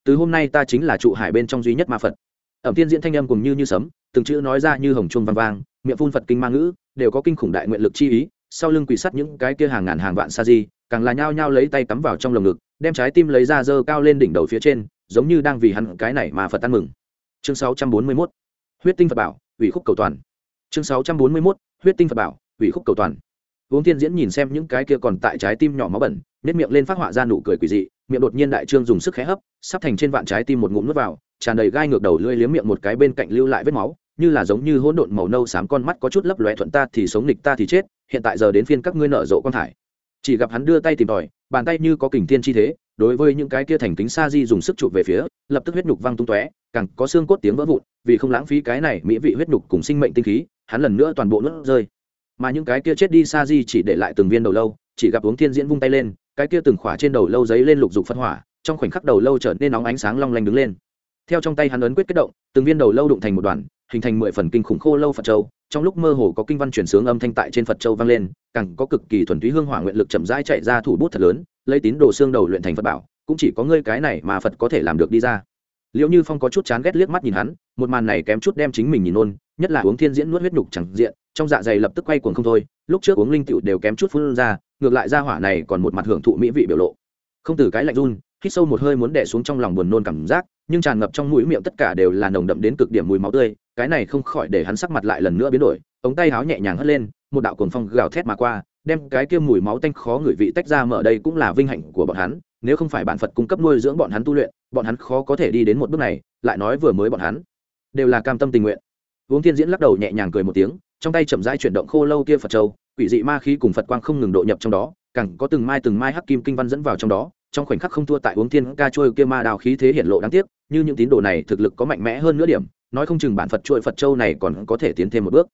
từ hôm nay ta chính là trụ hải bên trong duy nhất ma phật. Ẩm tiên diễn thanh âm cùng như như sấm, từng chữ nói ra như hồng chuông vang vang, miệng phun phật kinh ma ngữ, đều có kinh khủng đại nguyện lực chi ý, sau lưng quỷ sắt những cái kia hàng ngàn hàng vạn sa di, càng là nhao nhao lấy tay cắm vào trong lồng ngực, đem trái tim lấy ra dơ cao lên đỉnh đầu phía trên, giống như đang vì hắn cái này mà phật ăn mừng. Chương 641 huyết tinh phật bảo, ủy khúc cầu toàn. Chương 641 huyết tinh phật bảo, ủy khúc cầu toàn. Uống thiên diễn nhìn xem những cái kia còn tại trái tim nhỏ máu bẩn nếp miệng lên phát họa ra nụ cười quỷ dị miệng đột nhiên đại trương dùng sức khẽ hấp, sắp thành trên vạn trái tim một ngụm nuốt vào, tràn đầy gai ngược đầu lưỡi liếm miệng một cái bên cạnh lưu lại vết máu, như là giống như hỗn độn màu nâu xám con mắt có chút lấp lóe thuận ta thì sống nghịch ta thì chết, hiện tại giờ đến phiên các ngươi nở rộ con thải. Chỉ gặp hắn đưa tay tìm tòi, bàn tay như có kình thiên chi thế, đối với những cái kia thành kính sa di dùng sức chụp về phía, lập tức huyết nhục văng tung tóe, càng có xương cốt tiếng vỡ vụn, vì không lãng phí cái này mỹ vị huyết nhục cùng sinh mệnh tinh khí, hắn lần nữa toàn bộ nuốt rơi. Mà những cái kia chết đi sa di chỉ để lại từng viên đầu lâu, chỉ gặp uống thiên diễn vung tay lên cái kia từng khỏa trên đầu lâu giấy lên lục dục phân hỏa, trong khoảnh khắc đầu lâu trở nên nóng ánh sáng long lanh đứng lên. Theo trong tay hắn ấn quyết kết động, từng viên đầu lâu đụng thành một đoàn, hình thành mười phần kinh khủng khô lâu phật châu. Trong lúc mơ hồ có kinh văn chuyển sướng âm thanh tại trên phật châu vang lên, càng có cực kỳ thuần túy hương hỏa nguyện lực chậm rãi chạy ra thủ bút thật lớn, lấy tín đồ xương đầu luyện thành phật bảo, cũng chỉ có ngươi cái này mà phật có thể làm được đi ra. Liệu như phong có chút chán ghét liếc mắt nhìn hắn, một màn này kém chút đem chính mình nhìn nôn, nhất là uống thiên diễn nuốt huyết nhục chẳng diện, trong dạ dày lập tức quay cuồng không thôi, lúc trước uống linh tựu đều kém chút phun ra ngược lại ra hỏa này còn một mặt hưởng thụ mỹ vị biểu lộ. Không từ cái lạnh run, hít sâu một hơi muốn đẻ xuống trong lòng buồn nôn cảm giác, nhưng tràn ngập trong mũi miệng tất cả đều là nồng đậm đến cực điểm mùi máu tươi, cái này không khỏi để hắn sắc mặt lại lần nữa biến đổi, ống tay háo nhẹ nhàng hất lên, một đạo cồn phong gào thét mà qua, đem cái kia mùi máu tanh khó ngửi vị tách ra mở đây cũng là vinh hạnh của bọn hắn, nếu không phải bản phật cung cấp nuôi dưỡng bọn hắn tu luyện, bọn hắn khó có thể đi đến một bước này, lại nói vừa mới bọn hắn, đều là cam tâm tình nguyện. Uống thiên diễn lắc đầu nhẹ nhàng cười một tiếng, trong tay chậm rãi chuyển động khô lâu kia phật châu quỷ dị ma khí cùng phật quang không ngừng độ nhập trong đó, càng có từng mai từng mai hắc kim kinh văn dẫn vào trong đó, trong khoảnh khắc không thua tại uống thiên ca trôi kia ma đào khí thế hiện lộ đáng tiếc, như những tín đồ này thực lực có mạnh mẽ hơn nữa điểm, nói không chừng bản phật trôi phật châu này còn có thể tiến thêm một bước.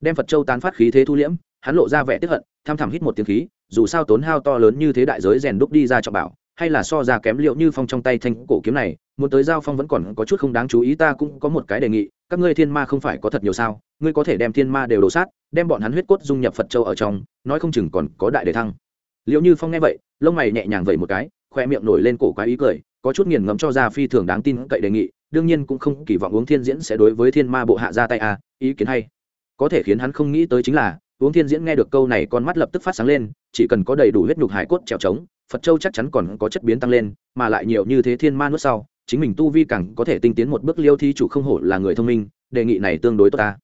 Đem phật châu tán phát khí thế thu liễm, hắn lộ ra vẻ tiếp hận, tham thẳm hít một tiếng khí, dù sao tốn hao to lớn như thế đại giới rèn đúc đi ra trọng bảo hay là so ra kém liệu như phong trong tay thanh cổ kiếm này muốn tới giao phong vẫn còn có chút không đáng chú ý ta cũng có một cái đề nghị các ngươi thiên ma không phải có thật nhiều sao ngươi có thể đem thiên ma đều đổ sát đem bọn hắn huyết cốt dung nhập phật châu ở trong nói không chừng còn có đại đề thăng. Liệu như phong nghe vậy lông mày nhẹ nhàng vẩy một cái khoe miệng nổi lên cổ quái ý cười có chút nghiền ngẫm cho ra phi thường đáng tin cậy đề nghị đương nhiên cũng không kỳ vọng uống thiên diễn sẽ đối với thiên ma bộ hạ ra tay à, ý kiến hay. Có thể khiến hắn không nghĩ tới chính là uống thiên diễn nghe được câu này con mắt lập tức phát sáng lên chỉ cần có đầy đủ huyết nhục hải cốt trèo trống phật châu chắc chắn còn có chất biến tăng lên, mà lại nhiều như thế thiên ma nuốt sau, chính mình tu vi càng có thể tinh tiến một bước liêu thi chủ không hổ là người thông minh, đề nghị này tương đối tốt ta.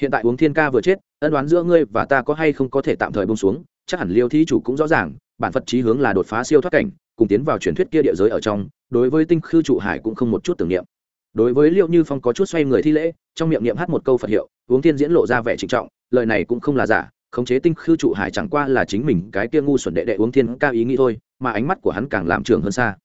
Hiện tại uống thiên ca vừa chết, ân đoán giữa ngươi và ta có hay không có thể tạm thời bông xuống, chắc hẳn liêu thi chủ cũng rõ ràng, bản phật chí hướng là đột phá siêu thoát cảnh, cùng tiến vào truyền thuyết kia địa giới ở trong, đối với tinh khư trụ hải cũng không một chút tưởng niệm. Đối với liệu như phong có chút xoay người thi lễ, trong miệng niệm hát một câu phật hiệu, uống thiên diễn lộ ra vẻ trịnh trọng, lời này cũng không là giả khống chế tinh khư trụ hải chẳng qua là chính mình cái kia ngu xuẩn đệ đệ uống thiên ca ý nghĩ thôi, mà ánh mắt của hắn càng làm trường hơn xa.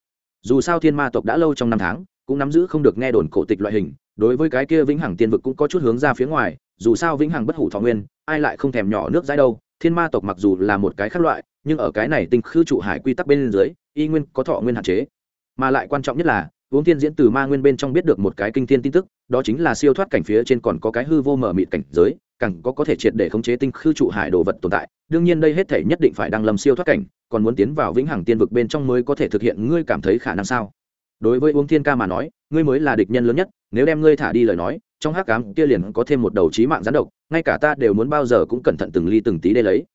Dù sao thiên ma tộc đã lâu trong năm tháng, cũng nắm giữ không được nghe đồn cổ tịch loại hình, đối với cái kia vĩnh hằng tiên vực cũng có chút hướng ra phía ngoài, dù sao vĩnh hằng bất hủ thọ nguyên, ai lại không thèm nhỏ nước dãi đâu, thiên ma tộc mặc dù là một cái khác loại, nhưng ở cái này tinh khư trụ hải quy tắc bên dưới, y nguyên có thọ nguyên hạn chế. Mà lại quan trọng nhất là, uống thiên diễn từ ma nguyên bên trong biết được một cái kinh thiên tin tức, đó chính là siêu thoát cảnh phía trên còn có cái hư vô mở mịt cảnh giới càng có có thể triệt để khống chế tinh khư trụ hải đồ vật tồn tại. Đương nhiên đây hết thể nhất định phải đang lâm siêu thoát cảnh, còn muốn tiến vào vĩnh hằng tiên vực bên trong mới có thể thực hiện, ngươi cảm thấy khả năng sao? Đối với uống thiên ca mà nói, ngươi mới là địch nhân lớn nhất, nếu đem ngươi thả đi lời nói, trong hắc cám kia liền có thêm một đầu trí mạng gián độc, ngay cả ta đều muốn bao giờ cũng cẩn thận từng ly từng tí đây lấy.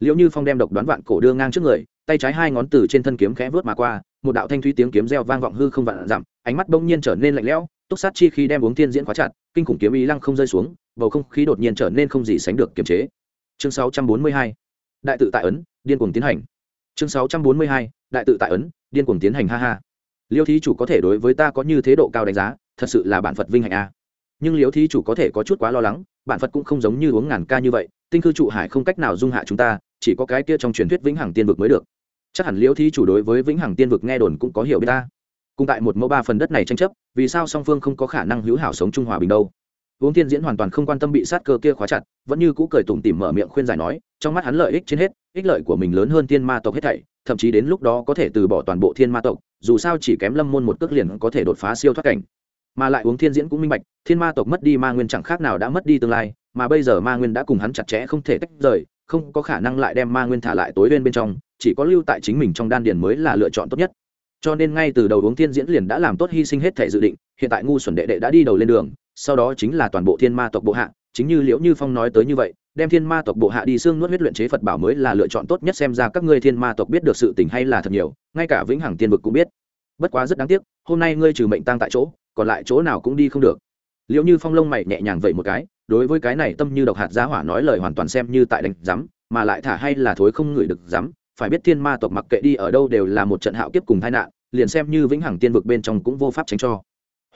Liệu như phong đem độc đoán vạn cổ đưa ngang trước người, tay trái hai ngón từ trên thân kiếm khẽ vớt mà qua, một đạo thanh thúy tiếng kiếm reo vang vọng hư không vạn dặm, ánh mắt bỗng nhiên trở nên lạnh lẽo, túc sát chi khi đem uống thiên diễn khóa chặt, kinh khủng kiếm ý lăng không rơi xuống bầu không khí đột nhiên trở nên không gì sánh được kiềm chế. Chương 642 đại tự tại ấn, điên cuồng tiến hành. Chương 642 đại tự tại ấn, điên cuồng tiến hành, ha ha. Liêu thí chủ có thể đối với ta có như thế độ cao đánh giá, thật sự là bản phật vinh hạnh a. Nhưng liêu thí chủ có thể có chút quá lo lắng, bản phật cũng không giống như uống ngàn ca như vậy, tinh cư trụ hải không cách nào dung hạ chúng ta, chỉ có cái kia trong truyền thuyết vĩnh hằng tiên vực mới được. Chắc hẳn liêu thí chủ đối với vĩnh hằng tiên vực nghe đồn cũng có hiểu biết ta. Cùng tại một mẫu ba phần đất này tranh chấp, vì sao song phương không có khả năng hữu hảo sống trung hòa bình đâu? Uống thiên diễn hoàn toàn không quan tâm bị sát cơ kia khóa chặt, vẫn như cũ cười tủm tỉm mở miệng khuyên giải nói, trong mắt hắn lợi ích trên hết, ích lợi của mình lớn hơn thiên ma tộc hết thảy, thậm chí đến lúc đó có thể từ bỏ toàn bộ thiên ma tộc, dù sao chỉ kém lâm môn một cước liền có thể đột phá siêu thoát cảnh. Mà lại uống thiên diễn cũng minh bạch, thiên ma tộc mất đi ma nguyên chẳng khác nào đã mất đi tương lai, mà bây giờ ma nguyên đã cùng hắn chặt chẽ không thể tách rời, không có khả năng lại đem ma nguyên thả lại tối bên bên trong, chỉ có lưu tại chính mình trong đan điền mới là lựa chọn tốt nhất. Cho nên ngay từ đầu uống thiên diễn liền đã làm tốt hy sinh hết thể dự định, hiện tại ngu xuẩn đệ đệ đã đi đầu lên đường sau đó chính là toàn bộ thiên ma tộc bộ hạ, chính như liễu như phong nói tới như vậy, đem thiên ma tộc bộ hạ đi xương nuốt huyết luyện chế phật bảo mới là lựa chọn tốt nhất xem ra các ngươi thiên ma tộc biết được sự tình hay là thật nhiều, ngay cả vĩnh hằng tiên vực cũng biết. Bất quá rất đáng tiếc, hôm nay ngươi trừ mệnh tăng tại chỗ, còn lại chỗ nào cũng đi không được. Liễu như phong lông mày nhẹ nhàng vậy một cái, đối với cái này tâm như độc hạt giá hỏa nói lời hoàn toàn xem như tại đánh rắm mà lại thả hay là thối không ngửi được rắm phải biết thiên ma tộc mặc kệ đi ở đâu đều là một trận hạo kiếp cùng tai nạn, liền xem như vĩnh hằng tiên vực bên trong cũng vô pháp tránh cho.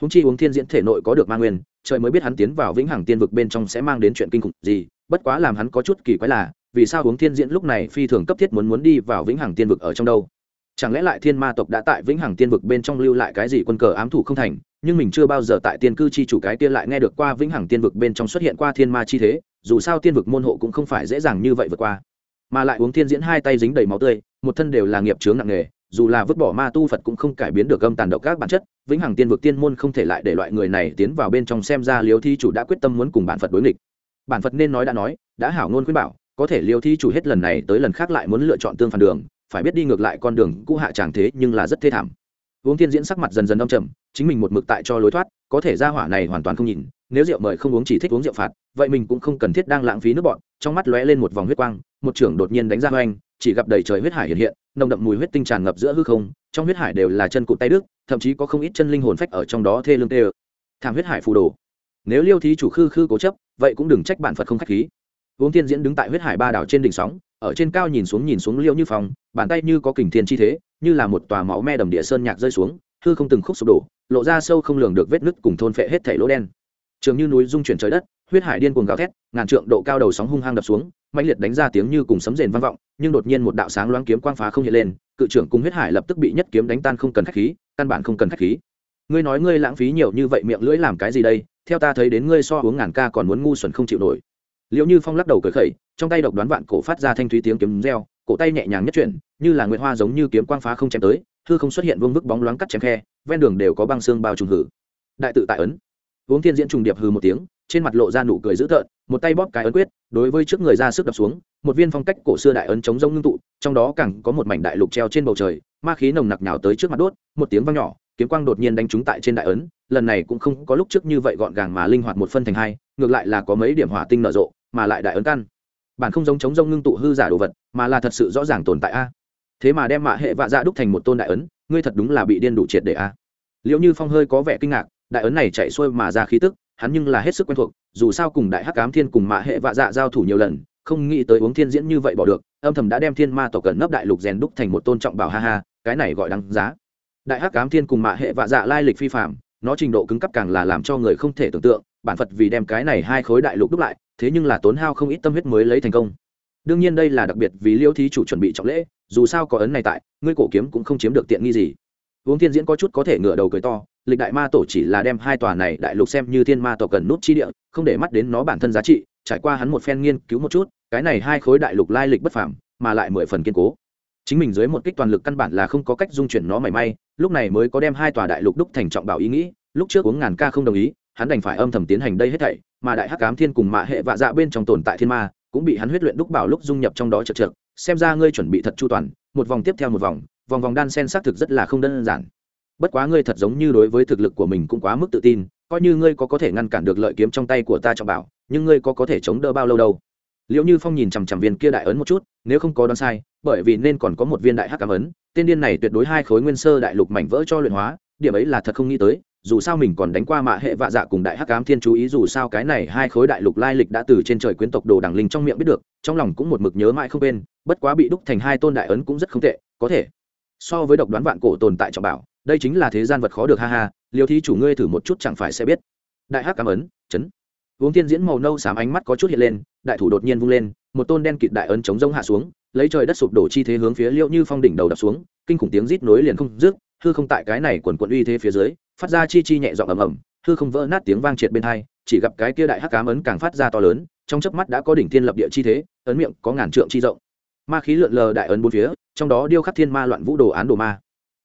Húng chi uống thiên diễn thể nội có được ma nguyên trời mới biết hắn tiến vào vĩnh hằng tiên vực bên trong sẽ mang đến chuyện kinh khủng gì, bất quá làm hắn có chút kỳ quái là, vì sao uống thiên diễn lúc này phi thường cấp thiết muốn muốn đi vào vĩnh hằng tiên vực ở trong đâu? Chẳng lẽ lại thiên ma tộc đã tại vĩnh hằng tiên vực bên trong lưu lại cái gì quân cờ ám thủ không thành, nhưng mình chưa bao giờ tại tiên cư chi chủ cái tiên lại nghe được qua vĩnh hằng tiên vực bên trong xuất hiện qua thiên ma chi thế, dù sao tiên vực môn hộ cũng không phải dễ dàng như vậy vượt qua. Mà lại uống thiên diễn hai tay dính đầy máu tươi, một thân đều là nghiệp chướng nặng nề dù là vứt bỏ ma tu phật cũng không cải biến được gâm tàn độc các bản chất, vĩnh hằng tiên vực tiên môn không thể lại để loại người này tiến vào bên trong xem ra liêu thi chủ đã quyết tâm muốn cùng bản phật đối nghịch. Bản phật nên nói đã nói, đã hảo ngôn khuyên bảo, có thể liêu thi chủ hết lần này tới lần khác lại muốn lựa chọn tương phản đường, phải biết đi ngược lại con đường cũ hạ tràng thế nhưng là rất thê thảm. Uống thiên diễn sắc mặt dần dần đông trầm, chính mình một mực tại cho lối thoát, có thể ra hỏa này hoàn toàn không nhìn, nếu rượu mời không uống chỉ thích uống rượu phạt, vậy mình cũng không cần thiết đang lãng phí nước bọn, trong mắt lóe lên một vòng huyết quang, một trưởng đột nhiên đánh ra hoành chỉ gặp đầy trời huyết hải hiện hiện, nồng đậm mùi huyết tinh tràn ngập giữa hư không, trong huyết hải đều là chân cụt tay đức thậm chí có không ít chân linh hồn phách ở trong đó thê lương tê ơ. Thảm huyết hải phù đồ. Nếu liêu thí chủ khư khư cố chấp, vậy cũng đừng trách bản phật không k h á c h khí. Uống tiên diễn đứng tại huyết hải ba đảo trên đỉnh sóng, ở trên cao nhìn xuống nhìn xuống liêu như phòng bàn tay như có kình thiên chi thế, như là một tòa máu me đầm địa sơn nhạc rơi xuống, hư không từng khúc sụp đổ, lộ ra sâu không lường được vết nứt cùng thôn phệ hết thảy lỗ đen. Trường như núi dung chuyển trời đất, huyết hải điên cuồng gào thét, ngàn trượng độ cao đầu sóng hung hăng đập xuống mạnh liệt đánh ra tiếng như cùng sấm rền vang vọng, nhưng đột nhiên một đạo sáng loáng kiếm quang phá không hiện lên, cự trưởng cùng huyết hải lập tức bị nhất kiếm đánh tan không cần khách khí, căn bản không cần khách khí. Ngươi nói ngươi lãng phí nhiều như vậy miệng lưỡi làm cái gì đây? Theo ta thấy đến ngươi so uống ngàn ca còn muốn ngu xuẩn không chịu nổi. Liệu như phong lắc đầu cởi khẩy, trong tay độc đoán vạn cổ phát ra thanh thúy tiếng kiếm reo, cổ tay nhẹ nhàng nhất chuyển, như là nguyệt hoa giống như kiếm quang phá không chém tới, hư không xuất hiện vương vức bóng loáng cắt chém khe, ven đường đều có băng xương bao trùng hử. Đại tự tại ấn uống thiên diễn trùng điệp hừ một tiếng, trên mặt lộ ra nụ cười dữ tợn, một tay bóp cái ấn quyết, đối với trước người ra sức đập xuống, một viên phong cách cổ xưa đại ấn chống rông ngưng tụ, trong đó càng có một mảnh đại lục treo trên bầu trời, ma khí nồng nặc nhào tới trước mặt đốt, một tiếng vang nhỏ, kiếm quang đột nhiên đánh trúng tại trên đại ấn, lần này cũng không có lúc trước như vậy gọn gàng mà linh hoạt một phân thành hai, ngược lại là có mấy điểm hỏa tinh nở rộ, mà lại đại ấn căn. Bản không giống chống rông ngưng tụ hư giả đồ vật, mà là thật sự rõ ràng tồn tại a. Thế mà đem mạ hệ vạ dạ đúc thành một tôn đại ấn, ngươi thật đúng là bị điên đủ triệt để a. Liệu như phong hơi có vẻ kinh ngạc đại ấn này chạy xuôi mà ra khí tức, hắn nhưng là hết sức quen thuộc, dù sao cùng đại hắc cám thiên cùng mạ hệ vạ dạ giao thủ nhiều lần, không nghĩ tới uống thiên diễn như vậy bỏ được, âm thầm đã đem thiên ma tộc cẩn nấp đại lục rèn đúc thành một tôn trọng bảo, ha ha, cái này gọi đáng giá. Đại hắc cám thiên cùng mạ hệ vạ dạ lai lịch phi phạm, nó trình độ cứng cấp càng là làm cho người không thể tưởng tượng, bản phật vì đem cái này hai khối đại lục đúc lại, thế nhưng là tốn hao không ít tâm huyết mới lấy thành công. Đương nhiên đây là đặc biệt vì liêu thí chủ chuẩn bị trọng lễ, dù sao có ấn này tại, ngươi cổ kiếm cũng không chiếm được tiện nghi gì. Uống thiên diễn có chút có thể ngửa đầu cười to lịch đại ma tổ chỉ là đem hai tòa này đại lục xem như thiên ma tổ cần nút chi địa, không để mắt đến nó bản thân giá trị, trải qua hắn một phen nghiên cứu một chút, cái này hai khối đại lục lai lịch bất phàm, mà lại mười phần kiên cố. Chính mình dưới một kích toàn lực căn bản là không có cách dung chuyển nó mảy may, lúc này mới có đem hai tòa đại lục đúc thành trọng bảo ý nghĩ, lúc trước uống ngàn ca không đồng ý, hắn đành phải âm thầm tiến hành đây hết thảy, mà đại hắc cám thiên cùng mạ hệ vạ dạ bên trong tồn tại thiên ma, cũng bị hắn huyết luyện đúc bảo lúc dung nhập trong đó chật trượt xem ra ngươi chuẩn bị thật chu toàn, một vòng tiếp theo một vòng vòng vòng đan sen xác thực rất là không đơn giản bất quá ngươi thật giống như đối với thực lực của mình cũng quá mức tự tin, coi như ngươi có có thể ngăn cản được lợi kiếm trong tay của ta trọng bảo, nhưng ngươi có có thể chống đỡ bao lâu đâu. Liệu như phong nhìn chằm chằm viên kia đại ấn một chút, nếu không có đoán sai, bởi vì nên còn có một viên đại hắc cảm ấn, tên điên này tuyệt đối hai khối nguyên sơ đại lục mảnh vỡ cho luyện hóa, điểm ấy là thật không nghĩ tới, dù sao mình còn đánh qua mạ hệ vạ dạ cùng đại hắc ám thiên chú ý, dù sao cái này hai khối đại lục lai lịch đã từ trên trời quyến tộc đồ đẳng linh trong miệng biết được, trong lòng cũng một mực nhớ mãi không quên, bất quá bị đúc thành hai tôn đại ấn cũng rất không tệ, có thể. So với độc đoán vạn cổ tồn tại trọng bảo đây chính là thế gian vật khó được, ha ha liều thi chủ ngươi thử một chút chẳng phải sẽ biết. Đại hắc cảm ấn chấn. Uống tiên diễn màu nâu xám ánh mắt có chút hiện lên, đại thủ đột nhiên vung lên, một tôn đen kịt đại ấn chống rông hạ xuống, lấy trời đất sụp đổ chi thế hướng phía liêu như phong đỉnh đầu đập xuống, kinh khủng tiếng rít nối liền không dứt, hư không tại cái này quần quận uy thế phía dưới, phát ra chi chi nhẹ dọn ầm ầm, hư không vỡ nát tiếng vang triệt bên hai, chỉ gặp cái kia đại hắc cám ấn càng phát ra to lớn, trong chớp mắt đã có đỉnh thiên lập địa chi thế, ấn miệng có ngàn trượng chi rộng. Ma khí lượn lờ đại ấn bốn phía, trong đó điêu khắc thiên ma loạn vũ đồ án đồ ma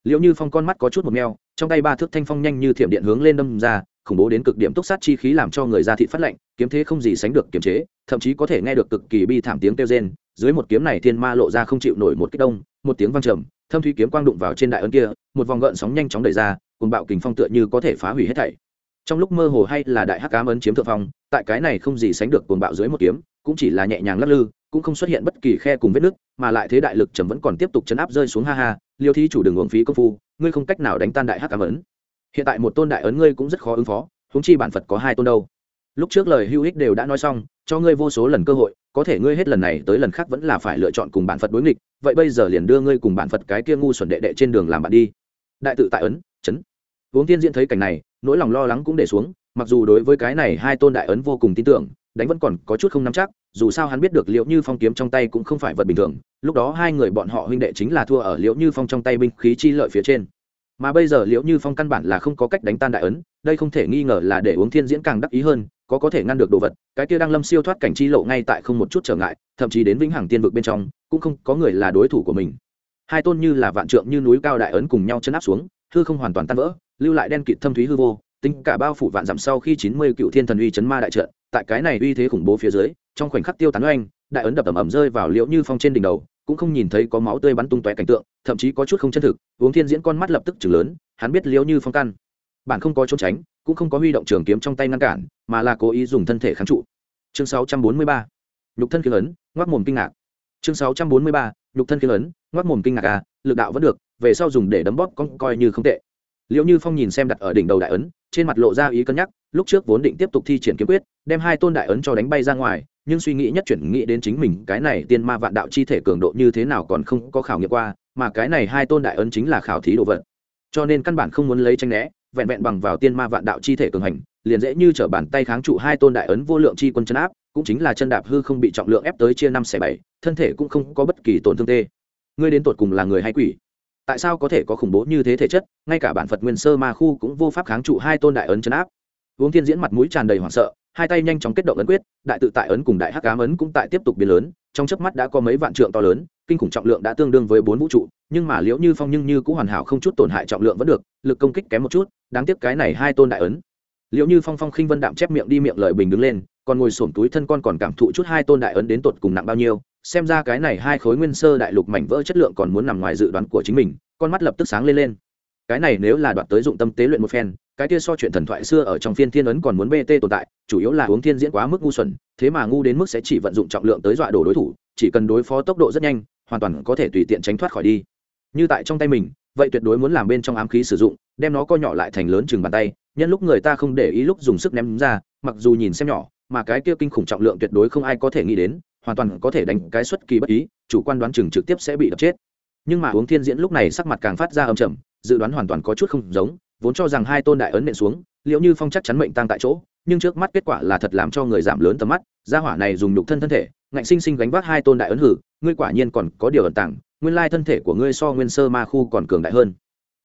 liệu như phong con mắt có chút một meo, trong tay ba thước thanh phong nhanh như thiểm điện hướng lên đâm ra, khủng bố đến cực điểm túc sát chi khí làm cho người ra thị phát lệnh kiếm thế không gì sánh được kiềm chế, thậm chí có thể nghe được cực kỳ bi thảm tiếng kêu rên, dưới một kiếm này thiên ma lộ ra không chịu nổi một kích đông, một tiếng vang trầm, thâm thúy kiếm quang đụng vào trên đại ấn kia, một vòng gợn sóng nhanh chóng đẩy ra cùng bạo kình phong tựa như có thể phá hủy hết thảy. Trong lúc mơ hồ hay là đại hắc ám ấn chiếm thượng phong, tại cái này không gì sánh được cuồng bạo dưới một kiếm, cũng chỉ là nhẹ nhàng lắc lư, cũng không xuất hiện bất kỳ khe cùng vết nứt, mà lại thế đại lực trầm vẫn còn tiếp tục chấn áp rơi xuống ha ha liêu thí chủ đường uống phí công phu, ngươi không cách nào đánh tan đại hắc cảm ấn. Hiện tại một tôn đại ấn ngươi cũng rất khó ứng phó, huống chi bản phật có hai tôn đâu. Lúc trước lời hữu ích đều đã nói xong, cho ngươi vô số lần cơ hội, có thể ngươi hết lần này tới lần khác vẫn là phải lựa chọn cùng bản phật đối nghịch, vậy bây giờ liền đưa ngươi cùng bản phật cái kia ngu xuẩn đệ đệ trên đường làm bạn đi. Đại tự tại ấn, chấn. Uống tiên diễn thấy cảnh này, nỗi lòng lo lắng cũng để xuống, mặc dù đối với cái này hai tôn đại ấn vô cùng tin tưởng đánh vẫn còn có chút không nắm chắc, dù sao hắn biết được liệu như phong kiếm trong tay cũng không phải vật bình thường, lúc đó hai người bọn họ huynh đệ chính là thua ở liệu như phong trong tay binh khí chi lợi phía trên. Mà bây giờ liệu như phong căn bản là không có cách đánh tan đại ấn, đây không thể nghi ngờ là để uống thiên diễn càng đắc ý hơn, có có thể ngăn được đồ vật, cái kia đang lâm siêu thoát cảnh chi lộ ngay tại không một chút trở ngại, thậm chí đến vĩnh hằng tiên vực bên trong, cũng không có người là đối thủ của mình. Hai tôn như là vạn trượng như núi cao đại ấn cùng nhau chân áp xuống, hư không hoàn toàn tan vỡ, lưu lại đen kịt thâm thúy hư vô tính cả bao phủ vạn dặm sau khi chín mươi cựu thiên thần uy chấn ma đại trận, tại cái này uy thế khủng bố phía dưới, trong khoảnh khắc tiêu tán oanh, đại ấn đập ầm ầm rơi vào liễu như phong trên đỉnh đầu, cũng không nhìn thấy có máu tươi bắn tung tóe cảnh tượng, thậm chí có chút không chân thực, uống thiên diễn con mắt lập tức chừng lớn, hắn biết liễu như phong căn bản không có trốn tránh, cũng không có huy động trường kiếm trong tay ngăn cản, mà là cố ý dùng thân thể kháng trụ chương 643. nhục thân kiếm ấn, ngoác mồm kinh ngạc chương 643. nhục thân kiếm ấn, ngoác mồm kinh ngạc à lực đạo vẫn được, về sau dùng để đấm bóp con coi như không tệ liệu như phong nhìn xem đặt ở đỉnh đầu đại ấn, trên mặt lộ ra ý cân nhắc, lúc trước vốn định tiếp tục thi triển kiếm quyết, đem hai tôn đại ấn cho đánh bay ra ngoài, nhưng suy nghĩ nhất chuyển nghĩ đến chính mình, cái này tiên ma vạn đạo chi thể cường độ như thế nào còn không có khảo nghiệm qua, mà cái này hai tôn đại ấn chính là khảo thí đồ vật. Cho nên căn bản không muốn lấy tranh né, vẹn vẹn bằng vào tiên ma vạn đạo chi thể cường hành, liền dễ như t bàn tay kháng trụ hai tôn đại ấn vô lượng chi quân chân áp, cũng chính là chân đạp hư không bị trọng lượng ép tới chia năm xẻ bảy, thân thể cũng không có bất kỳ tổn thương tê. Ngươi đến tột cùng là người hay quỷ? Tại sao có thể có khủng bố như thế thể chất, ngay cả bản phật nguyên sơ ma khu cũng vô pháp kháng trụ hai tôn đại ấn chân áp. Uống thiên diễn mặt mũi tràn đầy hoảng sợ, hai tay nhanh chóng kết động ấn quyết, đại tự tại ấn cùng đại hắc ám ấn cũng tại tiếp tục biến lớn, trong chớp mắt đã có mấy vạn trượng to lớn, kinh khủng trọng lượng đã tương đương với bốn vũ trụ, nhưng mà liễu như phong nhưng như cũng hoàn hảo không chút tổn hại trọng lượng vẫn được, lực công kích kém một chút, đáng tiếc cái này hai tôn đại ấn. Liễu như phong phong khinh vân đạm chép miệng đi miệng lợi bình đứng lên, còn ngồi xổm túi thân con còn cảm thụ chút hai tôn đại ấn đến tột cùng nặng bao nhiêu xem ra cái này hai khối nguyên sơ đại lục mảnh vỡ chất lượng còn muốn nằm ngoài dự đoán của chính mình, con mắt lập tức sáng lên lên. Cái này nếu là đoạt tới dụng tâm tế luyện một phen, cái kia so chuyện thần thoại xưa ở trong phiên thiên ấn còn muốn bt tồn tại, chủ yếu là uống thiên diễn quá mức ngu xuẩn, thế mà ngu đến mức sẽ chỉ vận dụng trọng lượng tới dọa đổ đối thủ, chỉ cần đối phó tốc độ rất nhanh, hoàn toàn có thể tùy tiện tránh thoát khỏi đi. Như tại trong tay mình, vậy tuyệt đối muốn làm bên trong ám khí sử dụng, đem nó co nhỏ lại thành lớn chừng bàn tay, nhân lúc người ta không để ý lúc dùng sức ném ra, mặc dù nhìn xem nhỏ, mà cái kia kinh khủng trọng lượng tuyệt đối không ai có thể nghĩ đến hoàn toàn có thể đánh cái xuất kỳ bất ý, chủ quan đoán chừng trực tiếp sẽ bị đập chết. Nhưng mà uống thiên diễn lúc này sắc mặt càng phát ra âm trầm, dự đoán hoàn toàn có chút không giống, vốn cho rằng hai tôn đại ấn nện xuống, liệu như phong chắc chắn mệnh tăng tại chỗ, nhưng trước mắt kết quả là thật làm cho người giảm lớn tầm mắt, gia hỏa này dùng nhục thân thân thể, ngạnh sinh sinh gánh vác hai tôn đại ấn hử, ngươi quả nhiên còn có điều ẩn tàng, nguyên lai thân thể của ngươi so nguyên sơ ma khu còn cường đại hơn.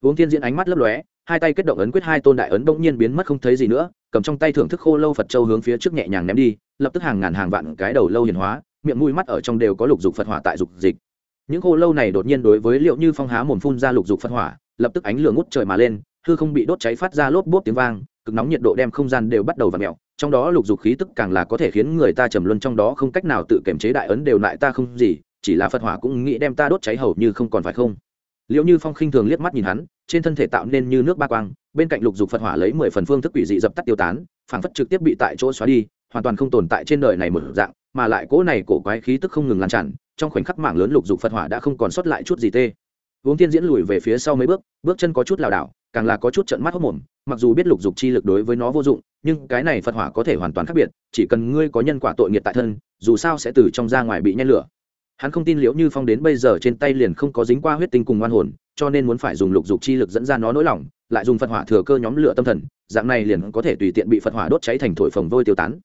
Uống thiên diễn ánh mắt lấp lóe, hai tay kết động ấn quyết hai tôn đại ấn bỗng nhiên biến mất không thấy gì nữa, cầm trong tay thưởng thức khô lâu phật châu hướng phía trước nhẹ nhàng ném đi, lập tức hàng ngàn hàng vạn cái đầu lâu hiền hóa miệng mũi mắt ở trong đều có lục dục phật hỏa tại dục dịch. Những khô lâu này đột nhiên đối với liệu như phong há mồm phun ra lục dục phật hỏa, lập tức ánh lửa ngút trời mà lên, hư không bị đốt cháy phát ra lốp bốp tiếng vang, cực nóng nhiệt độ đem không gian đều bắt đầu v ặ mẹo trong đó lục dục khí tức càng là có thể khiến người ta trầm luân, trong đó không cách nào tự kiểm chế đại ấn đều lại ta không gì, chỉ là phật hỏa cũng nghĩ đem ta đốt cháy hầu như không còn phải không. Liệu như phong khinh thường liếc mắt nhìn hắn, trên thân thể tạo nên như nước ba quang, bên cạnh lục dục phật hỏa lấy mười phần phương thức quỷ dị dập tắt tiêu tán, phảng phất trực tiếp bị tại chỗ xóa đi, hoàn toàn không tồn tại trên đời này một dạng mà lại cỗ này cổ quái khí tức không ngừng lan tràn, trong khoảnh khắc mạng lớn lục dục phật hỏa đã không còn sót lại chút gì tê. Uống tiên diễn lùi về phía sau mấy bước bước chân có chút lảo đảo, càng là có chút trận mắt hốc mồm, mặc dù biết lục dục chi lực đối với nó vô dụng, nhưng cái này phật hỏa có thể hoàn toàn khác biệt, chỉ cần ngươi có nhân quả tội nghiệt tại thân, dù sao sẽ từ trong ra ngoài bị nhen lửa. Hắn không tin liễu như phong đến bây giờ trên tay liền không có dính qua huyết tinh cùng oan hồn, cho nên muốn phải dùng lục dục chi lực dẫn ra nó nỗi lòng, lại dùng phật hỏa thừa cơ nhóm lửa tâm thần, dạng này liền có thể tùy tiện bị phật hỏa đốt cháy thành thổi phồng vôi tiêu tán.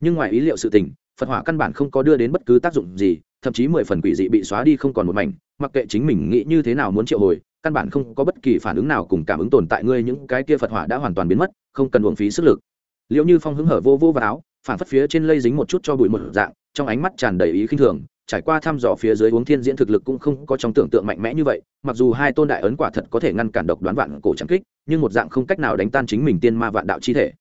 Nhưng ngoài ý liệu sự tình phật hỏa căn bản không có đưa đến bất cứ tác dụng gì, thậm chí mười phần quỷ dị bị xóa đi không còn một mảnh, mặc kệ chính mình nghĩ như thế nào muốn triệu hồi, căn bản không có bất kỳ phản ứng nào cùng cảm ứng tồn tại ngươi những cái kia phật hỏa đã hoàn toàn biến mất, không cần uổng phí sức lực. Liệu như phong hứng hở vô vô vào áo, phản phất phía trên lây dính một chút cho bụi một dạng, trong ánh mắt tràn đầy ý khinh thường, trải qua thăm dò phía dưới uống thiên diễn thực lực cũng không có trong tưởng tượng mạnh mẽ như vậy, mặc dù hai tôn đại ấn quả thật có thể ngăn cản độc đoán vạn cổ trắng kích, nhưng một dạng không cách nào đánh tan chính mình tiên ma vạn đạo chi thể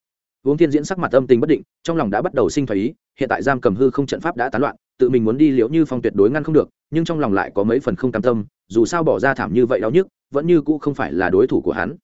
uống thiên diễn sắc mặt âm tình bất định, trong lòng đã bắt đầu sinh thái ý, hiện tại giam cầm hư không trận pháp đã tán loạn, tự mình muốn đi liễu như phong tuyệt đối ngăn không được, nhưng trong lòng lại có mấy phần không cam tâm, dù sao bỏ ra thảm như vậy đau nhức, vẫn như cũ không phải là đối thủ của hắn.